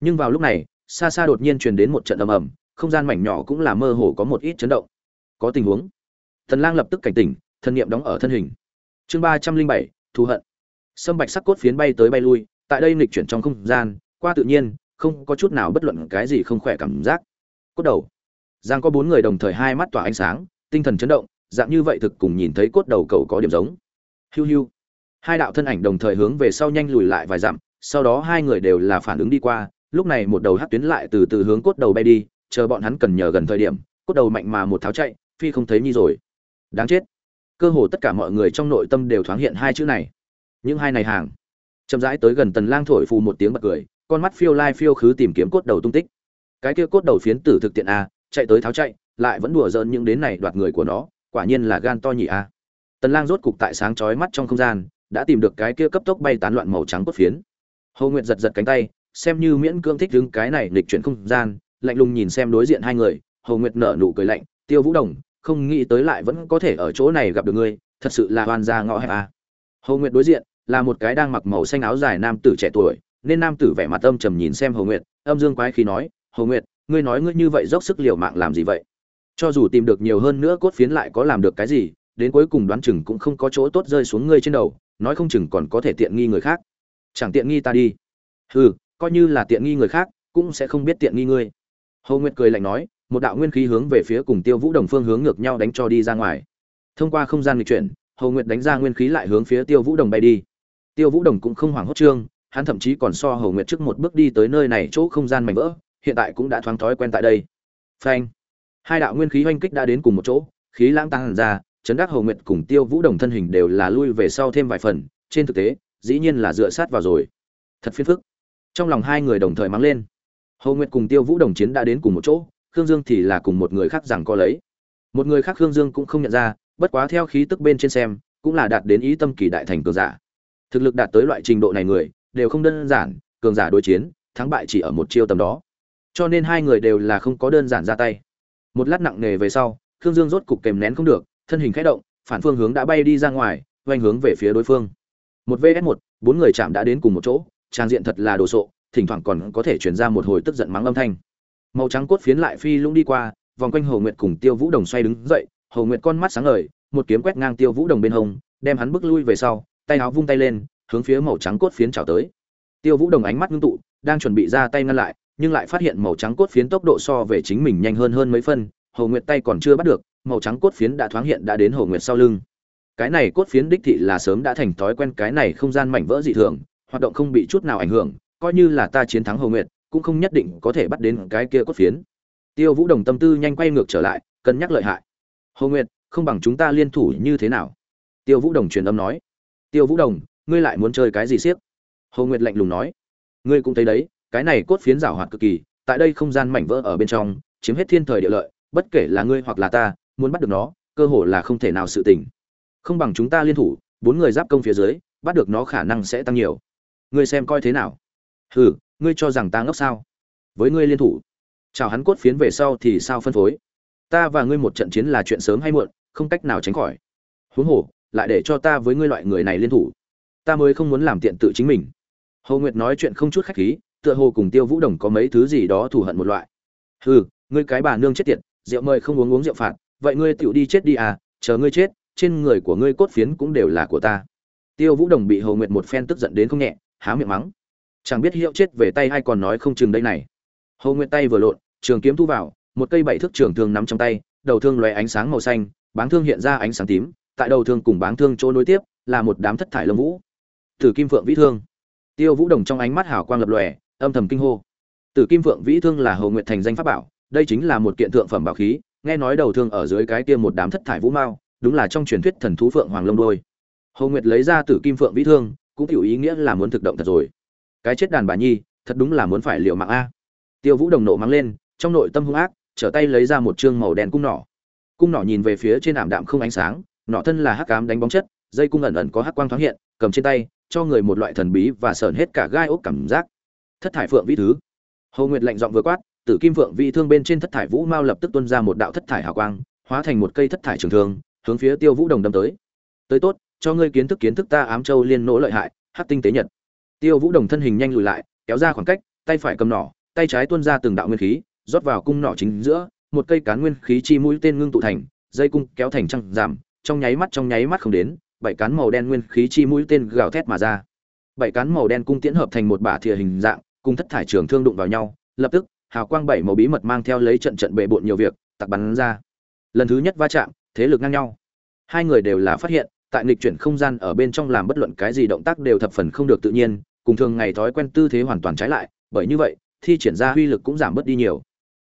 Nhưng vào lúc này, xa xa đột nhiên truyền đến một trận ầm ầm không gian mảnh nhỏ cũng là mơ hồ có một ít chấn động. Có tình huống. Thần lang lập tức cảnh tỉnh thân niệm đóng ở thân hình. Chương ba trăm linh bảy, thù hận. Sâm bạch sắc cốt phiến bay tới bay lui, tại đây nghịch chuyển trong không gian, qua tự nhiên, không có chút nào bất luận cái gì không khỏe cảm giác. Cốt đầu. Giang có bốn người đồng thời hai mắt tỏa ánh sáng, tinh thần chấn động, dạng như vậy thực cùng nhìn thấy cốt đầu cầu có điểm giống. Hiu hiu. Hai đạo thân ảnh đồng thời hướng về sau nhanh lùi lại vài dặm, sau đó hai người đều là phản ứng đi qua, lúc này một đầu hắc tuyến lại từ từ hướng cốt đầu bay đi chờ bọn hắn cần nhờ gần thời điểm, cốt đầu mạnh mà một tháo chạy, phi không thấy nhi rồi. Đáng chết. Cơ hồ tất cả mọi người trong nội tâm đều thoáng hiện hai chữ này. Những hai này hàng. Chậm rãi tới gần tần lang thổi phù một tiếng bật cười, con mắt phiêu lai phiêu khứ tìm kiếm cốt đầu tung tích. Cái kia cốt đầu phiến tử thực tiện a, chạy tới tháo chạy, lại vẫn đùa giỡn những đến này đoạt người của nó, quả nhiên là gan to nhỉ a. Tần lang rốt cục tại sáng chói mắt trong không gian, đã tìm được cái kia cấp tốc bay tán loạn màu trắng cốt phiến. Hồ nguyệt giật giật cánh tay, xem như miễn cưỡng thích đứng cái này lịch chuyển không gian lạnh lùng nhìn xem đối diện hai người, hồ nguyệt nở nụ cười lạnh, tiêu vũ đồng, không nghĩ tới lại vẫn có thể ở chỗ này gặp được ngươi, thật sự là oan gia ngõ hẹp à. hồ nguyệt đối diện là một cái đang mặc màu xanh áo dài nam tử trẻ tuổi, nên nam tử vẻ mặt âm trầm nhìn xem hồ nguyệt, âm dương quái khí nói, hồ nguyệt, ngươi nói ngươi như vậy dốc sức liều mạng làm gì vậy? Cho dù tìm được nhiều hơn nữa cốt phiến lại có làm được cái gì, đến cuối cùng đoán chừng cũng không có chỗ tốt rơi xuống ngươi trên đầu, nói không chừng còn có thể tiện nghi người khác. Chẳng tiện nghi ta đi. Hừ, coi như là tiện nghi người khác, cũng sẽ không biết tiện nghi ngươi hồ nguyệt cười lạnh nói, một đạo nguyên khí hướng về phía cùng tiêu vũ đồng phương hướng ngược nhau đánh cho đi ra ngoài. Thông qua không gian lịch chuyển, hồ nguyệt đánh ra nguyên khí lại hướng phía tiêu vũ đồng bay đi. Tiêu vũ đồng cũng không hoảng hốt trương, hắn thậm chí còn so hồ nguyệt trước một bước đi tới nơi này chỗ không gian mảnh vỡ, hiện tại cũng đã thoáng thói quen tại đây. Phanh! Hai đạo nguyên khí hoanh kích đã đến cùng một chỗ, khí lãng tăng ra, chấn đắc hồ nguyệt cùng tiêu vũ đồng thân hình đều là lui về sau thêm vài phần, trên thực tế, dĩ nhiên là dựa sát vào rồi. Thật phiền phức. Trong lòng hai người đồng thời mắng lên hồ nguyệt cùng tiêu vũ đồng chiến đã đến cùng một chỗ, khương dương thì là cùng một người khác rằng có lấy. Một người khác khương dương cũng không nhận ra, bất quá theo khí tức bên trên xem, cũng là đạt đến ý tâm kỳ đại thành cường giả. Thực lực đạt tới loại trình độ này người, đều không đơn giản, cường giả đối chiến, thắng bại chỉ ở một chiêu tầm đó. Cho nên hai người đều là không có đơn giản ra tay. Một lát nặng nề về sau, khương dương rốt cục kềm nén không được, thân hình khẽ động, phản phương hướng đã bay đi ra ngoài oanh hướng về phía đối phương. Một vs một, bốn người chạm đã đến cùng một chỗ, trang diện thật là đồ sộ thỉnh thoảng còn có thể chuyển ra một hồi tức giận mắng âm thanh. Màu trắng cốt phiến lại phi lũng đi qua, vòng quanh hồ nguyệt cùng tiêu vũ đồng xoay đứng dậy, hồ nguyệt con mắt sáng ngời, một kiếm quét ngang tiêu vũ đồng bên hông, đem hắn bước lui về sau, tay áo vung tay lên, hướng phía màu trắng cốt phiến chào tới. Tiêu vũ đồng ánh mắt ngưng tụ, đang chuẩn bị ra tay ngăn lại, nhưng lại phát hiện màu trắng cốt phiến tốc độ so về chính mình nhanh hơn hơn mấy phân, hồ nguyệt tay còn chưa bắt được, màu trắng cốt phiến đã thoáng hiện đã đến hồ nguyệt sau lưng. Cái này cốt phiến đích thị là sớm đã thành thói quen, cái này không gian mảnh vỡ dị thường, hoạt động không bị chút nào ảnh hưởng coi như là ta chiến thắng hồ nguyệt, cũng không nhất định có thể bắt đến cái kia cốt phiến. Tiêu vũ đồng tâm tư nhanh quay ngược trở lại, cân nhắc lợi hại. Hồ nguyệt, không bằng chúng ta liên thủ như thế nào? Tiêu vũ đồng truyền âm nói. Tiêu vũ đồng, ngươi lại muốn chơi cái gì siếc? Hồ nguyệt lạnh lùng nói. Ngươi cũng thấy đấy, cái này cốt phiến giảo hoạt cực kỳ, tại đây không gian mảnh vỡ ở bên trong, chiếm hết thiên thời địa lợi, bất kể là ngươi hoặc là ta, muốn bắt được nó, cơ hồ là không thể nào sự tình. Không bằng chúng ta liên thủ, bốn người giáp công phía dưới, bắt được nó khả năng sẽ tăng nhiều. Ngươi xem coi thế nào? Hừ, ngươi cho rằng ta ngốc sao? Với ngươi liên thủ. Chào hắn cốt phiến về sau thì sao phân phối? Ta và ngươi một trận chiến là chuyện sớm hay muộn, không cách nào tránh khỏi. Huống hồ, lại để cho ta với ngươi loại người này liên thủ. Ta mới không muốn làm tiện tự chính mình. Hồ nguyệt nói chuyện không chút khách khí, tựa hồ cùng tiêu vũ đồng có mấy thứ gì đó thù hận một loại. Hừ, ngươi cái bà nương chết tiệt, rượu mời không uống uống rượu phạt, vậy ngươi tựu đi chết đi à chờ ngươi chết, trên người của ngươi cốt phiến cũng đều là của ta. Tiêu vũ đồng bị hồ nguyệt một phen tức giận đến không nhẹ, há miệng mắng chẳng biết hiệu chết về tay hay còn nói không chừng đây này. Hồ nguyệt tay vừa lộn, trường kiếm thu vào, một cây bảy thước trường thương nắm trong tay, đầu thương lóe ánh sáng màu xanh, báng thương hiện ra ánh sáng tím, tại đầu thương cùng báng thương chỗ nối tiếp, là một đám thất thải lông vũ. Tử kim phượng vĩ thương. Tiêu vũ đồng trong ánh mắt hào quang lập lòe, âm thầm kinh hô. Tử kim phượng vĩ thương là hồ nguyệt thành danh pháp bảo, đây chính là một kiện thượng phẩm bảo khí, nghe nói đầu thương ở dưới cái kia một đám thất thải vũ mao, đúng là trong truyền thuyết thần thú phượng hoàng lông đôi. Hồ nguyệt lấy ra tử kim phượng vĩ thương, cũng hiểu ý nghĩa là muốn thực động thật rồi cái chết đàn bà nhi, thật đúng là muốn phải liều mạng a. Tiêu vũ đồng nộ mắng lên, trong nội tâm hung ác, trở tay lấy ra một chương màu đen cung nỏ. Cung nỏ nhìn về phía trên ảm đạm không ánh sáng, nỏ thân là hắc cám đánh bóng chất, dây cung ẩn ẩn có hắc quang thoáng hiện, cầm trên tay, cho người một loại thần bí và sờn hết cả gai ốc cảm giác. Thất thải phượng vĩ thứ. Hầu nguyệt lạnh giọng vừa quát, tử kim phượng vĩ thương bên trên thất thải vũ mao lập tức tuôn ra một đạo thất thải hào quang, hóa thành một cây thất thải trường thương, hướng phía tiêu vũ đồng đâm tới. Tới tốt, cho ngươi kiến thức kiến thức ta ám châu liên nỗ lợi hại, hắc tinh tế nhật tiêu vũ đồng thân hình nhanh lùi lại, kéo ra khoảng cách, tay phải cầm nỏ, tay trái tuôn ra từng đạo nguyên khí, rót vào cung nỏ chính giữa, một cây cán nguyên khí chi mũi tên ngưng tụ thành, dây cung kéo thành trăng giảm, trong nháy mắt trong nháy mắt không đến, bảy cán màu đen nguyên khí chi mũi tên gào thét mà ra. Bảy cán màu đen cung tiễn hợp thành một bả thìa hình dạng cung thất thải trường thương đụng vào nhau, lập tức, hào quang bảy màu bí mật mang theo lấy trận trận bệ bộn nhiều việc tạc bắn ra. Lần thứ nhất va chạm, thế lực ngang nhau. Hai người đều là phát hiện, tại nghịch chuyển không gian ở bên trong làm bất luận cái gì động tác đều thập phần không được tự nhiên cùng thường ngày thói quen tư thế hoàn toàn trái lại bởi như vậy thi triển ra uy lực cũng giảm bớt đi nhiều.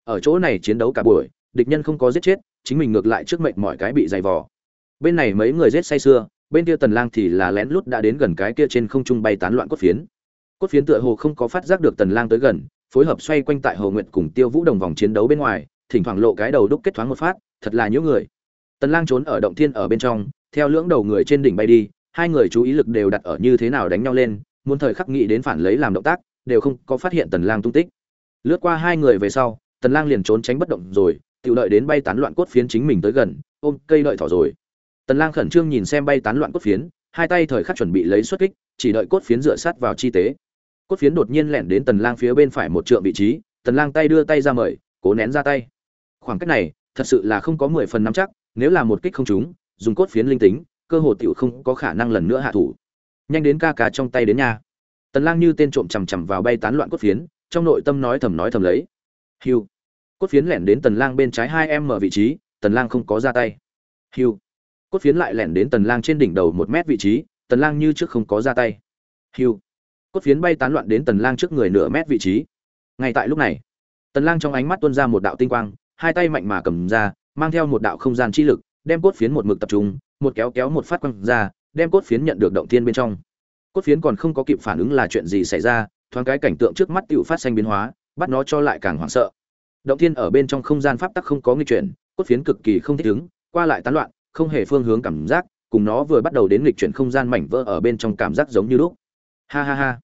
Ở chỗ này chiến đấu cả buổi địch nhân không có giết chết chính mình ngược lại trước mệnh mọi cái bị dày vò. Bên này mấy người giết say xưa, bên kia tần lang thì là lén lút đã đến gần cái kia trên không trung bay tán loạn cốt phiến. Cốt phiến tựa hồ không có phát giác được tần lang tới gần phối hợp xoay quanh tại hồ nguyệt cùng tiêu vũ đồng vòng chiến đấu bên ngoài thỉnh thoảng lộ cái đầu đúc kết thoáng một phát thật là nhiều người. Tần lang trốn ở động thiên ở bên trong theo lưỡng đầu người trên đỉnh bay đi hai người chú ý lực đều đặt ở như thế nào đánh nhau lên muốn thời khắc nghĩ đến phản lấy làm động tác, đều không có phát hiện tần lang tung tích. Lướt qua hai người về sau, tần lang liền trốn tránh bất động rồi tự đợi đến bay tán loạn cốt phiến chính mình tới gần, ôm cây đợi thỏ rồi. Tần lang khẩn trương nhìn xem bay tán loạn cốt phiến, hai tay thời khắc chuẩn bị lấy xuất kích, chỉ đợi cốt phiến dựa sát vào chi tế. Cốt phiến đột nhiên lẻn đến tần lang phía bên phải một trượng vị trí, tần lang tay đưa tay ra mời, cố nén ra tay. Khoảng cách này, thật sự là không có mười phần nắm chắc, nếu là một kích không trúng, dùng cốt phiến linh tính, cơ hồ tiểu không có khả năng lần nữa hạ thủ nhanh đến ca ca trong tay đến nhà tần lang như tên trộm chầm chầm vào bay tán loạn cốt phiến, trong nội tâm nói thầm nói thầm lấy Hiu. cốt phiến lẻn đến tần lang bên trái hai em mở vị trí, tần lang không có ra tay Hiu. cốt phiến lại lẻn đến tần lang trên đỉnh đầu một mét vị trí, tần lang như trước không có ra tay Hiu. cốt phiến bay tán loạn đến tần lang trước người nửa mét vị trí ngay tại lúc này, tần lang trong ánh mắt tuôn ra một đạo tinh quang, hai tay mạnh mà cầm ra, mang theo một đạo không gian chi lực, đem cốt phiến một mực tập trung, một kéo kéo một phát quăng ra đem cốt phiến nhận được động thiên bên trong. Cốt phiến còn không có kịp phản ứng là chuyện gì xảy ra, thoáng cái cảnh tượng trước mắt tựu phát sinh biến hóa, bắt nó cho lại càng hoảng sợ. Động thiên ở bên trong không gian pháp tắc không có nghịch chuyển, cốt phiến cực kỳ không thích ứng, qua lại tán loạn, không hề phương hướng cảm giác, cùng nó vừa bắt đầu đến nghịch chuyển không gian mảnh vỡ ở bên trong cảm giác giống như lúc. Ha ha ha.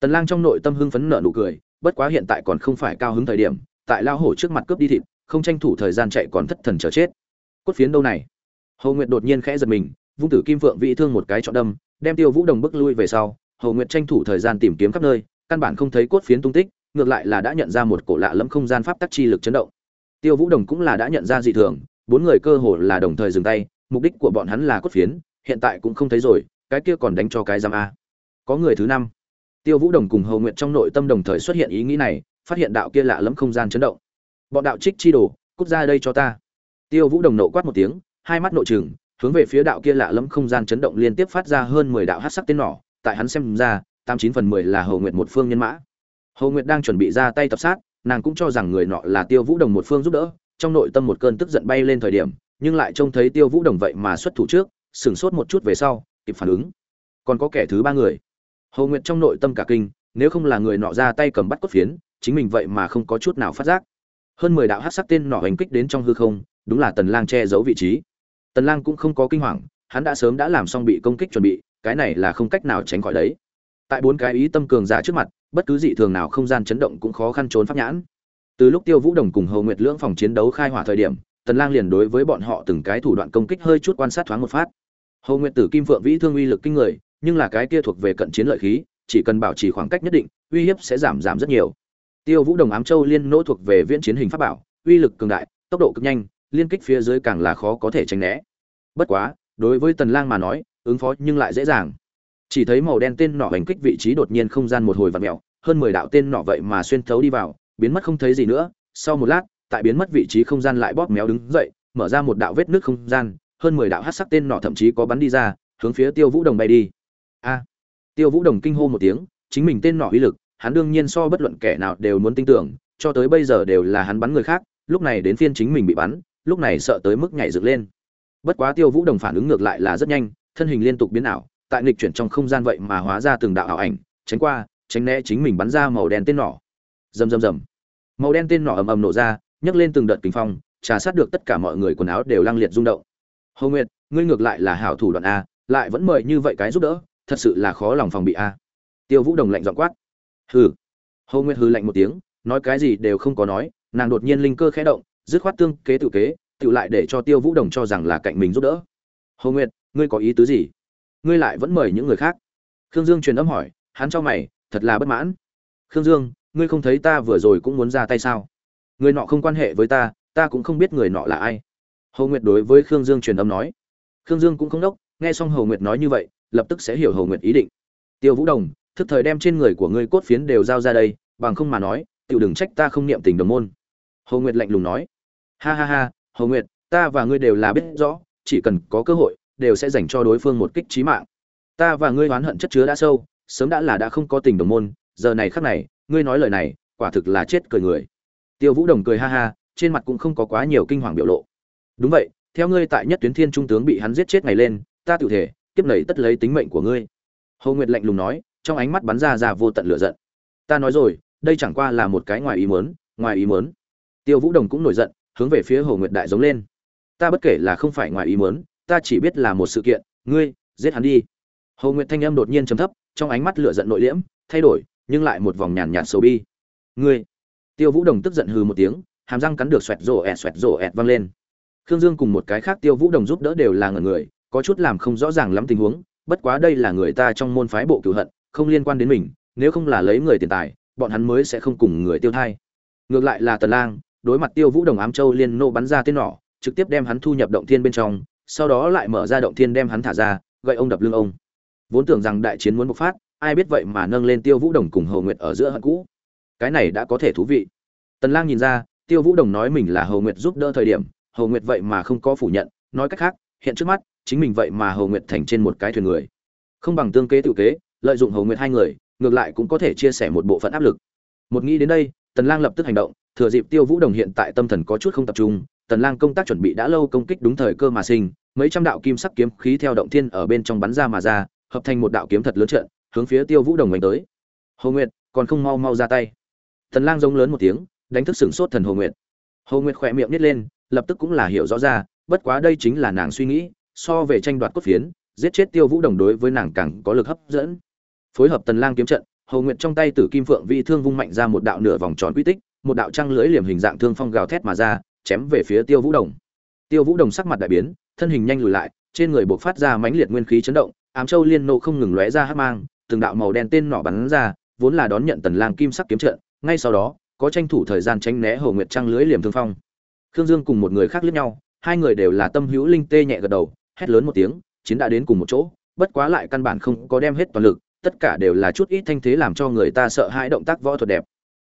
Tần lang trong nội tâm hưng phấn nở nụ cười, bất quá hiện tại còn không phải cao hứng thời điểm, tại lao hổ trước mặt cướp đi thịt, không tranh thủ thời gian chạy còn thất thần chờ chết. Cốt phiến đâu này? Hồ nguyệt đột nhiên khẽ giật mình vung tử kim phượng vị thương một cái trọng đâm, đem tiêu vũ đồng bước lui về sau, hầu nguyệt tranh thủ thời gian tìm kiếm khắp nơi, căn bản không thấy cốt phiến tung tích, ngược lại là đã nhận ra một cổ lạ lẫm không gian pháp tắc chi lực chấn động. Tiêu vũ đồng cũng là đã nhận ra dị thường, bốn người cơ hồ là đồng thời dừng tay, mục đích của bọn hắn là cốt phiến, hiện tại cũng không thấy rồi, cái kia còn đánh cho cái giam a. Có người thứ năm. Tiêu vũ đồng cùng hầu nguyệt trong nội tâm đồng thời xuất hiện ý nghĩ này, phát hiện đạo kia lạ lẫm không gian chấn động. Bọn đạo trích chi đồ, cút ra đây cho ta. Tiêu vũ đồng nộ quát một tiếng, hai mắt nội trừng hướng về phía đạo kia lạ lẫm không gian chấn động liên tiếp phát ra hơn mười đạo hắc sắc tên nỏ, tại hắn xem ra, tám chín phần mười là hồ nguyệt một phương nhân mã. Hồ nguyệt đang chuẩn bị ra tay tập sát, nàng cũng cho rằng người nọ là tiêu vũ đồng một phương giúp đỡ, trong nội tâm một cơn tức giận bay lên thời điểm, nhưng lại trông thấy tiêu vũ đồng vậy mà xuất thủ trước, sửng sốt một chút về sau, kịp phản ứng. Còn có kẻ thứ ba người. Hồ nguyệt trong nội tâm cả kinh, nếu không là người nọ ra tay cầm bắt cốt phiến, chính mình vậy mà không có chút nào phát giác. Hơn mười đạo hắc sắc tên nỏ hành kích đến trong hư không, đúng là tần lang che giấu vị trí tần lang cũng không có kinh hoàng, hắn đã sớm đã làm xong bị công kích chuẩn bị, cái này là không cách nào tránh khỏi đấy. Tại bốn cái ý tâm cường giả trước mặt, bất cứ dị thường nào không gian chấn động cũng khó khăn trốn pháp nhãn. Từ lúc tiêu vũ đồng cùng hầu nguyệt lưỡng phòng chiến đấu khai hỏa thời điểm, tần lang liền đối với bọn họ từng cái thủ đoạn công kích hơi chút quan sát thoáng một phát. Hầu nguyệt tử kim phượng vĩ thương uy lực kinh người, nhưng là cái kia thuộc về cận chiến lợi khí, chỉ cần bảo trì khoảng cách nhất định, uy hiếp sẽ giảm giảm rất nhiều. Tiêu vũ đồng ám châu liên nỗ thuộc về viễn chiến hình pháp bảo, uy lực cường đại, tốc độ cực nhanh liên kích phía dưới càng là khó có thể tránh né. Bất quá, đối với tần lang mà nói, ứng phó nhưng lại dễ dàng. Chỉ thấy màu đen tên nỏ hành kích vị trí đột nhiên không gian một hồi vặn mèo, hơn 10 đạo tên nỏ vậy mà xuyên thấu đi vào, biến mất không thấy gì nữa. Sau một lát, tại biến mất vị trí không gian lại bóp méo đứng dậy, mở ra một đạo vết nước không gian, hơn 10 đạo hắc sắc tên nỏ thậm chí có bắn đi ra, hướng phía tiêu vũ đồng bay đi. A! Tiêu vũ đồng kinh hô một tiếng, chính mình tên nỏ uy lực, hắn đương nhiên so bất luận kẻ nào đều muốn tin tưởng, cho tới bây giờ đều là hắn bắn người khác, lúc này đến phiên chính mình bị bắn lúc này sợ tới mức nhảy dựng lên. Bất quá tiêu vũ đồng phản ứng ngược lại là rất nhanh, thân hình liên tục biến ảo, tại nghịch chuyển trong không gian vậy mà hóa ra từng đạo ảo ảnh, tránh qua, tránh né chính mình bắn ra màu đen tên nỏ. Rầm rầm rầm. Màu đen tên nỏ ầm ầm nổ ra, nhấc lên từng đợt kinh phong, trà sát được tất cả mọi người quần áo đều lăng liệt rung động. Hồ nguyệt, ngươi ngược lại là hảo thủ đoạn a, lại vẫn mời như vậy cái giúp đỡ, thật sự là khó lòng phòng bị a. Tiêu vũ đồng lạnh giọng quát. Hừ. Hồ nguyệt hừ lạnh một tiếng, nói cái gì đều không có nói, nàng đột nhiên linh cơ khẽ động dứt khoát tương kế tự kế, tự lại để cho tiêu vũ đồng cho rằng là cạnh mình giúp đỡ. Hồ nguyệt, ngươi có ý tứ gì? Ngươi lại vẫn mời những người khác. Khương dương truyền âm hỏi, hắn cho mày, thật là bất mãn. Khương dương, ngươi không thấy ta vừa rồi cũng muốn ra tay sao? Người nọ không quan hệ với ta ta cũng không biết người nọ là ai. Hồ nguyệt đối với khương dương truyền âm nói. Khương dương cũng không đốc, nghe xong hồ nguyệt nói như vậy, lập tức sẽ hiểu hồ nguyệt ý định. Tiêu vũ đồng, thức thời đem trên người của ngươi cốt phiến đều giao ra đây, bằng không mà nói tự đừng trách ta không niệm tình đồng môn. Hồ nguyệt lạnh lùng nói ha ha ha, hồ nguyệt, ta và ngươi đều là biết rõ, chỉ cần có cơ hội, đều sẽ dành cho đối phương một kích trí mạng. Ta và ngươi oán hận chất chứa đã sâu, sớm đã là đã không có tình đồng môn, giờ này khắc này, ngươi nói lời này, quả thực là chết cười người. Tiêu vũ đồng cười ha ha, trên mặt cũng không có quá nhiều kinh hoàng biểu lộ. Đúng vậy, theo ngươi tại nhất tuyến thiên trung tướng bị hắn giết chết ngày lên, ta tự thể, kiếp nảy tất lấy tính mệnh của ngươi. Hồ nguyệt lạnh lùng nói, trong ánh mắt bắn ra ra vô tận lửa giận. Ta nói rồi, đây chẳng qua là một cái ngoài ý muốn, ngoài ý muốn. Tiêu vũ đồng cũng nổi giận hướng về phía hồ nguyệt đại giống lên. Ta bất kể là không phải ngoài ý muốn, ta chỉ biết là một sự kiện, ngươi, giết hắn đi. Hồ nguyệt thanh âm đột nhiên trầm thấp, trong ánh mắt lửa giận nội liễm, thay đổi, nhưng lại một vòng nhàn nhạt sầu bi. Ngươi, tiêu vũ đồng tức giận hừ một tiếng, hàm răng cắn được xoẹt rổ ẹt xoẹt rổ ẹt vang lên. Khương dương cùng một cái khác tiêu vũ đồng giúp đỡ đều là người người, có chút làm không rõ ràng lắm tình huống, bất quá đây là người ta trong môn phái bộ cửu hận, không liên quan đến mình, nếu không là lấy người tiền tài, bọn hắn mới sẽ không cùng người tiêu thai. Ngược lại là tần lang đối mặt tiêu vũ đồng ám châu liên nô bắn ra tên nỏ, trực tiếp đem hắn thu nhập động thiên bên trong, sau đó lại mở ra động thiên đem hắn thả ra, gậy ông đập lưng ông. Vốn tưởng rằng đại chiến muốn bộc phát, ai biết vậy mà nâng lên tiêu vũ đồng cùng Hồ nguyệt ở giữa hận cũ. Cái này đã có thể thú vị. Tần lang nhìn ra, tiêu vũ đồng nói mình là Hồ nguyệt giúp đỡ thời điểm, Hồ nguyệt vậy mà không có phủ nhận, nói cách khác, hiện trước mắt, chính mình vậy mà Hồ nguyệt thành trên một cái thuyền người. Không bằng tương kế tự kế, lợi dụng Hồ nguyệt hai người, ngược lại cũng có thể chia sẻ một bộ phận áp lực. Một nghĩ đến đây, tần lang lập tức hành động thừa dịp tiêu vũ đồng hiện tại tâm thần có chút không tập trung, tần lang công tác chuẩn bị đã lâu công kích đúng thời cơ mà sinh, mấy trăm đạo kim sắc kiếm khí theo động thiên ở bên trong bắn ra mà ra, hợp thành một đạo kiếm thật lớn trận hướng phía tiêu vũ đồng đánh tới. Hồ nguyệt, còn không mau mau ra tay. Tần lang giống lớn một tiếng, đánh thức sửng sốt thần hồ nguyệt. Hồ nguyệt khỏe miệng nít lên, lập tức cũng là hiểu rõ ra, bất quá đây chính là nàng suy nghĩ, so về tranh đoạt cốt phiến, giết chết tiêu vũ đồng đối với nàng càng có lực hấp dẫn. Phối hợp tần lang kiếm trận, hồ nguyệt trong tay tử kim phượng vi thương vung mạnh ra một đạo nửa vòng tròn quy tích một đạo trăng lưỡi liềm hình dạng thương phong gào thét mà ra, chém về phía tiêu vũ đồng. Tiêu vũ đồng sắc mặt đại biến, thân hình nhanh lùi lại, trên người bộc phát ra mãnh liệt nguyên khí chấn động, ám châu liên nô không ngừng lóe ra hắc mang, từng đạo màu đen tên nỏ bắn ra, vốn là đón nhận tần lang kim sắc kiếm trận, ngay sau đó, có tranh thủ thời gian tránh né hồ nguyệt trăng lưỡi liềm thương phong. Khương dương cùng một người khác liếc nhau, hai người đều là tâm hữu linh tê nhẹ gật đầu, hét lớn một tiếng, chiến đã đến cùng một chỗ, bất quá lại căn bản không có đem hết toàn lực, tất cả đều là chút ít thanh thế làm cho người ta sợ hãi động tác võ thuật đẹp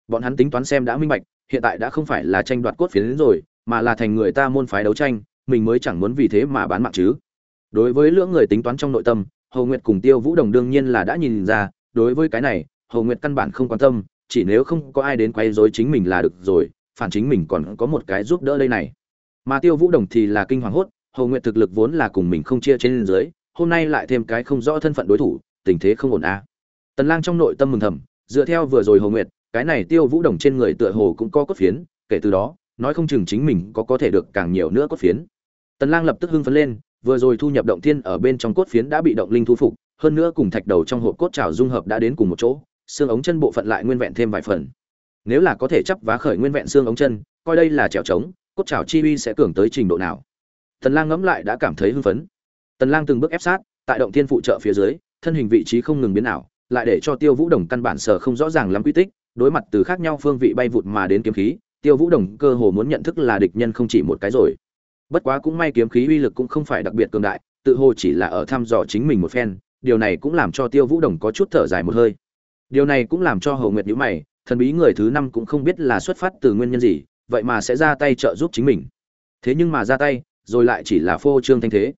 bọn hắn tính toán xem đã minh bạch, hiện tại đã không phải là tranh đoạt cốt phiến rồi, mà là thành người ta môn phái đấu tranh, mình mới chẳng muốn vì thế mà bán mạng chứ đối với lưỡng người tính toán trong nội tâm hầu nguyệt cùng tiêu vũ đồng đương nhiên là đã nhìn ra, đối với cái này hầu nguyệt căn bản không quan tâm, chỉ nếu không có ai đến quay dối chính mình là được rồi, phản chính mình còn có một cái giúp đỡ đây này mà tiêu vũ đồng thì là kinh hoàng hốt hầu nguyệt thực lực vốn là cùng mình không chia trên dưới, hôm nay lại thêm cái không rõ thân phận đối thủ, tình thế không ổn à. tần lang trong nội tâm mừng thầm, dựa theo vừa rồi hầu nguyệt cái này tiêu vũ đồng trên người tựa hồ cũng có cốt phiến, kể từ đó, nói không chừng chính mình có có thể được càng nhiều nữa cốt phiến. Tần lang lập tức hưng phấn lên, vừa rồi thu nhập động thiên ở bên trong cốt phiến đã bị động linh thu phục, hơn nữa cùng thạch đầu trong hộp cốt trào dung hợp đã đến cùng một chỗ, xương ống chân bộ phận lại nguyên vẹn thêm vài phần. Nếu là có thể chấp vá khởi nguyên vẹn xương ống chân, coi đây là trèo trống, cốt trào chi uy sẽ cường tới trình độ nào? Tần lang ngẫm lại đã cảm thấy hưng phấn. Tần lang từng bước ép sát, tại động thiên phụ trợ phía dưới, thân hình vị trí không ngừng biến ảo, lại để cho tiêu vũ đồng căn bản sở không rõ ràng lắm quy tích đối mặt từ khác nhau phương vị bay vụt mà đến kiếm khí, tiêu vũ đồng cơ hồ muốn nhận thức là địch nhân không chỉ một cái rồi. Bất quá cũng may kiếm khí uy lực cũng không phải đặc biệt cường đại, tự hồ chỉ là ở thăm dò chính mình một phen, điều này cũng làm cho tiêu vũ đồng có chút thở dài một hơi. Điều này cũng làm cho hầu nguyệt nhữ mày, thần bí người thứ năm cũng không biết là xuất phát từ nguyên nhân gì, vậy mà sẽ ra tay trợ giúp chính mình. Thế nhưng mà ra tay, rồi lại chỉ là phô trương thanh thế.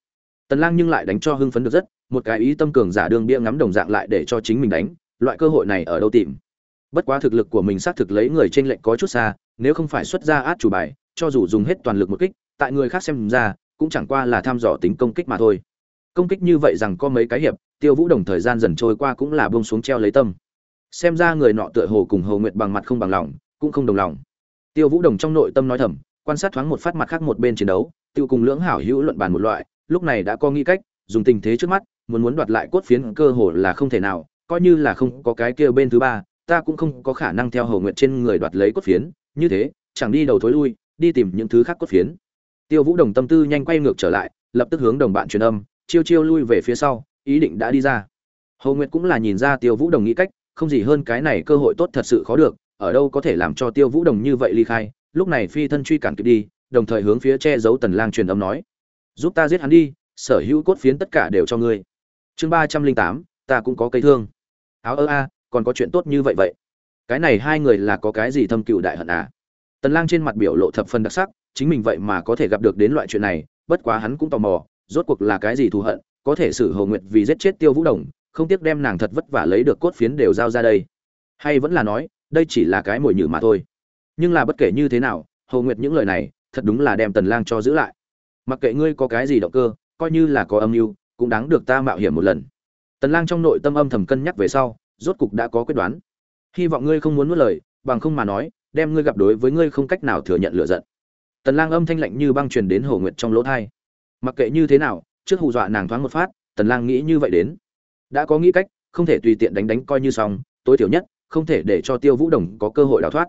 Tần lang nhưng lại đánh cho hưng phấn được rất, một cái ý tâm cường giả đường bia ngắm đồng dạng lại để cho chính mình đánh, loại cơ hội này ở đâu tìm? Bất quá thực lực của mình xác thực lấy người trên lệnh có chút xa, nếu không phải xuất ra át chủ bài, cho dù dùng hết toàn lực một kích, tại người khác xem ra, cũng chẳng qua là tham dò tính công kích mà thôi. Công kích như vậy rằng có mấy cái hiệp, tiêu vũ đồng thời gian dần trôi qua cũng là buông xuống treo lấy tâm. Xem ra người nọ tựa hồ cùng hồ nguyệt bằng mặt không bằng lòng, cũng không đồng lòng. Tiêu vũ đồng trong nội tâm nói thầm, quan sát thoáng một phát mặt khác một bên chiến đấu, tiêu cùng lưỡng hảo hữu luận bàn một loại, lúc này đã có nghĩ cách, dùng tình thế trước mắt, muốn muốn đoạt lại cốt phiến cơ hồ là không thể nào, coi như là không có cái kia bên thứ ba ta cũng không có khả năng theo hồ nguyệt trên người đoạt lấy cốt phiến, như thế, chẳng đi đầu thối lui, đi tìm những thứ khác cốt phiến. Tiêu vũ đồng tâm tư nhanh quay ngược trở lại, lập tức hướng đồng bạn truyền âm, chiêu chiêu lui về phía sau, ý định đã đi ra. Hồ nguyệt cũng là nhìn ra tiêu vũ đồng nghĩ cách, không gì hơn cái này cơ hội tốt thật sự khó được, ở đâu có thể làm cho tiêu vũ đồng như vậy ly khai, lúc này phi thân truy cản kịp đi, đồng thời hướng phía che giấu tần lang truyền âm nói, giúp ta giết hắn đi, sở hữu cốt phiến tất cả đều cho ngươi. Chương ba trăm linh tám, ta cũng có cây thương. Áo ơ a còn có chuyện tốt như vậy vậy? Cái này hai người là có cái gì thâm cựu đại hận à? Tần lang trên mặt biểu lộ thập phần đặc sắc, chính mình vậy mà có thể gặp được đến loại chuyện này, bất quá hắn cũng tò mò, rốt cuộc là cái gì thù hận, có thể xử Hồ nguyệt vì giết chết tiêu vũ đồng, không tiếc đem nàng thật vất vả lấy được cốt phiến đều giao ra đây. Hay vẫn là nói, đây chỉ là cái mồi nhử mà thôi. Nhưng là bất kể như thế nào, Hồ nguyệt những lời này, thật đúng là đem tần lang cho giữ lại. Mặc kệ ngươi có cái gì động cơ, coi như là có âm mưu, cũng đáng được ta mạo hiểm một lần. Tần lang trong nội tâm âm thầm cân nhắc về sau rốt cục đã có quyết đoán. Hy vọng ngươi không muốn nuốt lời, bằng không mà nói, đem ngươi gặp đối với ngươi không cách nào thừa nhận lửa giận. Tần lang âm thanh lạnh như băng truyền đến hồ nguyệt trong lỗ thay mặc kệ như thế nào, trước hù dọa nàng thoáng một phát, tần lang nghĩ như vậy đến. Đã có nghĩ cách, không thể tùy tiện đánh đánh coi như xong, tối thiểu nhất, không thể để cho tiêu vũ đồng có cơ hội đào thoát.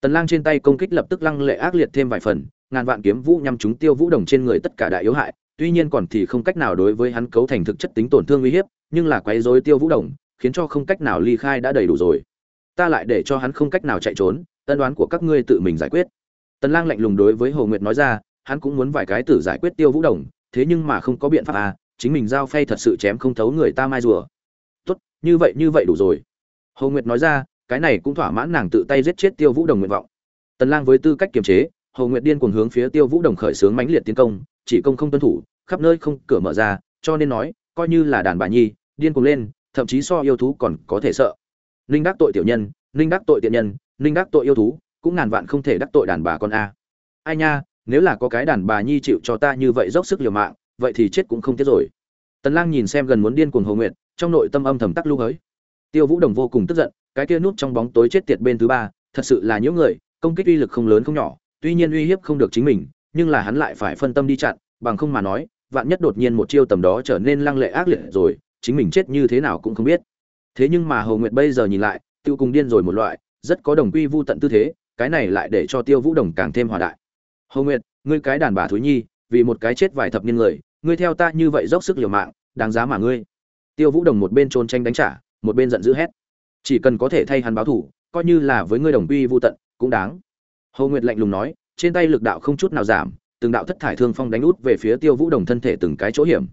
Tần lang trên tay công kích lập tức lăng lệ ác liệt thêm vài phần, ngàn vạn kiếm vũ nhắm trúng tiêu vũ đồng trên người tất cả đại yếu hại, tuy nhiên còn thì không cách nào đối với hắn cấu thành thực chất tính tổn thương uy hiếp, nhưng là quấy rối tiêu vũ đồng khiến cho không cách nào ly khai đã đầy đủ rồi. Ta lại để cho hắn không cách nào chạy trốn tân đoán của các ngươi tự mình giải quyết. Tần lang lạnh lùng đối với hồ nguyệt nói ra, hắn cũng muốn vài cái tử giải quyết tiêu vũ đồng, thế nhưng mà không có biện pháp à chính mình giao phay thật sự chém không thấu người ta mai rùa. Tốt, như vậy như vậy đủ rồi. Hồ nguyệt nói ra, cái này cũng thỏa mãn nàng tự tay giết chết tiêu vũ đồng nguyện vọng. Tần lang với tư cách kiềm chế, hồ nguyệt điên cuồng hướng phía tiêu vũ đồng khởi sướng mãnh liệt tiến công, chỉ công không tuân thủ, khắp nơi không cửa mở ra, cho nên nói, coi như là đàn bà nhi, điên cuồng lên thậm chí so yêu thú còn có thể sợ. Ninh đắc tội tiểu nhân ninh đắc tội tiện nhân ninh đắc tội yêu thú, cũng ngàn vạn không thể đắc tội đàn bà con a. Ai nha, nếu là có cái đàn bà nhi chịu cho ta như vậy dốc sức liều mạng, vậy thì chết cũng không tiếc rồi. Tần lang nhìn xem gần muốn điên cuồng hồ nguyệt, trong nội tâm âm thầm tắc lưu hới. Tiêu vũ đồng vô cùng tức giận, cái kia núp trong bóng tối chết tiệt bên thứ ba, thật sự là những người, công kích uy lực không lớn không nhỏ, tuy nhiên uy hiếp không được chính mình, nhưng là hắn lại phải phân tâm đi chặn, bằng không mà nói, vạn nhất đột nhiên một chiêu tầm đó trở nên lăng lệ ác liệt rồi chính mình chết như thế nào cũng không biết. Thế nhưng mà hồ nguyệt bây giờ nhìn lại, tiêu cùng điên rồi một loại, rất có đồng quy vu tận tư thế, cái này lại để cho tiêu vũ đồng càng thêm hòa đại. Hồ nguyệt, ngươi cái đàn bà thúi nhi, vì một cái chết vài thập niên người, ngươi theo ta như vậy dốc sức liều mạng, đáng giá mà ngươi. Tiêu vũ đồng một bên trôn tranh đánh trả, một bên giận dữ hét. Chỉ cần có thể thay hắn báo thủ, coi như là với ngươi đồng quy vu tận, cũng đáng. Hồ nguyệt lạnh lùng nói, trên tay lực đạo không chút nào giảm, từng đạo thất thải thương phong đánh út về phía tiêu vũ đồng thân thể từng cái chỗ hiểm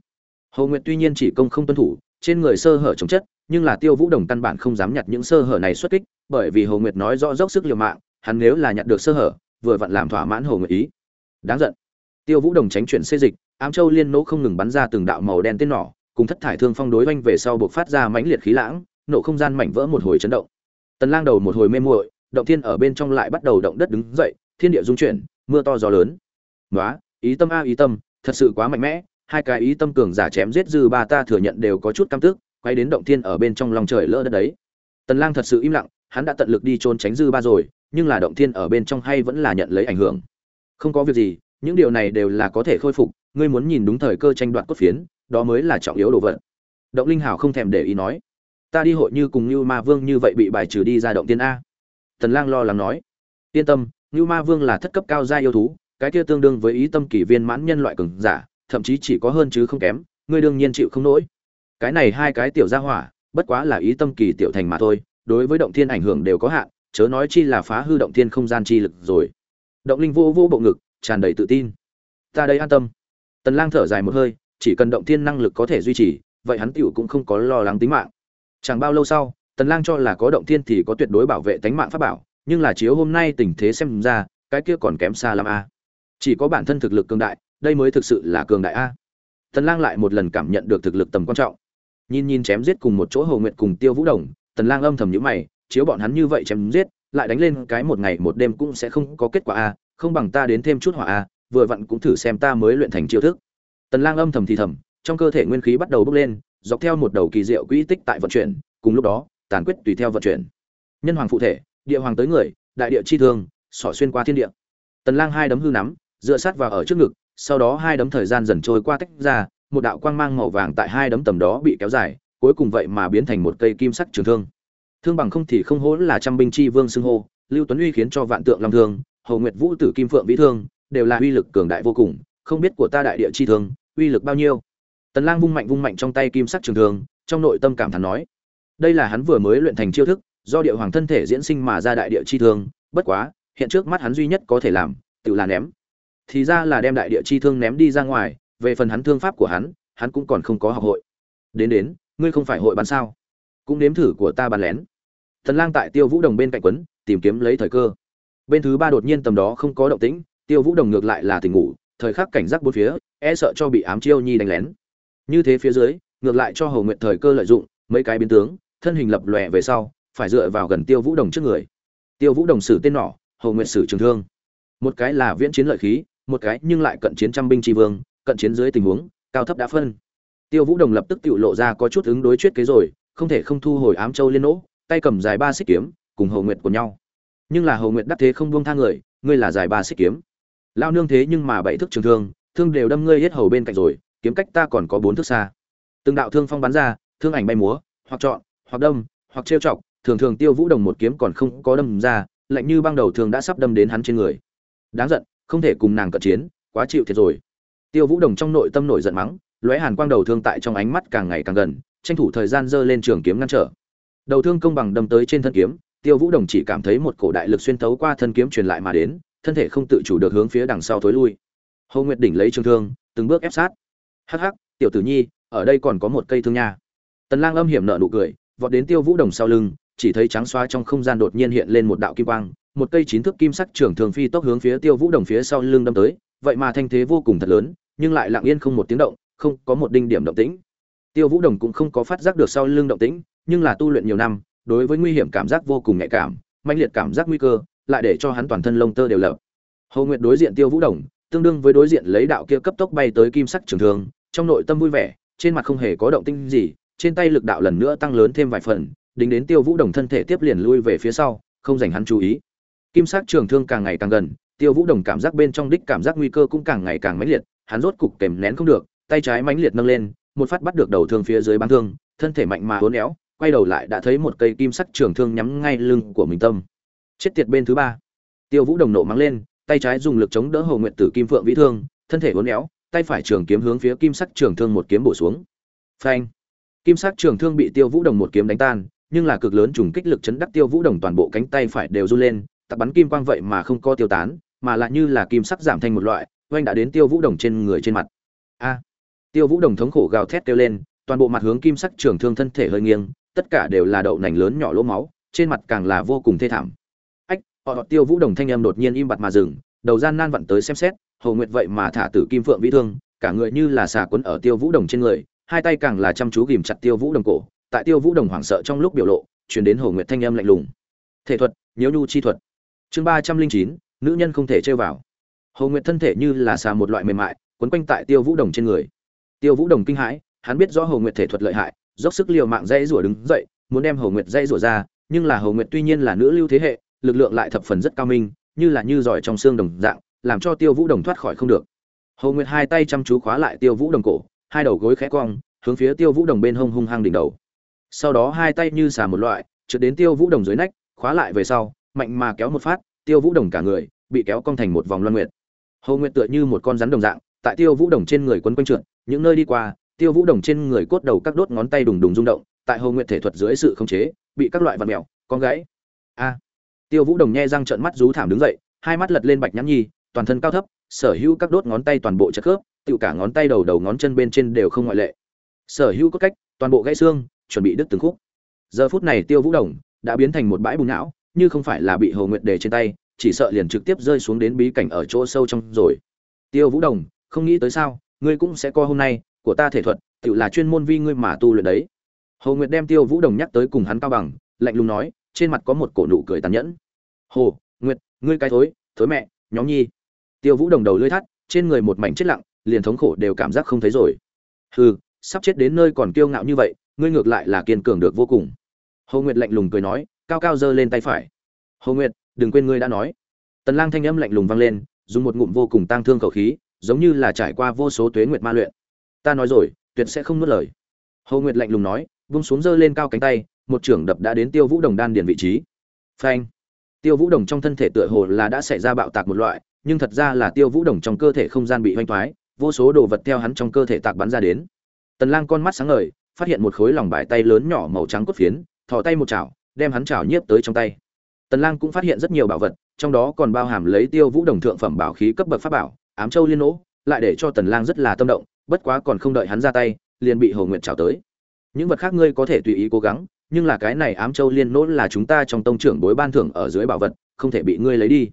hồ nguyệt tuy nhiên chỉ công không tuân thủ trên người sơ hở chống chất nhưng là tiêu vũ đồng căn bản không dám nhặt những sơ hở này xuất kích bởi vì hồ nguyệt nói rõ dốc sức liều mạng hắn nếu là nhặt được sơ hở vừa vặn làm thỏa mãn hồ nguyệt ý. Đáng giận. Tiêu vũ đồng tránh chuyển xê dịch ám châu liên nỗ không ngừng bắn ra từng đạo màu đen tên nỏ cùng thất thải thương phong đối oanh về sau buộc phát ra mãnh liệt khí lãng nổ không gian mảnh vỡ một hồi chấn động. Tần lang đầu một hồi mê muội động thiên ở bên trong lại bắt đầu động đất đứng dậy thiên địa rung chuyển mưa to gió lớn. "Nóa, ý tâm a ý tâm thật sự quá mạnh mẽ hai cái ý tâm cường giả chém giết dư ba ta thừa nhận đều có chút căm tức, quay đến động thiên ở bên trong lòng trời lỡ đất đấy. Tần lang thật sự im lặng, hắn đã tận lực đi trốn tránh dư ba rồi, nhưng là động thiên ở bên trong hay vẫn là nhận lấy ảnh hưởng. Không có việc gì, những điều này đều là có thể khôi phục, ngươi muốn nhìn đúng thời cơ tranh đoạt cốt phiến, đó mới là trọng yếu đồ vật. Động linh hào không thèm để ý nói, ta đi hội như cùng như ma vương như vậy bị bài trừ đi ra động thiên a? Tần lang lo lắng nói, yên tâm như ma vương là thất cấp cao gia yêu thú, cái kia tương đương với ý tâm kỳ viên mãn nhân loại cường giả thậm chí chỉ có hơn chứ không kém, ngươi đương nhiên chịu không nổi. Cái này hai cái tiểu gia hỏa, bất quá là ý tâm kỳ tiểu thành mà thôi, đối với động thiên ảnh hưởng đều có hạn, chớ nói chi là phá hư động thiên không gian chi lực rồi. Động linh vô vô bộ ngực, tràn đầy tự tin. Ta đây an tâm. Tần lang thở dài một hơi, chỉ cần động thiên năng lực có thể duy trì, vậy hắn tiểu cũng không có lo lắng tính mạng. Chẳng bao lâu sau, tần lang cho là có động thiên thì có tuyệt đối bảo vệ tính mạng pháp bảo, nhưng là chiếu hôm nay tình thế xem ra, cái kia còn kém xa lắm a. Chỉ có bản thân thực lực cường đại đây mới thực sự là cường đại a. Tần lang lại một lần cảm nhận được thực lực tầm quan trọng. Nhìn nhìn chém giết cùng một chỗ hồ nguyệt cùng tiêu vũ đồng, tần lang âm thầm nhíu mày, chiếu bọn hắn như vậy chém giết, lại đánh lên cái một ngày một đêm cũng sẽ không có kết quả a, không bằng ta đến thêm chút hỏa a, vừa vặn cũng thử xem ta mới luyện thành chiêu thức. Tần lang âm thầm thì thầm, trong cơ thể nguyên khí bắt đầu bốc lên, dọc theo một đầu kỳ diệu quỹ tích tại vận chuyển, cùng lúc đó, tàn quyết tùy theo vận chuyển. Nhân hoàng phụ thể, địa hoàng tới người, đại địa chi thương, xỏ xuyên qua thiên địa. Tần lang hai đấm hư nắm, dựa sát vào ở trước ngực sau đó hai đấm thời gian dần trôi qua tách ra, một đạo quang mang màu vàng tại hai đấm tầm đó bị kéo dài, cuối cùng vậy mà biến thành một cây kim sắc trường thương. Thương bằng không thì không hỗn là trăm binh chi vương xưng hô, lưu tuấn uy khiến cho vạn tượng long thương hầu nguyệt vũ tử kim phượng vĩ thương, đều là uy lực cường đại vô cùng, không biết của ta đại địa chi thương, uy lực bao nhiêu. Tần lang vung mạnh vung mạnh trong tay kim sắc trường thương, trong nội tâm cảm thán nói, đây là hắn vừa mới luyện thành chiêu thức, do địa hoàng thân thể diễn sinh mà ra đại địa chi thương, bất quá, hiện trước mắt hắn duy nhất có thể làm, tự là ném thì ra là đem đại địa chi thương ném đi ra ngoài, về phần hắn thương pháp của hắn hắn cũng còn không có học hội. Đến đến, ngươi không phải hội bắn sao? Cũng nếm thử của ta bắn lén. Thần lang tại tiêu vũ đồng bên cạnh quấn, tìm kiếm lấy thời cơ. Bên thứ ba đột nhiên tầm đó không có động tĩnh, tiêu vũ đồng ngược lại là tình ngủ, thời khắc cảnh giác bốn phía e sợ cho bị ám chiêu nhi đánh lén. Như thế phía dưới, ngược lại cho hầu nguyện thời cơ lợi dụng, mấy cái biến tướng, thân hình lập lòe về sau, phải dựa vào gần tiêu vũ đồng trước người. Tiêu vũ đồng xử tên nỏ hầu nguyện sử trường thương. Một cái là viễn chiến lợi khí một cái nhưng lại cận chiến trăm binh tri vương, cận chiến dưới tình huống, cao thấp đã phân. Tiêu vũ đồng lập tức tự lộ ra có chút ứng đối chuyết kế rồi, không thể không thu hồi ám châu liên nỗ, tay cầm dài ba xích kiếm, cùng hầu nguyệt của nhau. Nhưng là hầu nguyệt đắc thế không buông tha người, ngươi là dài ba xích kiếm. Lao nương thế nhưng mà bảy thức trường thương thương đều đâm ngươi hết hầu bên cạnh rồi, kiếm cách ta còn có bốn thước xa. Từng đạo thương phong bắn ra, thương ảnh bay múa, hoặc chọn hoặc đâm, hoặc trêu chọc, thường thường tiêu vũ đồng một kiếm còn không có đâm ra, lạnh như băng đầu thường đã sắp đâm đến hắn trên người. Đáng giận không thể cùng nàng cận chiến, quá chịu thiệt rồi. Tiêu vũ đồng trong nội tâm nổi giận mắng, lóe hàn quang đầu thương tại trong ánh mắt càng ngày càng gần, tranh thủ thời gian giơ lên trường kiếm ngăn trở. Đầu thương công bằng đâm tới trên thân kiếm, tiêu vũ đồng chỉ cảm thấy một cổ đại lực xuyên thấu qua thân kiếm truyền lại mà đến, thân thể không tự chủ được hướng phía đằng sau thối lui. Hồ nguyệt đỉnh lấy trường thương, từng bước ép sát. Hắc hắc, tiểu tử nhi, ở đây còn có một cây thương nha. Tần lang âm hiểm nở nụ cười, vọt đến tiêu vũ đồng sau lưng, chỉ thấy trắng xóa trong không gian đột nhiên hiện lên một đạo kim quang một cây chín thước kim sắc trường thường phi tốc hướng phía tiêu vũ đồng phía sau lưng đâm tới, vậy mà thanh thế vô cùng thật lớn, nhưng lại lặng yên không một tiếng động, không có một đinh điểm động tĩnh. Tiêu vũ đồng cũng không có phát giác được sau lưng động tĩnh, nhưng là tu luyện nhiều năm, đối với nguy hiểm cảm giác vô cùng nhạy cảm, mãnh liệt cảm giác nguy cơ, lại để cho hắn toàn thân lông tơ đều lở hầu nguyệt đối diện tiêu vũ đồng, tương đương với đối diện lấy đạo kia cấp tốc bay tới kim sắc trường thường trong nội tâm vui vẻ, trên mặt không hề có động tĩnh gì, trên tay lực đạo lần nữa tăng lớn thêm vài phần đính đến tiêu vũ đồng thân thể tiếp liền lui về phía sau, không dành hắn chú ý kim sắc trường thương càng ngày càng gần, tiêu vũ đồng cảm giác bên trong đích cảm giác nguy cơ cũng càng ngày càng mãnh liệt, hắn rốt cục kèm nén không được, tay trái mãnh liệt nâng lên, một phát bắt được đầu thương phía dưới băng thương, thân thể mạnh mà uốn éo, quay đầu lại đã thấy một cây kim sắc trường thương nhắm ngay lưng của mình tâm. Chết tiệt bên thứ ba. Tiêu vũ đồng nộ mắng lên, tay trái dùng lực chống đỡ hồ nguyện tử kim phượng vĩ thương, thân thể uốn éo, tay phải trường kiếm hướng phía kim sắc trường thương một kiếm bổ xuống. Phanh. Kim sắc trường thương bị tiêu vũ đồng một kiếm đánh tan, nhưng là cực lớn trùng kích lực chấn đắc tiêu vũ đồng toàn bộ cánh tay phải đều run lên tặc bắn kim quang vậy mà không có tiêu tán, mà lại như là kim sắc giảm thành một loại, oanh đã đến tiêu vũ đồng trên người trên mặt. A! Tiêu vũ đồng thống khổ gào thét kêu lên, toàn bộ mặt hướng kim sắc trường thương thân thể hơi nghiêng, tất cả đều là đậu nành lớn nhỏ lỗ máu, trên mặt càng là vô cùng thê thảm. Ách, họ tiêu vũ đồng thanh em đột nhiên im bặt mà dừng, đầu gian nan vặn tới xem xét hầu nguyệt vậy mà thả tử kim phượng vĩ thương, cả người như là xà quấn ở tiêu vũ đồng trên người, hai tay càng là chăm chú ghìm chặt tiêu vũ đồng cổ, tại tiêu vũ đồng hoảng sợ trong lúc biểu lộ chuyển đến hầu nguyệt thanh âm lạnh lùng. Thể thuật nhớ nhu chi thuật chương ba trăm linh chín, nữ nhân không thể chơi vào. Hồ nguyệt thân thể như là xà một loại mềm mại, quấn quanh tại tiêu vũ đồng trên người. Tiêu vũ đồng kinh hãi, hắn biết rõ Hồ nguyệt thể thuật lợi hại, dốc sức liều mạng dây rủa đứng dậy, muốn đem Hồ nguyệt dây rủa ra, nhưng là Hồ nguyệt tuy nhiên là nữ lưu thế hệ, lực lượng lại thập phần rất cao minh, như là như giỏi trong xương đồng dạng, làm cho tiêu vũ đồng thoát khỏi không được. Hồ nguyệt hai tay chăm chú khóa lại tiêu vũ đồng cổ, hai đầu gối khẽ cong, hướng phía tiêu vũ đồng bên hông hung hăng đỉnh đầu. Sau đó hai tay như xà một loại, trượt đến tiêu vũ đồng dưới nách, khóa lại về sau mạnh mà kéo một phát, tiêu vũ đồng cả người bị kéo cong thành một vòng loan nguyệt. Hầu nguyệt tựa như một con rắn đồng dạng, tại tiêu vũ đồng trên người quấn quanh trượt, những nơi đi qua, tiêu vũ đồng trên người cốt đầu các đốt ngón tay đùng đùng rung động, tại hồ nguyệt thể thuật dưới sự khống chế, bị các loại vật mèo, con gãy. A! Tiêu vũ đồng nhe răng trợn mắt rú thảm đứng dậy, hai mắt lật lên bạch nhãn nhi, toàn thân cao thấp, sở hữu các đốt ngón tay toàn bộ chất khớp tự cả ngón tay đầu đầu ngón chân bên trên đều không ngoại lệ. Sở hữu cốt cách, toàn bộ gãy xương, chuẩn bị đứt từng khúc. Giờ phút này tiêu vũ đồng đã biến thành một bãi bùn não như không phải là bị hồ nguyệt đề trên tay, chỉ sợ liền trực tiếp rơi xuống đến bí cảnh ở chỗ sâu trong rồi. Tiêu vũ đồng, không nghĩ tới sao, ngươi cũng sẽ coi hôm nay, của ta thể thuật, tự là chuyên môn vi ngươi mà tu luyện đấy. Hồ nguyệt đem tiêu vũ đồng nhắc tới cùng hắn cao bằng, lạnh lùng nói, trên mặt có một cổ nụ cười tàn nhẫn. Hồ, nguyệt, ngươi cái thối thối mẹ, nhóm nhi. Tiêu vũ đồng đầu lưỡi thắt, trên người một mảnh chết lặng, liền thống khổ đều cảm giác không thấy rồi. Hừ, sắp chết đến nơi còn kiêu ngạo như vậy, ngươi ngược lại là kiên cường được vô cùng. Hồ nguyệt lạnh lùng cười nói cao cao giơ lên tay phải. Hồ nguyệt, đừng quên ngươi đã nói. Tần lang thanh âm lạnh lùng vang lên, dùng một ngụm vô cùng tang thương khẩu khí, giống như là trải qua vô số tuế nguyệt ma luyện. Ta nói rồi, tuyệt sẽ không nuốt lời. Hồ nguyệt lạnh lùng nói, vung xuống giơ lên cao cánh tay, một trưởng đập đã đến tiêu vũ đồng đan điền vị trí. Phanh! Tiêu vũ đồng trong thân thể tựa hồ là đã xảy ra bạo tạc một loại, nhưng thật ra là tiêu vũ đồng trong cơ thể không gian bị hoanh thoái, vô số đồ vật theo hắn trong cơ thể tạc bắn ra đến. Tần lang con mắt sáng ngời, phát hiện một khối lòng bài tay lớn nhỏ màu trắng cốt phiến, thò tay một chảo đem hắn chảo nhiếp tới trong tay. Tần lang cũng phát hiện rất nhiều bảo vật, trong đó còn bao hàm lấy tiêu vũ đồng thượng phẩm bảo khí cấp bậc pháp bảo, ám châu liên nỗ, lại để cho tần lang rất là tâm động, bất quá còn không đợi hắn ra tay, liền bị hồ nguyệt chảo tới. Những vật khác ngươi có thể tùy ý cố gắng, nhưng là cái này ám châu liên nỗ là chúng ta trong tông trưởng bối ban thưởng ở dưới bảo vật, không thể bị ngươi lấy đi.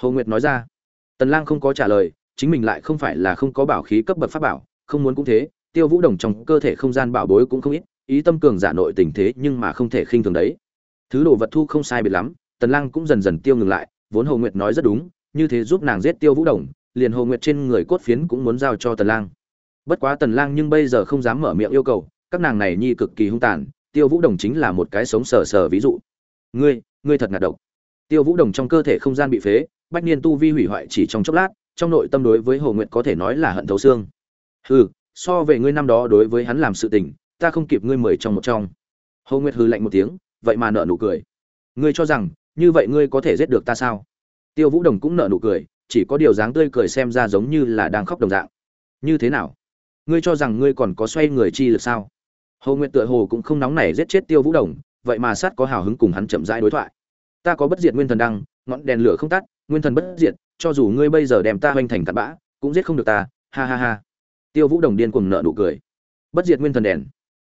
Hồ nguyệt nói ra. Tần lang không có trả lời, chính mình lại không phải là không có bảo khí cấp bậc pháp bảo, không muốn cũng thế, tiêu vũ đồng trong cơ thể không gian bảo bối cũng không ít, ý tâm cường giả nội tình thế nhưng mà không thể khinh thường đấy thứ đồ vật thu không sai biệt lắm, tần lang cũng dần dần tiêu ngừng lại, vốn hồ nguyệt nói rất đúng, như thế giúp nàng giết tiêu vũ đồng, liền hồ nguyệt trên người cốt phiến cũng muốn giao cho tần lang bất quá tần lang nhưng bây giờ không dám mở miệng yêu cầu, các nàng này nhi cực kỳ hung tàn, tiêu vũ đồng chính là một cái sống sờ sờ ví dụ. Ngươi ngươi thật ngạt độc. Tiêu vũ đồng trong cơ thể không gian bị phế, bách niên tu vi hủy hoại chỉ trong chốc lát, trong nội tâm đối với hồ nguyệt có thể nói là hận thấu xương. Hừ, so về ngươi năm đó đối với hắn làm sự tình, ta không kịp ngươi mười trong một trong. Hồ nguyệt hừ lạnh một tiếng vậy mà nợ nụ cười. Ngươi cho rằng, như vậy ngươi có thể giết được ta sao? Tiêu vũ đồng cũng nợ nụ cười, chỉ có điều dáng tươi cười xem ra giống như là đang khóc đồng dạng. Như thế nào? Ngươi cho rằng ngươi còn có xoay người chi lực sao? Hồ nguyện tựa hồ cũng không nóng nảy giết chết tiêu vũ đồng, vậy mà sát có hào hứng cùng hắn chậm rãi đối thoại. Ta có bất diệt nguyên thần đăng, ngọn đèn lửa không tắt, nguyên thần bất diệt, cho dù ngươi bây giờ đem ta hoành thành tạt bã, cũng giết không được ta, ha ha ha. Tiêu vũ đồng điên cuồng nợ nụ cười. Bất diệt nguyên thần đèn.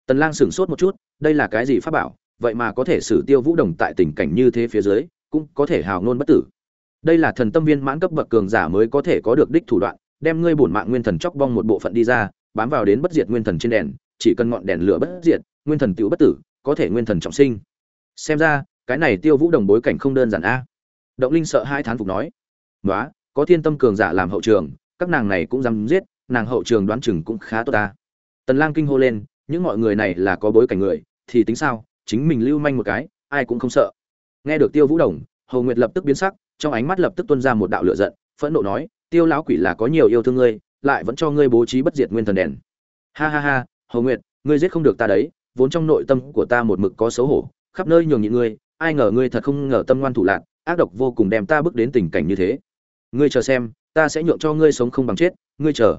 Tần lang sửng sốt một chút, đây là cái gì pháp bảo? Vậy mà có thể xử tiêu vũ đồng tại tình cảnh như thế phía dưới, cũng có thể hào ngôn bất tử. Đây là thần tâm viên mãn cấp bậc cường giả mới có thể có được đích thủ đoạn, đem ngươi bổn mạng nguyên thần chóc bong một bộ phận đi ra, bám vào đến bất diệt nguyên thần trên đèn, chỉ cần ngọn đèn lửa bất diệt, nguyên thần tiểu bất tử, có thể nguyên thần trọng sinh. Xem ra, cái này tiêu vũ đồng bối cảnh không đơn giản a. Động linh sợ hai thán phục nói. Nói có thiên tâm cường giả làm hậu trường, các nàng này cũng dám giết, nàng hậu trường đoán chừng cũng khá tốt ta. Tần lang kinh hô lên, những mọi người này là có bối cảnh người, thì tính sao? Chính mình lưu manh một cái, ai cũng không sợ. Nghe được tiêu vũ đồng hầu nguyệt lập tức biến sắc, trong ánh mắt lập tức tuôn ra một đạo lửa giận, phẫn nộ nói, tiêu lão quỷ là có nhiều yêu thương ngươi, lại vẫn cho ngươi bố trí bất diệt nguyên thần đèn. Ha ha ha hầu nguyệt, ngươi giết không được ta đấy, vốn trong nội tâm của ta một mực có xấu hổ, khắp nơi nhường nhịn ngươi, ai ngờ ngươi thật không ngờ tâm ngoan thủ lạc, ác độc vô cùng đem ta bước đến tình cảnh như thế. Ngươi chờ xem, ta sẽ nhượng cho ngươi sống không bằng chết, ngươi chờ.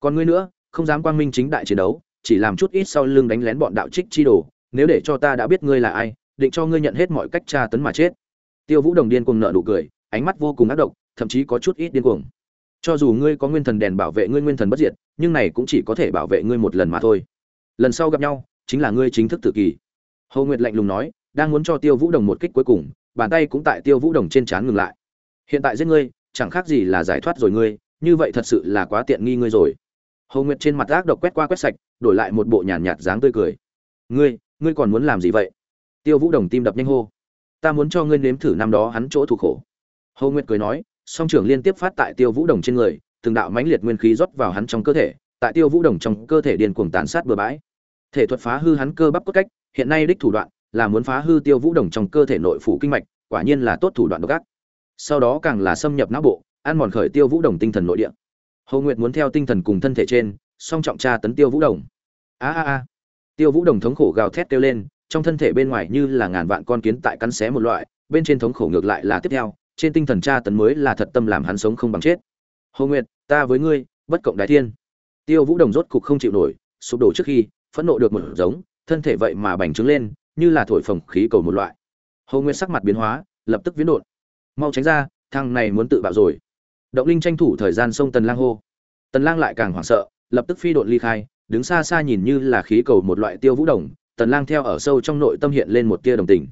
Còn ngươi nữa, không dám quang minh chính đại chiến đấu, chỉ làm chút ít sau lưng đánh lén bọn đạo trích chi đồ nếu để cho ta đã biết ngươi là ai, định cho ngươi nhận hết mọi cách tra tấn mà chết. Tiêu vũ đồng điên cuồng nợ nụ cười, ánh mắt vô cùng ác độc, thậm chí có chút ít điên cuồng. Cho dù ngươi có nguyên thần đèn bảo vệ ngươi nguyên thần bất diệt, nhưng này cũng chỉ có thể bảo vệ ngươi một lần mà thôi. Lần sau gặp nhau, chính là ngươi chính thức tự kỳ. Hồ nguyệt lạnh lùng nói, đang muốn cho tiêu vũ đồng một kích cuối cùng, bàn tay cũng tại tiêu vũ đồng trên trán ngừng lại. Hiện tại giết ngươi, chẳng khác gì là giải thoát rồi ngươi, như vậy thật sự là quá tiện nghi ngươi rồi. Hồ nguyệt trên mặt ác độc quét qua quét sạch, đổi lại một bộ nhàn nhạt dáng tươi cười. Ngươi ngươi còn muốn làm gì vậy? Tiêu vũ đồng tim đập nhanh hô. Ta muốn cho ngươi nếm thử năm đó hắn chỗ thủ khổ. Hầu nguyệt cười nói, song trưởng liên tiếp phát tại tiêu vũ đồng trên người, từng đạo mãnh liệt nguyên khí rót vào hắn trong cơ thể, tại tiêu vũ đồng trong cơ thể điên cuồng tàn sát bừa bãi. Thể thuật phá hư hắn cơ bắp cốt cách, hiện nay đích thủ đoạn là muốn phá hư tiêu vũ đồng trong cơ thể nội phủ kinh mạch, quả nhiên là tốt thủ đoạn độc ác. Sau đó càng là xâm nhập não bộ, ăn mòn khởi tiêu vũ đồng tinh thần nội địa. Hầu nguyệt muốn theo tinh thần cùng thân thể trên, song trọng tra tấn tiêu vũ đồng. A a a tiêu vũ đồng thống khổ gào thét kêu lên, trong thân thể bên ngoài như là ngàn vạn con kiến tại cắn xé một loại, bên trên thống khổ ngược lại là tiếp theo, trên tinh thần tra tấn mới là thật tâm làm hắn sống không bằng chết. Hồ nguyệt, ta với ngươi, bất cộng đại thiên. Tiêu vũ đồng rốt cục không chịu nổi, sụp đổ trước khi, phẫn nộ được một giống, thân thể vậy mà bành trướng lên, như là thổi phồng khí cầu một loại. Hồ Nguyệt sắc mặt biến hóa, lập tức biến đột mau tránh ra, thằng này muốn tự bạo rồi. Động linh tranh thủ thời gian xông tần lang hô. Tần lang lại càng hoảng sợ, lập tức phi độn ly khai đứng xa xa nhìn như là khí cầu một loại tiêu vũ đồng, tần lang theo ở sâu trong nội tâm hiện lên một tia đồng tình.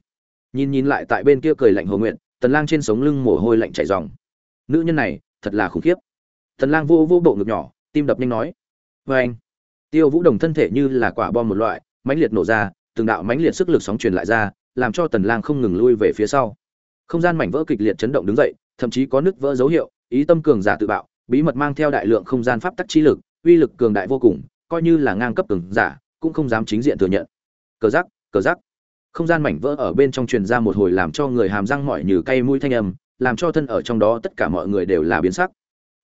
Nhìn nhìn lại tại bên kia cười lạnh hồ nguyện tần lang trên sống lưng mồ hôi lạnh chảy ròng. Nữ nhân này, thật là khủng khiếp. Tần lang vô vô bộ ngực nhỏ, tim đập nhanh nói với anh. Tiêu vũ đồng thân thể như là quả bom một loại, mãnh liệt nổ ra, từng đạo mãnh liệt sức lực sóng truyền lại ra, làm cho tần lang không ngừng lui về phía sau. Không gian mảnh vỡ kịch liệt chấn động đứng dậy, thậm chí có nứt vỡ dấu hiệu, ý tâm cường giả tự bạo, bí mật mang theo đại lượng không gian pháp tắc chi lực, uy lực cường đại vô cùng coi như là ngang cấp cường giả, cũng không dám chính diện thừa nhận. Cờ giác cờ giác không gian mảnh vỡ ở bên trong truyền ra một hồi làm cho người hàm răng mỏi như cay mũi thanh âm, làm cho thân ở trong đó tất cả mọi người đều là biến sắc.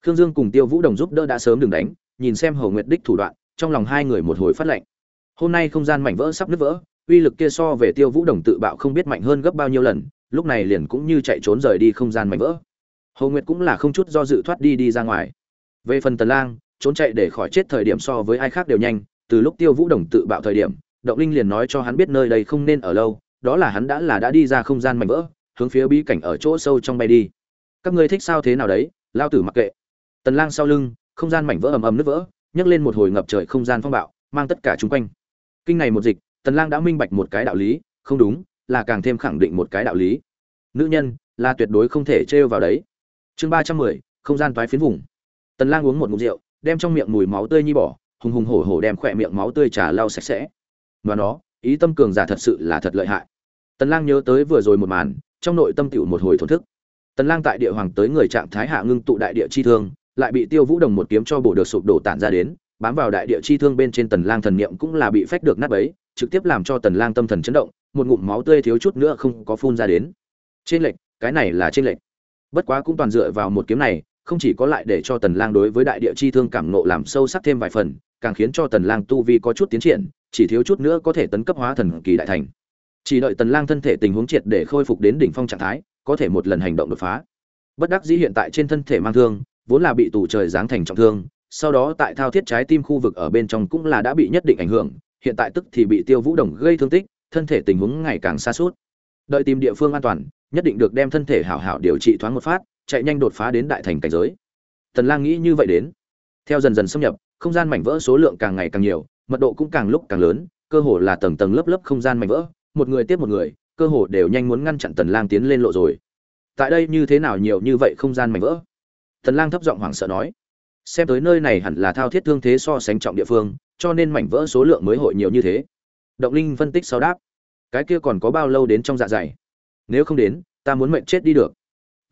Khương dương cùng tiêu vũ đồng giúp đỡ đã sớm đừng đánh, nhìn xem hầu nguyệt đích thủ đoạn, trong lòng hai người một hồi phát lệnh. Hôm nay không gian mảnh vỡ sắp nứt vỡ, uy lực kia so về tiêu vũ đồng tự bạo không biết mạnh hơn gấp bao nhiêu lần, lúc này liền cũng như chạy trốn rời đi không gian mảnh vỡ. Hầu nguyệt cũng là không chút do dự thoát đi đi ra ngoài. Về phần tần lang trốn chạy để khỏi chết thời điểm so với ai khác đều nhanh từ lúc tiêu vũ đồng tự bạo thời điểm động linh liền nói cho hắn biết nơi đây không nên ở lâu đó là hắn đã là đã đi ra không gian mảnh vỡ hướng phía bí cảnh ở chỗ sâu trong bay đi. Các ngươi thích sao thế nào đấy lao tử mặc kệ. Tần lang sau lưng không gian mảnh vỡ ầm ầm nứt vỡ nhấc lên một hồi ngập trời không gian phong bạo mang tất cả chúng quanh. Kinh này một dịch tần lang đã minh bạch một cái đạo lý không đúng là càng thêm khẳng định một cái đạo lý. Nữ nhân là tuyệt đối không thể trêu vào đấy. Chương 310, không gian toái phiến vùng. Tần lang uống một ngụm rượu đem trong miệng mùi máu tươi nhi bỏ, hùng hùng hổ hổ đem khỏe miệng máu tươi trà lau sạch sẽ. Và nó, ý tâm cường giả thật sự là thật lợi hại. Tần lang nhớ tới vừa rồi một màn, trong nội tâm tiểu một hồi thổn thức. Tần lang tại địa hoàng tới người trạng thái hạ ngưng tụ đại địa chi thương, lại bị tiêu vũ đồng một kiếm cho bổ được sụp đổ tản ra đến, bám vào đại địa chi thương bên trên tần lang thần niệm cũng là bị phách được nát bấy, trực tiếp làm cho tần lang tâm thần chấn động, một ngụm máu tươi thiếu chút nữa không có phun ra đến. Trên lệnh cái này là trên lệnh bất quá cũng toàn dựa vào một kiếm này không chỉ có lại để cho tần lang đối với đại địa chi thương cảm ngộ làm sâu sắc thêm vài phần, càng khiến cho tần lang tu vi có chút tiến triển, chỉ thiếu chút nữa có thể tấn cấp hóa thần kỳ đại thành. Chỉ đợi tần lang thân thể tình huống triệt để khôi phục đến đỉnh phong trạng thái, có thể một lần hành động đột phá. Bất đắc dĩ hiện tại trên thân thể mang thương, vốn là bị tù trời giáng thành trọng thương, sau đó tại thao thiết trái tim khu vực ở bên trong cũng là đã bị nhất định ảnh hưởng, hiện tại tức thì bị tiêu vũ đồng gây thương tích, thân thể tình huống ngày càng xa suốt đợi tìm địa phương an toàn, nhất định được đem thân thể hảo hảo điều trị thoáng một phát chạy nhanh đột phá đến đại thành cảnh giới. Tần lang nghĩ như vậy đến. Theo dần dần xâm nhập, không gian mảnh vỡ số lượng càng ngày càng nhiều, mật độ cũng càng lúc càng lớn, cơ hồ là tầng tầng lớp lớp không gian mảnh vỡ, một người tiếp một người, cơ hồ đều nhanh muốn ngăn chặn tần lang tiến lên lộ rồi. Tại đây như thế nào nhiều như vậy không gian mảnh vỡ? Tần lang thấp giọng hoảng sợ nói. Xem tới nơi này hẳn là thao thiết thương thế so sánh trọng địa phương, cho nên mảnh vỡ số lượng mới hội nhiều như thế. Động linh phân tích sau đáp. Cái kia còn có bao lâu đến trong dạ dày? Nếu không đến, ta muốn mệnh chết đi được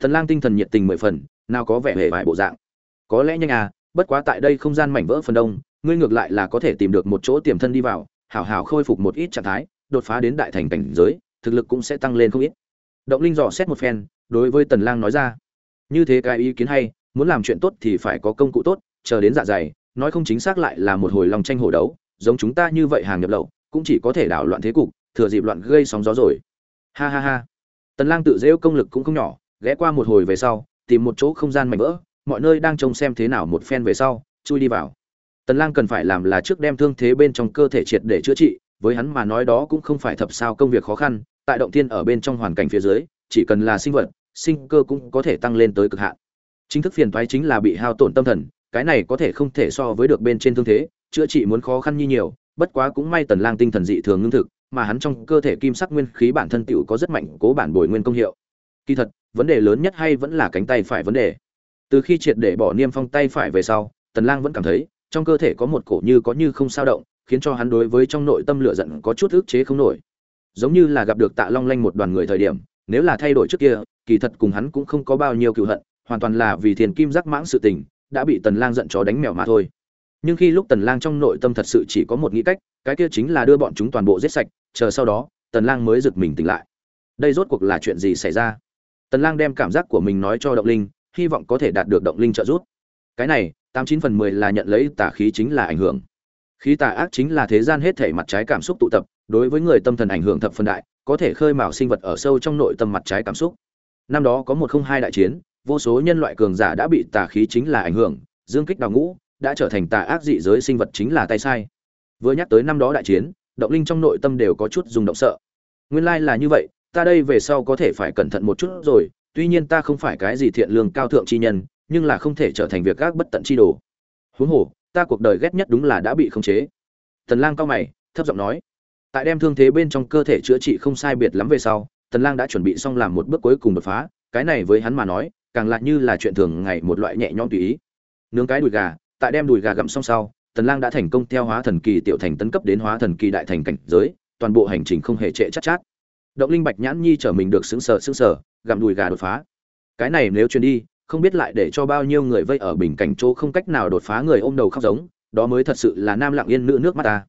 tần lang tinh thần nhiệt tình mười phần, nào có vẻ hề vài bộ dạng. Có lẽ nhanh à bất quá tại đây không gian mảnh vỡ phần đông, ngươi ngược lại là có thể tìm được một chỗ tiềm thân đi vào, hảo hảo khôi phục một ít trạng thái, đột phá đến đại thành cảnh giới, thực lực cũng sẽ tăng lên không ít. Động linh dò xét một phen, đối với tần lang nói ra. Như thế cái ý kiến hay, muốn làm chuyện tốt thì phải có công cụ tốt, chờ đến dạ dày, nói không chính xác lại là một hồi lòng tranh hổ đấu, giống chúng ta như vậy hàng nhập lậu, cũng chỉ có thể đảo loạn thế cục, thừa dịp loạn gây sóng gió rồi. Ha ha ha. Tần lang tự dễu công lực cũng không nhỏ ghé qua một hồi về sau, tìm một chỗ không gian mảnh vỡ, mọi nơi đang trông xem thế nào một phen về sau, chui đi vào. Tần lang cần phải làm là trước đem thương thế bên trong cơ thể triệt để chữa trị, với hắn mà nói đó cũng không phải thập sao công việc khó khăn, tại động thiên ở bên trong hoàn cảnh phía dưới, chỉ cần là sinh vật, sinh cơ cũng có thể tăng lên tới cực hạn. Chính thức phiền toái chính là bị hao tổn tâm thần, cái này có thể không thể so với được bên trên thương thế, chữa trị muốn khó khăn như nhiều, bất quá cũng may tần lang tinh thần dị thường ngưng thực, mà hắn trong cơ thể kim sắc nguyên khí bản thân tiểu có rất mạnh cố bản bồi nguyên công hiệu kỳ thật, vấn đề lớn nhất hay vẫn là cánh tay phải vấn đề. Từ khi triệt để bỏ niêm phong tay phải về sau, tần lang vẫn cảm thấy, trong cơ thể có một cổ như có như không sao động, khiến cho hắn đối với trong nội tâm lửa giận có chút ức chế không nổi. Giống như là gặp được tạ long lanh một đoàn người thời điểm, nếu là thay đổi trước kia, kỳ thật cùng hắn cũng không có bao nhiêu cừu hận, hoàn toàn là vì thiền kim giác mãng sự tình, đã bị tần lang giận chó đánh mèo mà thôi. Nhưng khi lúc tần lang trong nội tâm thật sự chỉ có một nghĩ cách, cái kia chính là đưa bọn chúng toàn bộ giết sạch, chờ sau đó, tần lang mới giật mình tỉnh lại. Đây rốt cuộc là chuyện gì xảy ra? Tần lang đem cảm giác của mình nói cho động linh, hy vọng có thể đạt được động linh trợ giúp. Cái này, tám chín phần mười là nhận lấy tà khí chính là ảnh hưởng. Khí tà ác chính là thế gian hết thể mặt trái cảm xúc tụ tập, đối với người tâm thần ảnh hưởng thập phân đại, có thể khơi mào sinh vật ở sâu trong nội tâm mặt trái cảm xúc. Năm đó có một không hai đại chiến, vô số nhân loại cường giả đã bị tà khí chính là ảnh hưởng, dương kích đào ngũ, đã trở thành tà ác dị giới sinh vật chính là tay sai. Vừa nhắc tới năm đó đại chiến, động linh trong nội tâm đều có chút rung động sợ. Nguyên lai là như vậy ta đây về sau có thể phải cẩn thận một chút rồi, tuy nhiên ta không phải cái gì thiện lương cao thượng chi nhân, nhưng là không thể trở thành việc các bất tận chi đồ. Huống hồ, ta cuộc đời ghét nhất đúng là đã bị khống chế. Tần lang cao mày, thấp giọng nói, tại đem thương thế bên trong cơ thể chữa trị không sai biệt lắm về sau, tần lang đã chuẩn bị xong làm một bước cuối cùng đột phá, cái này với hắn mà nói, càng lại như là chuyện thường ngày một loại nhẹ nhõm tùy ý. Nướng cái đùi gà, tại đem đùi gà gặm xong sau, tần lang đã thành công theo hóa thần kỳ tiểu thành tấn cấp đến hóa thần kỳ đại thành cảnh giới, toàn bộ hành trình không hề trễ chắc chát động linh bạch nhãn nhi trở mình được sững sờ sững sờ, gặm đùi gà đột phá. Cái này nếu truyền đi, không biết lại để cho bao nhiêu người vây ở bình cảnh chỗ không cách nào đột phá người ôm đầu khóc giống, đó mới thật sự là nam lặng yên nữ nước mắt ta.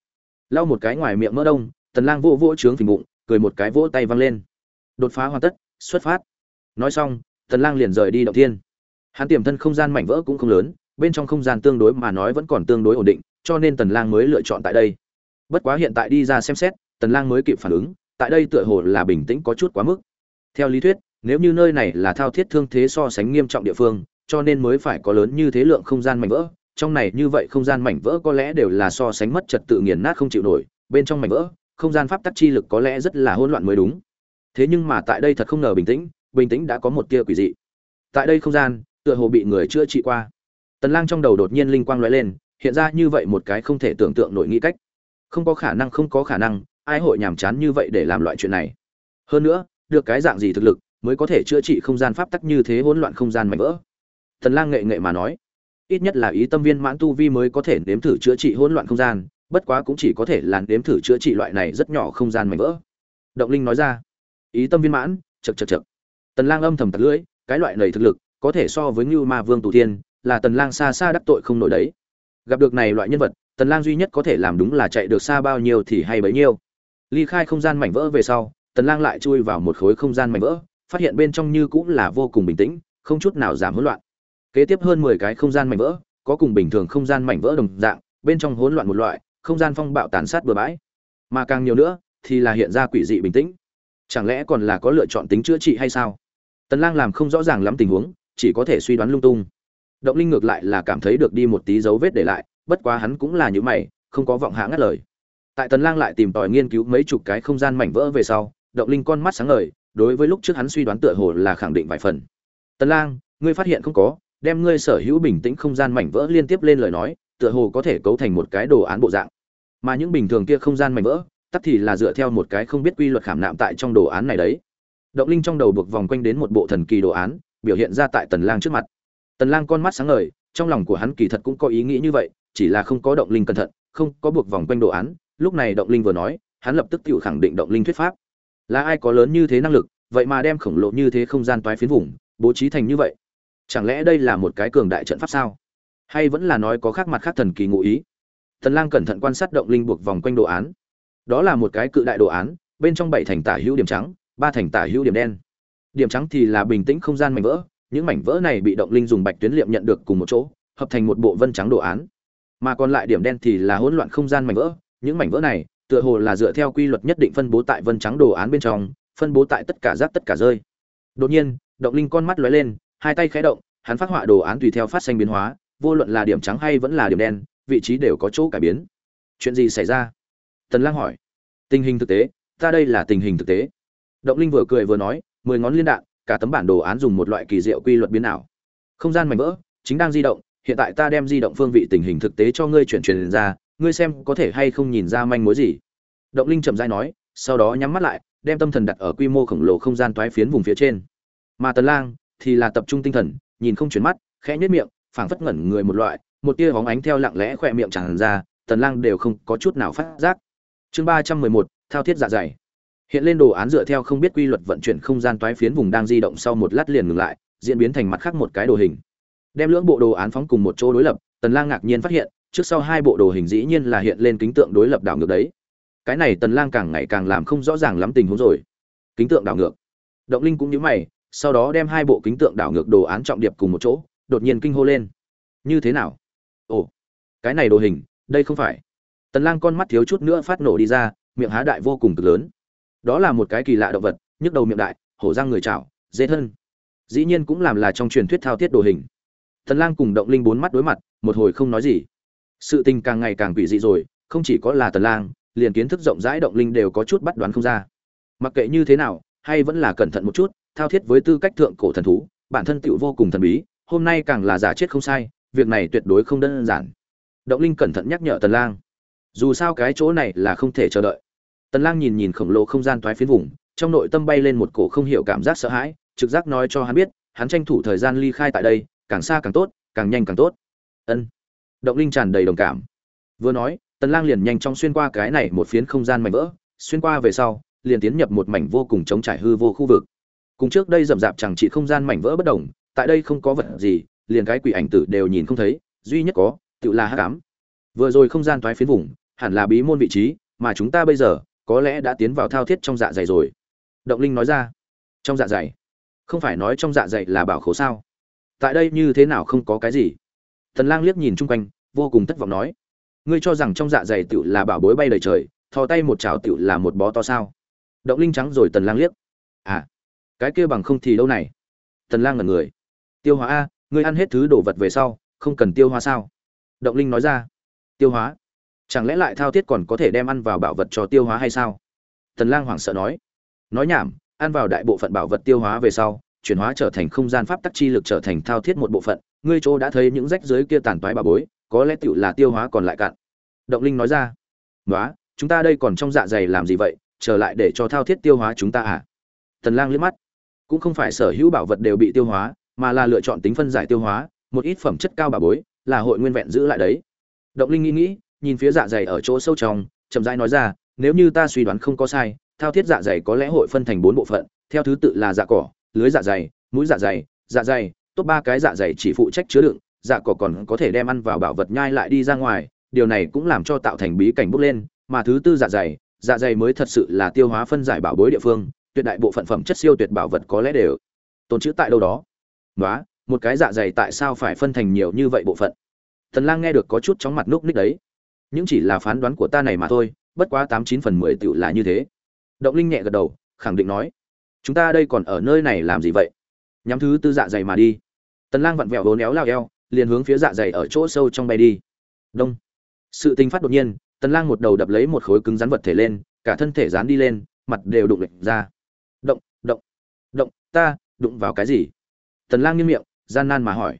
Lau một cái ngoài miệng mỡ đông, tần lang vỗ vỗ trướng phình bụng, cười một cái vỗ tay văng lên. Đột phá hoàn tất, xuất phát. Nói xong, tần lang liền rời đi động thiên. Hắn tiềm thân không gian mảnh vỡ cũng không lớn, bên trong không gian tương đối mà nói vẫn còn tương đối ổn định, cho nên tần lang mới lựa chọn tại đây. Bất quá hiện tại đi ra xem xét, tần lang mới kịp phản ứng tại đây tựa hồ là bình tĩnh có chút quá mức. Theo lý thuyết, nếu như nơi này là thao thiết thương thế so sánh nghiêm trọng địa phương, cho nên mới phải có lớn như thế lượng không gian mảnh vỡ. Trong này như vậy không gian mảnh vỡ có lẽ đều là so sánh mất trật tự nghiền nát không chịu nổi. Bên trong mảnh vỡ, không gian pháp tắc chi lực có lẽ rất là hỗn loạn mới đúng. Thế nhưng mà tại đây thật không ngờ bình tĩnh bình tĩnh đã có một tia quỷ dị. Tại đây không gian, tựa hồ bị người chữa trị qua. Tần lang trong đầu đột nhiên linh quang lóe lên, hiện ra như vậy một cái không thể tưởng tượng nổi nghĩ cách. Không có khả năng, không có khả năng ai hội nhàm chán như vậy để làm loại chuyện này? Hơn nữa, được cái dạng gì thực lực mới có thể chữa trị không gian pháp tắc như thế hỗn loạn không gian mạnh vỡ? Tần lang nghệ nghệ mà nói, ít nhất là ý tâm viên mãn tu vi mới có thể nếm thử chữa trị hỗn loạn không gian, bất quá cũng chỉ có thể là nếm thử chữa trị loại này rất nhỏ không gian mạnh vỡ. Động linh nói ra, ý tâm viên mãn chật chật chật tần lang âm thầm tật lưỡi, cái loại này thực lực có thể so với như ma vương tù thiên là tần lang xa xa đắc tội không nổi đấy. Gặp được này loại nhân vật, tần lang duy nhất có thể làm đúng là chạy được xa bao nhiêu thì hay bấy nhiêu ly khai không gian mảnh vỡ về sau, tần lang lại chui vào một khối không gian mảnh vỡ, phát hiện bên trong như cũng là vô cùng bình tĩnh, không chút nào giảm hỗn loạn. Kế tiếp hơn 10 cái không gian mảnh vỡ, có cùng bình thường không gian mảnh vỡ đồng dạng, bên trong hỗn loạn một loại, không gian phong bạo tàn sát bừa bãi. Mà càng nhiều nữa, thì là hiện ra quỷ dị bình tĩnh. Chẳng lẽ còn là có lựa chọn tính chữa trị hay sao? Tần lang làm không rõ ràng lắm tình huống, chỉ có thể suy đoán lung tung. Động linh ngược lại là cảm thấy được đi một tí dấu vết để lại, bất quá hắn cũng là như mày, không có vọng hạ ngắt lời tại tần lang lại tìm tòi nghiên cứu mấy chục cái không gian mảnh vỡ về sau động linh con mắt sáng ngời, đối với lúc trước hắn suy đoán tựa hồ là khẳng định vài phần. Tần lang, ngươi phát hiện không có, đem ngươi sở hữu bình tĩnh không gian mảnh vỡ liên tiếp lên lời nói, tựa hồ có thể cấu thành một cái đồ án bộ dạng. Mà những bình thường kia không gian mảnh vỡ, tắt thì là dựa theo một cái không biết quy luật khảm nạm tại trong đồ án này đấy. Động linh trong đầu buộc vòng quanh đến một bộ thần kỳ đồ án, biểu hiện ra tại tần lang trước mặt. Tần lang con mắt sáng ngời, trong lòng của hắn kỳ thật cũng có ý nghĩ như vậy, chỉ là không có động linh cẩn thận, không có buộc vòng quanh đồ án lúc này động linh vừa nói, hắn lập tức tự khẳng định động linh thuyết pháp. Là ai có lớn như thế năng lực, vậy mà đem khổng lồ như thế không gian toái phiến vùng, bố trí thành như vậy? Chẳng lẽ đây là một cái cường đại trận pháp sao? Hay vẫn là nói có khác mặt khác thần kỳ ngụ ý? Thần lang cẩn thận quan sát động linh buộc vòng quanh đồ án. Đó là một cái cự đại đồ án, bên trong bảy thành tả hữu điểm trắng, ba thành tả hữu điểm đen. Điểm trắng thì là bình tĩnh không gian mảnh vỡ, những mảnh vỡ này bị động linh dùng bạch tuyến liệm nhận được cùng một chỗ, hợp thành một bộ vân trắng đồ án. Mà còn lại điểm đen thì là hỗn loạn không gian mảnh vỡ những mảnh vỡ này, tựa hồ là dựa theo quy luật nhất định phân bố tại vân trắng đồ án bên trong, phân bố tại tất cả rác tất cả rơi. Đột nhiên, động linh con mắt lóe lên, hai tay khẽ động, hắn phát họa đồ án tùy theo phát sinh biến hóa, vô luận là điểm trắng hay vẫn là điểm đen, vị trí đều có chỗ cải biến. Chuyện gì xảy ra? Tần lang hỏi. Tình hình thực tế, ta đây là tình hình thực tế. Động linh vừa cười vừa nói, mười ngón liên đạn, cả tấm bản đồ án dùng một loại kỳ diệu quy luật biến ảo. Không gian mảnh vỡ, chính đang di động, hiện tại ta đem di động phương vị tình hình thực tế cho ngươi chuyển truyền ra ngươi xem có thể hay không nhìn ra manh mối gì? Động linh chậm rãi nói sau đó nhắm mắt lại đem tâm thần đặt ở quy mô khổng lồ không gian toái phiến vùng phía trên. Mà tần lang thì là tập trung tinh thần nhìn không chuyển mắt khẽ nhếch miệng phảng phất ngẩn người một loại một tia bóng ánh theo lặng lẽ khỏe miệng tràn ra tần lang đều không có chút nào phát giác. Chương 311, thao thiết dạ dày. Hiện lên đồ án dựa theo không biết quy luật vận chuyển không gian toái phiến vùng đang di động sau một lát liền ngừng lại diễn biến thành mặt khác một cái đồ hình. Đem lưỡng bộ đồ án phóng cùng một chỗ đối lập tần lang ngạc nhiên phát hiện trước sau hai bộ đồ hình dĩ nhiên là hiện lên kính tượng đối lập đảo ngược đấy. Cái này tần lang càng ngày càng làm không rõ ràng lắm tình huống rồi. Kính tượng đảo ngược. Động linh cũng nhíu mày, sau đó đem hai bộ kính tượng đảo ngược đồ án trọng điệp cùng một chỗ, đột nhiên kinh hô lên. Như thế nào? Ồ, cái này đồ hình, đây không phải. Tần lang con mắt thiếu chút nữa phát nổ đi ra, miệng há đại vô cùng cực lớn. Đó là một cái kỳ lạ động vật, nhức đầu miệng đại, hổ răng người chảo dễ thân. Dĩ nhiên cũng làm là trong truyền thuyết thao thiết đồ hình. Tần lang cùng động linh bốn mắt đối mặt, một hồi không nói gì sự tình càng ngày càng quỷ dị rồi, không chỉ có là tần lang, liền kiến thức rộng rãi động linh đều có chút bắt đoán không ra. Mặc kệ như thế nào, hay vẫn là cẩn thận một chút, thao thiết với tư cách thượng cổ thần thú, bản thân tựu vô cùng thần bí, hôm nay càng là giả chết không sai, việc này tuyệt đối không đơn giản. Động linh cẩn thận nhắc nhở tần lang. Dù sao cái chỗ này là không thể chờ đợi. Tần lang nhìn nhìn khổng lồ không gian toái phiến vùng, trong nội tâm bay lên một cổ không hiểu cảm giác sợ hãi, trực giác nói cho hắn biết, hắn tranh thủ thời gian ly khai tại đây, càng xa càng tốt, càng nhanh càng tốt. Ân động linh tràn đầy đồng cảm. Vừa nói, tần lang liền nhanh chóng xuyên qua cái này một phiến không gian mảnh vỡ, xuyên qua về sau, liền tiến nhập một mảnh vô cùng trống trải hư vô khu vực. Cùng trước đây rậm rạp chẳng chỉ không gian mảnh vỡ bất động tại đây không có vật gì, liền cái quỷ ảnh tử đều nhìn không thấy, duy nhất có, tự là hắc ám. Vừa rồi không gian toái phiến vùng, hẳn là bí môn vị trí, mà chúng ta bây giờ, có lẽ đã tiến vào thao thiết trong dạ dày rồi. Động linh nói ra. Trong dạ dày? Không phải nói trong dạ dày là bảo khố sao? Tại đây như thế nào không có cái gì? Thần lang liếc nhìn chung quanh vô cùng thất vọng nói, ngươi cho rằng trong dạ dày tựu là bảo bối bay đầy trời, thò tay một chảo tựu là một bó to sao? Động linh trắng rồi tần lang liếc à cái kia bằng không thì đâu này? Tần lang ngẩn người, tiêu hóa a, ngươi ăn hết thứ đồ vật về sau, không cần tiêu hóa sao? Động linh nói ra, tiêu hóa, chẳng lẽ lại thao thiết còn có thể đem ăn vào bảo vật cho tiêu hóa hay sao? Tần lang hoảng sợ nói nói nhảm, ăn vào đại bộ phận bảo vật tiêu hóa về sau, chuyển hóa trở thành không gian pháp tắc chi lực trở thành thao thiết một bộ phận. Ngươi chỗ đã thấy những rách dưới kia tàn toái bà bối có lẽ tựu là tiêu hóa còn lại cạn. Động linh nói ra nói chúng ta đây còn trong dạ dày làm gì vậy? Trở lại để cho thao thiết tiêu hóa chúng ta à? Tần lang liếc mắt. Cũng không phải sở hữu bảo vật đều bị tiêu hóa, mà là lựa chọn tính phân giải tiêu hóa, một ít phẩm chất cao bà bối, là hội nguyên vẹn giữ lại đấy. Động linh nghĩ nghĩ, nhìn phía dạ dày ở chỗ sâu trong, chậm rãi nói ra, nếu như ta suy đoán không có sai, thao thiết dạ dày có lẽ hội phân thành bốn bộ phận, theo thứ tự là dạ cỏ, lưới dạ dày, mũi dạ dày dạ dày tốt ba cái dạ dày chỉ phụ trách chứa đựng dạ cỏ còn có thể đem ăn vào bảo vật nhai lại đi ra ngoài, điều này cũng làm cho tạo thành bí cảnh bốc lên, mà thứ tư dạ dày dạ dày mới thật sự là tiêu hóa phân giải bảo bối địa phương, tuyệt đại bộ phận phẩm chất siêu tuyệt bảo vật có lẽ đều tồn chữ tại đâu đó. Nói một cái dạ dày tại sao phải phân thành nhiều như vậy bộ phận? Thần lang nghe được có chút chóng mặt núc ních đấy. Những chỉ là phán đoán của ta này mà thôi, bất quá tám chín phần mười tựu là như thế. Động linh nhẹ gật đầu, khẳng định nói, chúng ta đây còn ở nơi này làm gì vậy? Nhắm thứ tư dạ dày mà đi. Tần lang vặn vẹo vốn éo lao eo liền hướng phía dạ dày ở chỗ sâu trong bay đi. Đông. Sự tình phát đột nhiên, tần lang một đầu đập lấy một khối cứng rắn vật thể lên, cả thân thể dán đi lên, mặt đều đụng lệch ra. Động động động, ta, đụng vào cái gì? Tần lang nghiêm miệng, gian nan mà hỏi.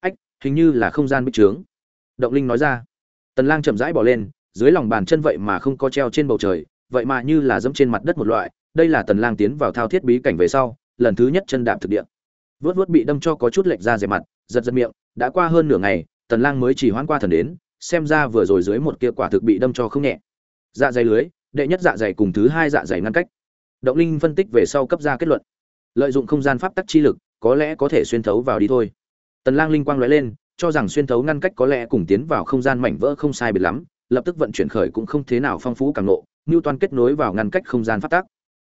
Ách, hình như là không gian bích trướng. Động linh nói ra. Tần lang chậm rãi bỏ lên, dưới lòng bàn chân vậy mà không có treo trên bầu trời, vậy mà như là dẫm trên mặt đất một loại, đây là tần lang tiến vào thao thiết bí cảnh về sau, lần thứ nhất chân đạp thực địa. Vớt vớt bị đâm cho có chút lệch ra dẹp mặt, giật giật miệng đã qua hơn nửa ngày tần lang mới chỉ hoán qua thần đến xem ra vừa rồi dưới một kia quả thực bị đâm cho không nhẹ dạ dày lưới đệ nhất dạ dày cùng thứ hai dạ dày ngăn cách động linh phân tích về sau cấp ra kết luận lợi dụng không gian pháp tắc chi lực có lẽ có thể xuyên thấu vào đi thôi tần lang linh quang lóe lên cho rằng xuyên thấu ngăn cách có lẽ cùng tiến vào không gian mảnh vỡ không sai biệt lắm lập tức vận chuyển khởi cũng không thế nào phong phú càng nộ Newton kết nối vào ngăn cách không gian pháp tắc.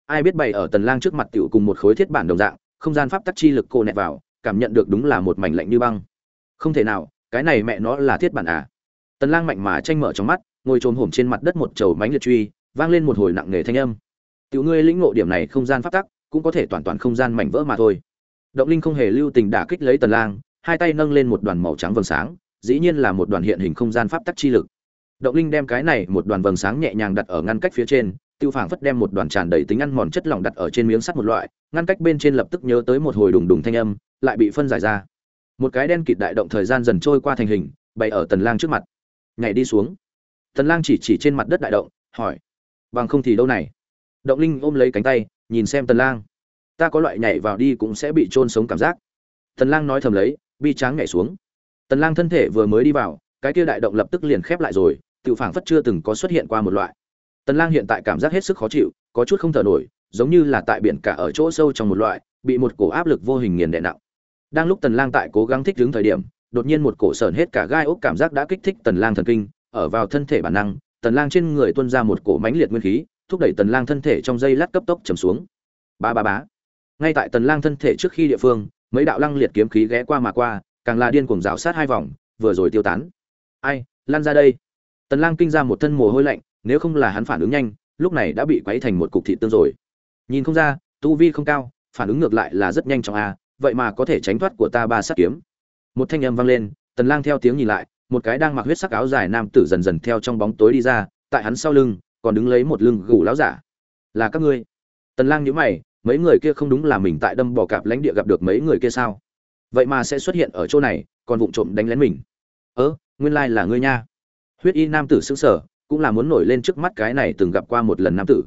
Ai biết bày ở Tần Lang trước mặt tiểu cùng một khối thiết bản đồng dạng, không gian pháp tắc chi lực cô nẹt vào, cảm nhận được đúng là một mảnh lạnh như băng. Không thể nào, cái này mẹ nó là thiết bản à? Tần Lang mạnh mà tranh mở trong mắt, ngồi trồm hổm trên mặt đất một chầu mánh liệt truy, vang lên một hồi nặng nề thanh âm. Tiểu ngươi lĩnh ngộ điểm này không gian pháp tắc, cũng có thể toàn toàn không gian mảnh vỡ mà thôi. Động Linh không hề lưu tình đả kích lấy Tần Lang, hai tay nâng lên một đoàn màu trắng vầng sáng, dĩ nhiên là một đoàn hiện hình không gian pháp tắc chi lực động linh đem cái này một đoàn vầng sáng nhẹ nhàng đặt ở ngăn cách phía trên tiêu phảng phất đem một đoàn tràn đầy tính ăn mòn chất lỏng đặt ở trên miếng sắt một loại ngăn cách bên trên lập tức nhớ tới một hồi đùng đùng thanh âm lại bị phân giải ra một cái đen kịt đại động thời gian dần trôi qua thành hình bày ở tần lang trước mặt. Nhảy đi xuống. Tần lang chỉ chỉ trên mặt đất đại động, hỏi, bằng không thì đâu này? Động linh ôm lấy cánh tay, nhìn xem tần lang. Ta có loại nhảy vào đi cũng sẽ bị trôn sống cảm giác. Tần lang nói thầm lấy, bi tráng nhảy xuống. Tần lang thân thể vừa mới đi vào, cái kia đại động lập tức liền khép lại rồi, tự phảng phất chưa từng có xuất hiện qua một loại. Tần lang hiện tại cảm giác hết sức khó chịu, có chút không thở nổi, giống như là tại biển cả ở chỗ sâu trong một loại, bị một cổ áp lực vô hình nghiền đè nặng đang lúc tần lang tại cố gắng thích ứng thời điểm, đột nhiên một cổ sởn hết cả gai ốc cảm giác đã kích thích tần lang thần kinh, ở vào thân thể bản năng, tần lang trên người tuôn ra một cổ mãnh liệt nguyên khí, thúc đẩy tần lang thân thể trong dây lát cấp tốc trầm xuống. Ba ba bá ngay tại tần lang thân thể trước khi địa phương, mấy đạo lăng liệt kiếm khí ghé qua mà qua, càng là điên cuồng rào sát hai vòng, vừa rồi tiêu tán. Ai lan ra đây. Tần lang kinh ra một thân mồ hôi lạnh, nếu không là hắn phản ứng nhanh, lúc này đã bị quấy thành một cục thịt tương rồi. Nhìn không ra, tu vi không cao, phản ứng ngược lại là rất nhanh trong a à, vậy mà có thể tránh thoát của ta ba sát kiếm. Một thanh âm vang lên, tần lang theo tiếng nhìn lại, một cái đang mặc huyết sắc áo dài nam tử dần dần theo trong bóng tối đi ra, tại hắn sau lưng, còn đứng lấy một lưng gù láo giả. Là các ngươi. Tần lang nhíu mày, mấy người kia không đúng là mình tại đâm bỏ cạp lãnh địa gặp được mấy người kia sao? Vậy mà sẽ xuất hiện ở chỗ này, còn vụng trộm đánh lén mình. Ơ, nguyên lai là ngươi nha. Huyết y nam tử sững sờ, cũng là muốn nổi lên trước mắt cái này từng gặp qua một lần nam tử.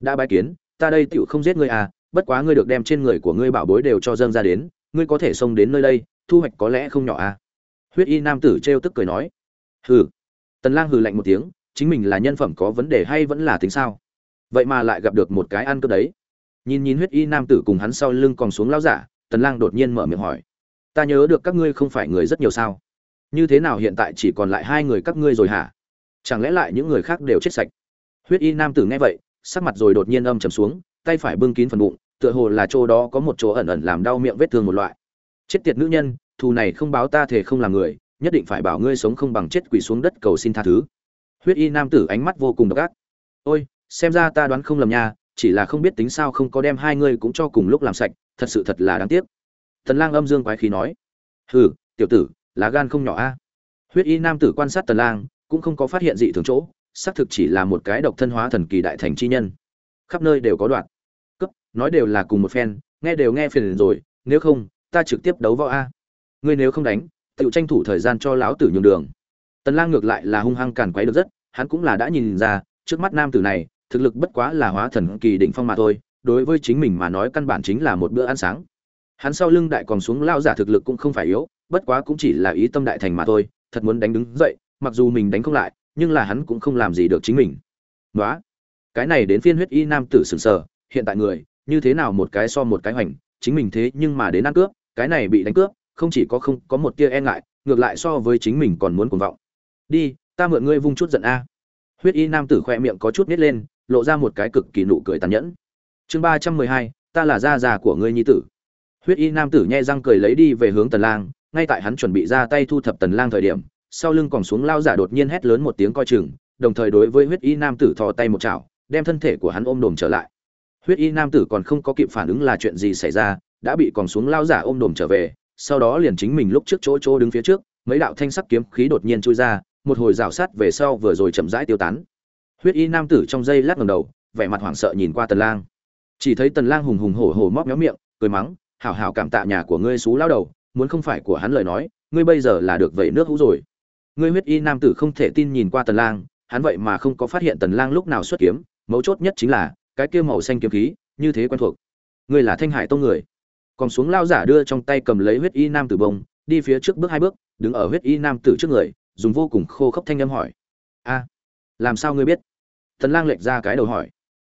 Đã bái kiến, ta đây tựu không giết ngươi à bất quá ngươi được đem trên người của ngươi bảo bối đều cho dâng ra đến, ngươi có thể xông đến nơi đây, thu hoạch có lẽ không nhỏ à? Huyết y nam tử trêu tức cười nói. Hừ. Tần lang hừ lạnh một tiếng, chính mình là nhân phẩm có vấn đề hay vẫn là tính sao? Vậy mà lại gặp được một cái ăn cướp đấy. Nhìn nhìn huyết y nam tử cùng hắn sau lưng còn xuống lao giả, tần lang đột nhiên mở miệng hỏi. Ta nhớ được các ngươi không phải người rất nhiều sao? Như thế nào hiện tại chỉ còn lại hai người các ngươi rồi hả? Chẳng lẽ lại những người khác đều chết sạch? Huyết y nam tử nghe vậy, sắc mặt rồi đột nhiên âm trầm xuống, tay phải bưng kín phần bụng tựa hồ là chỗ đó có một chỗ ẩn ẩn làm đau miệng vết thương một loại. Chết tiệt nữ nhân, thù này không báo ta thể không làm người, nhất định phải bảo ngươi sống không bằng chết quỳ xuống đất cầu xin tha thứ. Huyết y nam tử ánh mắt vô cùng độc ác. Ôi, xem ra ta đoán không lầm nha, chỉ là không biết tính sao không có đem hai ngươi cũng cho cùng lúc làm sạch, thật sự thật là đáng tiếc. Tần lang âm dương quái khí nói. Hừ, tiểu tử, lá gan không nhỏ a. Huyết y nam tử quan sát tần lang, cũng không có phát hiện gì thường chỗ, xác thực chỉ là một cái độc thân hóa thần kỳ đại thành chi nhân. Khắp nơi đều có đoạn nói đều là cùng một phen nghe đều nghe phiền rồi nếu không ta trực tiếp đấu võ a. Ngươi nếu không đánh tự tranh thủ thời gian cho lão tử nhường đường. Tần lang ngược lại là hung hăng càn quấy được rất hắn cũng là đã nhìn ra trước mắt nam tử này thực lực bất quá là hóa thần kỳ đỉnh phong mà thôi đối với chính mình mà nói căn bản chính là một bữa ăn sáng. Hắn sau lưng đại còn xuống lao giả thực lực cũng không phải yếu bất quá cũng chỉ là ý tâm đại thành mà thôi thật muốn đánh đứng dậy mặc dù mình đánh không lại nhưng là hắn cũng không làm gì được chính mình. Đó, cái này đến phiên huyết y nam tử sừng sờ hiện tại người như thế nào một cái so một cái hoành, chính mình thế nhưng mà đến ăn cướp, cái này bị đánh cướp, không chỉ có không có một tia e ngại, ngược lại so với chính mình còn muốn cuồng vọng. Đi, ta mượn ngươi vung chút giận a. Huyết y nam tử khoe miệng có chút nít lên, lộ ra một cái cực kỳ nụ cười tàn nhẫn. Chương ba trăm mười hai, ta là gia già của ngươi nhi tử. Huyết y nam tử nhai răng cười lấy đi về hướng tần lang, ngay tại hắn chuẩn bị ra tay thu thập tần lang thời điểm, sau lưng còn xuống lao giả đột nhiên hét lớn một tiếng coi chừng, đồng thời đối với huyết y nam tử thò tay một chảo, đem thân thể của hắn ôm đồm trở lại huyết y nam tử còn không có kịp phản ứng là chuyện gì xảy ra, đã bị còn xuống lao giả ôm đồm trở về, sau đó liền chính mình lúc trước chỗ chỗ đứng phía trước, mấy đạo thanh sắc kiếm khí đột nhiên chui ra, một hồi rào sát về sau vừa rồi chậm rãi tiêu tán. Huyết y nam tử trong giây lát ngầm đầu, vẻ mặt hoảng sợ nhìn qua tần lang. Chỉ thấy tần lang hùng hùng hổ hổ móc méo miệng, cười mắng, hảo hảo cảm tạ nhà của ngươi xú lao đầu, muốn không phải của hắn lời nói, ngươi bây giờ là được vậy nước hũ rồi. Ngươi huyết y nam tử không thể tin nhìn qua tần lang, hắn vậy mà không có phát hiện tần lang lúc nào xuất kiếm, mấu chốt nhất chính là cái kia màu xanh kiếm khí, như thế quen thuộc. Ngươi là thanh hải tông người. Còn xuống lao giả đưa trong tay cầm lấy huyết y nam tử bông, đi phía trước bước hai bước, đứng ở huyết y nam tử trước người, dùng vô cùng khô khốc thanh âm hỏi. A, làm sao ngươi biết? Tần lang lệch ra cái đầu hỏi.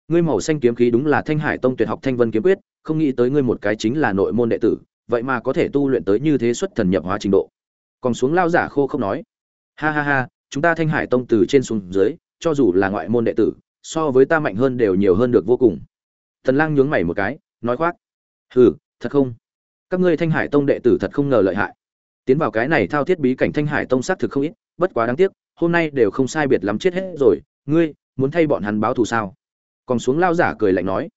Ngươi màu xanh kiếm khí đúng là thanh hải tông tuyệt học thanh vân kiếm quyết, không nghĩ tới ngươi một cái chính là nội môn đệ tử, vậy mà có thể tu luyện tới như thế xuất thần nhập hóa trình độ. Còn xuống lao giả khô không nói. Ha ha ha, chúng ta thanh hải tông từ trên xuống dưới, cho dù là ngoại môn đệ tử so với ta mạnh hơn đều nhiều hơn được vô cùng. Thần lang nhướng mày một cái, nói khoác. Hừ, thật không? Các ngươi thanh hải tông đệ tử thật không ngờ lợi hại. Tiến vào cái này thao thiết bí cảnh thanh hải tông xác thực không ít, bất quá đáng tiếc, hôm nay đều không sai biệt lắm chết hết rồi. Ngươi, muốn thay bọn hắn báo thù sao? Còn xuống lao giả cười lạnh nói.